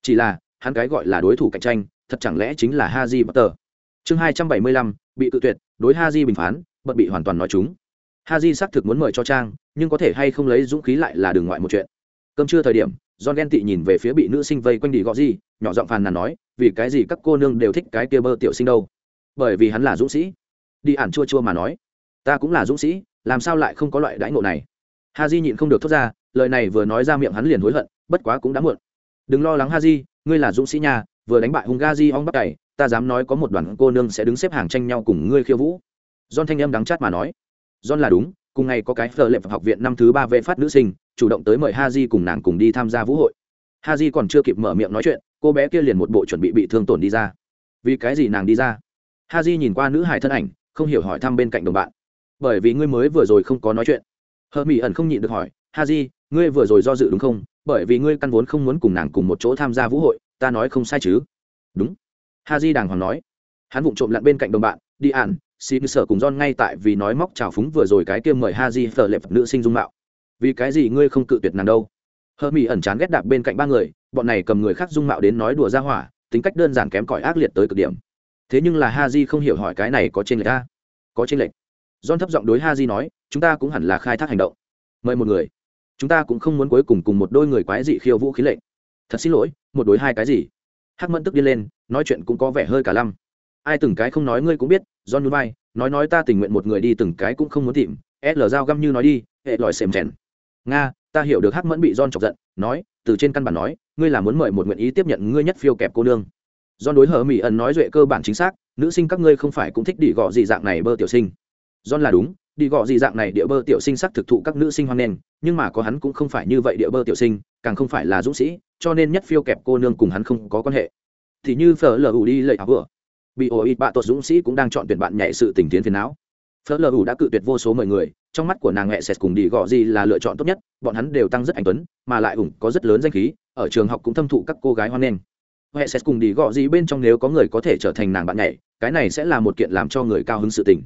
Chỉ là, hắn cái gọi là đối thủ cạnh tranh thật chẳng lẽ chính là ha di tờ chương hai trăm bảy mươi lăm, bị cự tuyệt, đối ha bình phán, bật bị hoàn toàn nói chúng. Ha xác thực muốn mời cho trang, nhưng có thể hay không lấy dũng khí lại là đường ngoại một chuyện. Cơm trưa thời điểm, john ghen tị nhìn về phía bị nữ sinh vây quanh đi gõ gì nhỏ giọng phàn nàn nói, vì cái gì các cô nương đều thích cái kia bơ tiểu sinh đâu? Bởi vì hắn là dũng sĩ. Đi ản chua chua mà nói, ta cũng là dũng sĩ, làm sao lại không có loại đãi ngộ này? Ha nhịn không được thốt ra, lời này vừa nói ra miệng hắn liền hối hận, bất quá cũng đã muộn. Đừng lo lắng ha ngươi là dũng sĩ nhà vừa đánh bại hung gazi ong bắt cày ta dám nói có một đoàn cô nương sẽ đứng xếp hàng tranh nhau cùng ngươi khiêu vũ. John thanh âm đắng chát mà nói. John là đúng cùng ngày có cái phở lệ học viện năm thứ ba về phát nữ sinh chủ động tới mời Haji cùng nàng cùng đi tham gia vũ hội. Haji còn chưa kịp mở miệng nói chuyện cô bé kia liền một bộ chuẩn bị bị thương tổn đi ra. Vì cái gì nàng đi ra? Haji nhìn qua nữ hài thân ảnh không hiểu hỏi thăm bên cạnh đồng bạn. Bởi vì ngươi mới vừa rồi không có nói chuyện. Hờ mỹ ẩn không nhịn được hỏi Haji, ngươi vừa rồi do dự đúng không? Bởi vì ngươi căn vốn không muốn cùng nàng cùng một chỗ tham gia vũ hội ta nói không sai chứ? Đúng. Ha di đàng hoàng nói. Hắn vụng trộm lặn bên cạnh đồng bạn, đi ạn xin sở cùng don ngay tại vì nói móc trào phúng vừa rồi cái kia mời ha di phờ lệp nữ sinh dung mạo. Vì cái gì ngươi không cự tuyệt nàng đâu? Hơ mỹ ẩn chán ghét đạp bên cạnh ba người, bọn này cầm người khác dung mạo đến nói đùa ra hỏa, tính cách đơn giản kém cỏi ác liệt tới cực điểm. Thế nhưng là ha di không hiểu hỏi cái này có trên lệch a? Có trên lệch. Don thấp giọng đối ha di nói, chúng ta cũng hẳn là khai thác hành động. Mời một người. Chúng ta cũng không muốn cuối cùng cùng một đôi người quái dị khiêu vũ khí lệnh thật xin lỗi, một đối hai cái gì? Hắc mẫn tức đi lên, nói chuyện cũng có vẻ hơi cả lăm. Ai từng cái không nói ngươi cũng biết do núi vai, nói nói ta tình nguyện một người đi từng cái cũng không muốn tìm l dao găm như nói đi, hệ lòi xèm chèn. Nga, ta hiểu được hắc mẫn bị don chọc giận, nói, từ trên căn bản nói, ngươi là muốn mời một nguyện ý tiếp nhận ngươi nhất phiêu kẹp cô nương. John đối hở mỹ ẩn nói duệ cơ bản chính xác, nữ sinh các ngươi không phải cũng thích đỉ gọ gì dạng này bơ tiểu sinh. Don là đúng đi gọ gì dạng này địa bơ tiểu sinh sắc thực thụ các nữ sinh hoan nghênh, nhưng mà có hắn cũng không phải như vậy địa bơ tiểu sinh, càng không phải là dũng sĩ, cho nên nhất phiêu kẹp cô nương cùng hắn không có quan hệ. Thì như phở lờ ủ đi lệ áo vừa. Bị ổ ít bạ tuột dũng sĩ cũng đang chọn tuyển bạn nhảy sự tình tiến phiền não. Phở lờ ủ đã cự tuyệt vô số mọi người, trong mắt của nàng nghệ sệt cùng đi gọ gì là lựa chọn tốt nhất, bọn hắn đều tăng rất anh tuấn, mà lại ủng có rất lớn danh khí, ở trường học cũng thâm thụ các cô gái hoan nghênh. Hệ sẽ cùng đi gọ gì bên trong nếu có người có thể trở thành nàng bạn nhảy, cái này sẽ là một kiện làm cho người cao hứng sự tình.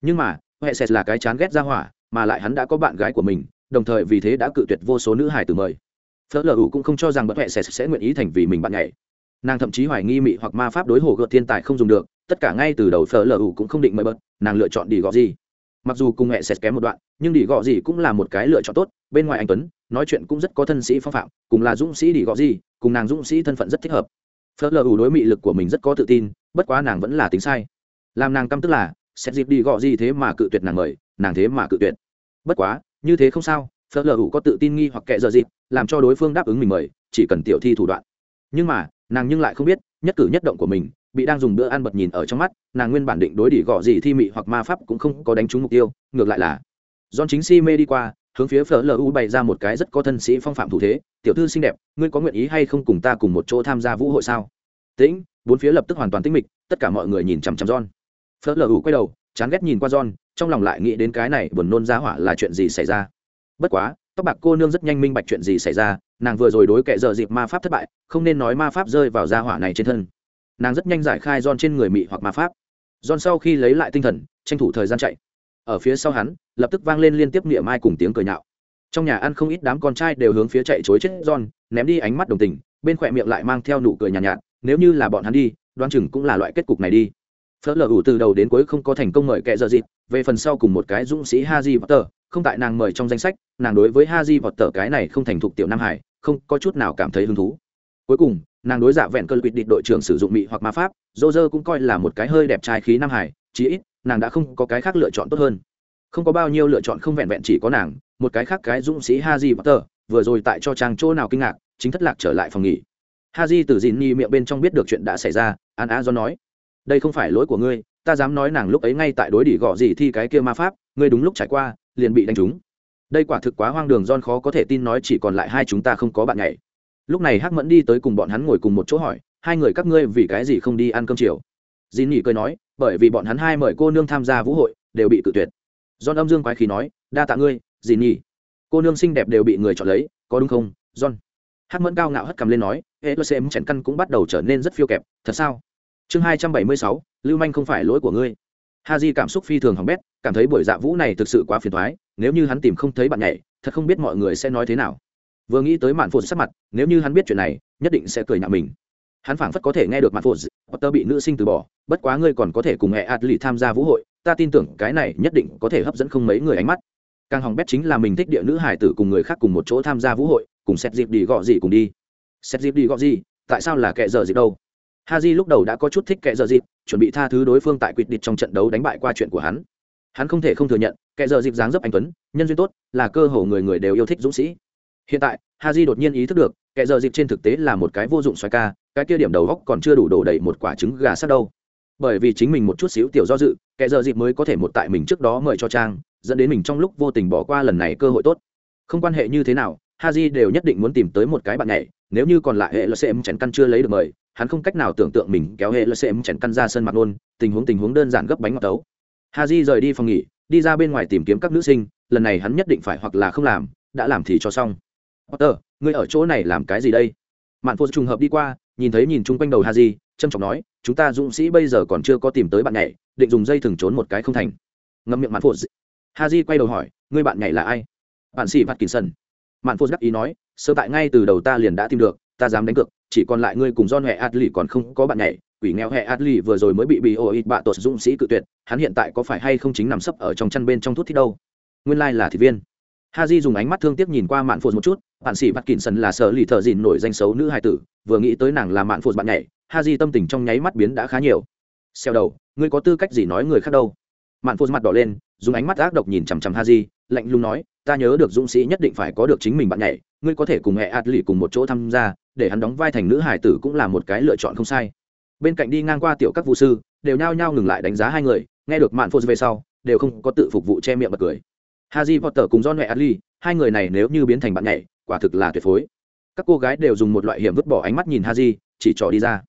Nhưng mà hệ sệt là cái chán ghét ra hỏa, mà lại hắn đã có bạn gái của mình, đồng thời vì thế đã cự tuyệt vô số nữ hải từ mời. Phớt lờ ủ cũng không cho rằng bất hệ sệt sẽ nguyện ý thành vì mình bạn nhảy. Nàng thậm chí hoài nghi mị hoặc ma pháp đối hồ gợt thiên tài không dùng được, tất cả ngay từ đầu phở lờ ủ cũng không định mời bật nàng lựa chọn đi gọ gì mặc dù cùng hệ sệt kém một đoạn, nhưng đi gọ gì cũng là một cái lựa chọn tốt, bên ngoài anh tuấn, nói chuyện cũng rất có thân sĩ phong phạm, cùng là dũng sĩ đi gọ gì cùng nàng dũng sĩ thân phận rất thích hợp. Phớt lờ ủ đối mị lực của mình rất có tự tin, bất quá nàng vẫn là tính sai. Làm nàng căm tức là xét dịp đi gọ gì thế mà cự tuyệt nàng mời, nàng thế mà cự tuyệt. Bất quá, như thế không sao, phở lờ hữu có tự tin nghi hoặc kệ giờ dịp, làm cho đối phương đáp ứng mình mời, chỉ cần tiểu thi thủ đoạn. Nhưng mà, nàng nhưng lại không biết, nhất cử nhất động của mình, bị đang dùng bữa ăn bật nhìn ở trong mắt, nàng nguyên bản định đối đỉ gọ gì thi mị hoặc ma pháp cũng không có đánh trúng mục tiêu, ngược lại là. Don chính si mê đi qua, hướng phía phở lu bày ra một cái rất có thân sĩ phong phạm thủ thế, tiểu thư xinh đẹp, ngươi có nguyện ý hay không cùng ta cùng một chỗ tham gia vũ hội sao? Tĩnh. Bốn phía lập tức hoàn toàn tĩnh mịch, tất cả mọi người nhìn chằm chằm phớt lờ ủ quay đầu chán ghét nhìn qua john trong lòng lại nghĩ đến cái này buồn nôn ra hỏa là chuyện gì xảy ra. Bất quá tóc bạc cô nương rất nhanh minh bạch chuyện gì xảy ra nàng vừa rồi đối kệ giờ dịp ma pháp thất bại không nên nói ma pháp rơi vào gia hỏa này trên thân. Nàng rất nhanh giải khai john trên người mị hoặc ma pháp. John sau khi lấy lại tinh thần tranh thủ thời gian chạy. Ở phía sau hắn lập tức vang lên liên tiếp niệm ai cùng tiếng cười nhạo. Trong nhà ăn không ít đám con trai đều hướng phía chạy chối chết john ném đi ánh mắt đồng tình bên khỏe miệng lại mang theo nụ cười nhàn nhạt, nhạt nếu như là bọn hắn đi đoan chừng cũng là loại kết cục này đi phớt lờ ủ từ đầu đến cuối không có thành công mời kệ giờ dịp về phần sau cùng một cái dũng sĩ haji potter, không tại nàng mời trong danh sách, nàng đối với haji potter cái này không thành thục tiểu nam hải, không có chút nào cảm thấy hứng thú. Cuối cùng, nàng đối giả vẹn cơ quyết định đội trưởng sử dụng mỹ hoặc ma pháp dô dơ cũng coi là một cái hơi đẹp trai khí nam hải, chí ít, nàng đã không có cái khác lựa chọn tốt hơn. Không có bao nhiêu lựa chọn không vẹn vẹn chỉ có nàng, một cái khác cái dũng sĩ haji potter, vừa rồi tại cho chàng chỗ nào kinh ngạc, chính thất lạc trở lại phòng nghỉ. Haji từ dìn nhi miệng bên trong biết được chuyện đã xảy ra an á do nói đây không phải lỗi của ngươi, ta dám nói nàng lúc ấy ngay tại đối đỉ gọ gì thi cái kia ma pháp, ngươi đúng lúc trải qua, liền bị đánh trúng. Đây quả thực quá hoang đường don khó có thể tin nói chỉ còn lại hai chúng ta không có bạn nhảy. Lúc này hắc mẫn đi tới cùng bọn hắn ngồi cùng một chỗ hỏi, hai người các ngươi vì cái gì không đi ăn cơm chiều? Dì nhỉ cười nói, bởi vì bọn hắn hai mời cô nương tham gia vũ hội, đều bị cự tuyệt. Don âm dương quái khí nói, đa tạ ngươi dì nhỉ cô nương xinh đẹp đều bị người chọn lấy, có đúng không, john? Hắc mẫn cao ngạo hất cầm lên nói hệ lơ xem chèn căn cũng bắt đầu trở nên rất phiêu kẹp, thật sao? Chương hai trăm bảy mươi sáu, lưu manh không phải lỗi của ngươi. Ha di cảm xúc phi thường hỏng bét, cảm thấy buổi dạ vũ này thực sự quá phiền thoái nếu như hắn tìm không thấy bạn nhảy, thật không biết mọi người sẽ nói thế nào. Vừa nghĩ tới mạn phụt sắc mặt, nếu như hắn biết chuyện này, nhất định sẽ cười nhạo mình. Hắn phảng phất có thể nghe được mạn phụ potter bị nữ sinh từ bỏ, bất quá ngươi còn có thể cùng hệ Atli tham gia vũ hội, ta tin tưởng cái này nhất định có thể hấp dẫn không mấy người ánh mắt. Càng hỏng bét chính là mình thích địa nữ hải tử cùng người khác cùng một chỗ tham gia vũ hội, cùng xét dịp đi gọ gì cùng đi. Xét dịp đi gọ gì? Tại sao là kệ giờ dịp đâu? Haji lúc đầu đã có chút thích kệ giờ dịp, chuẩn bị tha thứ đối phương tại quyết định trong trận đấu đánh bại qua chuyện của hắn. Hắn không thể không thừa nhận kệ giờ dịp dáng dấp anh tuấn, nhân duyên tốt, là cơ hồ người người đều yêu thích dũng sĩ. Hiện tại, haji đột nhiên ý thức được kệ giờ dịp trên thực tế là một cái vô dụng xoay ca, cái kia điểm đầu góc còn chưa đủ đổ đầy một quả trứng gà sát đâu. Bởi vì chính mình một chút xíu tiểu do dự kệ giờ dịp mới có thể một tại mình trước đó mời cho trang, dẫn đến mình trong lúc vô tình bỏ qua lần này cơ hội tốt. Không quan hệ như thế nào, haji đều nhất định muốn tìm tới một cái bạn nhảy, nếu như còn lại hệ là sẽ em chèn căn chưa lấy được mời hắn không cách nào tưởng tượng mình kéo hệ lơ xem chèn căn ra sân mặt nôn, tình huống tình huống đơn giản gấp bánh ngọt tấu. Haji rời đi phòng nghỉ, đi ra bên ngoài tìm kiếm các nữ sinh, lần này hắn nhất định phải hoặc là không làm, đã làm thì cho xong. Potter, ngươi ở chỗ này làm cái gì đây? Mạn phô trùng hợp đi qua, nhìn thấy nhìn chung quanh đầu haji trâm trọng nói, chúng ta dũng sĩ bây giờ còn chưa có tìm tới bạn nhảy, định dùng dây thừng trốn một cái không thành. Ngâm miệng mạn phô haji quay đầu hỏi, ngươi bạn nhảy là ai? Bạn sĩ vặt kín sân mạn phô đắc ý nói, sơ tại ngay từ đầu ta liền đã tìm được ta dám đánh cược, chỉ còn lại ngươi cùng don hệ adli còn không có bạn nhảy. Quỷ nghèo hệ adli vừa rồi mới bị bị ô ít bạ tột dũng sĩ cự tuyệt, hắn hiện tại có phải hay không chính nằm sấp ở trong chăn bên trong thuốc thích đâu? Nguyên lai là thị viên. Ha di dùng ánh mắt thương tiếc nhìn qua mạn phụt một chút, bạn sĩ bắt kỳn sân là sợ lì thợ dìn nổi danh xấu nữ hai tử, vừa nghĩ tới nàng là mạn phụt bạn nhảy ha di tâm tình trong nháy mắt biến đã khá nhiều. Xeo đầu, ngươi có tư cách gì nói người khác đâu? Mạn phụt mặt đỏ lên, dùng ánh mắt ác độc nhìn chằm chằm ha di lạnh lùng nói, ta nhớ được dũng sĩ nhất định phải có được chính mình bạn nhảy, ngươi có thể cùng hệ ạt lì cùng một chỗ tham gia, để hắn đóng vai thành nữ hải tử cũng là một cái lựa chọn không sai. Bên cạnh đi ngang qua tiểu các vũ sư, đều nhao nhao ngừng lại đánh giá hai người, nghe được mạn phô về sau, đều không có tự phục vụ che miệng bật cười. Haji potter cùng john hệ adli hai người này nếu như biến thành bạn nhảy, quả thực là tuyệt phối. Các cô gái đều dùng một loại hiểm vứt bỏ ánh mắt nhìn haji chỉ trỏ đi ra.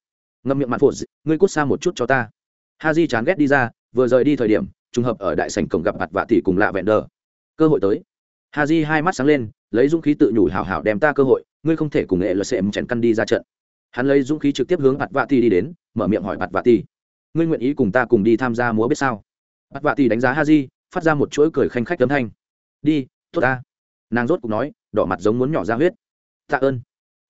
Ngâm miệng mạn phô ngươi cút xa một chút cho ta. Haji chán ghét đi ra, vừa rời đi thời điểm, trùng hợp ở đại sảnh cổng gặp mặt vạ tỷ cùng lạ vẹn đờ cơ hội tới. Haji hai mắt sáng lên lấy dũng khí tự nhủ hảo hảo đem ta cơ hội ngươi không thể cùng nghệ lờ xem chèn căn đi ra trận. Hắn lấy dũng khí trực tiếp hướng bạt vạ ti đi đến mở miệng hỏi bạt vạ ti ngươi nguyện ý cùng ta cùng đi tham gia múa biết sao? Bạt vạ ti đánh giá Haji, di phát ra một chuỗi cười khanh khách tấm thanh. Đi tốt ta. Nàng rốt cục nói đỏ mặt giống muốn nhỏ ra huyết. Tạ ơn.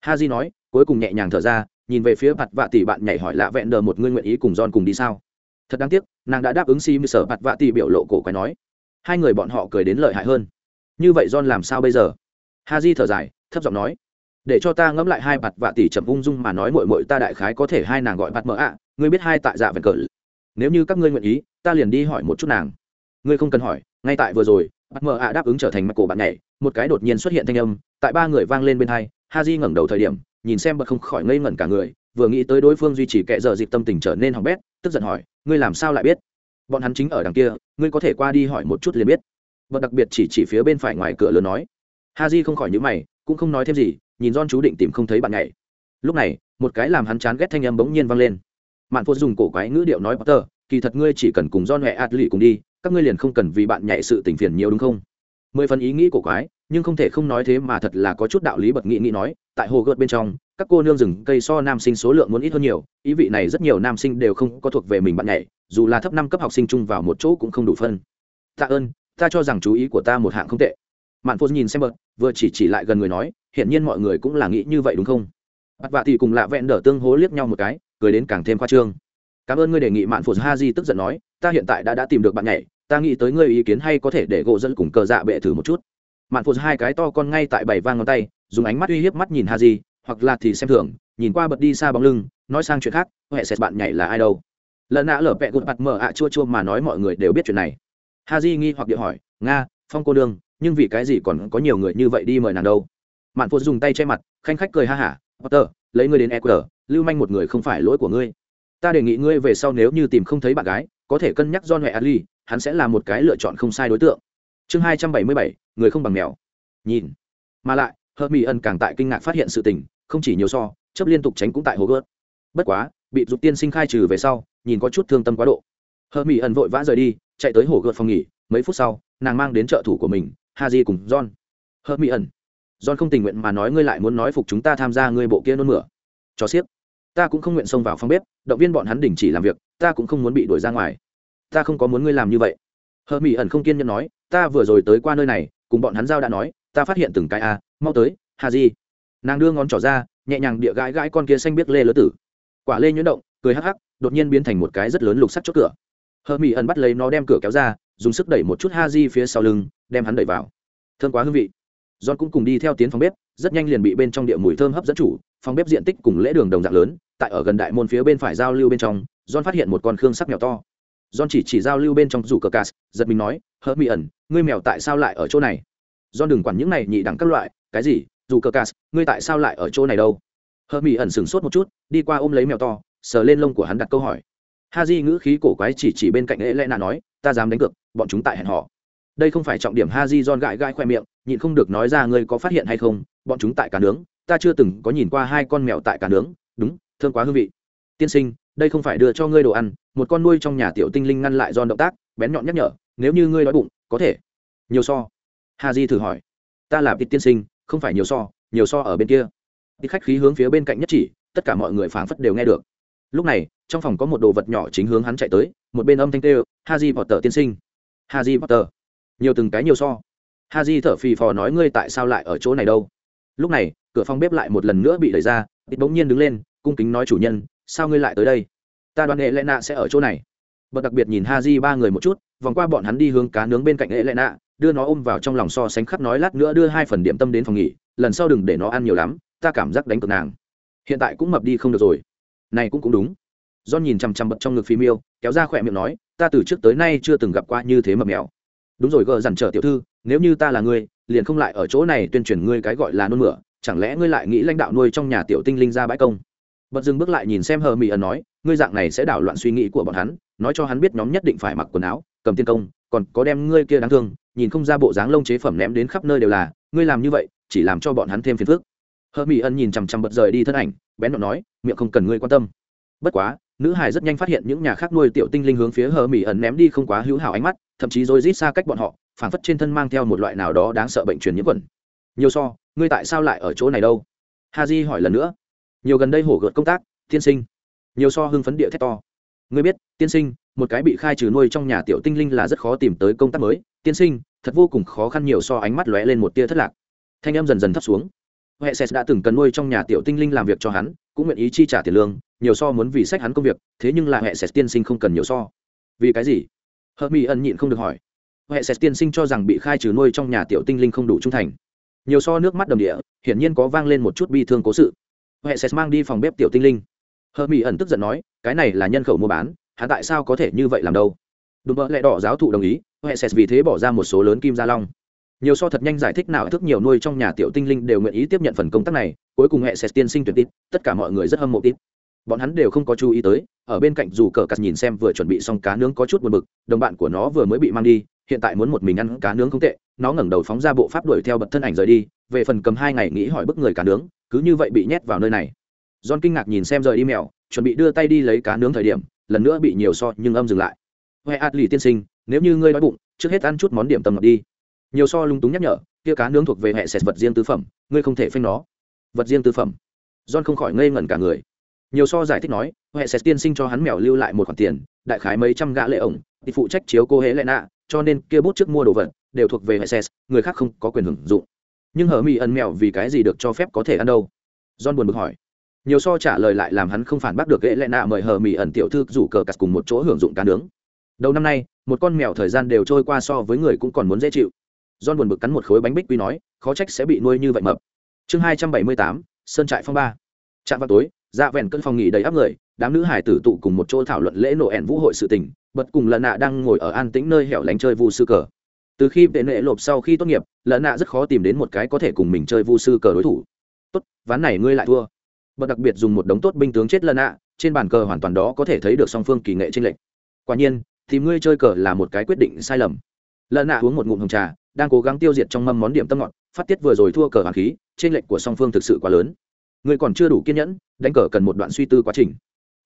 Haji di nói cuối cùng nhẹ nhàng thở ra nhìn về phía bạt vạ tỷ bạn nhảy hỏi lạ vẹn đờ một ngươi nguyện ý cùng giòn cùng đi sao? Thật đáng tiếc nàng đã đáp ứng si mư sở bạt vạ tỷ biểu lộ cổ quái nói hai người bọn họ cười đến lợi hại hơn. Như vậy John làm sao bây giờ? Ha di thở dài, thấp giọng nói. Để cho ta ngẫm lại hai bạt vạ tỷ chậm ung dung mà nói mội mội ta đại khái có thể hai nàng gọi bạt mỡ ạ. Ngươi biết hai tại dạ vẹn cỡ. Nếu như các ngươi nguyện ý, ta liền đi hỏi một chút nàng. Ngươi không cần hỏi, ngay tại vừa rồi, bạt mỡ ạ đáp ứng trở thành mặt cổ bạn nhảy. Một cái đột nhiên xuất hiện thanh âm, tại ba người vang lên bên hai ha di ngẩng đầu thời điểm, nhìn xem bật không khỏi ngây ngẩn cả người, vừa nghĩ tới đối phương duy trì kệ giờ dịp tâm tình trở nên hỏng bét, tức giận hỏi, ngươi làm sao lại biết? Bọn hắn chính ở đằng kia ngươi có thể qua đi hỏi một chút liền biết bật đặc biệt chỉ chỉ phía bên phải ngoài cửa lớn nói ha di không khỏi nhữ mày cũng không nói thêm gì nhìn Don chú định tìm không thấy bạn nhảy. Lúc này, một cái làm hắn chán ghét thanh âm bỗng nhiên vang lên. Mạn phụ dùng cổ quái ngữ điệu nói Potter, kỳ thật ngươi chỉ cần cùng John hệ lụy cùng đi, các ngươi liền không cần vì bạn nhảy sự tình phiền nhiều đúng không? Mười phần ý nghĩ cổ quái, nhưng không thể không nói thế mà thật là có chút đạo lý bật nghị nghĩ nói, tại hồ gợt bên trong, các cô nương rừng cây so nam sinh số lượng muốn ít hơn nhiều, ý vị này rất nhiều nam sinh đều không có thuộc về mình bạn nhảy, dù là thấp năm cấp học sinh chung vào một chỗ cũng không đủ phân. Tạ ơn, ta cho rằng chú ý của ta một hạng không tệ. Mạn phô nhìn xem bật, vừa chỉ chỉ lại gần người nói, hiện nhiên mọi người cũng là nghĩ như vậy đúng không bắt vạ thì cùng lạ vẹn đỡ tương hố liếc nhau một cái cười đến càng thêm khoa trương cảm ơn ngươi đề nghị mạn phô ha di tức giận nói ta hiện tại đã đã tìm được bạn nhảy ta nghĩ tới ngươi ý kiến hay có thể để gỗ dẫn cùng cờ dạ bệ thử một chút mạn phô hai cái to con ngay tại bảy vang ngón tay dùng ánh mắt uy hiếp mắt nhìn ha di hoặc là thì xem thường nhìn qua bật đi xa bóng lưng nói sang chuyện khác huệ sẽ bạn nhảy là ai đâu lần nã lở vẹ gột mặt mở ạ chua chua mà nói mọi người đều biết chuyện này. Ha di nghi hoặc điệu hỏi, nga, phong cô đương nhưng vì cái gì còn có nhiều người như vậy đi mời nàng đâu? Mạn phụ dùng tay che mặt, khanh khách cười ha hả, potter, lấy ngươi đến eqr lưu manh một người không phải lỗi của ngươi. Ta đề nghị ngươi về sau nếu như tìm không thấy bạn gái, có thể cân nhắc do huệ ali, hắn sẽ là một cái lựa chọn không sai đối tượng. Chương hai trăm bảy mươi bảy, người không bằng mèo. Nhìn. Mà lại hợp mỹ ẩn càng tại kinh ngạc phát hiện sự tình, không chỉ nhiều so chấp liên tục tránh cũng tại hồ gớt bất quá, bị dục tiên sinh khai trừ về sau nhìn có chút thương tâm quá độ hờ mỹ ẩn vội vã rời đi chạy tới hồ gợt phòng nghỉ mấy phút sau nàng mang đến trợ thủ của mình ha di cùng john hờ mỹ ẩn John không tình nguyện mà nói ngươi lại muốn nói phục chúng ta tham gia ngươi bộ kia nôn mửa. Cho xiếc. Ta cũng không nguyện xông vào phòng bếp, động viên bọn hắn đình chỉ làm việc, ta cũng không muốn bị đuổi ra ngoài. Ta không có muốn ngươi làm như vậy. Hờ Mỹ ẩn không kiên nhẫn nói, ta vừa rồi tới qua nơi này, cùng bọn hắn giao đã nói, ta phát hiện từng cái a, mau tới, Hà Di. Nàng đưa ngón trỏ ra, nhẹ nhàng địa gãi gãi con kia xanh biết lê lứa tử. quả lê nhuyễn động cười hắc hắc đột nhiên biến thành một cái rất lớn lục sắt chốt cửa. Hờ mỹ ẩn bắt lấy nó đem cửa kéo ra, dùng sức đẩy một chút ha di phía sau lưng, đem hắn đẩy vào. Thơm quá hương vị. John cũng cùng đi theo tiến phòng bếp, rất nhanh liền bị bên trong địa mùi thơm hấp dẫn chủ, phòng bếp diện tích cùng lễ đường đồng dạng lớn, tại ở gần đại môn phía bên phải giao lưu bên trong, john phát hiện một con khương sắc mèo to. John chỉ chỉ giao lưu bên trong rủ cờ cà giật mình nói hớt mỹ ẩn, ngươi mèo tại sao lại ở chỗ này? John đừng quản những này nhị đẳng các loại, cái gì? Dù cờ cà ngươi tại sao lại ở chỗ này đâu? Hớt mỹ ẩn sửng sốt một chút, đi qua ôm lấy mèo to sờ lên lông của hắn đặt câu hỏi. Ha di ngữ khí cổ quái chỉ chỉ bên cạnh ế lẽ nạ nói, ta dám đánh cược, bọn chúng tại hẹn họ đây không phải trọng điểm ha di don gãi gãi khoe miệng, nhịn không được nói ra, ngươi có phát hiện hay không? Bọn chúng tại cả nướng, ta chưa từng có nhìn qua hai con mèo tại cả nướng. Đúng thương quá hương vị. Tiên sinh, đây không phải đưa cho ngươi đồ ăn, một con nuôi trong nhà tiểu tinh linh ngăn lại don động tác, bén nhọn nhắc nhở, nếu như ngươi đói bụng, có thể. Nhiều so. Ha di thử hỏi. Ta là tịch tiên sinh, không phải nhiều so nhiều so ở bên kia. Đi khách khí hướng phía bên cạnh nhất chỉ, tất cả mọi người phảng phất đều nghe được lúc này, trong phòng có một đồ vật nhỏ chính hướng hắn chạy tới, một bên âm thanh tê haji potter tiên sinh. Haji potter? Nhiều từng cái nhiều so. Haji thở phì phò nói ngươi tại sao lại ở chỗ này đâu? Lúc này, cửa phòng bếp lại một lần nữa bị đẩy ra ít bỗng nhiên đứng lên, cung kính nói chủ nhân, sao ngươi lại tới đây? Ta đoán hệ lệ nạ sẽ ở chỗ này. Bật đặc biệt nhìn haji ba người một chút, vòng qua bọn hắn đi hướng cá nướng bên cạnh hệ lệ nạ đưa nó ôm vào trong lòng so sánh khắp nói lát nữa đưa hai phần điểm tâm đến phòng nghỉ, lần sau đừng để nó ăn nhiều lắm, ta cảm giác đánh cực nàng. Hiện tại cũng mập đi không được rồi này cũng cũng đúng John nhìn chằm chằm bật trong ngực phi miêu, kéo ra khỏe miệng nói, ta từ trước tới nay chưa từng gặp qua như thế mập mèo. Đúng rồi gờ dằn trở tiểu thư, nếu như ta là ngươi, liền không lại ở chỗ này tuyên truyền ngươi cái gọi là nôn mửa, chẳng lẽ ngươi lại nghĩ lãnh đạo nuôi trong nhà tiểu tinh linh ra bãi công? Bật dừng bước lại nhìn xem hờ mị ẩn nói, ngươi dạng này sẽ đảo loạn suy nghĩ của bọn hắn, nói cho hắn biết nhóm nhất định phải mặc quần áo, cầm tiên công, còn có đem ngươi kia đáng thương, nhìn không ra bộ dáng lông chế phẩm ném đến khắp nơi đều là, ngươi làm như vậy, chỉ làm cho bọn hắn thêm phiền phức. Hờ mị ẩn nhìn chằm chằm bật rời đi thân ảnh, bén nhọn nói, miệng không cần ngươi quan tâm. Bất quá, nữ hải rất nhanh phát hiện những nhà khác nuôi tiểu tinh linh hướng phía hờ mỹ ẩn ném đi không quá hữu hảo ánh mắt thậm chí rồi rít xa cách bọn họ phảng phất trên thân mang theo một loại nào đó đáng sợ bệnh truyền nhiễm khuẩn nhiều so ngươi tại sao lại ở chỗ này đâu? Ha di hỏi lần nữa. Nhiều gần đây hổ gợt công tác tiên sinh. Nhiều so hưng phấn địa thét to. Ngươi biết tiên sinh một cái bị khai trừ nuôi trong nhà tiểu tinh linh là rất khó tìm tới công tác mới. Tiên sinh thật vô cùng khó khăn nhiều so ánh mắt lóe lên một tia thất lạc. Thanh em dần dần thấp xuống huệ sét đã từng cần nuôi trong nhà tiểu tinh linh làm việc cho hắn, cũng nguyện ý chi trả tiền lương, nhiều so muốn vì sách hắn công việc, thế nhưng là hệ sét tiên sinh không cần nhiều so. Vì cái gì? Hợp mỹ ẩn nhịn không được hỏi. Hệ sét tiên sinh cho rằng bị khai trừ nuôi trong nhà tiểu tinh linh không đủ trung thành. Nhiều so nước mắt đầm địa, hiển nhiên có vang lên một chút bi thương cố sự. Hệ sét mang đi phòng bếp tiểu tinh linh. Hợp mỹ ẩn tức giận nói, cái này là nhân khẩu mua bán, hắn tại sao có thể như vậy làm đâu? Đùm bỡ lẽ đỏ giáo thụ đồng ý hệ sét vì thế bỏ ra một số lớn kim gia long nhiều so thật nhanh giải thích nào, thức nhiều nuôi trong nhà tiểu tinh linh đều nguyện ý tiếp nhận phần công tác này, cuối cùng hệ sẽ tiên sinh tuyệt tít, tất cả mọi người rất hâm mộ tít. Bọn hắn đều không có chú ý tới, ở bên cạnh dù cờ cắt nhìn xem vừa chuẩn bị xong cá nướng có chút buồn bực, đồng bạn của nó vừa mới bị mang đi, hiện tại muốn một mình ăn cá nướng không tệ, nó ngẩng đầu phóng ra bộ pháp đuổi theo bật thân ảnh rời đi, về phần cầm hai ngày nghĩ hỏi bức người cá nướng, cứ như vậy bị nhét vào nơi này. John kinh ngạc nhìn xem rời đi mèo, chuẩn bị đưa tay đi lấy cá nướng thời điểm, lần nữa bị nhiều so nhưng âm dừng lại. Huệ ạt lì tiên sinh, nếu như ngươi đói bụng, trước hết ăn chút món điểm tầm đi nhiều so lung túng nhắc nhở, kia cá nướng thuộc về hệ sệt vật riêng tư phẩm, ngươi không thể phanh nó. Vật riêng tư phẩm. John không khỏi ngây ngẩn cả người. Nhiều so giải thích nói, hệ sệt tiên sinh cho hắn mèo lưu lại một khoản tiền, đại khái mấy trăm gã lệ ổng, thì phụ trách chiếu cô hễ lệ nạ, cho nên kia bút trước mua đồ vật, đều thuộc về hệ sệt người khác không có quyền hưởng dụng. Nhưng hở mỹ ẩn mèo vì cái gì được cho phép có thể ăn đâu? John buồn bực hỏi. Nhiều so trả lời lại làm hắn không phản bác được ghệ lệ nạ mời hờ mỹ ẩn tiểu thư rủ cờ cặt cùng một chỗ hưởng dụng cá nướng. Đầu năm nay, một con mèo thời gian đều trôi qua so với người cũng còn muốn dễ chịu. John buồn bực cắn một khối bánh bích quy nói, khó trách sẽ bị nuôi như vậy mập. Chương hai trăm bảy mươi tám, sơn trại phong ba. Trạm vào tối, dạ vẹn cơn phòng nghỉ đầy áp người, đám nữ hải tử tụ cùng một chỗ thảo luận lễ nổ ẻn vũ hội sự tình, bật cùng lần nạ đang ngồi ở an tĩnh nơi hẻo lánh chơi vu sư cờ. Từ khi tệ nệ lộp sau khi tốt nghiệp, lần nạ rất khó tìm đến một cái có thể cùng mình chơi vu sư cờ đối thủ. Tốt, ván này ngươi lại thua. Bật đặc biệt dùng một đống tốt binh tướng chết lần nạ, trên bàn cờ hoàn toàn đó có thể thấy được song phương kỳ nghệ trên lệnh. Quả nhiên, thì ngươi chơi cờ là một cái quyết định sai lầm. Lần nạ uống một ngụm hồng trà, đang cố gắng tiêu diệt trong mâm món điểm tâm ngọt, phát tiết vừa rồi thua cờ hoàng khí trên lệnh của song phương thực sự quá lớn. Người còn chưa đủ kiên nhẫn, đánh cờ cần một đoạn suy tư quá trình.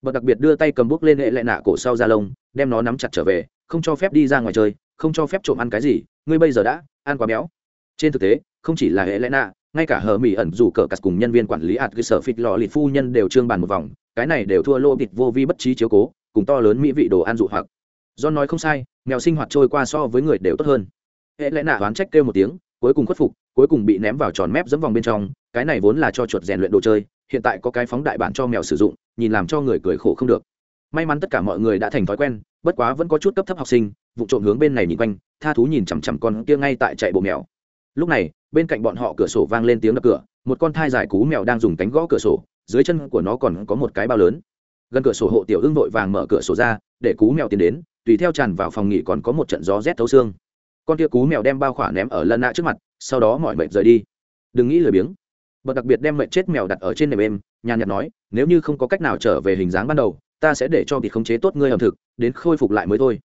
Bậc đặc biệt đưa tay cầm bút lên hệ lại nạ cổ sau da lông, đem nó nắm chặt trở về, không cho phép đi ra ngoài chơi, không cho phép trộm ăn cái gì, ngươi bây giờ đã ăn quá béo. Trên thực tế, không chỉ là hệ lệ nạ, ngay cả hờ mỹ ẩn dù cờ cắt cùng nhân viên quản lý ạt cơ sở phịt lò lịt phu nhân đều trương bàn một vòng, cái này đều thua lô thịt vô vi bất trí chiếu cố, cùng to lớn mỹ vị đồ ăn dụ hoặc. Do nói không sai nghèo sinh hoạt trôi qua so với người đều tốt hơn hệ lẽ nạ oán trách kêu một tiếng, cuối cùng khuất phục, cuối cùng bị ném vào tròn mép dẫm vòng bên trong, cái này vốn là cho chuột rèn luyện đồ chơi, hiện tại có cái phóng đại bản cho mèo sử dụng, nhìn làm cho người cười khổ không được. May mắn tất cả mọi người đã thành thói quen, bất quá vẫn có chút cấp thấp học sinh, vụ trộm hướng bên này nhìn quanh, tha thú nhìn chằm chằm con kia ngay tại chạy bộ mèo. Lúc này, bên cạnh bọn họ cửa sổ vang lên tiếng đập cửa, một con thai dài cú mèo đang dùng cánh gõ cửa sổ, dưới chân của nó còn có một cái bao lớn. Gần cửa sổ hộ tiểu ưng vội vàng mở cửa sổ ra, để cú mèo tiến đến, tùy theo tràn vào phòng nghỉ còn có một trận gió rét thấu xương con kia cú mèo đem bao khỏa ném ở lân nạ trước mặt, sau đó mọi mệnh rời đi. Đừng nghĩ lười biếng. Bật đặc biệt đem mệnh chết mèo đặt ở trên nệm êm, nhàn nhạt nói, nếu như không có cách nào trở về hình dáng ban đầu, ta sẽ để cho việc khống chế tốt ngươi ẩm thực, đến khôi phục lại mới thôi.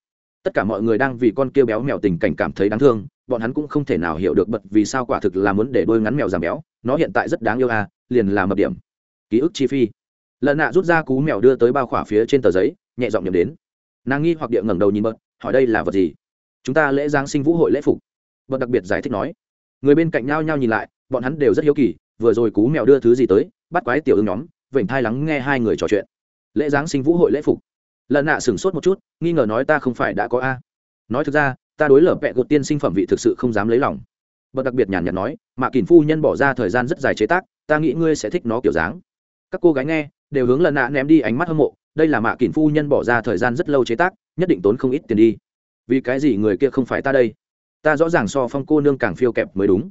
Tất cả mọi người đang vì con kia béo mèo tình cảnh cảm thấy đáng thương, bọn hắn cũng không thể nào hiểu được bật vì sao quả thực là muốn để đôi ngắn mèo giảm béo, nó hiện tại rất đáng yêu à liền là mập điểm. Ký ức chi phi. Lần nạ rút ra cú mèo đưa tới bao khỏa phía trên tờ giấy, nhẹ giọng nhầm đến. Nàng nghi hoặc địa ngẩng đầu nhìn bật, hỏi đây là vật gì? Chúng ta lễ giáng sinh vũ hội lễ phục. Bật đặc biệt giải thích nói. Người bên cạnh nhau nhau nhìn lại, bọn hắn đều rất hiếu kỳ, vừa rồi cú mèo đưa thứ gì tới, bắt quái tiểu ưng nhóm, vểnh thai lắng nghe hai người trò chuyện. Lễ giáng sinh vũ hội lễ phục. Lần nạ sửng sốt một chút, nghi ngờ nói ta không phải đã có a. Nói thực ra, ta đối lở vẹ gột tiên sinh phẩm vị thực sự không dám lấy lòng. Bật đặc biệt nhàn nhạt nói, mạ kỳn phu nhân bỏ ra thời gian rất dài chế tác, ta nghĩ ngươi sẽ thích nó kiểu dáng. Các cô gái nghe, đều hướng lần nạ ném đi ánh mắt hâm mộ, đây là mạ kỳn phu nhân bỏ ra thời gian rất lâu chế tác, nhất định tốn không ít tiền đi vì cái gì người kia không phải ta đây? Ta rõ ràng so phong cô nương càng phiêu kẹp mới đúng.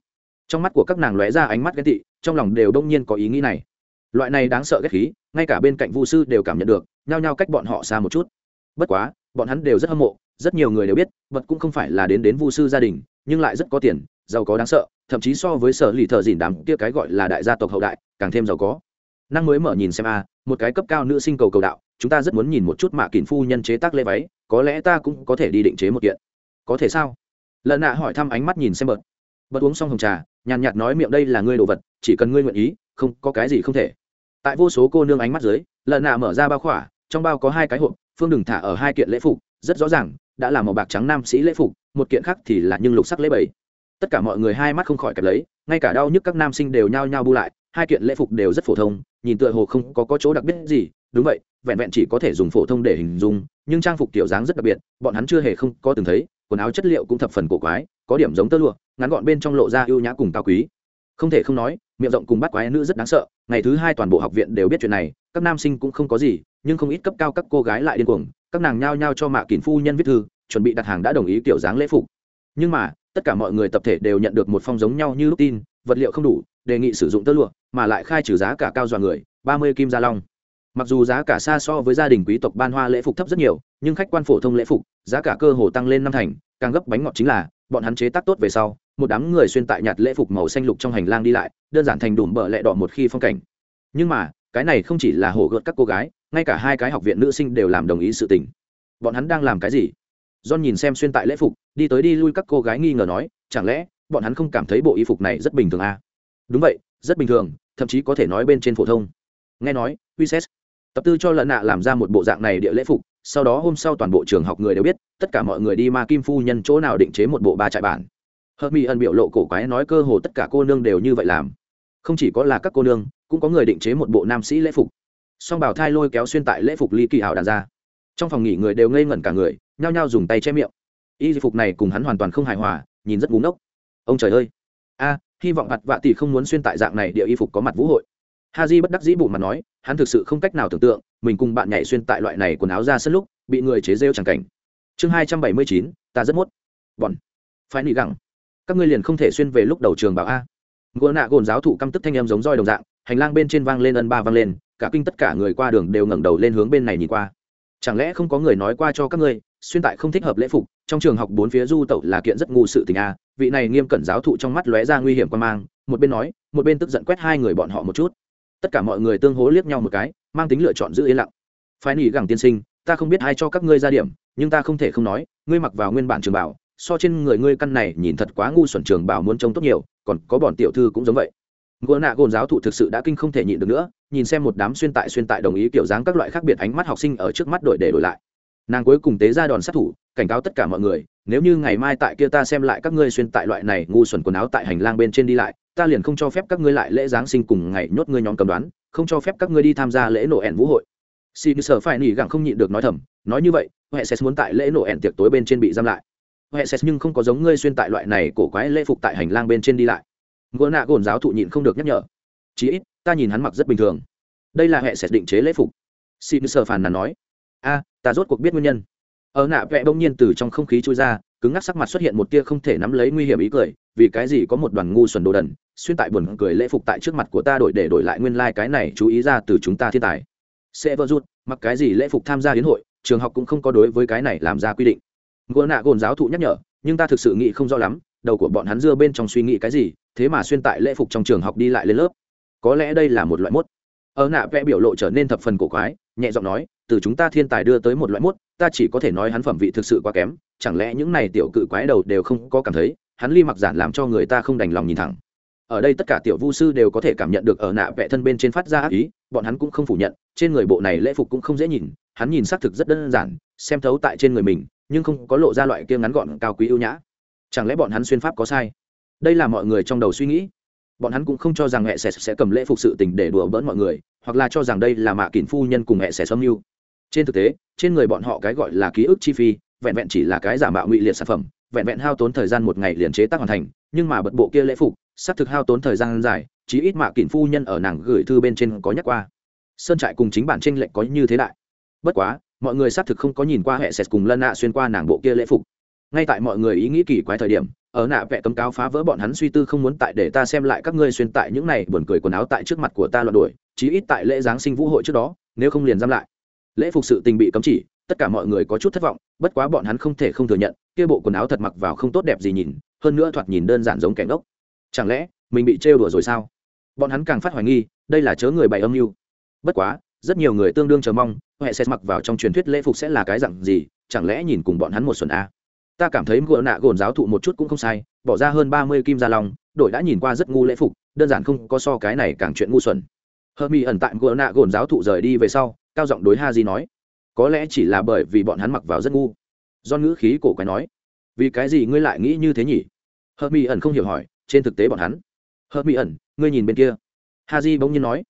Trong mắt của các nàng lóe ra ánh mắt ghét tị, trong lòng đều đông nhiên có ý nghĩ này. Loại này đáng sợ ghét khí, ngay cả bên cạnh vu sư đều cảm nhận được, nhao nhao cách bọn họ xa một chút. Bất quá, bọn hắn đều rất hâm mộ, rất nhiều người đều biết, vật cũng không phải là đến đến vu sư gia đình, nhưng lại rất có tiền, giàu có đáng sợ, thậm chí so với sở lì thợ dìn đám kia cái gọi là đại gia tộc hậu đại, càng thêm giàu có. Năng mới mở nhìn xem a, một cái cấp cao nữ sinh cầu cầu đạo chúng ta rất muốn nhìn một chút mạ kín phu nhân chế tác lê váy có lẽ ta cũng có thể đi định chế một kiện. Có thể sao? Lần nạ hỏi thăm ánh mắt nhìn xem bật. Bật uống xong hồng trà nhàn nhạt nói miệng đây là ngươi đồ vật chỉ cần ngươi nguyện ý không có cái gì không thể. Tại vô số cô nương ánh mắt dưới lần nạ mở ra bao khỏa trong bao có hai cái hộp phương đừng thả ở hai kiện lễ phục rất rõ ràng đã là màu bạc trắng nam sĩ lễ phục một kiện khác thì là nhưng lục sắc lễ bảy tất cả mọi người hai mắt không khỏi kẹp lấy ngay cả đau nhức các nam sinh đều nhao nhao bu lại hai kiện lễ phục đều rất phổ thông nhìn tựa hồ không có, có chỗ đặc biệt gì đúng vậy, vẹn vẹn chỉ có thể dùng phổ thông để hình dung, nhưng trang phục kiểu dáng rất đặc biệt, bọn hắn chưa hề không có từng thấy, quần áo chất liệu cũng thập phần cổ quái, có điểm giống tơ lụa, ngắn gọn bên trong lộ ra ưu nhã cùng cao quý. Không thể không nói, miệng rộng cùng bắt quái nữ rất đáng sợ, ngày thứ hai toàn bộ học viện đều biết chuyện này, các nam sinh cũng không có gì, nhưng không ít cấp cao các cô gái lại điên cuồng, các nàng nhao nhao cho mạ kín phu nhân viết thư, chuẩn bị đặt hàng đã đồng ý kiểu dáng lễ phục. Nhưng mà, tất cả mọi người tập thể đều nhận được một phong giống nhau như lúc tin, vật liệu không đủ, đề nghị sử dụng tơ lụa, mà lại khai trừ giá cả cao dọa người, ba mươi kim gia long mặc dù giá cả xa so với gia đình quý tộc ban hoa lễ phục thấp rất nhiều, nhưng khách quan phổ thông lễ phục, giá cả cơ hồ tăng lên năm thành, càng gấp bánh ngọt chính là, bọn hắn chế tác tốt về sau, một đám người xuyên tại nhạt lễ phục màu xanh lục trong hành lang đi lại, đơn giản thành đùm bờ lẹ đỏ một khi phong cảnh. Nhưng mà, cái này không chỉ là hổ gợt các cô gái, ngay cả hai cái học viện nữ sinh đều làm đồng ý sự tình. Bọn hắn đang làm cái gì? John nhìn xem xuyên tại lễ phục, đi tới đi lui các cô gái nghi ngờ nói, chẳng lẽ, bọn hắn không cảm thấy bộ y phục này rất bình thường à? đúng vậy, rất bình thường, thậm chí có thể nói bên trên phổ thông. Nghe nói, uy xét tập tư cho lợn nạ làm ra một bộ dạng này địa lễ phục, sau đó hôm sau toàn bộ trường học người đều biết, tất cả mọi người đi ma kim phu nhân chỗ nào định chế một bộ ba trại bản. Hợp mỹ ẩn biểu lộ cổ quái nói cơ hồ tất cả cô nương đều như vậy làm. Không chỉ có là các cô nương, cũng có người định chế một bộ nam sĩ lễ phục. Song bảo thai lôi kéo xuyên tại lễ phục ly kỳ hảo đàn ra. Trong phòng nghỉ người đều ngây ngẩn cả người, nhao nhao dùng tay che miệng. Y phục này cùng hắn hoàn toàn không hài hòa, nhìn rất búng ốc ông trời ơi! A, hy vọng mặt vạ tỷ không muốn xuyên tại dạng này địa y phục có mặt vũ hội ha di bất đắc dĩ bụng mà nói, hắn thực sự không cách nào tưởng tượng, mình cùng bạn nhảy xuyên tại loại này quần áo ra sân lúc, bị người chế rêu chẳng cảnh. Chương hai trăm bảy mươi chín, ta rất mốt. Bọn. Phải nị gẳng. Các ngươi liền không thể xuyên về lúc đầu trường bảo a. Gỗ nạ gồn giáo thụ căm tức thanh em giống roi đồng dạng, hành lang bên trên vang lên ân ba vang lên, cả kinh tất cả người qua đường đều ngẩng đầu lên hướng bên này nhìn qua. Chẳng lẽ không có người nói qua cho các ngươi, xuyên tại không thích hợp lễ phục, trong trường học bốn phía du tẩu là kiện rất ngu sự tình a. Vị này nghiêm cẩn giáo thụ trong mắt lóe ra nguy hiểm quan mang, một bên nói, một bên tức giận quét hai người bọn họ một chút tất cả mọi người tương hố liếc nhau một cái, mang tính lựa chọn giữ yên lặng. Phải nỉ gẳng tiên sinh, ta không biết ai cho các ngươi ra điểm, nhưng ta không thể không nói, ngươi mặc vào nguyên bản trường bảo, so trên người ngươi căn này nhìn thật quá ngu xuẩn trường bảo muốn trông tốt nhiều, còn có bọn tiểu thư cũng giống vậy. Gỗ nạ gồn giáo thụ thực sự đã kinh không thể nhịn được nữa, nhìn xem một đám xuyên tại xuyên tại đồng ý kiểu dáng các loại khác biệt ánh mắt học sinh ở trước mắt đổi để đổi lại. Nàng cuối cùng tế ra đòn sát thủ, cảnh cáo tất cả mọi người, nếu như ngày mai tại kia ta xem lại các ngươi xuyên tại loại này ngu xuẩn quần áo tại hành lang bên trên đi lại ta liền không cho phép các ngươi lại lễ giáng sinh cùng ngày nhốt ngươi nhóm cầm đoán, không cho phép các ngươi đi tham gia lễ nổ ẻn vũ hội. Xin sở phải nỉ gặng không nhịn được nói thầm, nói như vậy huệ sẽ muốn tại lễ nổ ẻn tiệc tối bên trên bị giam lại. Huệ sẽ nhưng không có giống ngươi xuyên tại loại này cổ quái lễ phục tại hành lang bên trên đi lại. Ngô nạ gồn giáo thụ nhịn không được nhắc nhở, chí ít, ta nhìn hắn mặc rất bình thường. Đây là huệ sẽ định chế lễ phục. Xin sở phàn nàn nói, a, ta rốt cuộc biết nguyên nhân. Ở nạ vẽ bỗng nhiên từ trong không khí trôi ra, cứng ngắc sắc mặt xuất hiện một tia không thể nắm lấy nguy hiểm ý cười vì cái gì có một đoàn ngu xuẩn đồ đần, xuyên tại buồn cười lễ phục tại trước mặt của ta đổi để đổi lại nguyên lai、like、cái này chú ý ra từ chúng ta thiên tài. Sẽ vỡ rút mặc cái gì lễ phục tham gia hiến hội, trường học cũng không có đối với cái này làm ra quy định. Gỗ nạ gồn giáo thụ nhắc nhở, nhưng ta thực sự nghĩ không rõ lắm, đầu của bọn hắn dưa bên trong suy nghĩ cái gì, thế mà xuyên tại lễ phục trong trường học đi lại lên lớp. Có lẽ đây là một loại mốt. Ở nạ vẽ biểu lộ trở nên thập phần cổ quái, nhẹ giọng nói, từ chúng ta thiên tài đưa tới một loại mốt, ta chỉ có thể nói hắn phẩm vị thực sự quá kém, chẳng lẽ những này tiểu cự quái đầu đều không có cảm thấy hắn ly mặc giản làm cho người ta không đành lòng nhìn thẳng. Ở đây tất cả tiểu vu sư đều có thể cảm nhận được ở nạ vẽ thân bên trên phát ra ác ý, bọn hắn cũng không phủ nhận, trên người bộ này lễ phục cũng không dễ nhìn, hắn nhìn xác thực rất đơn giản, xem thấu tại trên người mình, nhưng không có lộ ra loại kia ngắn gọn, cao quý ưu nhã. Chẳng lẽ bọn hắn xuyên pháp có sai? Đây là mọi người trong đầu suy nghĩ. Bọn hắn cũng không cho rằng mẹ sẽ sẽ cầm lễ phục sự tình để đùa bỡn mọi người, hoặc là cho rằng đây là mạ kỳn phu nhân cùng mẹ sẽ xâm mưu. Trên thực tế, trên người bọn họ cái gọi là ký ức chi phi, vẹn vẹn chỉ là cái giả mạo ngụy liệt sản phẩm vẹn vẹn hao tốn thời gian một ngày liền chế tác hoàn thành, nhưng mà bật bộ kia lễ phục, xác thực hao tốn thời gian dài, chí ít mạ kỳn phu nhân ở nàng gửi thư bên trên có nhắc qua. Sơn trại cùng chính bản tranh lệch có như thế đại. Bất quá, mọi người xác thực không có nhìn qua hệ sệt cùng lân nạ xuyên qua nàng bộ kia lễ phục. Ngay tại mọi người ý nghĩ kỳ quái thời điểm, ở nạ vẽ cấm cáo phá vỡ bọn hắn suy tư không muốn tại để ta xem lại các ngươi xuyên tại những này buồn cười quần áo tại trước mặt của ta loạn đuổi, chí ít tại lễ giáng sinh vũ hội trước đó, nếu không liền giam lại. Lễ phục sự tình bị cấm chỉ tất cả mọi người có chút thất vọng, bất quá bọn hắn không thể không thừa nhận, kia bộ quần áo thật mặc vào không tốt đẹp gì nhìn, hơn nữa thoạt nhìn đơn giản giống kẻ ngốc. Chẳng lẽ, mình bị trêu đùa rồi sao? Bọn hắn càng phát hoài nghi, đây là chớ người bày âm mưu. Bất quá, rất nhiều người tương đương chờ mong huệ sẽ mặc vào trong truyền thuyết lễ phục sẽ là cái dặn gì? Chẳng lẽ nhìn cùng bọn hắn một xuân a à? ta cảm thấy ngựa nạ gồn giáo thụ một chút cũng không sai, bỏ ra hơn ba mươi kim gia long đội đã nhìn qua rất ngu lễ phục, đơn giản không có so cái này càng chuyện ngu xuẩn. Hơ mi ẩn tại ngựa nạ gồn giáo thụ rời đi về sau, cao giọng đối ha di nói có lẽ chỉ là bởi vì bọn hắn mặc vào rất ngu. Do ngữ khí cổ quái nói, vì cái gì ngươi lại nghĩ như thế nhỉ? Hợp Mỹ ẩn không hiểu hỏi, trên thực tế bọn hắn. Hợp Mỹ ẩn, ngươi nhìn bên kia. Ha di bỗng nhiên nói,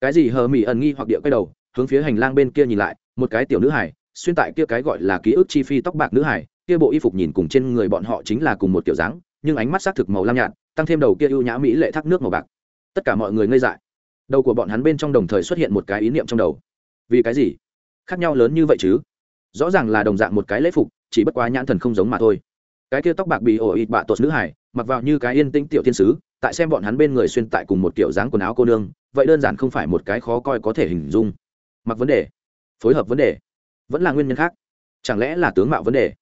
cái gì hờ Mỹ ẩn nghi hoặc địa quay đầu, hướng phía hành lang bên kia nhìn lại, một cái tiểu nữ hải xuyên tại kia cái gọi là ký ức chi phi tóc bạc nữ hải kia bộ y phục nhìn cùng trên người bọn họ chính là cùng một kiểu dáng, nhưng ánh mắt xác thực màu lam nhạt, tăng thêm đầu kia ưu nhã mỹ lệ thác nước màu bạc. Tất cả mọi người ngây dại. Đầu của bọn hắn bên trong đồng thời xuất hiện một cái ý niệm trong đầu. Vì cái gì? Khác nhau lớn như vậy chứ? Rõ ràng là đồng dạng một cái lễ phục, chỉ bất quá nhãn thần không giống mà thôi. Cái kia tóc bạc bị ổ ịt bạ tột nữ hải, mặc vào như cái yên tĩnh tiểu thiên sứ, tại xem bọn hắn bên người xuyên tại cùng một kiểu dáng quần áo cô nương, vậy đơn giản không phải một cái khó coi có thể hình dung. Mặc vấn đề. Phối hợp vấn đề. Vẫn là nguyên nhân khác. Chẳng lẽ là tướng mạo vấn đề?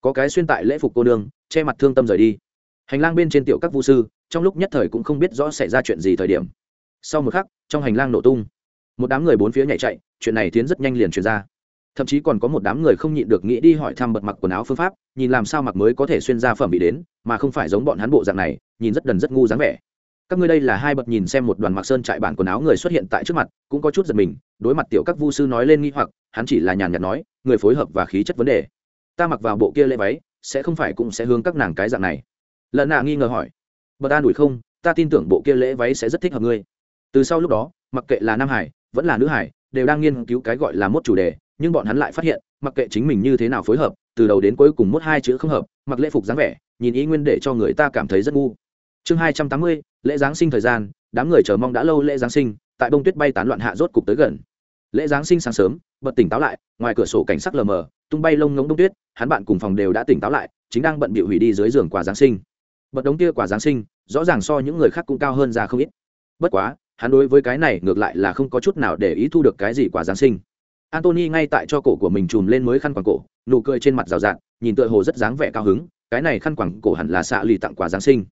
Có cái xuyên tại lễ phục cô nương, che mặt thương tâm rời đi. Hành lang bên trên tiểu các vũ sư, trong lúc nhất thời cũng không biết rõ xảy ra chuyện gì thời điểm. Sau một khắc, trong hành lang nổ tung một đám người bốn phía nhảy chạy, chuyện này tiến rất nhanh liền truyền ra. Thậm chí còn có một đám người không nhịn được nghĩ đi hỏi thăm bật mặc quần áo phương pháp, nhìn làm sao mặc mới có thể xuyên ra phẩm bị đến, mà không phải giống bọn hắn bộ dạng này, nhìn rất đần rất ngu dáng vẻ. Các ngươi đây là hai bậc nhìn xem một đoàn mặc sơn trại bản quần áo người xuất hiện tại trước mặt, cũng có chút giật mình, đối mặt tiểu các vu sư nói lên nghi hoặc, hắn chỉ là nhàn nhạt nói, người phối hợp và khí chất vấn đề. Ta mặc vào bộ kia lễ váy, sẽ không phải cũng sẽ hướng các nàng cái dạng này. Lần nạ nghi ngờ hỏi, bật ta đuổi không, ta tin tưởng bộ kia lễ váy sẽ rất thích hợp ngươi. Từ sau lúc đó, mặc kệ là nam hải vẫn là nữ hải, đều đang nghiên cứu cái gọi là mốt chủ đề, nhưng bọn hắn lại phát hiện, mặc kệ chính mình như thế nào phối hợp, từ đầu đến cuối cùng mốt hai chữ không hợp, mặc lễ phục dáng vẻ, nhìn ý nguyên để cho người ta cảm thấy rất ngu. Chương hai trăm tám mươi, lễ giáng sinh thời gian, đám người chờ mong đã lâu lễ giáng sinh, tại bông tuyết bay tán loạn hạ rốt cục tới gần. Lễ giáng sinh sáng sớm, bật tỉnh táo lại, ngoài cửa sổ cảnh sắc lờ mờ, tung bay lông ngống đông tuyết, hắn bạn cùng phòng đều đã tỉnh táo lại, chính đang bận bịu hủy đi dưới giường quà giáng sinh. Bật đống kia quả giáng sinh, rõ ràng so những người khác cũng cao hơn ra không ít. Bất quá hắn đối với cái này ngược lại là không có chút nào để ý thu được cái gì quả giáng sinh. Antony ngay tại cho cổ của mình chùm lên mới khăn quàng cổ, nụ cười trên mặt rào rạt, nhìn tựa hồ rất dáng vẻ cao hứng, cái này khăn quàng cổ hẳn là xạ lì tặng quà giáng sinh.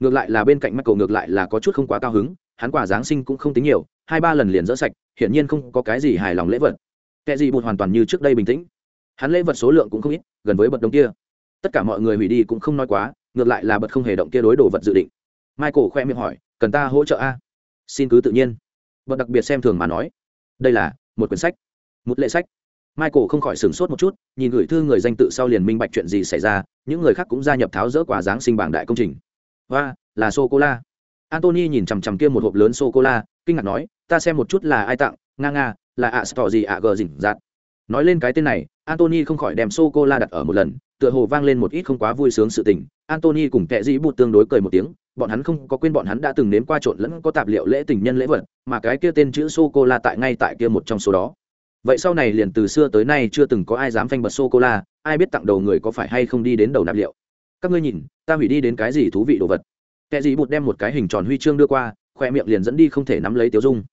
Ngược lại là bên cạnh mắt cổ ngược lại là có chút không quá cao hứng, hắn quả giáng sinh cũng không tính nhiều, hai ba lần liền dỡ sạch, hiển nhiên không có cái gì hài lòng lễ vật. Kệ gì bụt hoàn toàn như trước đây bình tĩnh. Hắn lễ vật số lượng cũng không ít, gần với bật đông kia. Tất cả mọi người hủy đi cũng không nói quá, ngược lại là bật không hề động kia đối đồ vật dự định. Michael khoe miệng hỏi, cần ta hỗ trợ a? Xin cứ tự nhiên. Bật đặc biệt xem thường mà nói. Đây là một quyển sách, một lệ sách. Michael không khỏi sửng sốt một chút, nhìn gửi thư người danh tự sau liền minh bạch chuyện gì xảy ra, những người khác cũng gia nhập tháo rỡ quà giáng sinh bảng đại công trình. Và là sô cô la antony nhìn chằm chằm kia một hộp lớn sô cô la kinh ngạc nói, ta xem một chút là ai tặng, nga nga, là ạ sọ gì ạ gờ dỉnh dạt. Nói lên cái tên này antony không khỏi đem sô cô la đặt ở một lần, tựa hồ vang lên một ít không quá vui sướng sự tình. Antony cùng kệ dĩ bụt tương đối cười một tiếng bọn hắn không có quên bọn hắn đã từng nếm qua trộn lẫn có tạp liệu lễ tình nhân lễ vật, mà cái kia tên chữ sô cô la tại ngay tại kia một trong số đó. Vậy sau này liền từ xưa tới nay chưa từng có ai dám phanh bật sô cô la ai biết tặng đầu người có phải hay không đi đến đầu nạp liệu. Các ngươi nhìn, ta hủy đi đến cái gì thú vị đồ vật. Kẻ gì bụt đem một cái hình tròn huy chương đưa qua, khoe miệng liền dẫn đi không thể nắm lấy tiêu dung.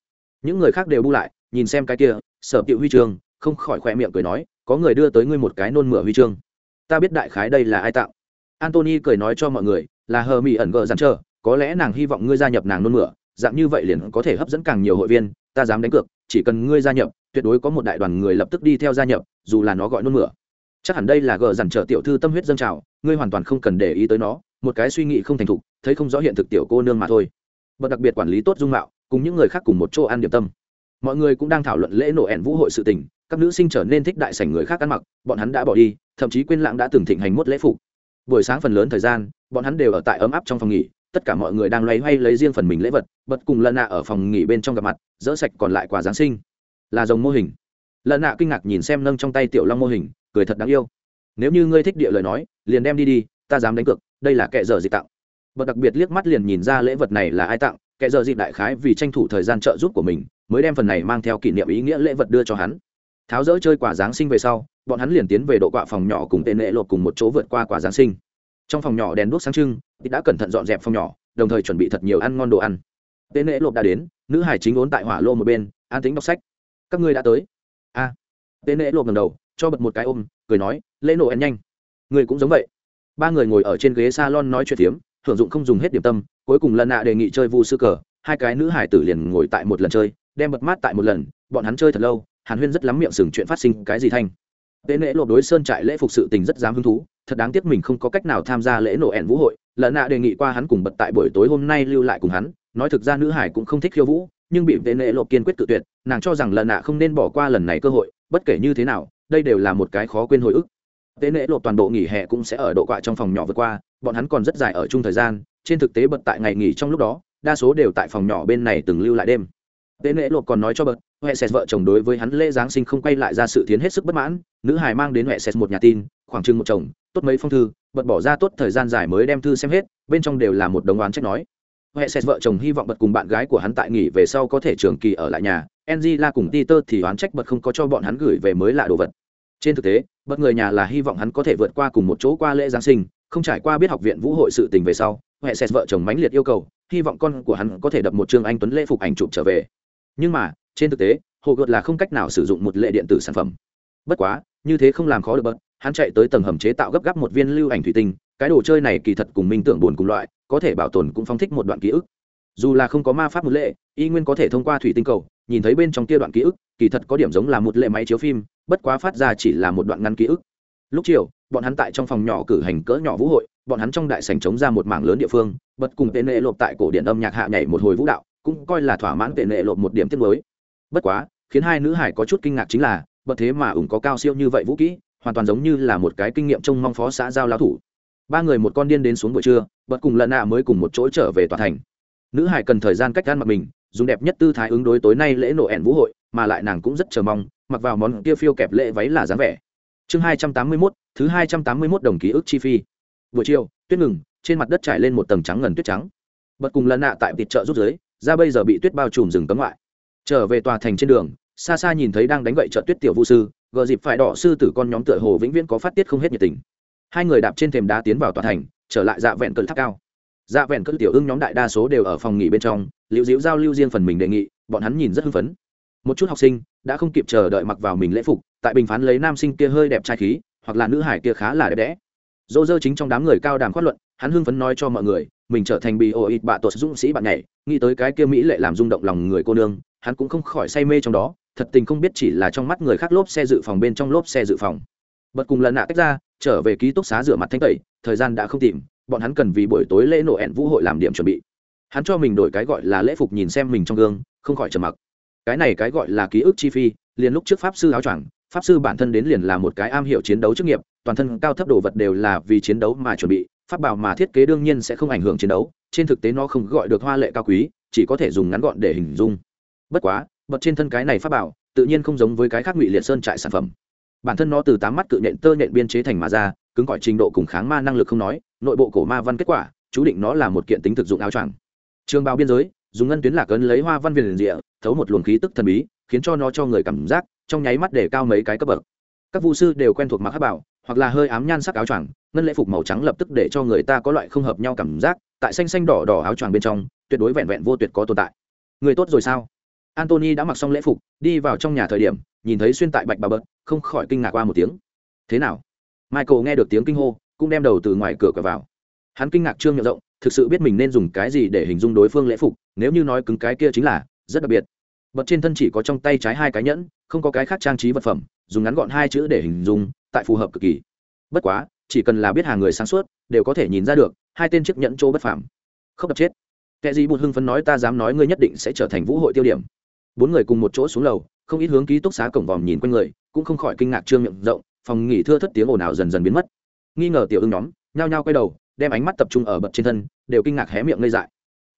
Những người khác đều bu lại, nhìn xem cái kia, sở tiệu huy chương, không khỏi khoe miệng cười nói, có người đưa tới ngươi một cái nôn mửa huy chương. Ta biết đại khái đây là ai tạo antony cười nói cho mọi người là hờ mỹ ẩn gờ dằn chờ, có lẽ nàng hy vọng ngươi gia nhập nàng nôn mửa dạng như vậy liền có thể hấp dẫn càng nhiều hội viên ta dám đánh cược chỉ cần ngươi gia nhập tuyệt đối có một đại đoàn người lập tức đi theo gia nhập dù là nó gọi nôn mửa. Chắc hẳn đây là gờ dằn trở tiểu thư tâm huyết dân trào ngươi hoàn toàn không cần để ý tới nó một cái suy nghĩ không thành thục thấy không rõ hiện thực tiểu cô nương mà thôi. Bậc đặc biệt quản lý tốt dung mạo cùng những người khác cùng một chỗ ăn điểm tâm. Mọi người cũng đang thảo luận lễ nổ ẻn vũ hội sự tình các nữ sinh trở nên thích đại sảnh người khác ăn mặc bọn hắn đã bỏ đi thậm chí quên lãng đã từng thịnh hành mốt lễ phục buổi sáng phần lớn thời gian, bọn hắn đều ở tại ấm áp trong phòng nghỉ, tất cả mọi người đang loay hoay lấy riêng phần mình lễ vật, bật cùng lần nạ ở phòng nghỉ bên trong gặp mặt, dỡ sạch còn lại quà giáng sinh. Là dòng mô hình. Lần nạ kinh ngạc nhìn xem nâng trong tay tiểu long mô hình, cười thật đáng yêu. Nếu như ngươi thích địa lời nói, liền đem đi đi, ta dám đánh cược, đây là kệ giờ dịp tặng. Bật đặc biệt liếc mắt liền nhìn ra lễ vật này là ai tặng kệ giờ dịp đại khái vì tranh thủ thời gian trợ giúp của mình, mới đem phần này mang theo kỷ niệm ý nghĩa lễ vật đưa cho hắn tháo dỡ chơi quả giáng sinh về sau bọn hắn liền tiến về độ quạ phòng nhỏ cùng tên lệ lột cùng một chỗ vượt qua quả giáng sinh. Trong phòng nhỏ đèn đuốc sáng trưng thì đã cẩn thận dọn dẹp phòng nhỏ đồng thời chuẩn bị thật nhiều ăn ngon đồ ăn. Tên lệ lột đã đến nữ hải chính ốn tại hỏa lô một bên an tính đọc sách. Các ngươi đã tới. A. À, tên lệ lột ngầm đầu cho bật một cái ôm cười nói lễ nổ ăn nhanh. Người cũng giống vậy. Ba người ngồi ở trên ghế salon nói chuyện phiếm hưởng dụng không dùng hết điểm tâm cuối cùng lần nạ đề nghị chơi vu sư cờ hai cái nữ hải tử liền ngồi tại một lần chơi đem bật mát tại một lần bọn hắn chơi thật lâu hàn huyên rất lắm miệng sừng chuyện phát sinh cái gì thanh. Tế lễ lộp đối sơn trại lễ phục sự tình rất dám hứng thú, thật đáng tiếc mình không có cách nào tham gia lễ nổ ẻn vũ hội. Lợn nạ đề nghị qua hắn cùng bật tại buổi tối hôm nay lưu lại cùng hắn, nói thực ra nữ hải cũng không thích khiêu vũ, nhưng bị tế lễ lộp kiên quyết tự tuyệt, nàng cho rằng lợn nạ không nên bỏ qua lần này cơ hội, bất kể như thế nào, đây đều là một cái khó quên hồi ức. Tế lễ lộp toàn bộ nghỉ hè cũng sẽ ở độ quạ trong phòng nhỏ vượt qua, bọn hắn còn rất dài ở chung thời gian, trên thực tế bật tại ngày nghỉ trong lúc đó, đa số đều tại phòng nhỏ bên này từng lưu lại đêm tế lễ lộp còn nói cho bật huệ sệt vợ chồng đối với hắn lễ giáng sinh không quay lại ra sự tiến hết sức bất mãn, nữ hài mang đến huệ sệt một nhà tin, khoảng chừng một chồng, tốt mấy phong thư, bật bỏ ra tốt thời gian dài mới đem thư xem hết, bên trong đều là một đống oán trách nói. Huệ sệt vợ chồng hy vọng bật cùng bạn gái của hắn tại nghỉ về sau có thể trường kỳ ở lại nhà, angela cùng peter thì oán trách bật không có cho bọn hắn gửi về mới lạ đồ vật. Trên thực tế, bật người nhà là hy vọng hắn có thể vượt qua cùng một chỗ qua lễ giáng sinh, không trải qua biết học viện vũ hội sự tình về sau huệ sệt vợ chồng mãnh liệt yêu cầu, hy vọng con của hắn có thể đập một chương anh tuấn lễ phục ảnh chụp trở về nhưng mà, trên thực tế, hồ gợt là không cách nào sử dụng một lệ điện tử sản phẩm. Bất quá, như thế không làm khó được bớt, hắn chạy tới tầng hầm chế tạo gấp gáp một viên lưu ảnh thủy tinh, cái đồ chơi này kỳ thật cùng minh tưởng buồn cùng loại, có thể bảo tồn cũng phóng thích một đoạn ký ức. Dù là không có ma pháp một lệ, y nguyên có thể thông qua thủy tinh cầu, nhìn thấy bên trong kia đoạn ký ức, kỳ thật có điểm giống là một lệ máy chiếu phim, bất quá phát ra chỉ là một đoạn ngắn ký ức. Lúc chiều, bọn hắn tại trong phòng nhỏ cử hành cỡ nhỏ vũ hội, bọn hắn trong đại sảnh chống ra một mảng lớn địa phương, bật cùng tên lệ lộp tại cổ điện âm nhạc hạ nhảy một hồi vũ đạo cũng coi là thỏa mãn tệ nệ lộp một điểm tiết mới. Bất quá, khiến hai nữ hải có chút kinh ngạc chính là bất thế mà ủng có cao siêu như vậy vũ kỹ, hoàn toàn giống như là một cái kinh nghiệm trông mong phó xã giao lao thủ. Ba người một con điên đến xuống buổi trưa bật cùng lần nạ mới cùng một chỗ trở về tòa thành. Nữ hải cần thời gian cách gan mặc mình, dùng đẹp nhất tư thái ứng đối tối nay lễ nổ ẻn vũ hội, mà lại nàng cũng rất chờ mong, mặc vào món kia phiêu kẹp lễ váy là dáng vẻ. Chương hai trăm tám mươi mốt, thứ hai trăm tám mươi mốt đồng ký ức chi phi. Buổi chiều, tuyết ngừng, trên mặt đất trải lên một tầng trắng ngần tuyết trắng. Bật cùng lần nạ tại vịt chợ rút giới ra bây giờ bị tuyết bao trùm rừng cấm ngoại. Trở về tòa thành trên đường xa xa nhìn thấy đang đánh gậy trợ tuyết tiểu vũ sư, gờ dịp phải đỏ sư tử con nhóm tựa hồ vĩnh viễn có phát tiết không hết nhiệt tình. Hai người đạp trên thềm đá tiến vào tòa thành, trở lại dạ vẹn cỡ tháp cao. Dạ vẹn cỡ tiểu ưng nhóm đại đa số đều ở phòng nghỉ bên trong liệu diễu giao lưu riêng phần mình đề nghị, bọn hắn nhìn rất hưng phấn. Một chút học sinh đã không kịp chờ đợi mặc vào mình lễ phục, tại bình phán lấy nam sinh kia hơi đẹp trai khí, hoặc là nữ hải kia khá là đẹp đẽ. Dỗ dơ chính trong đám người cao đàm khoát luận, hắn hưng phấn nói cho mọi người mình trở thành bị ô ít bạ tuột dũng sĩ bạn nhảy, nghĩ tới cái kia mỹ lệ làm rung động lòng người cô nương, hắn cũng không khỏi say mê trong đó, thật tình không biết chỉ là trong mắt người khác lốp xe dự phòng bên trong lốp xe dự phòng. Bật cùng lần nạ tách ra, trở về ký túc xá rửa mặt thanh tẩy, thời gian đã không tìm, bọn hắn cần vì buổi tối lễ nổ ẹn vũ hội làm điểm chuẩn bị. Hắn cho mình đổi cái gọi là lễ phục nhìn xem mình trong gương, không khỏi trầm mặc. Cái này cái gọi là ký ức chi phi, liền lúc trước pháp sư áo choàng, pháp sư bản thân đến liền là một cái am hiểu chiến đấu chức nghiệp, toàn thân cao thấp đồ vật đều là vì chiến đấu mà chuẩn bị pháp bảo mà thiết kế đương nhiên sẽ không ảnh hưởng chiến đấu, trên thực tế nó không gọi được hoa lệ cao quý, chỉ có thể dùng ngắn gọn để hình dung. Bất quá, bật trên thân cái này pháp bảo, tự nhiên không giống với cái khác ngụy liệt sơn trại sản phẩm. Bản thân nó từ tám mắt cự nhện tơ nhện biên chế thành mà ra, cứng cỏi trình độ cùng kháng ma năng lực không nói, nội bộ cổ ma văn kết quả, chú định nó là một kiện tính thực dụng áo choàng. Trường bào biên giới, dùng ngân tuyến lạc ấn lấy hoa văn viền rịa, thấu một luồng khí tức thần bí, khiến cho nó cho người cảm giác, trong nháy mắt để cao mấy cái cấp bậc. Các vu sư đều quen thuộc mặc hát bảo hoặc là hơi ám nhan sắc áo choàng, ngân lễ phục màu trắng lập tức để cho người ta có loại không hợp nhau cảm giác, tại xanh xanh đỏ đỏ áo choàng bên trong, tuyệt đối vẹn vẹn vô tuyệt có tồn tại. Người tốt rồi sao? Antony đã mặc xong lễ phục, đi vào trong nhà thời điểm, nhìn thấy xuyên tại bạch bà bợt không khỏi kinh ngạc qua một tiếng. Thế nào? Michael nghe được tiếng kinh hô, cũng đem đầu từ ngoài cửa cửa vào. Hắn kinh ngạc trương miệng rộng, thực sự biết mình nên dùng cái gì để hình dung đối phương lễ phục, nếu như nói cứng cái kia chính là rất đặc biệt. Bật trên thân chỉ có trong tay trái hai cái nhẫn, không có cái khác trang trí vật phẩm, dùng ngắn gọn hai chữ để hình dung tại phù hợp cực kỳ. Bất quá, chỉ cần là biết hàng người sáng suốt, đều có thể nhìn ra được, hai tên chiếc nhẫn chỗ bất phàm. Không đập chết. Kẻ gì bụt hưng phấn nói ta dám nói ngươi nhất định sẽ trở thành vũ hội tiêu điểm. Bốn người cùng một chỗ xuống lầu, không ít hướng ký túc xá cổng vòm nhìn quanh người, cũng không khỏi kinh ngạc trương miệng rộng, phòng nghỉ thưa thất tiếng ồn ào dần dần biến mất. Nghi ngờ tiểu ưng nhóm, nhao nhao quay đầu, đem ánh mắt tập trung ở bậc trên thân, đều kinh ngạc hé miệng ngây dại.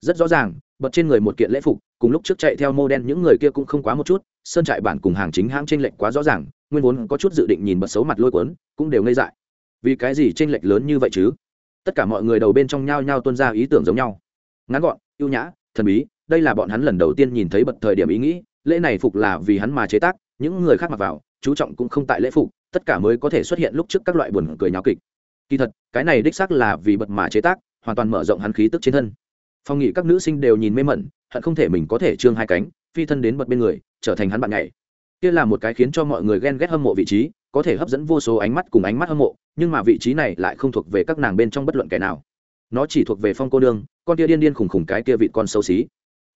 Rất rõ ràng bậc trên người một kiện lễ phục, cùng lúc trước chạy theo mô đen những người kia cũng không quá một chút, sơn trại bản cùng hàng chính hãng t r ê n lệch quá rõ ràng nguyên vốn có chút dự định nhìn bật xấu mặt lôi cuốn, cũng đều ngây dại. Vì cái gì t r ê n lệch lớn như vậy chứ? Tất cả mọi người đầu bên trong nhao nhao tuân ra ý tưởng giống nhau. Ngắn gọn, ưu nhã, thần bí, đây là bọn hắn lần đầu tiên nhìn thấy bật thời điểm ý nghĩ, lễ này phục là vì hắn mà chế tác, những người khác mặc vào, chú trọng cũng không tại lễ phục, tất cả mới có thể xuất hiện lúc trước các loại buồn cười nháo kịch. Kỳ thật, cái này đích xác là vì bật mà chế tác, hoàn toàn mở rộng hắn khí tức trên thân. Phong nghị các nữ sinh đều nhìn mê mẩn, hận không thể mình có thể trương hai cánh, phi thân đến bật bên người, trở thành hắn bạn nhảy kia là một cái khiến cho mọi người ghen ghét hâm mộ vị trí, có thể hấp dẫn vô số ánh mắt cùng ánh mắt hâm mộ, nhưng mà vị trí này lại không thuộc về các nàng bên trong bất luận kẻ nào. Nó chỉ thuộc về phong cô nương, con kia điên điên khùng khùng cái kia vị con xấu xí.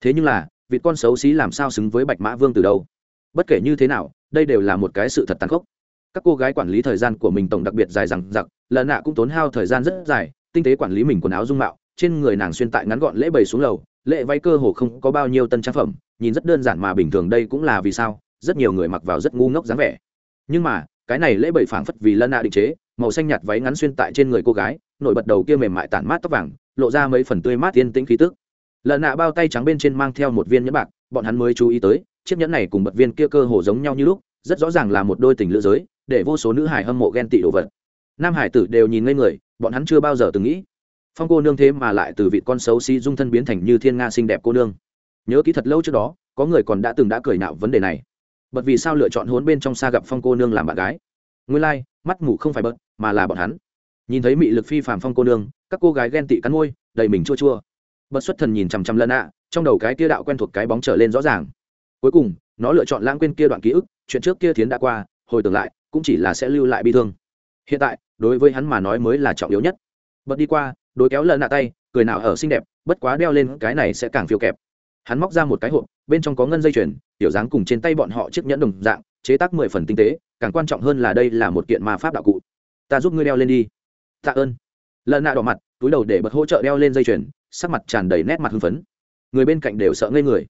Thế nhưng là vị con xấu xí làm sao xứng với bạch mã vương từ đâu? Bất kể như thế nào, đây đều là một cái sự thật tàn khốc. Các cô gái quản lý thời gian của mình tổng đặc biệt dài rằng giặc lần nạ cũng tốn hao thời gian rất dài, tinh tế quản lý mình quần áo dung mạo, trên người nàng xuyên tại ngắn gọn lễ bày xuống lầu, lễ vay cơ hồ không có bao nhiêu tân trang phẩm, nhìn rất đơn giản mà bình thường đây cũng là vì sao rất nhiều người mặc vào rất ngu ngốc dáng vẻ. Nhưng mà, cái này lễ bày phảng phất vì lân nạ định chế, màu xanh nhạt váy ngắn xuyên tại trên người cô gái, nổi bật đầu kia mềm mại tản mát tóc vàng, lộ ra mấy phần tươi mát tiên tĩnh khí tức. Lợn nạ bao tay trắng bên trên mang theo một viên nhẫn bạc, bọn hắn mới chú ý tới, chiếc nhẫn này cùng bật viên kia cơ hồ giống nhau như lúc, rất rõ ràng là một đôi tình lữ giới, để vô số nữ hải hâm mộ ghen tị đồ vật. Nam hải tử đều nhìn ngây người, bọn hắn chưa bao giờ từng nghĩ. Phong cô nương thế mà lại từ vị con xấu xí dung thân biến thành như thiên nga xinh đẹp cô nương. Nhớ kỹ thật lâu trước đó, có người còn đã từng đã cười nạo vấn đề này bật vì sao lựa chọn hốn bên trong xa gặp phong cô nương làm bạn gái? Nguyên lai、like, mắt ngủ không phải bớt mà là bọn hắn. Nhìn thấy mị lực phi phàm phong cô nương các cô gái ghen tị cắn môi đầy mình chua chua. Bật xuất thần nhìn chằm chằm lân ạ trong đầu cái kia đạo quen thuộc cái bóng trở lên rõ ràng. Cuối cùng nó lựa chọn lãng quên kia đoạn ký ức chuyện trước kia thiến đã qua hồi tưởng lại cũng chỉ là sẽ lưu lại bi thương. Hiện tại đối với hắn mà nói mới là trọng yếu nhất. Bật đi qua đối kéo lợn nạ tay cười nào ở xinh đẹp bất quá đeo lên cái này sẽ càng phiêu kẹp hắn móc ra một cái hộp, bên trong có ngân dây chuyền, tiểu dáng cùng trên tay bọn họ chiếc nhẫn đồng dạng, chế tác mười phần tinh tế, càng quan trọng hơn là đây là một kiện ma pháp đạo cụ. Ta giúp ngươi đeo lên đi. Tạ ơn. Lợn nạ đỏ mặt, túi đầu để bật hỗ trợ đeo lên dây chuyền, sắc mặt tràn đầy nét mặt hưng phấn. Người bên cạnh đều sợ ngây người.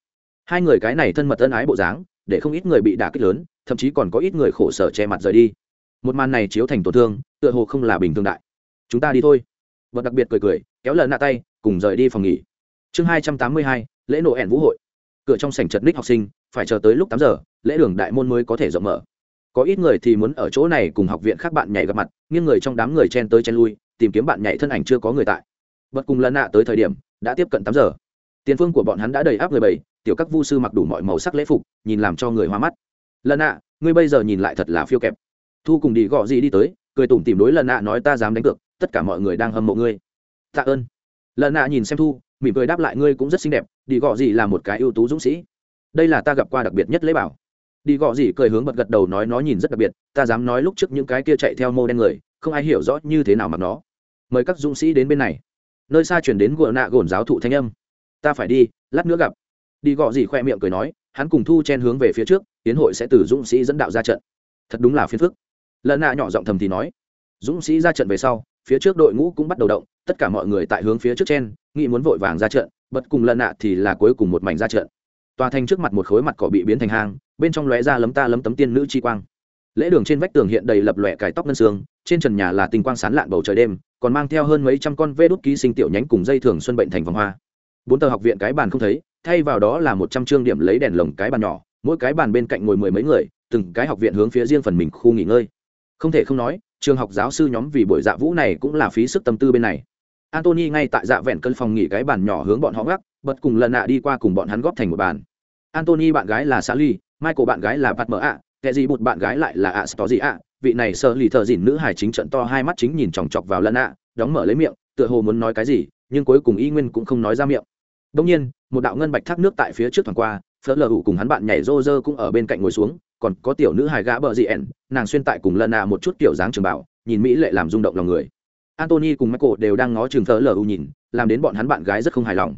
Hai người cái này thân mật ân ái bộ dáng, để không ít người bị đả kích lớn, thậm chí còn có ít người khổ sở che mặt rời đi. Một màn này chiếu thành tổn thương, tựa hồ không là bình thường đại. Chúng ta đi thôi. Vật đặc biệt cười cười, kéo lần nạ tay, cùng rời đi phòng nghỉ. Chương hai trăm tám mươi hai lễ nổ ẻn vũ hội. Cửa trong sảnh chật ních học sinh, phải chờ tới lúc tám giờ, lễ đường đại môn mới có thể rộng mở. Có ít người thì muốn ở chỗ này cùng học viện khác bạn nhảy gặp mặt, nghiêng người trong đám người chen tới chen lui, tìm kiếm bạn nhảy thân ảnh chưa có người tại. Bật cùng lần nạ tới thời điểm, đã tiếp cận tám giờ. Tiền phương của bọn hắn đã đầy áp người bảy tiểu các vu sư mặc đủ mọi màu sắc lễ phục, nhìn làm cho người hoa mắt. Lần nạ, ngươi bây giờ nhìn lại thật là phiêu kẹp. Thu cùng đi gõ gì đi tới, cười tủm tìm đối lần nạ nói ta dám đánh cược, tất cả mọi người đang hâm mộ ngươi. Tạ ơn. Lần nạ nhìn xem thu mỉm cười đáp lại, ngươi cũng rất xinh đẹp, đi gõ gì là một cái ưu tú dũng sĩ. Đây là ta gặp qua đặc biệt nhất lễ bảo. Đi gõ gì cười hướng bật gật đầu nói, nó nhìn rất đặc biệt, ta dám nói lúc trước những cái kia chạy theo mô đen người, không ai hiểu rõ như thế nào mặc nó. Mời các dũng sĩ đến bên này. Nơi xa chuyển đến gùa nạ gồn giáo thụ thanh âm. Ta phải đi, lát nữa gặp. Đi gõ gì khoe miệng cười nói, hắn cùng thu chen hướng về phía trước, tiến hội sẽ từ dũng sĩ dẫn đạo ra trận. Thật đúng là phiền phức. Lần nạ nhỏ giọng thầm thì nói. Dũng sĩ ra trận về sau phía trước đội ngũ cũng bắt đầu động, tất cả mọi người tại hướng phía trước trên nghĩ muốn vội vàng ra trận bật cùng lần nạ thì là cuối cùng một mảnh ra trận. Tòa thành trước mặt một khối mặt cỏ bị biến thành hang, bên trong lóe ra lấm ta lấm tấm tiên nữ chi quang. Lễ đường trên vách tường hiện đầy lập lòe cải tóc ngân xương, trên trần nhà là tinh quang sán lạn bầu trời đêm, còn mang theo hơn mấy trăm con vê đốt ký sinh tiểu nhánh cùng dây thường xuân bệnh thành vòng hoa. Bốn tờ học viện cái bàn không thấy, thay vào đó là một trăm chương điểm lấy đèn lồng cái bàn nhỏ, mỗi cái bàn bên cạnh ngồi mười mấy người, từng cái học viện hướng phía riêng phần mình khu nghỉ ngơi. Không thể không nói trường học giáo sư nhóm vì buổi dạ vũ này cũng là phí sức tâm tư bên này. Antony ngay tại dạ vẹn cân phòng nghỉ cái bàn nhỏ hướng bọn họ gác bật cùng lần nạ đi qua cùng bọn hắn góp thành một bàn. Antony bạn gái là sally michael bạn gái là pat mở ạ kẻ gì một bạn gái lại là ạ à, gì ạ vị này sợ lì thợ dỉn nữ hải chính trận to hai mắt chính nhìn chòng chọc vào lần nạ đóng mở lấy miệng tựa hồ muốn nói cái gì nhưng cuối cùng y nguyên cũng không nói ra miệng. Đông nhiên một đạo ngân bạch thác nước tại phía trước thoảng qua phớt lờ hủ cùng hắn bạn nhảy rô rơ cũng ở bên cạnh ngồi xuống còn có tiểu nữ hài gã bờ dị ẻn, nàng xuyên tại cùng lần nạ một chút kiểu dáng trường bảo, nhìn mỹ lệ làm rung động lòng người. Antony cùng michael đều đang ngó trường thờ lờ u nhìn, làm đến bọn hắn bạn gái rất không hài lòng.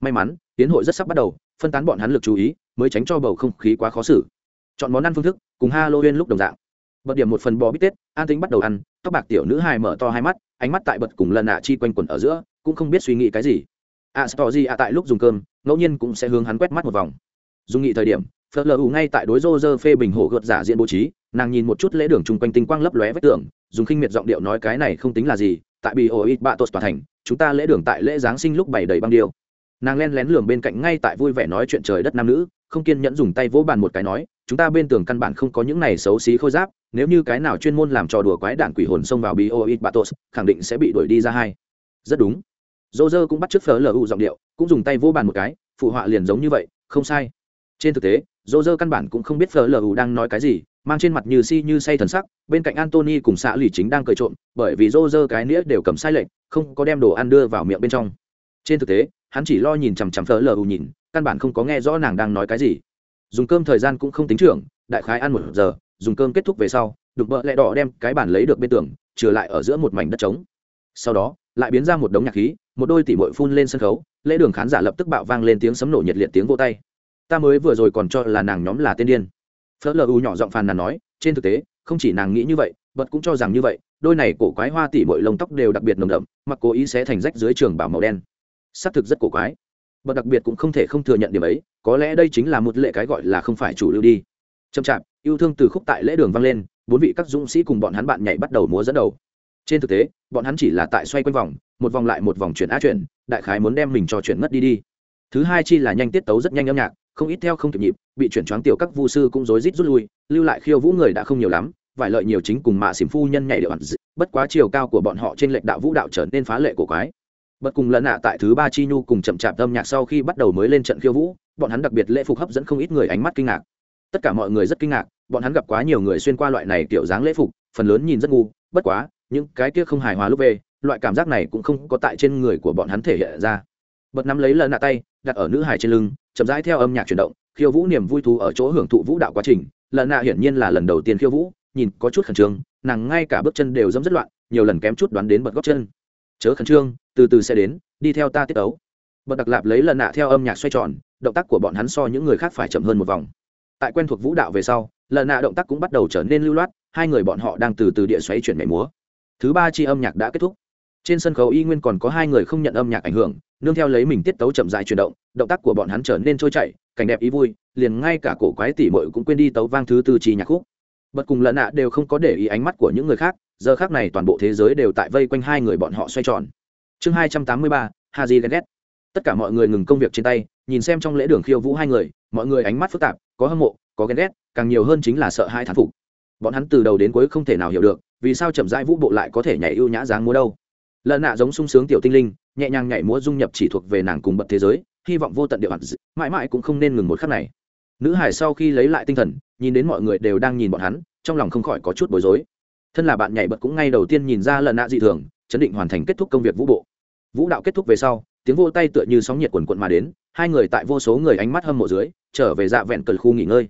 May mắn, tiến hội rất sắp bắt đầu, phân tán bọn hắn lực chú ý, mới tránh cho bầu không khí quá khó xử. Chọn món ăn phương thức, cùng halloween lúc đồng dạng. Bật điểm một phần bò bít tết, an tính bắt đầu ăn, tóc bạc tiểu nữ hài mở to hai mắt, ánh mắt tại bật cùng lần nạ chi quanh quẩn ở giữa, cũng không biết suy nghĩ cái gì. A sto gì a tại lúc dùng cơm, ngẫu nhiên cũng sẽ hướng hắn quét mắt một vòng. Dùng nghị thời điểm phớt lờ ủ ngay tại đối rô rơ phê bình hổ gợt giả diện bố trí, nàng nhìn một chút lễ đường chung quanh tinh quang lấp lóe vách tường, dùng khinh miệt giọng điệu nói cái này không tính là gì, tại bị ổ ít bạ tột tòa thành, chúng ta lễ đường tại lễ giáng sinh lúc bảy đầy băng điêu. Nàng len lén lường bên cạnh ngay tại vui vẻ nói chuyện trời đất nam nữ, không kiên nhẫn dùng tay vỗ bàn một cái nói, chúng ta bên tường căn bản không có những này xấu xí khôi giáp, nếu như cái nào chuyên môn làm trò đùa quái đản quỷ hồn xông vào bioit bạ tọt khẳng định sẽ bị đuổi đi ra hai. Rất đúng. Dô dơ cũng bắt t r ư ớ c phở giọng điệu, cũng dùng tay vỗ bàn một cái, phụ họa liền giống như vậy, không sai. Trên thực tế dô dơ căn bản cũng không biết phở lu đang nói cái gì, mang trên mặt như si như say thần sắc, bên cạnh antony cùng xã lì chính đang cười trộm, bởi vì dô dơ cái nĩa đều cầm sai lệch, không có đem đồ ăn đưa vào miệng bên trong. Trên thực tế, hắn chỉ lo nhìn chằm chằm phở lu nhìn, căn bản không có nghe rõ nàng đang nói cái gì. Dùng cơm thời gian cũng không tính trưởng, đại khái ăn một giờ, dùng cơm kết thúc về sau, đục bợ lẹ đỏ đem cái bàn lấy được bên tường, trừ lại ở giữa một mảnh đất trống. Sau đó, lại biến ra một đống nhạc khí, một đôi tỉ mội phun lên sân khấu, lễ đường khán giả lập tức bạo vang lên tiếng sấm nổ nhiệt liệt tiếng vô tay ta mới vừa rồi còn cho là nàng nhóm là tên điên. Phớt lờ u nhỏ giọng phàn nàn nói, trên thực tế, không chỉ nàng nghĩ như vậy, bật cũng cho rằng như vậy, đôi này cổ quái hoa tỉ mọi lông tóc đều đặc biệt nồng đậm, mặc cố ý sẽ thành rách dưới trường bảo màu đen. Xác thực rất cổ quái. Bật đặc biệt cũng không thể không thừa nhận điểm ấy, có lẽ đây chính là một lệ cái gọi là không phải chủ lưu đi. Chậm chạp, yêu thương từ khúc tại lễ đường vang lên, bốn vị các dũng sĩ cùng bọn hắn bạn nhảy bắt đầu múa dẫn đầu. Trên thực tế, bọn hắn chỉ là tại xoay quanh vòng, một vòng lại một vòng chuyển á chuyển, đại khái muốn đem mình cho chuyển ngất đi đi. Thứ hai chi là nhanh tiết tấu rất nhanh âm nhạc không ít theo không kịp nhịp, bị chuyển choáng tiểu các vu sư cũng rối rít rút lui, lưu lại khiêu vũ người đã không nhiều lắm, vài lợi nhiều chính cùng mạ xỉm phu nhân nhảy điệu ẩn bất quá chiều cao của bọn họ trên lệnh đạo vũ đạo trở nên phá lệ của quái. Bất cùng lần ạ tại thứ ba chi nhu cùng chậm chạp âm nhạc sau khi bắt đầu mới lên trận khiêu vũ, bọn hắn đặc biệt lễ phục hấp dẫn không ít người ánh mắt kinh ngạc. Tất cả mọi người rất kinh ngạc, bọn hắn gặp quá nhiều người xuyên qua loại này kiểu dáng lễ phục, phần lớn nhìn rất ngu, bất quá, những cái kia không hài hòa lúc về, loại cảm giác này cũng không có tại trên người của bọn hắn thể hiện ra bật nắm lấy lần nạ tay, đặt ở nữ hải trên lưng, chậm rãi theo âm nhạc chuyển động, khiêu vũ niềm vui thú ở chỗ hưởng thụ vũ đạo quá trình. Lần nạ hiển nhiên là lần đầu tiên khiêu vũ, nhìn có chút khẩn trương, nàng ngay cả bước chân đều dẫm rất loạn, nhiều lần kém chút đoán đến bật góc chân. Chớ khẩn trương, từ từ sẽ đến, đi theo ta tiết ấu bật đặc lạp lấy lần nạ theo âm nhạc xoay tròn, động tác của bọn hắn so những người khác phải chậm hơn một vòng. Tại quen thuộc vũ đạo về sau, lần nạ động tác cũng bắt đầu trở nên lưu loát, hai người bọn họ đang từ từ địa xoáy chuyển mẻ múa. Thứ ba chi âm nhạc đã kết thúc. Trên sân khấu y nguyên còn có hai người không nhận âm nhạc ảnh hưởng nương theo lấy mình tiết tấu chậm dài chuyển động động tác của bọn hắn trở nên trôi chảy, cảnh đẹp ý vui, liền ngay cả cổ quái tỉ mội cũng quên đi tấu vang thứ tư chi nhạc khúc. Bật cùng lần nạ đều không có để ý ánh mắt của những người khác, giờ khác này toàn bộ thế giới đều tại vây quanh hai người bọn họ xoay tròn. Chương hai trăm tám mươi ba, haji ghen ghét tất cả mọi người ngừng công việc trên tay, nhìn xem trong lễ đường khiêu vũ hai người, mọi người ánh mắt phức tạp, có hâm mộ, có ghen ghét, càng nhiều hơn chính là sợ hai thán phục. Bọn hắn từ đầu đến cuối không thể nào hiểu được, vì sao chậm rãi vũ bộ lại có thể nhảy ưu nhã dáng múa đâu lợn nạ giống sung sướng tiểu tinh linh, nhẹ nhàng nhảy múa dung nhập chỉ thuộc về nàng cùng bậc thế giới, hy vọng vô tận địa mặt mãi mãi cũng không nên ngừng một khắc này. Nữ hải sau khi lấy lại tinh thần, nhìn đến mọi người đều đang nhìn bọn hắn, trong lòng không khỏi có chút bối rối. Thân là bạn nhảy bật cũng ngay đầu tiên nhìn ra lần nạ dị thường, chấn định hoàn thành kết thúc công việc vũ bộ. Vũ đạo kết thúc về sau, tiếng vô tay tựa như sóng nhiệt quần quận mà đến, hai người tại vô số người ánh mắt hâm mộ dưới, trở về dạ vẹn cờ khu nghỉ ngơi.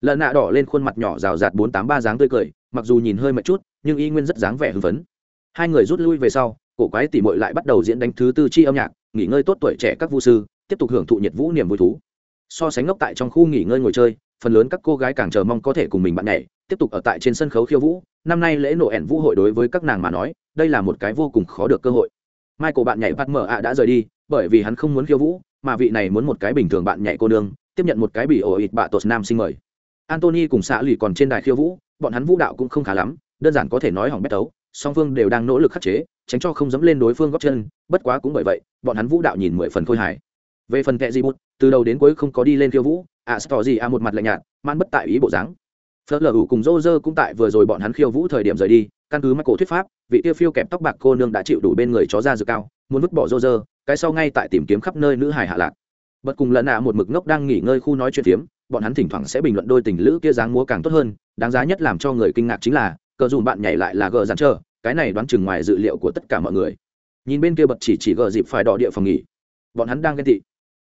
Lần nạ đỏ lên khuôn mặt nhỏ rào rạt bốn tám ba dáng tươi cười, mặc dù nhìn hơi mệt chút, nhưng y nguyên rất dáng vẻ hưng phấn. Hai người rút lui về sau cổ quái tỉ mội lại bắt đầu diễn đánh thứ tư chi âm nhạc, nghỉ ngơi tốt tuổi trẻ các vu sư, tiếp tục hưởng thụ nhiệt vũ niềm vui thú. So sánh ngốc tại trong khu nghỉ ngơi ngồi chơi, phần lớn các cô gái càng chờ mong có thể cùng mình bạn nhảy, tiếp tục ở tại trên sân khấu khiêu vũ. Năm nay lễ nổ ẻn vũ hội đối với các nàng mà nói, đây là một cái vô cùng khó được cơ hội. Mai cổ bạn nhảy bắt mở ạ đã rời đi, bởi vì hắn không muốn khiêu vũ, mà vị này muốn một cái bình thường bạn nhảy cô nương, tiếp nhận một cái bị ổ ịt bạ tột nam sinh mời. Antony cùng xã lì còn trên đài khiêu vũ, bọn hắn vũ đạo cũng không khá lắm, đơn giản có thể nói hỏng bét tấu song phương đều đang nỗ lực khắc chế tránh cho không dẫm lên đối phương góp chân bất quá cũng bởi vậy bọn hắn vũ đạo nhìn mười phần khôi hài về phần kệ di bút từ đầu đến cuối không có đi lên khiêu vũ ạ à, gì à? một mặt lạnh nhạt man bất tại ý bộ dáng phớt lờ ủ cùng rô rơ cũng tại vừa rồi bọn hắn khiêu vũ thời điểm rời đi căn cứ mắc cổ thuyết pháp vị tiêu phiêu kẹp tóc bạc cô nương đã chịu đủ bên người chó ra dược cao muốn vứt bỏ rô rơ cái sau ngay tại tìm kiếm khắp nơi nữ hải hạ lạc Bất cùng lần nạ một mực ngốc đang nghỉ ngơi khu nói chuyện phiếm bọn hắn thỉnh thoảng sẽ bình luận đôi tình lữ kia dáng múa càng tốt hơn đáng giá nhất làm cho người kinh ngạc chính là cờ dùm bạn nhảy lại là gờ dàn trơ cái này đoán chừng ngoài dự liệu của tất cả mọi người. Nhìn bên kia bật chỉ chỉ gờ dịp phải đỏ địa phòng nghỉ. Bọn hắn đang ghen tị.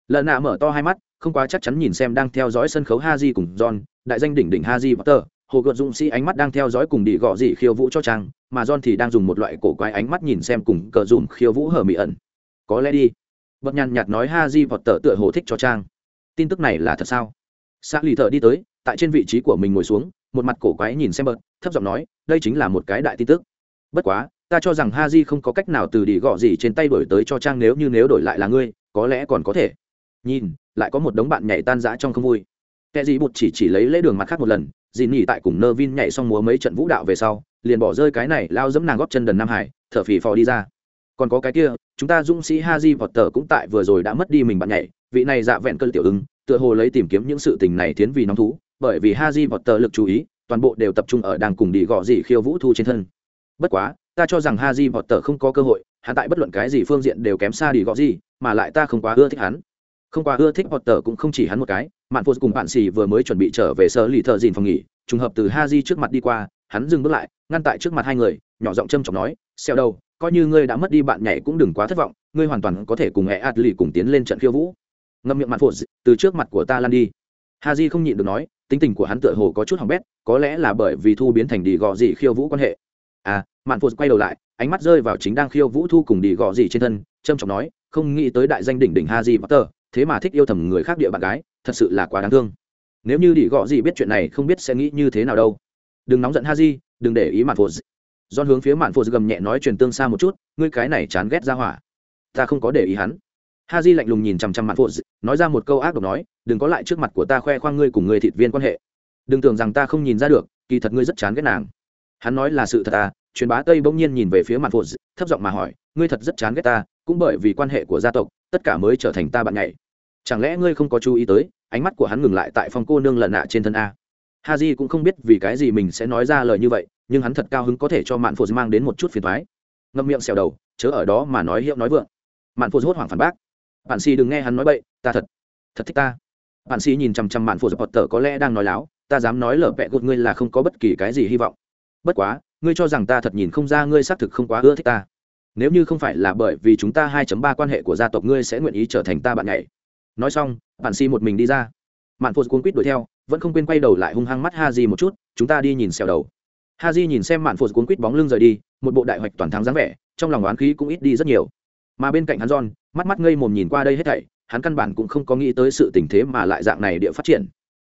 Lần nạ mở to hai mắt, không quá chắc chắn nhìn xem đang theo dõi sân khấu ha di cùng john, đại danh đỉnh đỉnh ha di và tờ hồ gợt dũng sĩ ánh mắt đang theo dõi cùng đi gõ dị khiêu vũ cho trang mà john thì đang dùng một loại cổ quái ánh mắt nhìn xem cùng cờ dùm khiêu vũ hở mỹ ẩn. Có lẽ đi. Bật nhàn nhạt nói ha di vọt tờ tựa hồ thích cho trang tin tức này là thật sao? Xã lì thợ đi tới, tại trên vị trí của mình ngồi xuống, một mặt cổ quái nhìn xem bật, thấp giọng nói, đây chính là một cái đại tin tức bất quá, ta cho rằng ha di không có cách nào từ đi gọ gì trên tay đổi tới cho trang nếu như nếu đổi lại là ngươi, có lẽ còn có thể. Nhìn, lại có một đống bạn nhảy tan rã trong không vui. Kẻ gì bụt chỉ chỉ lấy lễ đường mặt khác một lần, dì nghỉ tại cùng nơ vin nhảy xong múa mấy trận vũ đạo về sau, liền bỏ rơi cái này lao dẫm nàng góp chân đần nam hải, thở phì phò đi ra. Còn có cái kia, chúng ta dũng sĩ ha di vọt tờ cũng tại vừa rồi đã mất đi mình bạn nhảy, vị này dạ vẹn cơn tiểu ứng, tựa hồ lấy tìm kiếm những sự tình này tiến vì nóng thú, bởi vì ha di vọt tờ lực chú ý, toàn bộ đều tập trung ở đang cùng đi gõ gì khiêu vũ thu trên thân bất quá, ta cho rằng ha di vọt tờ không có cơ hội, hắn tại bất luận cái gì phương diện đều kém xa đi gõ gì mà lại ta không quá ưa thích hắn. Không quá ưa thích vọt tờ cũng không chỉ hắn một cái, mạn phô cùng bạn xì vừa mới chuẩn bị trở về sở lì thợ dìn phòng nghỉ, trùng hợp từ ha di trước mặt đi qua, hắn dừng bước lại, ngăn tại trước mặt hai người, nhỏ giọng châm chọc nói xeo đâu coi như ngươi đã mất đi bạn nhảy cũng đừng quá thất vọng, ngươi hoàn toàn có thể cùng hẹ ạt lì cùng tiến lên trận khiêu vũ. Ngâm miệng mạn phô từ trước mặt của ta lan đi. Ha di không nhịn được nói, tính tình của hắn tựa hồ có chút hỏng bét, có lẽ là bởi vì thu biến thành đi gò gì khiêu vũ quan hệ à mạn phụ quay đầu lại ánh mắt rơi vào chính đang khiêu vũ thu cùng đi gò gì trên thân trâm trọng nói không nghĩ tới đại danh đỉnh đỉnh ha di potter thế mà thích yêu thầm người khác địa bạn gái thật sự là quá đáng thương. Nếu như đi gò gì biết chuyện này không biết sẽ nghĩ như thế nào đâu. Đừng nóng giận ha di đừng để ý mạn phụ. don hướng phía mạn phụ gầm nhẹ nói truyền tương xa một chút ngươi cái này chán ghét ra hỏa. Ta không có để ý hắn. Ha di lạnh lùng nhìn chằm chằm mạn phụ, nói ra một câu ác độc nói đừng có lại trước mặt của ta khoe khoang ngươi cùng người thịt viên quan hệ. Đừng tưởng rằng ta không nhìn ra được kỳ thật ngươi rất chán ghét nàng hắn nói là sự thật à truyền bá tây bỗng nhiên nhìn về phía mặt phụt, thấp giọng mà hỏi, ngươi thật rất chán ghét ta, cũng bởi vì quan hệ của gia tộc, tất cả mới trở thành ta bạn nhảy. Chẳng lẽ ngươi không có chú ý tới, ánh mắt của hắn ngừng lại tại phòng cô nương lần nạ trên thân a? Ha j cũng không biết vì cái gì mình sẽ nói ra lời như vậy, nhưng hắn thật cao hứng có thể cho mạn phụt mang đến một chút phiền thoái ngậm miệng xèo đầu, chớ ở đó mà nói hiệu nói vượng. Mạn phụt hốt hoảng phản bác, bạn si đừng nghe hắn nói bậy, ta thật thật thích ta. Bạn si nhìn chằm chằm mạn phụt giật tờ có lẽ đang nói láo, ta dám nói lở vẹ gột ngươi là không có bất kỳ cái gì hy vọng bất quá, ngươi cho rằng ta thật nhìn không ra ngươi xác thực không quá ưa thích ta. Nếu như không phải là bởi vì chúng ta 2.3 quan hệ của gia tộc ngươi sẽ nguyện ý trở thành ta bạn nhảy. Nói xong bạn si một mình đi ra. Mạn phụt cuốn quýt đuổi theo, vẫn không quên quay đầu lại hung hăng mắt ha di một chút, chúng ta đi nhìn xèo đầu. Ha di nhìn xem mạn phụt cuốn quýt bóng lưng rời đi, một bộ đại hoạch toàn thắng dáng vẻ, trong lòng oán khí cũng ít đi rất nhiều. Mà bên cạnh hắn john, mắt mắt ngây mồm nhìn qua đây hết thảy, hắn căn bản cũng không có nghĩ tới sự tình thế mà lại dạng này địa phát triển.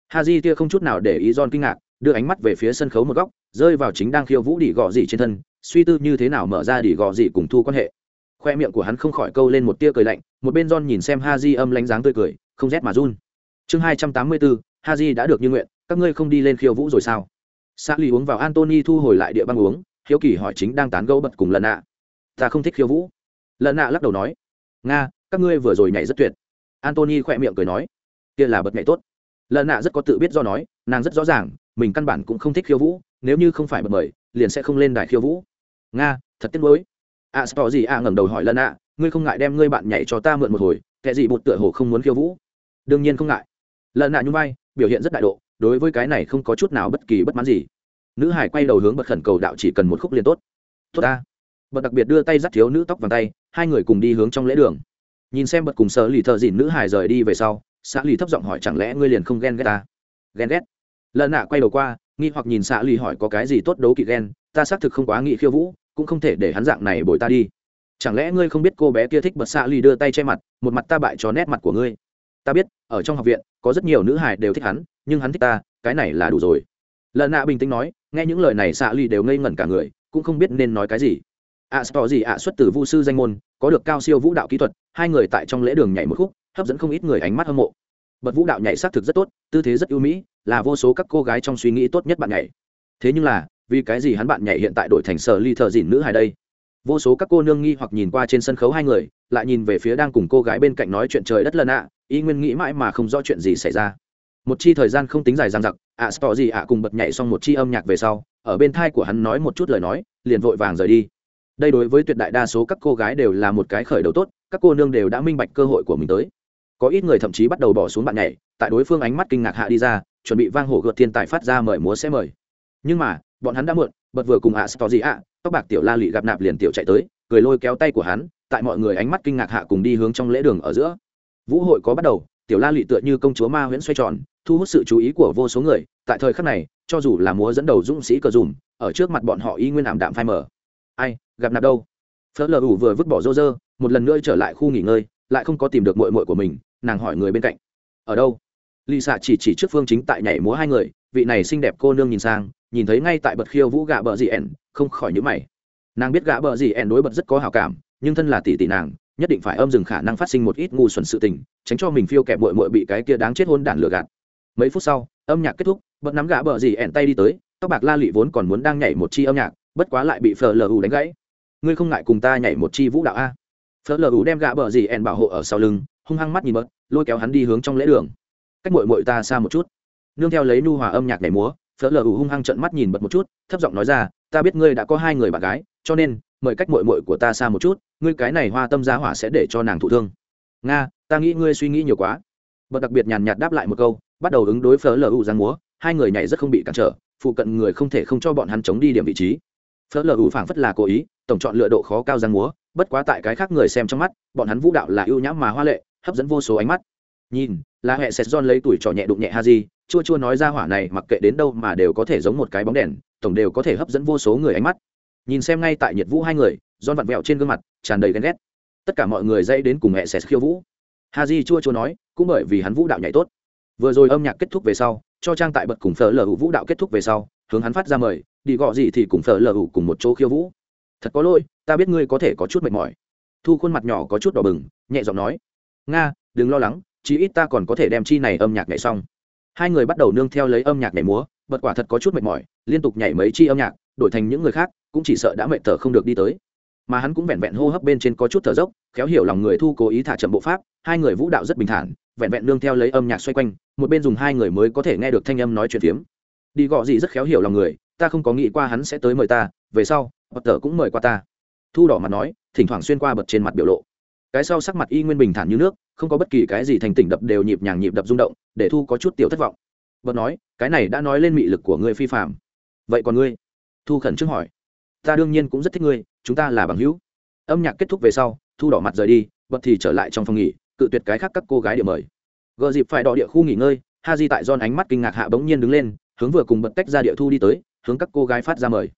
Ha di tia không chút nào để ý john kinh ngạc đưa ánh mắt về phía sân khấu một góc, rơi vào chính đang khiêu vũ đỉ gò gì trên thân, suy tư như thế nào mở ra đỉ gò gì cùng thu quan hệ. Khoe miệng của hắn không khỏi câu lên một tia cười lạnh, một bên john nhìn xem ha di âm lánh dáng tươi cười, không rét mà run. Chương hai trăm tám mươi bốn ha di đã được như nguyện, các ngươi không đi lên khiêu vũ rồi sao? Sa lì uống vào antony thu hồi lại địa băng uống, hiếu kỳ hỏi chính đang tán gẫu bật cùng lần nạ ta không thích khiêu vũ. Lần nạ lắc đầu nói. Nga, các ngươi vừa rồi nhảy rất tuyệt. Antony khỏe miệng cười nói. Kia là bật nhảy tốt. Lần nạ rất có tự biết do nói, nàng rất rõ ràng mình căn bản cũng không thích khiêu vũ nếu như không phải bật mời liền sẽ không lên đài khiêu vũ. Nga thật tiếc nuối. A à, gì a ngẩng đầu hỏi lần ạ. ngươi không ngại đem ngươi bạn nhảy cho ta mượn một hồi kẻ gì bụt tựa hồ không muốn khiêu vũ? Đương nhiên không ngại. Lần nạ nhung vai biểu hiện rất đại độ đối với cái này không có chút nào bất kỳ bất mãn gì. Nữ hải quay đầu hướng bật khẩn cầu đạo chỉ cần một khúc liền tốt. Tốt ta. Bật đặc biệt đưa tay dắt thiếu nữ tóc vàng tay hai người cùng đi hướng trong lễ đường. Nhìn xem bật cùng sợ lì thợ dìn nữ hải rời đi về sau xã lì thấp giọng hỏi chẳng lẽ ngươi liền không ghen ghét ta? Ghen ghét? Lần nạ quay đầu qua nghi hoặc nhìn xạ lì hỏi có cái gì tốt đấu kỵ ghen ta xác thực không quá nghị khiêu vũ cũng không thể để hắn dạng này bồi ta đi. Chẳng lẽ ngươi không biết cô bé kia thích bật xạ lì đưa tay che mặt một mặt ta bại cho nét mặt của ngươi. Ta biết ở trong học viện có rất nhiều nữ hài đều thích hắn nhưng hắn thích ta cái này là đủ rồi. Lần nạ bình tĩnh nói nghe những lời này xạ lì đều ngây ngẩn cả người cũng không biết nên nói cái gì. Ạ à, tỏ gì ạ xuất từ vu sư danh môn có được cao siêu vũ đạo kỹ thuật hai người tại trong lễ đường nhảy một khúc hấp dẫn không ít người ánh mắt hâm mộ bật vũ đạo nhảy xác thực rất tốt tư thế rất ưu mỹ là vô số các cô gái trong suy nghĩ tốt nhất bạn nhảy. Thế nhưng là vì cái gì hắn bạn nhảy hiện tại đổi thành sở ly thợ dìn nữ hài đây? Vô số các cô nương nghi hoặc nhìn qua trên sân khấu hai người lại nhìn về phía đang cùng cô gái bên cạnh nói chuyện trời đất lần ạ y nguyên nghĩ mãi mà không rõ chuyện gì xảy ra. Một chi thời gian không tính dài dang dặc ạ à, gì ạ cùng bật nhảy xong một chi âm nhạc về sau ở bên thai của hắn nói một chút lời nói liền vội vàng rời đi. Đây đối với tuyệt đại đa số các cô gái đều là một cái khởi đầu tốt các cô nương đều đã minh bạch cơ hội của mình tới có ít người thậm chí bắt đầu bỏ xuống bạn nhảy tại đối phương ánh mắt kinh ngạc hạ đi ra chuẩn bị vang hổ gợt thiên tài phát ra mời múa sẽ mời. Nhưng mà bọn hắn đã muộn bật vừa cùng ạ à, gì ạ tóc bạc tiểu la lị gặp nạp liền tiểu chạy tới cười lôi kéo tay của hắn tại mọi người ánh mắt kinh ngạc hạ cùng đi hướng trong lễ đường ở giữa. Vũ hội có bắt đầu tiểu la lị tựa như công chúa ma huyễn xoay tròn thu hút sự chú ý của vô số người tại thời khắc này cho dù là múa dẫn đầu dũng sĩ cờ dùm ở trước mặt bọn họ y nguyên ảm đạm phai mờ. Ai gặp nạp đâu? Phớt lờ ủ vừa vứt bỏ rô rơ một lần nữa trở lại khu nghỉ ngơi lại không có tìm được mội mội của mình nàng hỏi người bên cạnh. Ở đâu? Lì xạ chỉ chỉ trước phương chính tại nhảy múa hai người, vị này xinh đẹp cô nương nhìn sang, nhìn thấy ngay tại bật khiêu vũ gạ bờ dị ẻn, không khỏi nhữ mày. Nàng biết gạ bờ dị ẻn đối bật rất có hào cảm, nhưng thân là tỷ tỷ nàng, nhất định phải âm dừng khả năng phát sinh một ít ngu xuẩn sự tình, tránh cho mình phiêu kẹp bội bội bị cái kia đáng chết hôn đản lừa gạt. Mấy phút sau, âm nhạc kết thúc, bật nắm gã bờ gì ẹn tay đi tới, tóc bạc la lị vốn còn muốn đang nhảy một chi âm nhạc, bất quá lại bị phờ lờ u đánh gãy. Ngươi không ngại cùng ta nhảy một chi vũ đạo a? Phờ lờ u đem gã bờ gì ẹn bảo hộ ở sau lưng hung hăng mắt nhìn bớt, lôi kéo hắn đi hướng trong lễ đường. Cách mội mội ta xa một chút. Nương theo lấy nu hòa âm nhạc nhảy múa, phở lờ ủ hung hăng trận mắt nhìn bật một chút, thấp giọng nói ra, ta biết ngươi đã có hai người bạn gái, cho nên, mời cách mội mội của ta xa một chút, ngươi cái này hoa tâm giá hỏa sẽ để cho nàng thụ thương. Nga, ta nghĩ ngươi suy nghĩ nhiều quá. Bật đặc biệt nhàn nhạt đáp lại một câu, bắt đầu ứng đối phở lờ ủ giang múa, hai người nhảy rất không bị cản trở, phụ cận người không thể không cho bọn hắn chống đi điểm vị trí. Phở lờ ủ phảng phất là cố ý, tổng chọn lựa độ khó cao giang múa, bất quá tại cái khác người xem trong mắt, bọn hắn vũ đạo là ưu nhãm mà hoa lệ hấp dẫn vô số ánh mắt. Nhìn là hệ sệt don lấy tuổi trò nhẹ đụng nhẹ ha di chua chua nói ra hỏa này mặc kệ đến đâu mà đều có thể giống một cái bóng đèn, tổng đều có thể hấp dẫn vô số người ánh mắt. Nhìn xem ngay tại nhiệt vũ hai người don vặn vẹo trên gương mặt, tràn đầy ghen ghét. Tất cả mọi người dây đến cùng hệ sệt khiêu vũ. Ha di chua chua nói, cũng bởi vì hắn vũ đạo nhảy tốt. Vừa rồi âm nhạc kết thúc về sau, cho trang tại bật cùng phở lờ vũ đạo kết thúc về sau, hướng hắn phát ra mời, đi gọ gì thì cùng phở lờ cùng một chỗ khiêu vũ. Thật có lỗi, ta biết ngươi có thể có chút mệt mỏi. Thu khuôn mặt nhỏ có chút đỏ bừng, nhẹ giọng nói nga, đừng lo lắng, chí ít ta còn có thể đem chi này âm nhạc nhảy xong. Hai người bắt đầu nương theo lấy âm nhạc nhảy múa, bật quả thật có chút mệt mỏi, liên tục nhảy mấy chi âm nhạc, đổi thành những người khác, cũng chỉ sợ đã mệt thở không được đi tới. Mà hắn cũng vẹn vẹn hô hấp bên trên có chút thở dốc, khéo hiểu lòng người thu cố ý thả chậm bộ pháp, hai người vũ đạo rất bình thản, vẹn vẹn nương theo lấy âm nhạc xoay quanh, một bên dùng hai người mới có thể nghe được thanh âm nói chuyện phiếm. Đi gọ gì rất khéo hiểu lòng người, ta không có nghĩ qua hắn sẽ tới mời ta, về sau bật tờ cũng mời qua ta. Thu đỏ mặt nói, thỉnh thoảng xuyên qua bật trên mặt biểu lộ cái sau sắc mặt y nguyên bình thản như nước, không có bất kỳ cái gì thành tỉnh đập đều nhịp nhàng nhịp đập rung động, để thu có chút tiểu thất vọng. Bật nói, cái này đã nói lên mị lực của ngươi phi phạm vậy còn ngươi? Thu khẩn trước hỏi. Ta đương nhiên cũng rất thích ngươi, chúng ta là bằng hữu. Âm nhạc kết thúc về sau, thu đỏ mặt rời đi bật thì trở lại trong phòng nghỉ, cự tuyệt cái khác các cô gái địa mời. Gợ dịp phải đỏ địa khu nghỉ ngơi, ha di tại don ánh mắt kinh ngạc hạ bỗng nhiên đứng lên, hướng vừa cùng bật tách ra địa thu đi tới, hướng các cô gái phát ra mời.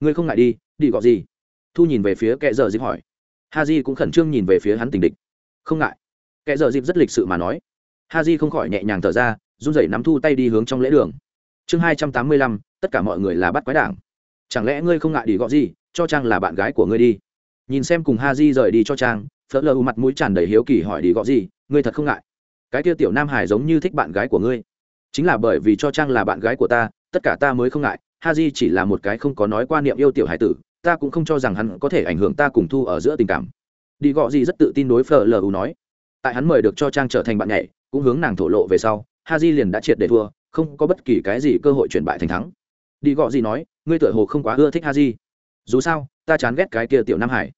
Ngươi không ngại đi đi gọi gì? Thu nhìn về phía kệ giờ dịp hỏi ha di cũng khẩn trương nhìn về phía hắn tình địch. Không ngại. Kẻ giờ dịp rất lịch sự mà nói. Ha di không khỏi nhẹ nhàng thở ra, run rẩy nắm thu tay đi hướng trong lễ đường. Chương hai trăm tám mươi lăm, tất cả mọi người là bắt quái đảng. Chẳng lẽ ngươi không ngại đi gọi gì, cho trang là bạn gái của ngươi đi? Nhìn xem cùng ha di rời đi cho trang, phớt lờ mặt mũi tràn đầy hiếu kỳ hỏi đi gọi gì, ngươi thật không ngại. Cái kia tiểu nam hải giống như thích bạn gái của ngươi. Chính là bởi vì cho trang là bạn gái của ta, tất cả ta mới không ngại. Ha di chỉ là một cái không có nói qua niệm yêu tiểu hải tử ta cũng không cho rằng hắn có thể ảnh hưởng ta cùng thu ở giữa tình cảm. Đi Gọ gì rất tự tin đối phở lu nói. Tại hắn mời được cho trang trở thành bạn nhảy, cũng hướng nàng thổ lộ về sau ha di liền đã triệt để thua, không có bất kỳ cái gì cơ hội chuyển bại thành thắng. Đi Gọ gì nói, ngươi tựa hồ không quá ưa thích ha di dù sao, ta chán ghét cái kia tiểu nam hải.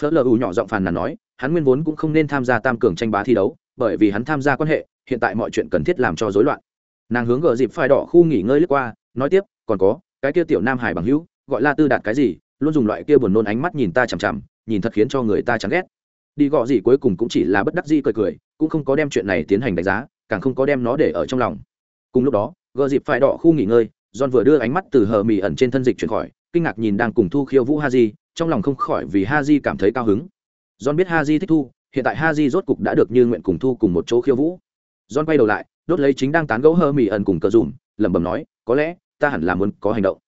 Phớt lờ nhỏ giọng phàn nàn nói, hắn nguyên vốn cũng không nên tham gia tam cường tranh bá thi đấu, bởi vì hắn tham gia quan hệ, hiện tại mọi chuyện cần thiết làm cho rối loạn. Nàng hướng gờ dịp phai đỏ khu nghỉ ngơi lướt qua, nói tiếp, còn có, cái kia tiểu nam hải bằng hữu, gọi là tư đạt cái gì luôn dùng loại kia buồn nôn ánh mắt nhìn ta chằm chằm nhìn thật khiến cho người ta chán ghét. Đi gọ gì cuối cùng cũng chỉ là bất đắc dĩ cười cười cũng không có đem chuyện này tiến hành đánh giá càng không có đem nó để ở trong lòng. Cùng lúc đó gờ dịp phải đỏ khu nghỉ ngơi john vừa đưa ánh mắt từ hờ mì ẩn trên thân dịch chuyển khỏi kinh ngạc nhìn đang cùng thu khiêu vũ ha di, trong lòng không khỏi vì ha di cảm thấy cao hứng. John biết ha di thích thu hiện tại ha di rốt cục đã được như nguyện cùng thu cùng một chỗ khiêu vũ. John quay đầu lại đốt lấy chính đang tán gẫu hờ mì ẩn cùng cờ dùm lẩm bẩm nói có lẽ ta hẳn là muốn có hành động.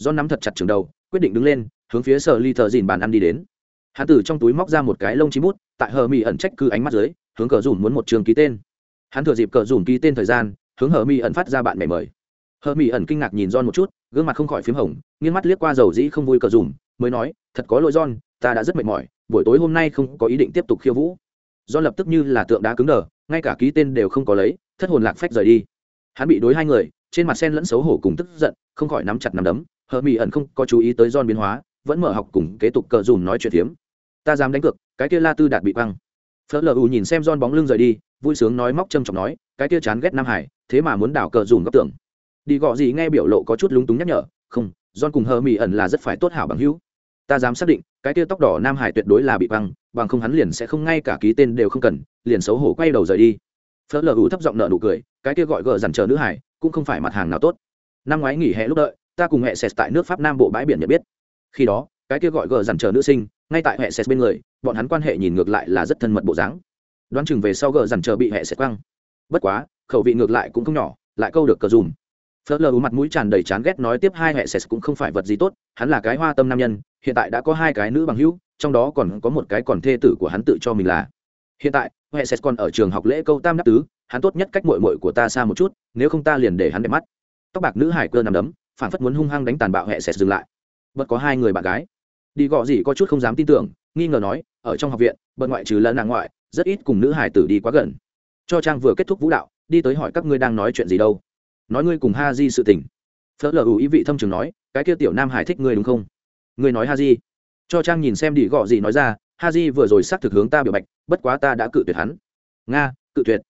John nắm thật chặt trường đầu quyết định đứng lên hướng phía sở ly thợ dìn bàn ăn đi đến. Hắn từ trong túi móc ra một cái lông chim bút, tại hờ mỹ ẩn trách cứ ánh mắt dưới, hướng cờ dùm muốn một trường ký tên. Hắn thừa dịp cờ dùm ký tên thời gian, hướng hờ mỹ ẩn phát ra bạn mẹ mời. Hờ mỹ ẩn kinh ngạc nhìn John một chút, gương mặt không khỏi p h í m hồng, nghiêng mắt liếc qua dầu dĩ không vui cờ dùm mới nói, thật có lỗi, John, ta đã rất mệt mỏi, buổi tối hôm nay không có ý định tiếp tục khiêu vũ. John lập tức như là tượng đá cứng đờ, ngay cả ký tên đều không có lấy, thất hồn lạc phách rời đi. Hắn bị đối hai người, trên mặt sen lẫn xấu hổ cùng tức giận, không khỏi nắm chặt nắm đấm. Hờ mỹ ẩn không có chú ý tới don biến hóa vẫn mở học cùng kế tục cờ dùm nói chuyện phiếm. Ta dám đánh cược, cái kia la tư đạt bị băng phớt lờ u nhìn xem don bóng lưng rời đi, vui sướng nói móc châm chọc nói, cái kia chán ghét nam hải, thế mà muốn đảo cờ dùm góc tưởng đi gọ gì nghe biểu lộ có chút lúng túng nhắc nhở, không don cùng hờ mỹ ẩn là rất phải tốt hảo bằng hữu. Ta dám xác định, cái kia tóc đỏ nam hải tuyệt đối là bị băng bằng không hắn liền sẽ không ngay cả ký tên đều không cần, liền xấu hổ quay đầu rời đi. Phớt lờ u thấp giọng nợ nụ cười, cái kia gọi gờ dằn chờ nữ hải, cũng không phải mặt hàng nào tốt. Năm ngoái nghỉ hè lúc đợi, ta cùng mẹ sệt tại nước pháp nam bộ bãi biển nhận biết khi đó, cái kia gọi gờ dằn chờ nữ sinh, ngay tại hệ sệt bên người, bọn hắn quan hệ nhìn ngược lại là rất thân mật bộ dáng. Đoán chừng về sau gờ dằn chờ bị hệ sệt quăng. Bất quá, khẩu vị ngược lại cũng không nhỏ, lại câu được cờ dùm. Phớt lờ mặt mũi tràn đầy chán ghét nói tiếp hai hệ sệt cũng không phải vật gì tốt, hắn là cái hoa tâm nam nhân, hiện tại đã có hai cái nữ bằng hữu, trong đó còn có một cái còn thê tử của hắn tự cho mình là. Hiện tại, hệ sệt còn ở trường học lễ câu tam đắc tứ, hắn tốt nhất cách mội mội của ta xa một chút, nếu không ta liền để hắn đẹp mắt. Tóc bạc nữ hải cơ nằm đấm phản phất muốn hung hăng đánh tàn bạo hệ sệt dừng lại bật có hai người bạn gái. Đi gọ gì có chút không dám tin tưởng, nghi ngờ nói, ở trong học viện bật ngoại trừ lần nàng ngoại, rất ít cùng nữ hải tử đi quá gần. Cho trang vừa kết thúc vũ đạo, đi tới hỏi các ngươi đang nói chuyện gì đâu. Nói ngươi cùng ha di sự tình. Phớt lờ ủ ý vị thâm trường nói, cái kia tiểu nam hải thích ngươi đúng không? Ngươi nói ha di. Cho trang nhìn xem đi gọ gì nói ra, ha di vừa rồi xác thực hướng ta biểu bạch, bất quá ta đã cự tuyệt hắn. Nga, cự tuyệt.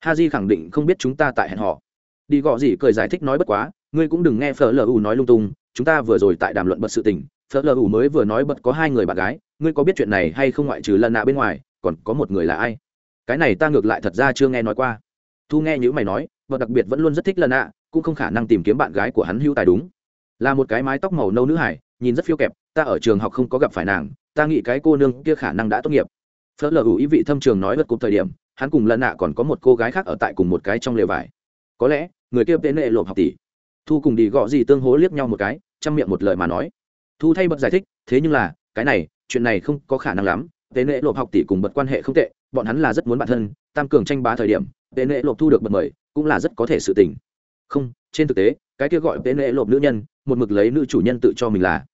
Ha di khẳng định không biết chúng ta tại hẹn họ đi gọ gì cười giải thích nói, bất quá ngươi cũng đừng nghe phở lờ u nói lung tung, chúng ta vừa rồi tại đàm luận bật sự tình, phở lờ u mới vừa nói bật có hai người bạn gái, ngươi có biết chuyện này hay không ngoại trừ lần nạ bên ngoài, còn có một người là ai? Cái này ta ngược lại thật ra chưa nghe nói qua. Thu nghe những mày nói và đặc biệt vẫn luôn rất thích lần nạ, cũng không khả năng tìm kiếm bạn gái của hắn hưu tài đúng. Là một cái mái tóc màu nâu nữ hải, nhìn rất phiêu kẹp, ta ở trường học không có gặp phải nàng, ta nghĩ cái cô nương kia khả năng đã tốt nghiệp. Phớt lờ ý vị thâm trường nói vật cùng thời điểm, hắn cùng lần nạ còn có một cô gái khác ở tại cùng một cái trong lều vải. Có lẽ, người kia tên lệ lộp học tỷ thu cùng đi gõ gì tương hố liếc nhau một cái, chăm miệng một lời mà nói. Thu thay bật giải thích, thế nhưng là, cái này, chuyện này không có khả năng lắm. Tế nệ lộp học tỷ cùng bật quan hệ không tệ, bọn hắn là rất muốn bản thân, tam cường tranh bá thời điểm, tế nệ lộp thu được bật mời, cũng là rất có thể sự tình. Không, trên thực tế, cái kia gọi tế nệ lộp nữ nhân, một mực lấy nữ chủ nhân tự cho mình là.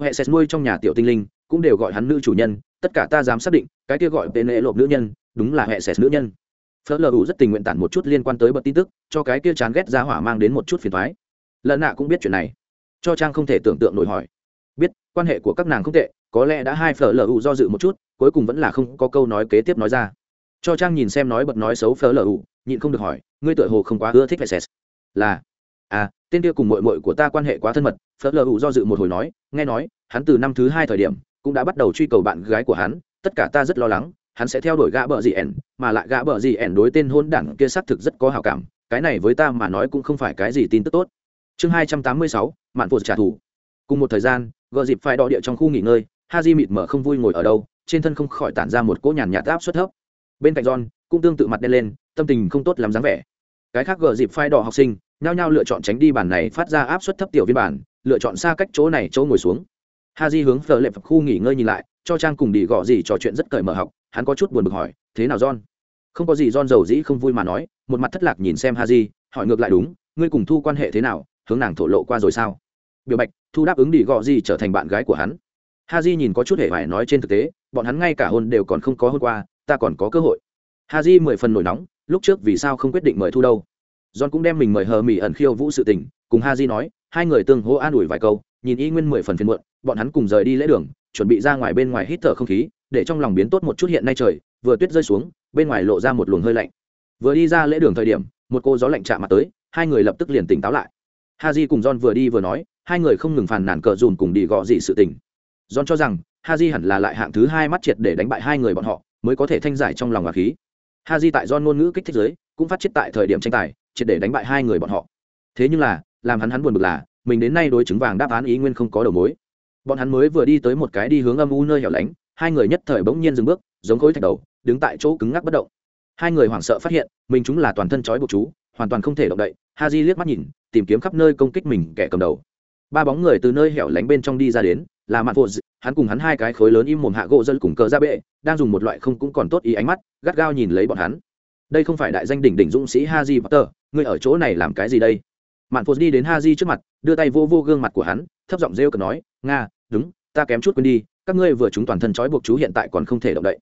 Hệ xét nuôi trong nhà tiểu tinh linh, cũng đều gọi hắn nữ chủ nhân, tất cả ta dám xác định, cái kia gọi tế nệ lộp nữ nhân, đúng là hệ xét nữ nhân. Phớt lờ ủ rất tình nguyện tản một chút liên quan tới bật tin tức, cho cái kia chán ghét ra hỏa mang đến một chút phiền thoái lần nạ cũng biết chuyện này. Cho trang không thể tưởng tượng nổi hỏi. Biết, quan hệ của các nàng không tệ, có lẽ đã hai phở lờ u do dự một chút, cuối cùng vẫn là không có câu nói kế tiếp nói ra. Cho trang nhìn xem nói bật nói xấu phở lờ u, nhịn không được hỏi, ngươi tựa hồ không quá ưa thích phải sệt là. À tên kia cùng mội mội của ta quan hệ quá thân mật phở lờ u do dự một hồi nói, nghe nói, hắn từ năm thứ hai thời điểm, cũng đã bắt đầu truy cầu bạn gái của hắn, tất cả ta rất lo lắng, hắn sẽ theo đuổi gã bợ gì ẻn, mà lại gã bợ gì ẻn đối tên hôn đảng kia xác thực rất có hào cảm, cái này với ta mà nói cũng không phải cái gì tin tức tốt chương hai trăm tám mươi sáu, mạn phụ trả thù. Cùng một thời gian, gợ dịp phải đọ địa trong khu nghỉ ngơi ha di mịt mở không vui ngồi ở đâu, trên thân không khỏi tản ra một cỗ nhàn nhạt áp suất thấp. Bên cạnh john, cũng tương tự mặt đen lên, tâm tình không tốt làm dáng vẻ. Cái khác gợ dịp phai đỏ học sinh, nhao nhao lựa chọn tránh đi bản này phát ra áp suất thấp tiểu viên bản lựa chọn xa cách chỗ này chỗ ngồi xuống. Ha di hướng phở lệ khu nghỉ ngơi nhìn lại, cho trang cùng đi gõ gì trò chuyện rất cởi mở học, hắn có chút buồn bực hỏi, thế nào john? Không có gì john giàu dĩ không vui mà nói, một mặt thất lạc nhìn xem ha di hỏi ngược lại đúng, ngươi cùng thu quan hệ thế nào? Hướng nàng thổ lộ qua rồi sao? Biểu bạch, thu đáp ứng đi gọ gì trở thành bạn gái của hắn. Ha di nhìn có chút hề phải nói trên thực tế, bọn hắn ngay cả hôn đều còn không có hôn qua, ta còn có cơ hội. Ha di mười phần nổi nóng, lúc trước vì sao không quyết định mời thu đâu? John cũng đem mình mời hờ mỹ ẩn khiêu vũ sự tình, cùng ha di nói, hai người tương hỗ an ủi vài câu, nhìn y nguyên mười phần phiền muộn, bọn hắn cùng rời đi lễ đường, chuẩn bị ra ngoài bên ngoài hít thở không khí, để trong lòng biến tốt một chút hiện nay trời, vừa tuyết rơi xuống, bên ngoài lộ ra một luồng hơi lạnh. Vừa đi ra lễ đường thời điểm, một cô gió lạnh chạm mặt tới, hai người lập tức liền tỉnh táo lại ha j cùng john vừa đi vừa nói, hai người không ngừng phàn nàn cờ dùn cùng đi gọ dị sự tình. John cho rằng ha j hẳn là lại hạng thứ hai mắt triệt để đánh bại hai người bọn họ, mới có thể thanh giải trong lòng hòa khí. Ha j tại john ngôn ngữ kích thích giới, cũng phát chết tại thời điểm tranh tài, triệt để đánh bại hai người bọn họ. Thế nhưng là, làm hắn hắn buồn bực là, mình đến nay đối chứng vàng đáp án ý nguyên không có đầu mối. Bọn hắn mới vừa đi tới một cái đi hướng âm u nơi hẻo lánh, hai người nhất thời bỗng nhiên dừng bước, giống khối thạch đầu, đứng tại chỗ cứng ngắc bất động. Hai người hoảng sợ phát hiện, mình chúng là toàn thân trói buộc chú, hoàn toàn không thể động đậy Haji liếc mắt nhìn, tìm kiếm khắp nơi công kích mình kẻ cầm đầu. Ba bóng người từ nơi hẻo lánh bên trong đi ra đến, là mặt vô hắn cùng hắn hai cái khối lớn im mồm hạ gỗ dân cùng cờ ra bệ, đang dùng một loại không cũng còn tốt ý ánh mắt, gắt gao nhìn lấy bọn hắn. Đây không phải đại danh đỉnh đỉnh dũng sĩ Haji potter, ngươi ở chỗ này làm cái gì đây? Mạn phô đi đến Haji trước mặt, đưa tay vô vô gương mặt của hắn, thấp giọng rêu cần nói, nga, đúng, ta kém chút quên đi, các ngươi vừa chúng toàn thân trói buộc chú hiện tại còn không thể động đậy.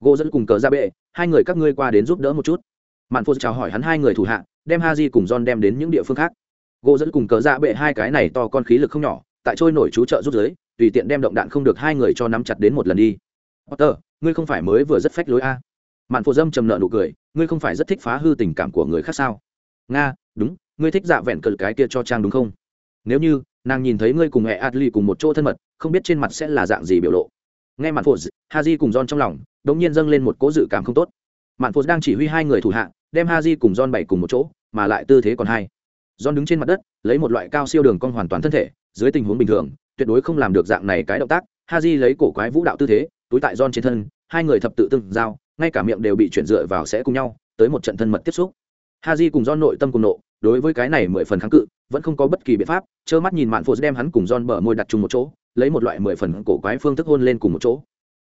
Gỗ dẫn cùng cờ ra bệ, hai người các ngươi qua đến giúp đỡ một chút. Mạn phô chào hỏi hắn hai người thủ hạ đem ha cùng john đem đến những địa phương khác. Gỗ dẫn cùng cờ dạ bệ hai cái này to con khí lực không nhỏ tại trôi nổi chú trợ rút dưới, tùy tiện đem động đạn không được hai người cho nắm chặt đến một lần đi. Potter ngươi không phải mới vừa rất phách lối a? Mạn Phổ dâm trầm nợ nụ cười ngươi không phải rất thích phá hư tình cảm của người khác sao? Nga đúng ngươi thích dạ vẹn cờ cái kia cho trang đúng không? Nếu như nàng nhìn thấy ngươi cùng mẹ adli cùng một chỗ thân mật không biết trên mặt sẽ là dạng gì biểu lộ. Nghe mạn Phổ, haji cùng john trong lòng đột nhiên dâng lên một cố dự cảm không tốt. Mạn Phổ đang chỉ huy hai người thủ hạ đem haji cùng john bảy cùng một chỗ, mà lại tư thế còn hai. John đứng trên mặt đất, lấy một loại cao siêu đường cong hoàn toàn thân thể, dưới tình huống bình thường, tuyệt đối không làm được dạng này cái động tác. Haji lấy cổ quái vũ đạo tư thế, túi tại john trên thân, hai người thập tự tương giao, ngay cả miệng đều bị chuyển dựa vào sẽ cùng nhau, tới một trận thân mật tiếp xúc. Haji cùng john nội tâm cùng nộ, đối với cái này mười phần kháng cự, vẫn không có bất kỳ biện pháp, trơ mắt nhìn mạn phụ đem hắn cùng john bờ môi đặt chung một chỗ, lấy một loại mười phần cổ quái phương thức hôn lên cùng một chỗ.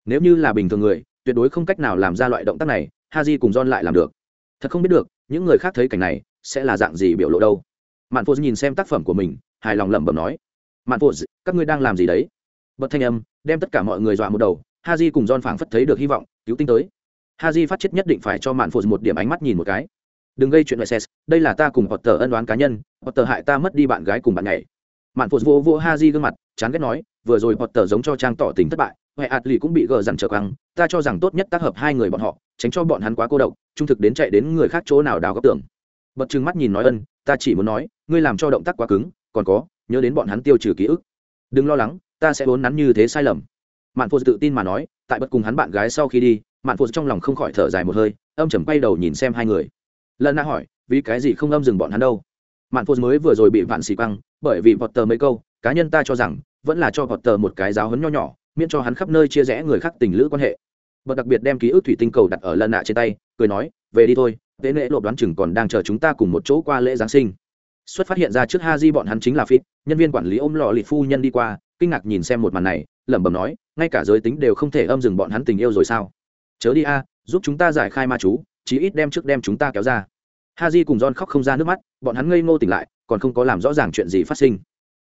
Nếu như là bình thường người, tuyệt đối không cách nào làm ra loại động tác này, haji cùng john lại làm được thật không biết được, những người khác thấy cảnh này sẽ là dạng gì biểu lộ đâu. Mạn phô nhìn xem tác phẩm của mình, hài lòng lẩm bẩm nói, mạn phô các ngươi đang làm gì đấy? Bật thanh âm, đem tất cả mọi người dọa một đầu, haji cùng john phảng phất thấy được hy vọng, cứu tinh tới. Haji phát chết nhất định phải cho mạn phô một điểm ánh mắt nhìn một cái. Đừng gây chuyện ngoại xe đây là ta cùng potter ân đoán cá nhân, potter hại ta mất đi bạn gái cùng bạn nhảy. Mạn phô vô vô haji gương mặt, chán ghét nói, vừa rồi potter giống cho trang tỏ tình thất bại huệ ạt lì cũng bị gờ dằn trở căng ta cho rằng tốt nhất tác hợp hai người bọn họ, tránh cho bọn hắn quá cô độc, trung thực đến chạy đến người khác chỗ nào đào góc tường. bật trừng mắt nhìn nói ân, ta chỉ muốn nói, ngươi làm cho động tác quá cứng, còn có, nhớ đến bọn hắn tiêu trừ ký ức. Đừng lo lắng, ta sẽ vốn nắn như thế sai lầm. Mạn phụ tự tin mà nói, tại bất cùng hắn bạn gái sau khi đi, mạn phụ trong lòng không khỏi thở dài một hơi, âm chầm quay đầu nhìn xem hai người. Lần nã hỏi, vì cái gì không âm dừng bọn hắn đâu? Mạn phụ mới vừa rồi bị vạn xì quăng, bởi vì vọt tờ mấy câu, cá nhân ta cho rằng, vẫn là cho vọt tờ một cái giáo hấn nho nhỏ miễn cho hắn khắp nơi chia rẽ người khác tình lữ quan hệ. Và đặc biệt đem ký ức thủy tinh cầu đặt ở lần nạ trên tay, cười nói, về đi thôi, tế lễ lộ đoán chừng còn đang chờ chúng ta cùng một chỗ qua lễ giáng sinh. Xuất phát hiện ra trước ha di bọn hắn chính là fit nhân viên quản lý ôm lọ lịt phu nhân đi qua, kinh ngạc nhìn xem một màn này, lẩm bẩm nói, ngay cả giới tính đều không thể âm dừng bọn hắn tình yêu rồi sao? Chớ đi a, giúp chúng ta giải khai ma chú, chí ít đem trước đem chúng ta kéo ra. Ha di cùng john khóc không ra nước mắt, bọn hắn ngây ngô tỉnh lại, còn không có làm rõ ràng chuyện gì phát sinh.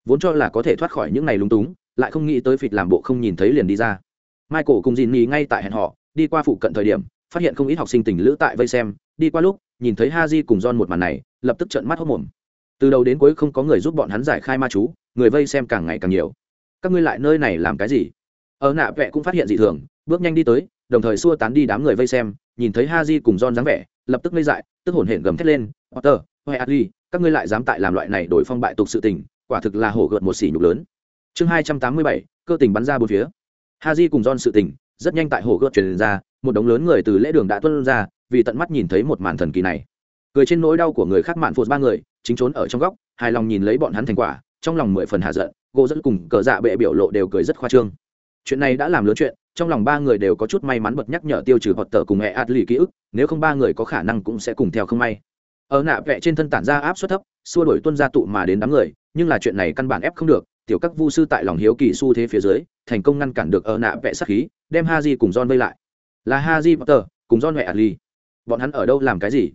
Vốn cho là có thể thoát khỏi những ngày lúng túng lại không nghĩ tới phịt làm bộ không nhìn thấy liền đi ra. Michael cùng dìn nhì ngay tại hẹn họ, đi qua phụ cận thời điểm, phát hiện không ít học sinh tình lữ tại vây xem, đi qua lúc, nhìn thấy ha di cùng john một màn này, lập tức trợn mắt hốc mồm. Từ đầu đến cuối không có người giúp bọn hắn giải khai ma chú, người vây xem càng ngày càng nhiều. Các ngươi lại nơi này làm cái gì? Ở nạ vẹ cũng phát hiện dị thường, bước nhanh đi tới, đồng thời xua tán đi đám người vây xem, nhìn thấy ha di cùng john dáng vẻ, lập tức ngây dại, tức hổn hển gầm thét lên otter hay adli các ngươi lại dám tại làm loại này đổi phong bại tục sự tình, quả thực là hổ gợt một xỉ nhục lớn chương hai trăm tám mươi bảy, cơ tình bắn ra bốn phía. Ha di cùng don sự tình, rất nhanh tại hồ gợt truyền ra, một đống lớn người từ lễ đường đã tuân ra, vì tận mắt nhìn thấy một màn thần kỳ này. Cười trên nỗi đau của người khác mạn phụt ba người, chính trốn ở trong góc, hài lòng nhìn lấy bọn hắn thành quả, trong lòng mười phần hạ giận, gỗ dẫn cùng cờ dạ bệ biểu lộ đều cười rất khoa trương. Chuyện này đã làm lớn chuyện, trong lòng ba người đều có chút may mắn bật nhắc nhở tiêu trừ hoặc tờ cùng mẹ ạt lì ký ức, nếu không ba người có khả năng cũng sẽ cùng theo không may. Ở nạ vẽ trên thân tản ra áp suất thấp, xua đổi tuân gia tụ mà đến đám người, nhưng là chuyện này căn bản ép không được tiểu các vu sư tại lòng hiếu kỳ xu thế phía dưới thành công ngăn cản được ở nạ vẽ sát khí đem ha di cùng john vây lại. Là ha di potter cùng john mẹ Ali. bọn hắn ở đâu làm cái gì?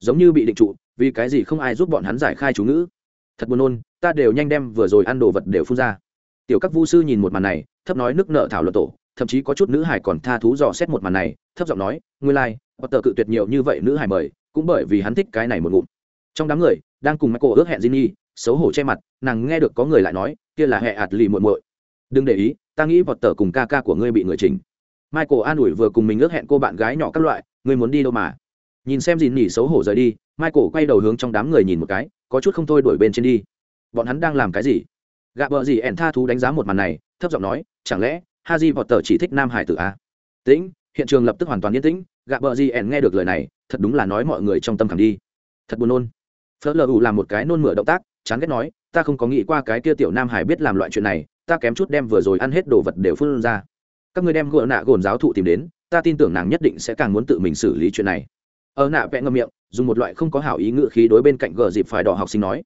Giống như bị định trụ vì cái gì không ai giúp bọn hắn giải khai chú ngữ? Thật buồn nôn ta đều nhanh đem vừa rồi ăn đồ vật đều phun ra. Tiểu các vu sư nhìn một màn này thấp nói nước nợ thảo luận tổ thậm chí có chút nữ hải còn tha thú dò xét một màn này thấp giọng nói nguyên lai、like, potter cự tuyệt nhiều như vậy nữ hải mời cũng bởi vì hắn thích cái này một ngụm. Trong đám người đang cùng michael ước hẹn Jinny, xấu hổ che mặt nàng nghe được có người lại nói kia là hệ ạt lì muội muội. Đừng để ý, ta nghĩ vọt tờ cùng ca ca của ngươi bị người chỉnh. Michael an ủi vừa cùng mình ước hẹn cô bạn gái nhỏ các loại, ngươi muốn đi đâu mà? Nhìn xem dìn nhỉ xấu hổ rời đi, michael quay đầu hướng trong đám người nhìn một cái, có chút không thôi đuổi bên trên đi. Bọn hắn đang làm cái gì? Gạ bờ gì ẻn tha thú đánh giá một màn này, thấp giọng nói, chẳng lẽ haji vọt tờ chỉ thích nam hải tử a à? tĩnh, hiện trường lập tức hoàn toàn yên tĩnh, gạ bờ gì ẻn nghe được lời này, thật đúng là nói mọi người trong tâm khảm đi. Thật buồn nôn. Phớt lờ ủ làm một cái nôn mửa động tác chán ghét nói, ta không có nghĩ qua cái kia tiểu nam hải biết làm loại chuyện này, ta kém chút đem vừa rồi ăn hết đồ vật đều phun ra. Các người đem gỡ nạ gồn giáo thụ tìm đến, ta tin tưởng nàng nhất định sẽ càng muốn tự mình xử lý chuyện này. Ở nạ vẽ ngâm miệng, dùng một loại không có hảo ý ngữ khí đối bên cạnh gờ dịp phải đỏ học sinh nói,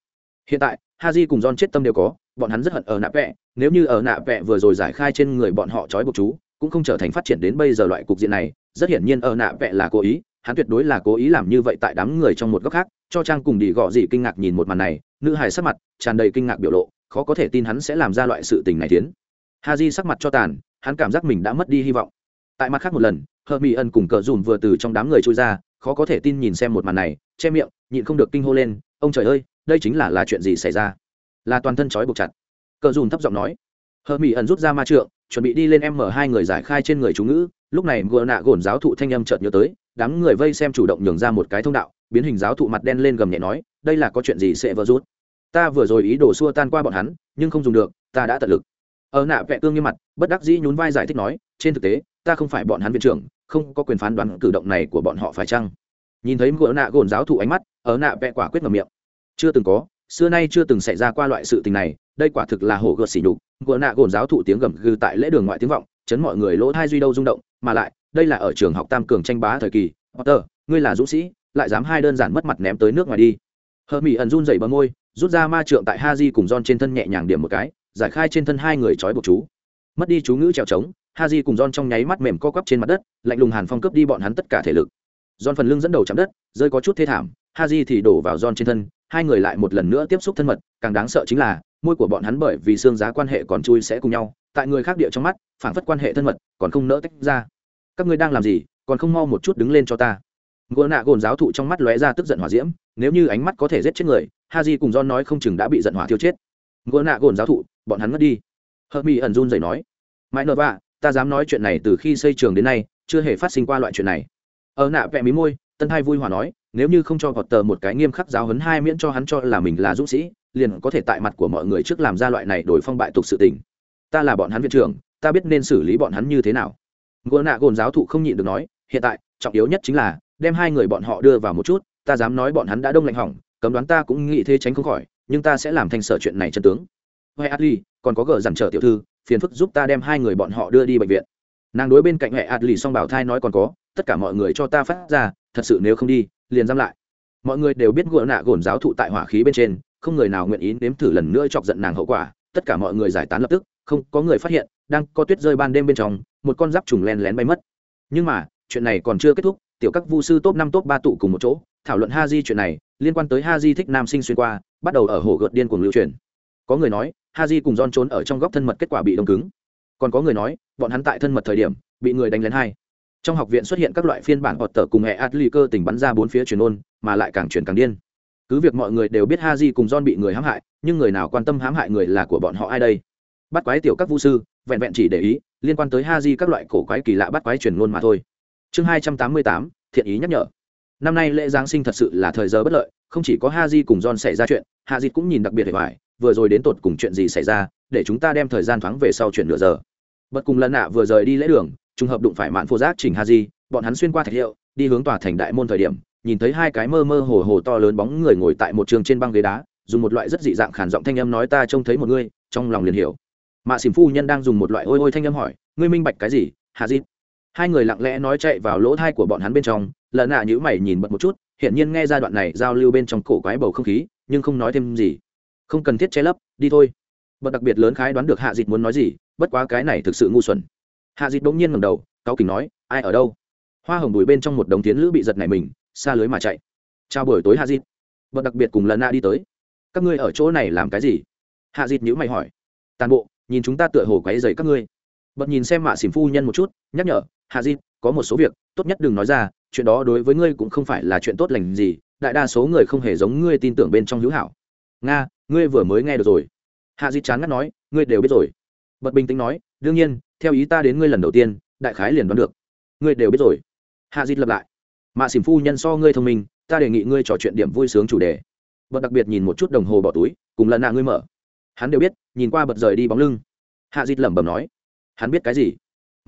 hiện tại, haji cùng don chết tâm đều có, bọn hắn rất hận ở nạ vẽ, nếu như ở nạ vẽ vừa rồi giải khai trên người bọn họ trói buộc chú, cũng không trở thành phát triển đến bây giờ loại cục diện này, rất hiển nhiên ở nạ vẽ là cố ý, hắn tuyệt đối là cố ý làm như vậy tại đám người trong một góc khác cho trang cùng đi gọ dị kinh ngạc nhìn một màn này, nữ hài sắc mặt tràn đầy kinh ngạc biểu lộ, khó có thể tin hắn sẽ làm ra loại sự tình này tiến. Ha di sắc mặt cho tàn, hắn cảm giác mình đã mất đi hy vọng. Tại mặt khác một lần, hờ mỹ ân cùng cờ dùm vừa từ trong đám người trôi ra, khó có thể tin nhìn xem một màn này, che miệng, nhịn không được kinh hô lên, ông trời ơi, đây chính là là chuyện gì xảy ra? Là toàn thân trói buộc chặt. Cờ dùm thấp giọng nói, hờ mỹ ẩn rút ra ma trượng, chuẩn bị đi lên em mở hai người giải khai trên người chú ngữ, lúc này gờ nạ gồn giáo thụ thanh âm chợt nhớ tới, đám người vây xem chủ động nhường ra một cái thông đạo biến hình giáo thụ mặt đen lên gầm nhẹ nói, đây là có chuyện gì sẽ vỡ rút? Ta vừa rồi ý đồ xua tan qua bọn hắn, nhưng không dùng được, ta đã tận lực. Ở nạ vẽ cương như mặt, bất đắc dĩ nhún vai giải thích nói, trên thực tế, ta không phải bọn hắn viện trưởng, không có quyền phán đoán cử động này của bọn họ phải chăng? Nhìn thấy ngựa nạ gồn giáo thụ ánh mắt, ở nạ vẽ quả quyết ngầm miệng. Chưa từng có, xưa nay chưa từng xảy ra qua loại sự tình này, đây quả thực là hổ gợt xỉ nhục. Ngựa nạ gồn giáo thụ tiếng gầm gừ tại lễ đường ngoại tiếng vọng, chấn mọi người lỗ thai duy đâu rung động, mà lại, đây là ở trường học tam cường tranh bá thời kỳ. Potter, ngươi là dũng sĩ lại dám hai đơn giản mất mặt ném tới nước ngoài đi. Hờ mỹ ẩn run rẩy bờ môi, rút ra ma trượng tại ha di cùng don trên thân nhẹ nhàng điểm một cái, giải khai trên thân hai người trói buộc chú. Mất đi chú ngữ trèo trống ha di cùng don trong nháy mắt mềm co quắp trên mặt đất, lạnh lùng hàn phong cướp đi bọn hắn tất cả thể lực. Don phần lưng dẫn đầu chạm đất, rơi có chút thê thảm ha di thì đổ vào don trên thân, hai người lại một lần nữa tiếp xúc thân mật, càng đáng sợ chính là, môi của bọn hắn bởi vì xương giá quan hệ còn chui sẽ cùng nhau, tại người khác địa trong mắt, phảng phất quan hệ thân mật, còn không nỡ tách ra. Các ngươi đang làm gì? Còn không mau một chút đứng lên cho ta gỗ nạ gồn giáo thụ trong mắt lóe ra tức giận hỏa diễm, nếu như ánh mắt có thể giết chết người, ha di cùng don nói không chừng đã bị giận hỏa thiêu chết. Gỗ nạ gồn giáo thụ, bọn hắn mất đi. Hợp mỹ ẩn run rẩy nói, mãi nợ vạ, ta dám nói chuyện này từ khi xây trường đến nay, chưa hề phát sinh qua loại chuyện này. Ở nạ vẹ mí môi, tân hai vui hòa nói, nếu như không cho gọt tờ một cái nghiêm khắc giáo hấn hai miễn cho hắn cho là mình là dũng sĩ, liền có thể tại mặt của mọi người trước làm ra loại này đổi phong bại tục sự tình. Ta là bọn hắn viện trưởng, ta biết nên xử lý bọn hắn như thế nào. Gỗ nạ gồn giáo thụ không nhịn được nói, hiện tại, trọng yếu nhất chính là đem hai người bọn họ đưa vào một chút, ta dám nói bọn hắn đã đông lạnh hỏng, cấm đoán ta cũng nghĩ thế tránh không khỏi, nhưng ta sẽ làm thành sở chuyện này chân tướng. Huệ adli, còn có gờ dằn trở tiểu thư, phiền phức giúp ta đem hai người bọn họ đưa đi bệnh viện. Nàng đối bên cạnh huệ adli song bảo thai nói còn có, tất cả mọi người cho ta phát ra, thật sự nếu không đi, liền giam lại. Mọi người đều biết gỡ nạ gồn giáo thụ tại hỏa khí bên trên, không người nào nguyện ý nếm thử lần nữa chọc giận nàng hậu quả, tất cả mọi người giải tán lập tức, không có người phát hiện, đang có tuyết rơi ban đêm bên trong, một con giáp trùng len lén bay mất. Nhưng mà, chuyện này còn chưa kết thúc tiểu các vu sư top năm, top ba tụ cùng một chỗ, thảo luận ha di chuyện này, liên quan tới ha di thích nam sinh xuyên qua, bắt đầu ở hồ gợt điên cuồng lưu truyền. Có người nói ha di cùng don trốn ở trong góc thân mật kết quả bị đông cứng. Còn có người nói, bọn hắn tại thân mật thời điểm, bị người đánh lén hai. Trong học viện xuất hiện các loại phiên bản hoặc tờ cùng hệ atli cơ tình bắn ra bốn phía truyền ôn, mà lại càng truyền càng điên. Cứ việc mọi người đều biết ha di cùng don bị người hãm hại, nhưng người nào quan tâm hãm hại người là của bọn họ ai đây? Bắt quái tiểu các vũ sư, vẹn vẹn chỉ để ý, liên quan tới ha di các loại cổ quái kỳ lạ bắt quái truyền ngôn mà thôi chương hai trăm tám mươi tám, thiện ý nhắc nhở. Năm nay lễ giáng sinh thật sự là thời giờ bất lợi, không chỉ có ha cùng john xảy ra chuyện, hạ dịt cũng nhìn đặc biệt hề hoài, vừa rồi đến tột cùng chuyện gì xảy ra, để chúng ta đem thời gian thoáng về sau chuyện nửa giờ. Bật cùng lần nạ vừa rời đi lễ đường, trùng hợp đụng phải mạn phô giác chỉnh ha di bọn hắn xuyên qua thạch hiệu, đi hướng tòa thành đại môn thời điểm, nhìn thấy hai cái mơ mơ hồ hồ to lớn bóng người ngồi tại một trường trên băng ghế đá, dùng một loại rất dị dạng khản giọng thanh âm nói ta trông thấy một người trong lòng liền hiểu. Mạ xỉm phu nhân đang dùng một loại ôi ôi thanh âm hỏi, ngươi minh bạch cái gì, hạ dịt hai người lặng lẽ nói chạy vào lỗ thai của bọn hắn bên trong lần nạ nhữ mày nhìn bật một chút, hiển nhiên nghe giai đoạn này giao lưu bên trong cổ quái bầu không khí, nhưng không nói thêm gì. Không cần thiết che lấp, đi thôi. Bật đặc biệt lớn khái đoán được hạ dịt muốn nói gì, bất quá cái này thực sự ngu xuẩn. Hạ dịt bỗng nhiên ngầm đầu, cáu kỉnh nói, ai ở đâu? Hoa hồng đùi bên trong một đồng tiến lữ bị giật này mình, xa lưới mà chạy. Chào buổi tối, hạ dịt bật đặc biệt cùng lần nạ đi tới. Các ngươi ở chỗ này làm cái gì? Hạ dịt nhữ mày hỏi. Tàn bộ, nhìn chúng ta tựa hồ quáy dày các ngươi. Bật nhìn xem mạ xỉm phu nhân một chút, nhắc nhở hạ Di, có một số việc tốt nhất đừng nói ra chuyện đó đối với ngươi cũng không phải là chuyện tốt lành gì đại đa số người không hề giống ngươi tin tưởng bên trong hữu hảo. Nga ngươi vừa mới nghe được rồi. Hạ di chán ngắt nói ngươi đều biết rồi. Bật bình tĩnh nói đương nhiên theo ý ta đến ngươi lần đầu tiên đại khái liền đoán được. Ngươi đều biết rồi. Hạ di lặp lại. Mạ xỉm phu nhân so ngươi thông minh ta đề nghị ngươi trò chuyện điểm vui sướng chủ đề. Bật đặc biệt nhìn một chút đồng hồ bỏ túi cùng lần nạ ngươi mở. Hắn đều biết nhìn qua bật rời đi bóng lưng. Hạ di lẩm bẩm nói. Hắn biết cái gì?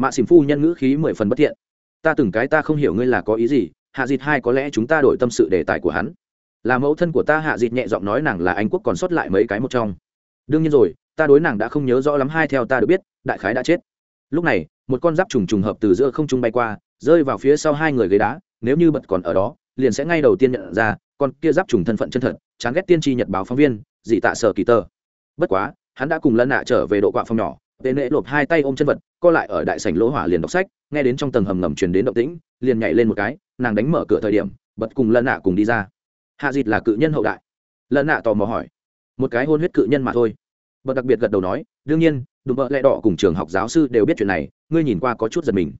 Mạ xỉm phu nhân ngữ khí mười phần bất thiện. Ta từng cái ta không hiểu ngươi là có ý gì, hạ dịt hai có lẽ chúng ta đổi tâm sự đề tài của hắn. Là mẫu thân của ta, hạ dịt nhẹ giọng nói nàng là anh quốc còn sót lại mấy cái một trong. Đương nhiên rồi, ta đối nàng đã không nhớ rõ lắm hai theo ta được biết, đại khái đã chết. Lúc này, một con giáp trùng trùng hợp từ giữa không trung bay qua, rơi vào phía sau hai người ghế đá, nếu như bật còn ở đó, liền sẽ ngay đầu tiên nhận ra, con kia giáp trùng thân phận chân thật, chán ghét tiên tri nhật báo phóng viên dị tạ sở kỳ tờ. bất quá, hắn đã cùng lân nạ trở về độ quạ phòng nhỏ tệ nệ lộp hai tay ôm chân vật, co lại ở đại sảnh lỗ hỏa liền đọc sách, nghe đến trong tầng hầm ngầm truyền đến động tĩnh, liền nhảy lên một cái, nàng đánh mở cửa thời điểm, bật cùng lân nạ cùng đi ra. Hạ dịt là cự nhân hậu đại. Lân nạ tò mò hỏi. Một cái hôn huyết cự nhân mà thôi. Bật đặc biệt gật đầu nói, đương nhiên, đùm bợ lẹ đỏ cùng trường học giáo sư đều biết chuyện này, ngươi nhìn qua có chút giật mình.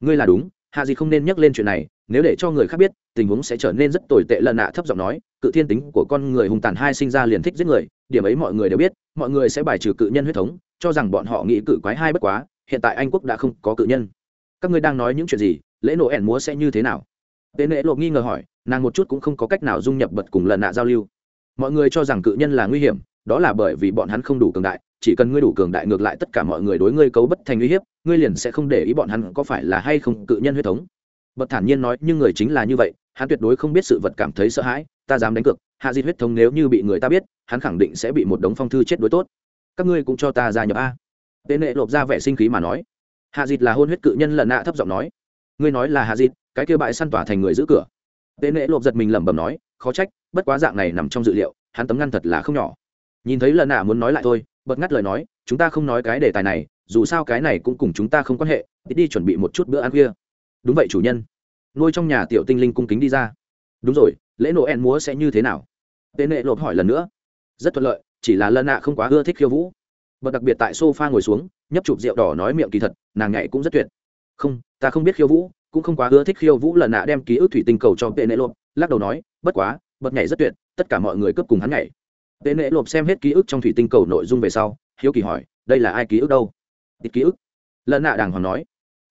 Ngươi là đúng, hạ dịt không nên nhắc lên chuyện này, nếu để cho người khác biết, tình huống sẽ trở nên rất tồi tệ. Lần nạ thấp giọng nói, cự thiên tính của con người hùng tàn hai sinh ra liền thích giết người, điểm ấy mọi người đều biết, mọi người sẽ bài trừ cự nhân huyết thống cho rằng bọn họ nghĩ cự quái hai bất quá, hiện tại anh quốc đã không có cự nhân. Các ngươi đang nói những chuyện gì? Lễ nổ ẻn múa sẽ như thế nào? Tên lễ lộ nghi ngờ hỏi, nàng một chút cũng không có cách nào dung nhập bật cùng lần nạ giao lưu. Mọi người cho rằng cự nhân là nguy hiểm, đó là bởi vì bọn hắn không đủ cường đại, chỉ cần ngươi đủ cường đại ngược lại tất cả mọi người đối ngươi cấu bất thành uy hiếp, ngươi liền sẽ không để ý bọn hắn có phải là hay không cự nhân huyết thống. Bật thản nhiên nói, nhưng người chính là như vậy, hắn tuyệt đối không biết sự vật cảm thấy sợ hãi, ta dám đánh cược, hạ di huyết thống nếu như bị người ta biết, hắn khẳng định sẽ bị một đống phong thư chết đối tốt các ngươi cũng cho ta gia nhập a. Tên nệ lộp ra vẻ sinh khí mà nói. Hạ dịt là hôn huyết cự nhân lần nạ thấp giọng nói. Ngươi nói là hạ dịt, cái kia bại săn tỏa thành người giữ cửa. Tên nệ lộp giật mình lẩm bẩm nói, khó trách, bất quá dạng này nằm trong dự liệu, hắn tấm ngăn thật là không nhỏ. Nhìn thấy lần nạ muốn nói lại thôi, bật ngắt lời nói, chúng ta không nói cái đề tài này, dù sao cái này cũng cùng chúng ta không quan hệ, ít đi chuẩn bị một chút bữa ăn khuya. Đúng vậy chủ nhân. Nuôi trong nhà tiểu tinh linh cung kính đi ra. Đúng rồi, lễ nổ en múa sẽ như thế nào? Tên nệ lộp hỏi lần nữa. Rất thuận lợi chỉ là lân nạ không quá ưa thích khiêu vũ. Bật đặc biệt tại sofa ngồi xuống, nhấp chụp rượu đỏ nói miệng kỳ thật, nàng nhảy cũng rất tuyệt. Không, ta không biết khiêu vũ, cũng không quá ưa thích khiêu vũ lần nạ đem ký ức thủy tinh cầu cho tệ nệ lộp, lắc đầu nói, bất quá, bật nhảy rất tuyệt, tất cả mọi người cướp cùng hắn nhảy. Tệ nệ lộp xem hết ký ức trong thủy tinh cầu nội dung về sau, hiếu kỳ hỏi, đây là ai ký ức đâu? Ít ký ức. Lần nạ đàng hoàng nói,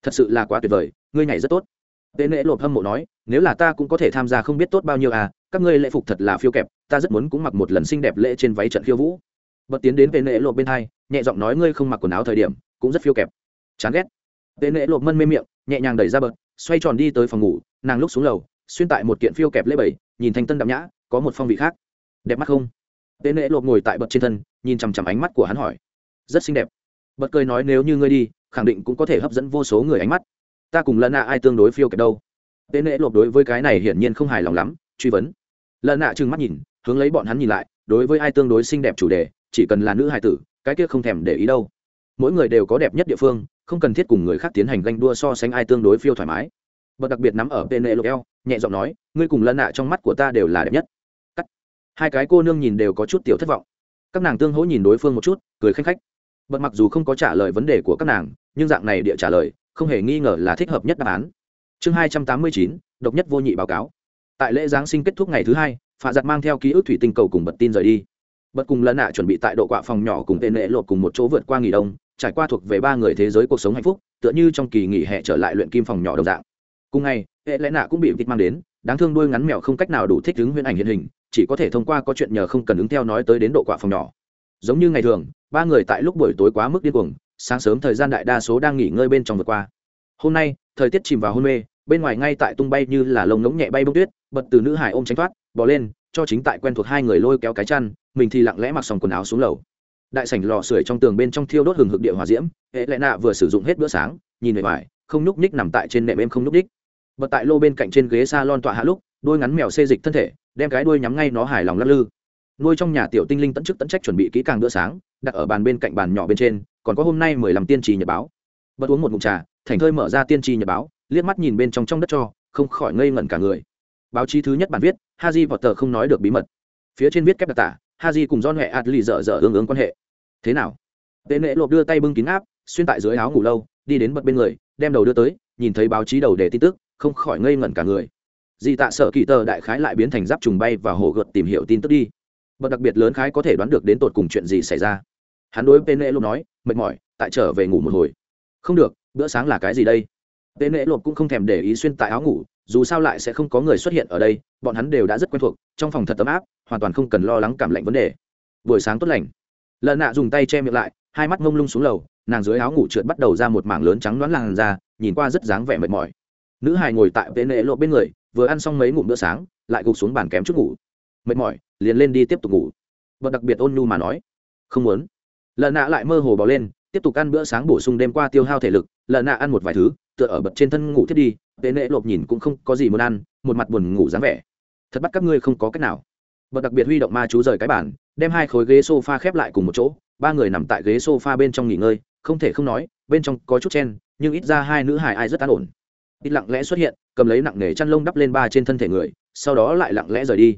thật sự là quá tuyệt vời, ngươi nhảy rất tốt. Tệ nệ lộp hâm mộ nói, nếu là ta cũng có thể tham gia không biết tốt bao nhiêu à các ngươi lễ phục thật là phiêu kẹp, ta rất muốn cũng mặc một lần xinh đẹp lễ trên váy trận khiêu vũ. Bật tiến đến vệ nệ lộp bên hai, nhẹ giọng nói ngươi không mặc quần áo thời điểm, cũng rất phiêu kẹp. Chán ghét. Vệ nệ lộp mân mê miệng, nhẹ nhàng đẩy ra bật, xoay tròn đi tới phòng ngủ, nàng lúc xuống lầu, xuyên tại một kiện phiêu kẹp lễ bảy nhìn thanh tân đạm nhã, có một phong vị khác. Đẹp mắt không? Vệ nệ lộp ngồi tại bật trên thân, nhìn chằm chằm ánh mắt của hắn hỏi. Rất xinh đẹp. Bật cười nói nếu như ngươi đi, khẳng định cũng có thể hấp dẫn vô số người ánh mắt. Ta cùng lần ai tương đối phiêu kẹp đâu? Tên nệ lộp đối với cái này hiển nhiên không hài lòng lắm, truy vấn lợn nạ trừng mắt nhìn, hướng lấy bọn hắn nhìn lại, đối với ai tương đối xinh đẹp chủ đề, chỉ cần là nữ hài tử, cái kia không thèm để ý đâu. Mỗi người đều có đẹp nhất địa phương, không cần thiết cùng người khác tiến hành ganh đua so sánh ai tương đối phiêu thoải mái. Bật đặc biệt nắm ở tên eo nhẹ giọng nói, ngươi cùng lần nạ trong mắt của ta đều là đẹp nhất. Cắt. hai cái cô nương nhìn đều có chút tiểu thất vọng. Các nàng tương hỗ nhìn đối phương một chút, cười khanh khách. Bật mặc dù không có trả lời vấn đề của các nàng, nhưng dạng này địa trả lời, không hề nghi ngờ là thích hợp nhất đáp án. Chương hai trăm tám mươi chín, độc nhất vô nhị báo cáo tại lễ giáng sinh kết thúc ngày thứ hai, phạ giặt mang theo ký ức thủy tinh cầu cùng bật tin rời đi. Bật cùng lần nạ chuẩn bị tại độ quạ phòng nhỏ cùng tên lễ lộ cùng một chỗ vượt qua nghỉ đông, trải qua thuộc về ba người thế giới cuộc sống hạnh phúc, tựa như trong kỳ nghỉ hè trở lại luyện kim phòng nhỏ đồng dạng. Cùng ngày, hệ lẽ nạ cũng bị vịt mang đến, đáng thương đuôi ngắn mèo không cách nào đủ thích ứng huyễn ảnh hiện hình, chỉ có thể thông qua có chuyện nhờ không cần ứng theo nói tới đến độ quạ phòng nhỏ. Giống như ngày thường, ba người tại lúc buổi tối quá mức điên cuồng, sáng sớm thời gian đại đa số đang nghỉ ngơi bên trong vượt qua. Hôm nay, thời tiết chìm vào hôn mê, bên ngoài ngay tại tung bay như là lồng ngỗng nhẹ bay bông tuyết bật từ nữ hải ôm tránh thoát bỏ lên, cho chính tại quen thuộc hai người lôi kéo cái chăn, mình thì lặng lẽ mặc xong quần áo xuống lầu. Đại sảnh lò sưởi trong tường bên trong thiêu đốt hừng hực địa hòa diễm, hệ lệ nạ vừa sử dụng hết bữa sáng, nhìn bề ngoài không nhúc nhích nằm tại trên nệm em không nhúc nhích. Bật tại lô bên cạnh trên ghế s a lon tọa hạ lúc, đôi ngắn mèo xê dịch thân thể, đem cái đuôi nhắm ngay nó hài lòng lắc lư. Nuôi trong nhà tiểu tinh linh tận chức tận trách chuẩn bị kỹ càng bữa sáng, đặt ở bàn bên cạnh bàn nhỏ bên trên, còn có hôm nay mười lăm tiên trì nhật báo. Bật uống một mụn trà, thành thơi mở ra tiên trì nhật báo, liếc mắt nhìn bên trong trong đất cho, không khỏi ngây ngẩn cả người báo chí thứ nhất bản viết, haji potter không nói được bí mật. Phía trên viết kép đặc tả, haji cùng don huệ adli dở dở ương ương quan hệ. Thế nào? Tên lễ lộp đưa tay bưng kín áp, xuyên tại dưới áo ngủ lâu, đi đến bật bên người, đem đầu đưa tới, nhìn thấy báo chí đầu để tin tức, không khỏi ngây ngẩn cả người. Dị tạ sở kỳ tờ đại khái lại biến thành giáp trùng bay và hồ gợt tìm hiểu tin tức đi. Bật đặc biệt lớn khái có thể đoán được đến tột cùng chuyện gì xảy ra. Hắn đối với lộp nói, mệt mỏi, tại trở về ngủ một hồi. Không được, bữa sáng là cái gì đây? Tên lễ lộp cũng không thèm để ý xuyên tại áo ngủ dù sao lại sẽ không có người xuất hiện ở đây, bọn hắn đều đã rất quen thuộc, trong phòng thật ấm áp, hoàn toàn không cần lo lắng cảm lạnh vấn đề. Buổi sáng tốt lành. Lợn nạ dùng tay che miệng lại, hai mắt mông lung xuống lầu, nàng dưới áo ngủ trượt bắt đầu ra một mảng lớn trắng đoán làn ra nhìn qua rất dáng vẻ mệt mỏi. Nữ hài ngồi tại vệ nệ lộ bên người, vừa ăn xong mấy ngụm bữa sáng, lại gục xuống bàn kém chút ngủ. Mệt mỏi, liền lên đi tiếp tục ngủ. Và đặc biệt ôn nhu mà nói. Không muốn. Lợn nạ lại mơ hồ bỏ lên, tiếp tục ăn bữa sáng bổ sung đêm qua tiêu hao thể lực, lợn nạ ăn một vài thứ, tựa ở bật trên thân ngủ thiết đi tệ nệ lộp nhìn cũng không có gì muốn ăn, một mặt buồn ngủ dáng vẻ. Thật bắt các ngươi không có cách nào. Bật đặc biệt huy động ma chú rời cái bản đem hai khối ghế sofa khép lại cùng một chỗ, ba người nằm tại ghế sofa bên trong nghỉ ngơi, không thể không nói, bên trong có chút chen, nhưng ít ra hai nữ hài ai rất an ổn. Ít lặng lẽ xuất hiện, cầm lấy nặng nề chăn lông đắp lên ba trên thân thể người, sau đó lại lặng lẽ rời đi.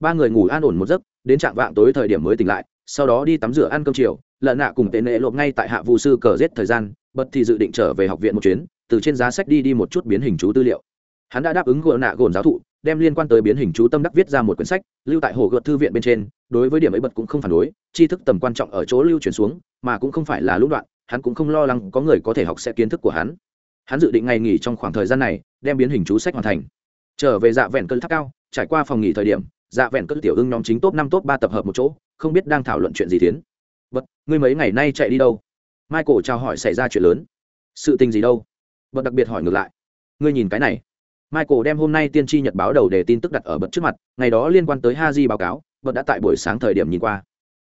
Ba người ngủ an ổn một giấc, đến trạng vạng tối thời điểm mới tỉnh lại, sau đó đi tắm rửa ăn cơm chiều, lợn nạ cùng tệ nệ lộp ngay tại hạ vụ sư cờ giết thời gian bật thì dự định trở về học viện một chuyến từ trên giá sách đi đi một chút biến hình chú tư liệu. Hắn đã đáp ứng gỡ nạ gồn giáo thụ, đem liên quan tới biến hình chú tâm đắc viết ra một quyển sách, lưu tại hồ gợt thư viện bên trên, đối với điểm ấy bật cũng không phản đối, tri thức tầm quan trọng ở chỗ lưu chuyển xuống, mà cũng không phải là lũng đoạn, hắn cũng không lo lắng có người có thể học sẽ kiến thức của hắn. Hắn dự định ngày nghỉ trong khoảng thời gian này, đem biến hình chú sách hoàn thành. Trở về dạ vẹn cơn tháp cao, trải qua phòng nghỉ thời điểm dạ vẹn cơn tiểu ưng nhóm chính top năm top ba tập hợp một chỗ, không biết đang thảo luận chuyện gì tiến. Bật ngươi mấy ngày nay chạy đi đâu? Michael trao hỏi xảy ra chuyện lớn. Sự tình gì đâu? Bật đặc biệt hỏi ngược lại. Ngươi nhìn cái này. Michael đem hôm nay tiên tri nhật báo đầu để tin tức đặt ở bật trước mặt, ngày đó liên quan tới ha di báo cáo, bật đã tại buổi sáng thời điểm nhìn qua.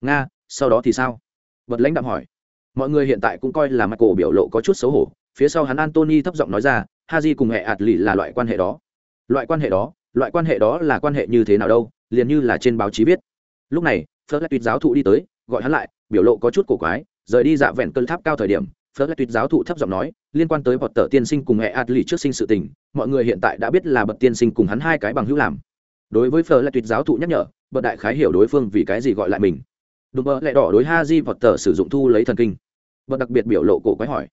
Nga, sau đó thì sao? Bật lãnh đạm hỏi. Mọi người hiện tại cũng coi là michael biểu lộ có chút xấu hổ, phía sau hắn antony thấp giọng nói ra ha di cùng hệ ạt lì là loại quan hệ đó. Loại quan hệ đó, loại quan hệ đó là quan hệ như thế nào đâu, liền như là trên báo chí viết. Lúc này phớt lại tuyệt giáo thụ đi tới, gọi hắn lại, biểu lộ có chút cổ quái, rời đi dạ vẹn cơn tháp cao thời điểm phớt lại tuyệt giáo thụ thấp giọng nói, liên quan tới bọt tờ tiên sinh cùng hệ ạt lì trước sinh sự tình, mọi người hiện tại đã biết là bậc tiên sinh cùng hắn hai cái bằng hữu làm. Đối với phớt lại tuyệt giáo thụ nhắc nhở bậc đại khái hiểu đối phương vì cái gì gọi lại mình. Đùm bơ lại đỏ đối ha di bọt tờ sử dụng thu lấy thần kinh. Bậc đặc biệt biểu lộ cổ quái hỏi,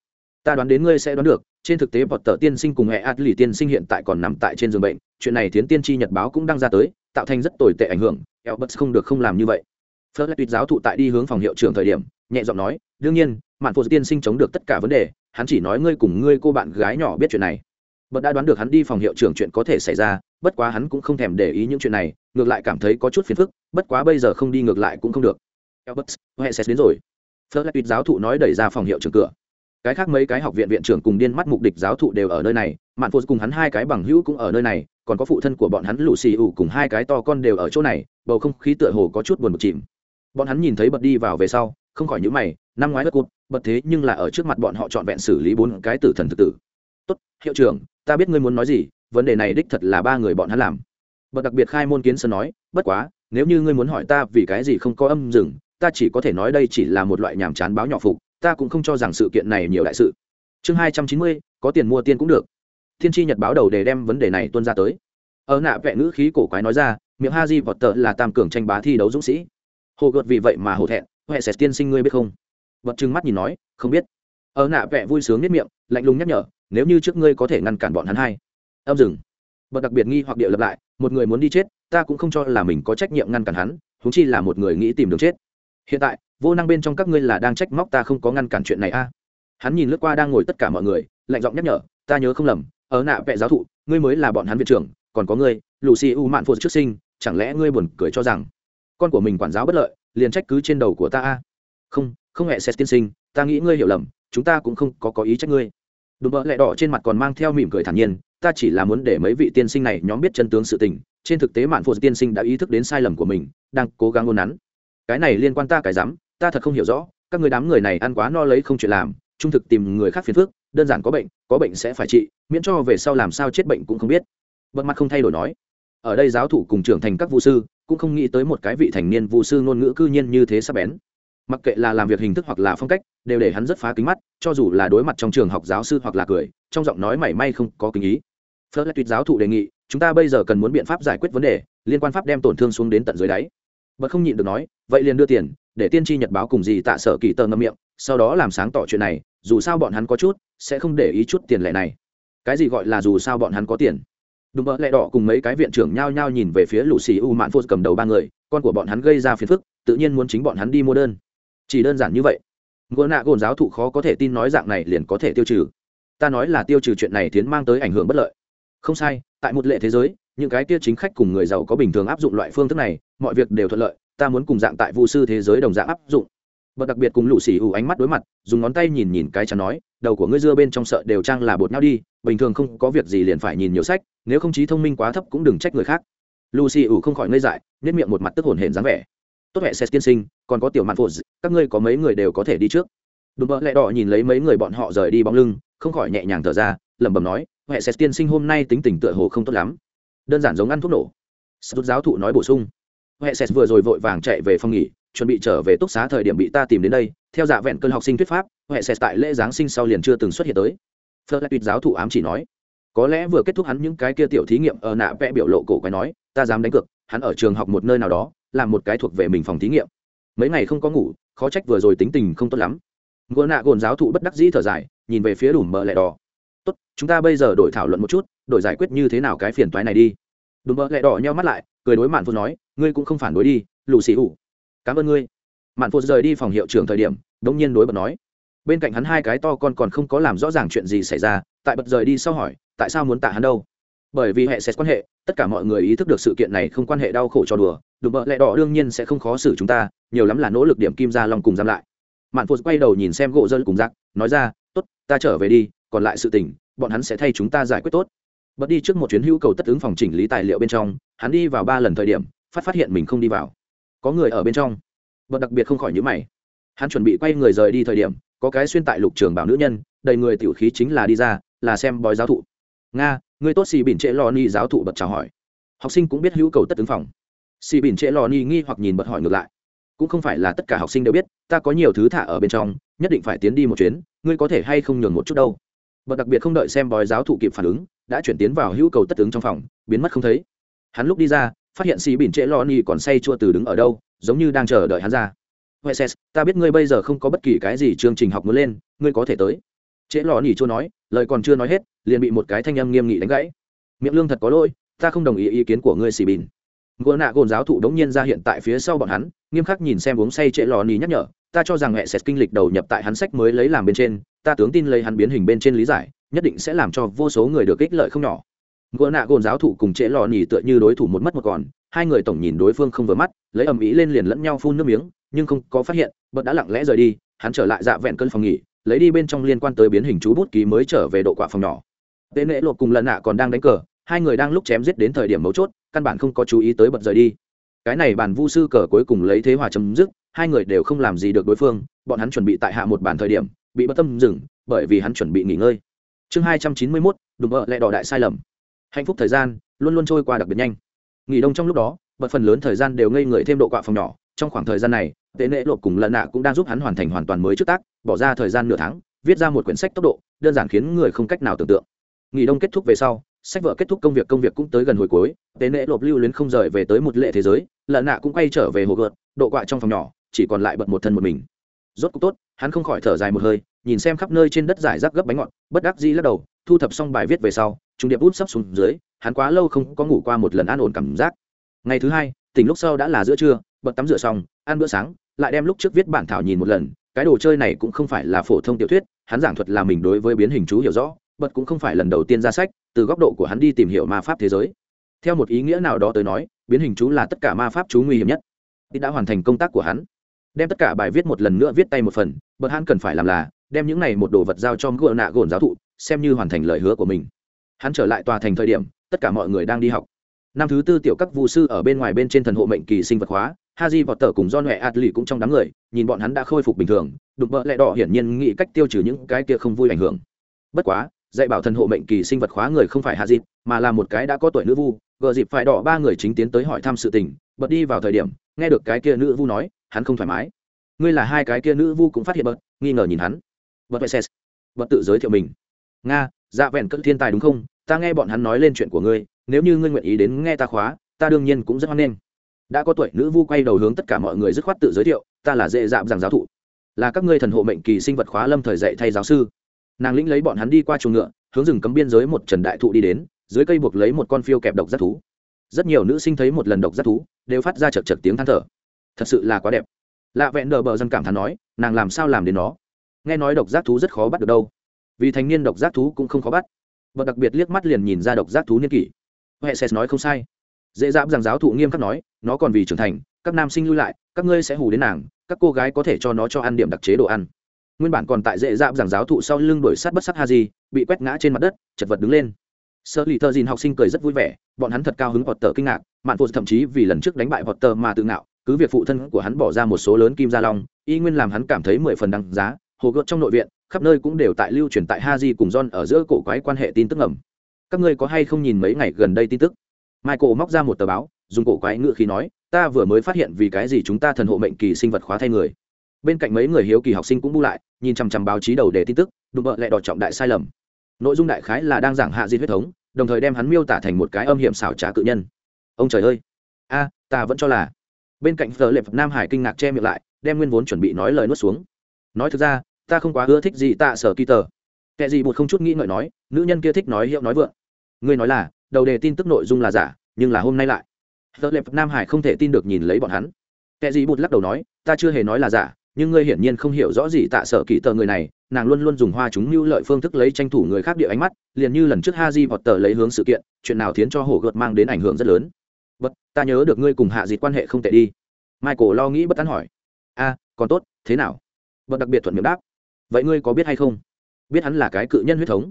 ta đoán đến ngươi sẽ đoán được, trên thực tế bọt tờ tiên sinh cùng hệ ạt lì tiên sinh hiện tại còn nằm tại trên giường bệnh, chuyện này thiến tiên tri nhật báo cũng đang ra tới, tạo thành rất tồi tệ ảnh hưởng, elbert không được không làm như vậy. Phớt lại tuyệt giáo thụ tại đi hướng phòng hiệu trưởng thời điểm, nhẹ giọng nói, đương nhiên mạn phụ tiên sinh chống được tất cả vấn đề hắn chỉ nói ngươi cùng ngươi cô bạn gái nhỏ biết chuyện này bật đã đoán được hắn đi phòng hiệu trưởng chuyện có thể xảy ra bất quá hắn cũng không thèm để ý những chuyện này ngược lại cảm thấy có chút phiền phức bất quá bây giờ không đi ngược lại cũng không được Albert, hệ sẽ đến rồi. Fleur tuyệt giáo thụ nói đẩy ra phòng hiệu trưởng cửa. Cái khác mấy cái học viện viện trưởng cùng điên mắt mục địch giáo thụ đều ở nơi này, Mạn phụ cùng hắn hai cái bằng hữu cũng ở nơi này, còn có phụ thân của bọn hắn lũ xì ủ cùng hai cái to con đều ở chỗ này, bầu không khí tựa hồ có chút buồn bực chìm. Bọn hắn nhìn thấy bật đi vào về sau, không khỏi nhíu mày, năm ngoái bất cụt, bật thế nhưng là ở trước mặt bọn họ chọn vẹn xử lý bốn cái tử thần thực tử. Tốt, hiệu trưởng, ta biết ngươi muốn nói gì, vấn đề này đích thật là ba người bọn hắn làm. Bật đặc biệt khai môn kiến sơn nói, bất quá, nếu như ngươi muốn hỏi ta vì cái gì không có âm dừng, ta chỉ có thể nói đây chỉ là một loại nhàm chán báo nhỏ phục ta cũng không cho rằng sự kiện này nhiều đại sự. Chương hai trăm chín mươi có tiền mua tiên cũng được. Thiên tri nhật báo đầu để đem vấn đề này tuân ra tới. Ở nạ vẹ ngữ khí cổ quái nói ra miệng ha di vọt tợ là tam cường tranh bá thi đấu dũng sĩ. Hồ gợt vì vậy mà hổ thẹn huệ sẽ tiên sinh ngươi biết không? Vật trừng mắt nhìn nói, không biết. Ở nạ vẽ vui sướng nhất miệng, lạnh lùng nhắc nhở, nếu như trước ngươi có thể ngăn cản bọn hắn hai. Âm dừng. Bật đặc biệt nghi hoặc địa lập lại, một người muốn đi chết, ta cũng không cho là mình có trách nhiệm ngăn cản hắn húng chi là một người nghĩ tìm đường chết. Hiện tại, vô năng bên trong các ngươi là đang trách móc ta không có ngăn cản chuyện này a. À? hắn nhìn lướt qua đang ngồi tất cả mọi người, lạnh giọng nhắc nhở, ta nhớ không lầm, ở nạ vẽ giáo thụ, ngươi mới là bọn hắn viện trưởng, còn có ngươi lù xì u mạn phụ trước sinh, chẳng lẽ ngươi buồn cười cho rằng con của mình quản giáo bất lợi, liền trách cứ trên đầu của ta a? Không không hẹ xét tiên sinh, ta nghĩ ngươi hiểu lầm, chúng ta cũng không có có ý trách ngươi. Đùm bỡ lẹ đỏ trên mặt còn mang theo mỉm cười thản nhiên, ta chỉ là muốn để mấy vị tiên sinh này nhóm biết chân tướng sự tình, trên thực tế mạn phụ tiên sinh đã ý thức đến sai lầm của mình, đang cố gắng ngôn nắn. Cái này liên quan ta cái dám, ta thật không hiểu rõ, các người đám người này ăn quá no lấy không chuyện làm, trung thực tìm người khác phiền phức, đơn giản có bệnh có bệnh sẽ phải trị, miễn cho về sau làm sao chết bệnh cũng không biết. Bất mặt không thay đổi nói. Ở đây giáo thủ cùng trưởng thành các vũ sư, cũng không nghĩ tới một cái vị thành niên vũ sư ngôn ngữ cư nhiên như thế sắp bén mặc kệ là làm việc hình thức hoặc là phong cách, đều để hắn rất phá kính mắt, cho dù là đối mặt trong trường học giáo sư hoặc là cười, trong giọng nói mảy may không có kính ý. Phớt lại tuyệt giáo thụ đề nghị, chúng ta bây giờ cần muốn biện pháp giải quyết vấn đề, liên quan pháp đem tổn thương xuống đến tận dưới đáy. Bật không nhịn được nói, vậy liền đưa tiền, để tiên tri nhật báo cùng gì tạ sở kỳ tờ ngâm miệng, sau đó làm sáng tỏ chuyện này, dù sao bọn hắn có chút, sẽ không để ý chút tiền lệ này. Cái gì gọi là dù sao bọn hắn có tiền? Đúng mỡ lẹ đỏ cùng mấy cái viện trưởng nhao nhao nhìn về phía lũ xì u mạn phô cầm đầu ba người, con của bọn hắn gây ra phiền phức, tự nhiên muốn chính bọn hắn đi mua đơn chỉ đơn giản như vậy. Ngựa nạ gồn giáo thụ khó có thể tin nói dạng này liền có thể tiêu trừ. Ta nói là tiêu trừ chuyện này tiến mang tới ảnh hưởng bất lợi. Không sai, tại một lệ thế giới, những cái kia chính khách cùng người giàu có bình thường áp dụng loại phương thức này, mọi việc đều thuận lợi, ta muốn cùng dạng tại vu sư thế giới đồng dạng áp dụng. Bậc đặc biệt cùng lũ xì ủ ánh mắt đối mặt, dùng ngón tay nhìn nhìn cái chắn nói, đầu của ngươi dưa bên trong sợ đều trang là bột nhau đi, bình thường không có việc gì liền phải nhìn nhiều sách, nếu không trí thông minh quá thấp cũng đừng trách người khác. Lucy xì ủ không khỏi ngây dại nếp miệng một mặt tức hồn hển dáng vẻ tốt hệ xét tiên sinh, còn có tiểu mạn phụ, các ngươi có mấy người đều có thể đi trước. Đùm bợ lẹ đỏ nhìn lấy mấy người bọn họ rời đi bóng lưng, không khỏi nhẹ nhàng thở ra, lẩm bẩm nói hệ xét tiên sinh hôm nay tính tình tựa hồ không tốt lắm. Đơn giản giống ăn thuốc nổ. Sút giáo thụ nói bổ sung. Hệ xét vừa rồi vội vàng chạy về phòng nghỉ, chuẩn bị trở về túc xá thời điểm bị ta tìm đến đây, theo dạ vẹn cơn học sinh thuyết pháp hệ xét tại lễ giáng sinh sau liền chưa từng xuất hiện tới. Phật lại tuyệt giáo thụ ám chỉ nói. Có lẽ vừa kết thúc hắn những cái kia tiểu thí nghiệm ở nạ vẽ biểu lộ cổ quái nói, ta dám đánh cược hắn ở trường học một nơi nào đó, làm một cái thuộc về mình phòng thí nghiệm. Mấy ngày không có ngủ, khó trách vừa rồi tính tình không tốt lắm. Ngựa nạ gồn giáo thụ bất đắc dĩ thở dài, nhìn về phía đủ mờ lẹ đỏ. Tốt, chúng ta bây giờ đổi thảo luận một chút, đổi giải quyết như thế nào cái phiền toái này đi. Đùm bợ lẹ đỏ nheo mắt lại, cười đối mạn phô nói, ngươi cũng không phản đối đi, lù xì ủ cảm ơn ngươi. Mạn phô rời đi phòng hiệu trưởng thời điểm, đống nhiên đối bật nói. Bên cạnh hắn hai cái to con còn không có làm rõ ràng chuyện gì xảy ra, tại bật rời đi sau hỏi, tại sao muốn tạ hắn đâu? Bởi vì hệ sẽ quan hệ, tất cả mọi người ý thức được sự kiện này không quan hệ đau khổ cho đùa đùm bợ lẹ đỏ đương nhiên sẽ không khó xử chúng ta, nhiều lắm là nỗ lực điểm kim ra long cùng giam lại. Mạn phô quay đầu nhìn xem gỗ dân cùng giặc nói ra, tốt, ta trở về đi, còn lại sự tình, bọn hắn sẽ thay chúng ta giải quyết tốt. Bật đi trước một chuyến hữu cầu tất ứng phòng chỉnh lý tài liệu bên trong, hắn đi vào ba lần thời điểm, phát phát hiện mình không đi vào. Có người ở bên trong. Bật đặc biệt không khỏi nhữ mày. Hắn chuẩn bị quay người rời đi thời điểm, có cái xuyên tại lục trường bảo nữ nhân, đầy người tiểu khí chính là đi ra, là xem bói giáo thụ nga người tốt xì bỉn trễ lò ni giáo thụ bật chào hỏi học sinh cũng biết hữu cầu tất ứng phòng xì bỉn trễ lò ni nghi hoặc nhìn bật hỏi ngược lại cũng không phải là tất cả học sinh đều biết ta có nhiều thứ thả ở bên trong nhất định phải tiến đi một chuyến ngươi có thể hay không nhường một chút đâu bật đặc biệt không đợi xem bói giáo thụ kịp phản ứng đã chuyển tiến vào hữu cầu tất ứng trong phòng biến mất không thấy hắn lúc đi ra phát hiện xì bỉn trễ lo ni còn say chua từ đứng ở đâu giống như đang chờ đợi hắn ra huệ ses ta biết ngươi bây giờ không có bất kỳ cái gì chương trình học muốn lên, ngươi có thể tới. Trễ lò nỉ chua nói, lời còn chưa nói hết liền bị một cái thanh âm nghiêm nghị đánh gãy. Miệng lương thật có lỗi, ta không đồng ý ý kiến của ngươi xì bìn. Gỗ nạ gồn giáo thụ đống nhiên ra hiện tại phía sau bọn hắn, nghiêm khắc nhìn xem uống say trễ lò nỉ nhắc nhở, ta cho rằng hệ sẽ kinh lịch đầu nhập tại hắn sách mới lấy làm bên trên, ta tướng tin lấy hắn biến hình bên trên lý giải, nhất định sẽ làm cho vô số người được ích lợi không nhỏ. Gỗ nạ gồn giáo thụ cùng trễ lò nỉ tựa như đối thủ một mất một còn, hai người tổng nhìn đối phương không vừa mắt, lấy ầm ĩ lên liền lẫn nhau phun nước miếng, nhưng không có phát hiện bật đã lặng lẽ rời đi, hắn trở lại dạ vẹn cơn phòng nghỉ, lấy đi bên trong liên quan tới biến hình chú bút ký mới trở về độ quả phòng nhỏ tên nễ lột cùng lần nạ còn đang đánh cờ, hai người đang lúc chém giết đến thời điểm mấu chốt, căn bản không có chú ý tới bật rời đi. Cái này bàn vu sư cờ cuối cùng lấy thế hòa chấm dứt, hai người đều không làm gì được đối phương, bọn hắn chuẩn bị tại hạ một bàn thời điểm, bị bất tâm dừng, bởi vì hắn chuẩn bị nghỉ ngơi. Chương hai trăm chín mươi mốt, đùm bợ lại đỏ đại sai lầm. Hạnh phúc thời gian luôn luôn trôi qua đặc biệt nhanh. Nghỉ đông trong lúc đó, bật phần lớn thời gian đều ngây người thêm độ quạ phòng nhỏ, trong khoảng thời gian này tệ nệ lộp cùng lần nạ cũng đang giúp hắn hoàn thành hoàn toàn mới trước tác, bỏ ra thời gian nửa tháng, viết ra một quyển sách tốc độ, đơn giản khiến người không cách nào tưởng tượng nghỉ đông kết thúc về sau, sách vợ kết thúc công việc công việc cũng tới gần hồi cuối, tế nễ lộp lưu luyến không rời về tới một lệ thế giới lợn nạ cũng quay trở về hồ gợt, độ quạ trong phòng nhỏ, chỉ còn lại bật một thân một mình. Rốt cục tốt, hắn không khỏi thở dài một hơi, nhìn xem khắp nơi trên đất giải rác gấp bánh ngọt, bất đắc dĩ lắc đầu, thu thập xong bài viết về sau, trung điệp út sắp xuống dưới, hắn quá lâu không có ngủ qua một lần an ổn cảm giác. Ngày thứ hai, tỉnh lúc sau đã là giữa trưa, bật tắm rửa xong, ăn bữa sáng, lại đem lúc trước viết bản thảo nhìn một lần, cái đồ chơi này cũng không phải là phổ thông tiểu thuyết, hắn giảng thuật là mình đối với biến hình chú hiểu rõ bật cũng không phải lần đầu tiên ra sách, từ góc độ của hắn đi tìm hiểu ma pháp thế giới. Theo một ý nghĩa nào đó tới nói, biến hình chú là tất cả ma pháp chú nguy hiểm nhất. Thì đã hoàn thành công tác của hắn. Đem tất cả bài viết một lần nữa viết tay một phần, bật hắn cần phải làm là, đem những này một đồ vật giao cho gỡ nạ gồn giáo thụ, xem như hoàn thành lời hứa của mình. Hắn trở lại tòa thành thời điểm, tất cả mọi người đang đi học. Năm thứ tư tiểu các vụ sư ở bên ngoài bên trên thần hộ mệnh kỳ sinh vật hóa, haji vọt tờ cùng do huệ adli cũng trong đám người, nhìn bọn hắn đã khôi phục bình thường đục bợ lẹ đỏ hiển nhiên nghĩ cách tiêu trừ những cái kia không vui ảnh hưởng. Bất quá dạy bảo thần hộ mệnh kỳ sinh vật khóa người không phải hạ dịp, mà là một cái đã có tuổi nữ vu, gờ dịp phải đỏ ba người chính tiến tới hỏi thăm sự tình, bật đi vào thời điểm, nghe được cái kia nữ vu nói, hắn không thoải mái. Ngươi là hai cái kia nữ vu cũng phát hiện bật, nghi ngờ nhìn hắn. Bật vệ xét bật tự giới thiệu mình. Nga dạ vẹn cất thiên tài đúng không? Ta nghe bọn hắn nói lên chuyện của ngươi, nếu như ngươi nguyện ý đến nghe ta khóa, ta đương nhiên cũng rất hoan nghênh. Đã có tuổi nữ vu quay đầu hướng tất cả mọi người dứt khoát tự giới thiệu, ta là dễ dạm rằng giáo thụ. Là các ngươi thần hộ mệnh kỳ sinh vật khóa lâm thời dạy thay giáo sư nàng lĩnh lấy bọn hắn đi qua chuồng ngựa, hướng rừng cấm biên giới một trần đại thụ đi đến, dưới cây buộc lấy một con phiêu kẹp độc giác thú. Rất nhiều nữ sinh thấy một lần độc giác thú, đều phát ra chật chật tiếng than thở. Thật sự là quá đẹp. Lạ vẹn đờ bờ dân cảm thán nói, nàng làm sao làm đến nó? Nghe nói độc giác thú rất khó bắt được đâu. Vì thành niên độc giác thú cũng không khó bắt. Và đặc biệt liếc mắt liền nhìn ra độc giác thú niên kỷ. Huệ sẽ nói không sai. Dễ dãm rằng giáo thụ nghiêm khắc nói, nó còn vì trưởng thành, các nam sinh lui lại, các ngươi sẽ hù đến nàng, các cô gái có thể cho nó cho ăn điểm đặc chế đồ ăn nguyên bản còn tại dễ dạm giảng giáo thụ sau lưng đổi sát bất sắc ha di bị quét ngã trên mặt đất, chật vật đứng lên. Sơ lì thơ dìn học sinh cười rất vui vẻ, bọn hắn thật cao hứng vọt tờ kinh ngạc, mạn phụ thậm chí vì lần trước đánh bại vọt tờ mà tự ngạo, cứ việc phụ thân của hắn bỏ ra một số lớn kim gia long, y nguyên làm hắn cảm thấy mười phần đăng giá, hồ gợt trong nội viện, khắp nơi cũng đều tại lưu truyền tại ha di cùng john ở giữa cổ quái quan hệ tin tức ngầm. Các ngươi có hay không nhìn mấy ngày gần đây tin tức? Michael móc ra một tờ báo, dùng cổ quái ngựa khí nói, ta vừa mới phát hiện vì cái gì chúng ta thần hộ mệnh kỳ sinh vật khóa thay người. Bên cạnh mấy người hiếu kỳ học sinh cũng bu lại nhìn chằm chằm báo chí đầu đề tin tức đụng vợ lại đỏ trọng đại sai lầm. Nội dung đại khái là đang giảng hạ di huyết thống, đồng thời đem hắn miêu tả thành một cái âm hiểm xảo trá cự nhân. Ông trời ơi! A, ta vẫn cho là. Bên cạnh thờ lệp nam hải kinh ngạc che miệng lại, đem nguyên vốn chuẩn bị nói lời nuốt xuống. Nói thực ra, ta không quá ưa thích gì tạ sở kỳ tờ. Kệ gì bụt không chút nghĩ ngợi nói, nữ nhân kia thích nói hiệu nói vượng. Ngươi nói là, đầu đề tin tức nội dung là giả, nhưng là hôm nay lại. Tờ lệp nam hải không thể tin được nhìn lấy bọn hắn. Kệ gì bụt lắc đầu nói, ta chưa hề nói là giả nhưng ngươi hiển nhiên không hiểu rõ gì tạ sở kỳ tờ người này, nàng luôn luôn dùng hoa chúng mưu lợi phương thức lấy tranh thủ người khác địa ánh mắt, liền như lần trước ha di vọt tờ lấy hướng sự kiện, chuyện nào khiến cho hổ gợt mang đến ảnh hưởng rất lớn. Bất, ta nhớ được ngươi cùng hạ dịt quan hệ không tệ đi. Michael lo nghĩ bất tán hỏi. A, còn tốt, thế nào? Bất đặc biệt thuận miệng đáp. Vậy ngươi có biết hay không? Biết hắn là cái cự nhân huyết thống.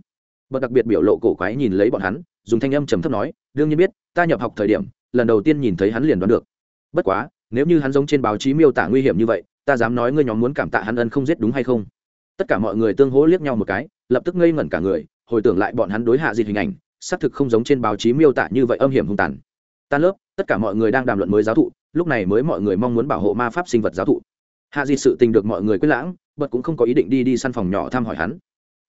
Bất đặc biệt biểu lộ cổ quái nhìn lấy bọn hắn, dùng thanh âm trầm thấp nói, đương nhiên biết, ta nhập học thời điểm, lần đầu tiên nhìn thấy hắn liền đoán được. Bất quá, nếu như hắn giống trên báo chí miêu tả nguy hiểm như vậy ta dám nói ngươi nhóm muốn cảm tạ hắn ân không giết đúng hay không? Tất cả mọi người tương hỗ liếc nhau một cái, lập tức ngây ngẩn cả người, hồi tưởng lại bọn hắn đối hạ dịt hình ảnh, xác thực không giống trên báo chí miêu tả như vậy âm hiểm hung tàn. Tan lớp, tất cả mọi người đang đàm luận mới giáo thụ, lúc này mới mọi người mong muốn bảo hộ ma pháp sinh vật giáo thụ. Hạ dịt sự tình được mọi người quyết lãng bật cũng không có ý định đi đi săn phòng nhỏ thăm hỏi hắn.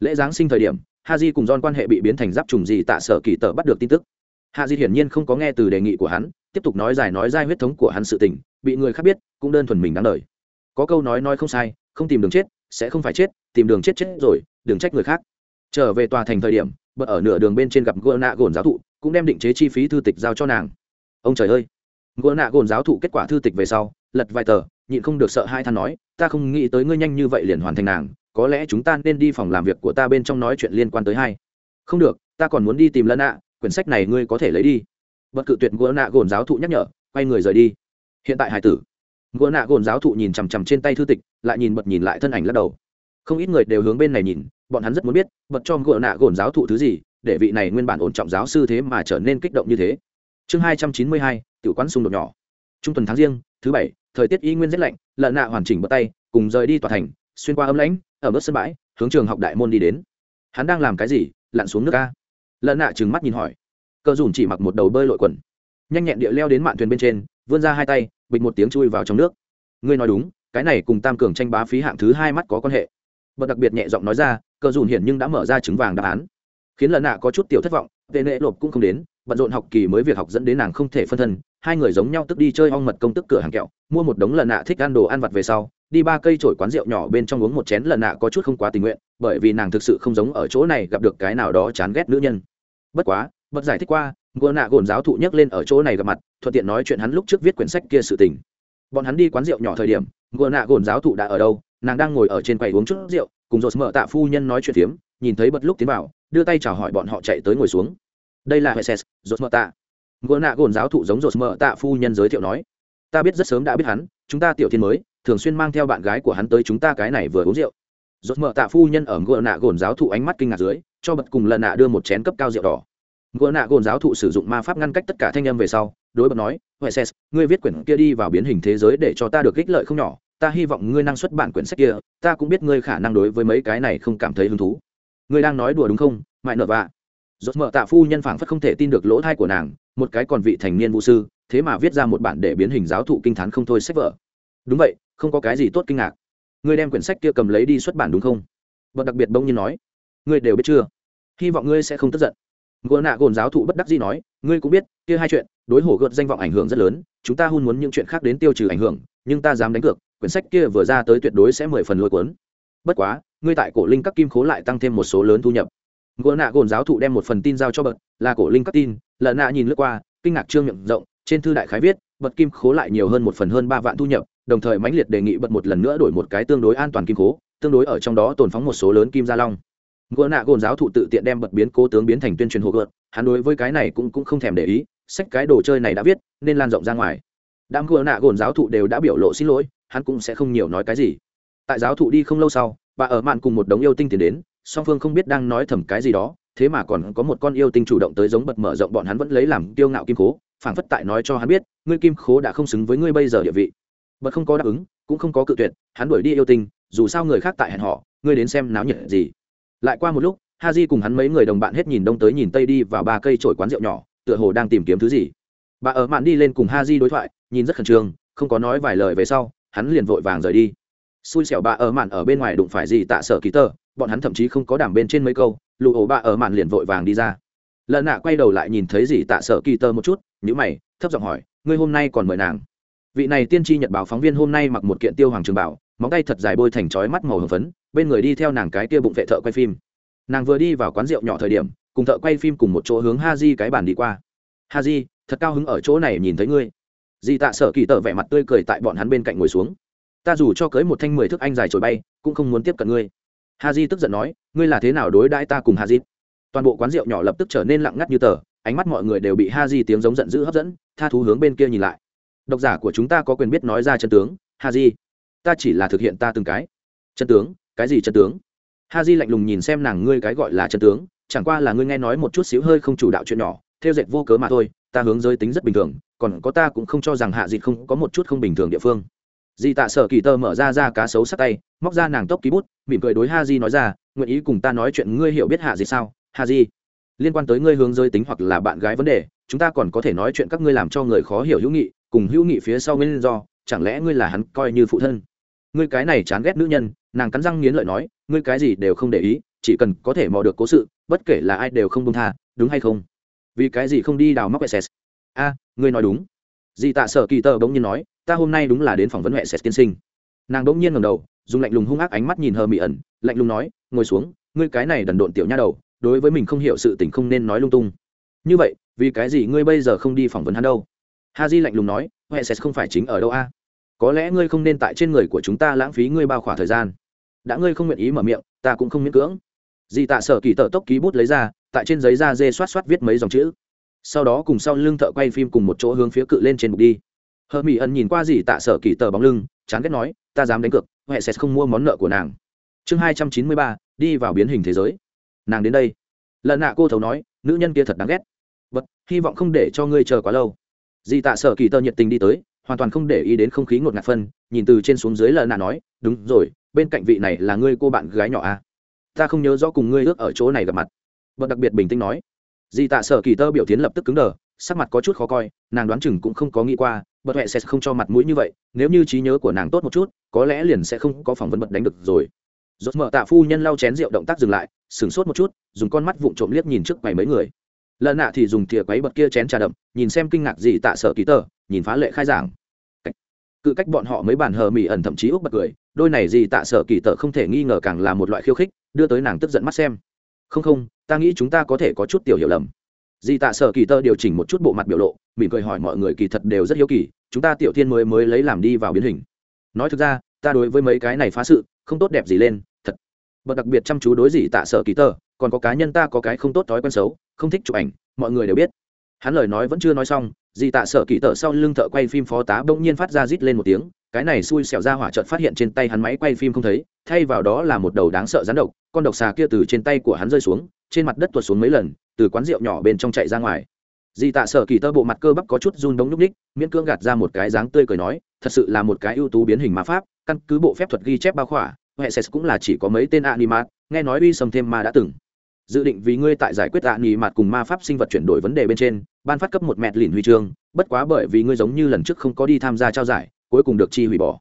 Lễ giáng sinh thời điểm ha di cùng don quan hệ bị biến thành giáp trùng gì tạ sở kỳ tờ bắt được tin tức. Hạ di hiển nhiên không có nghe từ đề nghị của hắn, tiếp tục nói dài nói dai huyết thống của hắn sự tình, bị người khác biết, cũng đơn thuần mình đáng lời có câu nói nói không sai, không tìm đường chết, sẽ không phải chết, tìm đường chết chết rồi, đừng trách người khác. Trở về tòa thành thời điểm bật ở nửa đường bên trên gặp gỡ nạ gồn giáo thụ, cũng đem định chế chi phí thư tịch giao cho nàng. Ông trời ơi! Gỡ nạ gồn giáo thụ kết quả thư tịch về sau, lật vài tờ, nhịn không được sợ hai than nói, ta không nghĩ tới ngươi nhanh như vậy liền hoàn thành nàng, có lẽ chúng ta nên đi phòng làm việc của ta bên trong nói chuyện liên quan tới hai. Không được, ta còn muốn đi tìm lân ạ, quyển sách này ngươi có thể lấy đi. Bật cự tuyệt gỡ nạ gồn giáo thụ nhắc nhở, quay người rời đi. Hiện tại hải tử ngựa nạ gồn giáo thụ nhìn chằm chằm trên tay thư tịch, lại nhìn bật nhìn lại thân ảnh lắc đầu. Không ít người đều hướng bên này nhìn, bọn hắn rất muốn biết, bật cho ngựa nạ gồn giáo thụ thứ gì, để vị này nguyên bản ổn trọng giáo sư thế mà trở nên kích động như thế. Chương hai trăm chín mươi hai, tiểu quán xung đột nhỏ. Trung tuần tháng riêng, thứ bảy, thời tiết y nguyên rét lạnh, lợn nạ hoàn chỉnh bật tay, cùng rời đi tòa thành, xuyên qua ấm lãnh, ở bước sân bãi, hướng trường học đại môn đi đến. Hắn đang làm cái gì? Lặn xuống nước ca lợn nạ trừng mắt nhìn hỏi. Cờ dùn chỉ mặc một đầu bơi lội quần. Nhanh nhẹn địa leo đến mạn thuyền bên trên, vươn ra hai tay bịch một tiếng chui vào trong nước. Ngươi nói đúng, cái này cùng tam cường tranh bá phí hạng thứ hai mắt có quan hệ. Bật đặc biệt nhẹ giọng nói ra, cờ dùn hiển nhưng đã mở ra trứng vàng đáp án. Khiến lần nạ có chút tiểu thất vọng tệ nệ lộp cũng không đến, bận rộn học kỳ mới việc học dẫn đến nàng không thể phân thân, hai người giống nhau tức đi chơi ong mật công tức cửa hàng kẹo, mua một đống lần nạ thích ăn đồ ăn vặt về sau, đi ba cây trổi quán rượu nhỏ bên trong uống một chén lần nạ có chút không quá tình nguyện, bởi vì nàng thực sự không giống ở chỗ này gặp được cái nào đó chán ghét nữ nhân. Bất quá, bật giải thích qua gô nạ gồn giáo thụ nhắc lên ở chỗ này gặp mặt, thuận tiện nói chuyện hắn lúc trước viết quyển sách kia sự tình. Bọn hắn đi quán rượu nhỏ thời điểm gô nạ gồn giáo thụ đã ở đâu, nàng đang ngồi ở trên quầy uống chút rượu, cùng dột mở tạ phu nhân nói chuyện phiếm, nhìn thấy bật lúc tiến vào, đưa tay chào hỏi bọn họ chạy tới ngồi xuống. Đây là hệ ses dột mở tạ. Gô nạ gồn giáo thụ giống dột mở tạ phu nhân giới thiệu nói, ta biết rất sớm đã biết hắn, chúng ta tiểu thiên mới, thường xuyên mang theo bạn gái của hắn tới chúng ta cái này vừa uống rượu. Dột mở tạ phu nhân ở gô nạ gồn giáo thụ ánh mắt kinh ngạc dưới, cho bật cùng lần nạ đưa một chén cấp cao rượu đỏ ngựa nạ gồn giáo thụ sử dụng ma pháp ngăn cách tất cả thanh âm về sau, đối bật nói huệ ses ngươi viết quyển kia đi vào biến hình thế giới để cho ta được ích lợi không nhỏ. Ta hy vọng ngươi năng xuất bản quyển sách kia, ta cũng biết ngươi khả năng đối với mấy cái này không cảm thấy hứng thú. Ngươi đang nói đùa đúng không, mại nợ vạ? Dốt mở tạ phu nhân phảng phất không thể tin được lỗ thai của nàng, một cái còn vị thành niên vũ sư, thế mà viết ra một bản để biến hình giáo thụ kinh t h á n không thôi sách vở. Đúng vậy, không có cái gì tốt kinh ngạc. Ngươi đem quyển sách kia cầm lấy đi xuất bản đúng không? Bậc đặc biệt bông nhiên nói. Ngươi đều biết chưa? Hy vọng ngươi sẽ không tức giận gỗ nạ gồn giáo thụ bất đắc dĩ nói, ngươi cũng biết, kia hai chuyện, đối hổ gợt danh vọng ảnh hưởng rất lớn, chúng ta hun muốn những chuyện khác đến tiêu trừ ảnh hưởng, nhưng ta dám đánh cược, quyển sách kia vừa ra tới tuyệt đối sẽ mười phần lôi cuốn. Bất quá, ngươi tại cổ linh các kim khố lại tăng thêm một số lớn thu nhập. Gỗ nạ gồn giáo thụ đem một phần tin giao cho bậc, là cổ linh các tin lợn nạ nhìn lướt qua, kinh ngạc trương miệng rộng, trên thư đại khái viết, bậc kim khố lại nhiều hơn một phần hơn ba vạn thu nhập, đồng thời mãnh liệt đề nghị bật một lần nữa đổi một cái tương đối an toàn kim khố, tương đối ở trong đó tồn phóng một số lớn kim gia long ngựa nạ gồn giáo thụ tự tiện đem bật biến cố tướng biến thành tuyên truyền hồ gợt hắn đối với cái này cũng cũng không thèm để ý sách cái đồ chơi này đã viết nên lan rộng ra ngoài. Đám ngựa nạ gồn giáo thụ đều đã biểu lộ xin lỗi hắn cũng sẽ không nhiều nói cái gì. Tại giáo thụ đi không lâu sau bà ở mạn cùng một đống yêu tinh tiến đến song phương không biết đang nói thầm cái gì đó thế mà còn có một con yêu tinh chủ động tới giống bật mở rộng bọn hắn vẫn lấy làm kiêu ngạo kim cố, phảng phất tại nói cho hắn biết ngươi kim khố đã không xứng với ngươi bây giờ địa vị. Bật không có đáp ứng cũng không có cự tuyệt hắn đuổi đi yêu tinh dù sao người khác tại hẹn họ ngươi đến xem náo nhiệt gì lại qua một lúc ha di cùng hắn mấy người đồng bạn hết nhìn đông tới nhìn tây đi vào ba cây trổi quán rượu nhỏ, tựa hồ đang tìm kiếm thứ gì. Bà ở mạn đi lên cùng ha di đối thoại, nhìn rất khẩn trương, không có nói vài lời về sau, hắn liền vội vàng rời đi. Xui xẻo bà ở mạn ở bên ngoài đụng phải gì tạ sở ký tờ bọn hắn thậm chí không có đảm bên trên mấy câu lụ ổ bà ở mạn liền vội vàng đi ra. Lần nạ quay đầu lại nhìn thấy gì tạ sở kỳ tờ một chút nhữ mày, thấp giọng hỏi, ngươi hôm nay còn mời nàng? Vị này tiên tri nhật báo phóng viên hôm nay mặc một kiện tiêu hoàng trường bảo, móng tay thật dài bôi thành chói mắt màu hồng phấn bên người đi theo nàng cái kia bụng vệ thợ quay phim. Nàng vừa đi vào quán rượu nhỏ thời điểm, cùng thợ quay phim cùng một chỗ hướng ha di cái bàn đi qua. Ha di thật cao hứng ở chỗ này nhìn thấy ngươi. Di tạ sở kỳ tợ vẻ mặt tươi cười tại bọn hắn bên cạnh ngồi xuống. Ta dù cho cưới một thanh mười thước anh dài trồi bay, cũng không muốn tiếp cận ngươi. Ha di tức giận nói, ngươi là thế nào đối đãi ta cùng ha di toàn bộ quán rượu nhỏ lập tức trở nên lặng ngắt như tờ, ánh mắt mọi người đều bị ha di tiếng giống giận dữ hấp dẫn, tha thú hướng bên kia nhìn lại. Độc giả của chúng ta có quyền biết nói ra chân tướng ha di ta chỉ là thực hiện ta từng cái. Chân tướng? Cái gì chân tướng? Ha di lạnh lùng nhìn xem nàng, ngươi cái gọi là chân tướng, chẳng qua là ngươi nghe nói một chút xíu hơi không chủ đạo chuyện nhỏ, theo dệt vô cớ mà thôi, ta hướng giới tính rất bình thường, còn có ta cũng không cho rằng hạ dịt không có một chút không bình thường địa phương. Di tạ sở kỳ tơ mở ra ra cá sấu sát tay, móc ra nàng tốc ký bút, mỉm cười đối ha di nói ra, nguyện ý cùng ta nói chuyện, ngươi hiểu biết hạ dịt sao? Ha di, liên quan tới ngươi hướng giới tính hoặc là bạn gái vấn đề, chúng ta còn có thể nói chuyện các ngươi làm cho người khó hiểu hữu nghị, cùng hữu nghị phía sau nguyên do, chẳng lẽ ngươi là hắn coi như phụ thân? Ngươi cái này chán ghét nữ nhân nàng cắn răng nghiến lợi nói, ngươi cái gì đều không để ý, chỉ cần có thể mò được cố sự, bất kể là ai đều không công tha, đúng hay không? Vì cái gì không đi đào móc ss a, ngươi nói đúng. Dì tạ sở kỳ tờ bỗng nhiên nói, ta hôm nay đúng là đến phỏng vấn huệ sệt tiên sinh. Nàng bỗng nhiên ngầm đầu, dùng lạnh lùng hung ác ánh mắt nhìn hờ mị ẩn, lạnh lùng nói, ngồi xuống, ngươi cái này đần độn tiểu nha đầu, đối với mình không hiểu sự tình không nên nói lung tung. Như vậy, vì cái gì ngươi bây giờ không đi phỏng vấn hắn đâu? Ha di lạnh lùng nói huệ sệt không phải chính ở đâu a? Có lẽ ngươi không nên tại trên người của chúng ta lãng phí ngươi bao khỏa thời gian đã ngươi không nguyện ý mở miệng ta cũng không miễn cưỡng. Dì tạ sở kỳ tờ tốc ký bút lấy ra tại trên giấy da dê xoát xoát viết mấy dòng chữ. Sau đó cùng sau lưng thợ quay phim cùng một chỗ hướng phía cự lên trên bục đi. Hờ mỹ ẩn nhìn qua dì tạ sở kỳ tờ bóng lưng chán ghét nói ta dám đánh cược huệ sẽ không mua món nợ của nàng. Chương hai trăm chín mươi ba đi vào biến hình thế giới. Nàng đến đây. Lần nạ cô thấu nói nữ nhân kia thật đáng ghét. Vật, hy vọng không để cho ngươi chờ quá lâu. Dì tạ sở kỳ tờ nhiệt tình đi tới hoàn toàn không để ý đến không khí ngột ngạt phân nhìn từ trên xuống dưới lần nạ nói đúng rồi bên cạnh vị này là ngươi cô bạn gái nhỏ à? ta không nhớ rõ cùng ngươi ước ở chỗ này gặp mặt. Vợ đặc biệt bình tĩnh nói. Di tạ sở kỳ tơ biểu tiến lập tức cứng đờ, sắc mặt có chút khó coi, nàng đoán chừng cũng không có nghĩ qua, bật huệ sẽ không cho mặt mũi như vậy, nếu như trí nhớ của nàng tốt một chút, có lẽ liền sẽ không có phỏng vấn bật đánh được rồi. Rốt mở tạ phu nhân lau chén rượu động tác dừng lại, sửng sốt một chút, dùng con mắt vụng trộm liếc nhìn trước quầy mấy người. Lần nạ thì dùng thìa quấy bật kia chén trà đậm, nhìn xem kinh ngạc gì tạ sở kỳ tờ nhìn phá lệ khai giảng. Cự cách bọn họ mấy bàn hờ mỉ ẩn thậm chí úc bật cười đôi này gì tạ sở kỳ tợ không thể nghi ngờ càng là một loại khiêu khích, đưa tới nàng tức giận mắt xem. Không không, ta nghĩ chúng ta có thể có chút tiểu hiểu lầm. Di tạ sở kỳ tơ điều chỉnh một chút bộ mặt biểu lộ, mỉm cười hỏi mọi người kỳ thật đều rất hiếu kỳ, chúng ta tiểu thiên mới mới lấy làm đi vào biến hình. Nói thực ra, ta đối với mấy cái này phá sự, không tốt đẹp gì lên, thật. Bậc đặc biệt chăm chú đối dị tạ sở kỳ tơ còn có cá nhân ta có cái không tốt thói quen xấu, không thích chụp ảnh, mọi người đều biết. Hắn lời nói vẫn chưa nói xong dị tạ sở kỳ tơ sau lưng thợ quay phim phó tá bỗng nhiên phát ra rít lên một tiếng cái này xui xẻo ra hỏa trợt phát hiện trên tay hắn máy quay phim không thấy, thay vào đó là một đầu đáng sợ rắn độc, con độc xà kia từ trên tay của hắn rơi xuống, trên mặt đất tuột xuống mấy lần, từ quán rượu nhỏ bên trong chạy ra ngoài. Di tạ sở kỳ tơ bộ mặt cơ bắp có chút run đống nhúc ních, miễn cưỡng gạt ra một cái dáng tươi cười nói, thật sự là một cái ưu tú biến hình ma pháp, căn cứ bộ phép thuật ghi chép bao khỏa huệ sès cũng là chỉ có mấy tên animat, nghe nói uy sầm thêm ma đã từng. Dự định vì ngươi tại giải quyết ạ nghỉ mặt cùng ma pháp sinh vật chuyển đổi vấn đề bên trên, ban phát cấp một mẹt lìn huy chương, bất quá bởi vì ngươi giống như lần trước không có đi tham gia trao giải cuối cùng được chi hủy bỏ.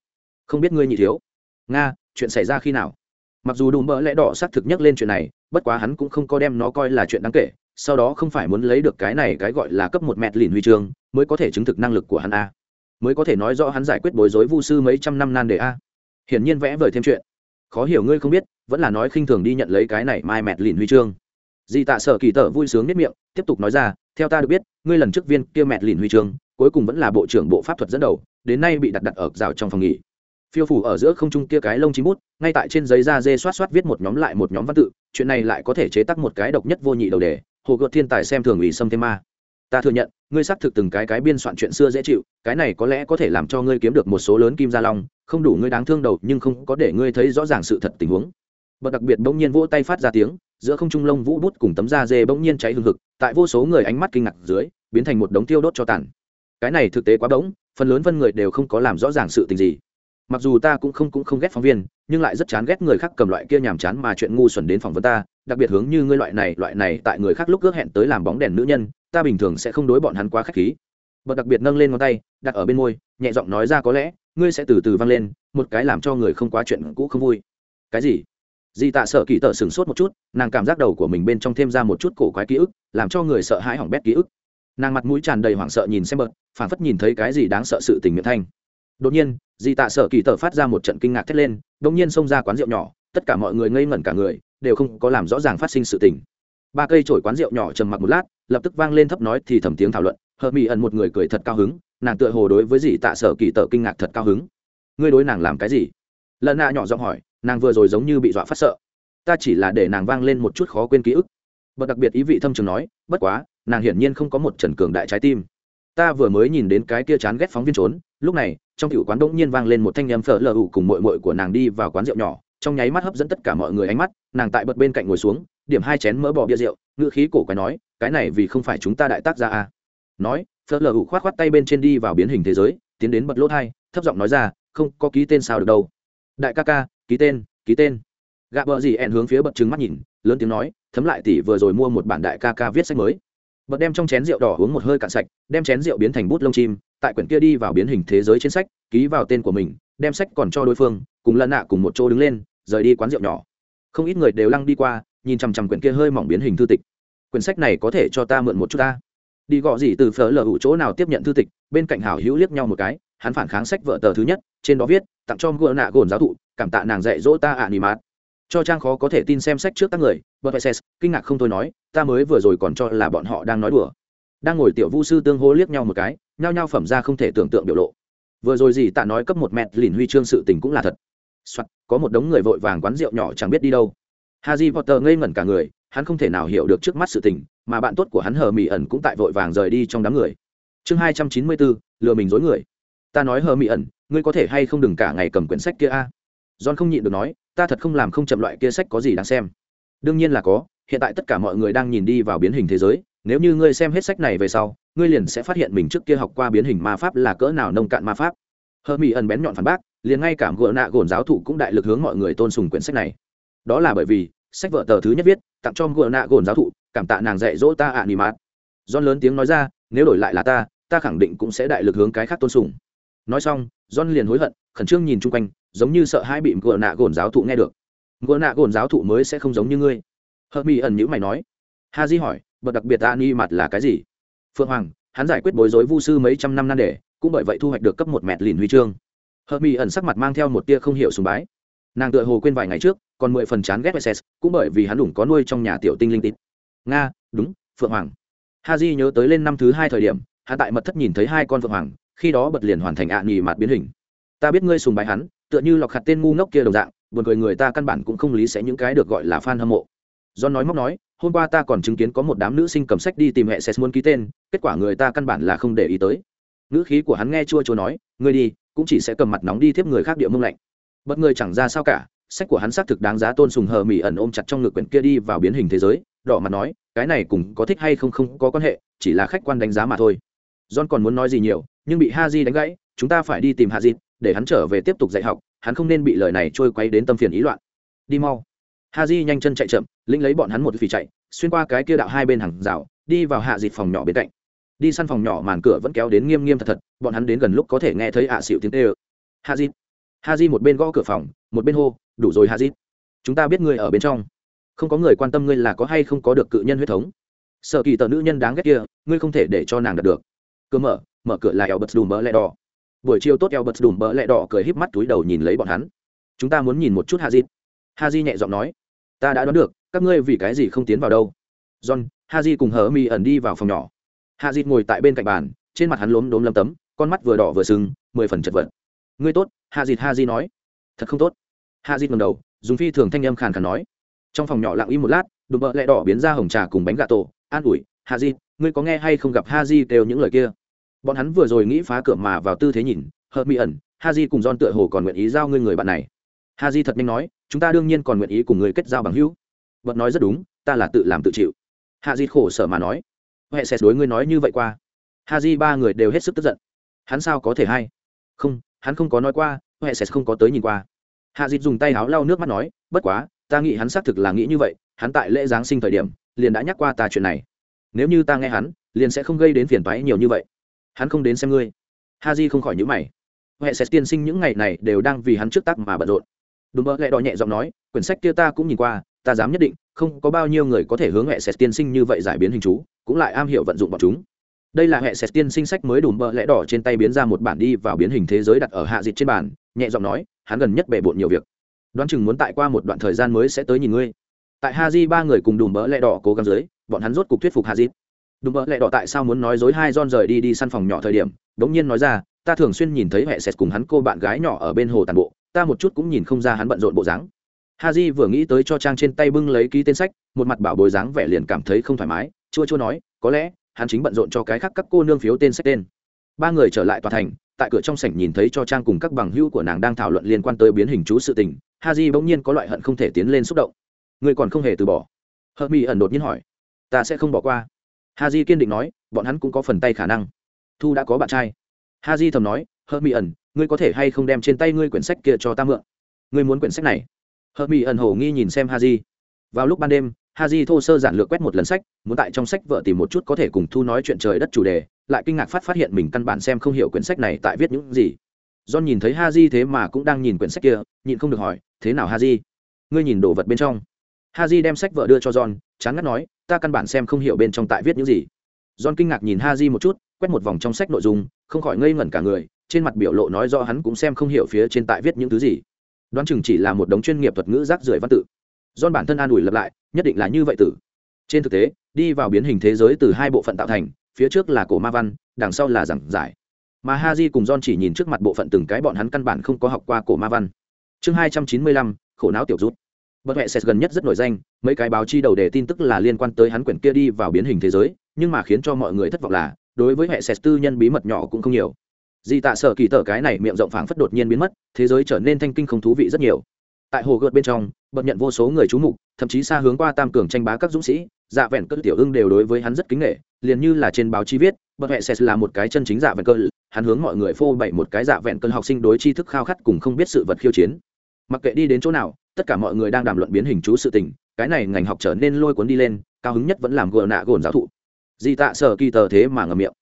Không biết ngươi nhị thiếu. Nga, chuyện xảy ra khi nào? Mặc dù đùm bỡ lẽ đỏ xác thực nhắc lên chuyện này, bất quá hắn cũng không có đem nó coi là chuyện đáng kể, sau đó không phải muốn lấy được cái này cái gọi là cấp một mẹt lìn huy chương, mới có thể chứng thực năng lực của hắn a. Mới có thể nói rõ hắn giải quyết bối rối vu sư mấy trăm năm nan đề a. Hiển nhiên vẽ vời thêm chuyện. Khó hiểu ngươi không biết, vẫn là nói khinh thường đi nhận lấy cái này mai mẹt lìn huy chương. Di tạ sở kỳ tở vui sướng nhất miệng, tiếp tục nói ra, theo ta được biết, ngươi lần trước viên kia mẹt lìn huy chương cuối cùng vẫn là bộ trưởng bộ pháp thuật dẫn đầu, đến nay bị đặt đặt ở rào trong phòng nghỉ. Phiêu phủ ở giữa không trung kia cái lông chín bút, ngay tại trên giấy da dê xoát xoát viết một nhóm lại một nhóm văn tự, chuyện này lại có thể chế tác một cái độc nhất vô nhị đầu đề, hồ gợt thiên tài xem thường ủy xâm thêm ma. Ta thừa nhận, ngươi xác thực từng cái cái biên soạn chuyện xưa dễ chịu, cái này có lẽ có thể làm cho ngươi kiếm được một số lớn kim gia long, không đủ ngươi đáng thương đầu, nhưng không có để ngươi thấy rõ ràng sự thật tình huống. Bật đặc biệt bỗng nhiên vỗ tay phát ra tiếng, giữa không trung lông vũ bút cùng tấm da dê bỗng nhiên cháy hừng hực, tại vô số người ánh mắt kinh ngạc dưới, biến thành một đống tiêu đốt cho tàn cái này thực tế quá bỗng phần lớn vân người đều không có làm rõ ràng sự tình gì. Mặc dù ta cũng không cũng không ghét phóng viên, nhưng lại rất chán ghét người khác cầm loại kia nhàm chán mà chuyện ngu xuẩn đến phỏng vấn ta, đặc biệt hướng như ngươi loại này loại này tại người khác lúc ước hẹn tới làm bóng đèn nữ nhân, ta bình thường sẽ không đối bọn hắn quá khách khí. Bật đặc biệt nâng lên ngón tay, đặt ở bên môi, nhẹ giọng nói ra có lẽ, ngươi sẽ từ từ vang lên, một cái làm cho người không quá chuyện cũ không vui. Cái gì? Dì tạ sợ kỳ tợ sửng sốt một chút, nàng cảm giác đầu của mình bên trong thêm ra một chút cổ quái ký ức, làm cho người sợ hãi hỏng bét ký ức nàng mặt mũi tràn đầy hoảng sợ nhìn xem bợt phản phất nhìn thấy cái gì đáng sợ sự tình miệng thanh. Đột nhiên, dì tạ sợ kỳ tờ phát ra một trận kinh ngạc thét lên, đột nhiên xông ra quán rượu nhỏ, tất cả mọi người ngây ngẩn cả người, đều không có làm rõ ràng phát sinh sự tình. Ba cây chổi quán rượu nhỏ trầm mặc một lát, lập tức vang lên thấp nói thì thầm tiếng thảo luận, hờ mỹ ẩn một người cười thật cao hứng, nàng tựa hồ đối với dì tạ sở kỳ tờ kinh ngạc thật cao hứng. Ngươi đối nàng làm cái gì? Lần nạ nhỏ giọng hỏi, nàng vừa rồi giống như bị dọa phát sợ. Ta chỉ là để nàng vang lên một chút khó quên ký ức. Bật đặc biệt ý vị thâm trường nói, bất quá nàng hiển nhiên không có một trần cường đại trái tim. Ta vừa mới nhìn đến cái kia chán ghét phóng viên trốn, lúc này, trong cựu quán đỗng nhiên vang lên một thanh em phở lờ ủ cùng mội mội của nàng đi vào quán rượu nhỏ, trong nháy mắt hấp dẫn tất cả mọi người ánh mắt, nàng tại bật bên cạnh ngồi xuống, điểm hai chén mỡ bò bia rượu, ngữ khí cổ quái nói, cái này vì không phải chúng ta đại tác gia à. nói, phở lờ ủ khoát khoát tay bên trên đi vào biến hình thế giới, tiến đến bật lỗ thai thấp giọng nói ra, không, có ký tên sao được đâu. Đại ca ca, ký tên ký tên. Gạ bờ gì ẹn hướng phía bật trứng mắt nhìn, lớn tiếng nói, thấm lại tỷ vừa rồi mua một bản đại ca ca viết sách mới bật đem trong chén rượu đỏ uống một hơi cạn sạch, đem chén rượu biến thành bút lông chim, tại quyển kia đi vào biến hình thế giới trên sách, ký vào tên của mình, đem sách còn cho đối phương, cùng lần nạ cùng một chỗ đứng lên, rời đi quán rượu nhỏ. Không ít người đều lăng đi qua, nhìn chằm chằm quyển kia hơi mỏng biến hình thư tịch. Quyển sách này có thể cho ta mượn một chút ta. Đi gọi gì từ phở lờ hữu chỗ nào tiếp nhận thư tịch, bên cạnh hảo hữu liếc nhau một cái, hắn phản kháng sách vợ tờ thứ nhất, trên đó viết, tặng cho ngựa nạ gồn giáo thụ, cảm tạ nàng dạy dỗ ta ạ nỉ mát cho trang khó có thể tin xem sách trước các người bật phải kinh ngạc không thôi nói ta mới vừa rồi còn cho là bọn họ đang nói đùa. Đang ngồi tiểu vu sư tương hô liếc nhau một cái nhao nhao phẩm ra không thể tưởng tượng biểu lộ. Vừa rồi gì tạ nói cấp một mẹt lìn huy chương sự tình cũng là thật. Soạn, có một đống người vội vàng quán rượu nhỏ chẳng biết đi đâu. Harry Potter ngây ngẩn cả người hắn không thể nào hiểu được trước mắt sự tình mà bạn tốt của hắn hờ mỹ ẩn cũng tại vội vàng rời đi trong đám người. Chương hai trăm chín mươi bốn lừa mình dối người. Ta nói hờ mỹ ẩn ngươi có thể hay không đừng cả ngày cầm quyển sách kia a? John không nhịn được nói ta thật không làm không chậm loại kia sách có gì đáng xem. Đương nhiên là có, hiện tại tất cả mọi người đang nhìn đi vào biến hình thế giới, nếu như ngươi xem hết sách này về sau, ngươi liền sẽ phát hiện mình trước kia học qua biến hình ma pháp là cỡ nào nông cạn ma pháp. Hơ mỹ ẩn bén nhọn phản bác, liền ngay cả gỡ nạ gồn giáo thụ cũng đại lực hướng mọi người tôn sùng quyển sách này. Đó là bởi vì, sách vợ tờ thứ nhất viết, tặng cho gỡ nạ gồn giáo thụ cảm tạ nàng dạy dỗ ta ạ nỉ mát john lớn tiếng nói ra, nếu đổi lại là ta ta khẳng định cũng sẽ đại lực hướng cái khác tôn sùng. Nói xong, john liền hối hận, khẩn trương nhìn chung quanh giống như sợ hai bị gỡ nạ gồn giáo thụ nghe được. Gỡ nạ gồn giáo thụ mới sẽ không giống như ngươi. Hợp mỹ ẩn nhữ mày nói. Ha di hỏi, bậc đặc biệt ta ni mặt là cái gì? Phượng hoàng, hắn giải quyết bối rối vu sư mấy trăm năm nan đề, cũng bởi vậy thu hoạch được cấp một mẹt lìn huy chương. Hợp mỹ ẩn sắc mặt mang theo một tia không hiểu sùng bái. Nàng tựa hồ quên vài ngày trước, còn mười phần chán ghét ss cũng bởi vì hắn đủng có nuôi trong nhà tiểu tinh linh tít nga, đúng, phượng hoàng. Ha di nhớ tới lên năm thứ hai thời điểm hạ tại mật thất nhìn thấy hai con phượng hoàng, khi đó bật liền hoàn thành ạ à nghỉ mặt biến hình. Ta biết ngươi sùng bái hắn tựa như lọc hạt tên ngu ngốc kia đồng dạng, buồn cười người ta căn bản cũng không lý sẽ những cái được gọi là fan hâm mộ. Do nói móc nói, hôm qua ta còn chứng kiến có một đám nữ sinh cầm sách đi tìm hệ sẽ muốn ký tên, kết quả người ta căn bản là không để ý tới. Nữ khí của hắn nghe chua chua nói, ngươi đi, cũng chỉ sẽ cầm mặt nóng đi tiếp người khác địa mông lạnh. Bất người chẳng ra sao cả, sách của hắn xác thực đáng giá tôn sùng hờ mỹ ẩn ôm chặt trong ngực quyển kia đi vào biến hình thế giới, đỏ mặt nói, cái này cùng có thích hay không không có quan hệ, chỉ là khách quan đánh giá mà thôi. John còn muốn nói gì nhiều, nhưng bị ha di đánh gãy, chúng ta phải đi tìm hạ dịt để hắn trở về tiếp tục dạy học, hắn không nên bị lời này trôi quay đến tâm phiền ý loạn. Đi mau. Ha di nhanh chân chạy chậm, lĩnh lấy bọn hắn một phì chạy, xuyên qua cái kia đạo hai bên hàng rào, đi vào hạ dịt phòng nhỏ bên cạnh. Đi săn phòng nhỏ màn cửa vẫn kéo đến nghiêm nghiêm thật thật, bọn hắn đến gần lúc có thể nghe thấy ạ à xịu tiếng tê ơ ha di ha di một bên gõ cửa phòng, một bên hô, đủ rồi ha di chúng ta biết ngươi ở bên trong. Không có người quan tâm ngươi là có hay không có được cự nhân huyết thống. Sợ kỳ tờ nữ nhân đáng ghét kia, ngươi không thể để cho nàng đạt được. Cứ mở mở cửa là eo bật đùm mỡ lẹ đỏ buổi chiều tốt eo bật đùm bỡ lẹ đỏ cười híp mắt túi đầu nhìn lấy bọn hắn. Chúng ta muốn nhìn một chút ha Haji ha di nhẹ giọng nói, ta đã đoán được, các ngươi vì cái gì không tiến vào đâu? John ha di cùng hờ mi ẩn đi vào phòng nhỏ. Ha di ngồi tại bên cạnh bàn, trên mặt hắn lốm đốm lấm tấm, con mắt vừa đỏ vừa sưng, mười phần chật vật. Ngươi tốt ha di ha di nói. Thật không tốt. Ha di ngầm đầu, dùng phi thường thanh âm khàn khàn nói. Trong phòng nhỏ lặng im một lát, đùm bỡ lẹ đỏ biến ra hồng trà cùng bánh gà tổ. An ủi ha di ngươi có nghe hay không gặp ha di kêu những lời kia? Bọn hắn vừa rồi nghĩ phá cửa mà vào tư thế nhìn, hợp mỹ ẩn ha di cùng don tựa hồ còn nguyện ý giao ngươi người bạn này. Ha di thật nhanh nói, chúng ta đương nhiên còn nguyện ý cùng người kết giao bằng hữu. Vật nói rất đúng, ta là tự làm tự chịu. Hạ di khổ sở mà nói, huệ sẽ đối ngươi nói như vậy qua. Ha di ba người đều hết sức tức giận. Hắn sao có thể hay? Không, hắn không có nói qua, huệ sẽ không có tới nhìn qua. Hạ di dùng tay áo lau nước mắt nói, bất quá, ta nghĩ hắn xác thực là nghĩ như vậy, hắn tại lễ giáng sinh thời điểm, liền đã nhắc qua ta chuyện này. Nếu như ta nghe hắn, liền sẽ không gây đến phiền toái nhiều như vậy hắn không đến xem ngươi. Ha di không khỏi nhữ mày. Huệ sẽ tiên sinh những ngày này đều đang vì hắn trước tắc mà bận rộn. Đùm mơ lẽ đỏ nhẹ giọng nói, quyển sách kia ta cũng nhìn qua, ta dám nhất định, không có bao nhiêu người có thể hướng huệ sẽ tiên sinh như vậy giải biến hình chú, cũng lại am hiểu vận dụng bọn chúng. Đây là hệ sệt tiên sinh sách mới đùm bợ lẽ đỏ trên tay biến ra một bản đi vào biến hình thế giới đặt ở hạ dịch trên bàn, nhẹ giọng nói, hắn gần nhất bề bộn nhiều việc. Đoán chừng muốn tại qua một đoạn thời gian mới sẽ tới nhìn ngươi. Tại ha di ba người cùng đùm bỡ lẽ đỏ cố gắng dưới, bọn hắn rốt cục thuyết phục haji đúng bỡ lẽ đỏ tại sao muốn nói dối hai don rời đi đi săn phòng nhỏ thời điểm đống nhiên nói ra, ta thường xuyên nhìn thấy hệ sệt cùng hắn cô bạn gái nhỏ ở bên hồ tàn bộ, ta một chút cũng nhìn không ra hắn bận rộn bộ dáng. Haji vừa nghĩ tới cho trang trên tay bưng lấy ký tên sách, một mặt bảo bồi dáng vẻ liền cảm thấy không thoải mái, chua chua nói, có lẽ, hắn chính bận rộn cho cái khác các cô nương phiếu tên sách tên. Ba người trở lại tòa thành, tại cửa trong sảnh nhìn thấy cho trang cùng các bằng hữu của nàng đang thảo luận liên quan tới biến hình chú sự tình, Haji bỗng nhiên có loại hận không thể tiến lên xúc động. Người còn không hề từ bỏ? Hờ mỹ ẩn đột nhiên hỏi. Ta sẽ không bỏ qua. Ha Haji kiên định nói, bọn hắn cũng có phần tay khả năng. Thu đã có bạn trai. Ha Haji thầm nói hợp mỹ ẩn, ngươi có thể hay không đem trên tay ngươi quyển sách kia cho ta mượn? Ngươi muốn quyển sách này? Hợp mỹ ẩn hồ nghi nhìn xem Ha Haji. Vào lúc ban đêm Ha Haji thô sơ giản lược quét một lần sách, muốn tại trong sách vợ tìm một chút có thể cùng thu nói chuyện trời đất chủ đề, lại kinh ngạc phát phát hiện mình căn bản xem không hiểu quyển sách này tại viết những gì. John nhìn thấy Ha Haji thế mà cũng đang nhìn quyển sách kia, nhịn không được hỏi, thế nào Ha Haji? ngươi nhìn đồ vật bên trong? Ha Haji đem sách vợ đưa cho john chán ngắt nói ta căn bản xem không hiểu bên trong tại viết những gì john kinh ngạc nhìn ha di một chút quét một vòng trong sách nội dung không khỏi ngây ngẩn cả người trên mặt biểu lộ nói rõ hắn cũng xem không hiểu phía trên tại viết những thứ gì đoán chừng chỉ là một đống chuyên nghiệp thuật ngữ rác rưởi văn tự John bản thân an ủi lập lại, nhất định là như vậy tử. Trên thực tế, đi vào biến hình thế giới từ hai bộ phận tạo thành, phía trước là cổ ma văn, đằng sau là giảng giải. Mà ha di cùng John chỉ nhìn trước mặt bộ phận từng cái bọn hắn căn bản không có học qua cổ ma văn. Chương hai trăm chín mươi lăm, khổ não tiểu rút. Bất hệ gần nhất rất nổi danh, mấy cái báo chi đầu đề tin tức là liên quan tới hắn quyển kia đi vào biến hình thế giới, nhưng mà khiến cho mọi người thất vọng là, đối với hệ tư nhân bí mật nhỏ cũng không nhiều. Di tạ sở kỳ tở cái này miệng rộng phảng phất đột nhiên biến mất, thế giới trở nên thanh kinh không thú vị rất nhiều tại hồ gợt bên trong bật nhận vô số người chú mục thậm chí xa hướng qua tam cường tranh bá các dũng sĩ dạ vẹn cỡ tiểu ưng đều đối với hắn rất kính nghệ liền như là trên báo chí viết bật hệ sẽ là một cái chân chính dạ vẹn cỡ hắn hướng mọi người phô bày một cái dạ vẹn cơn học sinh đối tri thức khao khát cùng không biết sự vật khiêu chiến mặc kệ đi đến chỗ nào, tất cả mọi người đang đàm luận biến hình chú sự tình, cái này ngành học trở nên lôi cuốn đi lên, cao hứng nhất vẫn làm gờ nạ gồn giáo thụ. Di tạ sở kỳ tờ thế mà ngầm miệng.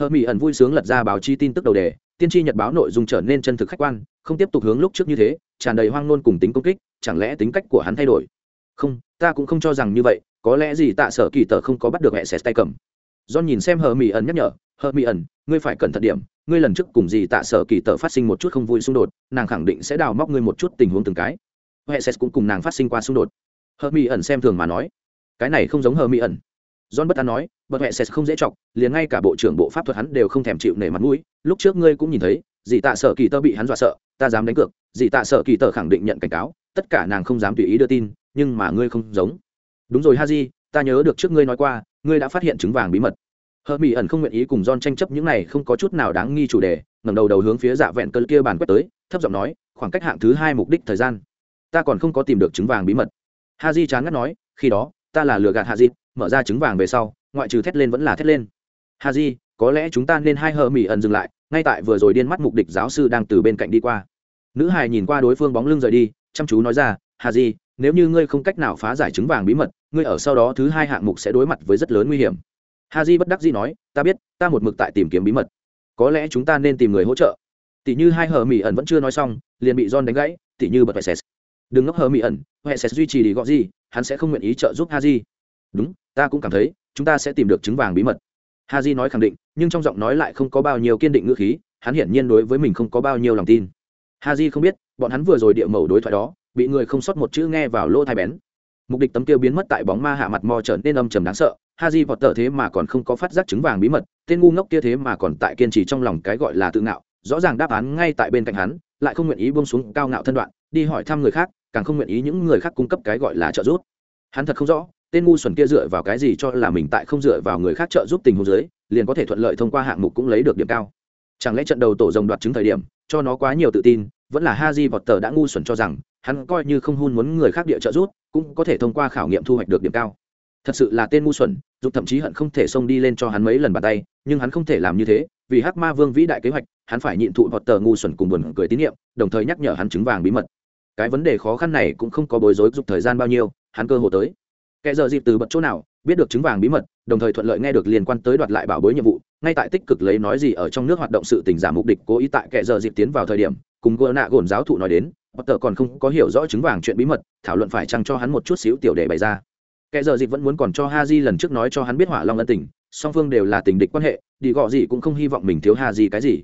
Hờ mỹ ẩn vui sướng lật ra báo chí tin tức đầu đề, tiên tri nhật báo nội dung trở nên chân thực khách quan, không tiếp tục hướng lúc trước như thế, tràn đầy hoang nôn cùng tính công kích, chẳng lẽ tính cách của hắn thay đổi? Không, ta cũng không cho rằng như vậy, có lẽ gì tạ sở kỳ tờ không có bắt được hệ sẽ tay cầm. Do nhìn xem hờ mỹ ẩn nhắc nhở hờ mỹ ẩn ngươi phải cẩn thận điểm ngươi lần trước cùng gì tạ sở kỳ tờ phát sinh một chút không vui xung đột nàng khẳng định sẽ đào móc ngươi một chút tình huống từng cái huệ sét cũng cùng nàng phát sinh qua xung đột hờ mỹ ẩn xem thường mà nói cái này không giống hờ mỹ ẩn John bất an nói, bật huệ sét không dễ chọc, liền ngay cả bộ trưởng bộ pháp thuật hắn đều không thèm chịu nể mặt mũi, lúc trước ngươi cũng nhìn thấy, dì tạ sở kỳ tơ bị hắn dọa sợ, ta dám đánh cược, dì tạ sở kỳ tơ khẳng định nhận cảnh cáo, tất cả nàng không dám tùy ý đưa tin, nhưng mà ngươi không giống. Đúng rồi Haji, ta nhớ được trước ngươi nói qua, ngươi đã phát hiện trứng vàng bí mật. Hợp Mỹ ẩn không nguyện ý cùng John tranh chấp những này không có chút nào đáng nghi chủ đề, ngẩng đầu đầu hướng phía dạ vẹn cơn kia bàn quét tới, thấp giọng nói, khoảng cách hạng thứ hai mục đích thời gian, ta còn không có tìm được trứng vàng bí mật. ha di chán ngắt nói, khi đó, ta là lừa gạt Haji, mở ra trứng vàng về sau ngoại trừ thét lên vẫn là thét lên. Ha di có lẽ chúng ta nên hai hờ mỹ ẩn dừng lại ngay tại vừa rồi điên mắt mục địch giáo sư đang từ bên cạnh đi qua. Nữ hài nhìn qua đối phương bóng lưng rời đi chăm chú nói ra hà di nếu như ngươi không cách nào phá giải trứng vàng bí mật ngươi ở sau đó thứ hai hạng mục sẽ đối mặt với rất lớn nguy hiểm. Ha di bất đắc dĩ nói, ta biết, ta một mực tại tìm kiếm bí mật. Có lẽ chúng ta nên tìm người hỗ trợ. Tỷ như hai hờ mỹ ẩn vẫn chưa nói xong, liền bị john đánh gãy, tỷ như bật hệ đừng ngốc hờ mỹ ẩn hệ duy trì đi gọi gì, hắn sẽ không nguyện ý trợ giúp ha di. Đúng, ta cũng cảm thấy, chúng ta sẽ tìm được trứng vàng bí mật. Ha j nói khẳng định, nhưng trong giọng nói lại không có bao nhiêu kiên định ngữ khí, hắn hiển nhiên đối với mình không có bao nhiêu lòng tin. Ha j không biết, bọn hắn vừa rồi địa mẩu đối thoại đó, bị người không sót một chữ nghe vào lỗ thai bén mục đích tấm tiêu biến mất tại bóng ma hạ mặt mò trở nên âm trầm đáng sợ. Ha di vọt tờ thế mà còn không có phát giác trứng vàng bí mật, tên ngu ngốc kia thế mà còn tại kiên trì trong lòng cái gọi là tự ngạo, rõ ràng đáp án ngay tại bên cạnh hắn, lại không nguyện ý buông xuống cao ngạo thân đoạn, đi hỏi thăm người khác, càng không nguyện ý những người khác cung cấp cái gọi là trợ giúp. Hắn thật không rõ, tên ngu xuẩn kia dựa vào cái gì cho là mình tại không dựa vào người khác trợ giúp tình huống dưới, liền có thể thuận lợi thông qua hạng mục cũng lấy được điểm cao. Chẳng lẽ trận đầu tổ rồng đoạt chứng thời điểm, cho nó quá nhiều tự tin, vẫn là ha di vọt tờ đã ngu xuẩn cho rằng hắn coi như không hun muốn người khác địa trợ giúp, cũng có thể thông qua khảo nghiệm thu hoạch được điểm cao. Thật sự là tên ngu xuẩn dục thậm chí hận không thể xông đi lên cho hắn mấy lần bàn tay, nhưng hắn không thể làm như thế, vì hắc ma vương vĩ đại kế hoạch, hắn phải nhịn thụ vọt tờ ngu xuẩn cùng buồn cười tín nhiệm, đồng thời nhắc nhở hắn chứng vàng bí mật. Cái vấn đề khó khăn này cũng không có bối rối dục thời gian bao nhiêu, hắn cơ hồ tới. Kẻ giờ dịp từ bật chỗ nào, biết được chứng vàng bí mật, đồng thời thuận lợi nghe được liên quan tới đoạt lại bảo bối nhiệm vụ, ngay tại tích cực lấy nói gì ở trong nước hoạt động sự tình giả mục đích cố ý tại kẻ giờ dịp tiến vào thời điểm cùng gỡ nạ gồn giáo thụ nói đến bất tờ còn không có hiểu rõ chứng vàng chuyện bí mật, thảo luận phải chăng cho hắn một chút xíu tiểu để bày ra. Kẻ giờ dịch vẫn muốn còn cho ha di lần trước nói cho hắn biết hỏa long ân tình, song phương đều là tình địch quan hệ đi gọ gì cũng không hy vọng mình thiếu ha di cái gì.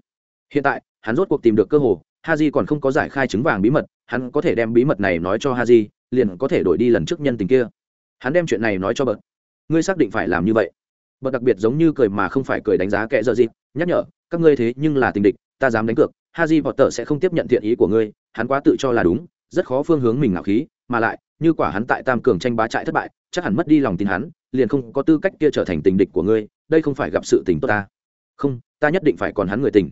Hiện tại, hắn rốt cuộc tìm được cơ hồ ha di còn không có giải khai chứng vàng bí mật, hắn có thể đem bí mật này nói cho ha di liền có thể đổi đi lần trước nhân tình kia. Hắn đem chuyện này nói cho bậc ngươi xác định phải làm như vậy. Bậc đặc biệt giống như cười mà không phải cười đánh giá kệ dợ dịp, nhắc nhở, các ngươi thế nhưng là tình địch, ta dám đánh cược haji Potter sẽ không tiếp nhận thiện ý của ngươi, hắn quá tự cho là đúng, rất khó phương hướng mình ngạo khí, mà lại, như quả hắn tại tam cường tranh bá trại thất bại, chắc hẳn mất đi lòng tin hắn, liền không có tư cách kia trở thành tình địch của ngươi, đây không phải gặp sự tình tốt ta. Không, ta nhất định phải còn hắn người tình.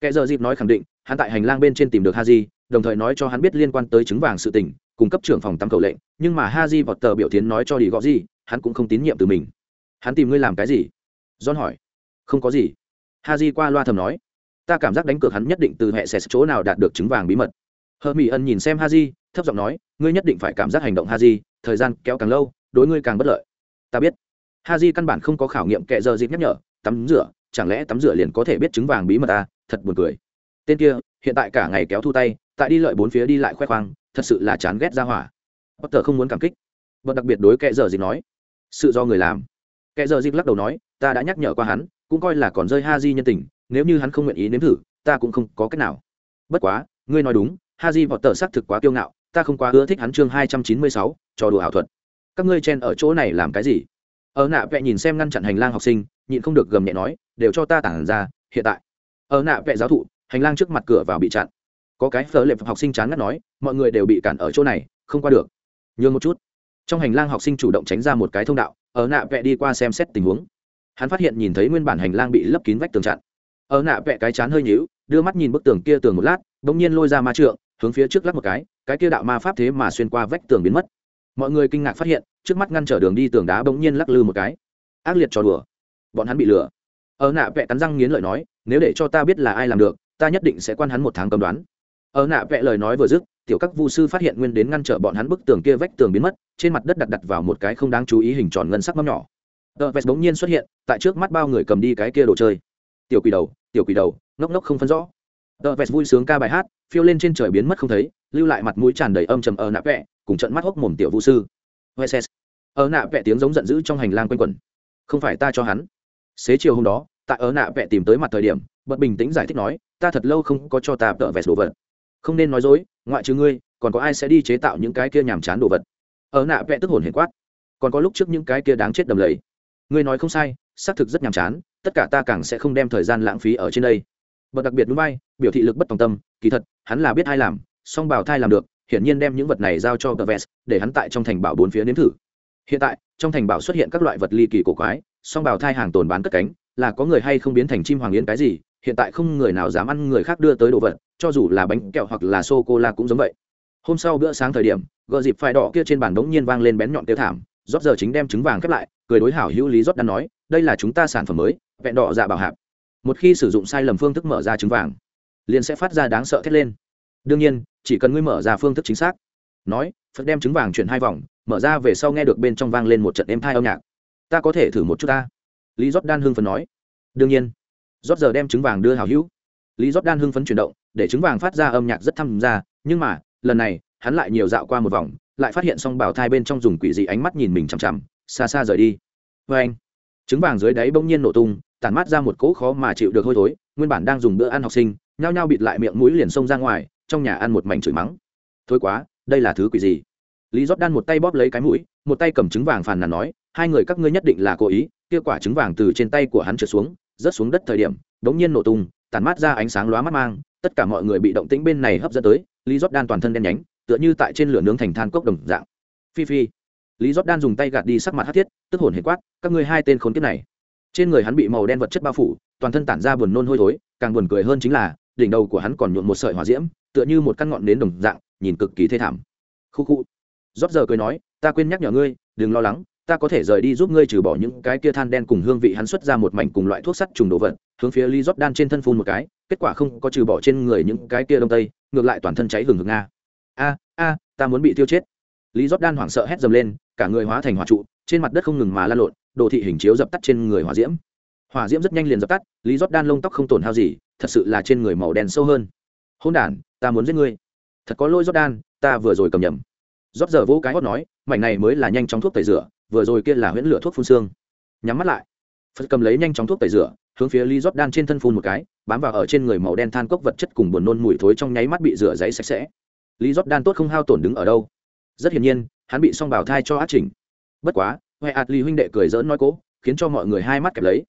Kẻ giờ dịp nói khẳng định, hắn tại hành lang bên trên tìm được haji đồng thời nói cho hắn biết liên quan tới trứng vàng sự tình, cung cấp trưởng phòng tam cầu lệnh, nhưng mà haji Potter biểu tiến nói cho đi gõ gì hắn cũng không tín nhiệm từ mình. Hắn tìm ngươi làm cái gì? John hỏi. Không có gì. Haji qua loa thầm nói ta cảm giác đánh cược hắn nhất định từ hệ sẽ chỗ nào đạt được trứng vàng bí mật. Hờ mỹ ân nhìn xem haji, thấp giọng nói, ngươi nhất định phải cảm giác hành động haji, thời gian kéo càng lâu, đối ngươi càng bất lợi. Ta biết. Haji căn bản không có khảo nghiệm kệ giờ dịp nhắc nhở, tắm rửa, chẳng lẽ tắm rửa liền có thể biết trứng vàng bí mật ta thật buồn cười. Tên kia, hiện tại cả ngày kéo thu tay, tại đi lợi bốn phía đi lại khoe khoang, thật sự là chán ghét ra hỏa. Potter không muốn cảm kích. Và đặc biệt đối kệ giờ dịp nói, sự do người làm. Kệ giờ dịp lắc đầu nói, ta đã nhắc nhở qua hắn, cũng coi là còn rơi haji nhân tình nếu như hắn không nguyện ý nếm thử, ta cũng không có cách nào. Bất quá, ngươi nói đúng, haji vọt tờ xác thực quá kiêu ngạo, ta không quá ưa thích hắn chương hai trăm chín mươi sáu trò đùa ảo thuật. Các ngươi chen ở chỗ này làm cái gì? Ở nạ vẽ nhìn xem ngăn chặn hành lang học sinh, nhịn không được gầm nhẹ nói, đều cho ta tản ra, hiện tại. Ở nạ vẽ giáo thụ, hành lang trước mặt cửa vào bị chặn. Có cái phở lệp học sinh chán ngắt nói, mọi người đều bị cản ở chỗ này, không qua được. Nhường một chút. Trong hành lang học sinh chủ động tránh ra một cái thông đạo, ở nạ vẽ đi qua xem xét tình huống. Hắn phát hiện nhìn thấy nguyên bản hành lang bị lấp kín vách tường chặn ở nạ vẽ cái chán hơi nhíu, đưa mắt nhìn bức tường kia tường một lát, bỗng nhiên lôi ra ma trượng, hướng phía trước lắc một cái cái kia đạo ma pháp thế mà xuyên qua vách tường biến mất. Mọi người kinh ngạc phát hiện, trước mắt ngăn trở đường đi tường đá bỗng nhiên lắc lư một cái. Ác liệt trò đùa. Bọn hắn bị lừa. Ở nạ vẽ cắn răng nghiến lợi nói, nếu để cho ta biết là ai làm được, ta nhất định sẽ quan hắn một tháng cầm đoán. Ở nạ vẽ lời nói vừa dứt, tiểu các vu sư phát hiện nguyên đến ngăn trở bọn hắn bức tường kia vách tường biến mất, trên mặt đất đặt đặt vào một cái không đáng chú ý hình tròn ngân sắc mâm nhỏ. Tờ vest bỗng nhiên xuất hiện, tại trước mắt bao người cầm đi cái kia đồ chơi tiểu quỷ đầu, tiểu quỷ đầu, ngốc ngốc không phân rõ. Tờ vest vui sướng ca bài hát, phiêu lên trên trời biến mất không thấy, lưu lại mặt mũi tràn đầy âm trầm ở nạ vẽ cùng trận mắt hốc mồm tiểu vũ sư. Weses. ở nạ vẽ tiếng giống giận dữ trong hành lang quanh quẩn. Không phải ta cho hắn. Xế chiều hôm đó tại ở nạ vẽ tìm tới mặt thời điểm bật bình tĩnh giải thích nói, ta thật lâu không có cho ta tợ vest đồ vật. Không nên nói dối, ngoại trừ ngươi, còn có ai sẽ đi chế tạo những cái kia nhàm chán đồ vật? Ở nạ vẽ tức hồn hiền quát. Còn có lúc trước những cái kia đáng chết đầm lầy. Ngươi nói không sai xác thực rất nhàm chán tất cả ta càng sẽ không đem thời gian lãng phí ở trên đây bậc đặc biệt núi bay biểu thị lực bất tòng tâm kỳ thật hắn là biết ai làm song bảo thai làm được hiển nhiên đem những vật này giao cho Vest để hắn tại trong thành bảo bốn phía nếm thử. Hiện tại, trong thành bảo xuất hiện các loại vật ly kỳ cổ quái, song bảo thai hàng tồn bán cất cánh, là có người hay không biến thành chim hoàng yến cái gì, hiện tại không người nào dám ăn người khác đưa tới đồ vật, cho dù là bánh kẹo hoặc là sô cô la cũng giống vậy. Hôm sau bữa sáng thời điểm, gờ dịp phai đỏ kia trên bàn đống nhiên vang lên bén nhọn tiêu thảm, rót giờ chính đem trứng vàng khép lại, cười đối hảo hữu lý rót đan nói, đây là chúng ta sản phẩm mới, vẹn đỏ dạ bảo hạp. Một khi sử dụng sai lầm phương thức mở ra trứng vàng, liền sẽ phát ra đáng sợ thét lên. Đương nhiên chỉ cần ngươi mở ra phương thức chính xác. Nói phật đem trứng vàng chuyển hai vòng mở ra về sau nghe được bên trong vang lên một trận êm thai âm nhạc. Ta có thể thử một chút ta. Lý rót đan hưng phấn nói. Đương nhiên. Rót giờ đem trứng vàng đưa hào hữu. Lý rót đan hưng phấn chuyển động để trứng vàng phát ra âm nhạc rất thăm ra nhưng mà lần này hắn lại nhiều dạo qua một vòng lại phát hiện xong bảo thai bên trong dùng quỷ dị ánh mắt nhìn mình chằm chằm xa xa rời đi. Vê anh trứng vàng dưới đáy bỗng nhiên nổ tung, tản mát ra một cỗ khó mà chịu được hôi thối, nguyên bản đang dùng bữa ăn học sinh, nhao nhao bịt lại miệng mũi liền xông ra ngoài, trong nhà ăn một mảnh chửi mắng. Thôi quá, đây là thứ quỷ gì? Lý rót đan một tay bóp lấy cái mũi, một tay cầm trứng vàng phàn nàn nói, hai người các ngươi nhất định là cố ý. Kia quả trứng vàng từ trên tay của hắn trượt xuống, rớt xuống đất thời điểm, bỗng nhiên nổ tung, tản mát ra ánh sáng lóa mắt mang, tất cả mọi người bị động tĩnh bên này hấp dẫn tới, lý rót đan toàn thân đen nhánh, tựa như tại trên lửa nướng thành than cốc đồng dạng. Phi phi lý giót đan dùng tay gạt đi sắc mặt hát thiết, tức hồn hệ quát, các ngươi hai tên khốn kiếp này. Trên người hắn bị màu đen vật chất bao phủ, toàn thân tản ra buồn nôn hôi thối, càng buồn cười hơn chính là, đỉnh đầu của hắn còn nhuộn một sợi hỏa diễm, tựa như một căn ngọn nến đồng dạng, nhìn cực kỳ thê thảm. Khu khu. Rót giờ cười nói, ta quên nhắc nhở ngươi, đừng lo lắng, ta có thể rời đi giúp ngươi trừ bỏ những cái kia than đen cùng hương vị hắn xuất ra một mảnh cùng loại thuốc sắt trùng đồ vật. Hướng phía ly rót đan trên thân phun một cái, kết quả không có trừ bỏ trên người những cái kia đông tây, ngược lại toàn thân cháy hừng hực nga. A a, ta muốn bị tiêu chết lý rót đan hoảng sợ hét dầm lên, cả người hóa thành hỏa trụ, trên mặt đất không ngừng mà lan lộn, đồ thị hình chiếu dập tắt trên người hỏa diễm. Hỏa diễm rất nhanh liền dập tắt, lý rót đan lông tóc không tổn hao gì, thật sự là trên người màu đen sâu hơn. Hôn đ ta muốn giết ngươi. Thật có lỗi đan ta vừa rồi cầm nhầm. Rót giờ vỗ cái hót nói, mảnh này mới là nhanh chóng thuốc tẩy rửa, vừa rồi kia là huyễn lửa thuốc phun xương. Nhắm mắt lại. Phật cầm lấy nhanh chóng thuốc tẩy rửa, hướng phía lý rót đan trên thân phun một cái, bám vào ở trên người màu đen than cốc vật chất cùng buồn nôn mùi thối trong nháy mắt bị rửa giấy sạch sẽ. Lý jordan tốt không hao tổn đứng ở đâu rất hiển nhiên, hắn bị song bảo thai cho át chỉnh. Bất quá huệ ạt ly huynh đệ cười dỡn nói cố, khiến cho mọi người hai mắt kẹp lấy.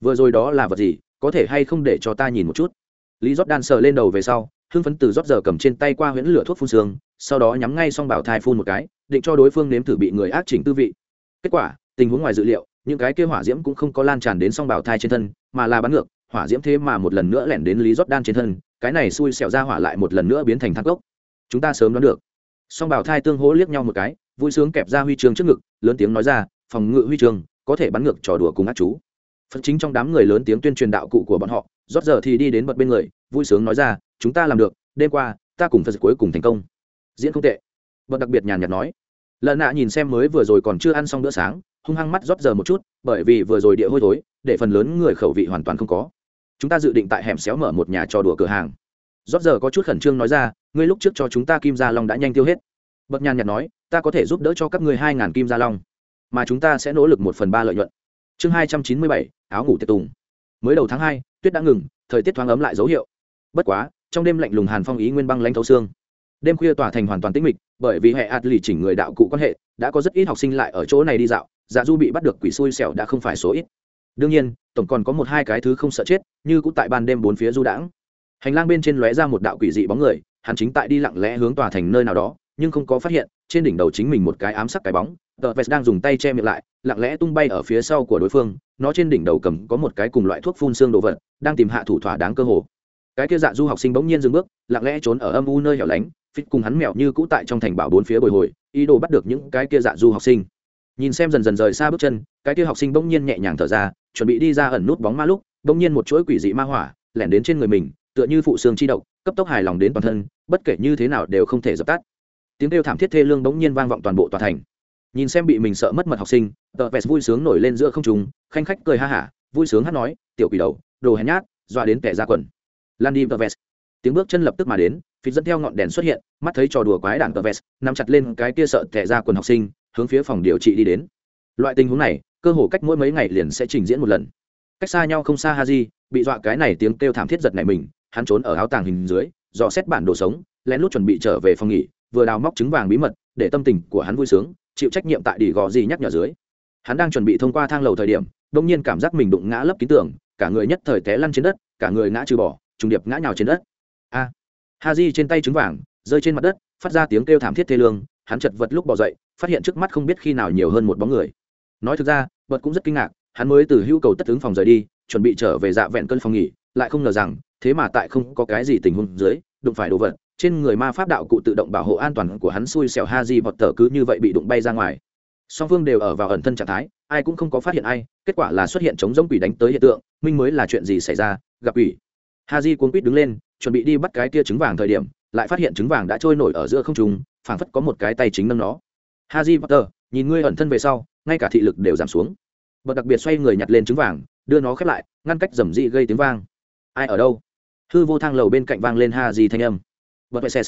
Vừa rồi đó là vật gì, có thể hay không để cho ta nhìn một chút? Lý rót đan sờ lên đầu về sau, hưng phấn từ rót giờ cầm trên tay qua huyễn lửa thuốc phun xương sau đó nhắm ngay song bảo thai phun một cái, định cho đối phương nếm thử bị người ác chỉnh tư vị. Kết quả, tình huống ngoài dự liệu, những cái kia hỏa diễm cũng không có lan tràn đến song bảo thai trên thân, mà là bắn ngược, hỏa diễm thế mà một lần nữa lẻn đến lý rót đan trên thân, cái này xui xẻo ra hỏa lại một lần nữa biến thành thang cốc chúng ta sớm đoán được song bảo thai tương hỗ liếc nhau một cái, vui sướng kẹp ra huy chương trước ngực, lớn tiếng nói ra, phòng ngự huy chương, có thể bắn ngược trò đùa cùng ác chú. Phật chính trong đám người lớn tiếng tuyên truyền đạo cụ của bọn họ, rót giờ thì đi đến bật bên người, vui sướng nói ra, chúng ta làm được, đêm qua, ta cùng phật cuối cùng thành công. Diễn không tệ. Bật đặc biệt nhàn nhạt nói. Lợn nạ nhìn xem mới vừa rồi còn chưa ăn xong bữa sáng, hung hăng mắt rót giờ một chút, bởi vì vừa rồi địa hôi thối, để phần lớn người khẩu vị hoàn toàn không có. Chúng ta dự định tại hẻm xéo mở một nhà trò đùa cửa hàng. Rót giờ có chút khẩn trương nói ra ngươi lúc trước cho chúng ta kim gia long đã nhanh tiêu hết. Bậc nhàn nhạt nói, ta có thể giúp đỡ cho các ngươi hai ngàn kim gia long, mà chúng ta sẽ nỗ lực một phần ba lợi nhuận. Chương hai trăm chín mươi bảy, áo ngủ tiệc tùng. Mới đầu tháng hai, tuyết đã ngừng, thời tiết thoáng ấm lại dấu hiệu. Bất quá, trong đêm lạnh lùng hàn phong ý nguyên băng lãnh thấu xương. Đêm khuya tỏa thành hoàn toàn tĩnh mịch, bởi vì hệ ạt lì chỉnh người đạo cụ quan hệ, đã có rất ít học sinh lại ở chỗ này đi dạo dạ du bị bắt được quỷ xui xẻo đã không phải số ít. Đương nhiên, tổng còn có một hai cái thứ không sợ chết, như cũng tại ban đêm bốn phía du đãng. Hành lang bên trên lóe ra một đạo quỷ dị bóng người hắn chính tại đi lặng lẽ hướng tòa thành nơi nào đó, nhưng không có phát hiện, trên đỉnh đầu chính mình một cái ám sắc cái bóng, tờ vest đang dùng tay che miệng lại, lặng lẽ tung bay ở phía sau của đối phương, nó trên đỉnh đầu cầm có một cái cùng loại thuốc phun xương đồ vật, đang tìm hạ thủ thỏa đáng cơ hồ. Cái kia dạ du học sinh bỗng nhiên dừng bước, lặng lẽ trốn ở âm u nơi hẻo lánh phít cùng hắn mèo như cũ tại trong thành bảo bốn phía bồi hồi, ý đồ bắt được những cái kia dạ du học sinh. Nhìn xem dần dần rời xa bước chân, cái kia học sinh bỗng nhiên nhẹ nhàng thở ra, chuẩn bị đi ra ẩn nút bóng ma lúc, bỗng nhiên một chuỗi quỷ dị ma hỏa lẻn đến trên người mình tựa như phụ xương chi độc, cấp tốc hài lòng đến toàn thân, bất kể như thế nào đều không thể dập tắt. Tiếng kêu thảm thiết thê lương bỗng nhiên vang vọng toàn bộ tòa thành. Nhìn xem bị mình sợ mất mật học sinh, tờ vest vui sướng nổi lên giữa không trùng khanh khách cười ha hả, vui sướng hát nói, tiểu quỷ đầu, đồ hèn nhát, dọa đến kẻ ra quần. Lan đi tờ vest. Tiếng bước chân lập tức mà đến phía dẫn theo ngọn đèn xuất hiện, mắt thấy trò đùa quái đạn tờ vest, nắm chặt lên cái kia sợ kẻ ra quần học sinh, hướng phía phòng điều trị đi đến. Loại tình huống này, cơ hồ cách mỗi mấy ngày liền sẽ trình diễn một lần. Cách xa nhau không xa ha di, bị dọa cái này tiếng kêu thảm thiết giật này mình hắn trốn ở áo tàng hình dưới, dò xét bản đồ sống, lén lút chuẩn bị trở về phòng nghỉ, vừa đào móc trứng vàng bí mật, để tâm tình của hắn vui sướng, chịu trách nhiệm tại đỉ gò gì nhắc nhở dưới. Hắn đang chuẩn bị thông qua thang lầu thời điểm đông nhiên cảm giác mình đụng ngã lấp ký tường, cả người nhất thời té lăn trên đất, cả người ngã trừ bỏ, trùng điệp ngã nhào trên đất. A! Ha di trên tay trứng vàng, rơi trên mặt đất, phát ra tiếng kêu thảm thiết thê lương, hắn chật vật lúc bỏ dậy, phát hiện trước mắt không biết khi nào nhiều hơn một bóng người. Nói thực ra vật cũng rất kinh ngạc, hắn mới từ hữu cầu tất tướng phòng rời đi, chuẩn bị trở về dạ vẹn cơn phòng nghỉ lại không ngờ rằng, thế mà tại không có cái gì tình huống dưới, đụng phải đồ vật, trên người ma pháp đạo cụ tự động bảo hộ an toàn của hắn xui xẻo ha di vọt tờ cứ như vậy bị đụng bay ra ngoài. Song phương đều ở vào ẩn thân trạng thái, ai cũng không có phát hiện ai, kết quả là xuất hiện chống giống quỷ đánh tới hiện tượng, minh mới là chuyện gì xảy ra, gặp quỷ. Ha di cuốn quýt đứng lên, chuẩn bị đi bắt cái kia trứng vàng thời điểm, lại phát hiện trứng vàng đã trôi nổi ở giữa không trung, phảng phất có một cái tay chính nâng nó. Ha di potter, nhìn ngươi ẩn thân về sau, ngay cả thị lực đều giảm xuống. Bật đặc biệt xoay người nhặt lên trứng vàng, đưa nó khép lại, ngăn cách dầm dị gây tiếng vang ai ở đâu? Hư vô thang lầu bên cạnh vang lên ha gì thanh âm. Bật vệ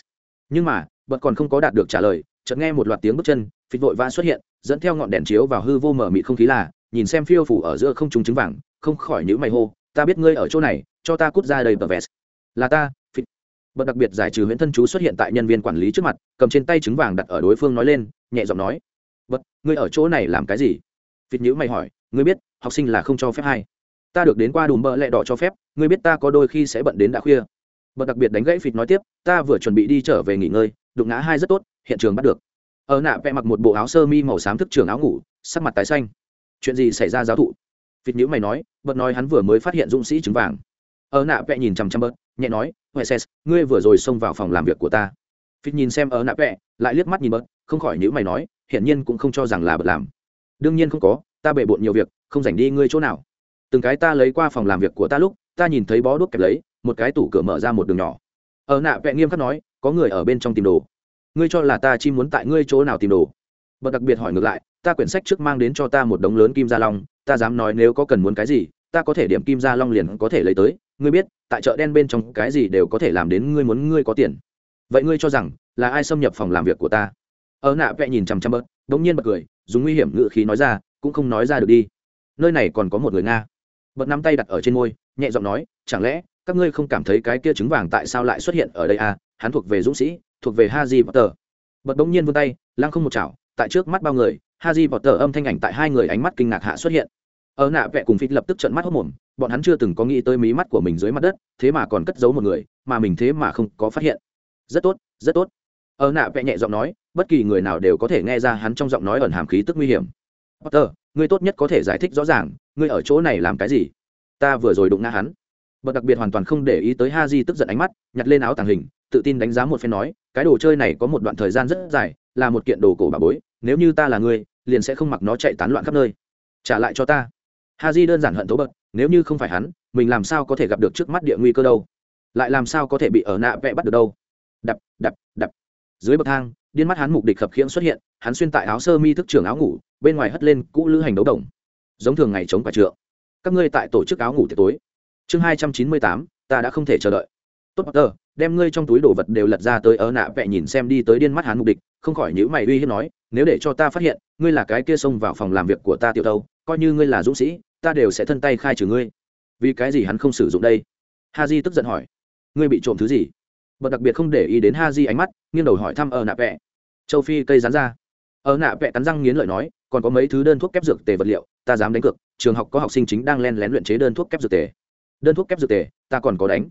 nhưng mà, bật còn không có đạt được trả lời, chợt nghe một loạt tiếng bước chân, phịch vội vã xuất hiện, dẫn theo ngọn đèn chiếu vào hư vô mở mịt không khí là, nhìn xem phiêu phủ ở giữa không trung trứng vàng, không khỏi nhữ mày hô, ta biết ngươi ở chỗ này, cho ta cút ra đây bờ vest là ta. Phịch. Bật đặc biệt giải trừ huyễn thân chú xuất hiện tại nhân viên quản lý trước mặt, cầm trên tay trứng vàng đặt ở đối phương nói lên, nhẹ giọng nói, bật, ngươi ở chỗ này làm cái gì? Phịch nhữ mày hỏi, ngươi biết, học sinh là không cho phép hay? Ta được đến qua đùm bợ lẹ đỏ cho phép, ngươi biết ta có đôi khi sẽ bận đến đã khuya. Bật đặc biệt đánh gãy phịt nói tiếp, ta vừa chuẩn bị đi trở về nghỉ ngơi, đụng ngã hai rất tốt, hiện trường bắt được. Ở nạ vẽ mặc một bộ áo sơ mi màu xám thức trường áo ngủ, sắc mặt tái xanh. Chuyện gì xảy ra giáo thụ? Phịt nhữ mày nói bật nói hắn vừa mới phát hiện dũng sĩ trứng vàng. Ở nạ vẽ nhìn chằm chằm bớt nhẹ nói huệ ses ngươi vừa rồi xông vào phòng làm việc của ta. Phịt nhìn xem ở nạ vẽ, lại liếc mắt nhìn bớt không khỏi nhữ mày nói, hiển nhiên cũng không cho rằng là bật làm. Đương nhiên không có, ta bề bộn nhiều việc, không dành đi ngươi chỗ nào từng cái ta lấy qua phòng làm việc của ta lúc, ta nhìn thấy bó đuốc kẹp lấy, một cái tủ cửa mở ra một đường nhỏ. Ở nạ vẽ nghiêm khắc nói, có người ở bên trong tìm đồ. Ngươi cho là ta chi muốn tại ngươi chỗ nào tìm đồ? Bật đặc biệt hỏi ngược lại, ta quyển sách trước mang đến cho ta một đống lớn kim gia long, ta dám nói nếu có cần muốn cái gì, ta có thể điểm kim gia long liền có thể lấy tới. Ngươi biết, tại chợ đen bên trong cái gì đều có thể làm đến ngươi muốn ngươi có tiền. Vậy ngươi cho rằng là ai xâm nhập phòng làm việc của ta? Ở nạ vẽ nhìn chằm chằm bớt đ ỗ n g nhiên bật cười, dùng nguy hiểm ngự khí nói ra, cũng không nói ra được đi. Nơi này còn có một người nga bật nắm tay đặt ở trên môi nhẹ giọng nói chẳng lẽ các ngươi không cảm thấy cái kia trứng vàng tại sao lại xuất hiện ở đây à hắn thuộc về dũng sĩ thuộc về ha di potter bật bỗng nhiên vươn tay lăng không một chảo tại trước mắt bao người Harry Potter âm thanh ảnh tại hai người ánh mắt kinh ngạc hạ xuất hiện. Ở nạ vẹ cùng Phít lập tức trợn mắt hốt mồm, bọn hắn chưa từng có nghĩ tới mí mắt của mình dưới mặt đất, thế mà còn cất giấu một người, mà mình thế mà không có phát hiện. Rất tốt, rất tốt. Ở nạ vẹ nhẹ giọng nói, bất kỳ người nào đều có thể nghe ra hắn trong giọng nói ẩn hàm khí tức nguy hiểm. Potter, ngươi tốt nhất có thể giải thích rõ ràng, ngươi ở chỗ này làm cái gì? Ta vừa rồi đụng ngã hắn. Bật đặc biệt hoàn toàn không để ý tới ha di tức giận ánh mắt, nhặt lên áo tàng hình, tự tin đánh giá một phen nói, cái đồ chơi này có một đoạn thời gian rất dài, là một kiện đồ cổ bà bối, nếu như ta là ngươi, liền sẽ không mặc nó chạy tán loạn khắp nơi. Trả lại cho ta. ha di đơn giản hận thấu bật, nếu như không phải hắn, mình làm sao có thể gặp được trước mắt địa nguy cơ đâu? Lại làm sao có thể bị ở nạ vẽ bắt được đâu? Đập, đập, đập. Dưới bậc thang, điên mắt hắn mục địch khập khiễng xuất hiện, hắn xuyên tại áo sơ mi thức trưởng áo ngủ, bên ngoài hất lên cũ lữ hành đấu đồng. Giống thường ngày chống quả trượng. Các ngươi tại tổ chức áo ngủ tiệc tối. Chương hai trăm chín mươi tám, ta đã không thể chờ đợi. Tốt Potter, đem ngươi trong túi đồ vật đều lật ra tới ớ nạ vẽ nhìn xem đi tới điên mắt hắn mục địch, không khỏi nhíu mày uy hiếp nói, nếu để cho ta phát hiện, ngươi là cái kia xông vào phòng làm việc của ta tiểu tâu coi như ngươi là dũng sĩ, ta đều sẽ thân tay khai trừ ngươi. Vì cái gì hắn không sử dụng đây? ha di tức giận hỏi, ngươi bị trộm thứ gì? Bật đặc biệt không để ý đến ha di ánh mắt, nghiêng đầu hỏi thăm ở nạ vẽ. Châu Phi cây rán ra. Ở nạ vẽ cắn răng nghiến lợi nói, còn có mấy thứ đơn thuốc kép dược tề vật liệu, ta dám đánh cược, trường học có học sinh chính đang len lén luyện chế đơn thuốc kép dược tề. Đơn thuốc kép dược tề, ta còn có đánh.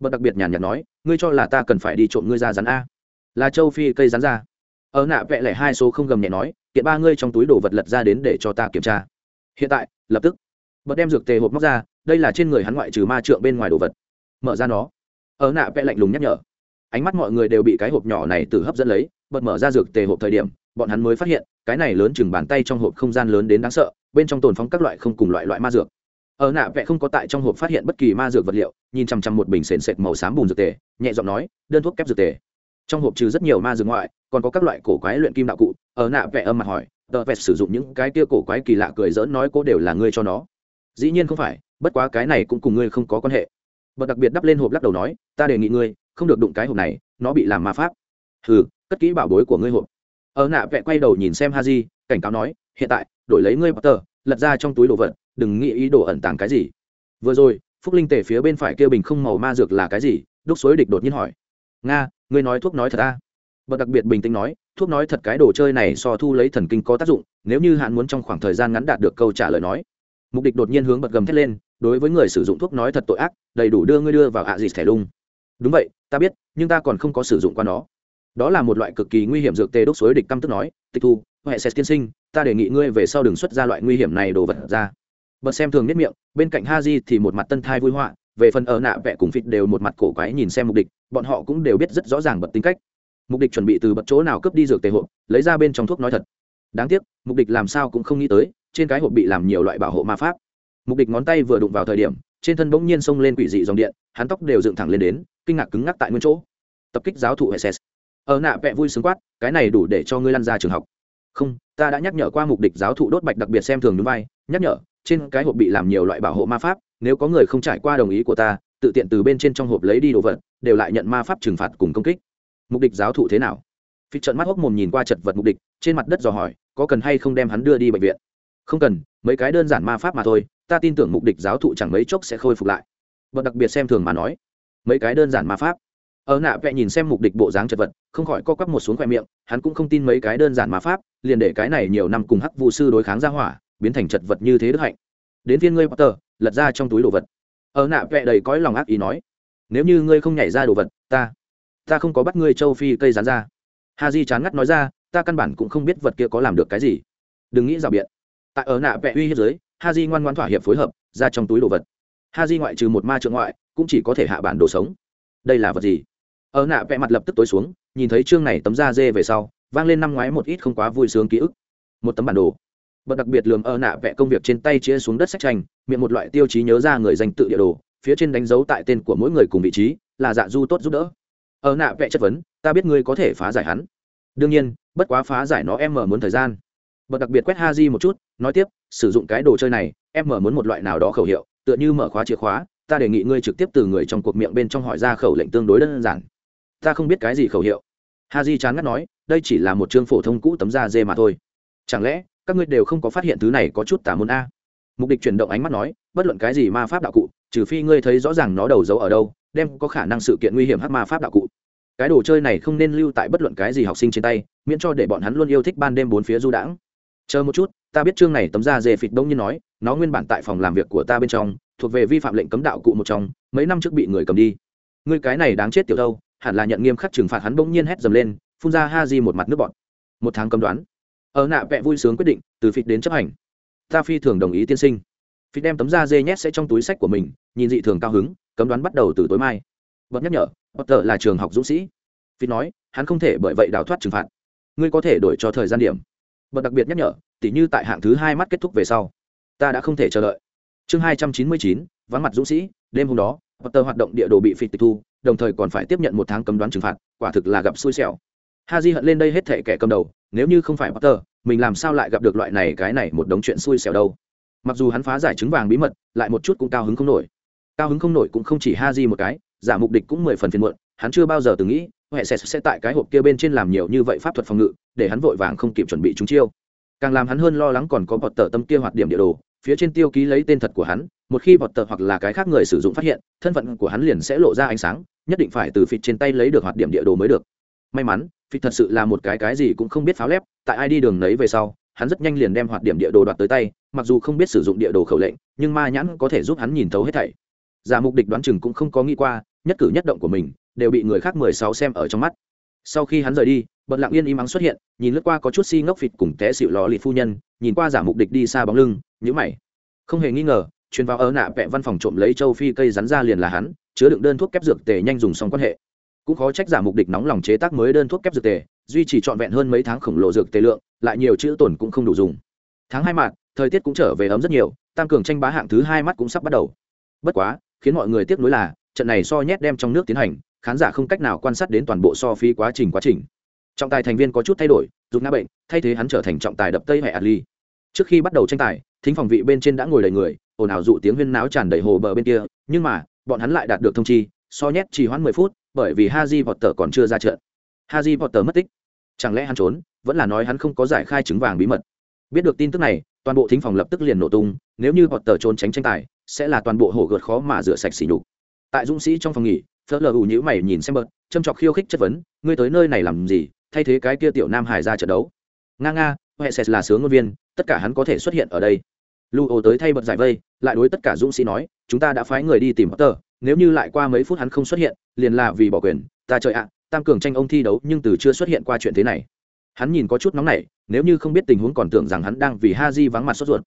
Bật đặc biệt nhàn nhạt nói ngươi cho là ta cần phải đi trộm ngươi ra rắn a. Là châu phi cây rắn ra. Ở nạ vẽ lẻ hai số không gầm nhẹ nói kiện ba ngươi trong túi đồ vật lật ra đến để cho ta kiểm tra. Hiện tại lập tức. Bật đem dược tề hộp móc ra đây là trên người hắn ngoại trừ ma trượng bên ngoài đồ vật. Mở ra nó. Ở nạ vẽ lạnh lùng nhắc nhở. Ánh mắt mọi người đều bị cái hộp nhỏ này từ hấp dẫn lấy bật mở ra dược tề hộp thời điểm bọn hắn mới phát hiện, cái này lớn chừng bàn tay trong hộp không gian lớn đến đáng sợ, bên trong tồn phóng các loại không cùng loại loại ma dược. Ở nạ vẽ không có tại trong hộp phát hiện bất kỳ ma dược vật liệu, nhìn chằm chằm một bình sền sệt màu xám bùn dược tề, nhẹ giọng nói, đơn thuốc kép dược tề. Trong hộp trừ rất nhiều ma dược ngoại, còn có các loại cổ quái luyện kim đạo cụ, ở nạ vẽ âm mặt hỏi, tờ vẹt sử dụng những cái kia cổ quái kỳ lạ cười dỡn nói cô đều là ngươi cho nó. Dĩ nhiên không phải, bất quá cái này cũng cùng ngươi không có quan hệ. Bậc đặc biệt đắp lên hộp lắc đầu nói, ta đề nghị ngươi, không được đụng cái hộp này, nó bị làm ma pháp. Hừ, cất kỹ bảo bối của ngươi hộp ở nạ vẽ quay đầu nhìn xem ha di cảnh cáo nói, hiện tại, đổi lấy ngươi tờ lật ra trong túi đồ vật, đừng nghĩ ý đồ ẩn tàng cái gì. Vừa rồi, phúc linh tể phía bên phải kia bình không màu ma dược là cái gì? Đúc Suối địch đột nhiên hỏi. Nga, ngươi nói thuốc nói thật ta à? bậc đặc biệt bình tĩnh nói, thuốc nói thật cái đồ chơi này so thu lấy thần kinh có tác dụng, nếu như hạn muốn trong khoảng thời gian ngắn đạt được câu trả lời nói. Mục địch đột nhiên hướng bật gầm thét lên, đối với người sử dụng thuốc nói thật tội ác, đầy đủ đưa ngươi đưa vào ạ à thẻ lung đúng vậy, ta biết, nhưng ta còn không có sử dụng qua nó đó là một loại cực kỳ nguy hiểm dược tê đúc suối địch căm tức nói, tịch thu, huệ sẽ tiên sinh, ta đề nghị ngươi về sau đừng xuất ra loại nguy hiểm này đồ vật ra. Bật xem thường nhất miệng, bên cạnh ha di thì một mặt tân thai vui họa, về phần ở nạ vẽ cùng phịt đều một mặt cổ quái nhìn xem mục địch bọn họ cũng đều biết rất rõ ràng bật tính cách. Mục địch chuẩn bị từ bật chỗ nào cướp đi dược tề hộp, lấy ra bên trong thuốc nói thật. Đáng tiếc, mục địch làm sao cũng không nghĩ tới, trên cái hộp bị làm nhiều loại bảo hộ ma pháp. Mục địch ngón tay vừa đụng vào thời điểm, trên thân bỗng nhiên xông lên quỷ dị dòng điện, hắn tóc đều dựng thẳng lên đến, kinh ngạc cứng ngắc tại nguyên chỗ. Tập kích giáo thụ hệ s ở nạ vẽ vui sướng quát, cái này đủ để cho ngươi lăn ra trường học. Không, ta đã nhắc nhở qua mục đích giáo thụ đốt bạch đặc biệt xem thường núi vai. Nhắc nhở, trên cái hộp bị làm nhiều loại bảo hộ ma pháp, nếu có người không trải qua đồng ý của ta, tự tiện từ bên trên trong hộp lấy đi đồ vật, đều lại nhận ma pháp trừng phạt cùng công kích. Mục đích giáo thụ thế nào? Phi trận mắt hốc mồm nhìn qua chật vật mục đích, trên mặt đất dò hỏi, có cần hay không đem hắn đưa đi bệnh viện? Không cần, mấy cái đơn giản ma pháp mà thôi, ta tin tưởng mục đích giáo thụ chẳng mấy chốc sẽ khôi phục lại. Và đặc biệt xem thường mà nói, mấy cái đơn giản ma pháp? Ở nạ vẽ nhìn xem mục đích bộ dáng chật vật, không khỏi co quắp một xuống khoe miệng, hắn cũng không tin mấy cái đơn giản mà pháp, liền để cái này nhiều năm cùng hắc vụ sư đối kháng ra hỏa, biến thành chật vật như thế đức hạnh. Đến phiên ngươi, potter, lật ra trong túi đồ vật. Ở nạ vẽ đầy cõi lòng ác ý nói, nếu như ngươi không nhảy ra đồ vật, ta ta không có bắt ngươi châu phi cây rán ra. Ha di chán ngắt nói ra, ta căn bản cũng không biết vật kia có làm được cái gì. Đừng nghĩ rào biện. Tại ở nạ vẽ uy hiếp dưới ha di ngoan ngoan thỏa hiệp phối hợp, ra trong túi đồ vật. Ha di ngoại trừ một ma trượng ngoại, cũng chỉ có thể hạ bản đồ sống. Đây là vật gì? Ở nạ vẽ mặt lập tức tối xuống, nhìn thấy chương này tấm da dê về sau, vang lên năm ngoái một ít không quá vui sướng ký ức. Một tấm bản đồ. Bật đặc biệt lườm ơ nạ vẽ công việc trên tay chia xuống đất sách tranh, miệng một loại tiêu chí nhớ ra người danh tự địa đồ, phía trên đánh dấu tại tên của mỗi người cùng vị trí, là dạ du tốt giúp đỡ. Ơ nạ vẽ chất vấn, ta biết ngươi có thể phá giải hắn. Đương nhiên, bất quá phá giải nó em mở muốn thời gian. Bật đặc biệt quét ha di một chút, nói tiếp, sử dụng cái đồ chơi này, em mở muốn một loại nào đó khẩu hiệu, tựa như mở khóa chìa khóa, ta đề nghị ngươi trực tiếp từ người trong cuộc miệng bên trong hỏi ra khẩu lệnh tương đối đơn giản ta không biết cái gì khẩu hiệu. Ha di chán ngắt nói, đây chỉ là một chương phổ thông cũ tấm da dê mà thôi. Chẳng lẽ, các ngươi đều không có phát hiện thứ này có chút tả môn a? Mục đích chuyển động ánh mắt nói, bất luận cái gì ma pháp đạo cụ, trừ phi ngươi thấy rõ ràng nó đầu giấu ở đâu, đem có khả năng sự kiện nguy hiểm hắc ma pháp đạo cụ. Cái đồ chơi này không nên lưu tại bất luận cái gì học sinh trên tay, miễn cho để bọn hắn luôn yêu thích ban đêm bốn phía du đãng. Chờ một chút, ta biết chương này tấm da dê phịt đông như nói, nó nguyên bản tại phòng làm việc của ta bên trong, thuộc về vi phạm lệnh cấm đạo cụ một trong, mấy năm trước bị người cầm đi. Ngươi cái này đáng chết tiểu đâu hẳn là nhận nghiêm khắc trừng phạt, hắn bỗng nhiên hét dầm lên, phun ra ha di một mặt nước bọt. một tháng cấm đoán. Ở nạ vẽ vui sướng quyết định, từ phịt đến chấp hành. Ta phi thường đồng ý tiên sinh. Phịt đem tấm da dê nhét sẽ trong túi sách của mình, nhìn dị thường cao hứng, cấm đoán bắt đầu từ tối mai. Bật nhắc nhở, potter là trường học dũng sĩ. Phịt nói, hắn không thể bởi vậy đào thoát trừng phạt. Ngươi có thể đổi cho thời gian điểm. Bật đặc biệt nhắc nhở, tỉ như tại hạng thứ hai mắt kết thúc về sau. Ta đã không thể chờ đợi. Chương hai trăm chín mươi chín, vắng mặt dũng sĩ, đêm hôm đó, potter hoạt động địa đồ bị phịt tịch thu đồng thời còn phải tiếp nhận một tháng cấm đoán trừng phạt, quả thực là gặp xui xẻo. Ha di hận lên đây hết thệ kẻ cầm đầu, nếu như không phải potter, mình làm sao lại gặp được loại này, cái này một đống chuyện xui xẻo đâu. Mặc dù hắn phá giải trứng vàng bí mật, lại một chút cũng cao hứng không nổi. Cao hứng không nổi cũng không chỉ ha di một cái, giả mục địch cũng mười phần phiền muộn, hắn chưa bao giờ từng nghĩ huệ sẽ sẽ tại cái hộp kia bên trên làm nhiều như vậy pháp thuật phòng ngự, để hắn vội vàng không kịp chuẩn bị chúng chiêu. Càng làm hắn hơn lo lắng còn có bọt tờ tâm kia hoạt điểm địa đồ, phía trên tiêu ký lấy tên thật của hắn, một khi bọt tờ hoặc là cái khác người sử dụng phát hiện, thân phận của hắn liền sẽ lộ ra ánh sáng nhất định phải từ phịt trên tay lấy được hoạt điểm địa đồ mới được. May mắn, phịt thật sự là một cái cái gì cũng không biết pháo lép, tại ai đi đường nấy về sau, hắn rất nhanh liền đem hoạt điểm địa đồ đoạt tới tay, mặc dù không biết sử dụng địa đồ khẩu lệnh, nhưng ma nhãn có thể giúp hắn nhìn thấu hết thảy. Giả mục địch đoán chừng cũng không có nghĩ qua, nhất cử nhất động của mình, đều bị người khác mười sáu xem ở trong mắt. Sau khi hắn rời đi, bật lặng yên im ắng xuất hiện, nhìn lướt qua có chút si ngốc phịt cùng té xịu lò lịt phu nhân, nhìn qua giả mục địch đi xa bóng lưng nhữ mày. Không hề nghi ngờ truyền vào ở nạ vẹ văn phòng trộm lấy châu phi cây rắn ra liền là hắn, chứa đựng đơn thuốc kép dược tề nhanh dùng xong quan hệ. Cũng khó trách giả mục địch nóng lòng chế tác mới đơn thuốc kép dược tề, duy trì trọn vẹn hơn mấy tháng khổng lồ dược tề lượng, lại nhiều chữ tổn cũng không đủ dùng. Tháng hai mạt thời tiết cũng trở về ấm rất nhiều tăng cường tranh bá hạng thứ hai mắt cũng sắp bắt đầu. Bất quá, khiến mọi người tiếc nuối là, trận này so nhét đem trong nước tiến hành, khán giả không cách nào quan sát đến toàn bộ so phi quá trình quá trình. Trọng tài thành viên có chút thay đổi rút ngã bệnh, thay thế hắn trở thành trọng tài đập tây hệ ali trước khi bắt đầu tranh tài thính phòng vị bên trên đã ngồi đầy người, ồn ào dụ tiếng huyên náo tràn đầy hồ bờ bên kia, nhưng mà, bọn hắn lại đạt được thông chi, so nhét chỉ hoãn mười phút, bởi vì haji potter còn chưa ra trận. Haji potter mất tích. Chẳng lẽ hắn trốn? Vẫn là nói hắn không có giải khai chứng vàng bí mật. Biết được tin tức này, toàn bộ thính phòng lập tức liền nổ tung, nếu như potter trốn tránh tranh tài, sẽ là toàn bộ hổ gợt khó mà rửa sạch xỉ nhục. Tại dũng sĩ trong phòng nghỉ phớt lờ ủ nhữ mày nhìn xem bớt, châm chọc khiêu khích chất vấn, ngươi tới nơi này làm gì? Thay thế cái kia tiểu nam hải ra trận đấu. Nga nga, huệ sẽ là sướng ngôn viên, tất cả hắn có thể xuất hiện ở đây. Lưu ô tới thay bật giải vây, lại đối tất cả dũng sĩ nói, chúng ta đã phái người đi tìm potter, nếu như lại qua mấy phút hắn không xuất hiện, liền là vì bỏ quyền. Ta trời ạ, tam cường tranh ông thi đấu, nhưng từ chưa xuất hiện qua chuyện thế này. Hắn nhìn có chút nóng nảy, nếu như không biết tình huống còn tưởng rằng hắn đang vì ha di vắng mặt sốt ruột.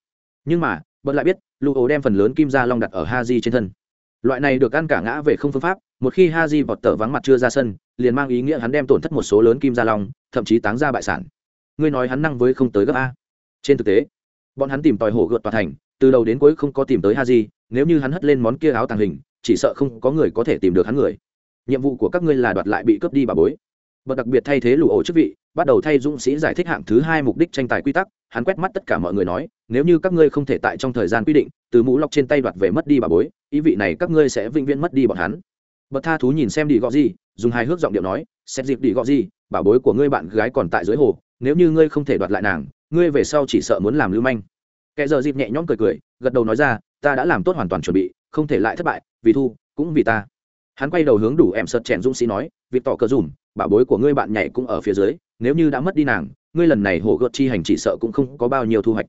Nhưng mà, bật lại biết Lưu ô đem phần lớn kim gia long đặt ở ha di trên thân. Loại này được ăn cả ngã về không phương pháp, một khi ha di vọt tờ vắng mặt chưa ra sân, liền mang ý nghĩa hắn đem tổn thất một số lớn kim gia long, thậm chí táng ra bại sản. Ngươi nói hắn năng với không tới gấp a. Trên thực tế bọn hắn tìm tòi hổ gợt tòa thành, từ đầu đến cuối không có tìm tới ha di nếu như hắn hất lên món kia áo tàng hình, chỉ sợ không có người có thể tìm được hắn người. Nhiệm vụ của các ngươi là đoạt lại bị cướp đi bà bối. Và đặc biệt thay thế lũ ổ chức vị, bắt đầu thay dũng sĩ giải thích hạng thứ hai mục đích tranh tài quy tắc, hắn quét mắt tất cả mọi người nói, nếu như các ngươi không thể tại trong thời gian quy định, từ mũ lọc trên tay đoạt về mất đi bà bối, ý vị này các ngươi sẽ vĩnh viễn mất đi bọn hắn. Bậc tha thú nhìn xem đi gọ gì dùng hai hước giọng điệu nói, xét dịp đi gọ gì bảo bối của ngươi bạn gái còn tại dưới hồ, nếu như ngươi không thể đoạt lại nàng ngươi về sau chỉ sợ muốn làm lưu manh. Kẻ giờ dịp nhẹ nhõm cười cười, gật đầu nói ra, ta đã làm tốt hoàn toàn chuẩn bị, không thể lại thất bại, vì thu, cũng vì ta. Hắn quay đầu hướng đủ em sợt chèn dũng sĩ nói việc tỏ cờ dùm bảo bối của ngươi bạn nhảy cũng ở phía dưới, nếu như đã mất đi nàng, ngươi lần này hổ gợt chi hành chỉ sợ cũng không có bao nhiêu thu hoạch.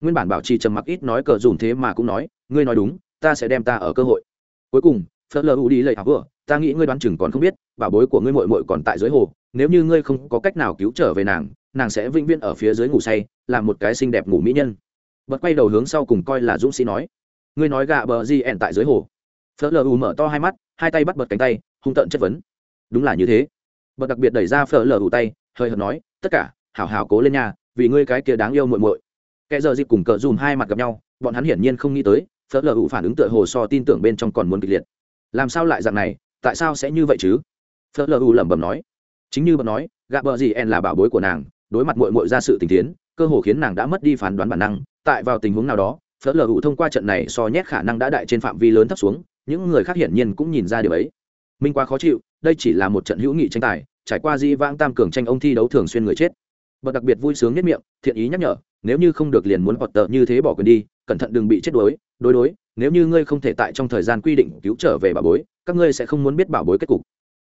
Nguyên bản bảo trì trầm mặc ít nói cờ dùm thế mà cũng nói, ngươi nói đúng, ta sẽ đem ta ở cơ hội. Cuối cùng, phớt lờ u đi lệ học vừa ta nghĩ ngươi đoán chừng còn không biết bảo bối của ngươi mội mội còn tại dưới hồ, nếu như ngươi không có cách nào cứu trở về nàng nàng sẽ vĩnh viễn ở phía dưới ngủ say làm một cái xinh đẹp ngủ mỹ nhân. Bật quay đầu hướng sau cùng coi là dũng sĩ nói, ngươi nói gạ bờ di ẻn tại dưới hồ? Phớt lờ u mở to hai mắt, hai tay bắt bật cánh tay, hung tợn chất vấn. Đúng là như thế. Bật đặc biệt đẩy ra phở lờ u tay, hơi hợt nói, tất cả, hảo hảo cố lên nhà vì ngươi cái kia đáng yêu muội muội. Kẻ giờ dịp cùng cờ dùm hai mặt gặp nhau, bọn hắn hiển nhiên không nghĩ tới, phớt lờ u phản ứng tựa hồ so tin tưởng bên trong còn muốn kịch liệt. Làm sao lại dạng này, tại sao sẽ như vậy chứ? Phớt lờ u lẩm bẩm nói. Chính như bật nói, gạ bờ gì en là bảo bối của nàng đối mặt muội muội ra sự tình tiến, cơ hồ khiến nàng đã mất đi phán đoán bản năng. Tại vào tình huống nào đó, phớt lờ u thông qua trận này so nhét khả năng đã đại trên phạm vi lớn thấp xuống, những người khác hiển nhiên cũng nhìn ra điều ấy. Minh quá khó chịu, đây chỉ là một trận hữu nghị tranh tài, trải qua di vãng tam cường tranh ông thi đấu thường xuyên người chết. Bậc đặc biệt vui sướng nhất miệng, thiện ý nhắc nhở, nếu như không được liền muốn hoạt tợ như thế bỏ quyền đi, cẩn thận đừng bị chết đuối, đối đối, nếu như ngươi không thể tại trong thời gian quy định cứu trở về bảo bối, các ngươi sẽ không muốn biết bảo bối kết cục.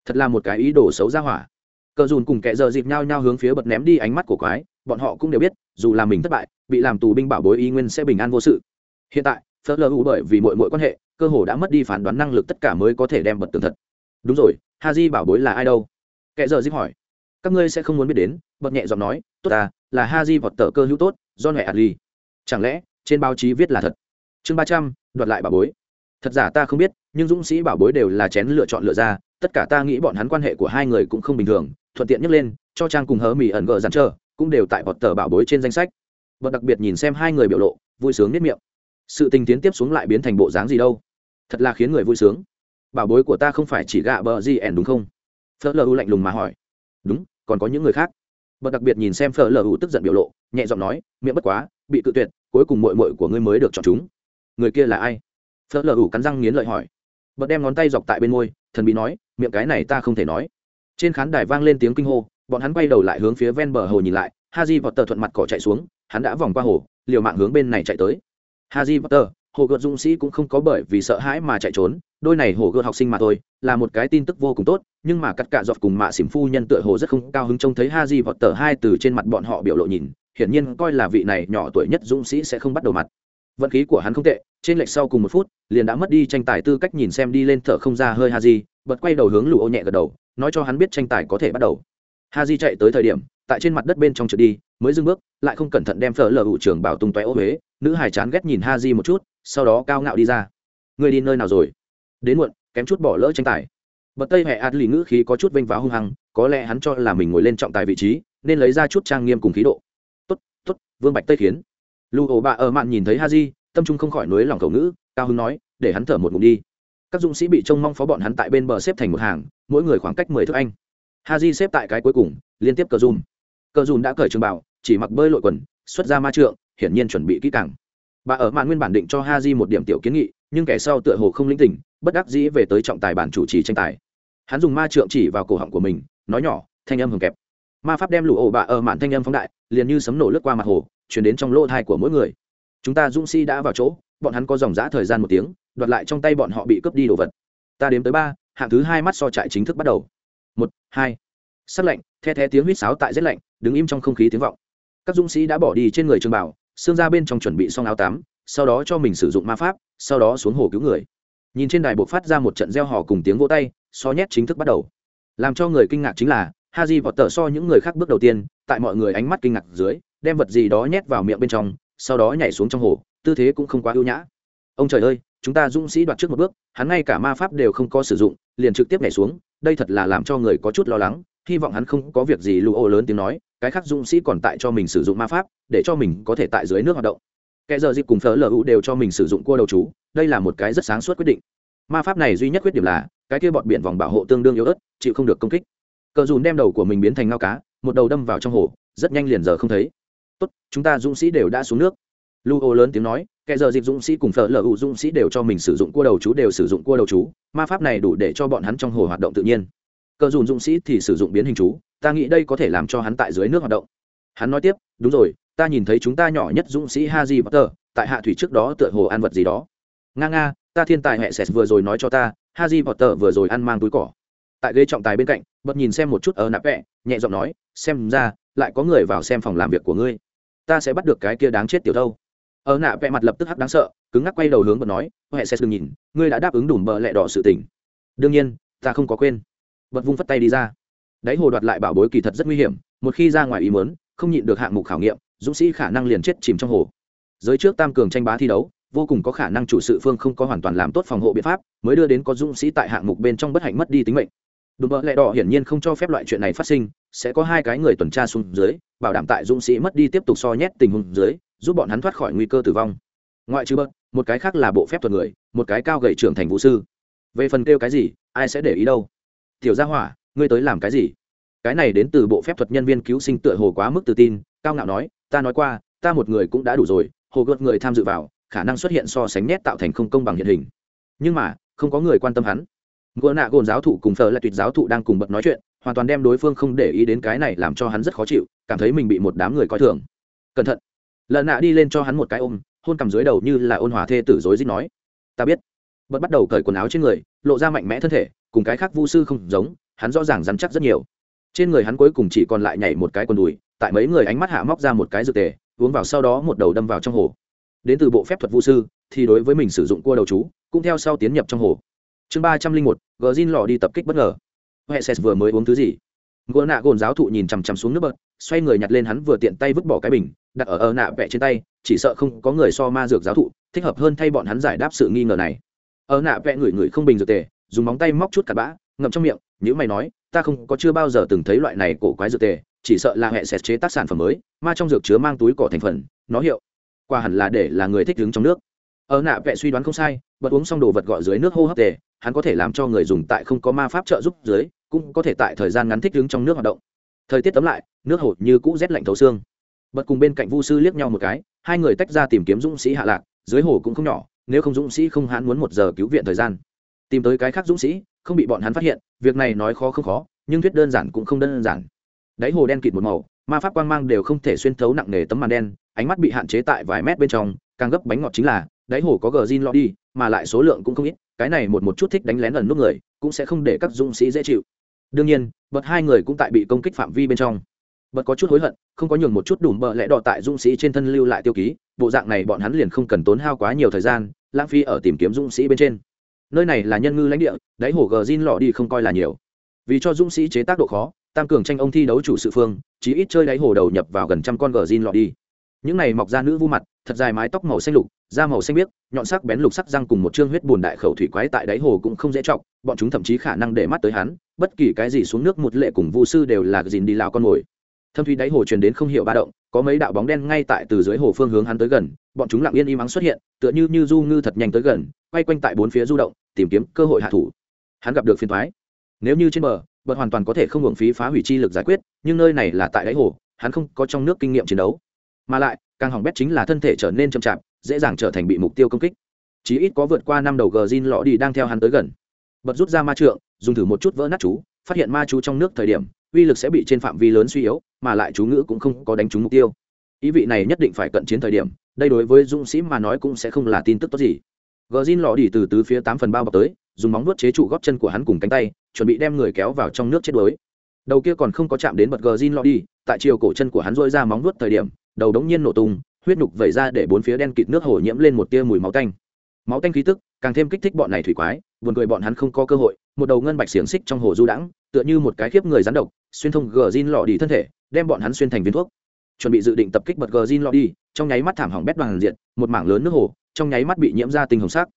Thật là một cái ý đồ xấu ra hỏa cờ dùn cùng kẻ giờ dịp nhau nhau hướng phía bật ném đi ánh mắt của quái, bọn họ cũng đều biết, dù là mình thất bại, bị làm tù binh bảo bối y nguyên sẽ bình an vô sự. Hiện tại, phớt lờ u bởi vì mọi mọi quan hệ, cơ hồ đã mất đi phán đoán năng lực tất cả mới có thể đem bật tường thật. Đúng rồi, ha di bảo bối là ai đâu? Kẻ giờ dịp hỏi. Các ngươi sẽ không muốn biết đến, bật nhẹ giọng nói, tốt à là ha di vọt tờ cơ hữu tốt do mẹ adli chẳng lẽ, trên báo chí viết là thật? Chương ba trăm, đoạt lại bảo bối. Thật giả ta không biết, nhưng dũng sĩ bảo bối đều là chén lựa chọn lựa ra, tất cả ta nghĩ bọn hắn quan hệ của hai người cũng không bình thường thuận tiện nhắc lên, cho trang cùng hớ mì ẩn gờ dàn trơ cũng đều tại bọt tờ bảo bối trên danh sách. Bật đặc biệt nhìn xem hai người biểu lộ, vui sướng nếp miệng. Sự tình tiến tiếp xuống lại biến thành bộ dáng gì đâu? Thật là khiến người vui sướng. Bảo bối của ta không phải chỉ gạ bờ gì ẻn đúng không? Phớt lờ u lạnh lùng mà hỏi. Đúng, còn có những người khác. Bật đặc biệt nhìn xem phở lờ u tức giận biểu lộ, nhẹ giọng nói, miệng bất quá, bị cự tuyệt, cuối cùng mội mội của ngươi mới được chọn chúng. Người kia là ai? Phở lờ u cắn răng nghiến lợi hỏi. Bật đem ngón tay dọc tại bên môi, thần bị nói, miệng cái này ta không thể nói trên khán đài vang lên tiếng kinh hô, bọn hắn quay đầu lại hướng phía ven bờ hồ nhìn lại, haji vọt tờ thuận mặt cỏ chạy xuống, hắn đã vòng qua hồ, liều mạng hướng bên này chạy tới. Haji vọt tờ hồ gợt dũng sĩ cũng không có bởi vì sợ hãi mà chạy trốn, đôi này hồ gợt học sinh mà thôi, là một cái tin tức vô cùng tốt, nhưng mà cắt cạ dọc cùng mạ xỉm phu nhân tựa hồ rất không cao hứng trông thấy haji vọt tờ hai từ trên mặt bọn họ biểu lộ nhìn, hiển nhiên coi là vị này nhỏ tuổi nhất dũng sĩ sẽ không bắt đầu mặt. Vận khí của hắn không tệ, trên lệch sau cùng một phút, liền đã mất đi tranh tài tư cách nhìn xem đi lên thở không ra hơi haji, bật quay đầu hướng lũ ô nhẹ gật đầu nói cho hắn biết tranh tài có thể bắt đầu. Haji chạy tới thời điểm, tại trên mặt đất bên trong trượt đi, mới dưng bước, lại không cẩn thận đem phở lờ hụ trưởng bảo tung tóe ô huế. Nữ hải chán ghét nhìn haji một chút, sau đó cao ngạo đi ra. Người đi nơi nào rồi? Đến muộn, kém chút bỏ lỡ tranh tài. Bật tây hệ ạt lì ngữ khí có chút vênh váo hung hăng, có lẽ hắn cho là mình ngồi lên trọng tài vị trí, nên lấy ra chút trang nghiêm cùng khí độ. Tốt tốt, vương bạch tây khiến. Lưu ổ bạ ở mạn nhìn thấy ha di tâm trung không khỏi nối lòng khẩu ngữ, cao hưng nói, để hắn thở một ngụm đi các dũng sĩ bị trông mong phó bọn hắn tại bên bờ xếp thành một hàng, mỗi người khoảng cách mười thước anh. Ha xếp tại cái cuối cùng, liên tiếp cờ dùm. Cờ dùm đã cởi trường bảo chỉ mặc bơi lội quần, xuất ra ma trượng, hiển nhiên chuẩn bị kỹ càng. Bà ở mạn nguyên bản định cho ha một điểm tiểu kiến nghị, nhưng kẻ sau tựa hồ không linh tỉnh, bất đắc dĩ về tới trọng tài bản chủ trì tranh tài. Hắn dùng ma trượng chỉ vào cổ họng của mình, nói nhỏ, thanh âm hồng kẹp. Ma pháp đem lũ ổ bà ở mạn thanh âm phóng đại, liền như sấm nổ lướt qua mặt hồ, chuyển đến trong lỗ thai của mỗi người. Chúng ta dũng si đã vào chỗ, bọn hắn có dòng giã thời gian một tiếng đoạt lại trong tay bọn họ bị cướp đi đồ vật. Ta đếm tới ba, hạng thứ hai mắt so trại chính thức bắt đầu. Một, hai. Sắc lạnh, the thé tiếng huýt sáo tại rét lạnh, đứng im trong không khí tiếng vọng. Các dũng sĩ đã bỏ đi trên người trường bảo, xương ra bên trong chuẩn bị xong áo tắm, sau đó cho mình sử dụng ma pháp, sau đó xuống hồ cứu người. Nhìn trên đài buộc phát ra một trận gieo hò cùng tiếng vỗ tay, so nhét chính thức bắt đầu. Làm cho người kinh ngạc chính là ha di vọt tờ so những người khác bước đầu tiên, tại mọi người ánh mắt kinh ngạc dưới, đem vật gì đó nhét vào miệng bên trong, sau đó nhảy xuống trong hồ, tư thế cũng không quá ưu nhã. Ông trời ơi chúng ta dũng sĩ đoạt trước một bước, hắn ngay cả ma pháp đều không có sử dụng, liền trực tiếp nhảy xuống, đây thật là làm cho người có chút lo lắng, hy vọng hắn không có việc gì lưu ô lớn tiếng nói, cái khác dũng sĩ còn tại cho mình sử dụng ma pháp, để cho mình có thể tại dưới nước hoạt động. Kẻ giờ dịp cùng phở lu đều cho mình sử dụng cua đầu chú, đây là một cái rất sáng suốt quyết định. Ma pháp này duy nhất khuyết điểm là, cái kia bọt biển vòng bảo hộ tương đương yếu ớt, chịu không được công kích. Cờ dùn đem đầu của mình biến thành ngao cá, một đầu đâm vào trong hồ, rất nhanh liền giờ không thấy. Tốt, chúng ta dũng sĩ đều đã xuống nước. Lu ô lớn tiếng nói kẻ giờ dịp dũng sĩ cùng phở lu dũng sĩ đều cho mình sử dụng cua đầu chú, đều sử dụng cua đầu chú. Ma pháp này đủ để cho bọn hắn trong hồ hoạt động tự nhiên. Cờ dùn dũng sĩ thì sử dụng biến hình chú. Ta nghĩ đây có thể làm cho hắn tại dưới nước hoạt động. Hắn nói tiếp, đúng rồi, ta nhìn thấy chúng ta nhỏ nhất dũng sĩ haji potter, tại hạ thủy trước đó tựa hồ ăn vật gì đó. Nga nga, ta thiên tài hệ sệt vừa rồi nói cho ta, haji potter vừa rồi ăn mang túi cỏ. Tại ghế trọng tài bên cạnh, bật nhìn xem một chút ở nạp vẹ, nhẹ giọng nói, xem ra, lại có người vào xem phòng làm việc của ngươi. Ta sẽ bắt được cái kia đáng chết tiểu đâu ở nạ vẽ mặt lập tức hắc đáng sợ, cứng ngắc quay đầu hướng bật nói huệ sẽ đừng nhìn, ngươi đã đáp ứng đủ bờ lẹ đỏ sự tình. Đương nhiên, ta không có quên. Bật vung phất tay đi ra. Đáy hồ đoạt lại bảo bối kỳ thật rất nguy hiểm, một khi ra ngoài ý mớn không nhịn được hạng mục khảo nghiệm, dũng sĩ khả năng liền chết chìm trong hồ. Giới trước tam cường tranh bá thi đấu, vô cùng có khả năng chủ sự phương không có hoàn toàn làm tốt phòng hộ biện pháp, mới đưa đến có dũng sĩ tại hạng mục bên trong bất hạnh mất đi tính mệnh. Đùm bợ lẹ đỏ hiển nhiên không cho phép loại chuyện này phát sinh, sẽ có hai cái người tuần tra xuống dưới, bảo đảm tại dũng sĩ mất đi tiếp tục so nhét tình huống dưới giúp bọn hắn thoát khỏi nguy cơ tử vong. Ngoại trừ bớt, một cái khác là bộ phép thuật người, một cái cao gậy trưởng thành vũ sư. Về phần kêu cái gì, ai sẽ để ý đâu? Tiểu gia hỏa, ngươi tới làm cái gì? Cái này đến từ bộ phép thuật nhân viên cứu sinh tựa hồ quá mức tự tin, cao ngạo nói, ta nói qua, ta một người cũng đã đủ rồi, hồ gợt người tham dự vào, khả năng xuất hiện so sánh nét tạo thành không công bằng hiện hình. Nhưng mà, không có người quan tâm hắn. Gỡ nạ gồn giáo thụ cùng phờ lại tuyệt giáo thụ đang cùng bận nói chuyện, hoàn toàn đem đối phương không để ý đến cái này làm cho hắn rất khó chịu, cảm thấy mình bị một đám người coi thường. Cẩn thận Lợn nạ đi lên cho hắn một cái ôm, hôn cầm dưới đầu như là ôn hòa thê tử dối dít nói. Ta biết. Bật bắt đầu cởi quần áo trên người, lộ ra mạnh mẽ thân thể, cùng cái khác vu sư không giống, hắn rõ ràng rắn chắc rất nhiều. Trên người hắn cuối cùng chỉ còn lại nhảy một cái quần đùi, tại mấy người ánh mắt hạ móc ra một cái dược tề, uống vào sau đó một đầu đâm vào trong hồ. Đến từ bộ phép thuật Vu sư, thì đối với mình sử dụng cua đầu chú, cũng theo sau tiến nhập trong hồ. Chương ba trăm linh một, gờ zin lò đi tập kích bất ngờ. Huệ ses vừa mới uống thứ gì? Gỡ nạ gồn giáo thụ nhìn chằm chằm xuống nước bật xoay người nhặt lên hắn vừa tiện tay vứt bỏ cái bình, đặt ở ơ nạ vẽ trên tay, chỉ sợ không có người so ma dược giáo thụ, thích hợp hơn thay bọn hắn giải đáp sự nghi ngờ này. Ơ nạ vẽ người người không bình dược tề, dùng móng tay móc chút cặn bã, ngậm trong miệng, nhữ mày nói, ta không có chưa bao giờ từng thấy loại này cổ quái dược tề, chỉ sợ là hệ sẽ chế tác sản phẩm mới, ma trong dược chứa mang túi cỏ thành phần, nó hiệu qua hẳn là để là người thích đứng trong nước. Ở nạ vẽ suy đoán không sai, bật uống xong đồ vật gọi dưới nước hô hấp tề, hắn có thể làm cho người dùng tại không có ma pháp trợ giúp dưới, cũng có thể tại thời gian ngắn thích đứng trong nước hoạt động. Thời tiết tấm lại nước hồ như cũ rét lạnh thấu xương. Bật cùng bên cạnh vu sư liếc nhau một cái, hai người tách ra tìm kiếm dũng sĩ hạ lạc, dưới hồ cũng không nhỏ, nếu không dũng sĩ không hãn muốn một giờ cứu viện thời gian. Tìm tới cái khác dũng sĩ, không bị bọn hắn phát hiện, việc này nói khó không khó, nhưng thuyết đơn giản cũng không đơn giản. Đáy hồ đen kịt một màu, ma pháp quang mang đều không thể xuyên thấu nặng nề tấm màn đen, ánh mắt bị hạn chế tại vài mét bên trong, càng gấp bánh ngọt chính là, đáy hồ có gờ zin lo đi, mà lại số lượng cũng không ít, cái này một một chút thích đánh lén ẩn nút người, cũng sẽ không để các dũng sĩ dễ chịu. Đương nhiên, bật hai người cũng tại bị công kích phạm vi bên trong bật có chút hối hận, không có nhường một chút đủ bợ lẽ đỏ tại dũng sĩ trên thân lưu lại tiêu ký, bộ dạng này bọn hắn liền không cần tốn hao quá nhiều thời gian, lãng phí ở tìm kiếm dũng sĩ bên trên. Nơi này là nhân ngư lãnh địa, đáy hồ gờ zin lọ đi không coi là nhiều. Vì cho dũng sĩ chế tác độ khó, tam cường tranh ông thi đấu chủ sự phương, chí ít chơi đáy hồ đầu nhập vào gần trăm con gờ zin lọ đi. Những này mọc ra nữ vu mặt, thật dài mái tóc màu xanh lục, da màu xanh biếc, nhọn sắc bén lục sắc răng cùng một chương huyết bùn đại khẩu thủy quái tại đáy hồ cũng không dễ trọng bọn chúng thậm chí khả năng để mắt tới hắn, bất kỳ cái gì xuống nước một lệ cùng vu sư đều là gìn đi lào con mồi thâm thủy đáy hồ truyền đến không hiểu ba động, có mấy đạo bóng đen ngay tại từ dưới hồ phương hướng hắn tới gần, bọn chúng lặng yên im ắng xuất hiện, tựa như như du ngư thật nhanh tới gần, quay quanh tại bốn phía du động, tìm kiếm cơ hội hạ thủ. Hắn gặp được phiền thoái nếu như trên bờ bật hoàn toàn có thể không hưởng phí phá hủy chi lực giải quyết, nhưng nơi này là tại đáy hồ, hắn không có trong nước kinh nghiệm chiến đấu. Mà lại, càng hỏng bét chính là thân thể trở nên chậm chạp, dễ dàng trở thành bị mục tiêu công kích. Chí ít có vượt qua năm đầu gờ zin lọ đi đang theo hắn tới gần. Bật rút ra ma trượng, dùng thử một chút vỡ nát chú, phát hiện ma chú trong nước thời điểm uy lực sẽ bị trên phạm vi lớn suy yếu, mà lại chú ngữ cũng không có đánh trúng mục tiêu. Ý vị này nhất định phải cận chiến thời điểm, đây đối với dũng sĩ mà nói cũng sẽ không là tin tức tốt gì. Gờ zin lò đi từ tứ phía tám phần bao bọc tới, dùng móng vuốt chế trụ góp chân của hắn cùng cánh tay, chuẩn bị đem người kéo vào trong nước chết đuối. Đầu kia còn không có chạm đến bật gờ zin lò đi, tại chiều cổ chân của hắn dôi ra móng vuốt thời điểm, đầu đống nhiên nổ tung, huyết nhục vẩy ra để bốn phía đen kịt nước hồ nhiễm lên một tia mùi máu tanh. Máu tanh khí tức, càng thêm kích thích bọn này thủy quái, buồn cười bọn hắn không có cơ hội một đầu ngân bạch xiềng xích trong hồ du đãng, tựa như một cái khiếp người rắn độc, xuyên thông gờ zin lọ đi thân thể, đem bọn hắn xuyên thành viên thuốc. Chuẩn bị dự định tập kích bật gờ zin lọ đi, trong nháy mắt thảm hỏng bét bằng diện một mảng lớn nước hồ, trong nháy mắt bị nhiễm ra tinh hồng sắc.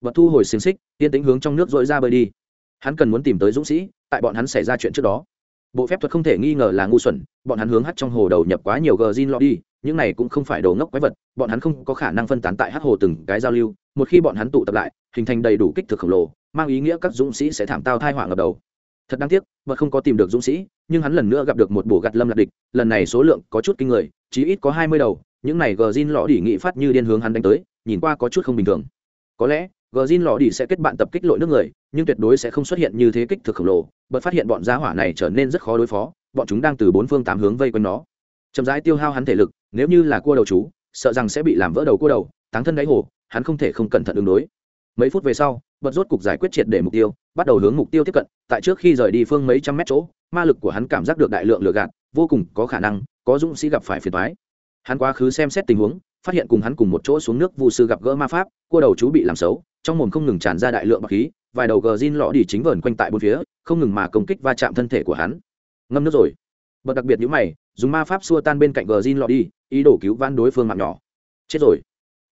Vật thu hồi xiềng xích tiên tính hướng trong nước dội ra bơi đi. Hắn cần muốn tìm tới dũng sĩ, tại bọn hắn xảy ra chuyện trước đó. Bộ phép thuật không thể nghi ngờ là ngu xuẩn, bọn hắn hướng hắt trong hồ đầu nhập quá nhiều gờ zin lọ đi những này cũng không phải đồ ngốc quái vật, bọn hắn không có khả năng phân tán tại hắc hồ từng cái giao lưu, một khi bọn hắn tụ tập lại, hình thành đầy đủ kích thước khổng lồ, mang ý nghĩa các dũng sĩ sẽ thảm tao thai họa ngập đầu. Thật đáng tiếc vật không có tìm được dũng sĩ, nhưng hắn lần nữa gặp được một bổ gặt lâm lạc địch, lần này số lượng có chút kinh người, chí ít có hai mươi đầu, những này gờ zin lọ đỉ nghị phát như điên hướng hắn đánh tới, nhìn qua có chút không bình thường. Có lẽ gờ zin lọ đỉ sẽ kết bạn tập kích lội nước người, nhưng tuyệt đối sẽ không xuất hiện như thế kích thước khổng lồ, bật phát hiện bọn giá hỏa này trở nên rất khó đối phó, bọn chúng đang từ bốn phương tám hướng vây quanh nó. Chậm rãi tiêu hao hắn thể lực nếu như là cua đầu chú, sợ rằng sẽ bị làm vỡ đầu cua đầu, táng thân đáy hồ, hắn không thể không cẩn thận ứng đối. Mấy phút về sau, bật rốt cục giải quyết triệt để mục tiêu, bắt đầu hướng mục tiêu tiếp cận, tại trước khi rời đi phương mấy trăm mét chỗ, ma lực của hắn cảm giác được đại lượng lừa gạt, vô cùng có khả năng có dũng sĩ gặp phải phiền toái. hắn quá khứ xem xét tình huống, phát hiện cùng hắn cùng một chỗ xuống nước vụ sư gặp gỡ ma pháp, cua đầu chú bị làm xấu, trong mồm không ngừng tràn ra đại lượng bọc khí, vài đầu gờ rin lọ đi chính vờn quanh tại bốn phía, không ngừng mà công kích va chạm thân thể của hắn. Ngâm nước rồi. Bật đặc biệt nhữ mày, dùng ma pháp xua tan bên cạnh gờ rin lọ đi ý đồ cứu vãn đối phương mạng nhỏ. Chết rồi.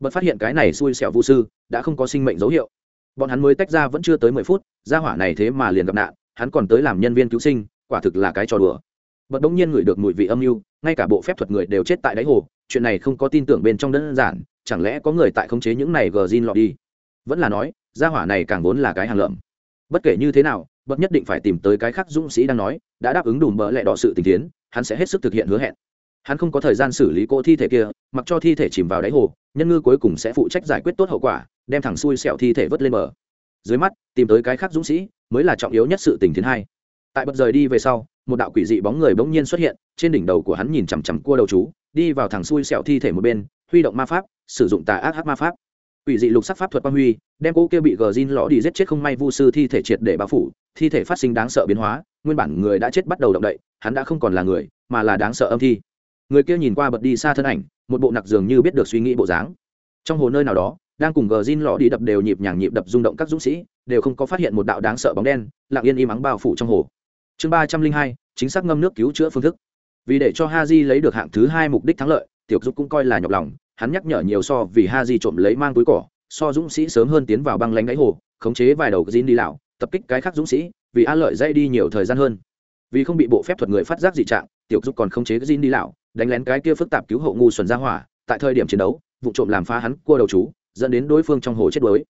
Bật phát hiện cái này xui xẻo vũ sư, đã không có sinh mệnh dấu hiệu. Bọn hắn mới tách ra vẫn chưa tới mười phút ra hỏa này thế mà liền gặp nạn, hắn còn tới làm nhân viên cứu sinh, quả thực là cái trò đùa. Bật đông nhiên ngửi được mùi vị âm mưu ngay cả bộ phép thuật người đều chết tại đáy hồ, chuyện này không có tin tưởng bên trong đơn giản, chẳng lẽ có người tại khống chế những này gờ zin lọt đi? Vẫn là nói, gia hỏa này càng vốn là cái hàng lợm. Bất kể như thế nào, bật nhất định phải tìm tới cái khác dũng sĩ đang nói, đã đáp ứng đủ bỡ lẹ đỏ sự tình tiến, hắn sẽ hết sức thực hiện hứa hẹn hắn không có thời gian xử lý cỗ thi thể kia, mặc cho thi thể chìm vào đáy hồ, nhân ngư cuối cùng sẽ phụ trách giải quyết tốt hậu quả, đem thẳng xuôi sẹo thi thể vớt lên bờ. Dưới mắt, tìm tới cái khác dũng sĩ, mới là trọng yếu nhất sự tình thiên hai. Tại bật rời đi về sau, một đạo quỷ dị bóng người bỗng nhiên xuất hiện, trên đỉnh đầu của hắn nhìn chằm chằm cua đầu chú, đi vào thẳng xuôi sẹo thi thể một bên, huy động ma pháp, sử dụng tà ác hát ma pháp. Quỷ dị lục sắc pháp thuật quang huy, đem cô kia bị gờ zin lõ đi giết chết không may vu sư thi thể triệt để bao phủ, thi thể phát sinh đáng sợ biến hóa, nguyên bản người đã chết bắt đầu động đậy, hắn đã không còn là người, mà là đáng sợ âm thi người kia nhìn qua bật đi xa thân ảnh, một bộ nặc dường như biết được suy nghĩ bộ dáng. Trong hồ nơi nào đó, đang cùng gờ zin lọ đi đập đều nhịp nhàng nhịp đập rung động các dũng sĩ, đều không có phát hiện một đạo đáng sợ bóng đen, lặng yên im ắng bao phủ trong hồ. Chương ba trăm linh hai, chính xác ngâm nước cứu chữa phương thức. Vì để cho ha di lấy được hạng thứ hai mục đích thắng lợi, tiểu dục cũng coi là nhọc lòng, hắn nhắc nhở nhiều so vì ha di trộm lấy mang túi cỏ, so dũng sĩ sớm hơn tiến vào băng lánh đáy hồ, khống chế vài đầu gin đi lão, tập kích cái khác dũng sĩ, vì a lợi dây đi nhiều thời gian hơn. Vì không bị bộ phép thuật người phát giác dị trạng, tiểu dục còn khống chế gin đi lão đánh lén cái kia phức tạp cứu hộ ngu xuẩn ra hỏa, tại thời điểm chiến đấu, vụ trộm làm phá hắn cua đầu chú, dẫn đến đối phương trong hồ chết đuối.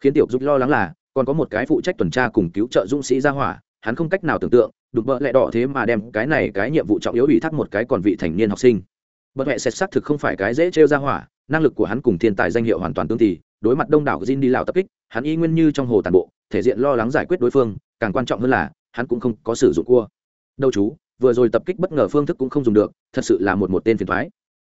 Khiến tiểu dục lo lắng là, còn có một cái phụ trách tuần tra cùng cứu trợ dũng sĩ ra hỏa, hắn không cách nào tưởng tượng đục bợ lẹ đỏ thế mà đem cái này cái nhiệm vụ trọng yếu ủy thác một cái còn vị thành niên học sinh. Bật hệ xét xác thực không phải cái dễ trêu ra hỏa, năng lực của hắn cùng thiên tài danh hiệu hoàn toàn tương tỷ đối mặt đông đảo Jin đi lào tập kích, hắn y nguyên như trong hồ tàn bộ, thể diện lo lắng giải quyết đối phương, càng quan trọng hơn là, hắn cũng không có sử dụng cua. Đâu chú vừa rồi tập kích bất ngờ phương thức cũng không dùng được, thật sự là một một tên phiền thoái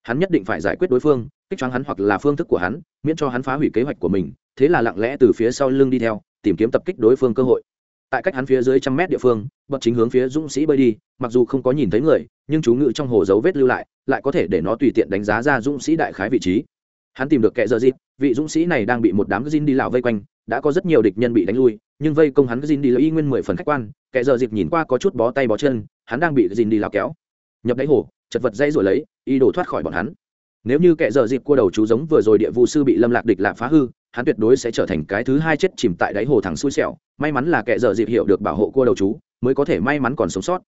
hắn nhất định phải giải quyết đối phương, kích choáng hắn hoặc là phương thức của hắn, miễn cho hắn phá hủy kế hoạch của mình, thế là lặng lẽ từ phía sau lưng đi theo, tìm kiếm tập kích đối phương cơ hội. Tại cách hắn phía dưới trăm mét địa phương bậc chính hướng phía dũng sĩ bơi đi, mặc dù không có nhìn thấy người, nhưng chú ngự trong hồ dấu vết lưu lại lại có thể để nó tùy tiện đánh giá ra dũng sĩ đại khái vị trí. Hắn tìm được kẻ giờ dịp, vị dũng sĩ này đang bị một đám gin đi lào vây quanh, đã có rất nhiều địch nhân bị đánh lui, nhưng vây công hắn gin đi lạo y nguyên mười phần khách quan, kẻ giờ dịp nhìn qua có chút bó tay bó chân hắn đang bị dìn đi lao kéo. Nhập đáy hồ, chật vật dây rồi lấy y đổ thoát khỏi bọn hắn. Nếu như kẻ giờ dịp cua đầu chú giống vừa rồi địa vụ sư bị lâm lạc địch lạ phá hư, hắn tuyệt đối sẽ trở thành cái thứ hai chết chìm tại đáy hồ thẳng xui xẻo. May mắn là kẻ giờ dịp hiểu được bảo hộ cua đầu chú, mới có thể may mắn còn sống sót.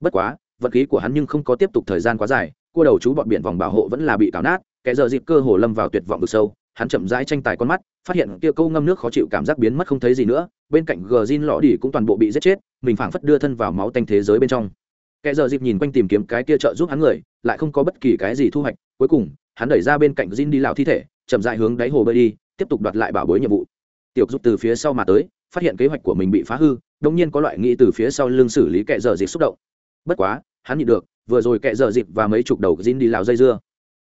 Bất quá vật khí của hắn nhưng không có tiếp tục thời gian quá dài, cua đầu chú bọn biển vòng bảo hộ vẫn là bị cào nát, kẻ giờ dịp cơ hồ lâm vào tuyệt vọng vực sâu. Hắn chậm rãi tranh tài con mắt, phát hiện kia câu ngâm nước khó chịu cảm giác biến mất không thấy gì nữa, bên cạnh gờ zin lọ đi cũng toàn bộ bị giết chết, mình phảng phất đưa thân vào máu tanh thế giới bên trong kẻ giờ dịp nhìn quanh tìm kiếm cái kia trợ giúp hắn người lại không có bất kỳ cái gì thu hoạch cuối cùng hắn đẩy ra bên cạnh Jin đi lào thi thể, chậm rãi hướng đáy hồ bơi đi, tiếp tục đoạt lại bảo bối nhiệm vụ. Tiểu giúp từ phía sau mà tới, phát hiện kế hoạch của mình bị phá hư, đột nhiên có loại nghĩ từ phía sau lưng xử lý kẻ dở dịp xúc động. Bất quá, hắn nhịn được, vừa rồi kẻ dở dịp và mấy chục đầu Jin đi lào dây dưa.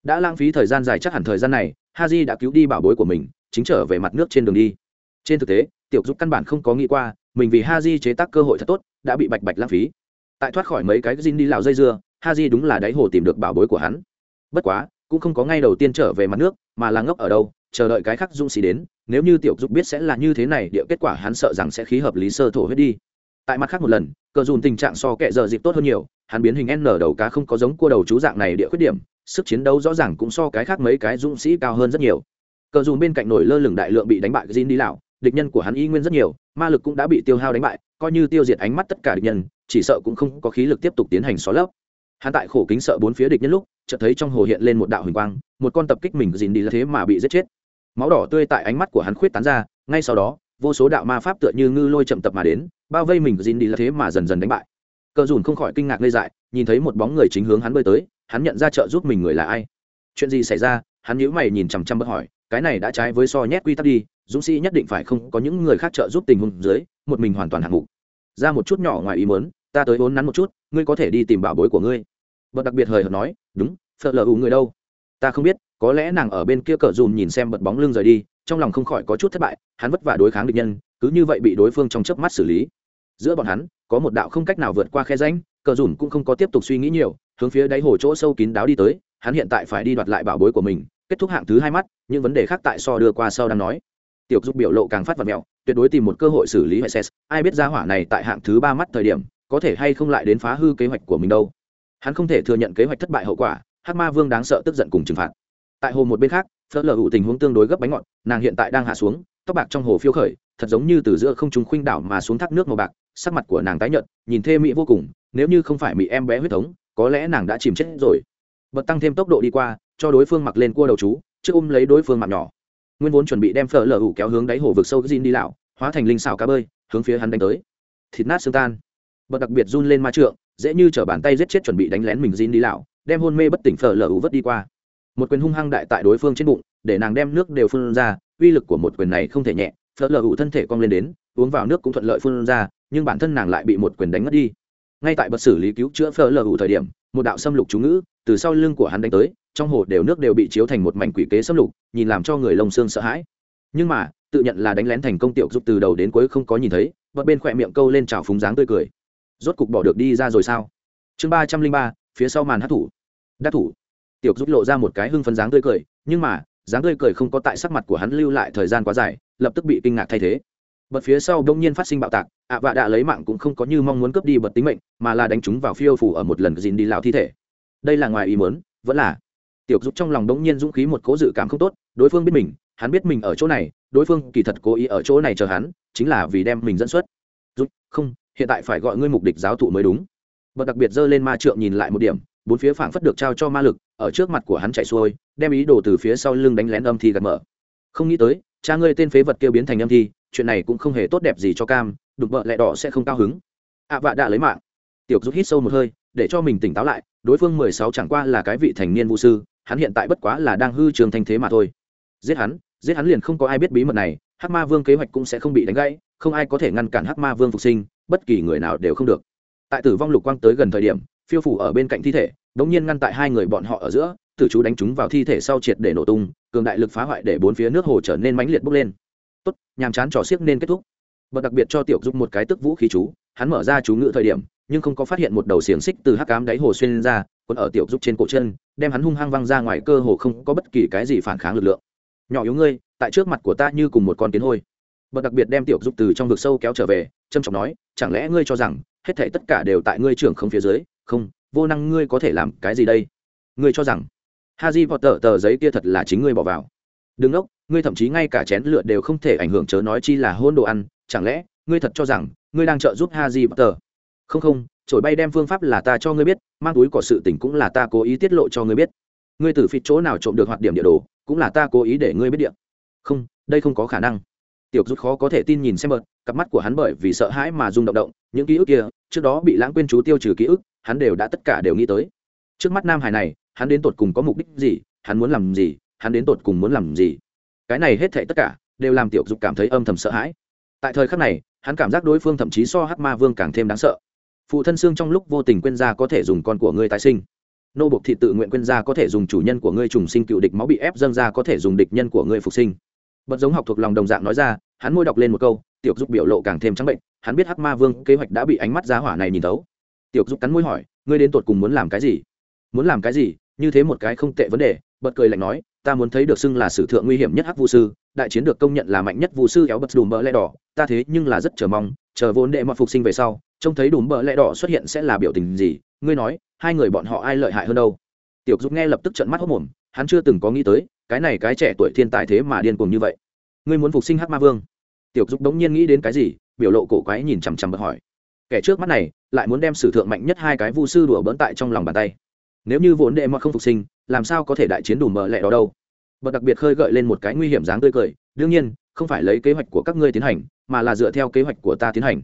Đã lãng phí thời gian dài chắc hẳn thời gian này, Haji đã cứu đi bảo bối của mình, chính trở về mặt nước trên đường đi. Trên thực tế, tiểu giúp căn bản không có nghĩ qua, mình vì Haji chế tác cơ hội thật tốt, đã bị bạch bạch lãng phí. Tại thoát khỏi mấy cái Jin đi lão dây dưa, Ha Haji đúng là đáy hồ tìm được bảo bối của hắn. Bất quá, cũng không có ngay đầu tiên trở về mặt nước mà là ngốc ở đâu chờ đợi cái khác dũng sĩ đến nếu như tiểu dục biết sẽ là như thế này địa kết quả hắn sợ rằng sẽ khí hợp lý sơ thổ huyết đi tại mặt khác một lần cờ dùn tình trạng so kệ giờ dịp tốt hơn nhiều hắn biến hình n đầu cá không có giống cua đầu chú dạng này địa khuyết điểm sức chiến đấu rõ ràng cũng so cái khác mấy cái dũng sĩ cao hơn rất nhiều cờ dùn bên cạnh nổi lơ lửng đại lượng bị đánh bại Jin đi lão địch nhân của hắn y nguyên rất nhiều ma lực cũng đã bị tiêu hao đánh bại coi như tiêu diệt ánh mắt tất cả địch nhân chỉ sợ cũng không có khí lực tiếp tục tiến hành xóa lấp hắn tại khổ kính sợ bốn phía địch nhân lúc, chợt thấy trong hồ hiện lên một đạo huỳnh quang, một con tập kích mình dìn đi là thế mà bị giết chết. Máu đỏ tươi tại ánh mắt của hắn khuyết tán ra, ngay sau đó, vô số đạo ma pháp tựa như ngư lôi chậm tập mà đến, bao vây mình dìn đi là thế mà dần dần đánh bại. Cờ dùn không khỏi kinh ngạc ngây dại, nhìn thấy một bóng người chính hướng hắn bơi tới, hắn nhận ra trợ giúp mình người là ai. Chuyện gì xảy ra? Hắn nhíu mày nhìn chằm chằm bất hỏi, cái này đã trái với so nhét quy tắc đi, dũng sĩ nhất định phải không có những người khác trợ giúp tình huống dưới, một mình hoàn toàn hạng mục. Ra một chút nhỏ ngoài ý muốn ta tới vốn nắn một chút, ngươi có thể đi tìm bảo bối của ngươi. Bật đặc biệt hời hợt nói, đúng, phở lờ ủ người đâu? Ta không biết, có lẽ nàng ở bên kia cờ dùm nhìn xem bật bóng lưng rời đi, trong lòng không khỏi có chút thất bại, hắn vất vả đối kháng địch nhân, cứ như vậy bị đối phương trong chớp mắt xử lý. Giữa bọn hắn, có một đạo không cách nào vượt qua khe ránh cờ dùm cũng không có tiếp tục suy nghĩ nhiều, hướng phía đáy hồ chỗ sâu kín đáo đi tới, hắn hiện tại phải đi đoạt lại bảo bối của mình, kết thúc hạng thứ hai mắt, những vấn đề khác tại so đưa qua sau đang nói. Tiểu dục biểu lộ càng phát vật mẹo, tuyệt đối tìm một cơ hội xử lý hệ s ai biết ra hỏa này tại hạng thứ ba mắt thời điểm có thể hay không lại đến phá hư kế hoạch của mình đâu. Hắn không thể thừa nhận kế hoạch thất bại hậu quả, hắc ma vương đáng sợ tức giận cùng trừng phạt. Tại hồ một bên khác phớt lờ hụ tình huống tương đối gấp bánh ngọt, nàng hiện tại đang hạ xuống, tóc bạc trong hồ phiêu khởi, thật giống như từ giữa không trung khuynh đảo mà xuống thác nước màu bạc, sắc mặt của nàng tái nhợt, nhìn thê mỹ vô cùng, nếu như không phải mỹ em bé huyết thống, có lẽ nàng đã chìm chết rồi. Bật tăng thêm tốc độ đi qua, cho đối phương mặc lên cua đầu chú, trước ôm lấy đối phương mạng nhỏ. Nguyên vốn chuẩn bị đem phở lở hủ kéo hướng đáy hồ vực sâu gin đi lão, hóa thành linh xào cá bơi, hướng phía hắn đánh tới. Thịt nát xương tan bật đặc biệt run lên ma trượng dễ như chở bàn tay giết chết chuẩn bị đánh lén mình Jin đi lão, đem hôn mê bất tỉnh phở lở ủ vất đi qua. Một quyền hung hăng đại tại đối phương trên bụng, để nàng đem nước đều phun ra, uy lực của một quyền này không thể nhẹ, phở lở ủ thân thể cong lên đến, uống vào nước cũng thuận lợi phun ra, nhưng bản thân nàng lại bị một quyền đánh mất đi. Ngay tại bật xử lý cứu chữa phở lở ủ thời điểm, một đạo xâm lục chú ngữ từ sau lưng của hắn đánh tới, trong hồ đều nước đều bị chiếu thành một mảnh quỷ kế xâm lục, nhìn làm cho người lông xương sợ hãi. Nhưng mà, tự nhận là đánh lén thành công tiểu giúp từ đầu đến cuối không có nhìn thấy, và bên khỏe miệng câu lên trào phúng dáng tươi cười rốt cục bỏ được đi ra rồi sao? Chương ba trăm linh ba, phía sau màn hát thủ. Đắc thủ. Tiểu giúp lộ ra một cái hưng phấn dáng tươi cười, nhưng mà, dáng tươi cười không có tại sắc mặt của hắn lưu lại thời gian quá dài, lập tức bị kinh ngạc thay thế. Bật phía sau đông nhiên phát sinh bạo tạc, ạ vạ đã lấy mạng cũng không có như mong muốn cướp đi bật tính mệnh, mà là đánh chúng vào phiêu phủ ở một lần dìn đi lào thi thể. Đây là ngoài ý muốn, vẫn là. Tiểu giúp trong lòng đống nhiên dũng khí một cố dự cảm không tốt, đối phương biết mình, hắn biết mình ở chỗ này, đối phương kỳ thật cố ý ở chỗ này chờ hắn, chính là vì đem mình dẫn xuất. Giúp không hiện tại phải gọi ngươi mục đích giáo thụ mới đúng. Bật đặc biệt giơ lên ma trượng nhìn lại một điểm bốn phía phảng phất được trao cho ma lực ở trước mặt của hắn chạy xuôi đem ý đồ từ phía sau lưng đánh lén âm thi gạt mở. Không nghĩ tới cha ngươi tên phế vật kêu biến thành âm thi chuyện này cũng không hề tốt đẹp gì cho cam đục vợ lẹ đỏ sẽ không cao hứng. Ạ à, vạ đã lấy mạng. Tiểu rút hít sâu một hơi để cho mình tỉnh táo lại đối phương mười sáu chẳng qua là cái vị thành niên vũ sư hắn hiện tại bất quá là đang hư trường thanh thế mà thôi. Giết hắn giết hắn liền không có ai biết bí mật này hắc ma vương kế hoạch cũng sẽ không bị đánh gãy không ai có thể ngăn cản hắc ma vương phục sinh bất kỳ người nào đều không được. Tại tử vong lục quang tới gần thời điểm, phiêu phủ ở bên cạnh thi thể đ ỗ n g nhiên ngăn tại hai người bọn họ ở giữa, tử chú đánh chúng vào thi thể sau triệt để nổ tung, cường đại lực phá hoại để bốn phía nước hồ trở nên mãnh liệt bốc lên. Tốt, nhàm chán trò xiếc nên kết thúc. Bật đặc biệt cho tiểu dục một cái tức vũ khí chú, hắn mở ra chú ngự thời điểm, nhưng không có phát hiện một đầu xiềng xích từ hắc cám đáy hồ xuyên ra còn ở tiểu dục trên cổ chân, đem hắn hung hăng văng ra ngoài cơ hồ không có bất kỳ cái gì phản kháng lực lượng. Nhỏ yếu ngươi, tại trước mặt của ta như cùng một con kiến hôi. Bật đặc biệt đem tiểu dục từ trong vực sâu kéo trở về trâm trọng nói chẳng lẽ ngươi cho rằng hết thảy tất cả đều tại ngươi trưởng không phía dưới? Không vô năng ngươi có thể làm cái gì đây? Ngươi cho rằng ha di vọt tờ tờ giấy kia thật là chính ngươi bỏ vào? Đừng ngốc, ngươi thậm chí ngay cả chén lựa đều không thể ảnh hưởng chớ nói chi là hôn đồ ăn. Chẳng lẽ ngươi thật cho rằng ngươi đang trợ giúp ha di vọt tờ không không trổi bay đem phương pháp là ta cho ngươi biết mang túi cỏ sự tình cũng là ta cố ý tiết lộ cho ngươi biết. Ngươi từ phịt chỗ nào trộm được hoạt điểm địa đồ cũng là ta cố ý để ngươi biết địa. Không đây không có khả năng. Tiểu rút khó có thể tin nhìn xem bợt cặp mắt của hắn bởi vì sợ hãi mà rung động động, những ký ức kia, trước đó bị lãng quên chú tiêu trừ ký ức, hắn đều đã tất cả đều nghĩ tới. Trước mắt nam hải này, hắn đến tột cùng có mục đích gì, hắn muốn làm gì, hắn đến tột cùng muốn làm gì? Cái này hết thệ tất cả, đều làm tiểu dục cảm thấy âm thầm sợ hãi. Tại thời khắc này, hắn cảm giác đối phương thậm chí so hắc ma vương càng thêm đáng sợ. Phụ thân xương trong lúc vô tình quên ra có thể dùng con của ngươi tái sinh. Nô bộc thị tự nguyện quên ra có thể dùng chủ nhân của ngươi trùng sinh cựu địch máu bị ép dâng ra có thể dùng địch nhân của ngươi phục sinh. Bật giống học thuộc lòng đồng dạng nói ra, hắn môi đọc lên một câu tiểu dục biểu lộ càng thêm trắng bệnh, hắn biết hắc ma vương kế hoạch đã bị ánh mắt giá hỏa này nhìn thấu. tiểu dục cắn môi hỏi, ngươi đến tột cùng muốn làm cái gì? Muốn làm cái gì? Như thế một cái không tệ vấn đề. Bật cười lạnh nói, ta muốn thấy được xưng là sử thượng nguy hiểm nhất hắc Vu sư, đại chiến được công nhận là mạnh nhất Vu sư kéo bật đùm bỡ lẽ đỏ, ta thế nhưng là rất chờ mong, chờ vốn đệ mọi phục sinh về sau, trông thấy đùm bỡ lẽ đỏ xuất hiện sẽ là biểu tình gì? Ngươi nói, hai người bọn họ ai lợi hại hơn đâu? Tiểu dục nghe lập tức trận mắt hốc mồm, hắn chưa từng có nghĩ tới, cái này cái trẻ tuổi thiên tài thế mà điên cuồng như vậy. Ngươi muốn phục sinh hắc ma vương? Tiểu dục đống nhiên nghĩ đến cái gì, biểu lộ cổ quái nhìn chằm chằm bật hỏi. Kẻ trước mắt này, lại muốn đem sử thượng mạnh nhất hai cái vu sư đùa bỡn tại trong lòng bàn tay. Nếu như vốn đệ mọt không phục sinh, làm sao có thể đại chiến đủ mờ lẹ đó đâu? Bật đặc biệt khơi gợi lên một cái nguy hiểm dáng tươi cười, đương nhiên, không phải lấy kế hoạch của các ngươi tiến hành, mà là dựa theo kế hoạch của ta tiến hành.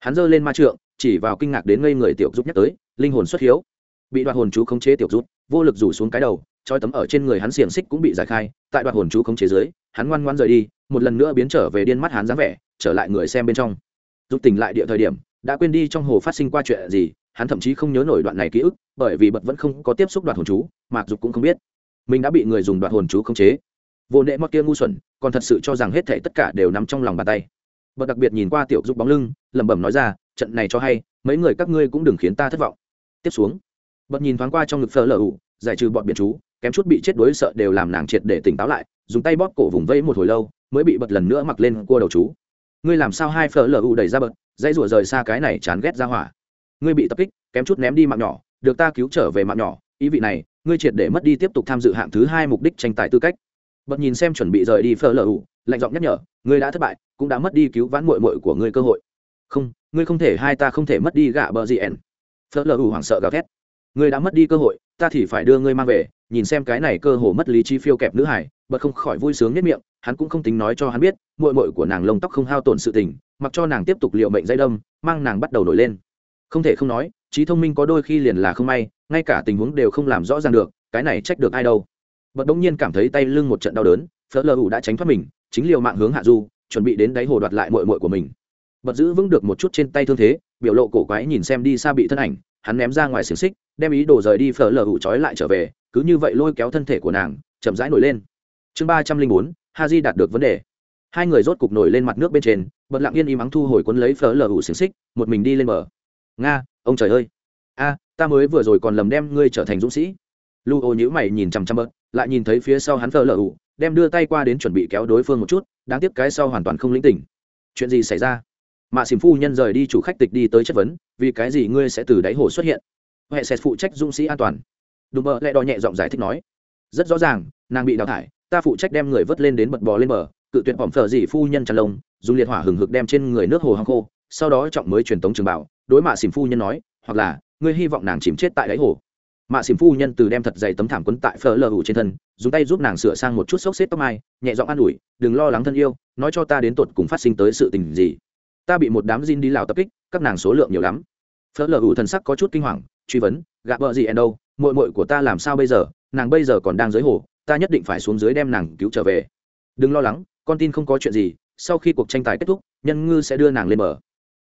Hắn giơ lên ma trượng, chỉ vào kinh ngạc đến ngây người tiểu giúp nhắc tới, linh hồn xuất hiếu. Bị đoạt hồn chú khống chế tiểu rút vô lực rủ xuống cái đầu, trói tấm ở trên người hắn xiềng xích cũng bị giải khai, tại đoạt hồn chú khống chế dưới, hắn ngoan ngoan rời đi một lần nữa biến trở về điên mắt hắn dáng vẻ, trở lại người xem bên trong. Giúp tỉnh lại địa thời điểm, đã quên đi trong hồ phát sinh qua chuyện gì, hắn thậm chí không nhớ nổi đoạn này ký ức, bởi vì bật vẫn không có tiếp xúc đoạt hồn chú mặc dục cũng không biết. Mình đã bị người dùng đoạt hồn chú khống chế. Vô nệ mọt kia ngu xuẩn, còn thật sự cho rằng hết thể tất cả đều nằm trong lòng bàn tay. Bật đặc biệt nhìn qua tiểu dục bóng lưng, lẩm bẩm nói ra, trận này cho hay, mấy người các ngươi cũng đừng khiến ta thất vọng. Tiếp xuống, bật nhìn thoáng qua trong ngực phở lờ ủ giải trừ bọn biệt chú, kém chút bị chết đuối sợ đều làm nàng triệt để tỉnh táo lại, dùng tay bóp cổ vùng vây một hồi lâu mới bị bật lần nữa mặc lên cua đầu chú. Ngươi làm sao hai phở lờ u đẩy ra bật dãy rủa rời xa cái này chán ghét ra hỏa. Ngươi bị tập kích kém chút ném đi mạng nhỏ được ta cứu trở về mạng nhỏ ý vị này ngươi triệt để mất đi tiếp tục tham dự hạng thứ hai mục đích tranh tài tư cách. Bật nhìn xem chuẩn bị rời đi phở lờ u, lạnh giọng nhắc nhở ngươi đã thất bại cũng đã mất đi cứu vãn mội mội của ngươi cơ hội. Không ngươi không thể hai ta không thể mất đi gạ bờ gì ẻn. Phở lờ u hoảng sợ gào thét. Ngươi đã mất đi cơ hội ta thì phải đưa ngươi mang về nhìn xem cái này cơ hồ mất lý trí phiêu kẹp nữ hải bật không khỏi vui sướng nhất miệng hắn cũng không tính nói cho hắn biết mội mội của nàng lông tóc không hao tổn sự tình, mặc cho nàng tiếp tục liệu mệnh dây đâm, mang nàng bắt đầu nổi lên. Không thể không nói, trí thông minh có đôi khi liền là không may, ngay cả tình huống đều không làm rõ ràng được, cái này trách được ai đâu. Bật đống nhiên cảm thấy tay lưng một trận đau đớn, phớt lờ ủ đã tránh thoát mình, chính liều mạng hướng hạ du, chuẩn bị đến đáy hồ đoạt lại mội mội của mình. Bật giữ vững được một chút trên tay thương thế, biểu lộ cổ quái nhìn xem đi xa bị thân ảnh, hắn ném ra ngoài xiềng xích, đem ý đồ rời đi phở lờ ủ trói lại trở về, cứ như vậy lôi kéo thân thể của nàng, chậm rãi nổi lên. Chương ba trăm linh bốn ha di đạt được vấn đề. Hai người rốt cục nổi lên mặt nước bên trên, bật lặng yên im ắng thu hồi quấn lấy phở lờ ủ xiềng xích, một mình đi lên bờ. Nga, ông trời ơi! A, ta mới vừa rồi còn lầm đem ngươi trở thành dũng sĩ. Lu ô nhữ mày nhìn chằm chằm bớt lại nhìn thấy phía sau hắn phở lờ ủ đem đưa tay qua đến chuẩn bị kéo đối phương một chút, đáng tiếc cái sau hoàn toàn không lĩnh tỉnh chuyện gì xảy ra? Mạ xìm phu nhân rời đi chủ khách tịch đi tới chất vấn, vì cái gì ngươi sẽ từ đáy hồ xuất hiện? Huệ sẽ phụ trách dũng sĩ an toàn. Đùm bờ lại đo nhẹ giọng giải thích nói, rất rõ ràng, nàng bị đào thải ta phụ trách đem người vớt lên đến bật bò lên bờ, cự tuyệt bỏm phở gì phu nhân tràn lông, dùng liệt hỏa hừng hực đem trên người nước hồ hăng khô, sau đó trọng mới truyền tống trường bảo, đối mạ xìm phu nhân nói, hoặc là, ngươi hy vọng nàng chìm chết tại đáy hồ. Mạ xìm phu nhân từ đem thật dày tấm thảm quấn tại phở lờ hủ trên thân, dùng tay giúp nàng sửa sang một chút xốc xếp tóc mai, nhẹ giọng an ủi, đừng lo lắng thân yêu, nói cho ta đến tột cùng phát sinh tới sự tình gì. Ta bị một đám Jin đi lào tập kích, các nàng số lượng nhiều lắm. Phở lờ hủ thần sắc có chút kinh hoàng, truy vấn, gạ vợ gì en đâu mội mội của ta làm sao bây giờ? Nàng bây giờ còn đang dưới hồ ta nhất định phải xuống dưới đem nàng cứu trở về. Đừng lo lắng, con tin không có chuyện gì, sau khi cuộc tranh tài kết thúc, nhân ngư sẽ đưa nàng lên bờ.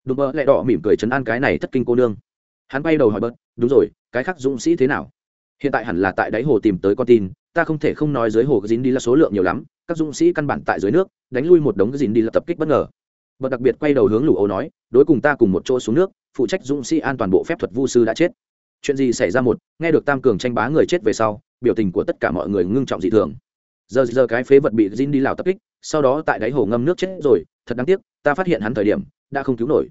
Đùm bơ lại đỏ mỉm cười chấn an cái này thất kinh cô nương. Hắn bay đầu hỏi bớt, đúng rồi, cái khác dũng sĩ thế nào? Hiện tại hẳn là tại đáy hồ tìm tới con tin, ta không thể không nói dưới hồ dính đi là số lượng nhiều lắm, các dũng sĩ căn bản tại dưới nước, đánh lui một đống dính đi là tập kích bất ngờ. Bật đặc biệt quay đầu hướng lũ ấu nói, đối cùng ta cùng một chỗ xuống nước, phụ trách dũng sĩ an toàn bộ phép thuật vu sư đã chết. Chuyện gì xảy ra một, nghe được tam cường tranh bá người chết về sau biểu tình của tất cả mọi người ngưng trọng dị thường. Giờ giờ cái phế vật bị Jin đi lào tập kích, sau đó tại đáy hồ ngâm nước chết rồi, thật đáng tiếc, ta phát hiện hắn thời điểm, đã không cứu nổi.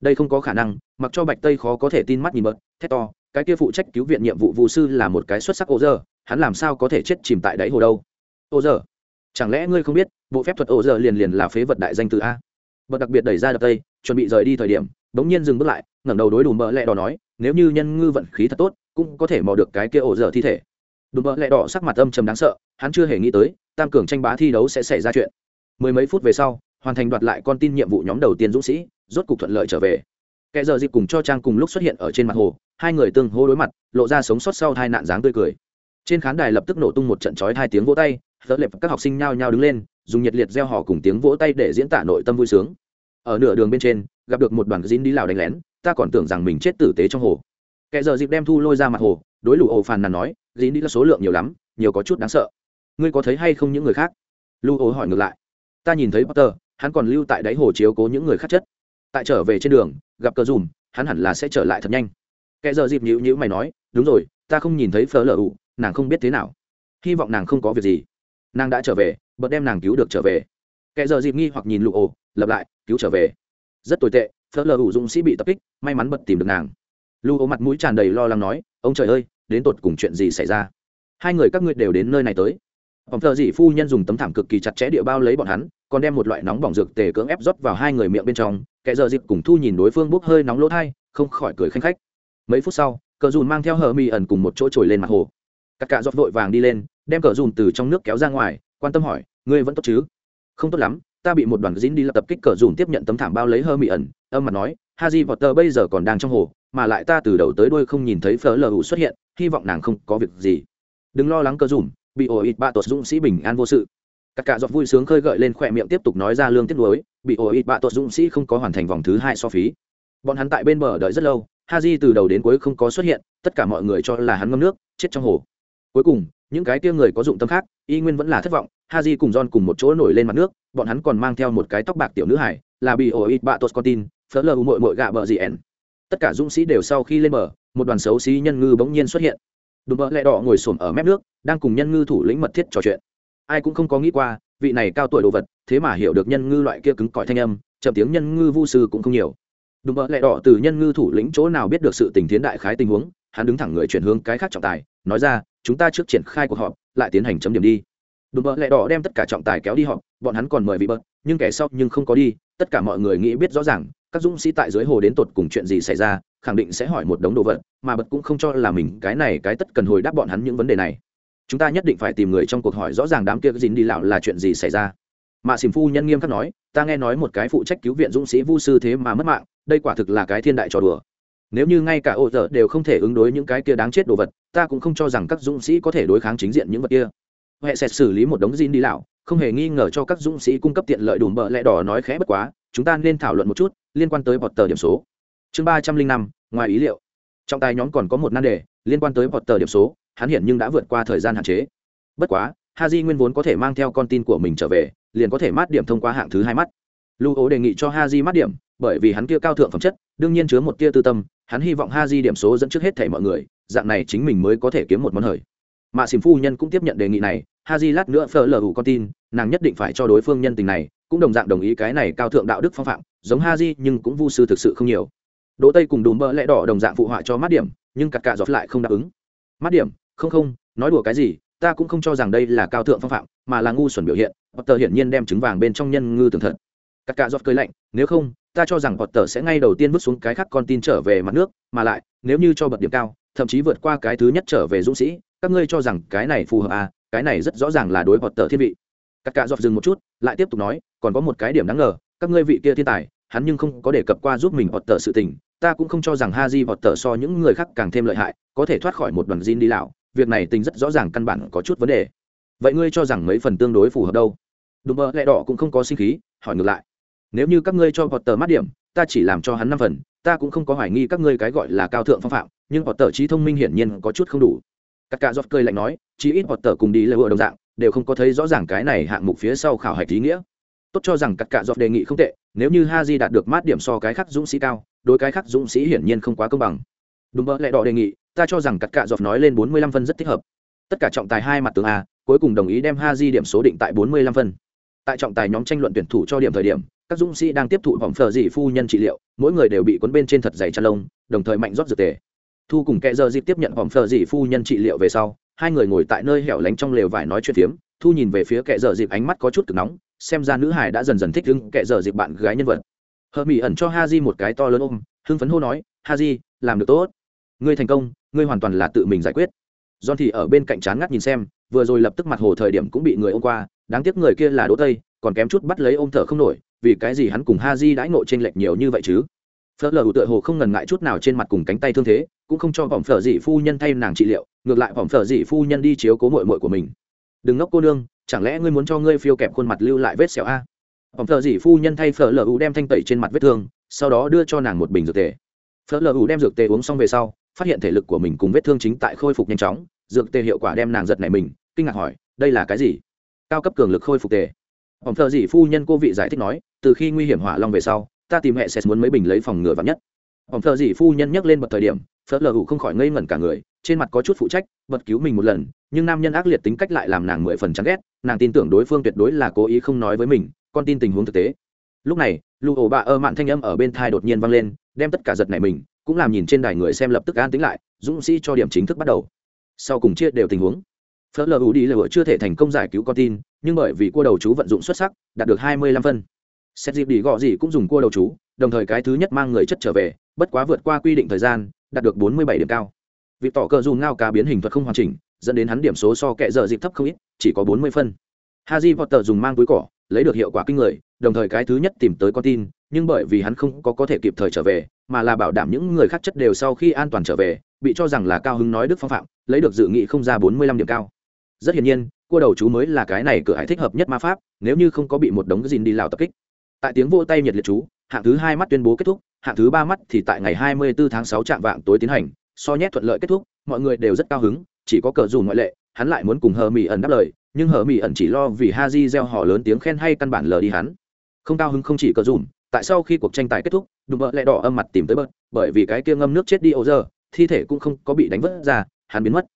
Đây không có khả năng, mặc cho bạch tây khó có thể tin mắt nhìn bật thét to, cái kia phụ trách cứu viện nhiệm vụ vụ sư là một cái xuất sắc ô giờ hắn làm sao có thể chết chìm tại đáy hồ đâu? Ô giờ chẳng lẽ ngươi không biết, bộ phép thuật ô giờ liền liền là phế vật đại danh từ a? Bật đặc biệt đẩy ra đập tây, chuẩn bị rời đi thời điểm, bỗng nhiên dừng bước lại, ngẩng đầu đối đủ bợ lẹ đỏ nói, nếu như nhân ngư vận khí thật tốt, cũng có thể mò được cái kia ổ dở thi thể đùm bợ lẹ đỏ sắc mặt âm trầm đáng sợ, hắn chưa hề nghĩ tới, tam cường tranh bá thi đấu sẽ xảy ra chuyện. Mười mấy phút về sau, hoàn thành đoạt lại con tin nhiệm vụ nhóm đầu tiên dũng sĩ, rốt cục thuận lợi trở về. Kẻ giờ dịp cùng cho trang cùng lúc xuất hiện ở trên mặt hồ, hai người tương hô đối mặt, lộ ra sống sót sau hai nạn dáng tươi cười. Trên khán đài lập tức nổ tung một trận chói hai tiếng vỗ tay tớ lệp các học sinh nhao nhao đứng lên, dùng nhiệt liệt gieo họ cùng tiếng vỗ tay để diễn tả nội tâm vui sướng. Ở nửa đường bên trên, gặp được một đoàn dính đi lào đánh lén, ta còn tưởng rằng mình chết tử tế trong hồ. Kẻ giờ dịp đem thu lôi ra mặt hồ, đối lũ ổ phàn nàn nói dính đi là số lượng nhiều lắm, nhiều có chút đáng sợ. Ngươi có thấy hay không những người khác? Lưu ổ hỏi ngược lại. Ta nhìn thấy potter, hắn còn lưu tại đáy hồ chiếu cố những người khác chất. Tại trở về trên đường, gặp cờ dùm, hắn hẳn là sẽ trở lại thật nhanh. Kẻ giờ dịp nhữ nhữ mày nói, đúng rồi, ta không nhìn thấy phở lở ụ nàng không biết thế nào. Hy vọng nàng không có việc gì. Nàng đã trở về, bật đem nàng cứu được trở về. Kẻ giờ dịp nghi hoặc nhìn lụ ồ lập lại, cứu trở về. Rất tồi tệ phớt lờ ủ dũng sĩ bị tập kích, may mắn bật tìm được nàng. Lưu ố mặt mũi tràn đầy lo lắng nói, ông trời ơi đến tột cùng chuyện gì xảy ra? Hai người các ngươi đều đến nơi này tới. Ông thợ dị phu nhân dùng tấm thảm cực kỳ chặt chẽ địa bao lấy bọn hắn, còn đem một loại nóng bỏng dược tề cưỡng ép rót vào hai người miệng bên trong, kẻ giờ dịp cùng thu nhìn đối phương bốc hơi nóng lỗ thai, không khỏi cười khanh khách. Mấy phút sau, cờ dùn mang theo hờ mi ẩn cùng một chỗ trồi lên mặt hồ. Các cạ giọt vội vàng đi lên, đem cờ dùn từ trong nước kéo ra ngoài, quan tâm hỏi, ngươi vẫn tốt chứ? Không tốt lắm, ta bị một đoàn dính đi lập tập kích cờ dùn tiếp nhận tấm thảm bao lấy hơ mị ẩn, âm mặt nói. Haji potter bây giờ còn đang trong hồ mà lại ta từ đầu tới đuôi không nhìn thấy phở lờ hủ xuất hiện hy vọng nàng không có việc gì. Đừng lo lắng cơ dùm, bị ổ ít bạ tuột dũng sĩ bình an vô sự. Các cả giọt vui sướng khơi gợi lên khỏe miệng tiếp tục nói ra lương tiết nối bị ổ ít bạ tuột dũng sĩ không có hoàn thành vòng thứ hai so phí. Bọn hắn tại bên bờ đợi rất lâu haji từ đầu đến cuối không có xuất hiện tất cả mọi người cho là hắn ngâm nước chết trong hồ. Cuối cùng những cái kia người có dụng tâm khác y nguyên vẫn là thất vọng haji cùng john cùng một chỗ nổi lên mặt nước bọn hắn còn mang theo một cái tóc bạc tiểu nữ hải là bị ổ ít bạ tuột con tin phớt lờ mội mội gạ bờ gì ẻn tất cả dũng sĩ đều sau khi lên bờ, một đoàn xấu xí nhân ngư bỗng nhiên xuất hiện. Đùm bợ lẹ đỏ ngồi xổm ở mép nước, đang cùng nhân ngư thủ lĩnh mật thiết trò chuyện. Ai cũng không có nghĩ qua, vị này cao tuổi đồ vật, thế mà hiểu được nhân ngư loại kia cứng cỏi thanh âm, chậm tiếng nhân ngư vu sư cũng không nhiều. Đùm bợ lẹ đỏ từ nhân ngư thủ lĩnh chỗ nào biết được sự tình tiến đại khái tình huống, hắn đứng thẳng người chuyển hướng cái khác trọng tài, nói ra, chúng ta trước triển khai cuộc họp, lại tiến hành chấm điểm đi. Đùm bợ lẹ đỏ đem tất cả trọng tài kéo đi họp, bọn hắn còn mời vị bậc nhưng kẻ sau nhưng không có đi, tất cả mọi người nghĩ biết rõ ràng các dũng sĩ tại dưới hồ đến tột cùng chuyện gì xảy ra, khẳng định sẽ hỏi một đống đồ vật, mà bật cũng không cho là mình cái này cái tất cần hồi đáp bọn hắn những vấn đề này. Chúng ta nhất định phải tìm người trong cuộc hỏi rõ ràng đám kia dính đi lão là chuyện gì xảy ra. Mạ xỉm phu nhân nghiêm khắc nói, ta nghe nói một cái phụ trách cứu viện dũng sĩ vu sư thế mà mất mạng, đây quả thực là cái thiên đại trò đùa. Nếu như ngay cả ô dở đều không thể ứng đối những cái kia đáng chết đồ vật, ta cũng không cho rằng các dũng sĩ có thể đối kháng chính diện những vật kia. Hệ sẽ xử lý một đống dính đi lão, không hề nghi ngờ cho các dũng sĩ cung cấp tiện lợi đùm bợ lẽ đỏ nói khẽ bất quá, chúng ta nên thảo luận một chút liên quan tới bọt tờ điểm số. Chương ba trăm linh năm, ngoài ý liệu. Trọng tài nhóm còn có một nan đề, liên quan tới bọt tờ điểm số, hắn hiện nhưng đã vượt qua thời gian hạn chế. Bất quá ha di nguyên vốn có thể mang theo con tin của mình trở về, liền có thể mát điểm thông qua hạng thứ hai mắt. Lưu ố đề nghị cho ha di mát điểm, bởi vì hắn kia cao thượng phẩm chất, đương nhiên chứa một tia tư tâm, hắn hy vọng ha di điểm số dẫn trước hết thảy mọi người, dạng này chính mình mới có thể kiếm một món hời. Mà xìm phu nhân cũng tiếp nhận đề nghị này ha di lát nữa phở lờ hủ con tin, nàng nhất định phải cho đối phương nhân tình này, cũng đồng dạng đồng ý cái này cao thượng đạo đức phong phạm, giống ha di nhưng cũng vu sư thực sự không nhiều. Đỗ tây cùng đùm bơ lẽ đỏ đồng dạng phụ họa cho mát điểm, nhưng cặp cạ dọc lại không đáp ứng. Mát điểm, không không, nói đùa cái gì, ta cũng không cho rằng đây là cao thượng phong phạm, mà là ngu xuẩn biểu hiện Tờ hiển nhiên đem trứng vàng bên trong nhân ngư tường thật. Cặp cạ giọt cười lạnh, nếu không, ta cho rằng potter sẽ ngay đầu tiên vứt xuống cái khác con tin trở về mặt nước, mà lại, nếu như cho bật điểm cao, thậm chí vượt qua cái thứ nhất trở về dũng sĩ, các ngươi cho rằng cái này phù hợp à cái này rất rõ ràng là đối potter thiên vị các cạ dọc dừng một chút lại tiếp tục nói còn có một cái điểm đáng ngờ các ngươi vị kia thiên tài hắn nhưng không có đề cập qua giúp mình potter sự tình ta cũng không cho rằng Haji vọt tờ so những người khác càng thêm lợi hại, có thể thoát khỏi một đoàn gin đi lão, việc này tình rất rõ ràng căn bản có chút vấn đề. Vậy ngươi cho rằng mấy phần tương đối phù hợp đâu? đùm bơ lẹ đỏ cũng không có sinh khí, hỏi ngược lại. Nếu như các ngươi cho vọt tờ mát điểm, ta chỉ làm cho hắn năm phần, ta cũng không có hoài nghi các ngươi cái gọi là cao thượng phong phạm, nhưng vọt tờ trí thông minh hiển nhiên có chút không đủ. Các cả giọt cười lạnh nói, chỉ ít hoặc tờ cùng đi lừa đồng dạng, đều không có thấy rõ ràng cái này hạng mục phía sau khảo hạch ý nghĩa. Tốt cho rằng các cả giọt đề nghị không tệ, nếu như Haji đạt được mát điểm so cái khác dũng sĩ cao, đối cái khác dũng sĩ hiển nhiên không quá công bằng. Đúng mơ lẽ đỏ đề nghị ta cho rằng các cạ giọt nói lên bốn mươi lăm phân rất thích hợp. Tất cả trọng tài hai mặt tường a cuối cùng đồng ý đem ha di điểm số định tại bốn mươi lăm phân. Tại trọng tài nhóm tranh luận tuyển thủ cho điểm thời điểm các dũng sĩ đang tiếp thụ vòng phờ dị phu nhân trị liệu mỗi người đều bị cuốn bên trên thật dày chăn lông đồng thời mạnh rót dược tề thu cùng kệ giờ dịp tiếp nhận vòng phờ dị phu nhân trị liệu về sau, hai người ngồi tại nơi hẻo lánh trong lều vải nói chuyện phiếm. Thu nhìn về phía kệ giờ dịp ánh mắt có chút cực nóng, xem ra nữ hải đã dần dần thích ứng kệ giờ dịp bạn gái nhân vật. Hờ mỹ ẩn cho ha di một cái to lớn ôm, hưng phấn hô nói ha di làm được tốt. Ngươi thành công, ngươi hoàn toàn là tự mình giải quyết. John thì ở bên cạnh chán ngắt nhìn xem, vừa rồi lập tức mặt hồ thời điểm cũng bị người ôm qua, đáng tiếc người kia là đỗ tây, còn kém chút bắt lấy ôm thở không nổi, vì cái gì hắn cùng ha di đãi ngộ t r ê n lệch nhiều như vậy chứ? Phớt lờ tựa hồ không ngần ngại chút nào trên mặt cùng cánh tay thương thế cũng không cho vòng phở dị phu nhân thay nàng trị liệu, ngược lại vòng phở dị phu nhân đi chiếu cố mội mội của mình. Đừng ngốc cô nương, chẳng lẽ ngươi muốn cho ngươi phiêu kẹp khuôn mặt lưu lại vết sẹo a? Vòng phở dị phu nhân thay phở lờ đem thanh tẩy trên mặt vết thương, sau đó đưa cho nàng một bình dược tề. Phở lờ đem dược tề uống xong về sau, phát hiện thể lực của mình cùng vết thương chính tại khôi phục nhanh chóng, dược tề hiệu quả đem nàng giật này mình, kinh ngạc hỏi, đây là cái gì? Cao cấp cường lực khôi phục tề. Ổng thợ dị phu nhân cô vị giải thích nói, từ khi nguy hiểm hỏa long về sau, ta tìm hệ sẽ muốn mấy bình lấy phòng ngừa vắn nhất. Ổng thợ dị phu nhân nhắc lên một thời điểm phớt lờ hụ không khỏi ngây ngẩn cả người, trên mặt có chút phụ trách, bật cứu mình một lần, nhưng nam nhân ác liệt tính cách lại làm nàng mười phần chán ghét, nàng tin tưởng đối phương tuyệt đối là cố ý không nói với mình, con tin tình huống thực tế. Lúc này lụ ổ bạ ơ mạn thanh âm ở bên thai đột nhiên vang lên, đem tất cả giật này mình, cũng làm nhìn trên đài người xem lập tức an tính lại, dũng sĩ cho điểm chính thức bắt đầu. Sau cùng chia đều tình huống. Phớt lờ đi lờ chưa thể thành công giải cứu con tin, nhưng bởi vì cua đầu chú vận dụng xuất sắc, đạt được hai mươi lăm phân. Xét dịp đi gọ gì cũng dùng cua đầu chú, đồng thời cái thứ nhất mang người chất trở về, bất quá vượt qua quy định thời gian đạt được bốn mươi bảy điểm cao việc tỏ cờ dùng ngao cá biến hình thuật không hoàn chỉnh dẫn đến hắn điểm số so kệ giờ dịp thấp không ít chỉ có bốn mươi phân haji Potter dùng mang túi cỏ, lấy được hiệu quả kinh người, đồng thời cái thứ nhất tìm tới con tin, nhưng bởi vì hắn không có có thể kịp thời trở về, mà là bảo đảm những người khác chất đều sau khi an toàn trở về, bị cho rằng là cao hứng nói đức phong phạm, lấy được dự nghị không ra bốn mươi lăm điểm cao. Rất hiển nhiên, cua đầu chú mới là cái này cửa hải thích hợp nhất ma pháp, nếu như không có bị một đống gìn đi lão tập kích. Tại tiếng vỗ tay nhiệt liệt chú, hạng thứ hai mắt tuyên bố kết thúc, hạng thứ ba mắt thì tại ngày 24 tháng 6 trạm vạng tối tiến hành, so nhét thuận lợi kết thúc, mọi người đều rất cao hứng, chỉ có cờ dù ngoại lệ, hắn lại muốn cùng hờ mì ẩn đáp lời, nhưng hờ mì ẩn chỉ lo vì haji gieo họ lớn tiếng khen hay căn bản lờ đi hắn. Không cao hứng không chỉ cờ dùm tại sau khi cuộc tranh tài kết thúc đùm bợ lẹ đỏ âm mặt tìm tới bớt bởi vì cái kia ngâm nước chết đi ổ giờ thi thể cũng không có bị đánh vỡ ra hắn biến mất.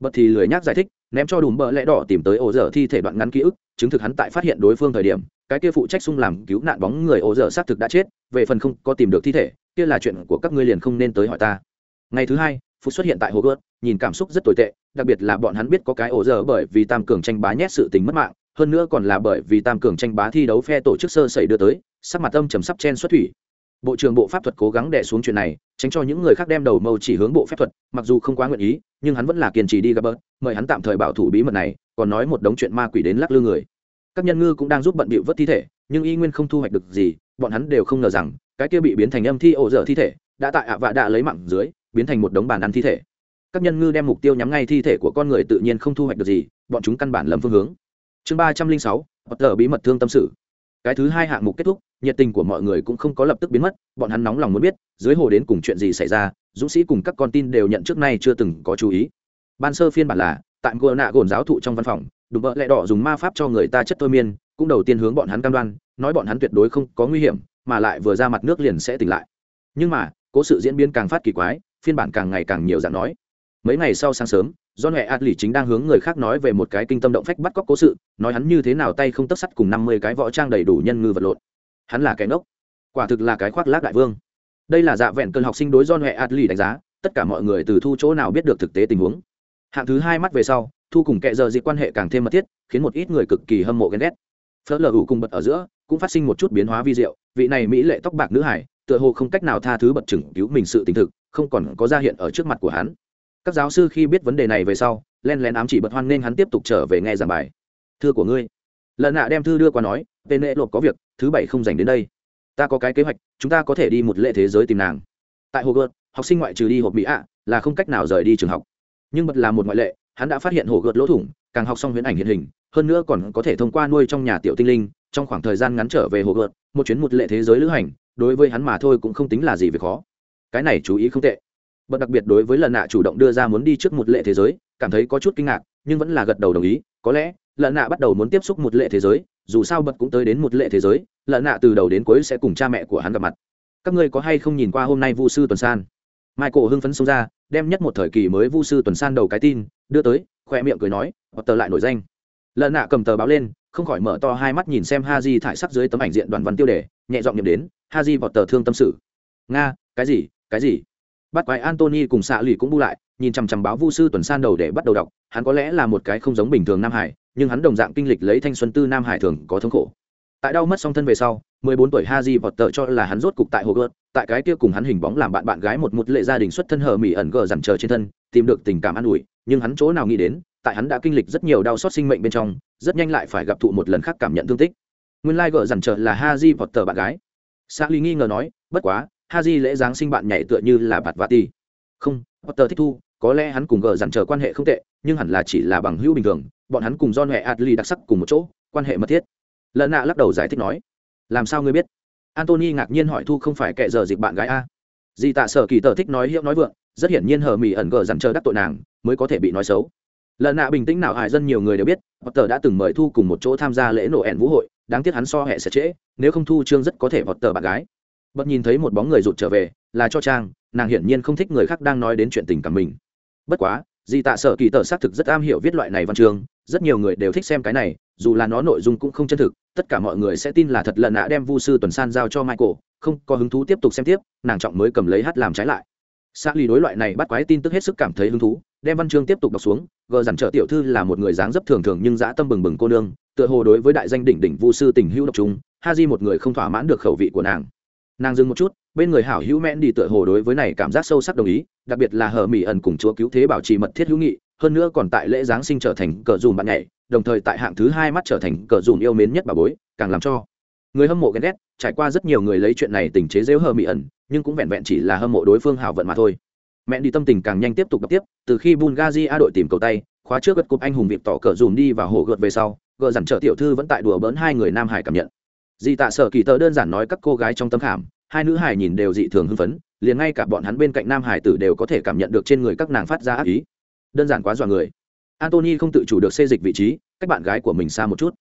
Bật thì lười nhác giải thích ném cho đùm bợ lẽ đỏ tìm tới ổ dở thi thể đoạn ngắn ký ức, chứng thực hắn tại phát hiện đối phương thời điểm, cái kia phụ trách sung làm cứu nạn bóng người ổ dở xác thực đã chết, về phần không có tìm được thi thể, kia là chuyện của các ngươi liền không nên tới hỏi ta. Ngày thứ hai phút xuất hiện tại hồ gớt nhìn cảm xúc rất tồi tệ, đặc biệt là bọn hắn biết có cái ổ dở bởi vì tam cường tranh bá nhét sự tình mất mạng, hơn nữa còn là bởi vì tam cường tranh bá thi đấu phe tổ chức sơ sẩy đưa tới, sắc mặt âm trầm sắp chen xuất thủy bộ trưởng bộ pháp thuật cố gắng đè xuống chuyện này, tránh cho những người khác đem đầu mâu chỉ hướng bộ phép thuật, mặc dù không quá nguyện ý, nhưng hắn vẫn là kiên trì đi gặp bớt, mời hắn tạm thời bảo thủ bí mật này, còn nói một đống chuyện ma quỷ đến lắc lư người. Các nhân ngư cũng đang giúp bận bịu vớt thi thể, nhưng y nguyên không thu hoạch được gì, bọn hắn đều không ngờ rằng, cái kia bị biến thành âm thi ổ dở thi thể, đã tại ạ vạ đạ lấy mạng dưới, biến thành một đống bàn ăn thi thể. Các nhân ngư đem mục tiêu nhắm ngay thi thể của con người tự nhiên không thu hoạch được gì, bọn chúng căn bản lầm phương hướng. Chương ba trăm linh sáu bất tờ bí mật thương tâm sự cái thứ hai hạng mục kết thúc, nhiệt tình của mọi người cũng không có lập tức biến mất, bọn hắn nóng lòng muốn biết, dưới hồ đến cùng chuyện gì xảy ra, dũng sĩ cùng các con tin đều nhận trước nay chưa từng có chú ý. Ban sơ phiên bản là, tại gờ nạ gồn giáo thụ trong văn phòng, đùm bợ lẹ đỏ dùng ma pháp cho người ta chất thôi miên, cũng đầu tiên hướng bọn hắn cam đoan, nói bọn hắn tuyệt đối không có nguy hiểm, mà lại vừa ra mặt nước liền sẽ tỉnh lại. Nhưng mà, cố sự diễn biến càng phát kỳ quái, phiên bản càng ngày càng nhiều dạng nói. Mấy ngày sau sáng sớm do huệ ạt lì chính đang hướng người khác nói về một cái kinh tâm động phách bắt cóc cố sự, nói hắn như thế nào tay không tất sắt cùng năm mươi cái võ trang đầy đủ nhân ngư vật lộn. Hắn là cái ngốc. Quả thực là cái khoác lác đại vương. Đây là dạ vẹn cơn học sinh đối do huệ ạt lì đánh giá, tất cả mọi người từ thu chỗ nào biết được thực tế tình huống. Hạng thứ hai mắt về sau, thu cùng kệ giờ dị quan hệ càng thêm mật thiết, khiến một ít người cực kỳ hâm mộ ghen ghét. Phớt lờ ủ cùng bật ở giữa, cũng phát sinh một chút biến hóa vi diệu, vị này mỹ lệ tóc bạc nữ hải, tựa hồ không cách nào tha thứ bật chừng cứu mình sự tình thực, không còn có ra hiện ở trước mặt của hắn các giáo sư khi biết vấn đề này về sau, len lén ám chỉ bật hoan nên hắn tiếp tục trở về nghe giảng bài. Thư của ngươi. Lần nạ đem thư đưa qua nói, tên nệ lộp có việc, thứ bảy không dành đến đây. Ta có cái kế hoạch, chúng ta có thể đi một lễ thế giới tìm nàng. Tại hồ gợt học sinh ngoại trừ đi hộp mỹ ạ, là không cách nào rời đi trường học. Nhưng bật là một ngoại lệ, hắn đã phát hiện hồ gợt lỗ thủng, càng học xong huyễn ảnh hiện hình, hơn nữa còn có thể thông qua nuôi trong nhà tiểu tinh linh, trong khoảng thời gian ngắn trở về hồ gợt một chuyến một lệ thế giới lữ hành, đối với hắn mà thôi cũng không tính là gì về khó. Cái này chú ý không tệ bật đặc biệt đối với lần nạ chủ động đưa ra muốn đi trước một lệ thế giới, cảm thấy có chút kinh ngạc, nhưng vẫn là gật đầu đồng ý, có lẽ lần nạ bắt đầu muốn tiếp xúc một lệ thế giới, dù sao bật cũng tới đến một lệ thế giới lần nạ từ đầu đến cuối sẽ cùng cha mẹ của hắn gặp mặt. Các ngươi có hay không nhìn qua hôm nay vu sư tuần san? Michael hưng phấn xông ra, đem nhất một thời kỳ mới vu sư tuần san đầu cái tin, đưa tới, khoe miệng cười nói hoặc tờ lại nổi danh. Lần nạ cầm tờ báo lên, không khỏi mở to hai mắt nhìn xem ha di thải sắc dưới tấm ảnh diện đoàn văn tiêu đề, nhẹ giọng nhầm đến ha di vọt tờ thương tâm sự. Nga, cái gì cái gì? Bắt quái antony cùng xạ lì cũng bu lại nhìn chằm chằm báo vu sư tuần san đầu để bắt đầu đọc hắn có lẽ là một cái không giống bình thường nam hải nhưng hắn đồng dạng kinh lịch lấy thanh xuân tư nam hải thường có thống khổ tại đau mất song thân về sau 14 tuổi Haji vọt tợ cho là hắn rốt cục tại hồ gợt tại cái kia cùng hắn hình bóng làm bạn bạn gái một một lệ gia đình xuất thân hờ mỉ ẩn gờ dằn chờ trên thân, tìm được tình cảm an ủi, nhưng hắn chỗ nào nghĩ đến, tại hắn đã kinh lịch rất nhiều đau xót sinh mệnh bên trong, rất nhanh lại phải gặp thụ một lần khác cảm nhận thương tích. Nguyên lai like gờ dằn chờ là Haji vọt tờ bạn gái. Sally nghi ngờ nói, bất quá, Haji lễ giáng sinh bạn nhảy tựa như là bạt vati. Không, Potter thích thu, có lẽ hắn cùng gờ dằn chờ quan hệ không tệ, nhưng hẳn là chỉ là bằng hữu bình thường, bọn hắn cùng John Hệ Adley đặc sắc cùng một chỗ, quan hệ mật thiết. Lần nạ lắc đầu giải thích nói, làm sao ngươi biết antony ngạc nhiên hỏi thu không phải kệ giờ dịp bạn gái a dì tạ sở kỳ tờ thích nói hiệu nói vượng rất hiển nhiên hờ mỹ ẩn gờ dằn chờ đắc tội nàng mới có thể bị nói xấu lần nạ bình tĩnh nào hại dân nhiều người đều biết potter đã từng mời thu cùng một chỗ tham gia lễ nổ ẻn vũ hội đáng tiếc hắn so hẹ sẽ trễ nếu không thu trương rất có thể potter bạn gái bất nhìn thấy một bóng người rụt trở về, là cho trang, nàng hiển nhiên không thích người khác đang nói đến chuyện tình cảm mình. Bất quá di tạ sở kỳ tờ xác thực rất am hiểu viết loại này văn chương, rất nhiều người đều thích xem cái này, dù là nó nội dung cũng không chân thực, tất cả mọi người sẽ tin là thật lần à đem vu sư tuần san giao cho michael, không có hứng thú tiếp tục xem tiếp, nàng trọng mới cầm lấy hát làm trái lại. Xã lì đối loại này bắt quái tin tức hết sức cảm thấy hứng thú, đem văn chương tiếp tục đọc xuống, gờ dằn trở tiểu thư là một người dáng dấp thường thường nhưng dã tâm bừng bừng cô nương, tựa hồ đối với đại danh đỉnh đỉnh vu sư tình hữu độc chúng ha di một người không thỏa mãn được khẩu vị của nàng nàng dừng một chút, bên người hảo hữu mẹn đi tựa hồ đối với này cảm giác sâu sắc đồng ý, đặc biệt là hờ mỹ ẩn cùng chúa cứu thế bảo trì mật thiết hữu nghị, hơn nữa còn tại lễ giáng sinh trở thành cờ dùm bạn nhảy, đồng thời tại hạng thứ hai mắt trở thành cờ dùm yêu mến nhất bà bối, càng làm cho người hâm mộ ghen ghét, trải qua rất nhiều người lấy chuyện này tình chế dễu hờ mỹ ẩn, nhưng cũng vẹn vẹn chỉ là hâm mộ đối phương hảo vận mà thôi. Mẹ đi tâm tình càng nhanh tiếp tục đọc tiếp, từ khi bungazi a đội tìm cầu tay, khóa trước gật cục anh hùng việc tỏ cờ dùm đi và hồ gợt về sau gợ dằn trở tiểu thư vẫn tại đùa bỡn hai người nam hải cảm nhận dì tạ sở kỳ tờ đơn giản nói các cô gái trong tâm khảm, hai nữ hải nhìn đều dị thường hưng phấn, liền ngay cả bọn hắn bên cạnh nam hải tử đều có thể cảm nhận được trên người các nàng phát ra ác ý. Đơn giản quá dọa người. Antony không tự chủ được xê dịch vị trí, cách bạn gái của mình xa một chút.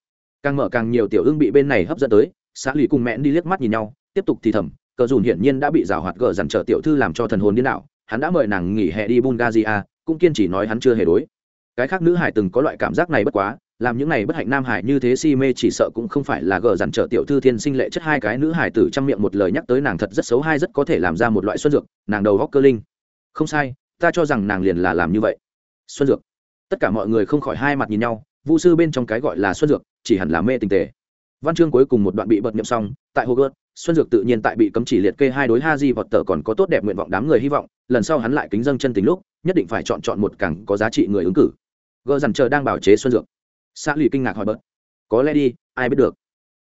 Càng mở càng nhiều tiểu ưng bị bên này hấp dẫn tới, xã lì cùng mẹn đi liếc mắt nhìn nhau, tiếp tục thì thầm, cờ dùn hiển nhiên đã bị rào hoạt gờ dằn trở tiểu thư làm cho thần hồn điên đạo hắn đã mời nàng nghỉ hè đi bungazi cũng kiên trì nói hắn chưa hề đối. Cái khác nữ hải từng có loại cảm giác này bất quá làm những này bất hạnh nam hải như thế si mê chỉ sợ cũng không phải là gờ dằn trở tiểu thư thiên sinh lệ chất hai cái nữ hải tử trong miệng một lời nhắc tới nàng thật rất xấu hai rất có thể làm ra một loại xuân dược, nàng đầu góc cơ linh. Không sai, ta cho rằng nàng liền là làm như vậy. Xuân dược. Tất cả mọi người không khỏi hai mặt nhìn nhau, vu sư bên trong cái gọi là xuân dược, chỉ hẳn là mê tình tề. Văn chương cuối cùng một đoạn bị bật nhậm xong, tại hogwarts, xuân dược tự nhiên tại bị cấm chỉ liệt kê hai đối ha di vọt tờ còn có tốt đẹp nguyện vọng đám người hy vọng, lần sau hắn lại kính dâng chân tình lúc, nhất định phải chọn chọn một cẳng có giá trị người ứng cử. Gờ dằn chờ đang bảo chế xuân dược xã lì kinh ngạc hỏi bớt. Có lẽ đi ai biết được.